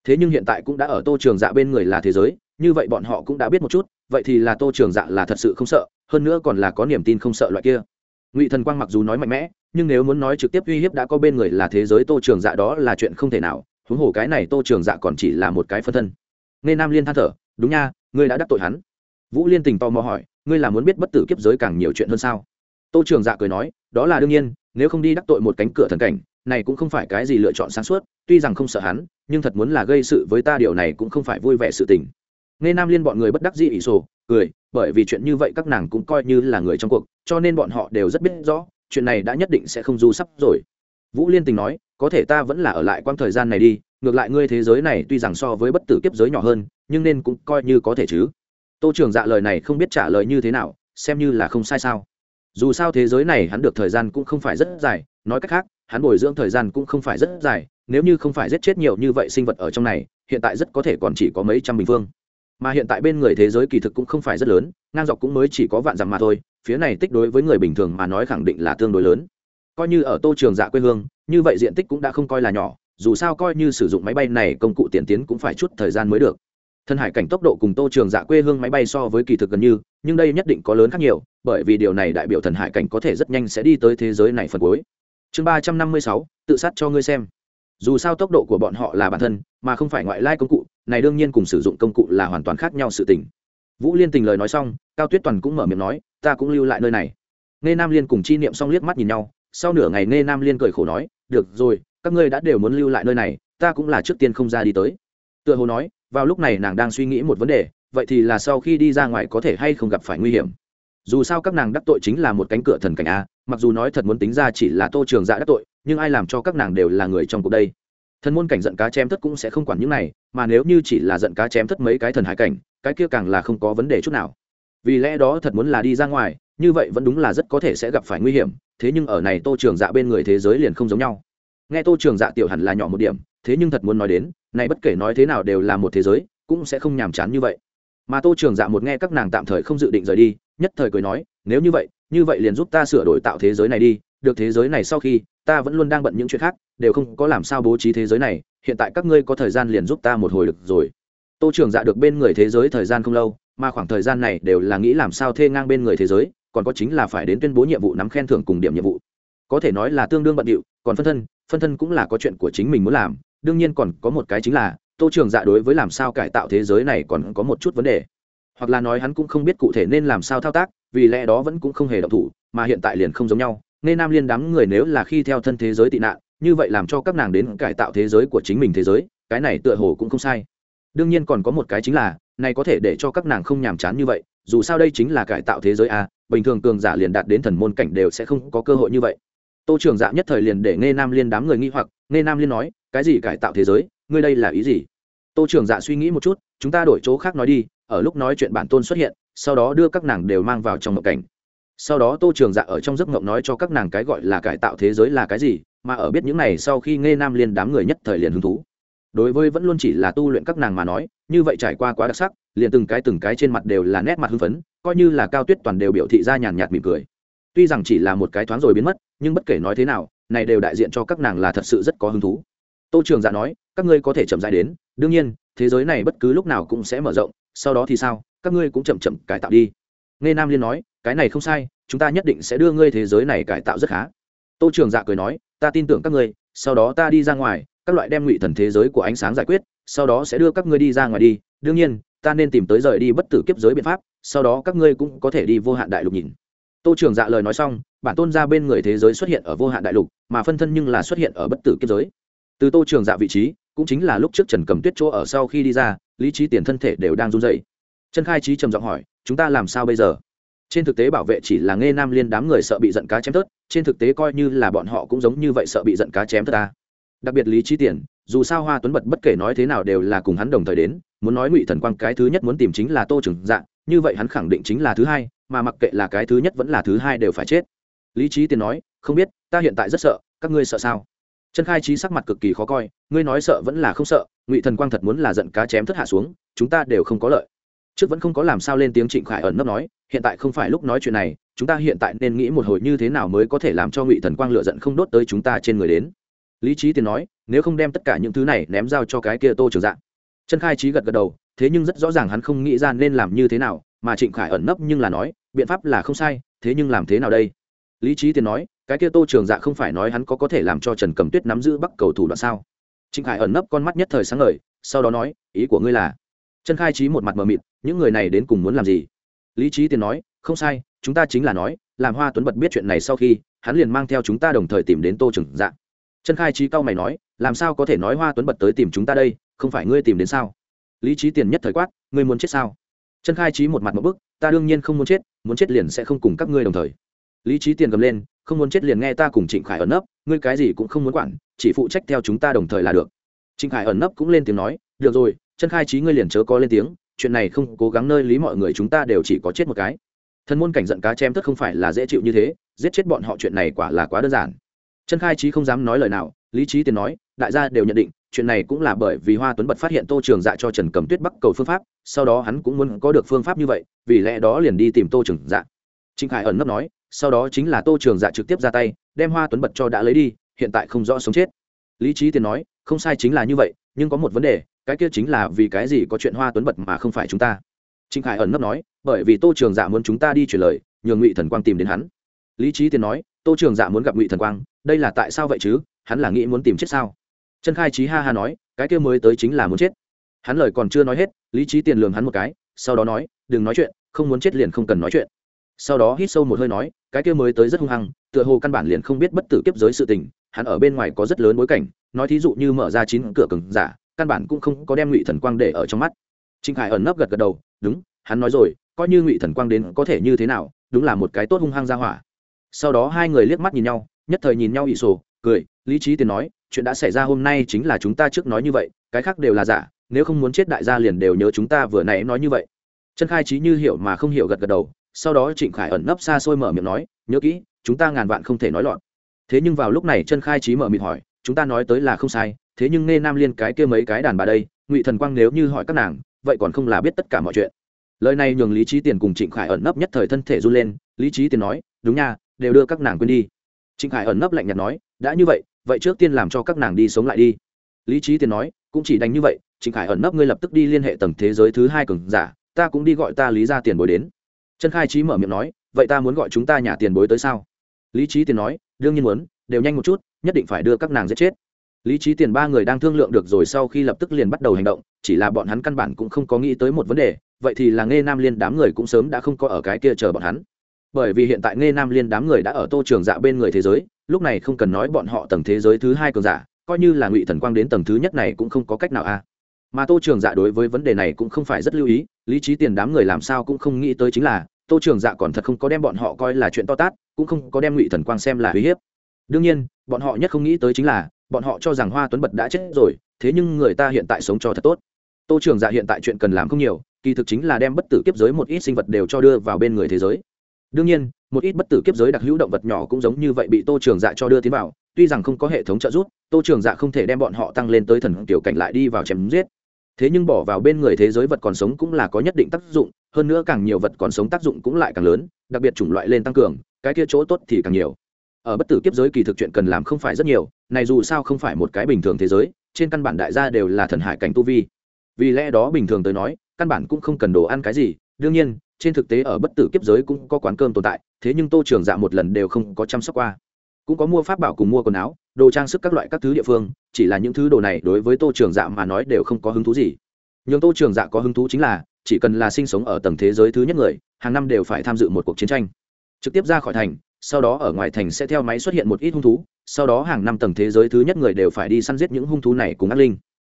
Thế nhưng hiện tại cũng đã ở tô trường dạ bên người là thế giới như vậy bọn họ cũng đã biết một chút, vậy thì là tô trường dạ là thật sự không sợ, hơn nữa còn là có niềm tin không sợ loại kia. Ngụy thần quang mặc dù nói mạnh mẽ, nhưng nếu muốn nói trực tiếp uy hiếp đã có bên người là thế giới tô trường dạ đó là chuyện không thể nào, huống hồ cái này tô trường dạ còn chỉ là một cái phân thân. Nghe nam liên than thở, đúng nha, ngươi đã đắc tội hắn. Vũ liên tình tò mò hỏi, ngươi là muốn biết bất tử kiếp giới càng nhiều chuyện hơn sao? Tô trường dạ cười nói, đó là đương nhiên, nếu không đi đắc tội một cánh cửa thần cảnh, này cũng không phải cái gì lựa chọn sáng suốt, tuy rằng không sợ hắn, nhưng thật muốn là gây sự với ta điều này cũng không phải vui vẻ sự tình nghe nam liên bọn người bất đắc dĩ ỷ sổ, cười, bởi vì chuyện như vậy các nàng cũng coi như là người trong cuộc, cho nên bọn họ đều rất biết rõ, chuyện này đã nhất định sẽ không du sắp rồi. Vũ liên tình nói, có thể ta vẫn là ở lại quãng thời gian này đi, ngược lại ngươi thế giới này tuy rằng so với bất tử kiếp giới nhỏ hơn, nhưng nên cũng coi như có thể chứ. Tô trường dạ lời này không biết trả lời như thế nào, xem như là không sai sao. Dù sao thế giới này hắn được thời gian cũng không phải rất dài, nói cách khác, hắn bồi dưỡng thời gian cũng không phải rất dài, nếu như không phải giết chết nhiều như vậy sinh vật ở trong này, hiện tại rất có thể còn chỉ có mấy trăm bình phương mà hiện tại bên người thế giới kỳ thực cũng không phải rất lớn, ngang dọc cũng mới chỉ có vạn dặm mà thôi, phía này tích đối với người bình thường mà nói khẳng định là tương đối lớn. Coi như ở tô trường dạ quê hương, như vậy diện tích cũng đã không coi là nhỏ, dù sao coi như sử dụng máy bay này công cụ tiền tiến cũng phải chút thời gian mới được. Thân hải cảnh tốc độ cùng tô trường dạ quê hương máy bay so với kỳ thực gần như, nhưng đây nhất định có lớn khác nhiều, bởi vì điều này đại biểu thần hải cảnh có thể rất nhanh sẽ đi tới thế giới này phần cuối. Chương ba trăm năm mươi sáu, tự sát cho ngươi xem. Dù sao tốc độ của bọn họ là bản thân, mà không phải ngoại lai công cụ này đương nhiên cùng sử dụng công cụ là hoàn toàn khác nhau sự tình. Vũ liên tình lời nói xong, cao tuyết toàn cũng mở miệng nói, ta cũng lưu lại nơi này. Nghe nam liên cùng chi niệm xong liếc mắt nhìn nhau, sau nửa ngày nghe nam liên cười khổ nói, được rồi, các ngươi đã đều muốn lưu lại nơi này, ta cũng là trước tiên không ra đi tới. Tựa hồ nói, vào lúc này nàng đang suy nghĩ một vấn đề, vậy thì là sau khi đi ra ngoài có thể hay không gặp phải nguy hiểm. Dù sao các nàng đắc tội chính là một cánh cửa thần cảnh a, mặc dù nói thật muốn tính ra chỉ là tô trường dạ đắc tội, nhưng ai làm cho các nàng đều là người trong cuộc đây? Thần môn cảnh giận cá chém thất cũng sẽ không quản những này, mà nếu như chỉ là giận cá chém thất mấy cái thần hải cảnh, cái kia càng là không có vấn đề chút nào. Vì lẽ đó thật muốn là đi ra ngoài, như vậy vẫn đúng là rất có thể sẽ gặp phải nguy hiểm, thế nhưng ở này tô trường dạ bên người thế giới liền không giống nhau. Nghe tô trường dạ tiểu hẳn là nhỏ một điểm, thế nhưng thật muốn nói đến, này bất kể nói thế nào đều là một thế giới, cũng sẽ không nhàm chán như vậy. Mà tô trường dạ một nghe các nàng tạm thời không dự định rời đi, nhất thời cười nói, nếu như vậy như vậy liền giúp ta sửa đổi tạo thế giới này đi, được thế giới này sau khi ta vẫn luôn đang bận những chuyện khác, đều không có làm sao bố trí thế giới này, hiện tại các ngươi có thời gian liền giúp ta một hồi được rồi. Tô trường dạ được bên người thế giới thời gian không lâu, mà khoảng thời gian này đều là nghĩ làm sao thê ngang bên người thế giới, còn có chính là phải đến tuyên bố nhiệm vụ nắm khen thưởng cùng điểm nhiệm vụ. Có thể nói là tương đương bận điệu, còn phân thân phân thân cũng là có chuyện của chính mình muốn làm, đương nhiên còn có một cái chính là, tô trường dạ đối với làm sao cải tạo thế giới này còn có một chút vấn đề. Hoặc là nói hắn cũng không biết cụ thể nên làm sao thao tác, vì lẽ đó vẫn cũng không hề động thủ, mà hiện tại liền không giống nhau. Nghe nam liên đám người nếu là khi theo thân thế giới tị nạn, như vậy làm cho các nàng đến cải tạo thế giới của chính mình thế giới, cái này tựa hồ cũng không sai. Đương nhiên còn có một cái chính là, này có thể để cho các nàng không nhàm chán như vậy, dù sao đây chính là cải tạo thế giới a, bình thường cường giả liền đạt đến thần môn cảnh đều sẽ không có cơ hội như vậy. Tô trường dạ nhất thời liền để nghe nam liên đám người nghi hoặc, nghe nam liên nói, cái gì cải tạo thế giới, ngươi đây là ý gì? Tô trường dạ suy nghĩ một chút, chúng ta đổi chỗ khác nói đi, ở lúc nói chuyện bản tôn xuất hiện, sau đó đưa các nàng đều mang vào trong mộng cảnh sau đó tô trường dạ ở trong giấc ngộng nói cho các nàng cái gọi là cải tạo thế giới là cái gì, mà ở biết những này sau khi nghe nam liên đám người nhất thời liền hứng thú. Đối với vẫn luôn chỉ là tu luyện các nàng mà nói, như vậy trải qua quá đặc sắc, liền từng cái từng cái trên mặt đều là nét mặt hưng phấn, coi như là cao tuyết toàn đều biểu thị ra nhàn nhạt mỉm cười. Tuy rằng chỉ là một cái thoáng rồi biến mất, nhưng bất kể nói thế nào, này đều đại diện cho các nàng là thật sự rất có hứng thú. Tô trường dạ nói, các ngươi có thể chậm dài đến, đương nhiên, thế giới này bất cứ lúc nào cũng sẽ mở rộng, sau đó thì sao, các ngươi cũng chậm chậm cải tạo đi. Nghe nam liên nói cái này không sai, chúng ta nhất định sẽ đưa ngươi thế giới này cải tạo rất khá. Tô trường dạ cười nói, ta tin tưởng các ngươi, sau đó ta đi ra ngoài, các loại đem ngụy thần thế giới của ánh sáng giải quyết, sau đó sẽ đưa các ngươi đi ra ngoài đi. Đương nhiên, ta nên tìm tới rời đi bất tử kiếp giới biện pháp, sau đó các ngươi cũng có thể đi vô hạn đại lục nhìn. Tô trường dạ lời nói xong, bản tôn ra bên người thế giới xuất hiện ở vô hạn đại lục, mà phân thân nhưng là xuất hiện ở bất tử kiếp giới. Từ tô trường dạ vị trí, cũng chính là lúc trước trần cầm tuyết chỗ ở sau khi đi ra, lý trí tiền thân thể đều đang run dậy chân khai trí trầm giọng hỏi, chúng ta làm sao bây giờ? Trên thực tế bảo vệ chỉ là nghe nam liên đám người sợ bị giận cá chém tớt, trên thực tế coi như là bọn họ cũng giống như vậy sợ bị giận cá chém tớt ta. Đặc biệt lý trí tiền, dù sao hoa tuấn bật bất kể nói thế nào đều là cùng hắn đồng thời đến, muốn nói ngụy thần quang cái thứ nhất muốn tìm chính là tô Trưởng dạ như vậy hắn khẳng định chính là thứ hai, mà mặc kệ là cái thứ nhất vẫn là thứ hai đều phải chết. Lý trí tiền nói, không biết, ta hiện tại rất sợ, các ngươi sợ sao? Chân khai trí sắc mặt cực kỳ khó coi, ngươi nói sợ vẫn là không sợ, ngụy thần quang thật muốn là giận cá chém thất hạ xuống, chúng ta đều không có lợi trước vẫn không có làm sao lên tiếng trịnh khải ẩn nấp nói, hiện tại không phải lúc nói chuyện này, chúng ta hiện tại nên nghĩ một hồi như thế nào mới có thể làm cho ngụy thần quang lựa giận không đốt tới chúng ta trên người đến. Lý trí tiền nói, nếu không đem tất cả những thứ này ném giao cho cái kia tô trường dạng. Chân khai trí gật gật đầu, thế nhưng rất rõ ràng hắn không nghĩ ra nên làm như thế nào, mà trịnh khải ẩn nấp nhưng là nói, biện pháp là không sai, thế nhưng làm thế nào đây? Lý trí tiền nói, cái kia tô trường dạ không phải nói hắn có có thể làm cho trần cầm tuyết nắm giữ bắc cầu thủ đoạn sao? Trịnh khải ẩn nấp con mắt nhất thời sáng ngời, sau đó nói, ý của ngươi là chân khai trí một mặt mờ mịt, những người này đến cùng muốn làm gì? Lý trí tiền nói, không sai, chúng ta chính là nói, làm hoa tuấn bật biết chuyện này sau khi, hắn liền mang theo chúng ta đồng thời tìm đến tô trừng dạ. Chân khai trí cao mày nói, làm sao có thể nói hoa tuấn bật tới tìm chúng ta đây, không phải ngươi tìm đến sao? Lý trí tiền nhất thời quát, ngươi muốn chết sao? Chân khai trí một mặt một bức, ta đương nhiên không muốn chết muốn chết liền sẽ không cùng các ngươi đồng thời. Lý trí tiền gầm lên, không muốn chết liền nghe ta cùng trịnh khải ẩn nấp, ngươi cái gì cũng không muốn quản, chỉ phụ trách theo chúng ta đồng thời là được. Trịnh khải ẩn nấp cũng lên tiếng nói, được rồi chân khai trí ngươi liền chớ có lên tiếng, chuyện này không cố gắng nơi lý mọi người chúng ta đều chỉ có chết một cái. Thân môn cảnh giận cá chém tất không phải là dễ chịu như thế, giết chết bọn họ chuyện này quả là quá đơn giản. Chân khai trí không dám nói lời nào, lý trí tiền nói, đại gia đều nhận định, chuyện này cũng là bởi vì hoa tuấn bật phát hiện tô trường dạ cho trần cầm tuyết bắc cầu phương pháp, sau đó hắn cũng muốn có được phương pháp như vậy, vì lẽ đó liền đi tìm tô trường dạ. Trịnh khải ẩn nấp nói, sau đó chính là tô trường dạ trực tiếp ra tay, đem hoa tuấn bật cho đã lấy đi, hiện tại không rõ sống chết. Lý trí tiền nói không sai chính là như vậy, nhưng có một vấn đề, cái kia chính là vì cái gì có chuyện hoa tuấn bật mà không phải chúng ta? Trịnh khải ẩn nấp nói, bởi vì tô trường dạ muốn chúng ta đi chuyển lời, nhường ngụy thần quang tìm đến hắn. Lý trí tiền nói, tô trường dạ muốn gặp ngụy thần quang, đây là tại sao vậy chứ? Hắn là nghĩ muốn tìm chết sao? Chân khai trí ha ha nói, cái kia mới tới chính là muốn chết. Hắn lời còn chưa nói hết, lý trí tiền lường hắn một cái, sau đó nói, đừng nói chuyện, không muốn chết liền không cần nói chuyện. Sau đó hít sâu một hơi nói, cái kia mới tới rất hung hăng, tựa hồ căn bản liền không biết bất tử kiếp giới sự tình, hắn ở bên ngoài có rất lớn bối cảnh nói thí dụ như mở ra chín cửa cừng giả, căn bản cũng không có đem ngụy thần quang để ở trong mắt. Trịnh hải ẩn nấp gật gật đầu, đúng, hắn nói rồi, coi như ngụy thần quang đến có thể như thế nào, đúng là một cái tốt hung hăng ra hỏa. Sau đó hai người liếc mắt nhìn nhau, nhất thời nhìn nhau ị sổ, cười, lý trí tiền nói, chuyện đã xảy ra hôm nay chính là chúng ta trước nói như vậy, cái khác đều là giả, nếu không muốn chết đại gia liền đều nhớ chúng ta vừa nãy nói như vậy. Chân khai trí như hiểu mà không hiểu gật gật đầu, sau đó trịnh khải ẩn nấp xa xôi mở miệng nói, nhớ kỹ, chúng ta ngàn vạn không thể nói lọt. Thế nhưng vào lúc này chân khai trí mở miệng hỏi chúng ta nói tới là không sai, thế nhưng nghe nam liên cái kia mấy cái đàn bà đây, ngụy thần quang nếu như hỏi các nàng, vậy còn không là biết tất cả mọi chuyện. Lời này nhường lý trí tiền cùng trịnh khải ẩn nấp nhất thời thân thể run lên, lý trí tiền nói, đúng nha, đều đưa các nàng quên đi. Trịnh khải ẩn nấp lạnh nhạt nói, đã như vậy vậy trước tiên làm cho các nàng đi sống lại đi. Lý trí tiền nói, cũng chỉ đánh như vậy, trịnh khải ẩn nấp ngươi lập tức đi liên hệ tầng thế giới thứ hai cường giả, ta cũng đi gọi ta lý ra tiền bối đến. Trần khai trí mở miệng nói, vậy ta muốn gọi chúng ta nhà tiền bối tới sao? Lý trí tiền nói, đương nhiên muốn đều nhanh một chút, nhất định phải đưa các nàng giết chết. Lý trí tiền ba người đang thương lượng được rồi sau khi lập tức liền bắt đầu hành động, chỉ là bọn hắn căn bản cũng không có nghĩ tới một vấn đề, vậy thì là nghe nam liên đám người cũng sớm đã không có ở cái kia chờ bọn hắn. Bởi vì hiện tại nghe nam liên đám người đã ở tô trường dạ bên người thế giới, lúc này không cần nói bọn họ tầng thế giới thứ hai cường giả, coi như là ngụy thần quang đến tầng thứ nhất này cũng không có cách nào a mà tô trường dạ đối với vấn đề này cũng không phải rất lưu ý, lý trí tiền đám người làm sao cũng không nghĩ tới chính là, tô trường dạ còn thật không có đem bọn họ coi là chuyện to tát, cũng không có đem ngụy thần quang xem là uy hiếp đương nhiên, bọn họ nhất không nghĩ tới chính là, bọn họ cho rằng hoa tuấn bật đã chết rồi, thế nhưng người ta hiện tại sống cho thật tốt. Tô trường dạ hiện tại chuyện cần làm không nhiều, kỳ thực chính là đem bất tử kiếp giới một ít sinh vật đều cho đưa vào bên người thế giới. Đương nhiên, một ít bất tử kiếp giới đặc hữu động vật nhỏ cũng giống như vậy bị tô trường dạ cho đưa tiến vào, tuy rằng không có hệ thống trợ giúp, tô trường dạ không thể đem bọn họ tăng lên tới thần kiểu cảnh lại đi vào chém giết. Thế nhưng bỏ vào bên người thế giới vật còn sống cũng là có nhất định tác dụng, hơn nữa càng nhiều vật còn sống tác dụng cũng lại càng lớn, đặc biệt chủng loại lên tăng cường, cái kia chỗ tốt thì càng nhiều ở bất tử kiếp giới kỳ thực chuyện cần làm không phải rất nhiều, này dù sao không phải một cái bình thường thế giới, trên căn bản đại gia đều là thần hải cảnh tu vi. Vì lẽ đó bình thường tới nói, căn bản cũng không cần đồ ăn cái gì, đương nhiên, trên thực tế ở bất tử kiếp giới cũng có quán cơm tồn tại, thế nhưng tô trường dạ một lần đều không có chăm sóc qua. Cũng có mua pháp bảo cùng mua quần áo, đồ trang sức các loại các thứ địa phương, chỉ là những thứ đồ này đối với tô trường dạ mà nói đều không có hứng thú gì. Nhưng tô trường dạ có hứng thú chính là, chỉ cần là sinh sống ở tầng thế giới thứ nhất người, hàng năm đều phải tham dự một cuộc chiến tranh. Trực tiếp ra khỏi thành sau đó ở ngoài thành sẽ theo máy xuất hiện một ít hung thú, sau đó hàng năm tầng thế giới thứ nhất người đều phải đi săn giết những hung thú này cùng ác linh.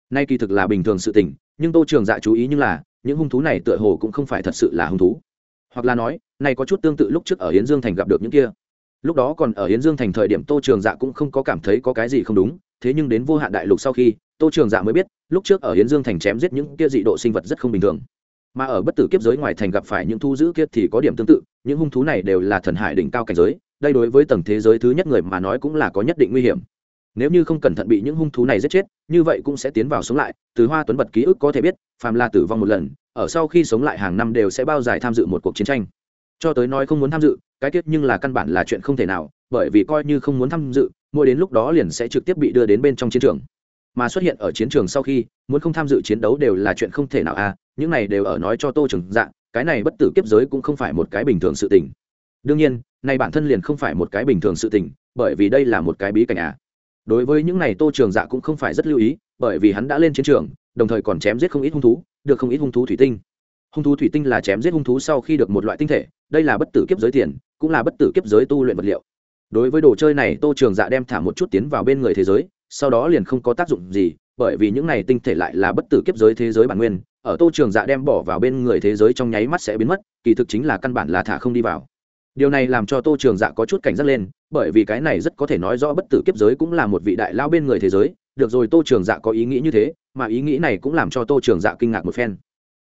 Nay kỳ thực là bình thường sự tình, nhưng tô trường dạ chú ý như là, những hung thú này tựa hồ cũng không phải thật sự là hung thú. Hoặc là nói, này có chút tương tự lúc trước ở hiến dương thành gặp được những kia. Lúc đó còn ở hiến dương thành thời điểm tô trường dạ cũng không có cảm thấy có cái gì không đúng, thế nhưng đến vô hạn đại lục sau khi, tô trường dạ mới biết, lúc trước ở hiến dương thành chém giết những kia dị độ sinh vật rất không bình thường mà ở bất tử kiếp giới ngoài thành gặp phải những thu giữ kia thì có điểm tương tự, những hung thú này đều là thần hải đỉnh cao cảnh giới, đây đối với tầng thế giới thứ nhất người mà nói cũng là có nhất định nguy hiểm. Nếu như không cẩn thận bị những hung thú này giết chết, như vậy cũng sẽ tiến vào sống lại, từ hoa tuấn bật ký ức có thể biết, phàm là tử vong một lần, ở sau khi sống lại hàng năm đều sẽ bao dài tham dự một cuộc chiến tranh. Cho tới nói không muốn tham dự, cái tiết nhưng là căn bản là chuyện không thể nào, bởi vì coi như không muốn tham dự, mỗi đến lúc đó liền sẽ trực tiếp bị đưa đến bên trong chiến trường. Mà xuất hiện ở chiến trường sau khi, muốn không tham dự chiến đấu đều là chuyện không thể nào à những này đều ở nói cho tô trường dạng cái này bất tử kiếp giới cũng không phải một cái bình thường sự tình. Đương nhiên nay bản thân liền không phải một cái bình thường sự tình, bởi vì đây là một cái bí cảnh à. Đối với những này tô trường dạ cũng không phải rất lưu ý, bởi vì hắn đã lên chiến trường, đồng thời còn chém giết không ít hung thú, được không ít hung thú thủy tinh. Hung thú thủy tinh là chém giết hung thú sau khi được một loại tinh thể, đây là bất tử kiếp giới tiền, cũng là bất tử kiếp giới tu luyện vật liệu. Đối với đồ chơi này, tô trường dạ đem thả một chút tiến vào bên người thế giới, sau đó liền không có tác dụng gì, bởi vì những này tinh thể lại là bất tử kiếp giới thế giới bản nguyên ở tô trường dạ đem bỏ vào bên người thế giới trong nháy mắt sẽ biến mất, kỳ thực chính là căn bản là thả không đi vào. Điều này làm cho tô trường dạ có chút cảnh giác lên, bởi vì cái này rất có thể nói rõ bất tử kiếp giới cũng là một vị đại lao bên người thế giới, được rồi tô trường dạ có ý nghĩ như thế, mà ý nghĩ này cũng làm cho tô trường dạ kinh ngạc một phen.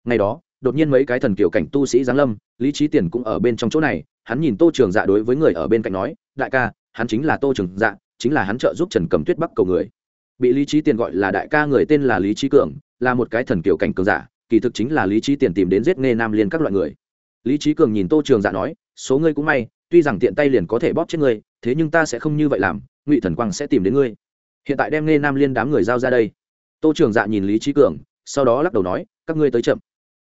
Ngày đó, đột nhiên mấy cái thần kiểu cảnh tu sĩ giáng lâm, lý trí tiền cũng ở bên trong chỗ này, hắn nhìn tô trường dạ đối với người ở bên cạnh nói, đại ca, hắn chính là tô trường dạ chính là hắn trợ giúp trần cầm tuyết bắc cầu người. Bị lý trí tiền gọi là đại ca người tên là lý trí cường, là một cái thần kiểu cảnh cường giả kỳ thực chính là lý trí tiền tìm đến giết nghe nam liên các loại người. Lý trí cường nhìn tô trường dạ nói, số ngươi cũng may, tuy rằng tiện tay liền có thể bóp chết ngươi, thế nhưng ta sẽ không như vậy làm, ngụy thần quang sẽ tìm đến ngươi. Hiện tại đem nghe nam liên đám người giao ra đây. Tô trường dạ nhìn lý trí cường, sau đó lắc đầu nói, các ngươi tới chậm.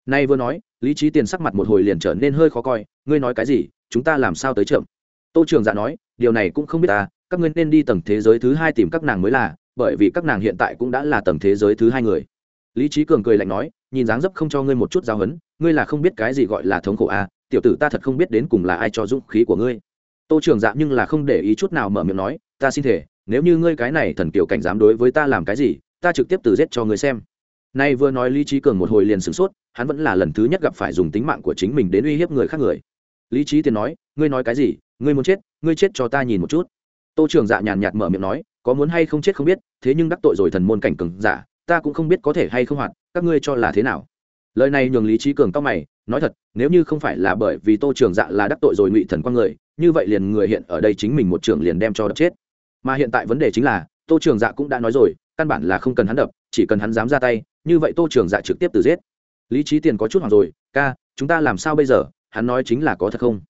Nay vừa nói, lý trí tiền sắc mặt một hồi liền trở nên hơi khó coi, ngươi nói cái gì? Chúng ta làm sao tới chậm? Tô trường dạ nói, điều này cũng không biết ta, các ngươi nên đi tầng thế giới thứ hai tìm các nàng mới là, bởi vì các nàng hiện tại cũng đã là tầng thế giới thứ hai người. Lý trí cường cười lạnh nói nhìn dáng dấp không cho ngươi một chút giáo hấn ngươi là không biết cái gì gọi là thống khổ à tiểu tử ta thật không biết đến cùng là ai cho dũng khí của ngươi. Tô trường dạ nhưng là không để ý chút nào mở miệng nói, ta xin thể nếu như ngươi cái này thần kiểu cảnh dám đối với ta làm cái gì, ta trực tiếp từ giết cho ngươi xem. Nay vừa nói lý trí cường một hồi liền sửng sốt, hắn vẫn là lần thứ nhất gặp phải dùng tính mạng của chính mình đến uy hiếp người khác người. Lý trí tiền nói, ngươi nói cái gì, ngươi muốn chết, ngươi chết cho ta nhìn một chút. Tô trường dạ nhàn nhạt mở miệng nói, có muốn hay không chết không biết, thế nhưng đắc tội rồi thần môn cảnh cường giả, ta cũng không biết có thể hay không hoạt các ngươi cho là thế nào? Lời này nhường lý trí cường tóc mày, nói thật, nếu như không phải là bởi vì tô trường dạ là đắc tội rồi ngụy thần quang người, như vậy liền người hiện ở đây chính mình một trường liền đem cho đập chết. Mà hiện tại vấn đề chính là, tô trường dạ cũng đã nói rồi, căn bản là không cần hắn đập, chỉ cần hắn dám ra tay, như vậy tô trường dạ trực tiếp từ giết. Lý trí tiền có chút hoảng rồi, ca, chúng ta làm sao bây giờ? Hắn nói chính là có thật không?